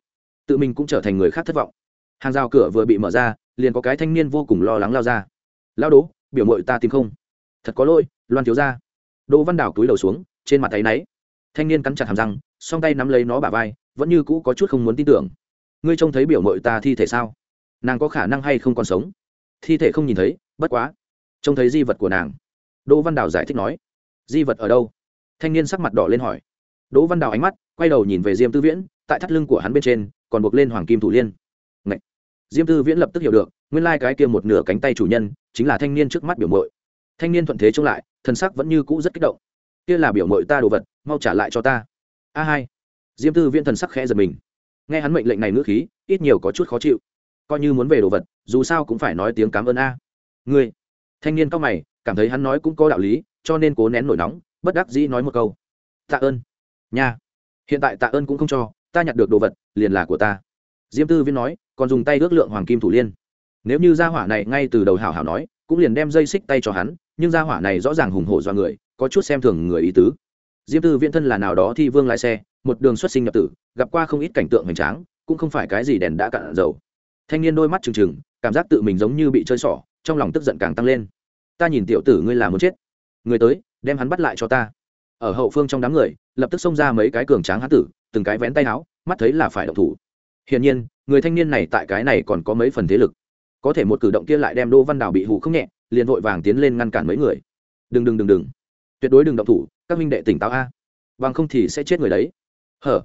Tự mình cũng trở thành người khác thất vọng. Hàng rào cửa vừa bị mở ra, liền có cái thanh niên vô cùng lo lắng lao ra. Lao đố biểu mội ta tìm không? Thật có lỗi, loan thiếu ra đỗ văn đảo túi đầu xuống, trên mặt tay náy. Thanh niên cắn chặt hàm răng, song tay nắm lấy nó bả vai, vẫn như cũ có chút không muốn tin tưởng. Ngươi trông thấy biểu mội ta thi thể sao? Nàng có khả năng hay không còn sống? Thi thể không nhìn thấy, bất quá. Trông thấy di vật của nàng. Đỗ văn đào giải thích nói. Di vật ở đâu? Thanh niên sắc mặt đỏ lên hỏi đỗ văn đào ánh mắt, quay đầu nhìn về diêm tư viễn, tại thắt lưng của hắn bên trên, còn buộc lên hoàng kim thủ liên. Ngậy! diêm tư viễn lập tức hiểu được, nguyên lai cái kia một nửa cánh tay chủ nhân, chính là thanh niên trước mắt biểu mội thanh niên thuận thế chống lại thân sắc vẫn như cũ rất kích động. Kia là biểu mội ta đồ vật, mau trả lại cho ta. A hai! Diêm tư viễn thần sắc khẽ giật mình. Nghe hắn mệnh lệnh này ngữ khí, ít nhiều có chút khó chịu. Coi như muốn về đồ vật, dù sao cũng phải nói tiếng cảm ơn a. Ngươi! Thanh niên cao mày, cảm thấy hắn nói cũng có đạo lý, cho nên cố nén nổi nóng, bất đắc dĩ nói một câu. Tạ ơn nha. Hiện tại tạ ơn cũng không cho, ta nhặt được đồ vật, liền là của ta. Diêm tư viên nói, còn dùng tay ước lượng hoàng kim thủ liên. Nếu như gia hỏa này ngay từ đầu hảo hảo nói, cũng liền đem dây xích tay cho hắn, nhưng gia hỏa này rõ ràng hùng hổ do người, có chút xem thường người ý tứ. Diêm tư viễn thân là nào đó thi vương lái xe, một đường xuất sinh nhập tử, gặp qua không ít cảnh tượng hoành tráng, cũng không phải cái gì đèn đã cạn dầu. Thanh niên đôi mắt trừng trừng, cảm giác tự mình giống như bị chơi xỏ, trong lòng tức giận càng tăng lên. Ta nhìn tiểu tử ngươi là muốn chết. Người tới, đem hắn bắt lại cho ta ở hậu phương trong đám người, lập tức xông ra mấy cái cường tráng hán tử, từng cái vén tay áo, mắt thấy là phải động thủ. Hiển nhiên, người thanh niên này tại cái này còn có mấy phần thế lực. Có thể một cử động kia lại đem đỗ văn đào bị hụ không nhẹ, liền vội vàng tiến lên ngăn cản mấy người. Đừng đừng đừng đừng. Tuyệt đối đừng động thủ, các minh đệ tỉnh táo a. Bằng không thì sẽ chết người đấy. Hở?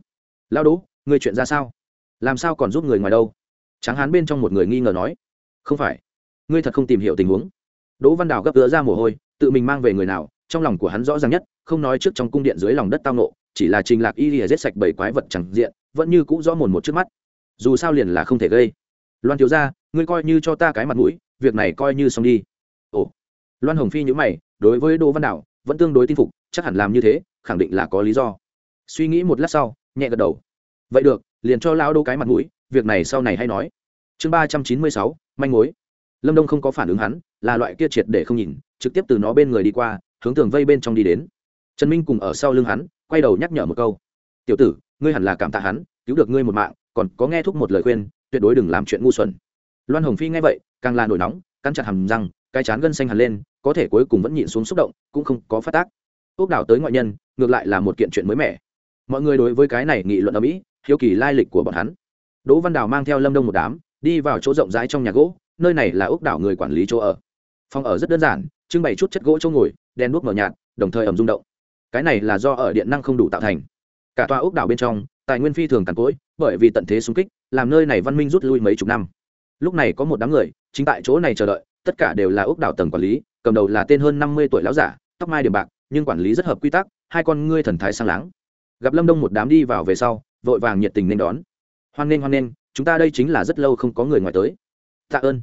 Lao đỗ, người chuyện ra sao? Làm sao còn giúp người ngoài đâu? Tráng hán bên trong một người nghi ngờ nói. Không phải. Ngươi thật không tìm hiểu tình huống. Đỗ văn đào gấp gỡ ra mồ hôi, tự mình mang về người nào, trong lòng của hắn rõ ràng nhất không nói trước trong cung điện dưới lòng đất tao nộ chỉ là trình lạc y lìa giết sạch bảy quái vật chẳng diện, vẫn như cũ rõ mồn một trước mắt. Dù sao liền là không thể gây. Loan thiếu ra ngươi coi như cho ta cái mặt mũi, việc này coi như xong đi. Ồ. Loan hồng phi nhữ mày, đối với đỗ văn đảo, vẫn tương đối tin phục, chắc hẳn làm như thế, khẳng định là có lý do. Suy nghĩ một lát sau, nhẹ gật đầu. Vậy được, liền cho lao đô cái mặt mũi, việc này sau này hay nói. Chương ba trăm chín mươi sáu, manh mối. Lâm đông không có phản ứng hắn, là loại kia triệt để không nhìn, trực tiếp từ nó bên người đi qua, hướng tường vây bên trong đi đến trần minh cùng ở sau lưng hắn, quay đầu nhắc nhở một câu. Tiểu tử, ngươi hẳn là cảm tạ hắn, cứu được ngươi một mạng, còn có nghe thúc một lời khuyên, tuyệt đối đừng làm chuyện ngu xuẩn. Loan hồng phi nghe vậy, càng là nổi nóng, cắn chặt hầm răng, cái chán gân xanh hẳn lên, có thể cuối cùng vẫn nhịn xuống xúc động, cũng không có phát tác. Ốc đảo tới ngoại nhân, ngược lại là một kiện chuyện mới mẻ. Mọi người đối với cái này nghị luận ở mỹ, hiếu kỳ lai lịch của bọn hắn. Đỗ văn đào mang theo lâm đông một đám, đi vào chỗ rộng rãi trong nhà gỗ, nơi này là ốc đảo người quản lý chỗ ở. Phòng ở rất đơn giản, trưng bày chút chất gỗ chỗ ngồi đen đuốc mờ nhạt, đồng thời ẩm rung động cái này là do ở điện năng không đủ tạo thành. Cả tòa ốc đảo bên trong, tài nguyên phi thường cằn cỗi, bởi vì tận thế xung kích, làm nơi này văn minh rút lui mấy chục năm. Lúc này có một đám người, chính tại chỗ này chờ đợi, tất cả đều là ốc đảo tầng quản lý, cầm đầu là tên hơn năm mươi tuổi lão giả, tóc mai điểm bạc, nhưng quản lý rất hợp quy tắc, hai con ngươi thần thái sang láng. Gặp lâm đông một đám đi vào về sau, vội vàng nhiệt tình nên đón. Hoan nghênh hoan nghênh, chúng ta đây chính là rất lâu không có người ngoài tới. Tạ ơn.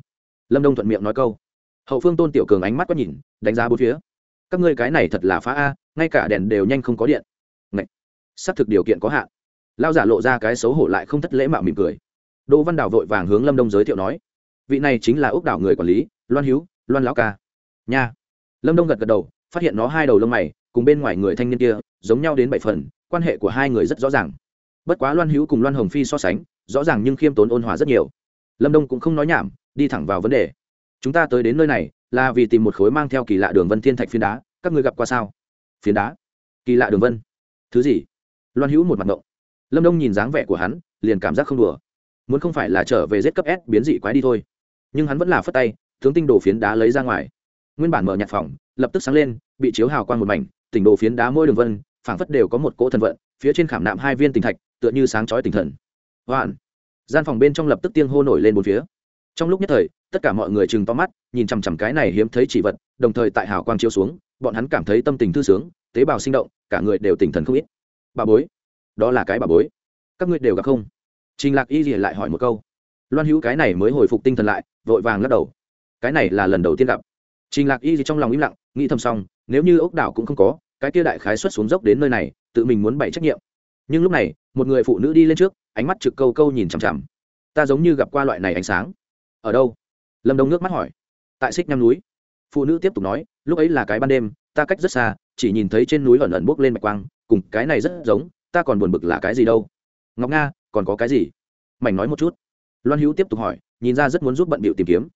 Lâm đông thuận miệng nói câu. Hậu phương tôn tiểu cường ánh mắt quét nhìn, đánh giá bốn phía. Các ngươi cái này thật là phá a ngay cả đèn đều nhanh không có điện. Ngậy! xác thực điều kiện có hạn. Lao giả lộ ra cái xấu hổ lại không thất lễ mạo mỉm cười. Đỗ văn đào vội vàng hướng lâm đông giới thiệu nói, vị này chính là ốc đảo người quản lý, loan hữu loan lão ca. Nha. Lâm đông gật gật đầu, phát hiện nó hai đầu lông mày, cùng bên ngoài người thanh niên kia, giống nhau đến bảy phần, quan hệ của hai người rất rõ ràng. Bất quá loan hữu cùng loan hồng phi so sánh, rõ ràng nhưng khiêm tốn ôn hòa rất nhiều. Lâm đông cũng không nói nhảm, đi thẳng vào vấn đề. Chúng ta tới đến nơi này, là vì tìm một khối mang theo kỳ lạ đường vân thiên thạch phiến đá, các ngươi gặp qua sao? Phiến đá. Kỳ lạ đường vân. Thứ gì? Loan hữu một mặt ngộng. Lâm đông nhìn dáng vẻ của hắn, liền cảm giác không đùa. Muốn không phải là trở về giết cấp s biến dị quái đi thôi. Nhưng hắn vẫn là phất tay, tướng tinh đồ phiến đá lấy ra ngoài. Nguyên bản mở nhạc phòng, lập tức sáng lên, bị chiếu hào quang một mảnh, tỉnh đồ phiến đá mỗi đường vân, phảng phất đều có một cỗ thần vận, phía trên khảm nạm hai viên tinh thạch, tựa như sáng chói tinh thần. Hoạn! Gian phòng bên trong lập tức tiên hô nổi lên bốn phía. Trong lúc nhất thời, tất cả mọi người chừng to mắt, nhìn chằm chằm cái này hiếm thấy chỉ vật, đồng thời tại hào quang chiếu xuống bọn hắn cảm thấy tâm tình thư sướng, tế bào sinh động, cả người đều tỉnh thần không ít. Bà bối, đó là cái bà bối. Các ngươi đều gặp không? Trình lạc y gì lại hỏi một câu. Loan hữu cái này mới hồi phục tinh thần lại, vội vàng lắc đầu. Cái này là lần đầu tiên gặp. Trình lạc y gì trong lòng im lặng, nghĩ thầm xong, nếu như ốc đảo cũng không có, cái kia đại khái xuất xuống dốc đến nơi này, tự mình muốn bày trách nhiệm. Nhưng lúc này, một người phụ nữ đi lên trước, ánh mắt trực câu câu nhìn chằm chằm. Ta giống như gặp qua loại này ánh sáng. Ở đâu? Lâm đông nước mắt hỏi. Tại xích nham núi. Phụ nữ tiếp tục nói lúc ấy là cái ban đêm, ta cách rất xa, chỉ nhìn thấy trên núi ẩn ẩn bốc lên mạch quang, cùng cái này rất giống, ta còn buồn bực là cái gì đâu. Ngọc nga, còn có cái gì? Mảnh nói một chút. Loan hữu tiếp tục hỏi, nhìn ra rất muốn giúp bận bịu tìm kiếm.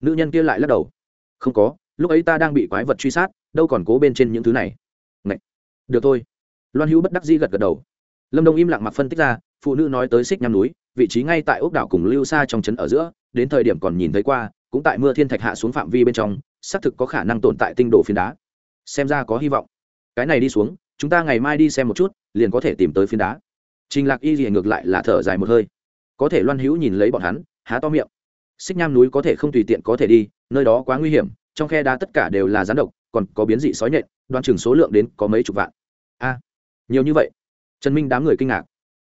Nữ nhân kia lại lắc đầu. Không có, lúc ấy ta đang bị quái vật truy sát, đâu còn cố bên trên những thứ này. Ngậy. được thôi. Loan hữu bất đắc dĩ gật gật đầu. Lâm đông im lặng mặc phân tích ra, phụ nữ nói tới xích nham núi, vị trí ngay tại ốc đảo cùng lưu xa trong trấn ở giữa, đến thời điểm còn nhìn thấy qua cũng tại mưa thiên thạch hạ xuống phạm vi bên trong, xác thực có khả năng tồn tại tinh đồ phiến đá. Xem ra có hy vọng. Cái này đi xuống, chúng ta ngày mai đi xem một chút, liền có thể tìm tới phiến đá. Trình lạc y gì ngược lại là thở dài một hơi. Có thể loan hữu nhìn lấy bọn hắn, há to miệng. Xích nham núi có thể không tùy tiện có thể đi, nơi đó quá nguy hiểm, trong khe đá tất cả đều là rắn độc, còn có biến dị sói nhện, đoan chừng số lượng đến có mấy chục vạn. A, nhiều như vậy. Trần minh đám người kinh ngạc.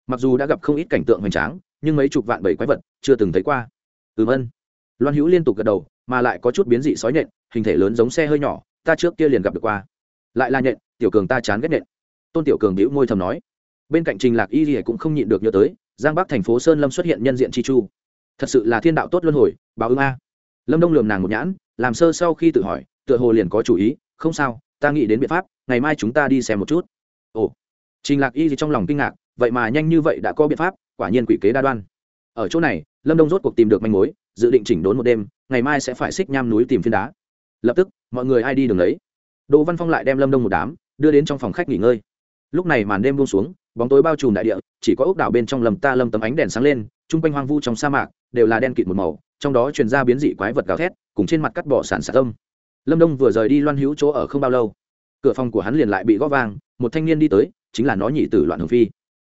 Mặc dù đã gặp không ít cảnh tượng hoành tráng, nhưng mấy chục vạn bảy quái vật chưa từng thấy qua. Ừm ân loan hữu liên tục gật đầu, mà lại có chút biến dị sói nhện, hình thể lớn giống xe hơi nhỏ, ta trước kia liền gặp được qua. Lại là nhện, tiểu cường ta chán ghét nhện. Tôn tiểu cường bĩu môi thầm nói. Bên cạnh trình lạc y gì cũng không nhịn được nhớ tới, giang bắc thành phố sơn lâm xuất hiện nhân diện chi chu. Thật sự là thiên đạo tốt luân hồi, báo ứng a. Lâm đông lường nàng một nhãn, làm sơ sau khi tự hỏi, tựa hồ liền có chủ ý, không sao, ta nghĩ đến biện pháp, ngày mai chúng ta đi xem một chút. Ồ. Trình lạc y gì trong lòng kinh ngạc, vậy mà nhanh như vậy đã có biện pháp, quả nhiên quỷ kế đa đoan. Ở chỗ này, lâm đông rốt cuộc tìm được manh mối dự định chỉnh đốn một đêm, ngày mai sẽ phải xích nham núi tìm phiên đá. Lập tức, mọi người ai đi đường đấy đỗ văn phong lại đem lâm đông một đám đưa đến trong phòng khách nghỉ ngơi. Lúc này màn đêm buông xuống, bóng tối bao trùm đại địa, chỉ có ốc đảo bên trong lầm ta lâm tấm ánh đèn sáng lên, chung quanh hoang vu trong sa mạc đều là đen kịt một màu, trong đó truyền ra biến dị quái vật gào thét, cùng trên mặt cắt bỏ sản sản tâm lâm đông vừa rời đi loan hữu chỗ ở không bao lâu, cửa phòng của hắn liền lại bị gõ vang, một thanh niên đi tới, chính là nó nhị tử loạn hồng phi.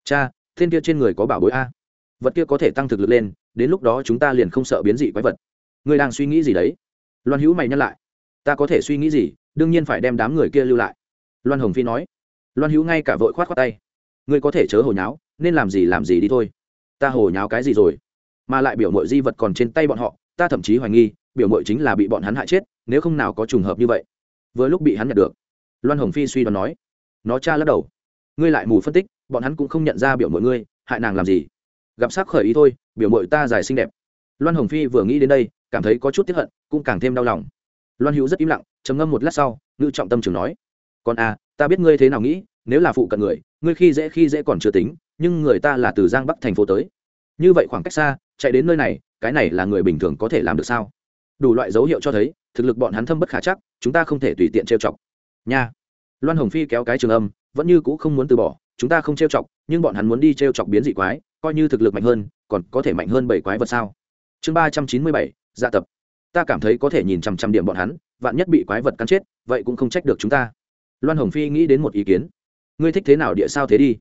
Cha, thiên kia trên người có bảo bối a. Vật kia có thể tăng thực lực lên đến lúc đó chúng ta liền không sợ biến dị quái vật. Ngươi đang suy nghĩ gì đấy? Loan hữu mày nhắc lại. Ta có thể suy nghĩ gì? Đương nhiên phải đem đám người kia lưu lại. Loan hồng phi nói. Loan hữu ngay cả vội khoát khoát tay. Ngươi có thể chớ hồi nháo, nên làm gì làm gì đi thôi. Ta hồi nháo cái gì rồi? Mà lại biểu mội di vật còn trên tay bọn họ, ta thậm chí hoài nghi, biểu mội chính là bị bọn hắn hại chết, nếu không nào có trùng hợp như vậy. Vừa lúc bị hắn nhận được, loan hồng phi suy đoán nói. Nó cha lắc đầu. Ngươi lại mù phân tích, bọn hắn cũng không nhận ra biểu mội ngươi, hại nàng làm gì? Gặp sắc khởi ý thôi biểu mội ta dài xinh đẹp. Loan hồng phi vừa nghĩ đến đây, cảm thấy có chút tiếp hận, cũng càng thêm đau lòng. Loan hữu rất im lặng, trầm ngâm một lát sau ngự trọng tâm trường nói còn à ta biết ngươi thế nào nghĩ, nếu là phụ cận người, ngươi khi dễ khi dễ còn chưa tính, nhưng người ta là từ giang bắc thành phố tới. Như vậy khoảng cách xa, chạy đến nơi này, cái này là người bình thường có thể làm được sao? Đủ loại dấu hiệu cho thấy, thực lực bọn hắn thâm bất khả chắc, chúng ta không thể tùy tiện trêu chọc. Nha. Loan hồng phi kéo cái trường âm, vẫn như cũ không muốn từ bỏ, chúng ta không trêu chọc, nhưng bọn hắn muốn đi trêu chọc biến dị quái, coi như thực lực mạnh hơn còn có thể mạnh hơn bảy quái vật sao? Chương ba trăm chín mươi bảy dạ tập. Ta cảm thấy có thể nhìn chằm chằm điểm bọn hắn, vạn nhất bị quái vật cắn chết, vậy cũng không trách được chúng ta. Loan hồng phi nghĩ đến một ý kiến. Ngươi thích thế nào địa sao thế đi?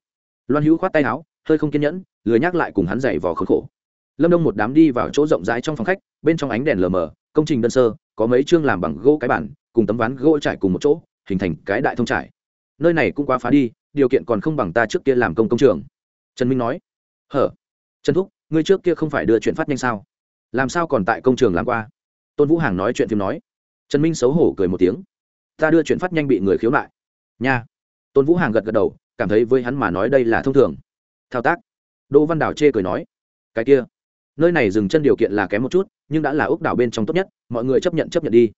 Loan hữu khoát tay áo, hơi không kiên nhẫn, lười nhắc lại cùng hắn dày vò khốn khổ. Lâm đông một đám đi vào chỗ rộng rãi trong phòng khách, bên trong ánh đèn lờ mờ, công trình đơn sơ, có mấy chương làm bằng gỗ cái bản, cùng tấm ván gỗ trải cùng một chỗ, hình thành cái đại thông trải. Nơi này cũng quá phá đi, điều kiện còn không bằng ta trước kia làm công công trường. Trần minh nói. Hở? Trần thúc ngươi trước kia không phải đưa chuyện phát nhanh sao? Làm sao còn tại công trường làm qua? Tôn vũ hàng nói chuyện phim nói. Trần minh xấu hổ cười một tiếng. Ta đưa chuyện phát nhanh bị người khiếu nại. Nha. Tôn vũ hàng gật gật đầu, cảm thấy với hắn mà nói đây là thông thường. Thao tác. Đỗ văn đào chê cười nói. Cái kia, nơi này dừng chân điều kiện là kém một chút, nhưng đã là ốc đảo bên trong tốt nhất, mọi người chấp nhận chấp nhận đi.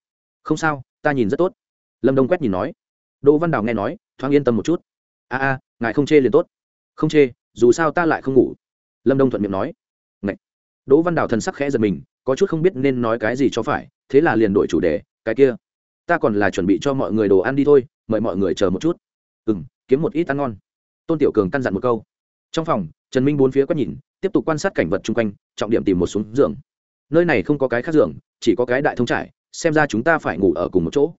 Không sao, ta nhìn rất tốt. Lâm đông quét nhìn nói. Đỗ văn đào nghe nói, thoáng yên tâm một chút. A a, ngài không chê liền tốt. Không chê, dù sao ta lại không ngủ lâm đông thuận miệng nói Ngậy. đỗ văn đào thần sắc khẽ giật mình, có chút không biết nên nói cái gì cho phải, thế là liền đổi chủ đề, cái kia, ta còn là chuẩn bị cho mọi người đồ ăn đi thôi, mời mọi người chờ một chút. Ừ m kiếm một ít ăn ngon. Tôn tiểu cường căn dặn một câu. Trong phòng, trần minh bốn phía quét nhìn, tiếp tục quan sát cảnh vật chung quanh, trọng điểm tìm một xuống giường. Nơi này không có cái khác giường, chỉ có cái đại thông trải, xem ra chúng ta phải ngủ ở cùng một chỗ.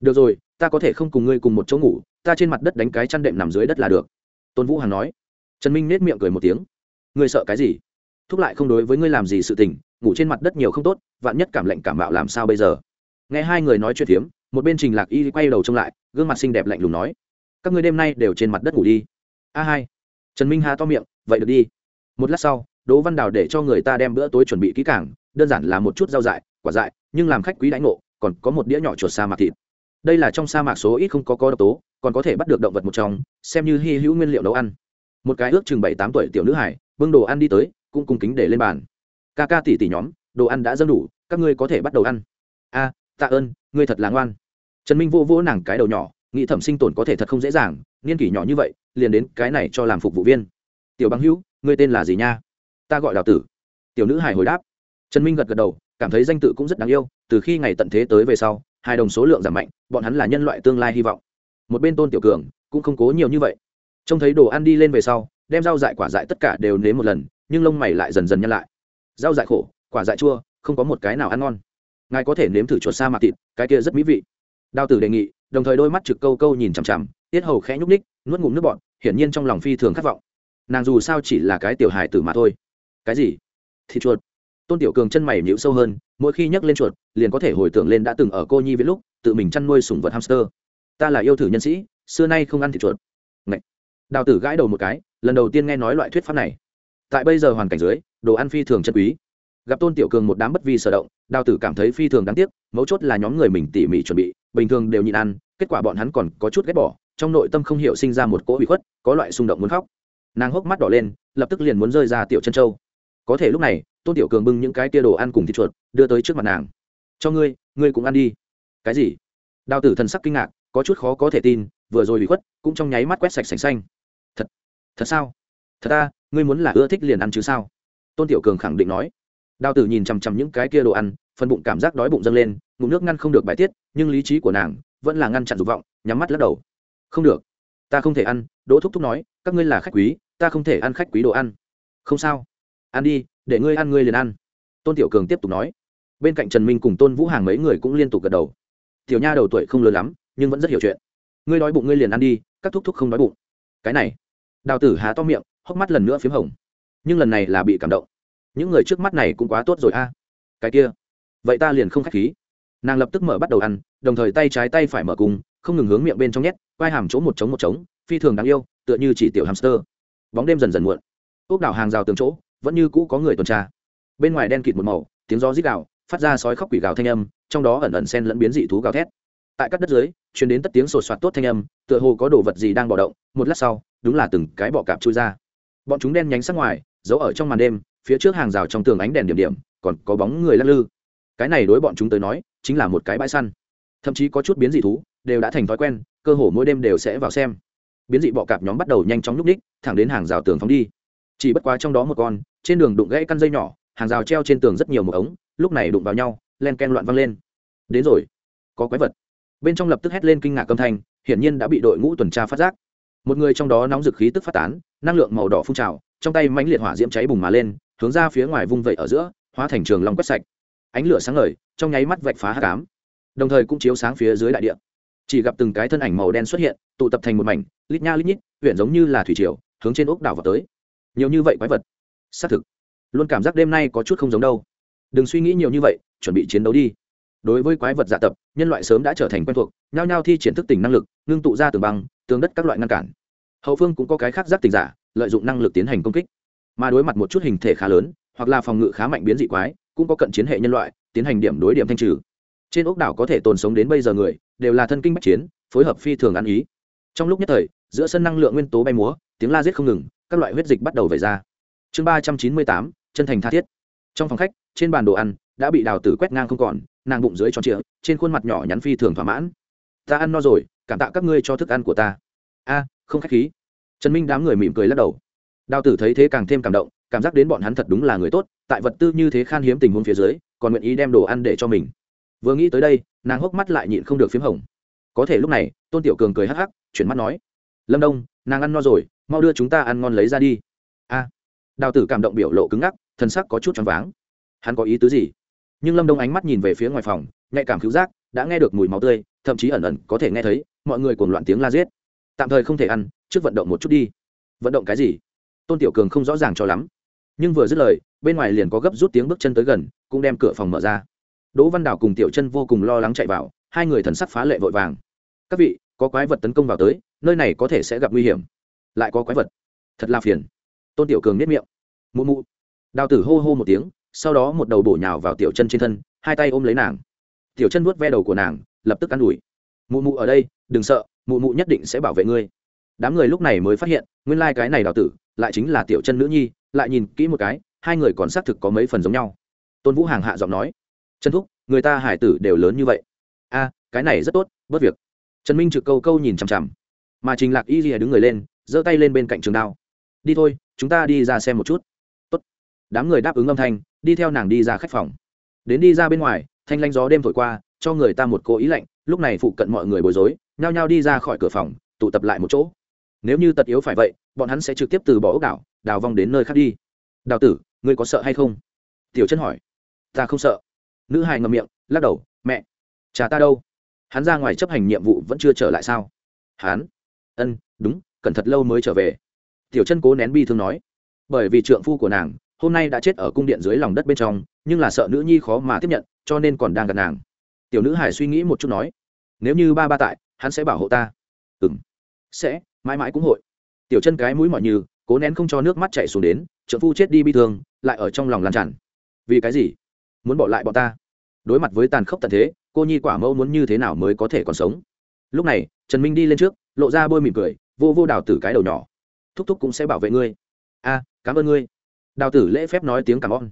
Được rồi, ta có thể không cùng ngươi cùng một chỗ ngủ, ta trên mặt đất đánh cái chăn đệm nằm dưới đất là được. Tôn vũ hằng nói. Trần minh nết miệng cười một tiếng ngươi sợ cái gì? Thúc lại không đối với ngươi làm gì sự tình, ngủ trên mặt đất nhiều không tốt, vạn nhất cảm lạnh cảm bạo làm sao bây giờ? Nghe hai người nói chuyện phiếm, một bên trình lạc y quay đầu trông lại, gương mặt xinh đẹp lạnh lùng nói, các ngươi đêm nay đều trên mặt đất ngủ đi. A hai. Trần minh hà to miệng, vậy được đi. Một lát sau, đỗ văn đào để cho người ta đem bữa tối chuẩn bị kỹ càng, đơn giản là một chút rau dại, quả dại, nhưng làm khách quý đãi ngộ, còn có một đĩa nhỏ chuột sa mạc thịt. Đây là trong sa mạc số ít không có có độc tố, còn có thể bắt được động vật một trong, xem như hy hữu nguyên liệu nấu ăn. Một cái ước chừng bảy tám tuổi tiểu nữ hải bưng đồ ăn đi tới, cũng cung kính để lên bàn. Ca ca tỉ tỉ nhóm, đồ ăn đã dâng đủ, các ngươi có thể bắt đầu ăn. A, tạ ơn, ngươi thật là ngoan. Trần minh vô vỗ nàng cái đầu nhỏ, nghĩ thẩm sinh tồn có thể thật không dễ dàng, niên kỷ nhỏ như vậy, liền đến cái này cho làm phục vụ viên. Tiểu băng hữu, ngươi tên là gì nha? Ta gọi đào tử. Tiểu nữ hải hồi đáp. Trần minh gật gật đầu, cảm thấy danh tự cũng rất đáng yêu, từ khi ngày tận thế tới về sau, hai đồng số lượng giảm mạnh, bọn hắn là nhân loại tương lai hy vọng. Một bên tôn tiểu cường, cũng không cố nhiều như vậy trông thấy đồ ăn đi lên về sau, đem rau dại quả dại tất cả đều nếm một lần, nhưng lông mày lại dần dần nhăn lại. Rau dại khổ, quả dại chua, không có một cái nào ăn ngon. Ngài có thể nếm thử chuột sa mạc thịt, cái kia rất mỹ vị. Đào tử đề nghị, đồng thời đôi mắt trực câu câu nhìn chằm chằm, tiết hầu khẽ nhúc ních nuốt ngụm nước bọn hiển nhiên trong lòng phi thường khát vọng. Nàng dù sao chỉ là cái tiểu hài tử mà thôi. Cái gì? Thịt chuột. Tôn tiểu cường chân mày nhịu sâu hơn, mỗi khi nhắc lên chuột, liền có thể hồi tưởng lên đã từng ở cô nhi viết lúc, tự mình chăn nuôi sùng vật hamster. Ta là yêu thử nhân sĩ, xưa nay không ăn thịt chuột đào tử gãi đầu một cái, lần đầu tiên nghe nói loại thuyết pháp này. Tại bây giờ hoàn cảnh dưới, đồ ăn phi thường chân quý. Gặp tôn tiểu cường một đám bất vi sở động, đào tử cảm thấy phi thường đáng tiếc, mấu chốt là nhóm người mình tỉ mỉ chuẩn bị, bình thường đều nhịn ăn, kết quả bọn hắn còn có chút ghét bỏ, trong nội tâm không hiểu sinh ra một cỗ bị khuất, có loại xung động muốn khóc. Nàng hốc mắt đỏ lên, lập tức liền muốn rơi ra tiểu chân châu. Có thể lúc này, tôn tiểu cường bưng những cái tia đồ ăn cùng thịt chuột, đưa tới trước mặt nàng. Cho ngươi ngươi cũng ăn đi. Cái gì? Đào tử thần sắc kinh ngạc, có chút khó có thể tin, vừa rồi bị khuất cũng trong nháy mắt quét sạch sành xanh thật sao? Thật ta, ngươi muốn là ưa thích liền ăn chứ sao? Tôn tiểu cường khẳng định nói. Đào tử nhìn chằm chằm những cái kia đồ ăn, phần bụng cảm giác đói bụng dâng lên, ngụm nước ngăn không được bài tiết, nhưng lý trí của nàng vẫn là ngăn chặn dục vọng, nhắm mắt lắc đầu. Không được, ta không thể ăn, đỗ thúc thúc nói, các ngươi là khách quý, ta không thể ăn khách quý đồ ăn. Không sao, ăn đi, để ngươi ăn ngươi liền ăn. Tôn tiểu cường tiếp tục nói. Bên cạnh trần minh cùng tôn vũ hàng mấy người cũng liên tục gật đầu. Tiểu nha đầu tuổi không lớn lắm, nhưng vẫn rất hiểu chuyện. Ngươi đói bụng ngươi liền ăn đi, các thúc thúc không đói bụng. Cái này đào tử há to miệng, hốc mắt lần nữa p h í m hồng. Nhưng lần này là bị cảm động. Những người trước mắt này cũng quá tốt rồi a. Cái kia, vậy ta liền không k h á c h khí. Nàng lập tức mở bắt đầu ăn, đồng thời tay trái tay phải mở cùng, không ngừng hướng miệng bên trong nhét, quai hàm chỗ một trống một trống, phi thường đáng yêu, tựa như chỉ tiểu hamster. Bóng đêm dần dần muộn. Ốc đảo hàng rào tường chỗ, vẫn như cũ có người tuần tra. Bên ngoài đen kịt một màu, tiếng gió rít gạo phát ra sói khóc quỷ gào thanh âm, trong đó ẩn ẩn sen lẫn biến dị thú gào thét. Tại các đất dưới chuyển đến tất tiếng sột soạt tốt thanh âm, tựa hồ có đồ vật gì đang bỏ động. Một lát sau đúng là từng cái bọ cạp chui ra. Bọn chúng đen nhánh sắc ngoài, giấu ở trong màn đêm, phía trước hàng rào trong tường ánh đèn điểm điểm, còn có bóng người lắc lư. Cái này đối bọn chúng tới nói, chính là một cái bãi săn. Thậm chí có chút biến dị thú, đều đã thành thói quen, cơ hồ mỗi đêm đều sẽ vào xem. Biến dị bọ cạp nhóm bắt đầu nhanh chóng nhúc ních thẳng đến hàng rào tường phóng đi. Chỉ bất quá trong đó một con, trên đường đụng gãy căn dây nhỏ, hàng rào treo trên tường rất nhiều một ống, lúc này đụng vào nhau, len ken loạn văng lên. Đến rồi, có quái vật. Bên trong lập tức hét lên kinh ngạc âm thanh, hiển nhiên đã bị đội ngũ tuần tra phát giác một người trong đó nóng dực khí tức phát tán, năng lượng màu đỏ phun trào, trong tay mãnh liệt hỏa diễm cháy bùng mà lên, hướng ra phía ngoài vung vẩy ở giữa, hóa thành trường long quét sạch. Ánh lửa sáng ngời, trong nháy mắt vạch phá hát cám đồng thời cũng chiếu sáng phía dưới đại địa. Chỉ gặp từng cái thân ảnh màu đen xuất hiện, tụ tập thành một mảnh, lít nha lít nhít huyện giống như là thủy triều, hướng trên ốc đảo vào tới. Nhiều như vậy quái vật. Xác thực, luôn cảm giác đêm nay có chút không giống đâu. Đừng suy nghĩ nhiều như vậy, chuẩn bị chiến đấu đi. Đối với quái vật dạ tập nhân loại sớm đã trở thành quen thuộc, nhao nhao thi triển thức tỉnh năng lực, ngưng tụ ra tường băng, tường đất các loại ngăn cản. Hậu phương cũng có cái khác giác tình giả, lợi dụng năng lực tiến hành công kích. Mà đối mặt một chút hình thể khá lớn, hoặc là phòng ngự khá mạnh biến dị quái, cũng có cận chiến hệ nhân loại, tiến hành điểm đối điểm thanh trừ. Trên ốc đảo có thể tồn sống đến bây giờ người, đều là thân kinh bách chiến, phối hợp phi thường ăn ý. Trong lúc nhất thời, giữa sân năng lượng nguyên tố bay múa, tiếng la giết không ngừng, các loại huyết dịch bắt đầu về ra. Chương ba trăm chín mươi tám, chân thành tha thiết. Trong phòng khách, trên bàn đồ ăn đã bị đào tử quét ngang không còn, nàng bụng dưới tròn trịa, trên khuôn mặt nhỏ nhắn phi thường thỏa mãn. Ta ăn no rồi, cảm tạ các ngươi cho thức ăn của ta. A, không khách khí. Trần minh đám người mỉm cười lắc đầu. Đào tử thấy thế càng thêm cảm động, cảm giác đến bọn hắn thật đúng là người tốt, tại vật tư như thế khan hiếm tình huống phía dưới, còn nguyện ý đem đồ ăn để cho mình. Vừa nghĩ tới đây, nàng hốc mắt lại nhịn không được p h í m hồng. Có thể lúc này, tôn tiểu cường cười hắc hắc, chuyển mắt nói, lâm đông, nàng ăn no rồi, mau đưa chúng ta ăn ngon lấy ra đi. A. Đào tử cảm động biểu lộ cứng ngắc thân sắc có chút choáng váng. Hắn có ý tứ gì? Nhưng lâm đông ánh mắt nhìn về phía ngoài phòng nhạy cảm cứu giác đã nghe được mùi máu tươi thậm chí ẩn ẩn có thể nghe thấy mọi người cuồng loạn tiếng la giết tạm thời không thể ăn trước vận động một chút đi vận động cái gì tôn tiểu cường không rõ ràng cho lắm nhưng vừa dứt lời bên ngoài liền có gấp rút tiếng bước chân tới gần cũng đem cửa phòng mở ra đỗ văn đào cùng tiểu chân vô cùng lo lắng chạy vào hai người thần sắc phá lệ vội vàng các vị có quái vật tấn công vào tới nơi này có thể sẽ gặp nguy hiểm lại có quái vật thật là phiền tôn tiểu cường nếp miệng mụ mụ đào tử hô hô một tiếng sau đó một đầu bổ nhào vào tiểu chân trên thân, hai tay ôm lấy nàng. Tiểu chân vuốt ve đầu của nàng, lập tức ă n ủi. Mụ mụ ở đây, đừng sợ, mụ mụ nhất định sẽ bảo vệ ngươi. Đám người lúc này mới phát hiện, nguyên lai、like、cái này đào tử lại chính là tiểu chân nữ nhi, lại nhìn kỹ một cái, hai người còn xác thực có mấy phần giống nhau. Tôn vũ hàng hạ giọng nói, chân thúc, người ta hải tử đều lớn như vậy. A, cái này rất tốt, bớt việc. Trần minh trực câu câu nhìn chằm chằm. Mà trình lạc y lìa đứng người lên, giơ tay lên bên cạnh trường đao. Đi thôi, chúng ta đi ra xem một chút. Tốt. đám người đáp ứng âm thanh đi theo nàng đi ra khách phòng. Đến đi ra bên ngoài, thanh lanh gió đêm thổi qua, cho người ta một cố ý lạnh, lúc này phụ cận mọi người bối rối, nhao nhao đi ra khỏi cửa phòng, tụ tập lại một chỗ. Nếu như tật yếu phải vậy, bọn hắn sẽ trực tiếp từ bỏ ốc đảo, đào vong đến nơi khác đi. Đào tử, ngươi có sợ hay không? Tiểu chân hỏi. Ta không sợ. Nữ hài ngậm miệng, lắc đầu, mẹ, cha ta đâu? Hắn ra ngoài chấp hành nhiệm vụ vẫn chưa trở lại sao? Hắn. Ân, đúng, cẩn thật lâu mới trở về. Tiểu chân cố nén bi thương nói. Bởi vì trượng phu của nàng hôm nay đã chết ở cung điện dưới lòng đất bên trong, nhưng là sợ nữ nhi khó mà tiếp nhận, cho nên còn đang gần nàng. Tiểu nữ hải suy nghĩ một chút nói, nếu như ba ba tại, hắn sẽ bảo hộ ta. Ừ m sẽ, mãi mãi cũng hội. Tiểu chân cái mũi mọi như cố nén không cho nước mắt chạy xuống đến trợ phu chết đi bi thương, lại ở trong lòng làm tràn. Vì cái gì? Muốn bỏ lại bọn ta? Đối mặt với tàn khốc tận thế, cô nhi quả mẫu muốn như thế nào mới có thể còn sống? Lúc này, trần minh đi lên trước, lộ ra bôi mỉm cười, vô vô đào tử cái đầu nhỏ. Thúc thúc cũng sẽ bảo vệ ngươi. A, cảm ơn ngươi đào tử lễ phép nói tiếng cảm ơn.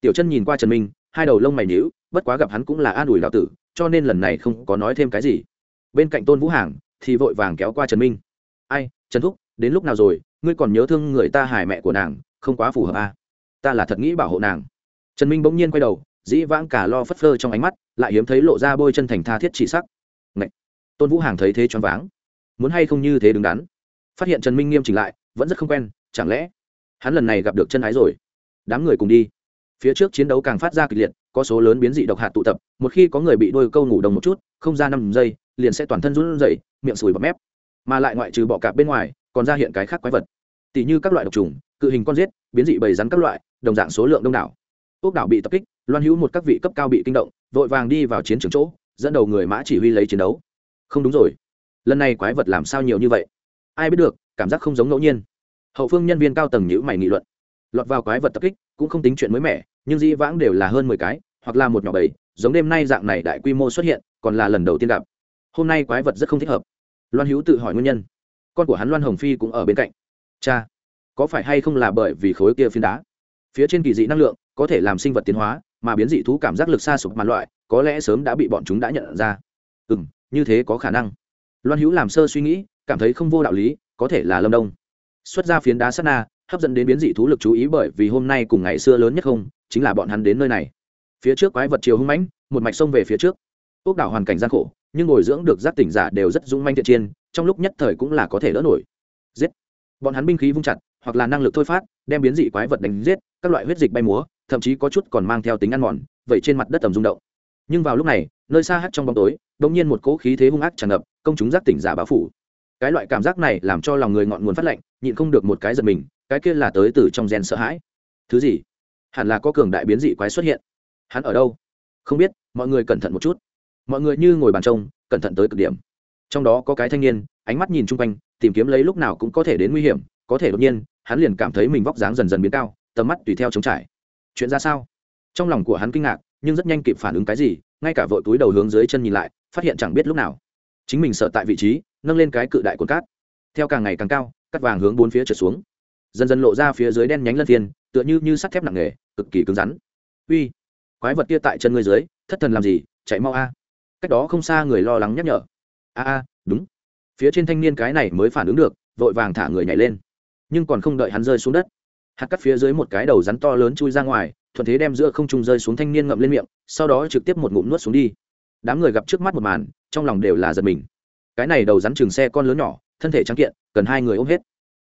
Tiểu chân nhìn qua trần minh, hai đầu lông mày nhíu, bất quá gặp hắn cũng là an ủi đào tử, cho nên lần này không có nói thêm cái gì. Bên cạnh tôn vũ hàng thì vội vàng kéo qua trần minh. Ai, trần thúc, đến lúc nào rồi? Ngươi còn nhớ thương người ta hài mẹ của nàng, không quá phù hợp à? ta là thật nghĩ bảo hộ nàng. Trần minh bỗng nhiên quay đầu, dĩ vãng cả lo phất phơ trong ánh mắt, lại hiếm thấy lộ ra bôi chân thành tha thiết chỉ sắc. Ngậy! tôn vũ hàng thấy thế choáng váng. Muốn hay không như thế đứng đắn? Phát hiện trần minh nghiêm chỉnh lại, vẫn rất không quen, chẳng lẽ hắn lần này gặp được chân ái rồi. Đám người cùng đi. Phía trước chiến đấu càng phát ra kịch liệt có số lớn biến dị độc hạt tụ tập một khi có người bị đôi câu ngủ đồng một chút không ra năm giây liền sẽ toàn thân run rẩy miệng sùi bọt mép. Mà lại ngoại trừ bọ cạp bên ngoài còn ra hiện cái khác quái vật. Tỷ như các loại độc trùng cự hình con rết, biến dị bầy rắn các loại đồng dạng số lượng đông đảo. Ốc đảo bị tập kích loan hữu một các vị cấp cao bị kinh động vội vàng đi vào chiến trường chỗ dẫn đầu người mã chỉ huy lấy chiến đấu. Không đúng rồi. Lần này quái vật làm sao nhiều như vậy? Ai biết được cảm giác không giống ngẫu nhiên hậu phương nhân viên cao tầng nhữ mày nghị luận. Lọt vào quái vật tập kích cũng không tính chuyện mới mẻ, nhưng dĩ vãng đều là hơn mười cái, hoặc là một nhỏ bầy giống đêm nay dạng này đại quy mô xuất hiện, còn là lần đầu tiên gặp. Hôm nay quái vật rất không thích hợp. Loan hữu tự hỏi nguyên nhân. Con của hắn loan hồng phi cũng ở bên cạnh. Cha, có phải hay không là bởi vì khối kia phiến đá? Phía trên kỳ dị năng lượng có thể làm sinh vật tiến hóa, mà biến dị thú cảm giác lực xa sụp màn loại, có lẽ sớm đã bị bọn chúng đã nhận ra. Ừ m như thế có khả năng. Loan hữu làm sơ suy nghĩ, cảm thấy không vô đạo lý, có thể là lâm đông xuất ra phiến đá sát na, hấp dẫn đến biến dị thú lực chú ý bởi vì hôm nay cùng ngày xưa lớn nhất không, chính là bọn hắn đến nơi này. Phía trước quái vật chiều hung mãnh, một mạch sông về phía trước. Ốc đảo hoàn cảnh gian khổ, nhưng ngồi dưỡng được giác tỉnh giả đều rất dũng manh thiện chiên trong lúc nhất thời cũng là có thể đỡ nổi. Giết! Bọn hắn binh khí vung chặt, hoặc là năng lực thôi phát, đem biến dị quái vật đánh giết, các loại huyết dịch bay múa, thậm chí có chút còn mang theo tính ăn mòn, vậy trên mặt đất tầm rung động. Nhưng vào lúc này, nơi xa hắt trong bóng tối đ ỗ n g nhiên một cỗ khí thế hung ác tràn ngập, công chúng giác tỉnh giả báo phủ cái loại cảm giác này làm cho lòng người ngọn nguồn phát lạnh, nhịn không được một cái giật mình, cái kia là tới từ trong gen sợ hãi. Thứ gì? Hẳn là có cường đại biến dị quái xuất hiện. Hắn ở đâu? Không biết, mọi người cẩn thận một chút. Mọi người như ngồi bàn trông, cẩn thận tới cực điểm. Trong đó có cái thanh niên, ánh mắt nhìn chung quanh, tìm kiếm lấy lúc nào cũng có thể đến nguy hiểm, có thể đột nhiên, hắn liền cảm thấy mình vóc dáng dần dần biến cao, tầm mắt tùy theo chống trải. Chuyện ra sao? Trong lòng của hắn kinh ngạc, nhưng rất nhanh kịp phản ứng cái gì, ngay cả vội túi đầu hướng dưới chân nhìn lại, phát hiện chẳng biết lúc nào. Chính mình sợ tại vị trí nâng lên cái cự đại cồn cát. Theo càng ngày càng cao cắt vàng hướng bốn phía trượt xuống. Dần dần lộ ra phía dưới đen nhánh lân thiên, tựa như như sắt thép nặng nề cực kỳ cứng rắn. Uy quái vật kia tại chân ngươi dưới thất thần làm gì? Chạy mau a. Cách đó không xa người lo lắng nhắc nhở. A a đúng. Phía trên thanh niên cái này mới phản ứng được vội vàng thả người nhảy lên. Nhưng còn không đợi hắn rơi xuống đất hạt cắt phía dưới một cái đầu rắn to lớn chui ra ngoài thuận thế đem giữa không trung rơi xuống thanh niên ngậm lên miệng sau đó trực tiếp một ngụm nuốt xuống đi. Đám người gặp trước mắt một màn trong lòng đều là giật mình cái này đầu rắn chừng xe con lớn nhỏ, thân thể trắng kiện, cần hai người ôm hết.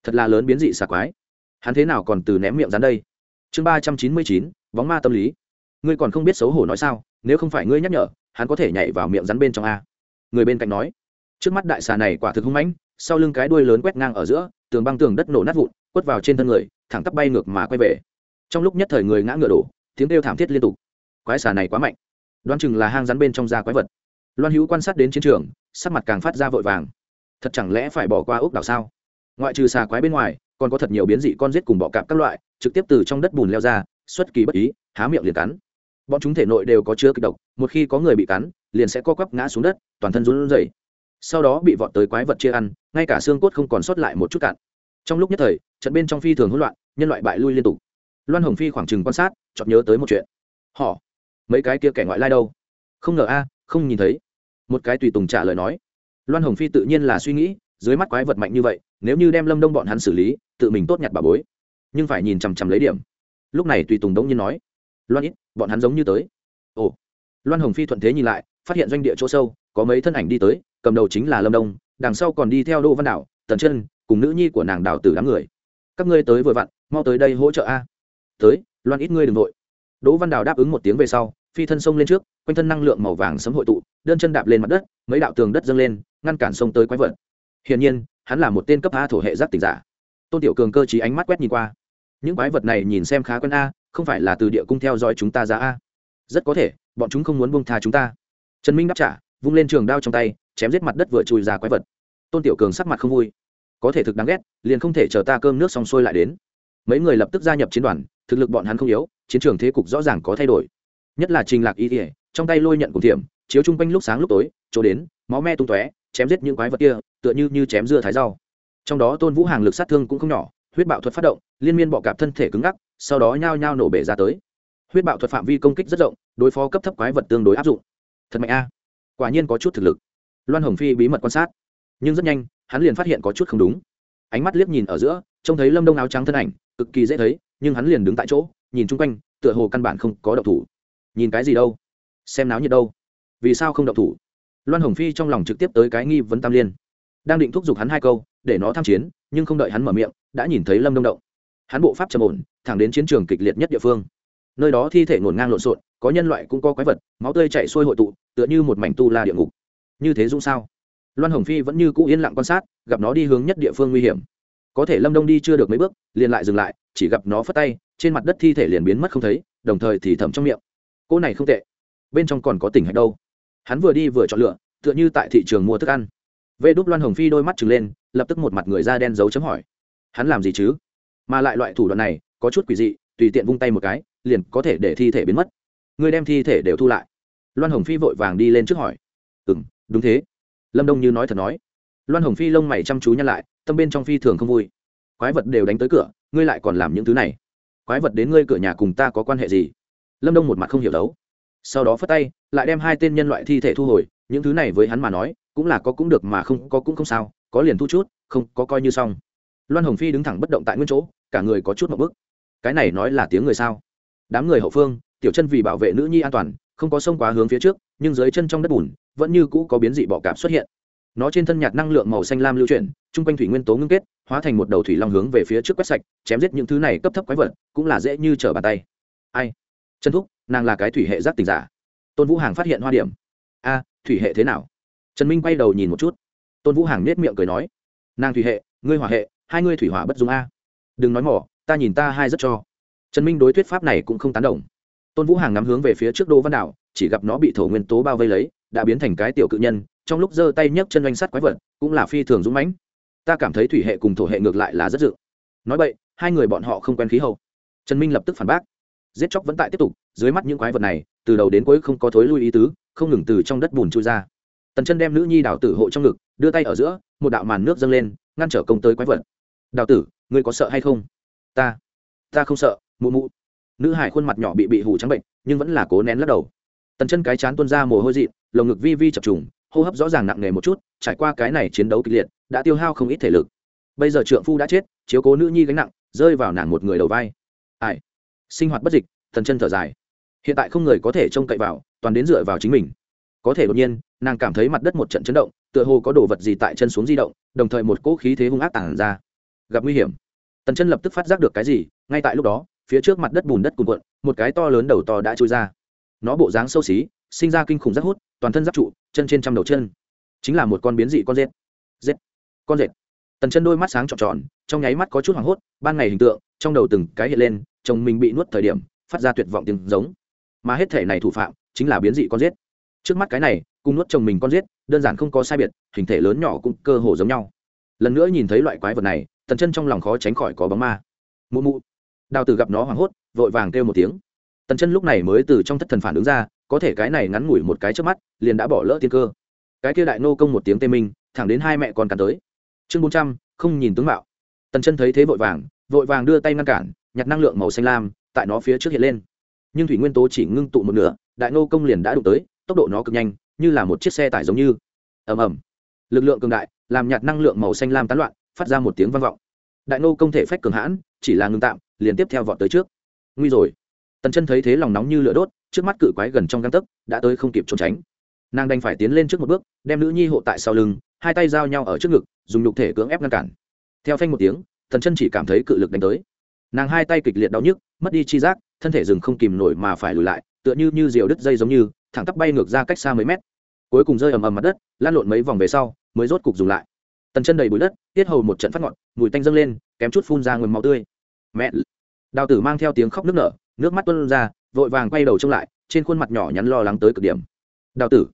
Thật là lớn biến dị xà quái. Hắn thế nào còn từ ném miệng rắn đây? Chương ba trăm chín mươi chín, bóng ma tâm lý. Ngươi còn không biết xấu hổ nói sao, nếu không phải ngươi nhắc nhở, hắn có thể nhảy vào miệng rắn bên trong a. Người bên cạnh nói. Trước mắt đại xà này quả thực hung mãnh, sau lưng cái đuôi lớn quét ngang ở giữa, tường băng tường đất nổ nát vụn, quất vào trên thân người, thẳng tắp bay ngược mà quay về. Trong lúc nhất thời người ngã ngựa đổ, tiếng kêu thảm thiết liên tục. Quái xà này quá mạnh. Đoan chừng là hang rắn bên trong da quái vật. Loan hữu quan sát đến chiến trường sắc mặt càng phát ra vội vàng. Thật chẳng lẽ phải bỏ qua ốc đảo sao? Ngoại trừ xà quái bên ngoài, còn có thật nhiều biến dị con rết cùng bọ cạp các loại, trực tiếp từ trong đất bùn leo ra, xuất kỳ bất ý, há miệng liền cắn. Bọn chúng thể nội đều có chứa kịch độc, một khi có người bị cắn, liền sẽ co quắp ngã xuống đất, toàn thân run rẩy. Sau đó bị vọt tới quái vật chia ăn, ngay cả xương cốt không còn sót lại một chút cạn. Trong lúc nhất thời, trận bên trong phi thường hỗn loạn, nhân loại bại lui liên tục. Loan hồng phi khoảng chừng quan sát chọn nhớ tới một chuyện. Họ, mấy cái kia kẻ ngoại lai đâu? Không ngờ a, không nhìn thấy một cái tùy tùng trả lời nói. Loan hồng phi tự nhiên là suy nghĩ, dưới mắt quái vật mạnh như vậy, nếu như đem lâm đông bọn hắn xử lý, tự mình tốt nhặt bà bối. Nhưng phải nhìn chằm chằm lấy điểm. Lúc này tùy tùng đống nhiên nói, loan ít, bọn hắn giống như tới. Ồ. Loan hồng phi thuận thế nhìn lại, phát hiện doanh địa chỗ sâu, có mấy thân ảnh đi tới, cầm đầu chính là lâm đông, đằng sau còn đi theo đỗ văn đảo, tần chân, cùng nữ nhi của nàng đào tử đám người. Các ngươi tới vừa vặn, mau tới đây hỗ trợ a. Tới, loan ít ngươi đ ừ n g nội đỗ văn đào đáp ứng một tiếng về sau, phi thân sông lên trước, quanh thân năng lượng màu vàng sấm hội tụ đơn chân đạp lên mặt đất, mấy đạo tường đất dâng lên, ngăn cản sông tới quái vật. Hiển nhiên, hắn là một tên cấp a thổ hệ giác tỉnh giả. Tôn tiểu cường cơ trí ánh mắt quét nhìn qua. Những quái vật này nhìn xem khá quen a, không phải là từ địa cung theo dõi chúng ta ra a. Rất có thể, bọn chúng không muốn buông tha chúng ta. Trần minh đáp trả, vung lên trường đao trong tay, chém giết mặt đất vừa chui ra quái vật. Tôn tiểu cường sắc mặt không vui. Có thể thực đáng ghét, liền không thể chờ ta cơm nước xong sôi lại đến. Mấy người lập tức gia nhập chiến đoàn, thực lực bọn hắn không yếu, chiến trường thế cục rõ ràng có thay đổi. Nhất là trình lạc y thể trong tay lôi nhận cùng thiểm chiếu chung quanh lúc sáng lúc tối, chỗ đến, máu me tung tóe, chém giết những quái vật kia, tựa như như chém dưa thái rau. Trong đó tôn vũ hàng lực sát thương cũng không nhỏ, huyết bạo thuật phát động, liên miên bọ cạp thân thể cứng ngắc, sau đó nhao nhao nổ bể ra tới. Huyết bạo thuật phạm vi công kích rất rộng, đối phó cấp thấp quái vật tương đối áp dụng. Thật mạnh a. Quả nhiên có chút thực lực. Loan hồng phi bí mật quan sát. Nhưng rất nhanh, hắn liền phát hiện có chút không đúng. Ánh mắt liếc nhìn ở giữa, trông thấy lâm đông áo trắng thân ảnh, cực kỳ dễ thấy, nhưng hắn liền đứng tại chỗ, nhìn chung quanh, tựa hồ căn bản không có động thủ. Nhìn cái gì đâu? Xem náo nhiệt đâu? Vì sao không động thủ? Loan hồng phi trong lòng trực tiếp tới cái nghi vấn tam liên. Đang định thúc giục hắn hai câu, để nó tham chiến, nhưng không đợi hắn mở miệng, đã nhìn thấy lâm đông động. Hắn bộ pháp trầm ổn, thẳng đến chiến trường kịch liệt nhất địa phương. Nơi đó thi thể ngổn ngang lộn xộn, có nhân loại cũng có quái vật, máu tươi chạy sôi hội tụ, tựa như một mảnh tu la địa ngục. Như thế dũng sao? Loan hồng phi vẫn như cũ yên lặng quan sát, gặp nó đi hướng nhất địa phương nguy hiểm. Có thể lâm đông đi chưa được mấy bước, liền lại dừng lại, chỉ gặp nó phất tay, trên mặt đất thi thể liền biến mất không thấy, đồng thời thì thầm trong miệng. Cô này không tệ. Bên trong còn có tỉnh hạch đâu? Hắn vừa đi vừa chọn lựa, tựa như tại thị trường mua thức ăn. Vê đúc loan hồng phi đôi mắt trừng lên, lập tức một mặt người da đen dấu chấm hỏi. Hắn làm gì chứ? Mà lại loại thủ đoạn này, có chút quỷ dị, tùy tiện vung tay một cái, liền có thể để thi thể biến mất. Người đem thi thể đều thu lại. Loan hồng phi vội vàng đi lên trước hỏi. Ừ m đúng thế. Lâm đông như nói thật nói. Loan hồng phi lông mày chăm chú nhăn lại, tâm bên trong phi thường không vui. Quái vật đều đánh tới cửa, ngươi lại còn làm những thứ này. Quái vật đến ngươi cửa nhà cùng ta có quan hệ gì? Lâm đông một mặt không hiểu đấu sau đó phất tay, lại đem hai tên nhân loại thi thể thu hồi, những thứ này với hắn mà nói, cũng là có cũng được mà không có cũng không sao, có liền thu chút, không có coi như xong. Loan hồng phi đứng thẳng bất động tại nguyên chỗ, cả người có chút một bức. Cái này nói là tiếng người sao? Đám người hậu phương, tiểu chân vì bảo vệ nữ nhi an toàn, không có sông quá hướng phía trước, nhưng dưới chân trong đất bùn, vẫn như cũ có biến dị bọ cạp xuất hiện. Nó trên thân nhạt năng lượng màu xanh lam lưu chuyển, chung quanh thủy nguyên tố ngưng kết, hóa thành một đầu thủy long hướng về phía trước quét sạch, chém giết những thứ này cấp thấp quái vật, cũng là dễ như trở bàn tay. Ai? Chân thúc nàng là cái thủy hệ giác tình giả. Tôn vũ hàng phát hiện hoa điểm. A, thủy hệ thế nào? Trần minh quay đầu nhìn một chút. Tôn vũ hàng nết miệng cười nói. Nàng thủy hệ, ngươi hỏa hệ, hai ngươi thủy hỏa bất dung a. Đừng nói mỏ, ta nhìn ta hai rất cho. Trần minh đối thuyết pháp này cũng không tán đồng. Tôn vũ hàng nắm hướng về phía trước đô văn đảo chỉ gặp nó bị thổ nguyên tố bao vây lấy, đã biến thành cái tiểu cự nhân, trong lúc giơ tay nhấc chân doanh sắt quái vật, cũng là phi thường dũng mãnh. Ta cảm thấy thủy hệ cùng thổ hệ ngược lại là rất dự. Nói vậy hai người bọn họ không quen khí hậu. Trần minh lập tức phản bác giết chóc vẫn tại tiếp tục, dưới mắt những quái vật này, từ đầu đến cuối không có thối lui ý tứ, không ngừng từ trong đất bùn trôi ra. Tần chân đem nữ nhi đào tử hộ trong ngực, đưa tay ở giữa, một đạo màn nước dâng lên, ngăn trở công tới quái vật. Đào tử, ngươi có sợ hay không? Ta ta không sợ, mụ mụ. Nữ hải khuôn mặt nhỏ bị bị hủ trắng bệnh, nhưng vẫn là cố nén lắc đầu. Tần chân cái chán tuôn ra mồ hôi dị lồng ngực vi vi chập trùng, hô hấp rõ ràng nặng nề một chút, trải qua cái này chiến đấu kịch liệt, đã tiêu hao không ít thể lực. Bây giờ trượng phu đã chết, chiếu cố nữ nhi gánh nặng, rơi vào nàng một người đầu vai. Ai? Sinh hoạt bất dịch, thần chân thở dài. Hiện tại không người có thể trông cậy vào, toàn đến dựa vào chính mình. Có thể đột nhiên, nàng cảm thấy mặt đất một trận chấn động, tựa hồ có đồ vật gì tại chân xuống di động, đồng thời một cỗ khí thế hung ác tản ra. Gặp nguy hiểm. Tần chân lập tức phát giác được cái gì, ngay tại lúc đó, phía trước mặt đất bùn đất cuồn cuộn, một cái to lớn đầu to đã trôi ra. Nó bộ dáng sâu xí, sinh ra kinh khủng rất hút, toàn thân giáp trụ, chân trên trăm đầu chân. Chính là một con biến dị con rết. Rết. Con rết. Tần chân đôi mắt sáng trọn tròn, trong nháy mắt có chút hoảng hốt, ban ngày hình tượng, trong đầu từng cái hiện lên chồng mình bị nuốt thời điểm, phát ra tuyệt vọng tiếng giống. Mà hết thể này thủ phạm, chính là biến dị con giết. Trước mắt cái này, cùng nuốt chồng mình con giết, đơn giản không có sai biệt, hình thể lớn nhỏ cũng cơ hồ giống nhau. Lần nữa nhìn thấy loại quái vật này, tần chân trong lòng khó tránh khỏi có bóng ma. Mụ mụ. Đào tử gặp nó hoảng hốt, vội vàng kêu một tiếng. Tần chân lúc này mới từ trong thất thần phản ứng ra, có thể cái này ngắn ngủi một cái trước mắt, liền đã bỏ lỡ tiên cơ. Cái kia đại nô công một tiếng tê minh, thẳng đến hai mẹ con cắn tới. Chương bốn trăm, không nhìn tướng mạo. Tần chân thấy thế vội vàng vội vàng đưa tay ngăn cản nhặt năng lượng màu xanh lam, tại nó phía trước hiện lên. Nhưng thủy nguyên tố chỉ ngưng tụ một nửa, đại nô công liền đã đụng tới, tốc độ nó cực nhanh, như là một chiếc xe tải giống như. Ầm ầm. Lực lượng cường đại, làm nhạt năng lượng màu xanh lam tán loạn, phát ra một tiếng vang vọng. Đại nô công thể phách cường hãn, chỉ là ngừng tạm, liền tiếp theo vọt tới trước. Nguy rồi. Tần chân thấy thế lòng nóng như lửa đốt, trước mắt cự quái gần trong găng tấc, đã tới không kịp trốn tránh. Nàng đành phải tiến lên trước một bước, đem nữ nhi hộ tại sau lưng, hai tay giao nhau ở trước ngực, dùng nhục thể cưỡng ép ngăn cản. Theo phanh một tiếng, tần chân chỉ cảm thấy cự lực đánh tới nàng hai tay kịch liệt đau nhức, mất đi chi giác, thân thể rừng không kìm nổi mà phải lùi lại, tựa như như diều đứt dây giống như, thẳng tắp bay ngược ra cách xa mấy mét. Cuối cùng rơi ầm ầm mặt đất lan lộn mấy vòng về sau, mới rốt cục dùng lại. Tần chân đầy bụi đất, tiết hầu một trận phát ngọn, mùi tanh dâng lên, kém chút phun ra nguồn máu tươi. Mẹ đào tử mang theo tiếng khóc nước nở, nước mắt tuân ra, vội vàng quay đầu trông lại, trên khuôn mặt nhỏ nhắn lo lắng tới cực điểm. Đào tử,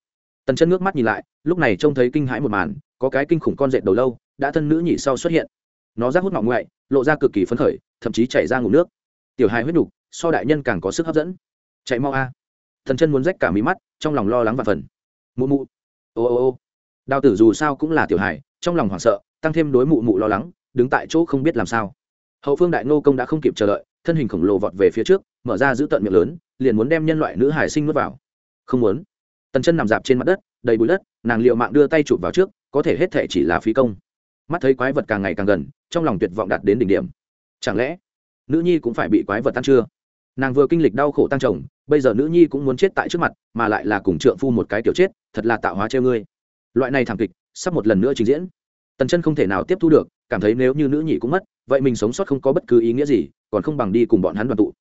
tần chân nước mắt nhìn lại, lúc này trông thấy kinh hãi một màn, có cái kinh khủng con dệt đầu lâu, đã thân nữ nhị sau xuất hiện. Nó rác hút ngọng ngoại, lộ ra cực kỳ phấn khởi thậm chí chảy ra ngủ nước. Tiểu hài huyết nhục so đại nhân càng có sức hấp dẫn. Chạy mau a. Thần chân muốn rách cả mí mắt, trong lòng lo lắng và phần. Mụ mụ. Ô ô ô. Đào tử dù sao cũng là tiểu hài, trong lòng hoảng sợ, tăng thêm đối mụ mụ lo lắng, đứng tại chỗ không biết làm sao. Hậu phương đại nô công đã không kịp chờ đợi, thân hình khổng lồ vọt về phía trước, mở ra giữ tận miệng lớn, liền muốn đem nhân loại nữ hải sinh nuốt vào. Không muốn. Tần chân nằm dạp trên mặt đất, đầy bụi đất, nàng liệu mạng đưa tay chụp vào trước, có thể hết thể chỉ là phí công. Mắt thấy quái vật càng ngày càng gần, trong lòng tuyệt vọng đạt đến đỉnh điểm chẳng lẽ nữ nhi cũng phải bị quái vật tan chưa? Nàng vừa kinh lịch đau khổ tăng chồng, bây giờ nữ nhi cũng muốn chết tại trước mặt, mà lại là cùng trượng phu một cái kiểu chết, thật là tạo hóa treo ngươi. Loại này thảm kịch sắp một lần nữa trình diễn. Tần chân không thể nào tiếp thu được, cảm thấy nếu như nữ nhị cũng mất, vậy mình sống sót không có bất cứ ý nghĩa gì, còn không bằng đi cùng bọn hắn đoàn tụ.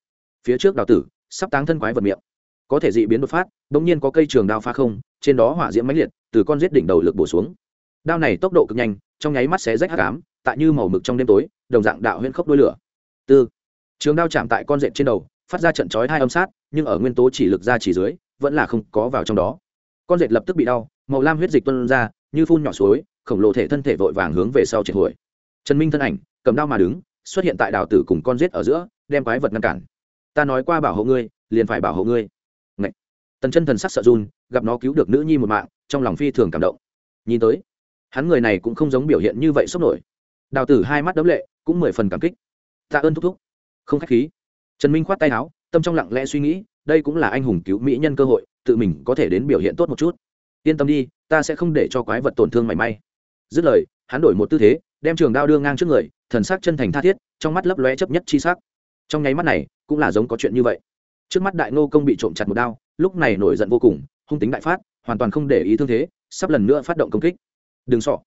Phía trước đào tử, sắp táng thân quái vật miệng. Có thể dị biến đột phát đ ỗ n g nhiên có cây trường đao pha không, trên đó hỏa diễm mãnh liệt, từ con giết đỉnh đầu lực bổ xuống. Đao này tốc độ cực nhanh, trong nháy mắt xé rách hạ cám tại như màu mực trong đêm tối đồng dạng đạo huyễn khốc đôi lửa. Tư. Trường đao chạm tại con rệt trên đầu, phát ra trận chói hai âm sát, nhưng ở nguyên tố chỉ lực ra chỉ dưới, vẫn là không có vào trong đó. Con rệt lập tức bị đau, màu lam huyết dịch tuôn ra, như phun nhỏ suối, khổng lồ thể thân thể vội vàng hướng về sau triệt hồi. Trần minh thân ảnh, cầm đao mà đứng, xuất hiện tại đào tử cùng con rết ở giữa, đem quái vật ngăn cản. Ta nói qua bảo hộ ngươi, liền phải bảo hộ ngươi. Ngậy. tần chân thần sắc sợ run, gặp nó cứu được nữ nhi một mạng, trong lòng phi thường cảm động. Nhìn tới, hắn người này cũng không giống biểu hiện như vậy sốc nổi. Đào tử hai mắt đấm lệ cũng mười phần cảm kích. Tạ ơn thúc thúc. Không khách khí. Trần minh khoát tay áo, tâm trong lặng lẽ suy nghĩ, đây cũng là anh hùng cứu mỹ nhân cơ hội, tự mình có thể đến biểu hiện tốt một chút. Yên tâm đi, ta sẽ không để cho quái vật tổn thương mảy may. Dứt lời, hắn đổi một tư thế, đem trường đao đưa ngang trước người, thần sắc chân thành tha thiết, trong mắt lấp lóe chấp nhất chi sắc. Trong nháy mắt này, cũng là giống có chuyện như vậy. Trước mắt đại ngô công bị trộm chặt một đao, lúc này nổi giận vô cùng, hung tính đại phát, hoàn toàn không để ý thương thế, sắp lần nữa phát động công kích. Đừng sọ.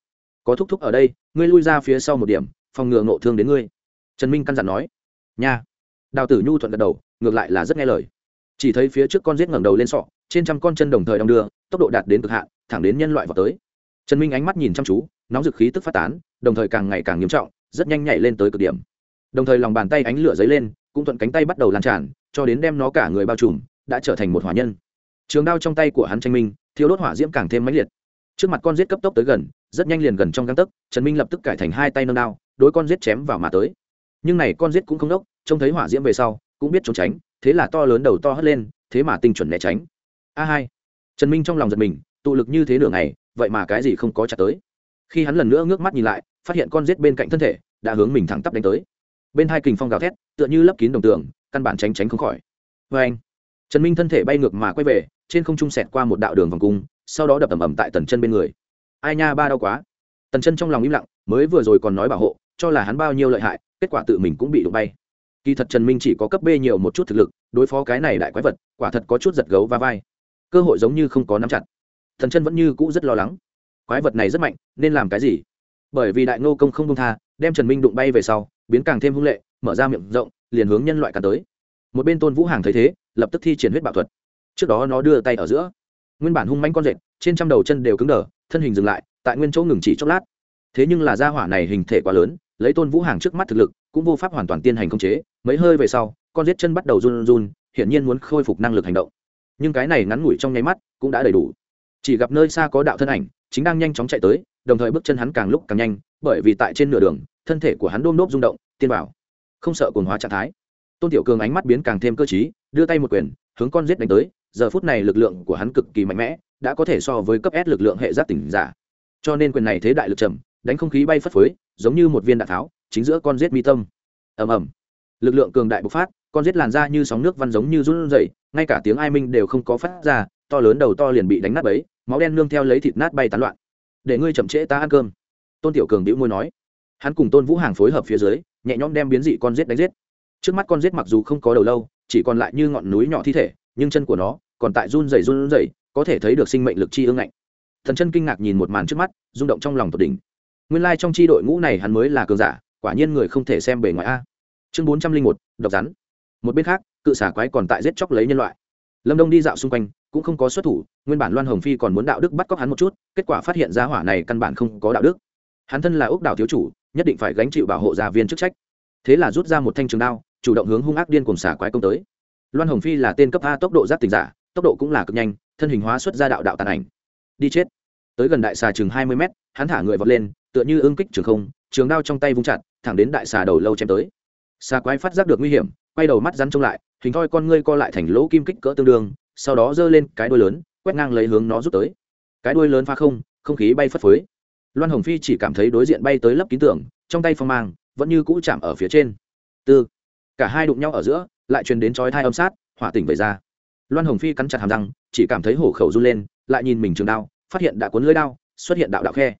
Có thúc thúc ở đây, ngươi lui ra phía sau một điểm phòng ngừa ngộ thương đến ngươi. Trần minh căn dặn nói. Nha. Đào tử nhu thuận gật đầu, ngược lại là rất nghe lời. Chỉ thấy phía trước con giết ngẩng đầu lên sọ, trên trăm con chân đồng thời đong đưa, tốc độ đạt đến cực hạn, thẳng đến nhân loại vào tới. Trần minh ánh mắt nhìn chăm chú, nóng dực khí tức phát tán, đồng thời càng ngày càng nghiêm trọng, rất nhanh nhảy lên tới cực điểm. Đồng thời lòng bàn tay ánh lửa dấy lên, cũng thuận cánh tay bắt đầu lan tràn, cho đến đem nó cả người bao trùm, đã trở thành một hỏa nhân. Trường đao trong tay của hắn tranh minh thiếu đốt hỏa diễm càng thêm mãnh liệt trước mặt con giết cấp tốc tới gần, rất nhanh liền gần trong găng tấc, trần minh lập tức cải thành hai tay nâng đao, đối con giết chém vào mà tới. Nhưng này con giết cũng không đốc, trông thấy hỏa diễm về sau, cũng biết trốn tránh, thế là to lớn đầu to hất lên, thế mà tinh chuẩn né tránh. A hai. Trần minh trong lòng giật mình, tụ lực như thế nửa ngày, vậy mà cái gì không có chặt tới. Khi hắn lần nữa ngước mắt nhìn lại, phát hiện con rết bên cạnh thân thể, đã hướng mình thẳng tắp đánh tới. Bên hai kình phong gào thét, tựa như lấp kín đồng tường, căn bản tránh tránh không khỏi. Vê anh, trần minh thân thể bay ngược mà quay về, trên không trung sẹt qua một đạo đường vòng cung sau đó đập ầm ầm tại tần chân bên người. Ai nha, ba đau quá. Tần chân trong lòng im lặng, mới vừa rồi còn nói bảo hộ, cho là hắn bao nhiêu lợi hại, kết quả tự mình cũng bị đụng bay. Kỳ thật trần minh chỉ có cấp b nhiều một chút thực lực, đối phó cái này đại quái vật, quả thật có chút giật gấu và vai. Cơ hội giống như không có nắm chặt. Thần chân vẫn như cũ rất lo lắng. Quái vật này rất mạnh, nên làm cái gì? Bởi vì đại ngô công không công tha, đem trần minh đụng bay về sau, biến càng thêm hung lệ, mở ra miệng rộng, liền hướng nhân loại cắn tới. Một bên tôn vũ hàng thấy thế, lập tức thi triển huyết bảo thuật. Trước đó nó đưa tay ở giữa nguyên bản hung manh con rệt, trên trăm đầu chân đều cứng đờ, thân hình dừng lại, tại nguyên chỗ ngừng chỉ chốc lát. Thế nhưng là gia hỏa này hình thể quá lớn, lấy tôn vũ hàng trước mắt thực lực, cũng vô pháp hoàn toàn tiên hành khống chế, mấy hơi về sau, con giết chân bắt đầu run run, hiển nhiên muốn khôi phục năng lực hành động. Nhưng cái này ngắn ngủi trong nháy mắt, cũng đã đầy đủ. Chỉ gặp nơi xa có đạo thân ảnh, chính đang nhanh chóng chạy tới, đồng thời bước chân hắn càng lúc càng nhanh, bởi vì tại trên nửa đường, thân thể của hắn đôm đốp rung động, tiên bảo. Không sợ cồn hóa trạng thái. Tôn tiểu cường ánh mắt biến càng thêm cơ t đưa tay một quyền, hướng con giết đánh tới giờ phút này lực lượng của hắn cực kỳ mạnh mẽ, đã có thể so với cấp s lực lượng hệ giác tỉnh giả. Cho nên quyền này thế đại lực trầm, đánh không khí bay phất phới, giống như một viên đạn tháo, chính giữa con giết mi tâm. Ầm ầm. Lực lượng cường đại bộc phát, con giết làn ra như sóng nước văn giống như run rẩy, ngay cả tiếng ai minh đều không có phát ra, to lớn đầu to liền bị đánh nát bấy, máu đen nương theo lấy thịt nát bay tán loạn. Để ngươi chậm trễ ta ăn cơm. Tôn tiểu cường đĩu môi nói. Hắn cùng tôn vũ hàng phối hợp phía dưới, nhẹ nhõm đem biến dị con giết đánh giết. Trước mắt con giết mặc dù không có đầu lâu, chỉ còn lại như ngọn núi nhỏ thi thể, nhưng chân của nó còn tại run rẩy run rẩy, có thể thấy được sinh mệnh lực chi ương ngạnh. Thần chân kinh ngạc nhìn một màn trước mắt, rung động trong lòng tột đỉnh. Nguyên lai trong chi đội ngũ này hắn mới là cường giả, quả nhiên người không thể xem bề ngoài a. Chương bốn trăm linh một, độc rắn. Một bên khác, cự xả quái còn tại giết chóc lấy nhân loại. Lâm đông đi dạo xung quanh, cũng không có xuất thủ, nguyên bản loan hồng phi còn muốn đạo đức bắt cóc hắn một chút, kết quả phát hiện ra hỏa này căn bản không có đạo đức. Hắn thân là ốc đảo thiếu chủ, nhất định phải gánh chịu bảo hộ gia viên chức trách. Thế là rút ra một thanh trường đao, chủ động hướng hung ác điên cùng xả quái công tới. Loan hồng phi là tên cấp a tốc độ giáp tình giả tốc độ cũng là cực nhanh, thân hình hóa xuất ra đạo đạo tàn ảnh. Đi chết. Tới gần đại xà chừng hai mươi mét, hắn thả người vọt lên, tựa như ương kích trường không, trường đao trong tay vung chặt, thẳng đến đại xà đầu lâu chém tới. Xà quái phát giác được nguy hiểm, quay đầu mắt rắn trông lại, hình thoi con ngươi co lại thành lỗ kim kích cỡ tương đương, sau đó giơ lên cái đuôi lớn, quét ngang lấy hướng nó rút tới. Cái đuôi lớn pha không không khí bay phất phới. Loan hồng phi chỉ cảm thấy đối diện bay tới lấp kín tưởng trong tay phong mang vẫn như cũ chạm ở phía trên. Tư. Cả hai đụng nhau ở giữa, lại truyền đến chói thai âm sát, hỏa tỉnh về ra loan hồng phi cắn chặt hàm răng, chỉ cảm thấy hổ khẩu run lên, lại nhìn mình trường đao, phát hiện đã cuốn lưới đao, xuất hiện đạo đạo khe.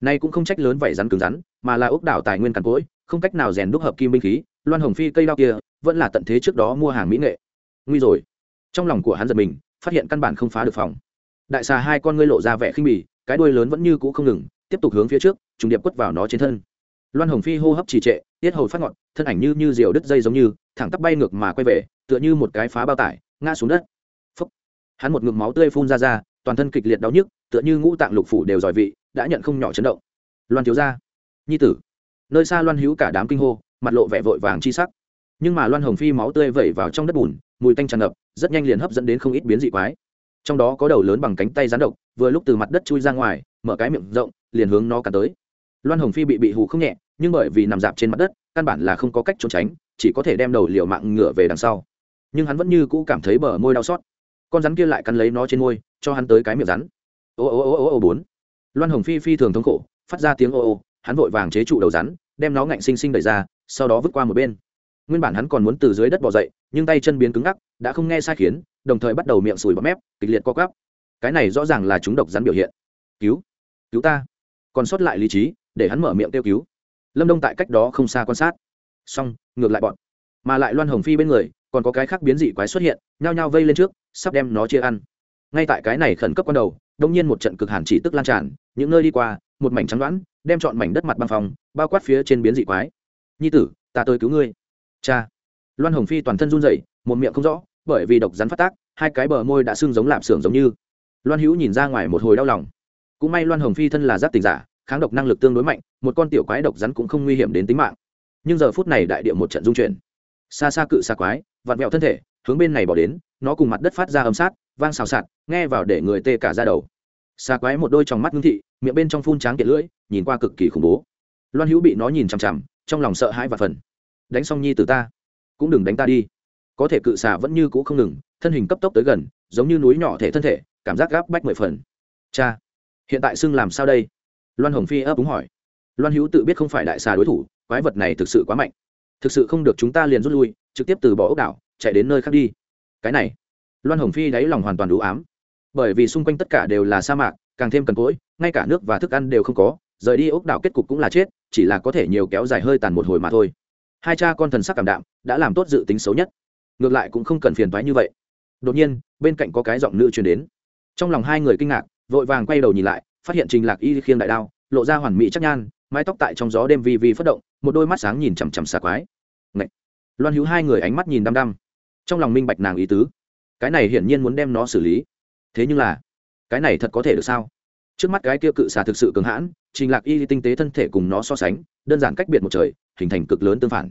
Nay cũng không trách lớn vảy rắn cứng rắn, mà là ốc đảo tài nguyên cằn cỗi, không cách nào rèn đúc hợp kim binh khí, loan hồng phi cây đao kia vẫn là tận thế trước đó mua hàng mỹ nghệ. Nguy rồi. Trong lòng của hắn giật mình, phát hiện căn bản không phá được phòng. Đại xà hai con ngươi lộ ra vẻ khinh bỉ, cái đuôi lớn vẫn như cũ không ngừng, tiếp tục hướng phía trước, trùng điệp quất vào nó trên thân. Loan hồng phi hô hấp trì trệ, tiết hầu phát ngọn, thân ảnh như như diều đứt dây giống như, thẳng tắp bay ngược mà quay về, tựa như một cái phá bao tải ngã xuống đất. Phúc. hắn một ngụm máu tươi phun ra ra, toàn thân kịch liệt đau nhức, tựa như ngũ tạng lục phủ đều giỏi vị, đã nhận không nhỏ chấn động. Loan thiếu ra nhi tử. Nơi xa loan hữu cả đám kinh hô, mặt lộ vẻ vội vàng chi sắc. Nhưng mà loan hồng phi máu tươi vẩy vào trong đất bùn, mùi tanh tràn ngập, rất nhanh liền hấp dẫn đến không ít biến dị quái. Trong đó có đầu lớn bằng cánh tay rán độc, vừa lúc từ mặt đất chui ra ngoài, mở cái miệng rộng, liền hướng nó cả tới. Loan hồng phi bị bị hù không nhẹ, nhưng bởi vì nằm dạp trên mặt đất, căn bản là không có cách trốn tránh, chỉ có thể đem đầu liều mạng ngửa về đằng sau nhưng hắn vẫn như cũ cảm thấy bờ môi đau xót. Con rắn kia lại cắn lấy nó trên môi, cho hắn tới cái miệng rắn. Ô ô ô ô ô bốn. Loan hồng phi phi thường thống khổ, phát ra tiếng ô ô, hắn vội vàng chế trụ đầu rắn, đem nó ngạnh xinh xinh đẩy ra, sau đó vứt qua một bên. Nguyên bản hắn còn muốn từ dưới đất bỏ dậy, nhưng tay chân biến cứng ngắc, đã không nghe sai khiến, đồng thời bắt đầu miệng sùi bọt mép, kịch liệt co cắp cái này rõ ràng là chúng độc rắn biểu hiện. Cứu cứu ta. Còn sót lại lý trí, để hắn mở miệng kêu cứu. Lâm đông tại cách đó không xa quan sát. Xong, ngược lại bọn. Mà lại loan hồng phi bên người còn có cái khác biến dị quái xuất hiện, nhao nhao vây lên trước, sắp đem nó chia ăn. Ngay tại cái này khẩn cấp ban đầu, đông nhiên một trận cực hàn chỉ tức lan tràn, những nơi đi qua, một mảnh trắng đoãn đem chọn mảnh đất mặt băng phòng bao quát phía trên biến dị quái. Nhi tử, ta tới cứu ngươi. Cha. Loan hồng phi toàn thân run rẩy, một miệng không rõ, bởi vì độc rắn phát tác, hai cái bờ môi đã sưng giống lạp xưởng giống như. Loan hữu nhìn ra ngoài một hồi đau lòng. Cũng may loan hồng phi thân là giáp tình giả, kháng độc năng lực tương đối mạnh, một con tiểu quái độc rắn cũng không nguy hiểm đến tính mạng. Nhưng giờ phút này đại địa một trận dung chuyển xa xa cự xa quái, vặn vẹo thân thể, hướng bên này bỏ đến, nó cùng mặt đất phát ra âm sát, vang xào xạc, nghe vào để người tê cả ra đầu. Xa quái một đôi trong mắt ngưng thị, miệng bên trong phun tráng kiệt lưỡi, nhìn qua cực kỳ khủng bố. Loan hữu bị nó nhìn chằm chằm, trong lòng sợ hãi và phần. Đánh xong nhi từ ta, cũng đừng đánh ta đi. Có thể cự xà vẫn như cũ không ngừng, thân hình cấp tốc tới gần, giống như núi nhỏ thể thân thể, cảm giác gáp bách mười phần. Cha, hiện tại xưng làm sao đây? Loan hồng phi ấp úng hỏi. Loan hữu tự biết không phải đại xà đối thủ, quái vật này thực sự quá mạnh thực sự không được chúng ta liền rút lui, trực tiếp từ bỏ ốc đảo, chạy đến nơi khác đi. Cái này, loan hồng phi đáy lòng hoàn toàn đủ ám. Bởi vì xung quanh tất cả đều là sa mạc, càng thêm cần cỗi, ngay cả nước và thức ăn đều không có, rời đi ốc đảo kết cục cũng là chết, chỉ là có thể nhiều kéo dài hơi tàn một hồi mà thôi. Hai cha con thần sắc cảm đạm, đã làm tốt dự tính xấu nhất. Ngược lại cũng không cần phiền thoái như vậy. Đột nhiên, bên cạnh có cái giọng nữ truyền đến. Trong lòng hai người kinh ngạc, vội vàng quay đầu nhìn lại, phát hiện trình lạc y khiêng đại đao, lộ ra hoàn mỹ chắc nhan mái tóc tại trong gió đêm vi vi phất động, một đôi mắt sáng nhìn chằm chằm xà quái. Ngậy! loan hữu hai người ánh mắt nhìn đăm đăm. Trong lòng minh bạch nàng ý tứ. Cái này hiển nhiên muốn đem nó xử lý. Thế nhưng là, cái này thật có thể được sao? Trước mắt cái kia cự xà thực sự cường hãn, trình lạc y tinh tế thân thể cùng nó so sánh, đơn giản cách biệt một trời, hình thành cực lớn tương phản.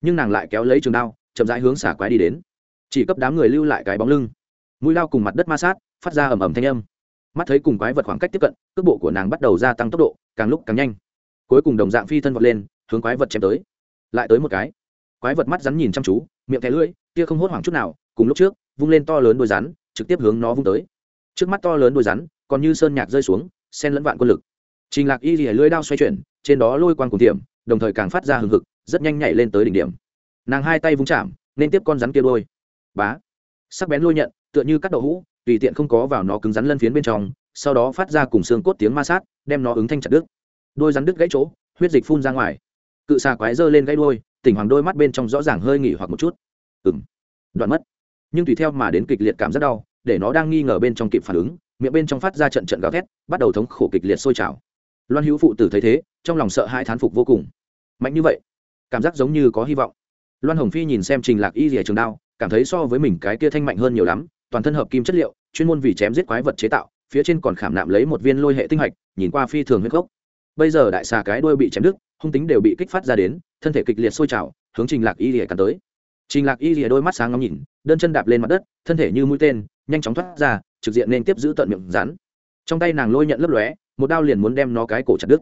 Nhưng nàng lại kéo lấy trường đao, chậm rãi hướng xà quái đi đến. Chỉ cấp đám người lưu lại cái bóng lưng. Mũi lao cùng mặt đất ma sát, phát ra ầm ầm thanh âm. Mắt thấy cùng quái vật khoảng cách tiếp cận, cước bộ của nàng bắt đầu gia tăng tốc độ, càng lúc càng nhanh cuối cùng đồng dạng phi thân vọt lên, hướng quái vật chém tới. Lại tới một cái. Quái vật mắt rắn nhìn chăm chú, miệng thẻ lưỡi kia không hốt hoảng chút nào, cùng lúc trước, vung lên to lớn đôi rắn, trực tiếp hướng nó vung tới. Trước mắt to lớn đôi rắn, còn như sơn nhạc rơi xuống sen lẫn vạn quân lực. Trình lạc y lìa lưỡi đao xoay chuyển, trên đó lôi quan cùng tiệm đồng thời càng phát ra hừng hực, rất nhanh nhảy lên tới đỉnh điểm. Nàng hai tay vung chạm, nên tiếp con rắn kia đôi. Bá. Sắc bén lôi nhận, tựa như cắt đậu hũ, tùy tiện không có vào nó cứng rắn lân phiến bên trong, sau đó phát ra cùng xương cốt tiếng ma sát, đem nó ứng thanh chặt đứt đôi rắn đứt gãy chỗ, huyết dịch phun ra ngoài. Cự xà quái dơ lên gãy đôi tỉnh hoàng đôi mắt bên trong rõ ràng hơi nghỉ hoặc một chút. Ừng đoạn mất. Nhưng tùy theo mà đến kịch liệt cảm rất đau, để nó đang nghi ngờ bên trong kịp phản ứng, miệng bên trong phát ra trận trận gào thét, bắt đầu thống khổ kịch liệt sôi trào. Loan hữu phụ tử thấy thế, trong lòng sợ hai thán phục vô cùng. Mạnh như vậy, cảm giác giống như có hy vọng. Loan hồng phi nhìn xem trình lạc y rìa trường đao, cảm thấy so với mình cái kia thanh mạnh hơn nhiều lắm, toàn thân hợp kim chất liệu, chuyên môn vì chém giết quái vật chế tạo, phía trên còn khảm nạm lấy một viên lôi hệ tinh hạch, nhìn qua phi thường huyết gốc bây giờ đại xà cái đuôi bị chém đứt, hung tính đều bị kích phát ra đến, thân thể kịch liệt sôi trào, hướng trình lạc y rìa cắn tới. Trình lạc y rìa đôi mắt sáng ngắm nhìn, đơn chân đạp lên mặt đất, thân thể như mũi tên, nhanh chóng thoát ra, trực diện nên tiếp giữ tận miệng rắn. Trong tay nàng lôi nhận lấp lóe, một đao liền muốn đem nó cái cổ chặt đứt.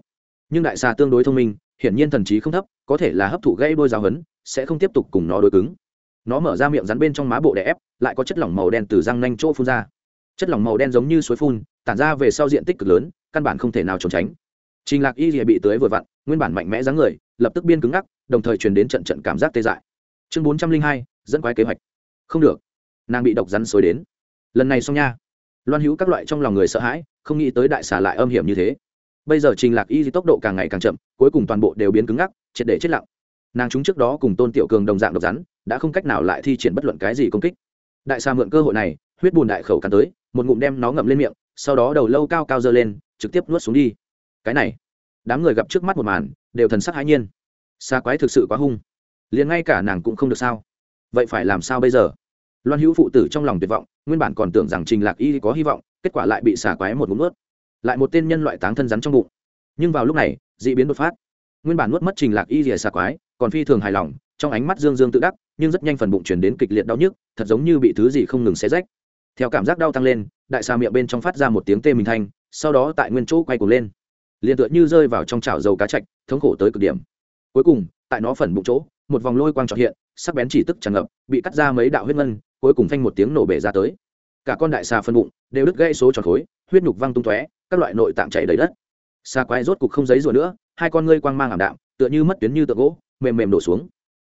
Nhưng đại xà tương đối thông minh, hiển nhiên thần trí không thấp, có thể là hấp thụ gây đôi giáo hấn sẽ không tiếp tục cùng nó đối cứng. Nó mở ra miệng rắn bên trong má bộ đè ép, lại có chất lỏng màu đen từ răng nanh chỗ phun ra. Chất lỏng màu đen giống như suối phun, tản ra về sau diện tích cực lớn, căn bản không thể nào trốn tránh trình lạc y rìa bị tới vừa vặn, nguyên bản mạnh mẽ dáng người, lập tức biên cứng ngắc, đồng thời truyền đến trận trận cảm giác tê dại. Chương bốn trăm linh hai, dẫn quái kế hoạch. Không được. Nàng bị độc rắn xối đến. Lần này xong nha. Loan hữu các loại trong lòng người sợ hãi, không nghĩ tới đại xà lại âm hiểm như thế. Bây giờ trình lạc y tốc độ càng ngày càng chậm, cuối cùng toàn bộ đều biến cứng ngắc, triệt để chết lặng. Nàng chúng trước đó cùng tôn tiểu cường đồng dạng độc rắn, đã không cách nào lại thi triển bất luận cái gì công kích. Đại xà mượn cơ hội này, huyết bùn đại khẩu cắn tới, một ngụm đem nó ngậm lên miệng, sau đó đầu lâu cao cao dơ lên, trực tiếp nuốt xuống đi cái này. Đám người gặp trước mắt một màn, đều thần sắc hãi nhiên. Xa quái thực sự quá hung. Liền ngay cả nàng cũng không được sao. Vậy phải làm sao bây giờ? Loan hữu phụ tử trong lòng tuyệt vọng, nguyên bản còn tưởng rằng trình lạc y có hy vọng, kết quả lại bị xà quái một ngụm nuốt. Lại một tên nhân loại táng thân rắn trong bụng. Nhưng vào lúc này d ị biến đột phát. Nguyên bản nuốt mất trình lạc y rìa xà quái, còn phi thường hài lòng, trong ánh mắt dương dương tự đắc, nhưng rất nhanh phần bụng chuyển đến kịch liệt đau nhức, thật giống như bị thứ gì không ngừng xé rách. Theo cảm giác đau tăng lên, đại xà miệng bên trong phát ra một tiếng tê mình thanh, sau đó tại nguyên chỗ quay cuồng lên liền tựa như rơi vào trong chảo dầu cá chạch, thống khổ tới cực điểm. Cuối cùng, tại nó phần bụng chỗ, một vòng lôi quang trọt hiện, sắc bén chỉ tức tràn ngập, bị cắt ra mấy đạo huyết ngân, cuối cùng phanh một tiếng nổ bể ra tới. Cả con đại xà phân bụng đều đứt gãy số tròn khối, huyết nhục văng tung tóe, các loại nội tạng chảy đầy đất. Xà quái rốt cục không giấy rùa nữa, hai con ngươi quang mang ảm đạm, tựa như mất tuyến như tượng gỗ, mềm mềm đổ xuống.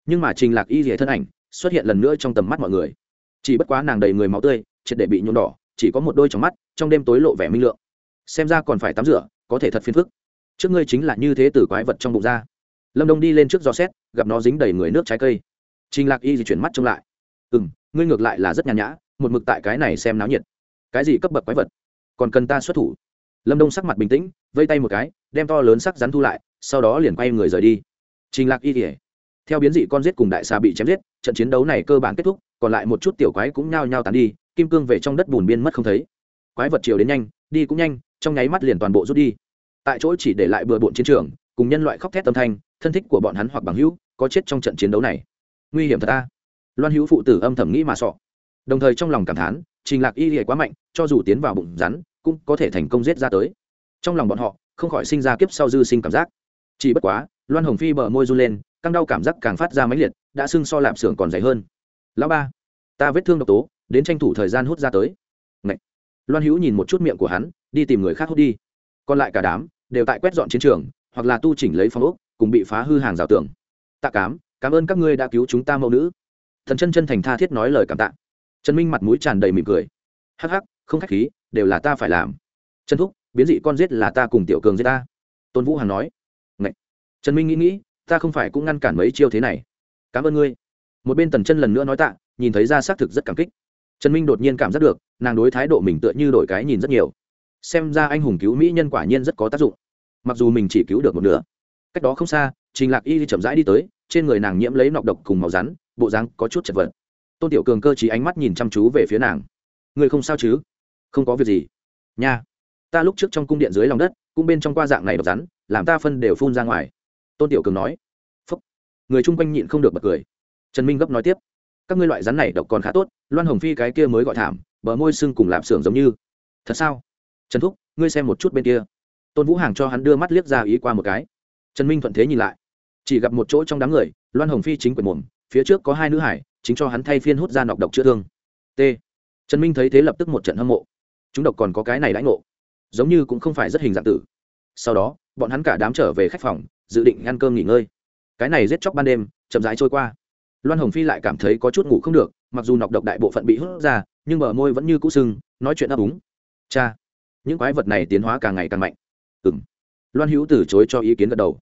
Nhưng mà trình lạc y rỉa thân ảnh xuất hiện lần nữa trong tầm mắt mọi người. Chỉ bất quá nàng đầy người máu tươi, triệt để bị nhuộm đỏ, chỉ có một đôi trong mắt, trong đêm tối lộ vẻ minh lượng. Xem ra còn phải tắm rửa có thể thật phiền phức. Trước ngươi chính là như thế từ quái vật trong bụng ra. Lâm đông đi lên trước gió xét, gặp nó dính đầy người nước trái cây. Trình lạc y di chuyển mắt trông lại. Ừ m ngươi ngược lại là rất nhàn nhã, một mực tại cái này xem náo nhiệt. Cái gì cấp bậc quái vật? Còn cần ta xuất thủ? Lâm đông sắc mặt bình tĩnh, vây tay một cái, đem to lớn sắc rắn thu lại, sau đó liền quay người rời đi. Trình lạc y di theo biến dị con giết cùng đại xà bị chém giết, trận chiến đấu này cơ bản kết thúc, còn lại một chút tiểu quái cũng nhao nhao tàn đi, kim cương về trong đất bùn biên mất không thấy quái vật chiều đến nhanh, đi cũng nhanh, trong nháy mắt liền toàn bộ rút đi. Tại chỗ chỉ để lại bừa bộn chiến trường, cùng nhân loại khóc thét âm thanh, thân thích của bọn hắn hoặc bằng hữu, có chết trong trận chiến đấu này. Nguy hiểm thật ta loan hữu phụ tử âm thầm nghĩ mà sọ. Đồng thời trong lòng cảm thán, trình lạc y hệ quá mạnh, cho dù tiến vào bụng rắn, cũng có thể thành công giết ra tới. Trong lòng bọn họ, không khỏi sinh ra kiếp sau dư sinh cảm giác. Chỉ bất quá, loan hồng phi bờ môi run lên, căng đau cảm giác càng phát ra mãnh liệt, đã sưng so lạp xưởng còn dày hơn. Lão ba, ta vết thương độc tố, đến tranh thủ thời gian hút ra tới. Ngậy loan hữu nhìn một chút miệng của hắn, đi tìm người khác hút đi. Còn lại cả đám đều tại quét dọn chiến trường, hoặc là tu chỉnh lấy phong ốc, cùng bị phá hư hàng rào tường. Tạ cám, cảm ơn các ngươi đã cứu chúng ta mẫu nữ. Thần chân chân thành tha thiết nói lời cảm tạ. Trần minh mặt mũi tràn đầy mỉm cười. Hắc hắc, không khách khí, đều là ta phải làm. Trần thúc, biến dị con giết là ta cùng tiểu cường giết ta. Tôn vũ hằng nói. Ngậy. trần minh nghĩ nghĩ, ta không phải cũng ngăn cản mấy chiêu thế này. Cảm ơn ngươi. Một bên tần chân lần nữa nói tạ, nhìn thấy ra xác thực rất cảm kích trần minh đột nhiên cảm giác được, nàng đối thái độ mình tựa như đổi cái nhìn rất nhiều. Xem ra anh hùng cứu mỹ nhân quả nhiên rất có tác dụng. Mặc dù mình chỉ cứu được một nửa. Cách đó không xa, trình lạc y chậm rãi đi tới, trên người nàng nhiễm lấy nọc độc cùng màu rắn, bộ dáng có chút chật vật. Tôn tiểu cường cơ trí ánh mắt nhìn chăm chú về phía nàng. Người không sao chứ? Không có việc gì. Nha. Ta lúc trước trong cung điện dưới lòng đất cung bên trong qua dạng này độc rắn, làm ta phân đều phun ra ngoài. Tôn tiểu cường nói. Phúc. người chung quanh nhịn không được bật cười. Trần minh gấp nói tiếp các ngươi loại rắn này độc còn khá tốt, loan hồng phi cái kia mới gọi thảm, bờ môi sưng cùng lạp xưởng giống như. Thật sao? Trần thúc, ngươi xem một chút bên kia. Tôn vũ hàng cho hắn đưa mắt liếc ra ý qua một cái. Trần minh thuận thế nhìn lại. Chỉ gặp một chỗ trong đám người, loan hồng phi chính quyền mồm, phía trước có hai nữ hải, chính cho hắn thay phiên hút ra nọc độc chữa thương. T. Trần minh thấy thế lập tức một trận hâm mộ. Chúng độc còn có cái này đãi ngộ. Giống như cũng không phải rất hình dạng tử. Sau đó, bọn hắn cả đám trở về khách phòng, dự định ăn cơm nghỉ ngơi. Cái này giết chóc ban đêm, chậm rãi trôi qua loan hồng phi lại cảm thấy có chút ngủ không được, mặc dù nọc độc đại bộ phận bị hút ra, nhưng bờ môi vẫn như cũ sưng, nói chuyện ấp úng. Cha, những quái vật này tiến hóa càng ngày càng mạnh. Ừ m loan hữu từ chối cho ý kiến gật đầu.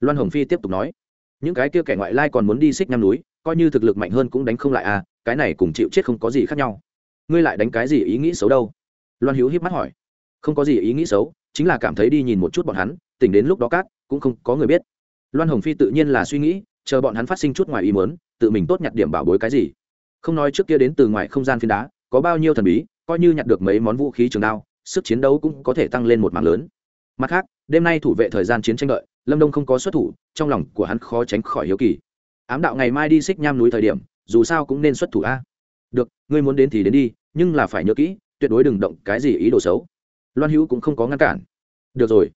Loan hồng phi tiếp tục nói, những cái kia kẻ ngoại lai còn muốn đi xích nhăm núi, coi như thực lực mạnh hơn cũng đánh không lại à cái này cùng chịu chết không có gì khác nhau. Ngươi lại đánh cái gì ý nghĩ xấu đâu? Loan hữu hiếp mắt hỏi. Không có gì ý nghĩ xấu, chính là cảm thấy đi nhìn một chút bọn hắn, tỉnh đến lúc đó cát, cũng không có người biết. Loan hồng phi tự nhiên là suy nghĩ, chờ bọn hắn phát sinh chút ngoài ý mớn tự mình tốt nhặt điểm bảo bối cái gì? Không nói trước kia đến từ ngoài không gian phiến đá, có bao nhiêu thần bí, coi như nhặt được mấy món vũ khí trường đao, sức chiến đấu cũng có thể tăng lên một mạng lớn. Mặt khác, đêm nay thủ vệ thời gian chiến tranh lợi lâm đông không có xuất thủ, trong lòng của hắn khó tránh khỏi hiếu kỳ. Ám đạo ngày mai đi xích nham núi thời điểm, dù sao cũng nên xuất thủ a. Được, ngươi muốn đến thì đến đi, nhưng là phải nhớ kỹ, tuyệt đối đừng động cái gì ý đồ xấu. Loan hữu cũng không có ngăn cản. Được rồi.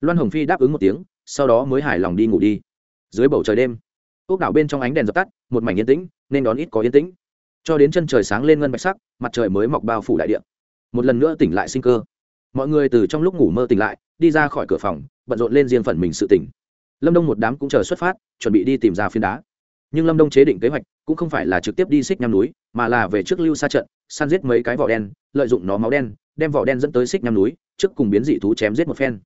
Loan hồng phi đáp ứng một tiếng, sau đó mới hài lòng đi ngủ đi. Dưới bầu trời đêm, ốc đảo bên trong ánh đèn dập tắt một mảnh yên tĩnh, nên đón ít có yên tĩnh. Cho đến chân trời sáng lên ngân bạch sắc, mặt trời mới mọc bao phủ đại điện một lần nữa tỉnh lại sinh cơ. Mọi người từ trong lúc ngủ mơ tỉnh lại, đi ra khỏi cửa phòng, bận rộn lên riêng phần mình sự tỉnh. Lâm đông một đám cũng chờ xuất phát, chuẩn bị đi tìm ra phiến đá. Nhưng lâm đông chế định kế hoạch, cũng không phải là trực tiếp đi xích nham núi, mà là về trước lưu xa trận, săn giết mấy cái vỏ đen, lợi dụng nó máu đen, đem vỏ đen dẫn tới xích nham núi, trước cùng biến dị thú chém giết một phen.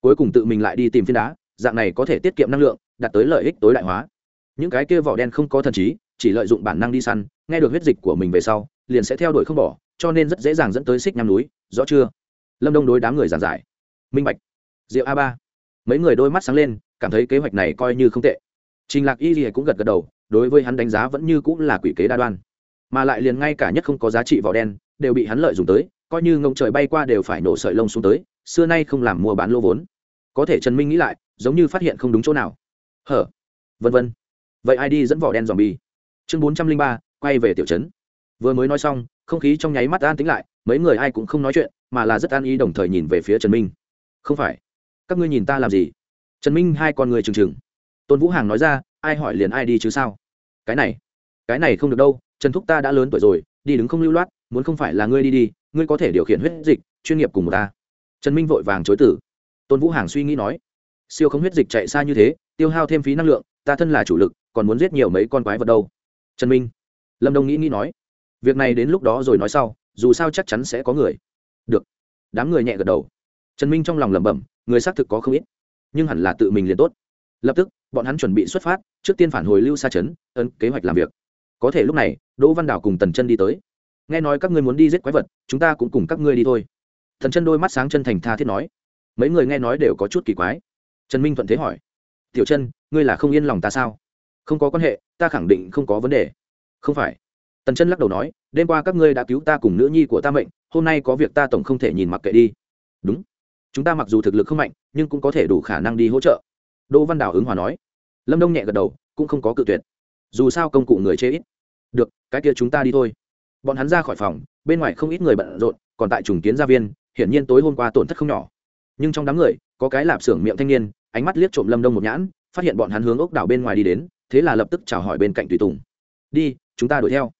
Cuối cùng tự mình lại đi tìm phiến đá, dạng này có thể tiết kiệm năng lượng, đạt tới lợi ích tối đại hóa những cái kia vỏ đen không có thần trí, chỉ lợi dụng bản năng đi săn, nghe được huyết dịch của mình về sau, liền sẽ theo đuổi không bỏ, cho nên rất dễ dàng dẫn tới xích nham núi, rõ chưa? Lâm đông đối đám người giàn giải. Minh bạch. Diệu a ba. Mấy người đôi mắt sáng lên, cảm thấy kế hoạch này coi như không tệ. Trình lạc y thì cũng gật gật đầu, đối với hắn đánh giá vẫn như cũng là quỷ kế đa đoan. Mà lại liền ngay cả nhất không có giá trị vỏ đen, đều bị hắn lợi dụng tới, coi như ngông trời bay qua đều phải nổ sợi lông xuống tới, xưa nay không làm mua bán lô vốn. Có thể trần minh nghĩ lại, giống như phát hiện không đúng chỗ nào. Hở? Vân vân vậy ai đi dẫn vỏ đen dòm bi chương bốn trăm linh ba, quay về tiểu trấn. Vừa mới nói xong, không khí trong nháy mắt an tính lại, mấy người ai cũng không nói chuyện, mà là rất an ý đồng thời nhìn về phía trần minh. Không phải. Các ngươi nhìn ta làm gì? Trần minh hai con người trừng trừng. Tôn vũ hàng nói ra, ai hỏi liền ai đi chứ sao? Cái này. Cái này không được đâu, trần thúc ta đã lớn tuổi rồi, đi đứng không lưu loát, muốn không phải là ngươi đi đi, ngươi có thể điều khiển huyết dịch, chuyên nghiệp cùng một ta. Trần minh vội vàng chối tử tôn vũ hàng suy nghĩ nói siêu không huyết dịch chạy xa như thế, tiêu hao thêm phí năng lượng, ta thân là chủ lực, còn muốn giết nhiều mấy con quái vật đâu? Trần minh, lâm đông nghĩ nghĩ nói. Việc này đến lúc đó rồi nói sau, dù sao chắc chắn sẽ có người. Được. Đám người nhẹ gật đầu. Trần minh trong lòng lẩm bẩm, người xác thực có không ít, nhưng hẳn là tự mình liền tốt. Lập tức, bọn hắn chuẩn bị xuất phát, trước tiên phản hồi lưu xa trấn, ấn kế hoạch làm việc. Có thể lúc này, đỗ văn đảo cùng tần chân đi tới. Nghe nói các ngươi muốn đi giết quái vật, chúng ta cũng cùng các ngươi đi thôi. Thần chân đôi mắt sáng chân thành tha thiết nói. Mấy người nghe nói đều có chút kỳ quái trần minh thuận thế hỏi. Tiểu chân ngươi là không yên lòng ta sao? Không có quan hệ, ta khẳng định không có vấn đề. Không phải. Tần chân lắc đầu nói, đêm qua các ngươi đã cứu ta cùng nữ nhi của ta mệnh, hôm nay có việc ta tổng không thể nhìn mặc kệ đi. Đúng. Chúng ta mặc dù thực lực không mạnh, nhưng cũng có thể đủ khả năng đi hỗ trợ. Đỗ văn đào ứng hòa nói. Lâm đông nhẹ gật đầu, cũng không có cự tuyệt. Dù sao công cụ người chê ít. Được, cái kia chúng ta đi thôi. Bọn hắn ra khỏi phòng, bên ngoài không ít người bận rộn, còn tại trùng kiến gia viên, hiển nhiên tối hôm qua tổn thất không nhỏ. Nhưng trong đám người, có cái lạp xưởng miệng thanh niên ánh mắt liếc trộm lâm đông một nhãn, phát hiện bọn hắn hướng ốc đảo bên ngoài đi đến, thế là lập tức chào hỏi bên cạnh tùy tùng. Đi, chúng ta đuổi theo.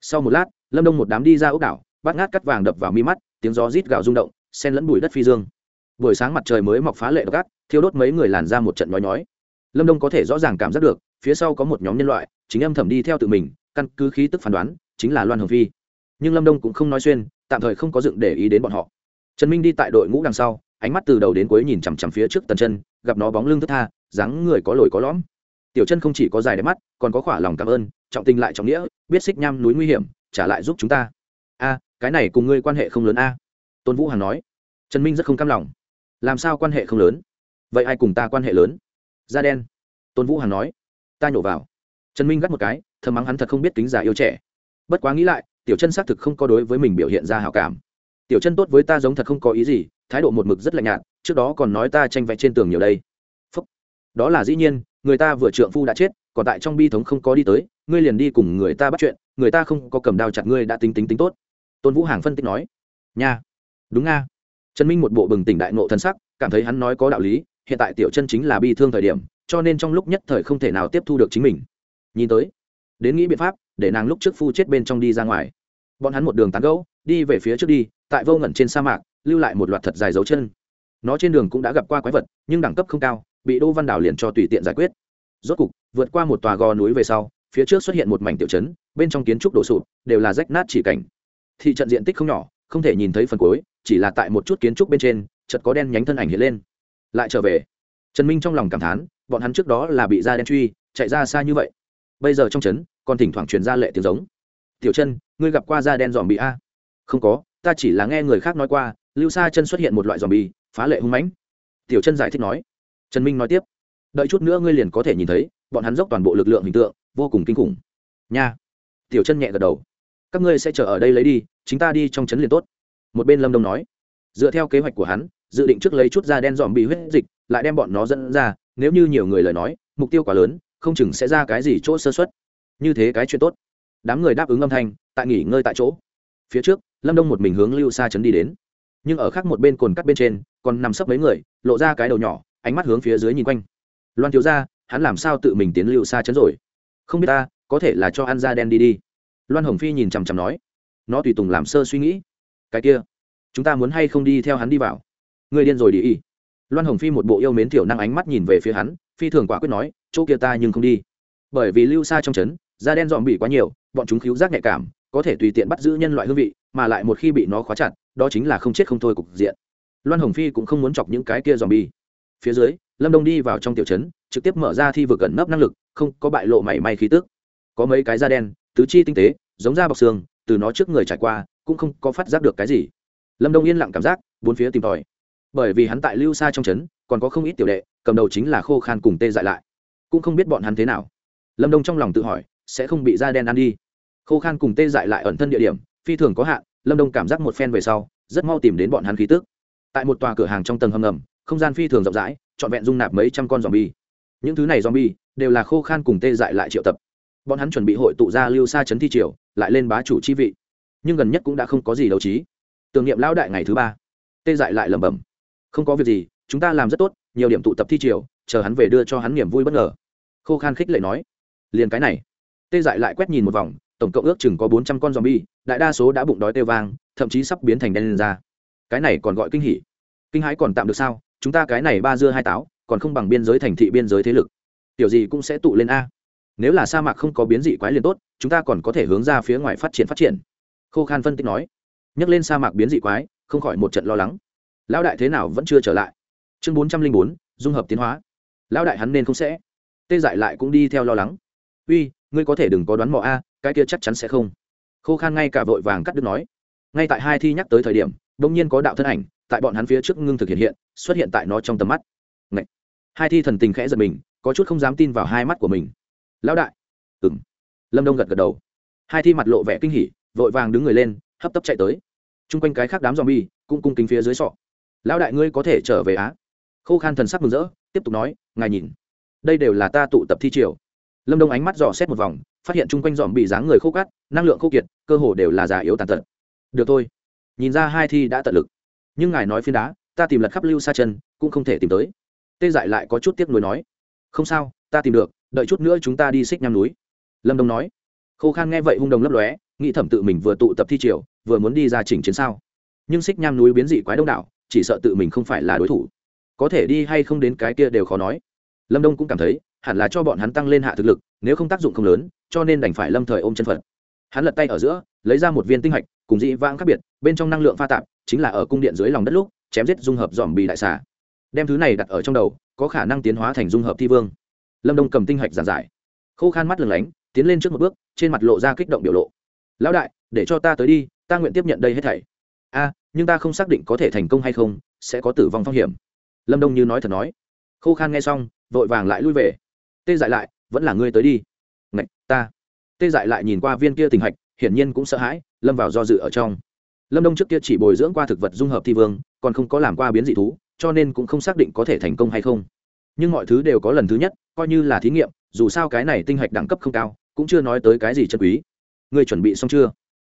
Sau một lát, lâm đông một đám đi ra ốc đảo, bắt ngát cắt vàng đập vào mi mắt, tiếng gió rít gạo rung động sen lẫn bụi đất phi dương. Buổi sáng mặt trời mới mọc phá lệ gắt thiêu đốt mấy người làn ra một trận nhói nhói. Lâm đông có thể rõ ràng cảm giác được, phía sau có một nhóm nhân loại, chính âm thầm đi theo tự mình, căn cứ khí tức phán đoán, chính là loan hồng phi. Nhưng lâm đông cũng không nói xuyên, tạm thời không có dựng để ý đến bọn họ. Trần minh đi tại đội ngũ đằng sau ánh mắt từ đầu đến cuối nhìn chằm chằm phía trước tần chân, gặp nó bóng lưng thức tha, dáng người có lồi có lõm. Tiểu chân không chỉ có dài đẹp mắt, còn có khỏa lòng cảm ơn, trọng tình lại trọng nghĩa, biết xích nham núi nguy hiểm, trả lại giúp chúng ta. A, cái này cùng ngươi quan hệ không lớn a? Tôn vũ hằng nói. Trần minh rất không cam lòng. Làm sao quan hệ không lớn? Vậy ai cùng ta quan hệ lớn? Da đen. Tôn vũ hằng nói. Ta nhổ vào. Trần minh gắt một cái, thầm mắng hắn thật không biết kính già yêu trẻ. Bất quá nghĩ lại, tiểu chân xác thực không có đối với mình biểu hiện ra hào cảm. Tiểu chân tốt với ta giống thật không có ý gì thái độ một mực rất lạnh nhạt, trước đó còn nói ta tranh vẽ trên tường nhiều đây. Phúc. đó là dĩ nhiên, người ta vừa trượng phu đã chết, còn tại trong bi thống không có đi tới, ngươi liền đi cùng người ta bắt chuyện, người ta không có cầm đao chặt ngươi đã tính tính tính tốt. Tôn vũ hàng phân tích nói. Nha. Đúng nga. Trần minh một bộ bừng tỉnh đại nộ thân sắc, cảm thấy hắn nói có đạo lý, hiện tại tiểu chân chính là bi thương thời điểm, cho nên trong lúc nhất thời không thể nào tiếp thu được chính mình. Nhìn tới, đến nghĩ biện pháp, để nàng lúc trước phu chết bên trong đi ra ngoài. Bọn hắn một đường tán gẫu, đi về phía trước đi, tại vô ngẩn trên sa mạc lưu lại một loạt thật dài dấu chân. Nó trên đường cũng đã gặp qua quái vật, nhưng đẳng cấp không cao, bị đỗ văn đảo liền cho tùy tiện giải quyết. Rốt cục, vượt qua một tòa gò núi về sau, phía trước xuất hiện một mảnh tiểu trấn, bên trong kiến trúc đổ sụp, đều là rách nát chỉ cảnh. Thị trận diện tích không nhỏ, không thể nhìn thấy phần cuối, chỉ là tại một chút kiến trúc bên trên, chợt có đen nhánh thân ảnh hiện lên. Lại trở về. Trần minh trong lòng cảm thán, bọn hắn trước đó là bị da đen truy, chạy ra xa như vậy. Bây giờ trong trấn, còn thỉnh thoảng truyền ra lệ tiếng giống. Tiểu chân ngươi gặp qua da đen dòm bị a? Không có, ta chỉ là nghe người khác nói qua lưu sa chân xuất hiện một loại dòm bi phá lệ hung mãnh. Tiểu chân giải thích nói. Trần minh nói tiếp. Đợi chút nữa ngươi liền có thể nhìn thấy, bọn hắn dốc toàn bộ lực lượng hình tượng, vô cùng kinh khủng. Nha. Tiểu chân nhẹ gật đầu. Các ngươi sẽ chờ ở đây lấy đi chúng ta đi trong trấn liền tốt. Một bên lâm đông nói. Dựa theo kế hoạch của hắn, dự định trước lấy chút da đen dòm bị huyết dịch, lại đem bọn nó dẫn ra, nếu như nhiều người lời nói, mục tiêu quá lớn, không chừng sẽ ra cái gì chỗ sơ xuất như thế cái chuyện tốt. Đám người đáp ứng âm thanh, tại nghỉ ngơi tại chỗ. Phía trước, lâm đông một mình hướng lưu xa trấn đi đến nhưng ở khác một bên cồn cắt bên trên, còn nằm sấp mấy người, lộ ra cái đầu nhỏ, ánh mắt hướng phía dưới nhìn quanh. Loan thiếu ra hắn làm sao tự mình tiến lưu xa chấn rồi? Không biết ta, có thể là cho ăn da đen đi đi. Loan hồng phi nhìn chằm chằm nói. Nó tùy tùng làm sơ suy nghĩ. Cái kia, chúng ta muốn hay không đi theo hắn đi vào? Người điên rồi đi ý loan hồng phi một bộ yêu mến thiểu năng ánh mắt nhìn về phía hắn, phi thường quả quyết nói, chỗ kia ta nhưng không đi. Bởi vì lưu xa trong trấn da đen dòm bị quá nhiều, bọn chúng khiếu giác nhạy cảm có thể tùy tiện bắt giữ nhân loại hương vị, mà lại một khi bị nó khóa chặt, đó chính là không chết không thôi cục diện. Loan hồng phi cũng không muốn chọc những cái kia dòm bi phía dưới, lâm đông đi vào trong tiểu trấn, trực tiếp mở ra thi vực cẩn nấp năng lực, không có bại lộ mảy may khí tức. Có mấy cái da đen, tứ chi tinh tế, giống da bọc xương, từ nó trước người trải qua, cũng không có phát giác được cái gì. Lâm đông yên lặng cảm giác, bốn phía tìm tòi. Bởi vì hắn tại lưu xa trong trấn, còn có không ít tiểu đệ, cầm đầu chính là khô khan cùng tê dại lại. Cũng không biết bọn hắn thế nào. Lâm đông trong lòng tự hỏi, sẽ không bị da đen ăn đi khô khan cùng tê dại lại ẩn thân địa điểm, phi thường có hạn, lâm đông cảm giác một phen về sau, rất mau tìm đến bọn hắn khí tức. Tại một tòa cửa hàng trong tầng hầm ngầm, không gian phi thường rộng rãi, trọn vẹn dung nạp mấy trăm con z o m bi e những thứ này z o m bi e đều là khô khan cùng tê dại lại triệu tập. Bọn hắn chuẩn bị hội tụ ra lưu xa chấn thi triều, lại lên bá chủ chi vị. Nhưng gần nhất cũng đã không có gì đấu trí. Tưởng niệm lão đại ngày thứ ba, tê dại lại lẩm bẩm. Không có việc gì, chúng ta làm rất tốt, nhiều điểm tụ tập thi triều, chờ hắn về đưa cho hắn niềm vui bất ngờ. Khô khan khích lệ nói, liền cái này. Tê dại lại quét nhìn một vòng tổng cộng ước chừng có bốn trăm con zombie, đại đa số đã bụng đói tê vang thậm chí sắp biến thành đen lên ra cái này còn gọi kinh hỉ. Kinh hãi còn tạm được sao? Chúng ta cái này ba dưa hai táo còn không bằng biên giới thành thị biên giới thế lực. Tiểu gì cũng sẽ tụ lên a. Nếu là sa mạc không có biến dị quái liền tốt chúng ta còn có thể hướng ra phía ngoài phát triển phát triển. Khô khan phân tích nói. Nhắc lên sa mạc biến dị quái không khỏi một trận lo lắng. Lão đại thế nào vẫn chưa trở lại? Chương bốn trăm linh bốn dung hợp tiến hóa. Lão đại hắn nên không sẽ. Tê dại lại cũng đi theo lo lắng. Uy ngươi có thể đừng có đoán mò a cái kia chắc chắn sẽ không. Khô khan ngay cả vội vàng cắt đứt nói. Ngay tại hai thi nhắc tới thời điểm đông nhiên có đạo thân ảnh, tại bọn hắn phía trước ngưng thực hiện hiện, xuất hiện tại nó trong tầm mắt. Ngậy! hai thi thần tình khẽ giật mình, có chút không dám tin vào hai mắt của mình. Lão đại. Ừ m lâm đông gật gật đầu. Hai thi mặt lộ vẻ kinh hỉ, vội vàng đứng người lên, hấp tấp chạy tới. T r u n g quanh cái khác đám z o m bi e cũng cung kính phía dưới sọ. Lão đại ngươi có thể trở về á? Khô khan thần sắc mừng rỡ, tiếp tục nói, ngài nhìn. Đây đều là ta tụ tập thi triều lâm đông ánh mắt dò xét một vòng, phát hiện chung quanh dòm bị dáng người khô cát, năng lượng khô kiệt, cơ hồ đều là già yếu tàn tật. Được thôi. Nhìn ra hai thi đã tận lực. Nhưng ngài nói phiến đá, ta tìm lật khắp lưu xa chân, cũng không thể tìm tới. Tê dại lại có chút tiếc nuối nói. Không sao, ta tìm được, đợi chút nữa chúng ta đi xích nham núi. Lâm đông nói. Khô khan nghe vậy hung đồng lấp lóe, nghĩ thẩm tự mình vừa tụ tập thi triều, vừa muốn đi ra chỉnh chiến sao. Nhưng xích nham núi biến dị quái đông đảo, chỉ sợ tự mình không phải là đối thủ. Có thể đi hay không đến cái kia đều khó nói. Lâm đông cũng cảm thấy hẳn là cho bọn hắn tăng lên hạ thực lực, nếu không tác dụng không lớn, cho nên đành phải lâm thời ôm chân phật. Hắn lật tay ở giữa, lấy ra một viên tinh hạch, cùng dị vãng khác biệt, bên trong năng lượng pha tạp, chính là ở cung điện dưới lòng đất lúc, chém giết dung hợp dòm bì đại xà. Đem thứ này đặt ở trong đầu, có khả năng tiến hóa thành dung hợp thi vương. Lâm đông cầm tinh hạch giản giải. Khô khan mắt lừng lánh, tiến lên trước một bước, trên mặt lộ ra kích động biểu lộ. Lão đại, để cho ta tới đi, ta nguyện tiếp nhận đây hết thảy. A, nhưng ta không xác định có thể thành công hay không, sẽ có tử vong phong hiểm. Lâm đông như nói thật nói. Khô khan nghe xong, vội vàng lại lui về tê dại lại, vẫn là ngươi tới đi. Ngạch, ta. Tê dại lại nhìn qua viên kia tình hạch, hiển nhiên cũng sợ hãi, lâm vào do dự ở trong. Lâm đông trước kia chỉ bồi dưỡng qua thực vật dung hợp thi vương, còn không có làm qua biến dị thú, cho nên cũng không xác định có thể thành công hay không. Nhưng mọi thứ đều có lần thứ nhất, coi như là thí nghiệm, dù sao cái này tinh hạch đẳng cấp không cao, cũng chưa nói tới cái gì chân quý. Ngươi chuẩn bị xong chưa?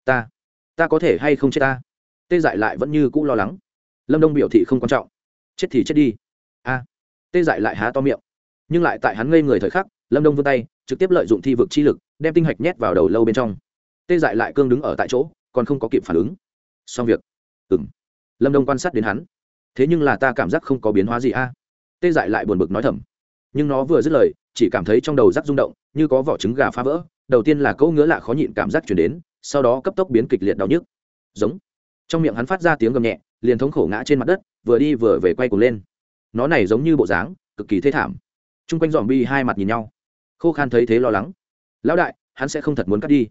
Ta. Ta có thể hay không chết ta? Tê dại lại vẫn như cũ lo lắng. Lâm đông biểu thị không quan trọng. Chết thì chết đi. A. Tê dại lại há to miệng nhưng lại tại hắn ngây người thời khắc, lâm đông vươn tay, trực tiếp lợi dụng thi vực chi lực, đem tinh hạch nhét vào đầu lâu bên trong. Tê dại lại cương đứng ở tại chỗ, còn không có kịp phản ứng. Xong việc. Ừng lâm đông quan sát đến hắn. Thế nhưng là ta cảm giác không có biến hóa gì a. Tê dại lại buồn bực nói thầm. Nhưng nó vừa dứt lời, chỉ cảm thấy trong đầu rắc rung động, như có vỏ trứng gà phá vỡ. Đầu tiên là câu ngứa lạ khó nhịn cảm giác chuyển đến, sau đó cấp tốc biến kịch liệt đau nhức. Giống. Trong miệng hắn phát ra tiếng gầm nhẹ, liền thống khổ ngã trên mặt đất, vừa đi vừa về quay cuồng lên. Nó này giống như bộ dáng, cực kỳ thê thảm chung quanh dòm bi hai mặt nhìn nhau. Khô khan thấy thế lo lắng. Lão đại, hắn sẽ không thật muốn cắt đi.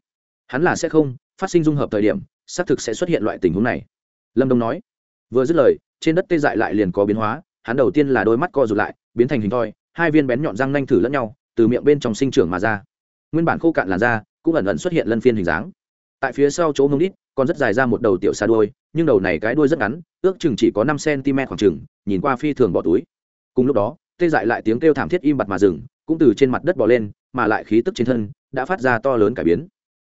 Hắn là sẽ không, phát sinh dung hợp thời điểm, xác thực sẽ xuất hiện loại tình huống này. Lâm đông nói. Vừa dứt lời, trên đất tê dại lại liền có biến hóa, hắn đầu tiên là đôi mắt co rụt lại, biến thành hình thoi, hai viên bén nhọn răng nanh thử lẫn nhau, từ miệng bên trong sinh trưởng mà ra. Nguyên bản khô cạn làn da, cũng ẩn ẩn xuất hiện lân phiên hình dáng. Tại phía sau chỗ mông đít, còn rất dài ra một đầu tiểu xa đuôi, nhưng đầu này cái đuôi rất ngắn, ước chừng chỉ có năm cm khoảng chừng, nhìn qua phi thường bỏ túi. Cùng lúc đó tê dại lại tiếng kêu thảm thiết im bặt mà rừng cũng từ trên mặt đất bỏ lên, mà lại khí tức trên thân đã phát ra to lớn cải biến.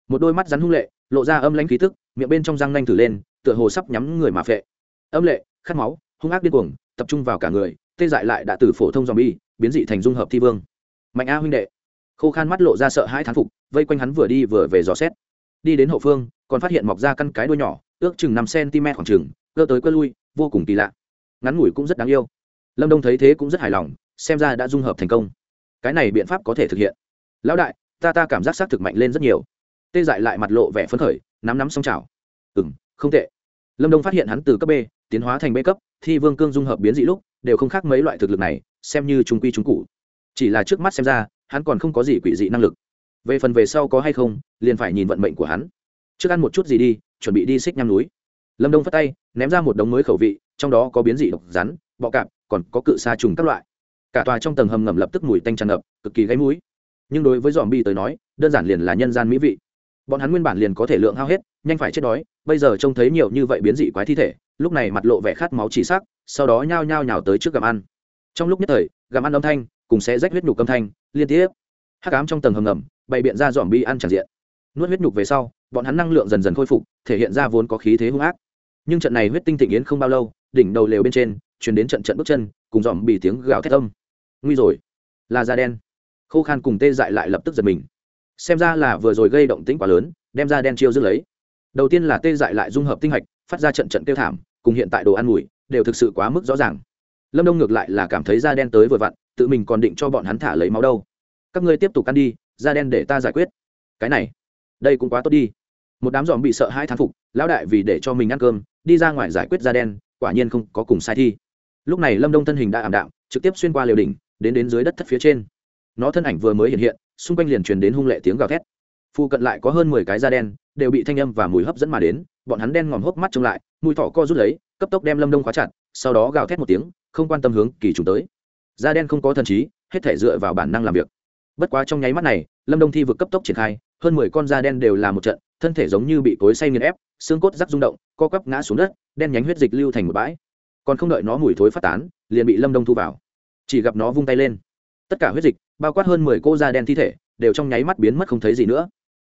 Một đôi mắt rắn hung lệ, lộ ra âm lãnh khí tức, miệng bên trong răng nanh thử lên, tựa hồ sắp nhắm người mà phệ. Âm lệ, khát máu, hung ác điên cuồng, tập trung vào cả người, tê dại lại đã từ phổ thông dòm bi, biến dị thành dung hợp thi vương. Mạnh a huynh đệ. Khô khan mắt lộ ra sợ hãi thán phục, vây quanh hắn vừa đi vừa về dò xét. Đi đến hậu phương, còn phát hiện mọc ra căn cái đuôi nhỏ, ước chừng năm cm khoảng chừng, cơ tới cơ lui, vô cùng kỳ lạ. Ngắn ngủi cũng rất đáng yêu lâm đông thấy thế cũng rất hài lòng, xem ra đã dung hợp thành công. cái này biện pháp có thể thực hiện. lão đại, ta ta cảm giác xác thực mạnh lên rất nhiều. tê dại lại mặt lộ vẻ phấn khởi, nắm nắm song chảo. ừ m không tệ. lâm đông phát hiện hắn từ cấp b, tiến hóa thành b cấp, thi vương cương dung hợp biến dị lúc, đều không khác mấy loại thực lực này, xem như chúng quy chúng cụ chỉ là trước mắt xem ra, hắn còn không có gì quỷ dị năng lực. về phần về sau có hay không, liền phải nhìn vận mệnh của hắn. trước ăn một chút gì đi, chuẩn bị đi xích nham núi. lâm đông phát tay, ném ra một đống mới khẩu vị, trong đó có biến dị độc rắn, bọ cạp còn có cự sa trùng các loại. Cả tòa trong tầng hầm ngầm lập tức mùi tanh tràn ngập, cực kỳ gáy mũi. Nhưng đối với dòm bi tới nói, đơn giản liền là nhân gian mỹ vị. Bọn hắn nguyên bản liền có thể lượng hao hết, nhanh phải chết đói, bây giờ trông thấy nhiều như vậy biến dị quái thi thể, lúc này mặt lộ vẻ khát máu chỉ sắc, sau đó nhao nhao nhào tới trước gặm ăn. Trong lúc nhất thời, gặm ăn âm thanh cùng sẽ rách huyết nhục âm thanh liên tiếp. Hắc ám trong tầng hầm ngầm, bày biện ra dòm bi ăn tràn diện. Nuốt huyết nhục về sau, bọn hắn năng lượng dần dần khôi phục, thể hiện ra vốn có khí thế hung ác. Nhưng trận này huyết tinh thịnh yến không bao lâu, đỉnh đầu lều bên trên chuyển đến trận trận bước chân, cùng dòm bị tiếng gào thét âm. Nguy rồi, là da đen. Khô khan cùng tê dại lại lập tức giật mình. Xem ra là vừa rồi gây động tĩnh quá lớn, đem ra đen chiêu dứt lấy. Đầu tiên là tê dại lại dung hợp tinh hạch, phát ra trận trận tiêu thảm, cùng hiện tại đồ ăn mùi, đều thực sự quá mức rõ ràng. Lâm đông ngược lại là cảm thấy da đen tới vừa vặn, tự mình còn định cho bọn hắn thả lấy máu đâu. Các ngươi tiếp tục ăn đi, da đen để ta giải quyết. Cái này, đây cũng quá tốt đi. Một đám dòm bị sợ hai thán phục, lão đại vì để cho mình ăn cơm, đi ra ngoài giải quyết da đen, quả nhiên không có cùng sai thi lúc này lâm đông thân hình đã ảm đạm, trực tiếp xuyên qua liều đỉnh, đến đến dưới đất thất phía trên. Nó thân ảnh vừa mới hiện hiện, xung quanh liền truyền đến hung lệ tiếng gào thét. Phu cận lại có hơn mười cái da đen, đều bị thanh âm và mùi hấp dẫn mà đến, bọn hắn đen ngòm hốc mắt trông lại mùi thỏ co rút lấy, cấp tốc đem lâm đông khóa chặt, sau đó gào thét một tiếng, không quan tâm hướng kỳ trùng tới. Da đen không có thần trí, hết thể dựa vào bản năng làm việc. Bất quá trong nháy mắt này, lâm đông thi vực cấp tốc triển khai, hơn mười con da đen đều là một trận, thân thể giống như bị cối say nghiền ép, xương cốt rắc rung động, co quắp ngã xuống đất, đen nhánh huyết dịch lưu thành một bãi còn không đợi nó mùi thối phát tán, liền bị lâm đông thu vào. Chỉ gặp nó vung tay lên. Tất cả huyết dịch, bao quát hơn mười cô da đen thi thể, đều trong nháy mắt biến mất không thấy gì nữa.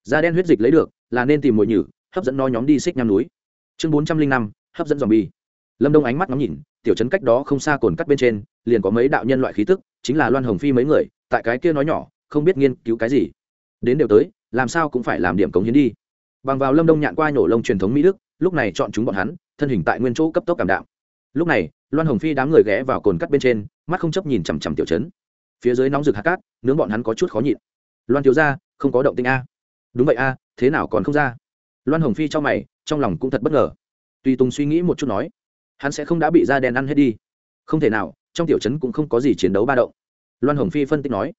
Da đen huyết dịch lấy được, là nên tìm mồi nhử, hấp dẫn nó nhóm đi xích nham núi. Chương bốn trăm linh năm, hấp dẫn dòm bi lâm đông ánh mắt ngắm nhìn, tiểu trấn cách đó không xa cồn cắt bên trên, liền có mấy đạo nhân loại khí tức, chính là loan hồng phi mấy người, tại cái kia nói nhỏ, không biết nghiên cứu cái gì. Đến đều tới, làm sao cũng phải làm điểm cống hiến đi. Bằng vào lâm đông nhạn qua nhổ lông truyền thống mỹ đức, lúc này chọn chúng bọn hắn, thân hình tại nguyên chỗ cấp tốc cảm đạo lúc này, loan hồng phi đám người ghé vào cồn cắt bên trên, mắt không chấp nhìn chằm chằm tiểu trấn. Phía dưới nóng rực hạt cát, nướng bọn hắn có chút khó nhịn. Loan thiếu ra không có động tinh a. Đúng vậy a, thế nào còn không ra? Loan hồng phi cho mày, trong lòng cũng thật bất ngờ. Tùy tùng suy nghĩ một chút nói, hắn sẽ không đã bị da đen ăn hết đi. Không thể nào, trong tiểu trấn cũng không có gì chiến đấu ba động. Loan hồng phi phân tích nói,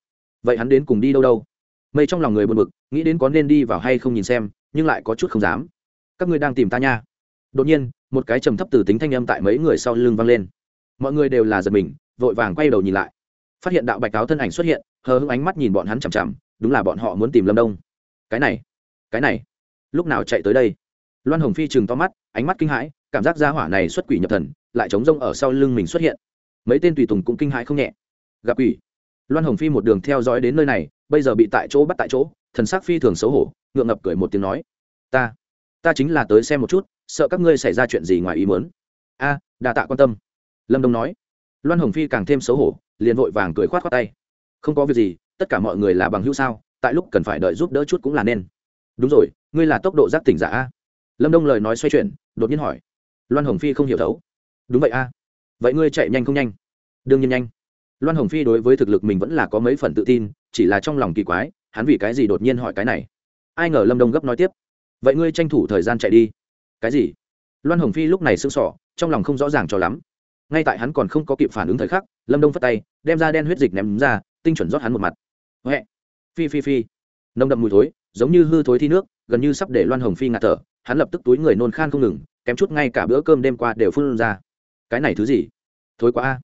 vậy hắn đến cùng đi đâu đâu? Mây trong lòng người buồn bực, nghĩ đến có nên đi vào hay không nhìn xem, nhưng lại có chút không dám. Các ngươi đang tìm ta nha đột nhiên, một cái trầm thấp từ tính thanh âm tại mấy người sau lưng vang lên. Mọi người đều là giật mình, vội vàng quay đầu nhìn lại. Phát hiện đạo bạch cáo thân ảnh xuất hiện, hờ hững ánh mắt nhìn bọn hắn chằm chằm, đúng là bọn họ muốn tìm lâm đông. Cái này cái này, lúc nào chạy tới đây? Loan hồng phi chừng to mắt, ánh mắt kinh hãi, cảm giác gia hỏa này xuất quỷ nhập thần, lại chống rông ở sau lưng mình xuất hiện. Mấy tên tùy tùng cũng kinh hãi không nhẹ. Gặp quỷ. Loan hồng phi một đường theo dõi đến nơi này, bây giờ bị tại chỗ bắt tại chỗ, thần sắc phi thường xấu hổ, ngượng ngập cười một tiếng nói, ta ta chính là tới xem một chút sợ các ngươi xảy ra chuyện gì ngoài ý muốn. A, đa tạ quan tâm. Lâm đông nói. Loan hồng phi càng thêm xấu hổ, liền vội vàng cười khoát khoát tay. Không có việc gì, tất cả mọi người là bằng hữu sao, tại lúc cần phải đợi giúp đỡ chút cũng là nên. Đúng rồi, ngươi là tốc độ giác tỉnh giả a. Lâm đông lời nói xoay chuyển, đột nhiên hỏi. Loan hồng phi không hiểu thấu. Đúng vậy a. Vậy ngươi chạy nhanh không nhanh? Đương nhiên nhanh. Loan hồng phi đối với thực lực mình vẫn là có mấy phần tự tin, chỉ là trong lòng kỳ quái, hắn vì cái gì đột nhiên hỏi cái này? Ai ngờ lâm đông gấp nói tiếp. Vậy ngươi tranh thủ thời gian chạy đi cái gì? Loan hồng phi lúc này sưng sỏ trong lòng không rõ ràng cho lắm. Ngay tại hắn còn không có kịp phản ứng thời khắc, lâm đông phất tay, đem ra đen huyết dịch ném ra, tinh chuẩn rót hắn một mặt. Huệ! Phi phi phi! Nồng đậm mùi thối, giống như hư thối thi nước, gần như sắp để loan hồng phi ngạt thở, hắn lập tức túi người nôn khan không ngừng, kém chút ngay cả bữa cơm đêm qua đều phun ra. Cái này thứ gì? Thối quá a.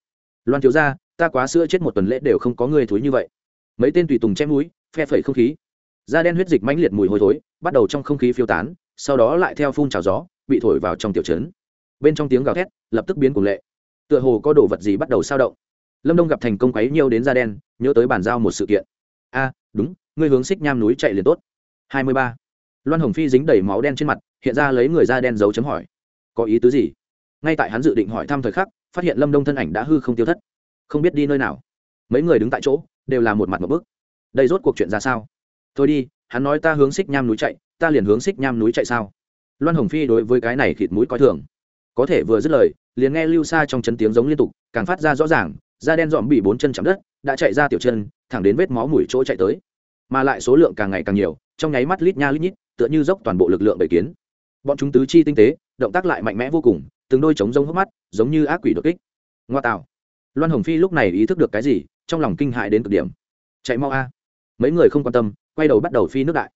Loan thiếu ra ta quá sữa chết một tuần lễ đều không có người thối như vậy. Mấy tên tùy tùng chém núi phe phẩy không khí. Da đen huyết dịch mãnh liệt mùi hôi thối, bắt đầu trong không khí phiêu tán sau đó lại theo phun trào gió, bị thổi vào trong tiểu trấn. Bên trong tiếng gào thét lập tức biến cùng lệ. Tựa hồ có đồ vật gì bắt đầu sao động. Lâm đông gặp thành công quấy nhiều đến da đen, nhớ tới bàn giao một sự kiện. A, đúng, ngươi hướng xích nham núi chạy liền tốt. Hai mươi ba. Loan hồng phi dính đầy máu đen trên mặt, hiện ra lấy người da đen dấu chấm hỏi. Có ý tứ gì? Ngay tại hắn dự định hỏi thăm thời khắc, phát hiện lâm đông thân ảnh đã hư không tiêu thất. Không biết đi nơi nào. Mấy người đứng tại chỗ, đều là một mặt một bức. Đây rốt cuộc chuyện ra sao? Thôi đi, hắn nói ta hướng xích nham núi chạy ta liền hướng xích nham núi chạy sao? Loan hồng phi đối với cái này khịt mũi coi thường. Có thể vừa dứt lời, liền nghe lưu xa trong chân tiếng giống liên tục, càng phát ra rõ ràng, da đen dọn bị bốn chân chạm đất, đã chạy ra tiểu chân, thẳng đến vết máu mũi chỗ chạy tới. Mà lại số lượng càng ngày càng nhiều, trong nháy mắt lít nha lít nhít, tựa như dốc toàn bộ lực lượng bầy kiến. Bọn chúng tứ chi tinh tế, động tác lại mạnh mẽ vô cùng, từng đôi trống rông hốc mắt, giống như ác quỷ đột kích. Ngoa tạo. Loan hồng phi lúc này ý thức được cái gì, trong lòng kinh hại đến cực điểm. Chạy mau a. Mấy người không quan tâm, quay đầu bắt đầu phi nước đại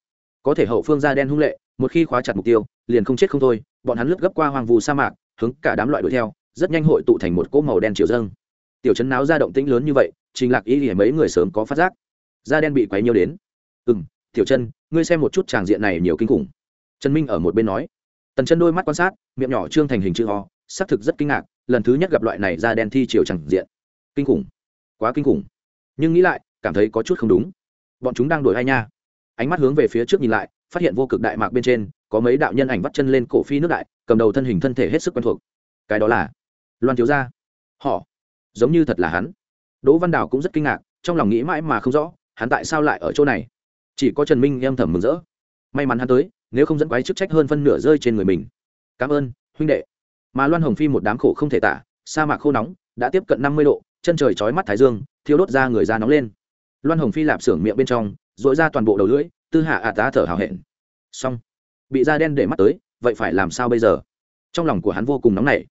có thể hậu phương da đen hung lệ, một khi khóa chặt mục tiêu, liền không chết không thôi, bọn hắn lướt gấp qua hoàng vù sa mạc, hướng cả đám loại đuổi theo, rất nhanh hội tụ thành một cỗ màu đen chiều dâng. Tiểu chấn náo ra động tĩnh lớn như vậy, trình lạc ý thì mấy người sớm có phát giác. Da đen bị quấy nhiều đến. Ừ m tiểu chân ngươi xem một chút tràng diện này nhiều kinh khủng. Trần minh ở một bên nói. Tần chân đôi mắt quan sát, miệng nhỏ trương thành hình chữ ho xác thực rất kinh ngạc, lần thứ nhất gặp loại này da đen thi chiều tràng diện. Kinh khủng. Quá kinh khủng. Nhưng nghĩ lại, cảm thấy có chút không đúng. Bọn chúng đang đổi hai nha? Ánh mắt hướng về phía trước nhìn lại, phát hiện vô cực đại mạc bên trên, có mấy đạo nhân ảnh vắt chân lên cổ phi nước đại, cầm đầu thân hình thân thể hết sức quen thuộc. Cái đó là loan thiếu gia. Họ, giống như thật là hắn. Đỗ văn đào cũng rất kinh ngạc, trong lòng nghĩ mãi mà không rõ, hắn tại sao lại ở chỗ này? Chỉ có trần minh em thầm mừng rỡ. May mắn hắn tới, nếu không dẫn quái chức trách hơn phân nửa rơi trên người mình. Cảm ơn, huynh đệ. Mà loan hồng phi một đám khổ không thể tả, sa mạc khô nóng, đã tiếp cận năm mươi độ, chân trời chói mắt thái dương, thiêu đốt ra người da nóng lên. Loan hồng phi lạp xưởng miệng bên trong dội ra toàn bộ đầu lưỡi, tư hạ ạt tá thở hào hẹn. Xong. Bị da đen để mắt tới, vậy phải làm sao bây giờ? Trong lòng của hắn vô cùng nóng nảy.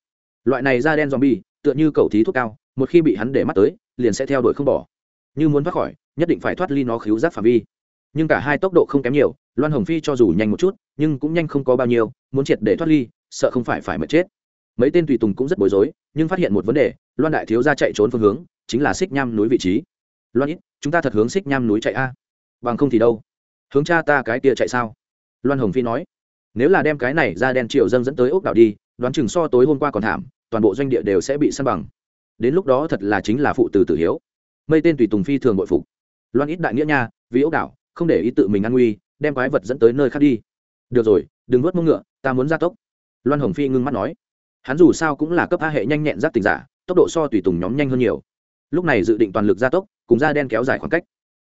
Loại này da đen zombie, tựa như cầu thí thuốc cao, một khi bị hắn để mắt tới, liền sẽ theo đuổi không bỏ. Như muốn thoát khỏi, nhất định phải thoát ly nó khíu giác phạm vi. Nhưng cả hai tốc độ không kém nhiều, loan hồng phi cho dù nhanh một chút, nhưng cũng nhanh không có bao nhiêu, muốn triệt để thoát ly, sợ không phải phải mệt chết. Mấy tên tùy tùng cũng rất bối rối, nhưng phát hiện một vấn đề, loan đại thiếu ra chạy trốn phương hướng, chính là xích nham núi vị trí. Loan ít, chúng ta thật hướng xích nham núi chạy a bằng không thì đâu. Hướng cha ta cái kia chạy sao? Loan hồng phi nói. Nếu là đem cái này ra đen triệu dân dẫn tới ốc đảo đi, đoán chừng so tối hôm qua còn thảm, toàn bộ doanh địa đều sẽ bị săn bằng. Đến lúc đó thật là chính là phụ từ tử hiếu. Mây tên tùy tùng phi thường bội phục. Loan ít đại nghĩa nha, vì ốc đảo, không để ý tự mình an nguy đem quái vật dẫn tới nơi khác đi. Được rồi, đừng nuốt mông ngựa, ta muốn ra tốc. Loan hồng phi ngưng mắt nói. Hắn dù sao cũng là cấp a hệ nhanh nhẹn giáp tình giả, tốc độ so tùy tùng nhóm nhanh hơn nhiều. Lúc này dự định toàn lực gia tốc, cùng da đen kéo dài khoảng cách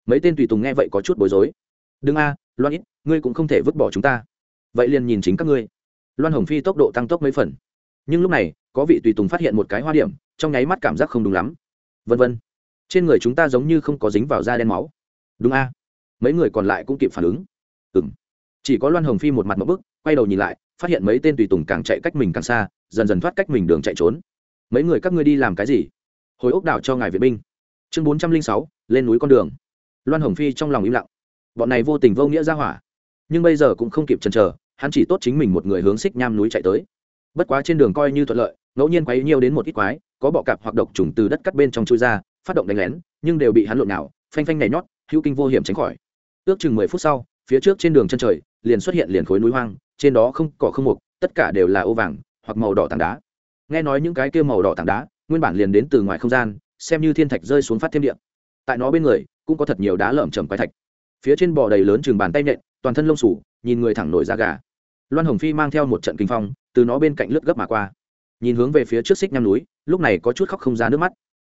mấy tên tùy tùng nghe vậy có chút bối rối. Đừng a, loan ít, ngươi cũng không thể vứt bỏ chúng ta. Vậy liền nhìn chính các ngươi. Loan hồng phi tốc độ tăng tốc mấy phần. Nhưng lúc này, có vị tùy tùng phát hiện một cái hoa điểm, trong nháy mắt cảm giác không đúng lắm. Vân vân, trên người chúng ta giống như không có dính vào da đen máu. Đúng a. Mấy người còn lại cũng kịp phản ứng. Ừ m chỉ có loan hồng phi một mặt một bức, quay đầu nhìn lại, phát hiện mấy tên tùy tùng càng chạy cách mình càng xa, dần dần thoát cách mình đường chạy trốn. Mấy người các ngươi đi làm cái gì? Hồi ốc đảo cho ngài vệ binh. Chương bốn trăm linh sáu, lên núi con đường loan hồng phi trong lòng im lặng. Bọn này vô tình vô nghĩa ra hỏa. Nhưng bây giờ cũng không kịp chần chờ, hắn chỉ tốt chính mình một người hướng xích nham núi chạy tới. Bất quá trên đường coi như thuận lợi, ngẫu nhiên quấy nhiều đến một ít quái, có bọ cạp hoặc độc trùng từ đất cắt bên trong chui ra, phát động đánh lén, nhưng đều bị hắn lộn nào phanh phanh nhảy nhót, hữu kinh vô hiểm tránh khỏi. Ước chừng mười phút sau, phía trước trên đường chân trời, liền xuất hiện liền khối núi hoang, trên đó không cỏ không mục, tất cả đều là ô vàng, hoặc màu đỏ tảng đá. Nghe nói những cái kia màu đỏ tảng đá, nguyên bản liền đến từ ngoài không gian, xem như thiên thạch rơi xuống phát thêm điện tại nó bên người cũng có thật nhiều đá lởm chởm quái thạch. Phía trên bò đầy lớn chừng bàn tay nện toàn thân lông sủ nhìn người thẳng nổi da gà. Loan hồng phi mang theo một trận kinh phong, từ nó bên cạnh lướt gấp mà qua. Nhìn hướng về phía trước xích nham núi, lúc này có chút khóc không ra nước mắt.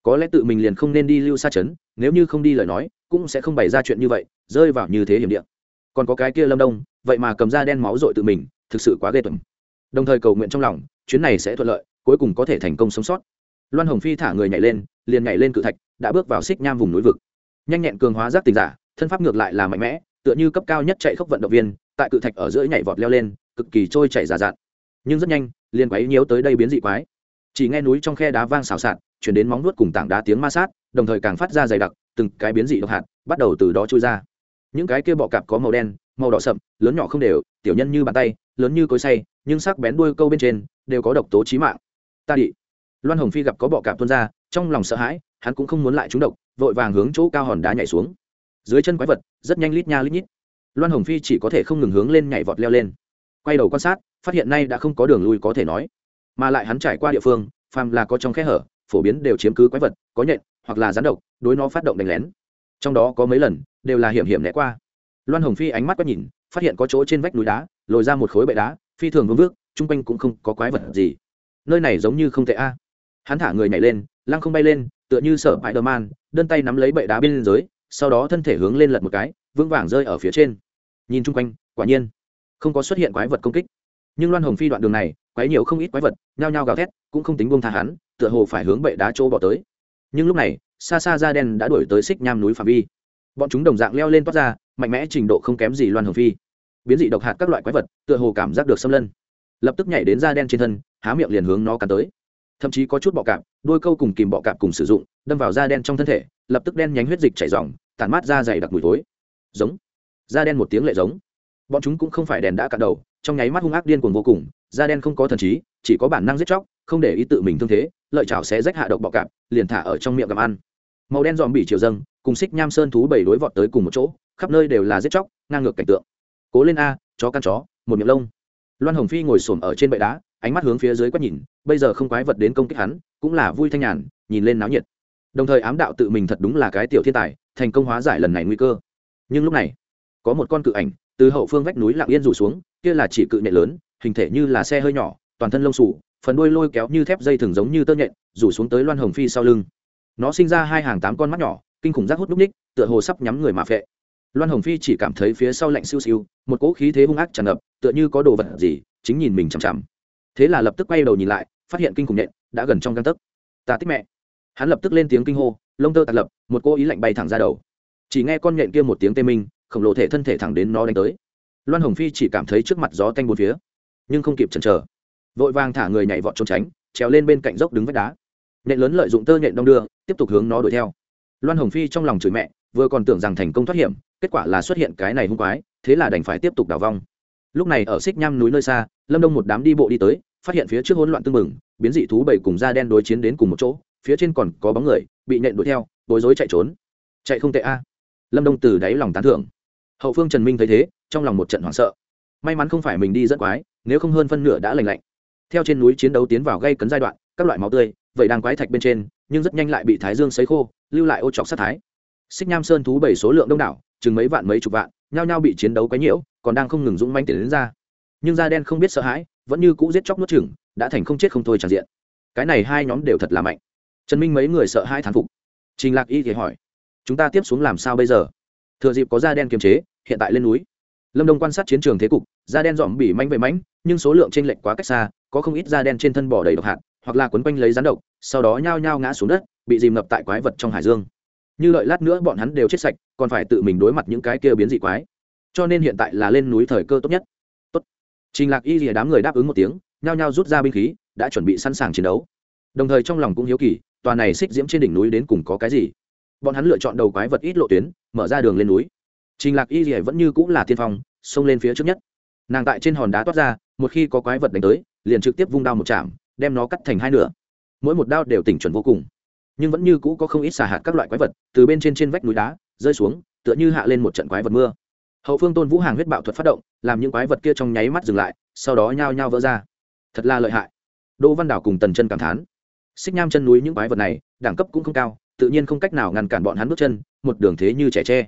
Có lẽ tự mình liền không nên đi lưu xa trấn nếu như không đi lời nói, cũng sẽ không bày ra chuyện như vậy, rơi vào như thế hiểm địa. Còn có cái kia lâm đông, vậy mà cầm ra đen máu dội tự mình, thực sự quá ghê tởm. Đồng thời cầu nguyện trong lòng, chuyến này sẽ thuận lợi, cuối cùng có thể thành công sống sót. Loan hồng phi thả người nhảy lên, liền nhảy lên cự thạch, đã bước vào xích nham vùng núi vực nhanh nhẹn cường hóa giác tình giả, thân pháp ngược lại là mạnh mẽ, tựa như cấp cao nhất chạy khốc vận động viên, tại cự thạch ở giữa nhảy vọt leo lên, cực kỳ trôi chảy giả dạn. Nhưng rất nhanh, liền quấy nhiễu tới đây biến dị quái. Chỉ nghe núi trong khe đá vang xào xạc, chuyển đến móng nuốt cùng tảng đá tiếng ma sát, đồng thời càng phát ra dày đặc, từng cái biến dị độc hạt bắt đầu từ đó trôi ra. Những cái kia bọ cạp có màu đen, màu đỏ sậm, lớn nhỏ không đều, tiểu nhân như bàn tay, lớn như cối say nhưng sắc bén đuôi câu bên trên đều có độc tố chí mạng. Ta đi. Loan hồng phi gặp có bọ cạp tuôn ra, trong lòng sợ hãi, hắn cũng không muốn lại trúng độc vội vàng hướng chỗ cao hòn đá nhảy xuống. Dưới chân quái vật, rất nhanh lít nha lít nhít. Loan hồng phi chỉ có thể không ngừng hướng lên nhảy vọt leo lên. Quay đầu quan sát, phát hiện nay đã không có đường lui có thể nói. Mà lại hắn trải qua địa phương, phàm là có trong khe hở, phổ biến đều chiếm cứ quái vật, có nhện, hoặc là rắn độc, đối nó phát động đánh lén. Trong đó có mấy lần, đều là hiểm hiểm né qua. Loan hồng phi ánh mắt quét nhìn, phát hiện có chỗ trên vách núi đá, lồi ra một khối bệ đá, phi thường vương vước, chung quanh cũng không có quái vật gì. Nơi này giống như không tệ a. Hắn thả người nhảy lên, lăng không bay lên tựa như sợ bãi đờ man, đơn tay nắm lấy bệ đá bên dưới, sau đó thân thể hướng lên lật một cái, vững vàng rơi ở phía trên. Nhìn chung quanh, quả nhiên, không có xuất hiện quái vật công kích. Nhưng loan hồng phi đoạn đường này quái nhiều không ít quái vật, nhao nhao gào thét, cũng không tính buông tha hắn, tựa hồ phải hướng bệ đá chỗ bỏ tới. Nhưng lúc này, xa xa da đen đã đuổi tới xích nham núi phạm vi. Bọn chúng đồng dạng leo lên toát ra, mạnh mẽ trình độ không kém gì loan hồng phi. Biến dị độc hạt các loại quái vật, tựa hồ cảm giác được xâm lân lập tức nhảy đến da đen trên thân, há miệng liền hướng nó cắn tới thậm chí có chút bọ cạp, đôi câu cùng kìm bọ cạp cùng sử dụng, đâm vào da đen trong thân thể, lập tức đen nhánh huyết dịch chảy dòng tản mát da dày đặc mùi thối. Giống. Da đen một tiếng lệ giống. Bọn chúng cũng không phải đèn đã cạn đầu, trong nháy mắt hung ác điên cuồng vô cùng, da đen không có thần trí, chỉ có bản năng giết chóc, không để ý tự mình thương thế, lợi chảo sẽ rách hạ độc bọ cạp, liền thả ở trong miệng gặm ăn. Màu đen dòm bị chiều dâng, cùng xích nham sơn thú bảy đối vọt tới cùng một chỗ, khắp nơi đều là giết chóc, ngang ngược cảnh tượng. Cố lên a, chó căn chó, một miệng lông. Loan hồng phi ngồi xổm ở trên bệ đá ánh mắt hướng phía dưới quét nhìn, bây giờ không quái vật đến công kích hắn, cũng là vui thanh nhàn, nhìn lên náo nhiệt. Đồng thời ám đạo tự mình thật đúng là cái tiểu thiên tài, thành công hóa giải lần này nguy cơ. Nhưng lúc này, có một con cự ảnh, từ hậu phương vách núi lặng yên rủ xuống, kia là chỉ cự nhện lớn, hình thể như là xe hơi nhỏ, toàn thân lông sủ phần đuôi lôi kéo như thép dây thường giống như tơ nhện, rủ xuống tới loan hồng phi sau lưng. Nó sinh ra hai hàng tám con mắt nhỏ, kinh khủng rác hút núp ních, tựa hồ sắp nhắm người mà phệ. Loan hồng phi chỉ cảm thấy phía sau lạnh siêu siêu, một cỗ khí thế hung ác tràn ngập, tựa như có đồ vật gì, chính nhìn mình chằm chằm thế là lập tức quay đầu nhìn lại, phát hiện kinh khủng nhện đã gần trong găng tấc. Ta thích mẹ. Hắn lập tức lên tiếng kinh hô, lông tơ tạt lập, một cô ý lạnh bay thẳng ra đầu. Chỉ nghe con nhện kia một tiếng tê minh, khổng lồ thể thân thể thẳng đến nó đánh tới. Loan hồng phi chỉ cảm thấy trước mặt gió tanh bốn phía, nhưng không kịp chần chờ. Vội vàng thả người nhảy vọt trốn tránh, trèo lên bên cạnh dốc đứng vách đá. Nhện lớn lợi dụng tơ nhện đong đưa, tiếp tục hướng nó đuổi theo. Loan hồng phi trong lòng chửi mẹ, vừa còn tưởng rằng thành công thoát hiểm, kết quả là xuất hiện cái này hung quái, thế là đành phải tiếp tục đào vong. Lúc này ở xích nham núi nơi xa, lâm đông một đám đi bộ đi tới phát hiện phía trước hỗn loạn tương mừng biến dị thú bảy cùng da đen đối chiến đến cùng một chỗ, phía trên còn có bóng người, bị nện đuổi theo, bối rối chạy trốn. Chạy không tệ a. Lâm đông từ đáy lòng tán thưởng. Hậu phương trần minh thấy thế, trong lòng một trận hoảng sợ. May mắn không phải mình đi dẫn quái, nếu không hơn phân nửa đã lành lạnh. Theo trên núi chiến đấu tiến vào gây cấn giai đoạn, các loại máu tươi vậy đang quái thạch bên trên, nhưng rất nhanh lại bị thái dương sấy khô, lưu lại ô chọc sát thái. Xích nham sơn thú bảy số lượng đông đảo, chừng mấy vạn mấy chục vạn, nhao nhao bị chiến đấu quấy nhiễu, còn đang không ngừng dũng manh tiến đến ra. Nhưng da đen không biết sợ hãi vẫn như cũ giết chóc nuốt chừng đã thành không chết không thôi tràn diện. Cái này hai nhóm đều thật là mạnh. Trần minh mấy người sợ hai thán phục. Trình lạc y thì hỏi, chúng ta tiếp xuống làm sao bây giờ? Thừa dịp có da đen kiềm chế, hiện tại lên núi. Lâm đông quan sát chiến trường thế cục, da đen dòm bỉ manh về mánh nhưng số lượng t r ê n lệch quá cách xa, có không ít da đen trên thân bỏ đầy độc hạt, hoặc là quấn quanh lấy rắn độc, sau đó nhao nhao ngã xuống đất, bị dìm ngập tại quái vật trong hải dương. Như lợi lát nữa bọn hắn đều chết sạch, còn phải tự mình đối mặt những cái kia biến dị quái. Cho nên hiện tại là lên núi thời cơ tốt nhất trình lạc y lìa đám người đáp ứng một tiếng, nhao nhao rút ra binh khí, đã chuẩn bị sẵn sàng chiến đấu. Đồng thời trong lòng cũng hiếu kỳ, tòa này xích diễm trên đỉnh núi đến cùng có cái gì? Bọn hắn lựa chọn đầu quái vật ít lộ tuyến, mở ra đường lên núi. Trình lạc y lìa vẫn như cũng là tiên phong, xông lên phía trước nhất. Nàng tại trên hòn đá toát ra, một khi có quái vật đánh tới, liền trực tiếp vung đao một chạm, đem nó cắt thành hai nửa. Mỗi một đao đều tỉnh chuẩn vô cùng. Nhưng vẫn như cũ có không ít xà hạt các loại quái vật từ bên trên trên vách núi đá, rơi xuống, tựa như hạ lên một trận quái vật mưa hậu phương tôn vũ hàng huyết bạo thuật phát động, làm những quái vật kia trong nháy mắt dừng lại, sau đó nhao nhao vỡ ra. Thật là lợi hại. Đỗ văn đảo cùng tần chân cảm thán. Xích nham chân núi những quái vật này, đẳng cấp cũng không cao, tự nhiên không cách nào ngăn cản bọn hắn bước chân, một đường thế như trẻ tre.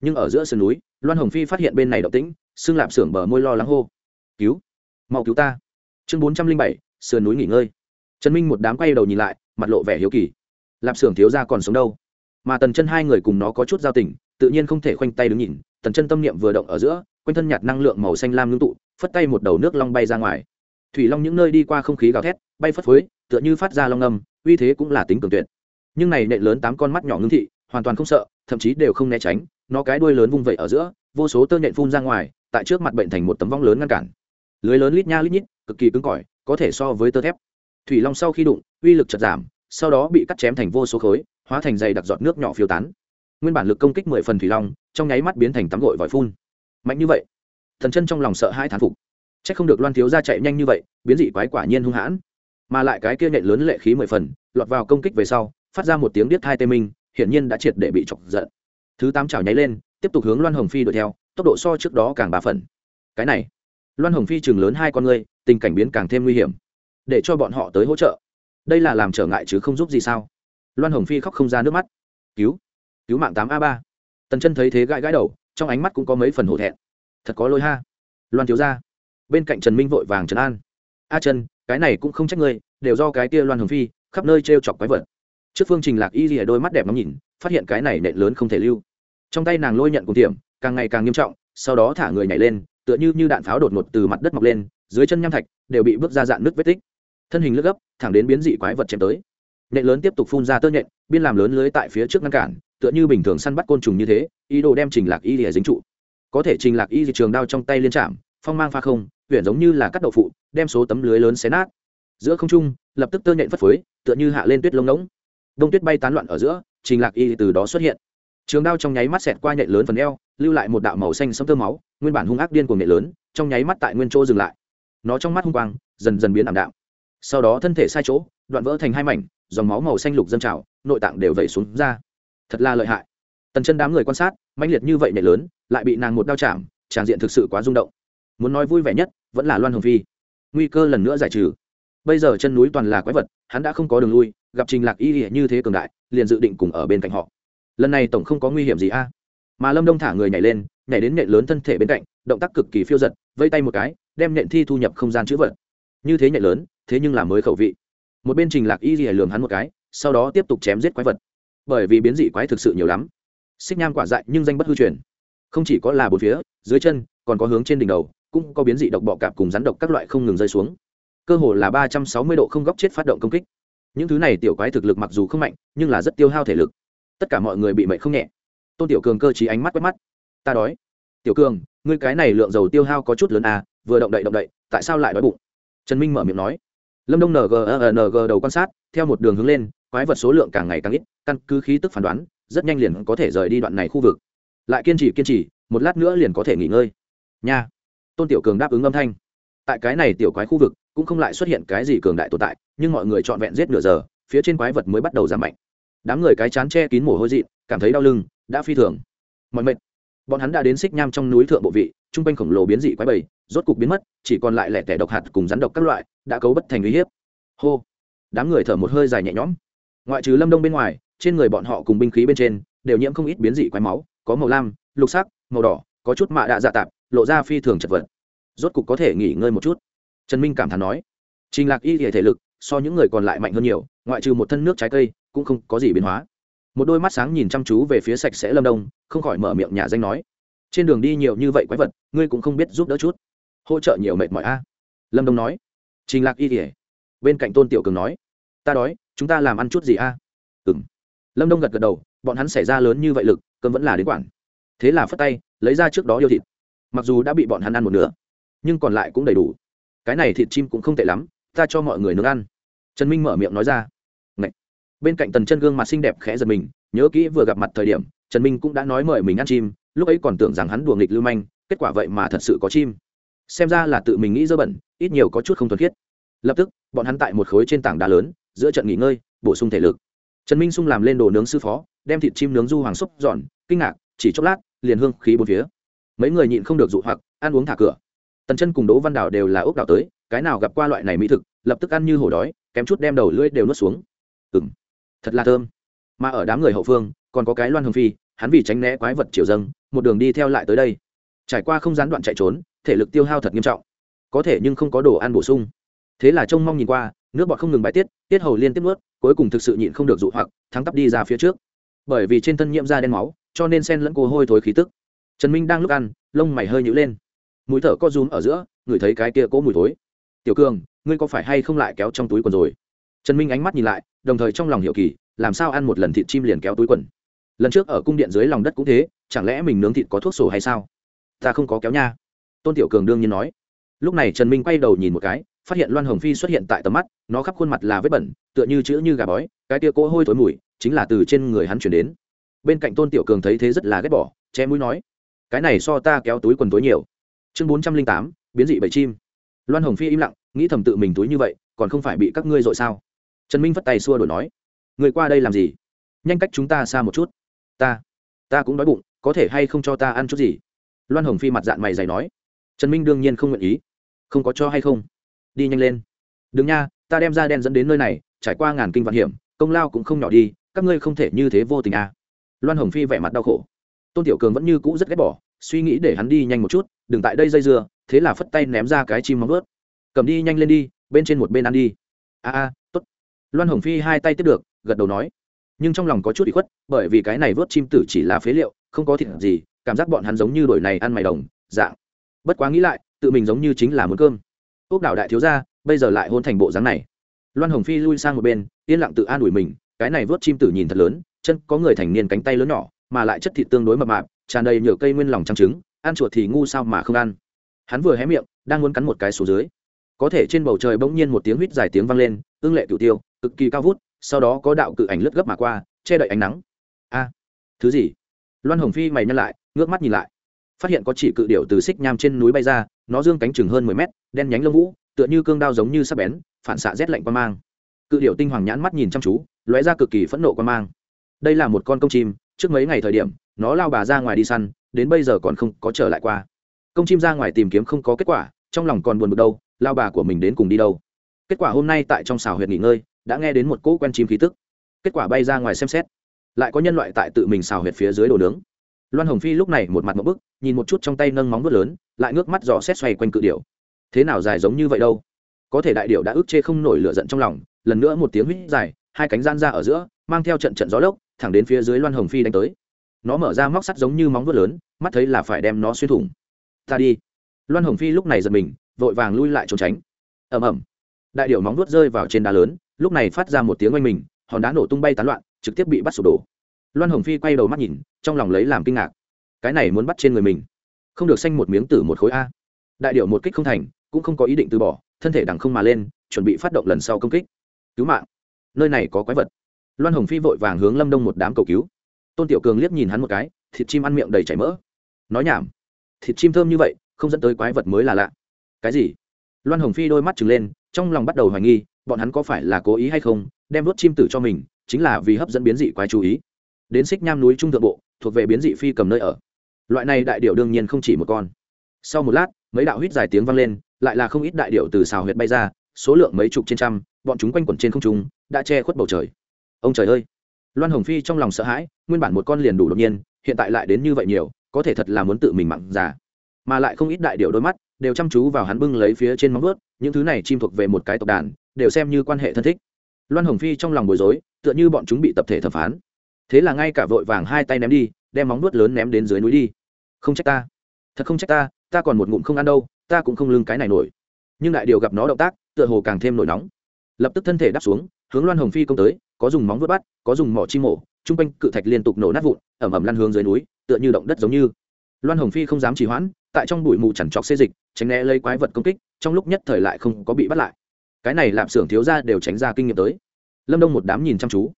Nhưng ở giữa sườn núi, loan hồng phi phát hiện bên này động tĩnh, xương lạp xưởng bờ môi lo lắng hô. Cứu, mau cứu ta. Chương bốn trăm linh bảy, sườn núi nghỉ ngơi. Trần minh một đám quay đầu nhìn lại, mặt lộ vẻ hiếu kỳ. Lạp xưởng thiếu ra còn sống đâu? Mà tần chân hai người cùng nó có chút giao tình, tự nhiên không thể khoanh tay đứng nhìn tần chân tâm niệm vừa động ở giữa quanh thân nhạt năng lượng màu xanh lam ngưng tụ phất tay một đầu nước long bay ra ngoài. Thủy long những nơi đi qua không khí gào thét bay phất phới tựa như phát ra long âm, uy thế cũng là tính cường tuyệt. Nhưng này nệ lớn tám con mắt nhỏ ngưng thị hoàn toàn không sợ thậm chí đều không né tránh nó cái đuôi lớn vung vẩy ở giữa vô số tơ nhện phun ra ngoài tại trước mặt bệnh thành một tấm vong lớn ngăn cản. Lưới lớn lít nha lít nhít cực kỳ cứng cỏi có thể so với tơ thép. Thủy long sau khi đụng uy lực chật giảm sau đó bị cắt chém thành vô số khối hóa thành dày đặc giọt nước nhỏ phiêu tán nguyên bản lực công kích mười phần thủy long, trong nháy mắt biến thành tắm gội vòi phun. Mạnh như vậy, thần chân trong lòng sợ hai thán phục. C h ắ c không được loan thiếu ra chạy nhanh như vậy, biến dị quái quả nhiên hung hãn. Mà lại cái kia nhện lớn lệ khí mười phần, lọt vào công kích về sau, phát ra một tiếng điếc thai tê minh, hiển nhiên đã triệt để bị chọc giận. Thứ tám chảo nháy lên, tiếp tục hướng loan hồng phi đuổi theo, tốc độ so trước đó càng ba phần. Cái này, loan hồng phi chừng lớn hai con ngươi tình cảnh biến càng thêm nguy hiểm. Để cho bọn họ tới hỗ trợ. Đây là làm trở ngại chứ không giúp gì sao? Loan hồng phi khóc không ra nước mắt. Cứu cứu mạng tám a ba. Tần chân thấy thế gãi gãi đầu, trong ánh mắt cũng có mấy phần hổ thẹn. Thật có lỗi ha. Loan thiếu ra bên cạnh trần minh vội vàng trấn an. A chân cái này cũng không trách ngươi, đều do cái kia loan hồng phi, khắp nơi t r e o chọc quái vật. Trước phương trình lạc y rìa đôi mắt đẹp ngắm nhìn, phát hiện cái này nện lớn không thể lưu. Trong tay nàng lôi nhận cùng tiệm, càng ngày càng nghiêm trọng, sau đó thả người nhảy lên, tựa như như đạn pháo đột ngột từ mặt đất mọc lên, dưới chân nham thạch đều bị bước ra dạn nước vết tích. Thân hình lướt gấp, thẳng đến biến dị quái vật chém tới. Nện lớn tiếp tục phun ra tơ nhện, biên làm lớn lưới tại phía trước ngăn cản tựa như bình thường săn bắt côn trùng như thế, ý đồ đem trình lạc y lìa dính trụ. Có thể trình lạc y di trường đao trong tay liên trạm phong mang pha không huyện giống như là cắt đậu phụ, đem số tấm lưới lớn xé nát. Giữa không trung, lập tức tơ nhện phất phới, tựa như hạ lên tuyết lông ngỗng. Đông tuyết bay tán loạn ở giữa, trình lạc y từ đó xuất hiện. Trường đao trong nháy mắt xẹt qua nhện lớn phần eo, lưu lại một đạo màu xanh sẫm tơ máu, nguyên bản hung ác điên của nhện lớn, trong nháy mắt tại nguyên chỗ dừng lại. Nó trong mắt hung quang, dần dần biến ảm đạm. Sau đó thân thể sai chỗ, đoạn vỡ thành hai mảnh, dòng máu màu xanh lục dâng trào, nội tạng đều vẩy xuống ra thật là lợi hại. Tần chân đám người quan sát, mãnh liệt như vậy nhảy lớn, lại bị nàng một đao chạm, tràng diện thực sự quá rung động. Muốn nói vui vẻ nhất, vẫn là loan hồng phi. Nguy cơ lần nữa giải trừ. Bây giờ chân núi toàn là quái vật, hắn đã không có đường lui, gặp trình lạc y như thế cường đại, liền dự định cùng ở bên cạnh họ. Lần này tổng không có nguy hiểm gì a. Mà lâm đông thả người nhảy lên, nhảy đến nện lớn thân thể bên cạnh, động tác cực kỳ phiêu giật, vây tay một cái, đem nện thi thu nhập không gian chữ vật. Như thế nhảy lớn, thế nhưng là mới khẩu vị. Một bên trình lạc y gì lường hắn một cái, sau đó tiếp tục chém giết quái vật bởi vì biến dị quái thực sự nhiều lắm. Xích nham quả dại nhưng danh bất hư truyền. Không chỉ có là bốn phía, dưới chân, còn có hướng trên đỉnh đầu, cũng có biến dị độc bọ cạp cùng rắn độc các loại không ngừng rơi xuống. Cơ hồ là ba trăm sáu mươi độ không góc chết phát động công kích. Những thứ này tiểu quái thực lực mặc dù không mạnh, nhưng là rất tiêu hao thể lực. Tất cả mọi người bị mệnh không nhẹ. Tôn tiểu cường cơ chí ánh mắt quét mắt. Ta đói. Tiểu cường, ngươi cái này lượng dầu tiêu hao có chút lớn à vừa động đậy động đậy, tại sao lại đói bụng? Trần minh mở miệng nói. Lâm đông ng ng đầu quan sát, theo một đường hướng lên quái vật số lượng càng ngày càng ít, căn cứ khí tức phán đoán, rất nhanh liền có thể rời đi đoạn này khu vực. Lại kiên trì kiên trì, một lát nữa liền có thể nghỉ ngơi. Nha. Tôn tiểu cường đáp ứng âm thanh. Tại cái này tiểu quái khu vực, cũng không lại xuất hiện cái gì cường đại tồn tại, nhưng mọi người trọn vẹn giết nửa giờ, phía trên quái vật mới bắt đầu giảm mạnh. Đám người cái chán che kín mồ hôi dị cảm thấy đau lưng, đã phi thường. Mọi mệt. Bọn hắn đã đến xích nham trong núi thượng bộ vị, trung quanh khổng lồ biến dị quái bầy, rốt cục biến mất, chỉ còn lại lẻ tẻ độc hạt cùng rắn độc các loại, đã cấu bất thành uy hiếp. Hô. Đám người thở một hơi dài nhẹ nhõm ngoại trừ lâm đông bên ngoài, trên người bọn họ cùng binh khí bên trên, đều nhiễm không ít biến dị quái máu, có màu lam, lục sắc, màu đỏ, có chút mạ đạ dạ tạp, lộ ra phi thường chật vật. Rốt cục có thể nghỉ ngơi một chút. Trần minh cảm thán nói, trình lạc y thể lực, so những người còn lại mạnh hơn nhiều, ngoại trừ một thân nước trái cây, cũng không có gì biến hóa. Một đôi mắt sáng nhìn chăm chú về phía sạch sẽ lâm đông, không khỏi mở miệng nhà danh nói, trên đường đi nhiều như vậy quái vật, ngươi cũng không biết giúp đỡ chút. Hỗ trợ nhiều mệt mỏi a. Lâm đông nói, trình lạc y thể. Bên cạnh tôn tiểu cường nói ta đói, chúng ta làm ăn chút gì a? À? ừ m lâm đông gật gật đầu, bọn hắn xảy ra lớn như vậy lực cơn vẫn là đến quản. Thế là phất tay, lấy ra trước đó yêu thịt. Mặc dù đã bị bọn hắn ăn một nửa, nhưng còn lại cũng đầy đủ. Cái này thịt chim cũng không tệ lắm, ta cho mọi người nướng ăn. Trần minh mở miệng nói ra. Ngậy. bên cạnh tần chân gương mặt xinh đẹp khẽ giật mình, nhớ kỹ vừa gặp mặt thời điểm, trần minh cũng đã nói mời mình ăn chim, lúc ấy còn tưởng rằng hắn đùa nghịch lưu manh, kết quả vậy mà thật sự có chim. Xem ra là tự mình nghĩ dơ bẩn, ít nhiều có chút không thuần khiết. Lập tức bọn hắn tại một khối trên tảng đá lớn, giữa trận nghỉ ngơi, bổ sung thể lực. Trần minh sung làm lên đồ nướng sư phó, đem thịt chim nướng du hoàng xúc giòn kinh ngạc, chỉ chốc lát, liền hương khí bốn phía. Mấy người nhịn không được dụ hoặc, ăn uống thả cửa. Tần chân cùng đỗ văn đảo đều là ốc đảo tới, cái nào gặp qua loại này mỹ thực, lập tức ăn như hổ đói, kém chút đem đầu lưỡi đều nuốt xuống. Ừng thật là thơm. Mà ở đám người hậu phương, còn có cái loan hồng phi, hắn vì tránh né quái vật triều dâng, một đường đi theo lại tới đây. Trải qua không gián đoạn chạy trốn, thể lực tiêu hao thật nghiêm trọng. Có thể nhưng không có đồ ăn bổ sung thế là trông mong nhìn qua, nước bọt không ngừng bài tiết tiết hầu liên tiếp nuốt, cuối cùng thực sự nhịn không được dụ hoặc, thắng tắp đi ra phía trước. Bởi vì trên thân nhiễm da đen máu, cho nên sen lẫn cô hôi thối khí tức. Trần minh đang lúc ăn, lông mày hơi nhữ lên. Mũi thở co rúm ở giữa, ngửi thấy cái kia cỗ mùi thối. Tiểu cường, ngươi có phải hay không lại kéo trong túi quần rồi? Trần minh ánh mắt nhìn lại, đồng thời trong lòng hiểu kỳ, làm sao ăn một lần thịt chim liền kéo túi quần? Lần trước ở cung điện dưới lòng đất cũng thế, chẳng lẽ mình nướng thịt có thuốc sổ hay sao? Ta không có kéo nha. Tôn tiểu cường đương nhiên nói. Lúc này trần minh quay đầu nhìn một cái phát hiện loan hồng phi xuất hiện tại tầm mắt, nó khắp khuôn mặt là vết bẩn, tựa như chữ như gà bói, cái tia cỗ hôi thối mùi, chính là từ trên người hắn chuyển đến. Bên cạnh tôn tiểu cường thấy thế rất là ghét bỏ, che mũi nói, cái này so ta kéo túi quần tối nhiều. Chương bốn trăm linh tám, biến dị bảy chim. Loan hồng phi im lặng, nghĩ thầm tự mình túi như vậy, còn không phải bị các ngươi dội sao? Trần minh phất tay xua đổi nói, người qua đây làm gì? Nhanh cách chúng ta xa một chút. Ta ta cũng đói bụng, có thể hay không cho ta ăn chút gì? Loan hồng phi mặt dạng mày dày nói. Trần minh đương nhiên không nguyện ý. Không có cho hay không? Đi nhanh lên. Đừng nha, ta đem ra đen dẫn đến nơi này, trải qua ngàn kinh vạn hiểm, công lao cũng không nhỏ đi, các ngươi không thể như thế vô tình à. loan hồng phi vẻ mặt đau khổ. Tôn tiểu cường vẫn như cũ rất ghét bỏ, suy nghĩ để hắn đi nhanh một chút, đừng tại đây dây dưa, thế là phất tay ném ra cái chim móng vớt cầm đi nhanh lên đi, bên trên một bên ăn đi. À, à, a a t ố t loan hồng phi hai tay tiếp được, gật đầu nói. Nhưng trong lòng có chút bị khuất, bởi vì cái này vớt chim tử chỉ là phế liệu, không có thịt gì, cảm giác bọn hắn giống như đổi này ăn mày đồng, dạng. Bất quá nghĩ lại, tự mình giống như chính là muốn cơm ốc đảo đại thiếu gia, bây giờ lại hôn thành bộ dáng này. Loan hồng phi lui sang một bên yên lặng tự an ủi mình cái này vớt chim tử nhìn thật lớn chân có người thành niên cánh tay lớn nhỏ mà lại chất thịt tương đối mập mạp tràn đầy nhựa cây nguyên lòng trắng trứng ăn chuột thì ngu sao mà không ăn. Hắn vừa hé miệng đang muốn cắn một cái xuống dưới. Có thể trên bầu trời bỗng nhiên một tiếng huýt dài tiếng vang lên ương lệ cựu tiêu cực kỳ cao vút sau đó có đạo cự ảnh lướt gấp mà qua che đậy ánh nắng. A thứ gì? Loan hồng phi mày nhăn lại ngước mắt nhìn lại. Phát hiện có chỉ cự điểu từ xích nham trên núi bay ra nó dương cánh chừng hơn mười mét đen nhánh lông vũ, tựa như cương đao giống như sắp bén, phản xạ rét lạnh quan mang. Cự điệu tinh hoàng nhãn mắt nhìn chăm chú, lóe ra cực kỳ phẫn nộ quan mang. Đây là một con công chim, trước mấy ngày thời điểm, nó lao bà ra ngoài đi săn, đến bây giờ còn không có trở lại qua. Công chim ra ngoài tìm kiếm không có kết quả, trong lòng còn buồn bực đâu, lao bà của mình đến cùng đi đâu. Kết quả hôm nay tại trong xào huyệt nghỉ ngơi, đã nghe đến một cỗ quen chim khí tức. Kết quả bay ra ngoài xem xét, lại có nhân loại tại tự mình xào huyệt phía dưới đồ nướng. Loan hồng phi lúc này một mặt một bức, nhìn một chút trong tay nâng móng vuốt lớn, lại ngước mắt dò xét xoay quanh cự điệu thế nào dài giống như vậy đâu? Có thể đại điệu đã ức chê không nổi lửa giận trong lòng, lần nữa một tiếng huýt dài, hai cánh gian ra ở giữa, mang theo trận trận gió lốc, thẳng đến phía dưới loan hồng phi đánh tới. Nó mở ra móc sắt giống như móng vuốt lớn, mắt thấy là phải đem nó xuyên thủng. Ta đi. Loan hồng phi lúc này giật mình, vội vàng lui lại trốn tránh. Ầm ầm. Đại điệu móng vuốt rơi vào trên đá lớn, lúc này phát ra một tiếng oanh mình, hòn đá nổ tung bay tán loạn, trực tiếp bị bắt sụp đổ. Loan hồng phi quay đầu mắt nhìn, trong lòng lấy làm kinh ngạc. Cái này muốn bắt trên người mình. Không được xanh một miếng tử một khối a. Đại điệu một kích không thành cũng không có ý định từ bỏ, thân thể đằng không mà lên, chuẩn bị phát động lần sau công kích. Cứu mạng. Nơi này có quái vật. Loan hồng phi vội vàng hướng lâm đông một đám cầu cứu. Tôn tiểu cường liếc nhìn hắn một cái, thịt chim ăn miệng đầy chảy mỡ. Nói nhảm. Thịt chim thơm như vậy, không dẫn tới quái vật mới là lạ. Cái gì? Loan hồng phi đôi mắt trừng lên, trong lòng bắt đầu hoài nghi, bọn hắn có phải là cố ý hay không, đem đốt chim tử cho mình, chính là vì hấp dẫn biến dị quái chú ý. Đến xích nham núi trung thượng bộ, thuộc về biến dị phi cầm nơi ở. Loại này đại điệu đương nhiên không chỉ một con. Sau một lát, mấy đạo huýt dài tiếng vang lên lại là không ít đại điệu từ xào huyệt bay ra, số lượng mấy chục trên trăm, bọn chúng quanh quẩn trên không trung, đã che khuất bầu trời. Ông trời ơi! Loan hồng phi trong lòng sợ hãi, nguyên bản một con liền đủ đột nhiên, hiện tại lại đến như vậy nhiều, có thể thật là muốn tự mình mặn già. Mà lại không ít đại điệu đôi mắt, đều chăm chú vào hắn bưng lấy phía trên móng ướt những thứ này chim thuộc về một cái tộc đàn, đều xem như quan hệ thân thích. Loan hồng phi trong lòng bối rối, tựa như bọn chúng bị tập thể thẩm phán. Thế là ngay cả vội vàng hai tay ném đi, đem móng nuốt lớn ném đến dưới núi đi. Không trách ta. Thật không trách ta ta còn một ngụm không ăn đâu ta cũng không lưng cái này nổi. Nhưng đại điều gặp nó động tác, tựa hồ càng thêm nổi nóng. Lập tức thân thể đáp xuống, hướng loan hồng phi công tới, có dùng móng vuốt bắt, có dùng mỏ chi mổ, chung quanh cự thạch liên tục nổ nát vụn, ẩm ẩm lăn hướng dưới núi, tựa như động đất giống như. Loan hồng phi không dám trì hoãn, tại trong bụi mù chằn trọc xê dịch, tránh né lấy quái vật công kích, trong lúc nhất thời lại không có bị bắt lại. Cái này làm xưởng thiếu ra đều tránh ra kinh nghiệm tới. Lâm đông một đám nhìn chăm chú.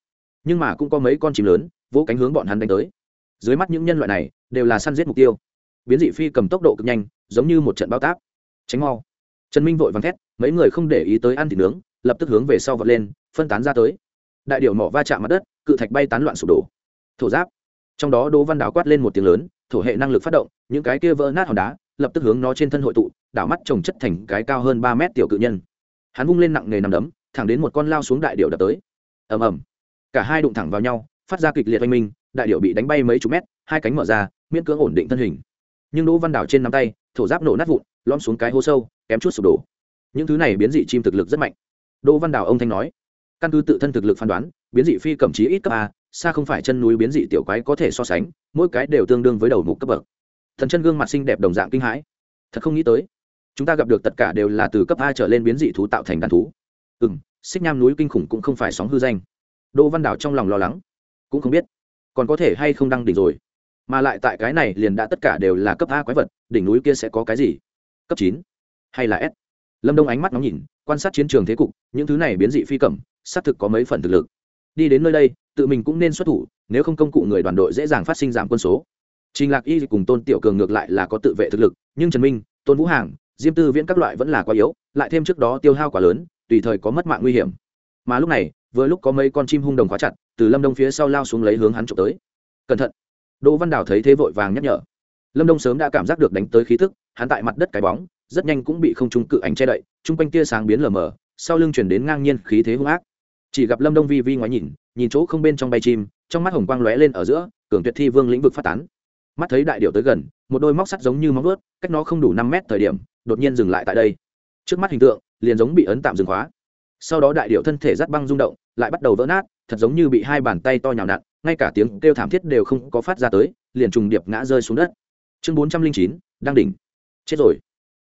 Nhưng mà cũng có mấy con chim lớn, vỗ cánh hướng bọn hắn đánh tới. Dưới mắt những nhân loại này, đều là săn giết mục tiêu. Biến dị phi cầm tốc độ cực nhanh giống như một trận bao tác tránh mau. Trần minh vội vàng thét, mấy người không để ý tới ăn thịt nướng, lập tức hướng về sau vật lên, phân tán ra tới. Đại điệu mỏ va chạm mặt đất, cự thạch bay tán loạn sụp đổ. Thổ giáp. Trong đó đỗ văn đào quát lên một tiếng lớn, thổ hệ năng lực phát động, những cái kia vỡ nát hòn đá, lập tức hướng nó trên thân hội tụ, đảo mắt trồng chất thành cái cao hơn ba mét tiểu cự nhân. Hắn vung lên nặng nề nằm đấm, thẳng đến một con lao xuống đại điệu đập tới. Ầm ầm. Cả hai đụng thẳng vào nhau, phát ra kịch liệt oanh minh, đại điệu bị đánh bay mấy chục mét, hai cánh mở ra, miễn cưỡng ổn định thân hình. Nhưng đỗ văn đảo trên nắm tay thổ giáp nổ nát vụn lom xuống cái hố sâu, kém chút sụp đổ. Những thứ này biến dị chim thực lực rất mạnh. Đỗ văn đào ông thanh nói, căn cứ tự thân thực lực phán đoán, biến dị phi cầm chí ít cấp a, xa không phải chân núi biến dị tiểu quái có thể so sánh, mỗi cái đều tương đương với đầu mục cấp bậc. Thần chân gương mặt xinh đẹp đồng dạng kinh hãi. Thật không nghĩ tới, chúng ta gặp được tất cả đều là từ cấp a trở lên biến dị thú tạo thành đàn thú. Ừ m xích nham núi kinh khủng cũng không phải sóng hư danh. Đỗ văn đào trong lòng lo lắng, cũng không biết, còn có thể hay không đăng đỉnh rồi mà lại tại cái này liền đã tất cả đều là cấp a quái vật, đỉnh núi kia sẽ có cái gì? Cấp chín hay là s? Lâm đông ánh mắt nóng nhìn, quan sát chiến trường thế cục, những thứ này biến dị phi cẩm xác thực có mấy phần thực lực. Đi đến nơi đây, tự mình cũng nên xuất thủ, nếu không công cụ người đoàn đội dễ dàng phát sinh giảm quân số. Trình lạc y cùng tôn tiểu cường ngược lại là có tự vệ thực lực, nhưng trần minh, tôn vũ hàng, diêm tư viễn các loại vẫn là quá yếu, lại thêm trước đó tiêu hao quá lớn, tùy thời có mất mạng nguy hiểm. Mà lúc này, vừa lúc có mấy con chim hung đồng khóa chặt, từ lâm đông phía sau lao xuống lấy hướng hắn trộm tới. Cẩn thận! Đỗ văn đào thấy thế vội vàng nhắc nhở. Lâm đông sớm đã cảm giác được đánh tới khí thức hắn tại mặt đất cái bóng, rất nhanh cũng bị không trung cự ảnh che đậy, chung quanh tia sáng biến lờ mờ, sau lưng chuyển đến ngang nhiên khí thế hung ác. Chỉ gặp lâm đông vi vi ngoái nhìn nhìn chỗ không bên trong bay chim, trong mắt hồng quang lóe lên ở giữa, cường tuyệt thi vương lĩnh vực phát tán. Mắt thấy đại điệu tới gần, một đôi móc sắt giống như móng ướt cách nó không đủ năm mét thời điểm, đột nhiên dừng lại tại đây. Trước mắt hình tượng, liền giống bị ấn tạm dừng khóa. Sau đó đại điệu thân thể rắt băng rung động, lại bắt đầu vỡ nát, thật giống như bị hai bàn tay to nhào nặn ngay cả tiếng kêu thảm thiết đều không có phát ra tới, liền trùng điệp ngã rơi xuống đất. Chương bốn trăm linh chín, đang đỉnh. Chết rồi.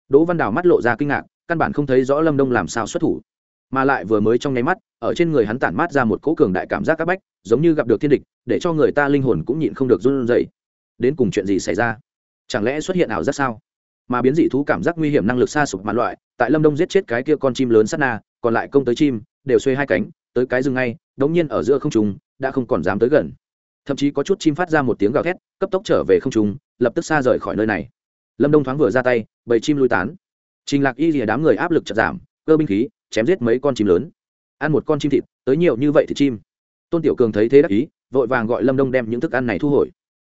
Đỗ văn đào mắt lộ ra kinh ngạc, căn bản không thấy rõ lâm đông làm sao xuất thủ. Mà lại vừa mới trong nháy mắt, ở trên người hắn tản mát ra một cỗ cường đại cảm giác các bách, giống như gặp được thiên địch, để cho người ta linh hồn cũng nhịn không được run rẩy. Đến cùng chuyện gì xảy ra? Chẳng lẽ xuất hiện ảo giác sao? Mà biến dị thú cảm giác nguy hiểm năng lực xa sụp mạn loại, tại lâm đông giết chết cái kia con chim lớn sắt na, còn lại công tới chim, đều xuê hai cánh, tới cái rừng ngay, đống nhiên ở giữa không trùng đã không còn dám tới gần. Thậm chí có chút chim phát ra một tiếng gào thét, cấp tốc trở về không trung, lập tức xa rời khỏi nơi này. Lâm đông thoáng vừa ra tay, bầy chim lui tán. Trình lạc y lìa đám người áp lực chật giảm, cơ binh khí, chém giết mấy con chim lớn. Ăn một con chim thịt, tới nhiều như vậy thì chim. Tôn tiểu cường thấy thế đắc ý, vội vàng gọi lâm đông đem những thức ăn này thu hồi.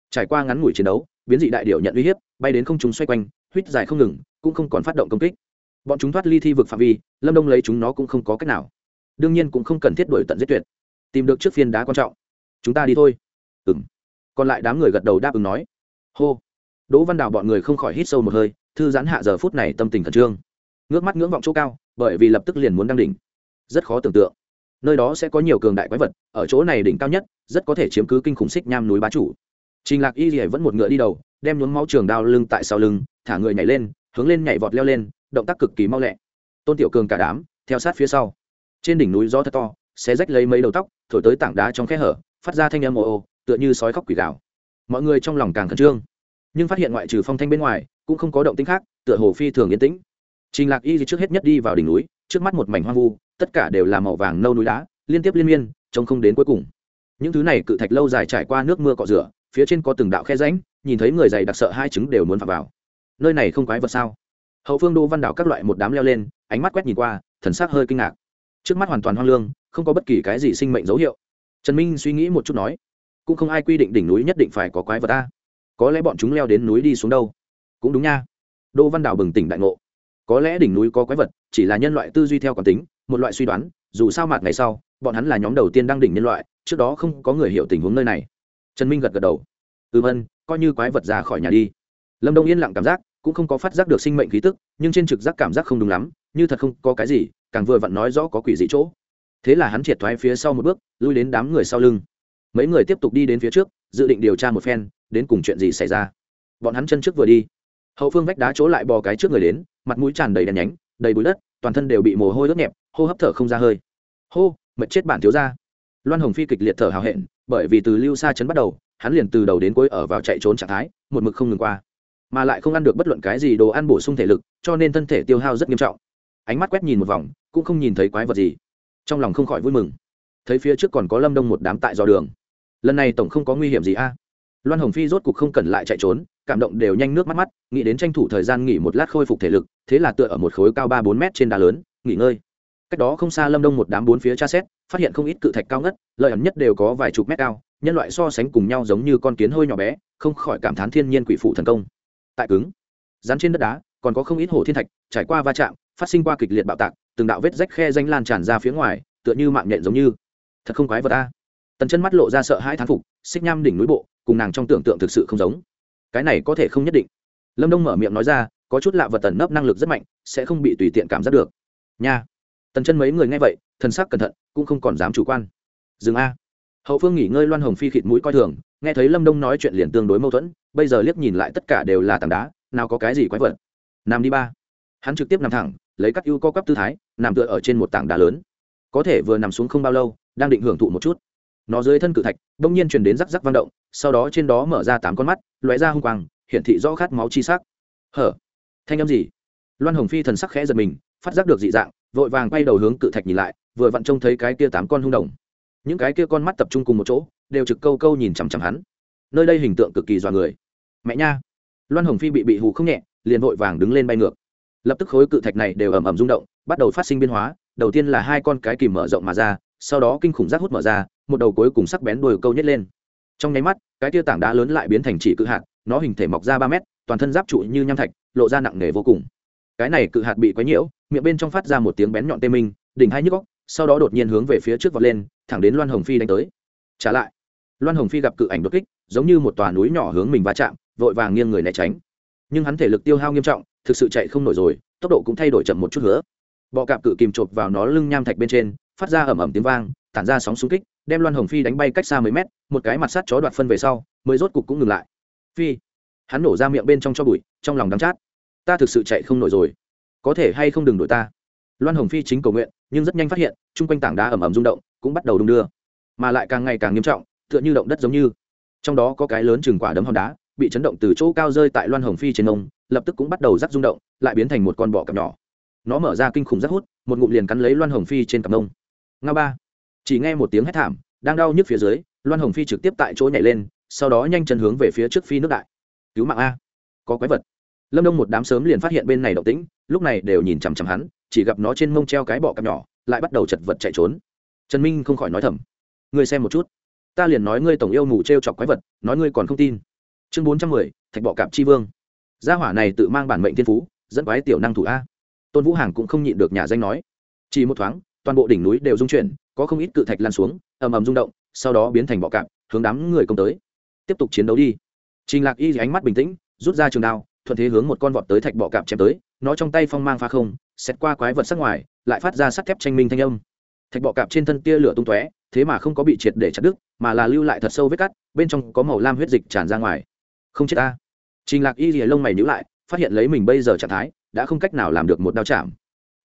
Trải qua ngắn ngủi chiến đấu, biến dị đại điệu nhận uy hiếp, bay đến không chúng xoay quanh huýt dài không ngừng, cũng không còn phát động công kích. Bọn chúng thoát ly thi vực phạm vi, lâm đông lấy chúng nó cũng không có cách nào. Đương nhiên cũng không cần thiết đổi tận giết tuyệt tìm được trước phiên đá quan trọng. Chúng ta đi thôi. Ừ m còn lại đám người gật đầu đáp ứng nói. Hô. Đỗ văn đào bọn người không khỏi hít sâu một hơi, thư giãn hạ giờ phút này tâm tình khẩn trương. Ngước mắt ngưỡng vọng chỗ cao, bởi vì lập tức liền muốn đăng đỉnh. Rất khó tưởng tượng. Nơi đó sẽ có nhiều cường đại quái vật, ở chỗ này đỉnh cao nhất, rất có thể chiếm cứ kinh khủng xích nham núi bá chủ. Trình lạc y dỉa vẫn một ngựa đi đầu, đem nhuốm máu trường đao lưng tại sau lưng, thả người nhảy lên, hướng lên nhảy vọt leo lên, động tác cực kỳ mau lẹ. Tôn tiểu cường cả đám, theo sát phía sau. Trên đỉnh núi gió thật to, xé rách lấy mấy đầu tóc thổi tới tảng đá trong khe hở, phát ra thanh âm ồ ồ, tựa như sói khóc quỷ gạo mọi người trong lòng càng khẩn trương. Nhưng phát hiện ngoại trừ phong thanh bên ngoài, cũng không có động tĩnh khác, tựa hồ phi thường yên tĩnh. Trình lạc y trước hết nhất đi vào đỉnh núi, trước mắt một mảnh hoang vu, tất cả đều là màu vàng nâu núi đá, liên tiếp liên miên, trông không đến cuối cùng. Những thứ này cự thạch lâu dài trải qua nước mưa cọ rửa, phía trên có từng đạo khe rãnh, nhìn thấy người dày đặc sợ hai trứng đều muốn phạm vào. Nơi này không quái vật sao? Hậu phương đô văn đảo các loại một đám leo lên, ánh mắt quét nhìn qua, thần sắc hơi kinh ngạc. Trước mắt hoàn toàn hoang lương không có bất kỳ cái gì sinh mệnh dấu hiệu. Trần minh suy nghĩ một chút nói, cũng không ai quy định đỉnh núi nhất định phải có quái vật ta. Có lẽ bọn chúng leo đến núi đi xuống đâu. Cũng đúng nha. Đô văn Đào bừng tỉnh đại ngộ. Có lẽ đỉnh núi có quái vật, chỉ là nhân loại tư duy theo quán tính, một loại suy đoán, dù sao mạt ngày sau, bọn hắn là nhóm đầu tiên đăng đỉnh nhân loại, trước đó không có người hiểu tình huống nơi này. Trần minh gật gật đầu. Ừ vân, coi như quái vật ra khỏi nhà đi. Lâm đông yên lặng cảm giác, cũng không có phát giác được sinh mệnh khí tức, nhưng trên trực giác cảm giác không đúng lắm, như thật không có cái gì, càng vừa vặn nói rõ có quỷ dị chỗ thế là hắn triệt thoái phía sau một bước, lui đến đám người sau lưng. Mấy người tiếp tục đi đến phía trước, dự định điều tra một phen, đến cùng chuyện gì xảy ra. Bọn hắn chân trước vừa đi. Hậu phương vách đá chỗ lại bò cái trước người đến, mặt mũi tràn đầy đèn nhánh, đầy bụi đất, toàn thân đều bị mồ hôi ướt nhẹp, hô hấp thở không ra hơi. Hô, mệt chết bản thiếu ra loan hồng phi kịch liệt thở hào hẹn, bởi vì từ lưu xa chấn bắt đầu, hắn liền từ đầu đến cuối ở vào chạy trốn trạng thái, một mực không ngừng qua. Mà lại không ăn được bất luận cái gì đồ ăn bổ sung thể lực, cho nên thân thể tiêu hao rất nghiêm trọng. Ánh mắt quét nhìn một vòng, cũng không nhìn thấy quái vật gì trong lòng không khỏi vui mừng. Thấy phía trước còn có lâm đông một đám tại dò đường. Lần này tổng không có nguy hiểm gì a. Loan hồng phi rốt cục không cần lại chạy trốn, cảm động đều nhanh nước mắt mắt, nghĩ đến tranh thủ thời gian nghỉ một lát khôi phục thể lực, thế là tựa ở một khối cao ba bốn mét trên đá lớn, nghỉ ngơi. Cách đó không xa lâm đông một đám bốn phía tra xét, phát hiện không ít cự thạch cao ngất, lợi ẩn nhất đều có vài chục mét cao, nhân loại so sánh cùng nhau giống như con kiến hơi nhỏ bé, không khỏi cảm thán thiên nhiên quỷ phụ thần công. Tại cứng, rắn trên đất đá, còn có không ít hồ thiên thạch, trải qua va chạm, phát sinh qua kịch liệt bạo tạc từng đạo vết rách khe danh lan tràn ra phía ngoài, tựa như mạng nhện giống như. Thật không quái vật ta tần chân mắt lộ ra sợ hai thán phục, xích nham đỉnh núi bộ, cùng nàng trong tưởng tượng thực sự không giống. Cái này có thể không nhất định. Lâm đông mở miệng nói ra, có chút lạ vật tần nấp năng lực rất mạnh, sẽ không bị tùy tiện cảm giác được. Nha. Tần chân mấy người nghe vậy thân sắc cẩn thận, cũng không còn dám chủ quan. Dừng a. Hậu phương nghỉ ngơi loan hồng phi khịt mũi coi thường, nghe thấy lâm đông nói chuyện liền tương đối mâu thuẫn, bây giờ liếc nhìn lại tất cả đều là tảng đá, nào có cái gì quái vật. Nam đi ba. Hắn trực tiếp nằm thẳng, lấy các ưu co quắp tư thái nằm tựa ở trên một tảng đá lớn. Có thể vừa nằm xuống không bao lâu, đang định hưởng thụ một chút. Nó dưới thân cự thạch, bỗng nhiên truyền đến rắc rắc vang động, sau đó trên đó mở ra tám con mắt, lóe ra hung quang, hiển thị rõ khát máu chi sắc. Hở? Thanh âm gì? Loan hồng phi thần sắc khẽ giật mình, phát giác được dị dạng, vội vàng quay đầu hướng cự thạch nhìn lại, vừa vặn trông thấy cái kia tám con hung đồng. Những cái kia con mắt tập trung cùng một chỗ, đều trực câu câu nhìn chằm chằm hắn. Nơi đây hình tượng cực kỳ dọa người. Mẹ nha! Loan hồng phi bị bị hù không nhẹ, liền vội vàng đứng lên bay ngược lập tức khối cự thạch này đều ầm ầm rung động, bắt đầu phát sinh biến hóa, đầu tiên là hai con cái kìm mở rộng mà ra, sau đó kinh khủng rác hút mở ra, một đầu cuối cùng sắc bén đuôi câu nhét lên. Trong nháy mắt, cái tia tảng đá lớn lại biến thành chỉ cự hạt, nó hình thể mọc ra ba mét, toàn thân giáp trụ như nham thạch, lộ ra nặng nề vô cùng. Cái này cự hạt bị quấy nhiễu, miệng bên trong phát ra một tiếng bén nhọn tê minh, đỉnh hai nhức góc sau đó đột nhiên hướng về phía trước vọt lên, thẳng đến loan hồng phi đánh tới. Trả lại. Loan hồng phi gặp cự ảnh đột kích, giống như một tòa núi nhỏ hướng mình va chạm, vội vàng nghiêng người né tránh. Nhưng hắn thể lực tiêu hao nghiêm trọng thực sự chạy không nổi rồi, tốc độ cũng thay đổi chậm một chút nữa bọ cạp cự kìm chộp vào nó lưng nham thạch bên trên, phát ra ẩm ẩm tiếng vang, tản ra sóng xung kích, đem loan hồng phi đánh bay cách xa mấy mét, một cái mặt sắt chó đoạt phân về sau, mới rốt cục cũng ngừng lại. Phi, hắn nổ ra miệng bên trong cho bụi, trong lòng đắng chát. Ta thực sự chạy không nổi rồi. Có thể hay không đừng đổi ta? Loan hồng phi chính cầu nguyện, nhưng rất nhanh phát hiện, chung quanh tảng đá ẩm ẩm rung động, cũng bắt đầu đung đưa. Mà lại càng ngày càng nghiêm trọng, tựa như động đất giống như. Trong đó có cái lớn chừng quả đấm hòn đá, bị chấn động từ chỗ cao rơi tại loan hồng phi trên ông lập tức cũng bắt đầu rắc rung động, lại biến thành một con bọ cặp nhỏ. Nó mở ra kinh khủng rắc hút, một ngụm liền cắn lấy loan hồng phi trên cặp nông nga ba. Chỉ nghe một tiếng hét thảm, đang đau nhức phía dưới, loan hồng phi trực tiếp tại chỗ nhảy lên, sau đó nhanh chân hướng về phía trước phi nước đại. Cứu mạng a. Có quái vật. Lâm đông một đám sớm liền phát hiện bên này động tĩnh, lúc này đều nhìn chằm chằm hắn, chỉ gặp nó trên mông treo cái bọ cặp nhỏ, lại bắt đầu chật vật chạy trốn. Trần minh không khỏi nói thầm. Ngươi xem một chút. Ta liền nói ngươi tổng yêu mù t r e o chọc quái vật, nói ngươi còn không tin. Chương bốn trăm mười, thạch bọ cạp tri vương gia hỏa này tự mang bản mệnh thiên phú, dẫn quái tiểu năng thủ a. Tôn vũ hàng cũng không nhịn được nhà danh nói. Chỉ một thoáng, toàn bộ đỉnh núi đều rung chuyển, có không ít cự thạch lan xuống, ầm ầm rung động, sau đó biến thành bọ cạp, hướng đám người công tới. Tiếp tục chiến đấu đi. Trình lạc y ánh mắt bình tĩnh, rút ra trường đao, thuận thế hướng một con vọt tới thạch bọ cạp chém tới, nó trong tay phong mang pha không xét qua quái vật sắc ngoài, lại phát ra sắt thép tranh minh thanh âm. Thạch bọ cạp trên thân tia lửa tung tóe, thế mà không có bị triệt để chặt đứt, mà là lưu lại thật sâu vết cắt, bên trong có màu lam huyết dịch tràn ra ngoài. Không chết ta trình lạc y lìa lông mày nhíu lại, phát hiện lấy mình bây giờ trạng thái, đã không cách nào làm được một đao chạm.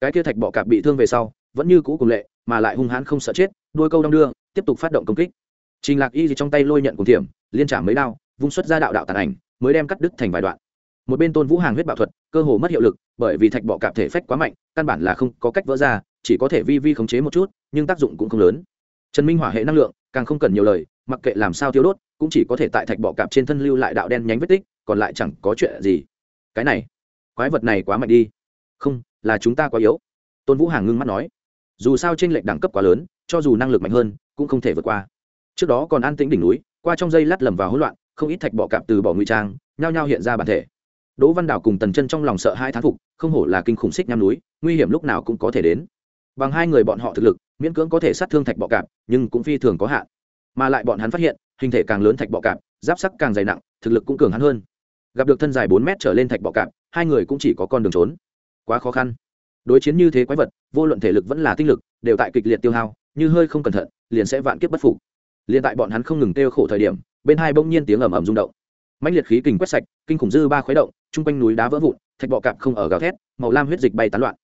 Cái kia thạch bọ cạp bị thương về sau, vẫn như cũ cùng lệ, mà lại hung hãn không sợ chết đuôi câu đong đưa, tiếp tục phát động công kích. Trình lạc y gì trong tay lôi nhận cùng thiểm, liên trả mấy đao, vung xuất ra đạo đạo tàn ảnh, mới đem cắt đứt thành vài đoạn. Một bên tôn vũ hàng huyết bạo thuật, cơ hồ mất hiệu lực, bởi vì thạch bọ cạp thể phách quá mạnh, căn bản là không có cách vỡ ra, chỉ có thể vi vi khống chế một chút, nhưng tác dụng cũng không lớn. Trần minh hỏa hệ năng lượng, càng không cần nhiều lời, mặc kệ làm sao thiếu đốt, cũng chỉ có thể tại thạch bọ cạp trên thân lưu lại đạo đen nhánh vết tích còn lại chẳng có chuyện gì. Cái này, quái vật này quá mạnh đi. Không, là chúng ta quá yếu. Tôn vũ hàng ngưng mắt nói. Dù sao t r ê n lệch đẳng cấp quá lớn, cho dù năng lực mạnh hơn, cũng không thể vượt qua. Trước đó còn an tĩnh đỉnh núi, qua trong dây lát lầm vào hỗn loạn, không ít thạch bọ cạp từ bỏ ngụy trang, nhao nhao hiện ra bản thể. Đỗ văn đảo cùng tần chân trong lòng sợ hai thán phục, không hổ là kinh khủng xích nham núi, nguy hiểm lúc nào cũng có thể đến. Bằng hai người bọn họ thực lực, miễn cưỡng có thể sát thương thạch bọ cạp, nhưng cũng phi thường có hạn. Mà lại bọn hắn phát hiện, hình thể càng lớn thạch bọ cạp, giáp sắc càng dày nặng, thực lực cũng cường hắn hơn gặp được thân dài bốn mét trở lên thạch bọ cạp, hai người cũng chỉ có con đường trốn. Quá khó khăn. Đối chiến như thế quái vật, vô luận thể lực vẫn là tinh lực, đều tại kịch liệt tiêu hao, như hơi không cẩn thận, liền sẽ vạn kiếp bất phục. Liền tại bọn hắn không ngừng tiêu khổ thời điểm, bên hai bỗng nhiên tiếng ầm ầm rung động. Mạnh liệt khí kình quét sạch, kinh khủng dư ba khuấy động, chung quanh núi đá vỡ vụn, thạch bọ cạp không ở gào thét, màu lam huyết dịch bay tán loạn.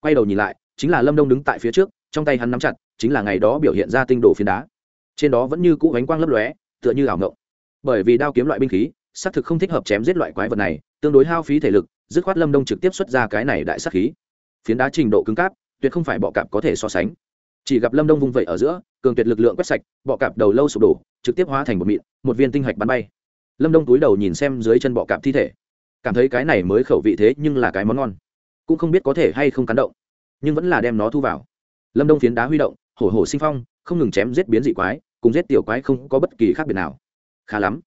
Quay đầu nhìn lại, chính là lâm đông đứng tại phía trước, trong tay hắn nắm chặt, chính là ngày đó biểu hiện ra tinh đồ phiến đá. Trên đó vẫn như cũ ánh quang lấp lóe, tựa như ảo ngộng. Bởi vì đao kiếm loại binh khí xác thực không thích hợp chém giết loại quái vật này, tương đối hao phí thể lực, dứt khoát lâm đông trực tiếp xuất ra cái này đại sắc khí. Phiến đá trình độ cứng cáp, tuyệt không phải bọ cạp có thể so sánh. Chỉ gặp lâm đông vung vẩy ở giữa, cường tuyệt lực lượng quét sạch, bọ cạp đầu lâu sụp đổ, trực tiếp hóa thành một mịn, một viên tinh hạch bắn bay. Lâm đông túi đầu nhìn xem dưới chân bọ cạp thi thể. Cảm thấy cái này mới khẩu vị thế nhưng là cái món ngon. Cũng không biết có thể hay không cắn động, nhưng vẫn là đem nó thu vào. Lâm đông phiến đá huy động, hổ hổ sinh phong, không ngừng chém giết biến dị quái, cùng giết tiểu quái không có bất kỳ khác biệt nào. Khá lắm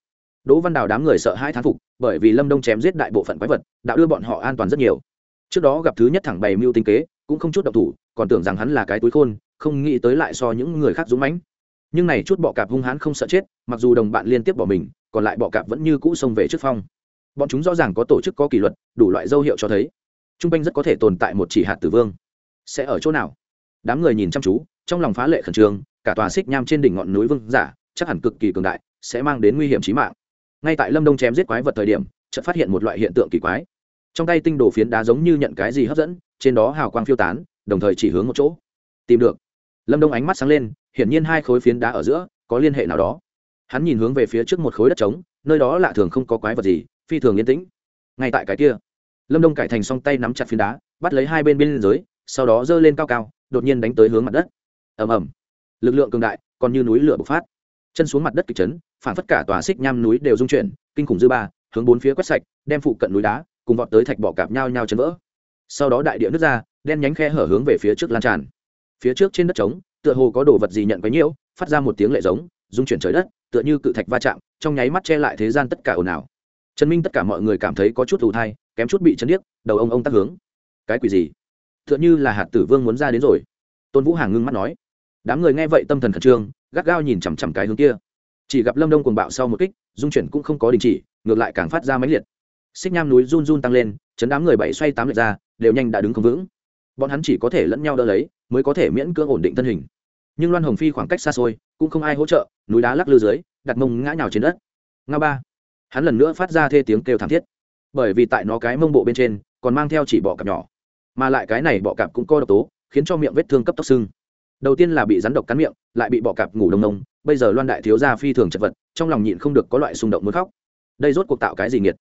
đỗ văn đào đám người sợ hai thán phục, bởi vì lâm đông chém giết đại bộ phận quái vật, đã đưa bọn họ an toàn rất nhiều. Trước đó gặp thứ nhất thẳng bày mưu tinh kế, cũng không chút động thủ, còn tưởng rằng hắn là cái túi khôn, không nghĩ tới lại so những người khác dũng mãnh. Nhưng này chút bọ cạp hung hãn không sợ chết, mặc dù đồng bạn liên tiếp bỏ mình, còn lại bọ cạp vẫn như cũ xông về trước phong. Bọn chúng rõ ràng có tổ chức, có kỷ luật, đủ loại dấu hiệu cho thấy t r u n g quanh rất có thể tồn tại một chỉ hạt tử vương. Sẽ ở chỗ nào? Đám người nhìn chăm chú, trong lòng phá lệ khẩn trương, cả tòa xích nham trên đỉnh ngọn núi vương giả, chắc hẳn cực kỳ cường đại, sẽ mang đến nguy hiểm trí mạng ngay tại lâm đông chém giết quái vật thời điểm chợt phát hiện một loại hiện tượng kỳ quái. Trong tay tinh đồ phiến đá giống như nhận cái gì hấp dẫn trên đó hào quang phiêu tán đồng thời chỉ hướng một chỗ. Tìm được. Lâm đông ánh mắt sáng lên hiển nhiên hai khối phiến đá ở giữa có liên hệ nào đó. Hắn nhìn hướng về phía trước một khối đất trống nơi đó lạ thường không có quái vật gì phi thường yên tĩnh. Ngay tại cái kia lâm đông cải thành song tay nắm chặt phiến đá bắt lấy hai bên bên giới, sau đó giơ lên cao cao đột nhiên đánh tới hướng mặt đất. Ầm ầm. Lực lượng cường đại còn như núi lửa bộc phát. Chân xuống mặt đất kịch chấn phản phất cả tòa xích nham núi đều rung chuyển, kinh khủng dư ba, hướng bốn phía quét sạch, đem phụ cận núi đá cùng vọt tới thạch bọ cạp nhau nhau chấn vỡ. Sau đó đại địa nước ra, đen nhánh khe hở hướng về phía trước lan tràn. Phía trước trên đất trống, tựa hồ có đồ vật gì nhận quấy nhiễu, phát ra một tiếng lệ giống dung chuyển trời đất, tựa như cự thạch va chạm, trong nháy mắt che lại thế gian tất cả ồn ào. Trần minh tất cả mọi người cảm thấy có chút thù thai, kém chút bị chấn điếc, đầu ông ông tắc hướng. Cái quỷ gì? Tựa như là hạt tử vương muốn ra đến rồi. Tôn vũ hàng ngưng mắt nói. Đám người nghe vậy tâm thần khẩn trương, gắt gao nhìn chằm chằm cái hướng kia chỉ gặp lâm đông cuồng bạo sau một kích, dung chuyển cũng không có đình chỉ, ngược lại càng phát ra máy liệt. Xích nham núi run run tăng lên, chấn đám người bảy xoay tám lượt ra, đều nhanh đã đứng không vững. Bọn hắn chỉ có thể lẫn nhau đỡ lấy, mới có thể miễn cưỡng ổn định thân hình. Nhưng loan hồng phi khoảng cách xa xôi, cũng không ai hỗ trợ, núi đá lắc lư dưới, đặt mông ngã nhào trên đất. Nga ba. Hắn lần nữa phát ra thê tiếng kêu thảm thiết. Bởi vì tại nó cái mông bộ bên trên, còn mang theo chỉ bọ cạp nhỏ. Mà lại cái này bọ cạp cũng co độc tố, khiến cho miệng vết thương cấp tốc sưng. Đầu tiên là bị rắn độc cắn miệng, lại bị bọ cạp ngủ đông nông bây giờ loan đại thiếu gia phi thường chật vật, trong lòng nhịn không được có loại xung động muốn khóc. Đây rốt cuộc tạo cái gì nghiệt?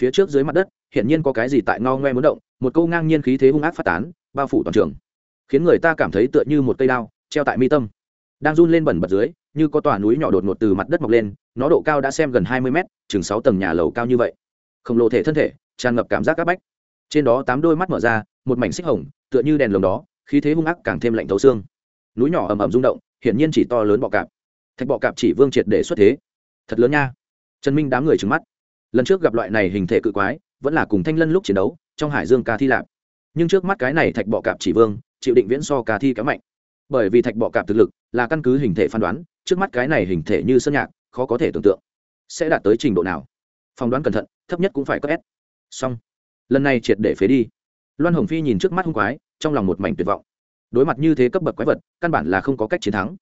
Phía trước dưới mặt đất, hiển nhiên có cái gì tại ngao ngoe muốn động, một câu ngang nhiên khí thế hung ác phát tán, bao phủ toàn trường. Khiến người ta cảm thấy tựa như một cây đao, treo tại mi tâm. Đang run lên bẩn bật dưới, như có tòa núi nhỏ đột ngột từ mặt đất mọc lên, nó độ cao đã xem gần hai mươi mét, chừng sáu tầng nhà lầu cao như vậy. Khổng lồ thể thân thể, tràn ngập cảm giác áp bách. Trên đó tám đôi mắt mở ra, một mảnh xích hồng, tựa như đèn lồng đó, khí thế hung ác càng thêm lạnh thấu xương. Núi nhỏ ầm ầm rung động, hiển nhiên chỉ to lớn bọ cạp thạch bọ cạp chỉ vương triệt để xuất thế. Thật lớn nha. Trần minh đám người trừng mắt. Lần trước gặp loại này hình thể cự quái, vẫn là cùng thanh lân lúc chiến đấu, trong hải dương ca thi lạp. Nhưng trước mắt cái này thạch bọ cạp chỉ vương, chịu định viễn so ca thi kéo mạnh. Bởi vì thạch bọ cạp thực lực là căn cứ hình thể phán đoán, trước mắt cái này hình thể như sơn nhạc, khó có thể tưởng tượng sẽ đạt tới trình độ nào. Phỏng đoán cẩn thận, thấp nhất cũng phải cấp s. Xong. Lần này triệt để phế đi. Loan hồng phi nhìn trước mắt hung quái, trong lòng một mảnh tuyệt vọng. Đối mặt như thế cấp bậc quái vật, căn bản là không có cách chiến thắng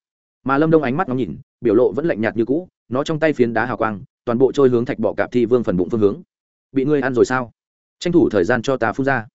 mà lâm đông ánh mắt nó nhìn, biểu lộ vẫn lạnh nhạt như cũ, nó trong tay phiến đá hào quang, toàn bộ trôi hướng thạch bọ cạp thi vương phần bụng phương hướng. Bị ngươi ăn rồi sao? Tranh thủ thời gian cho ta phun ra.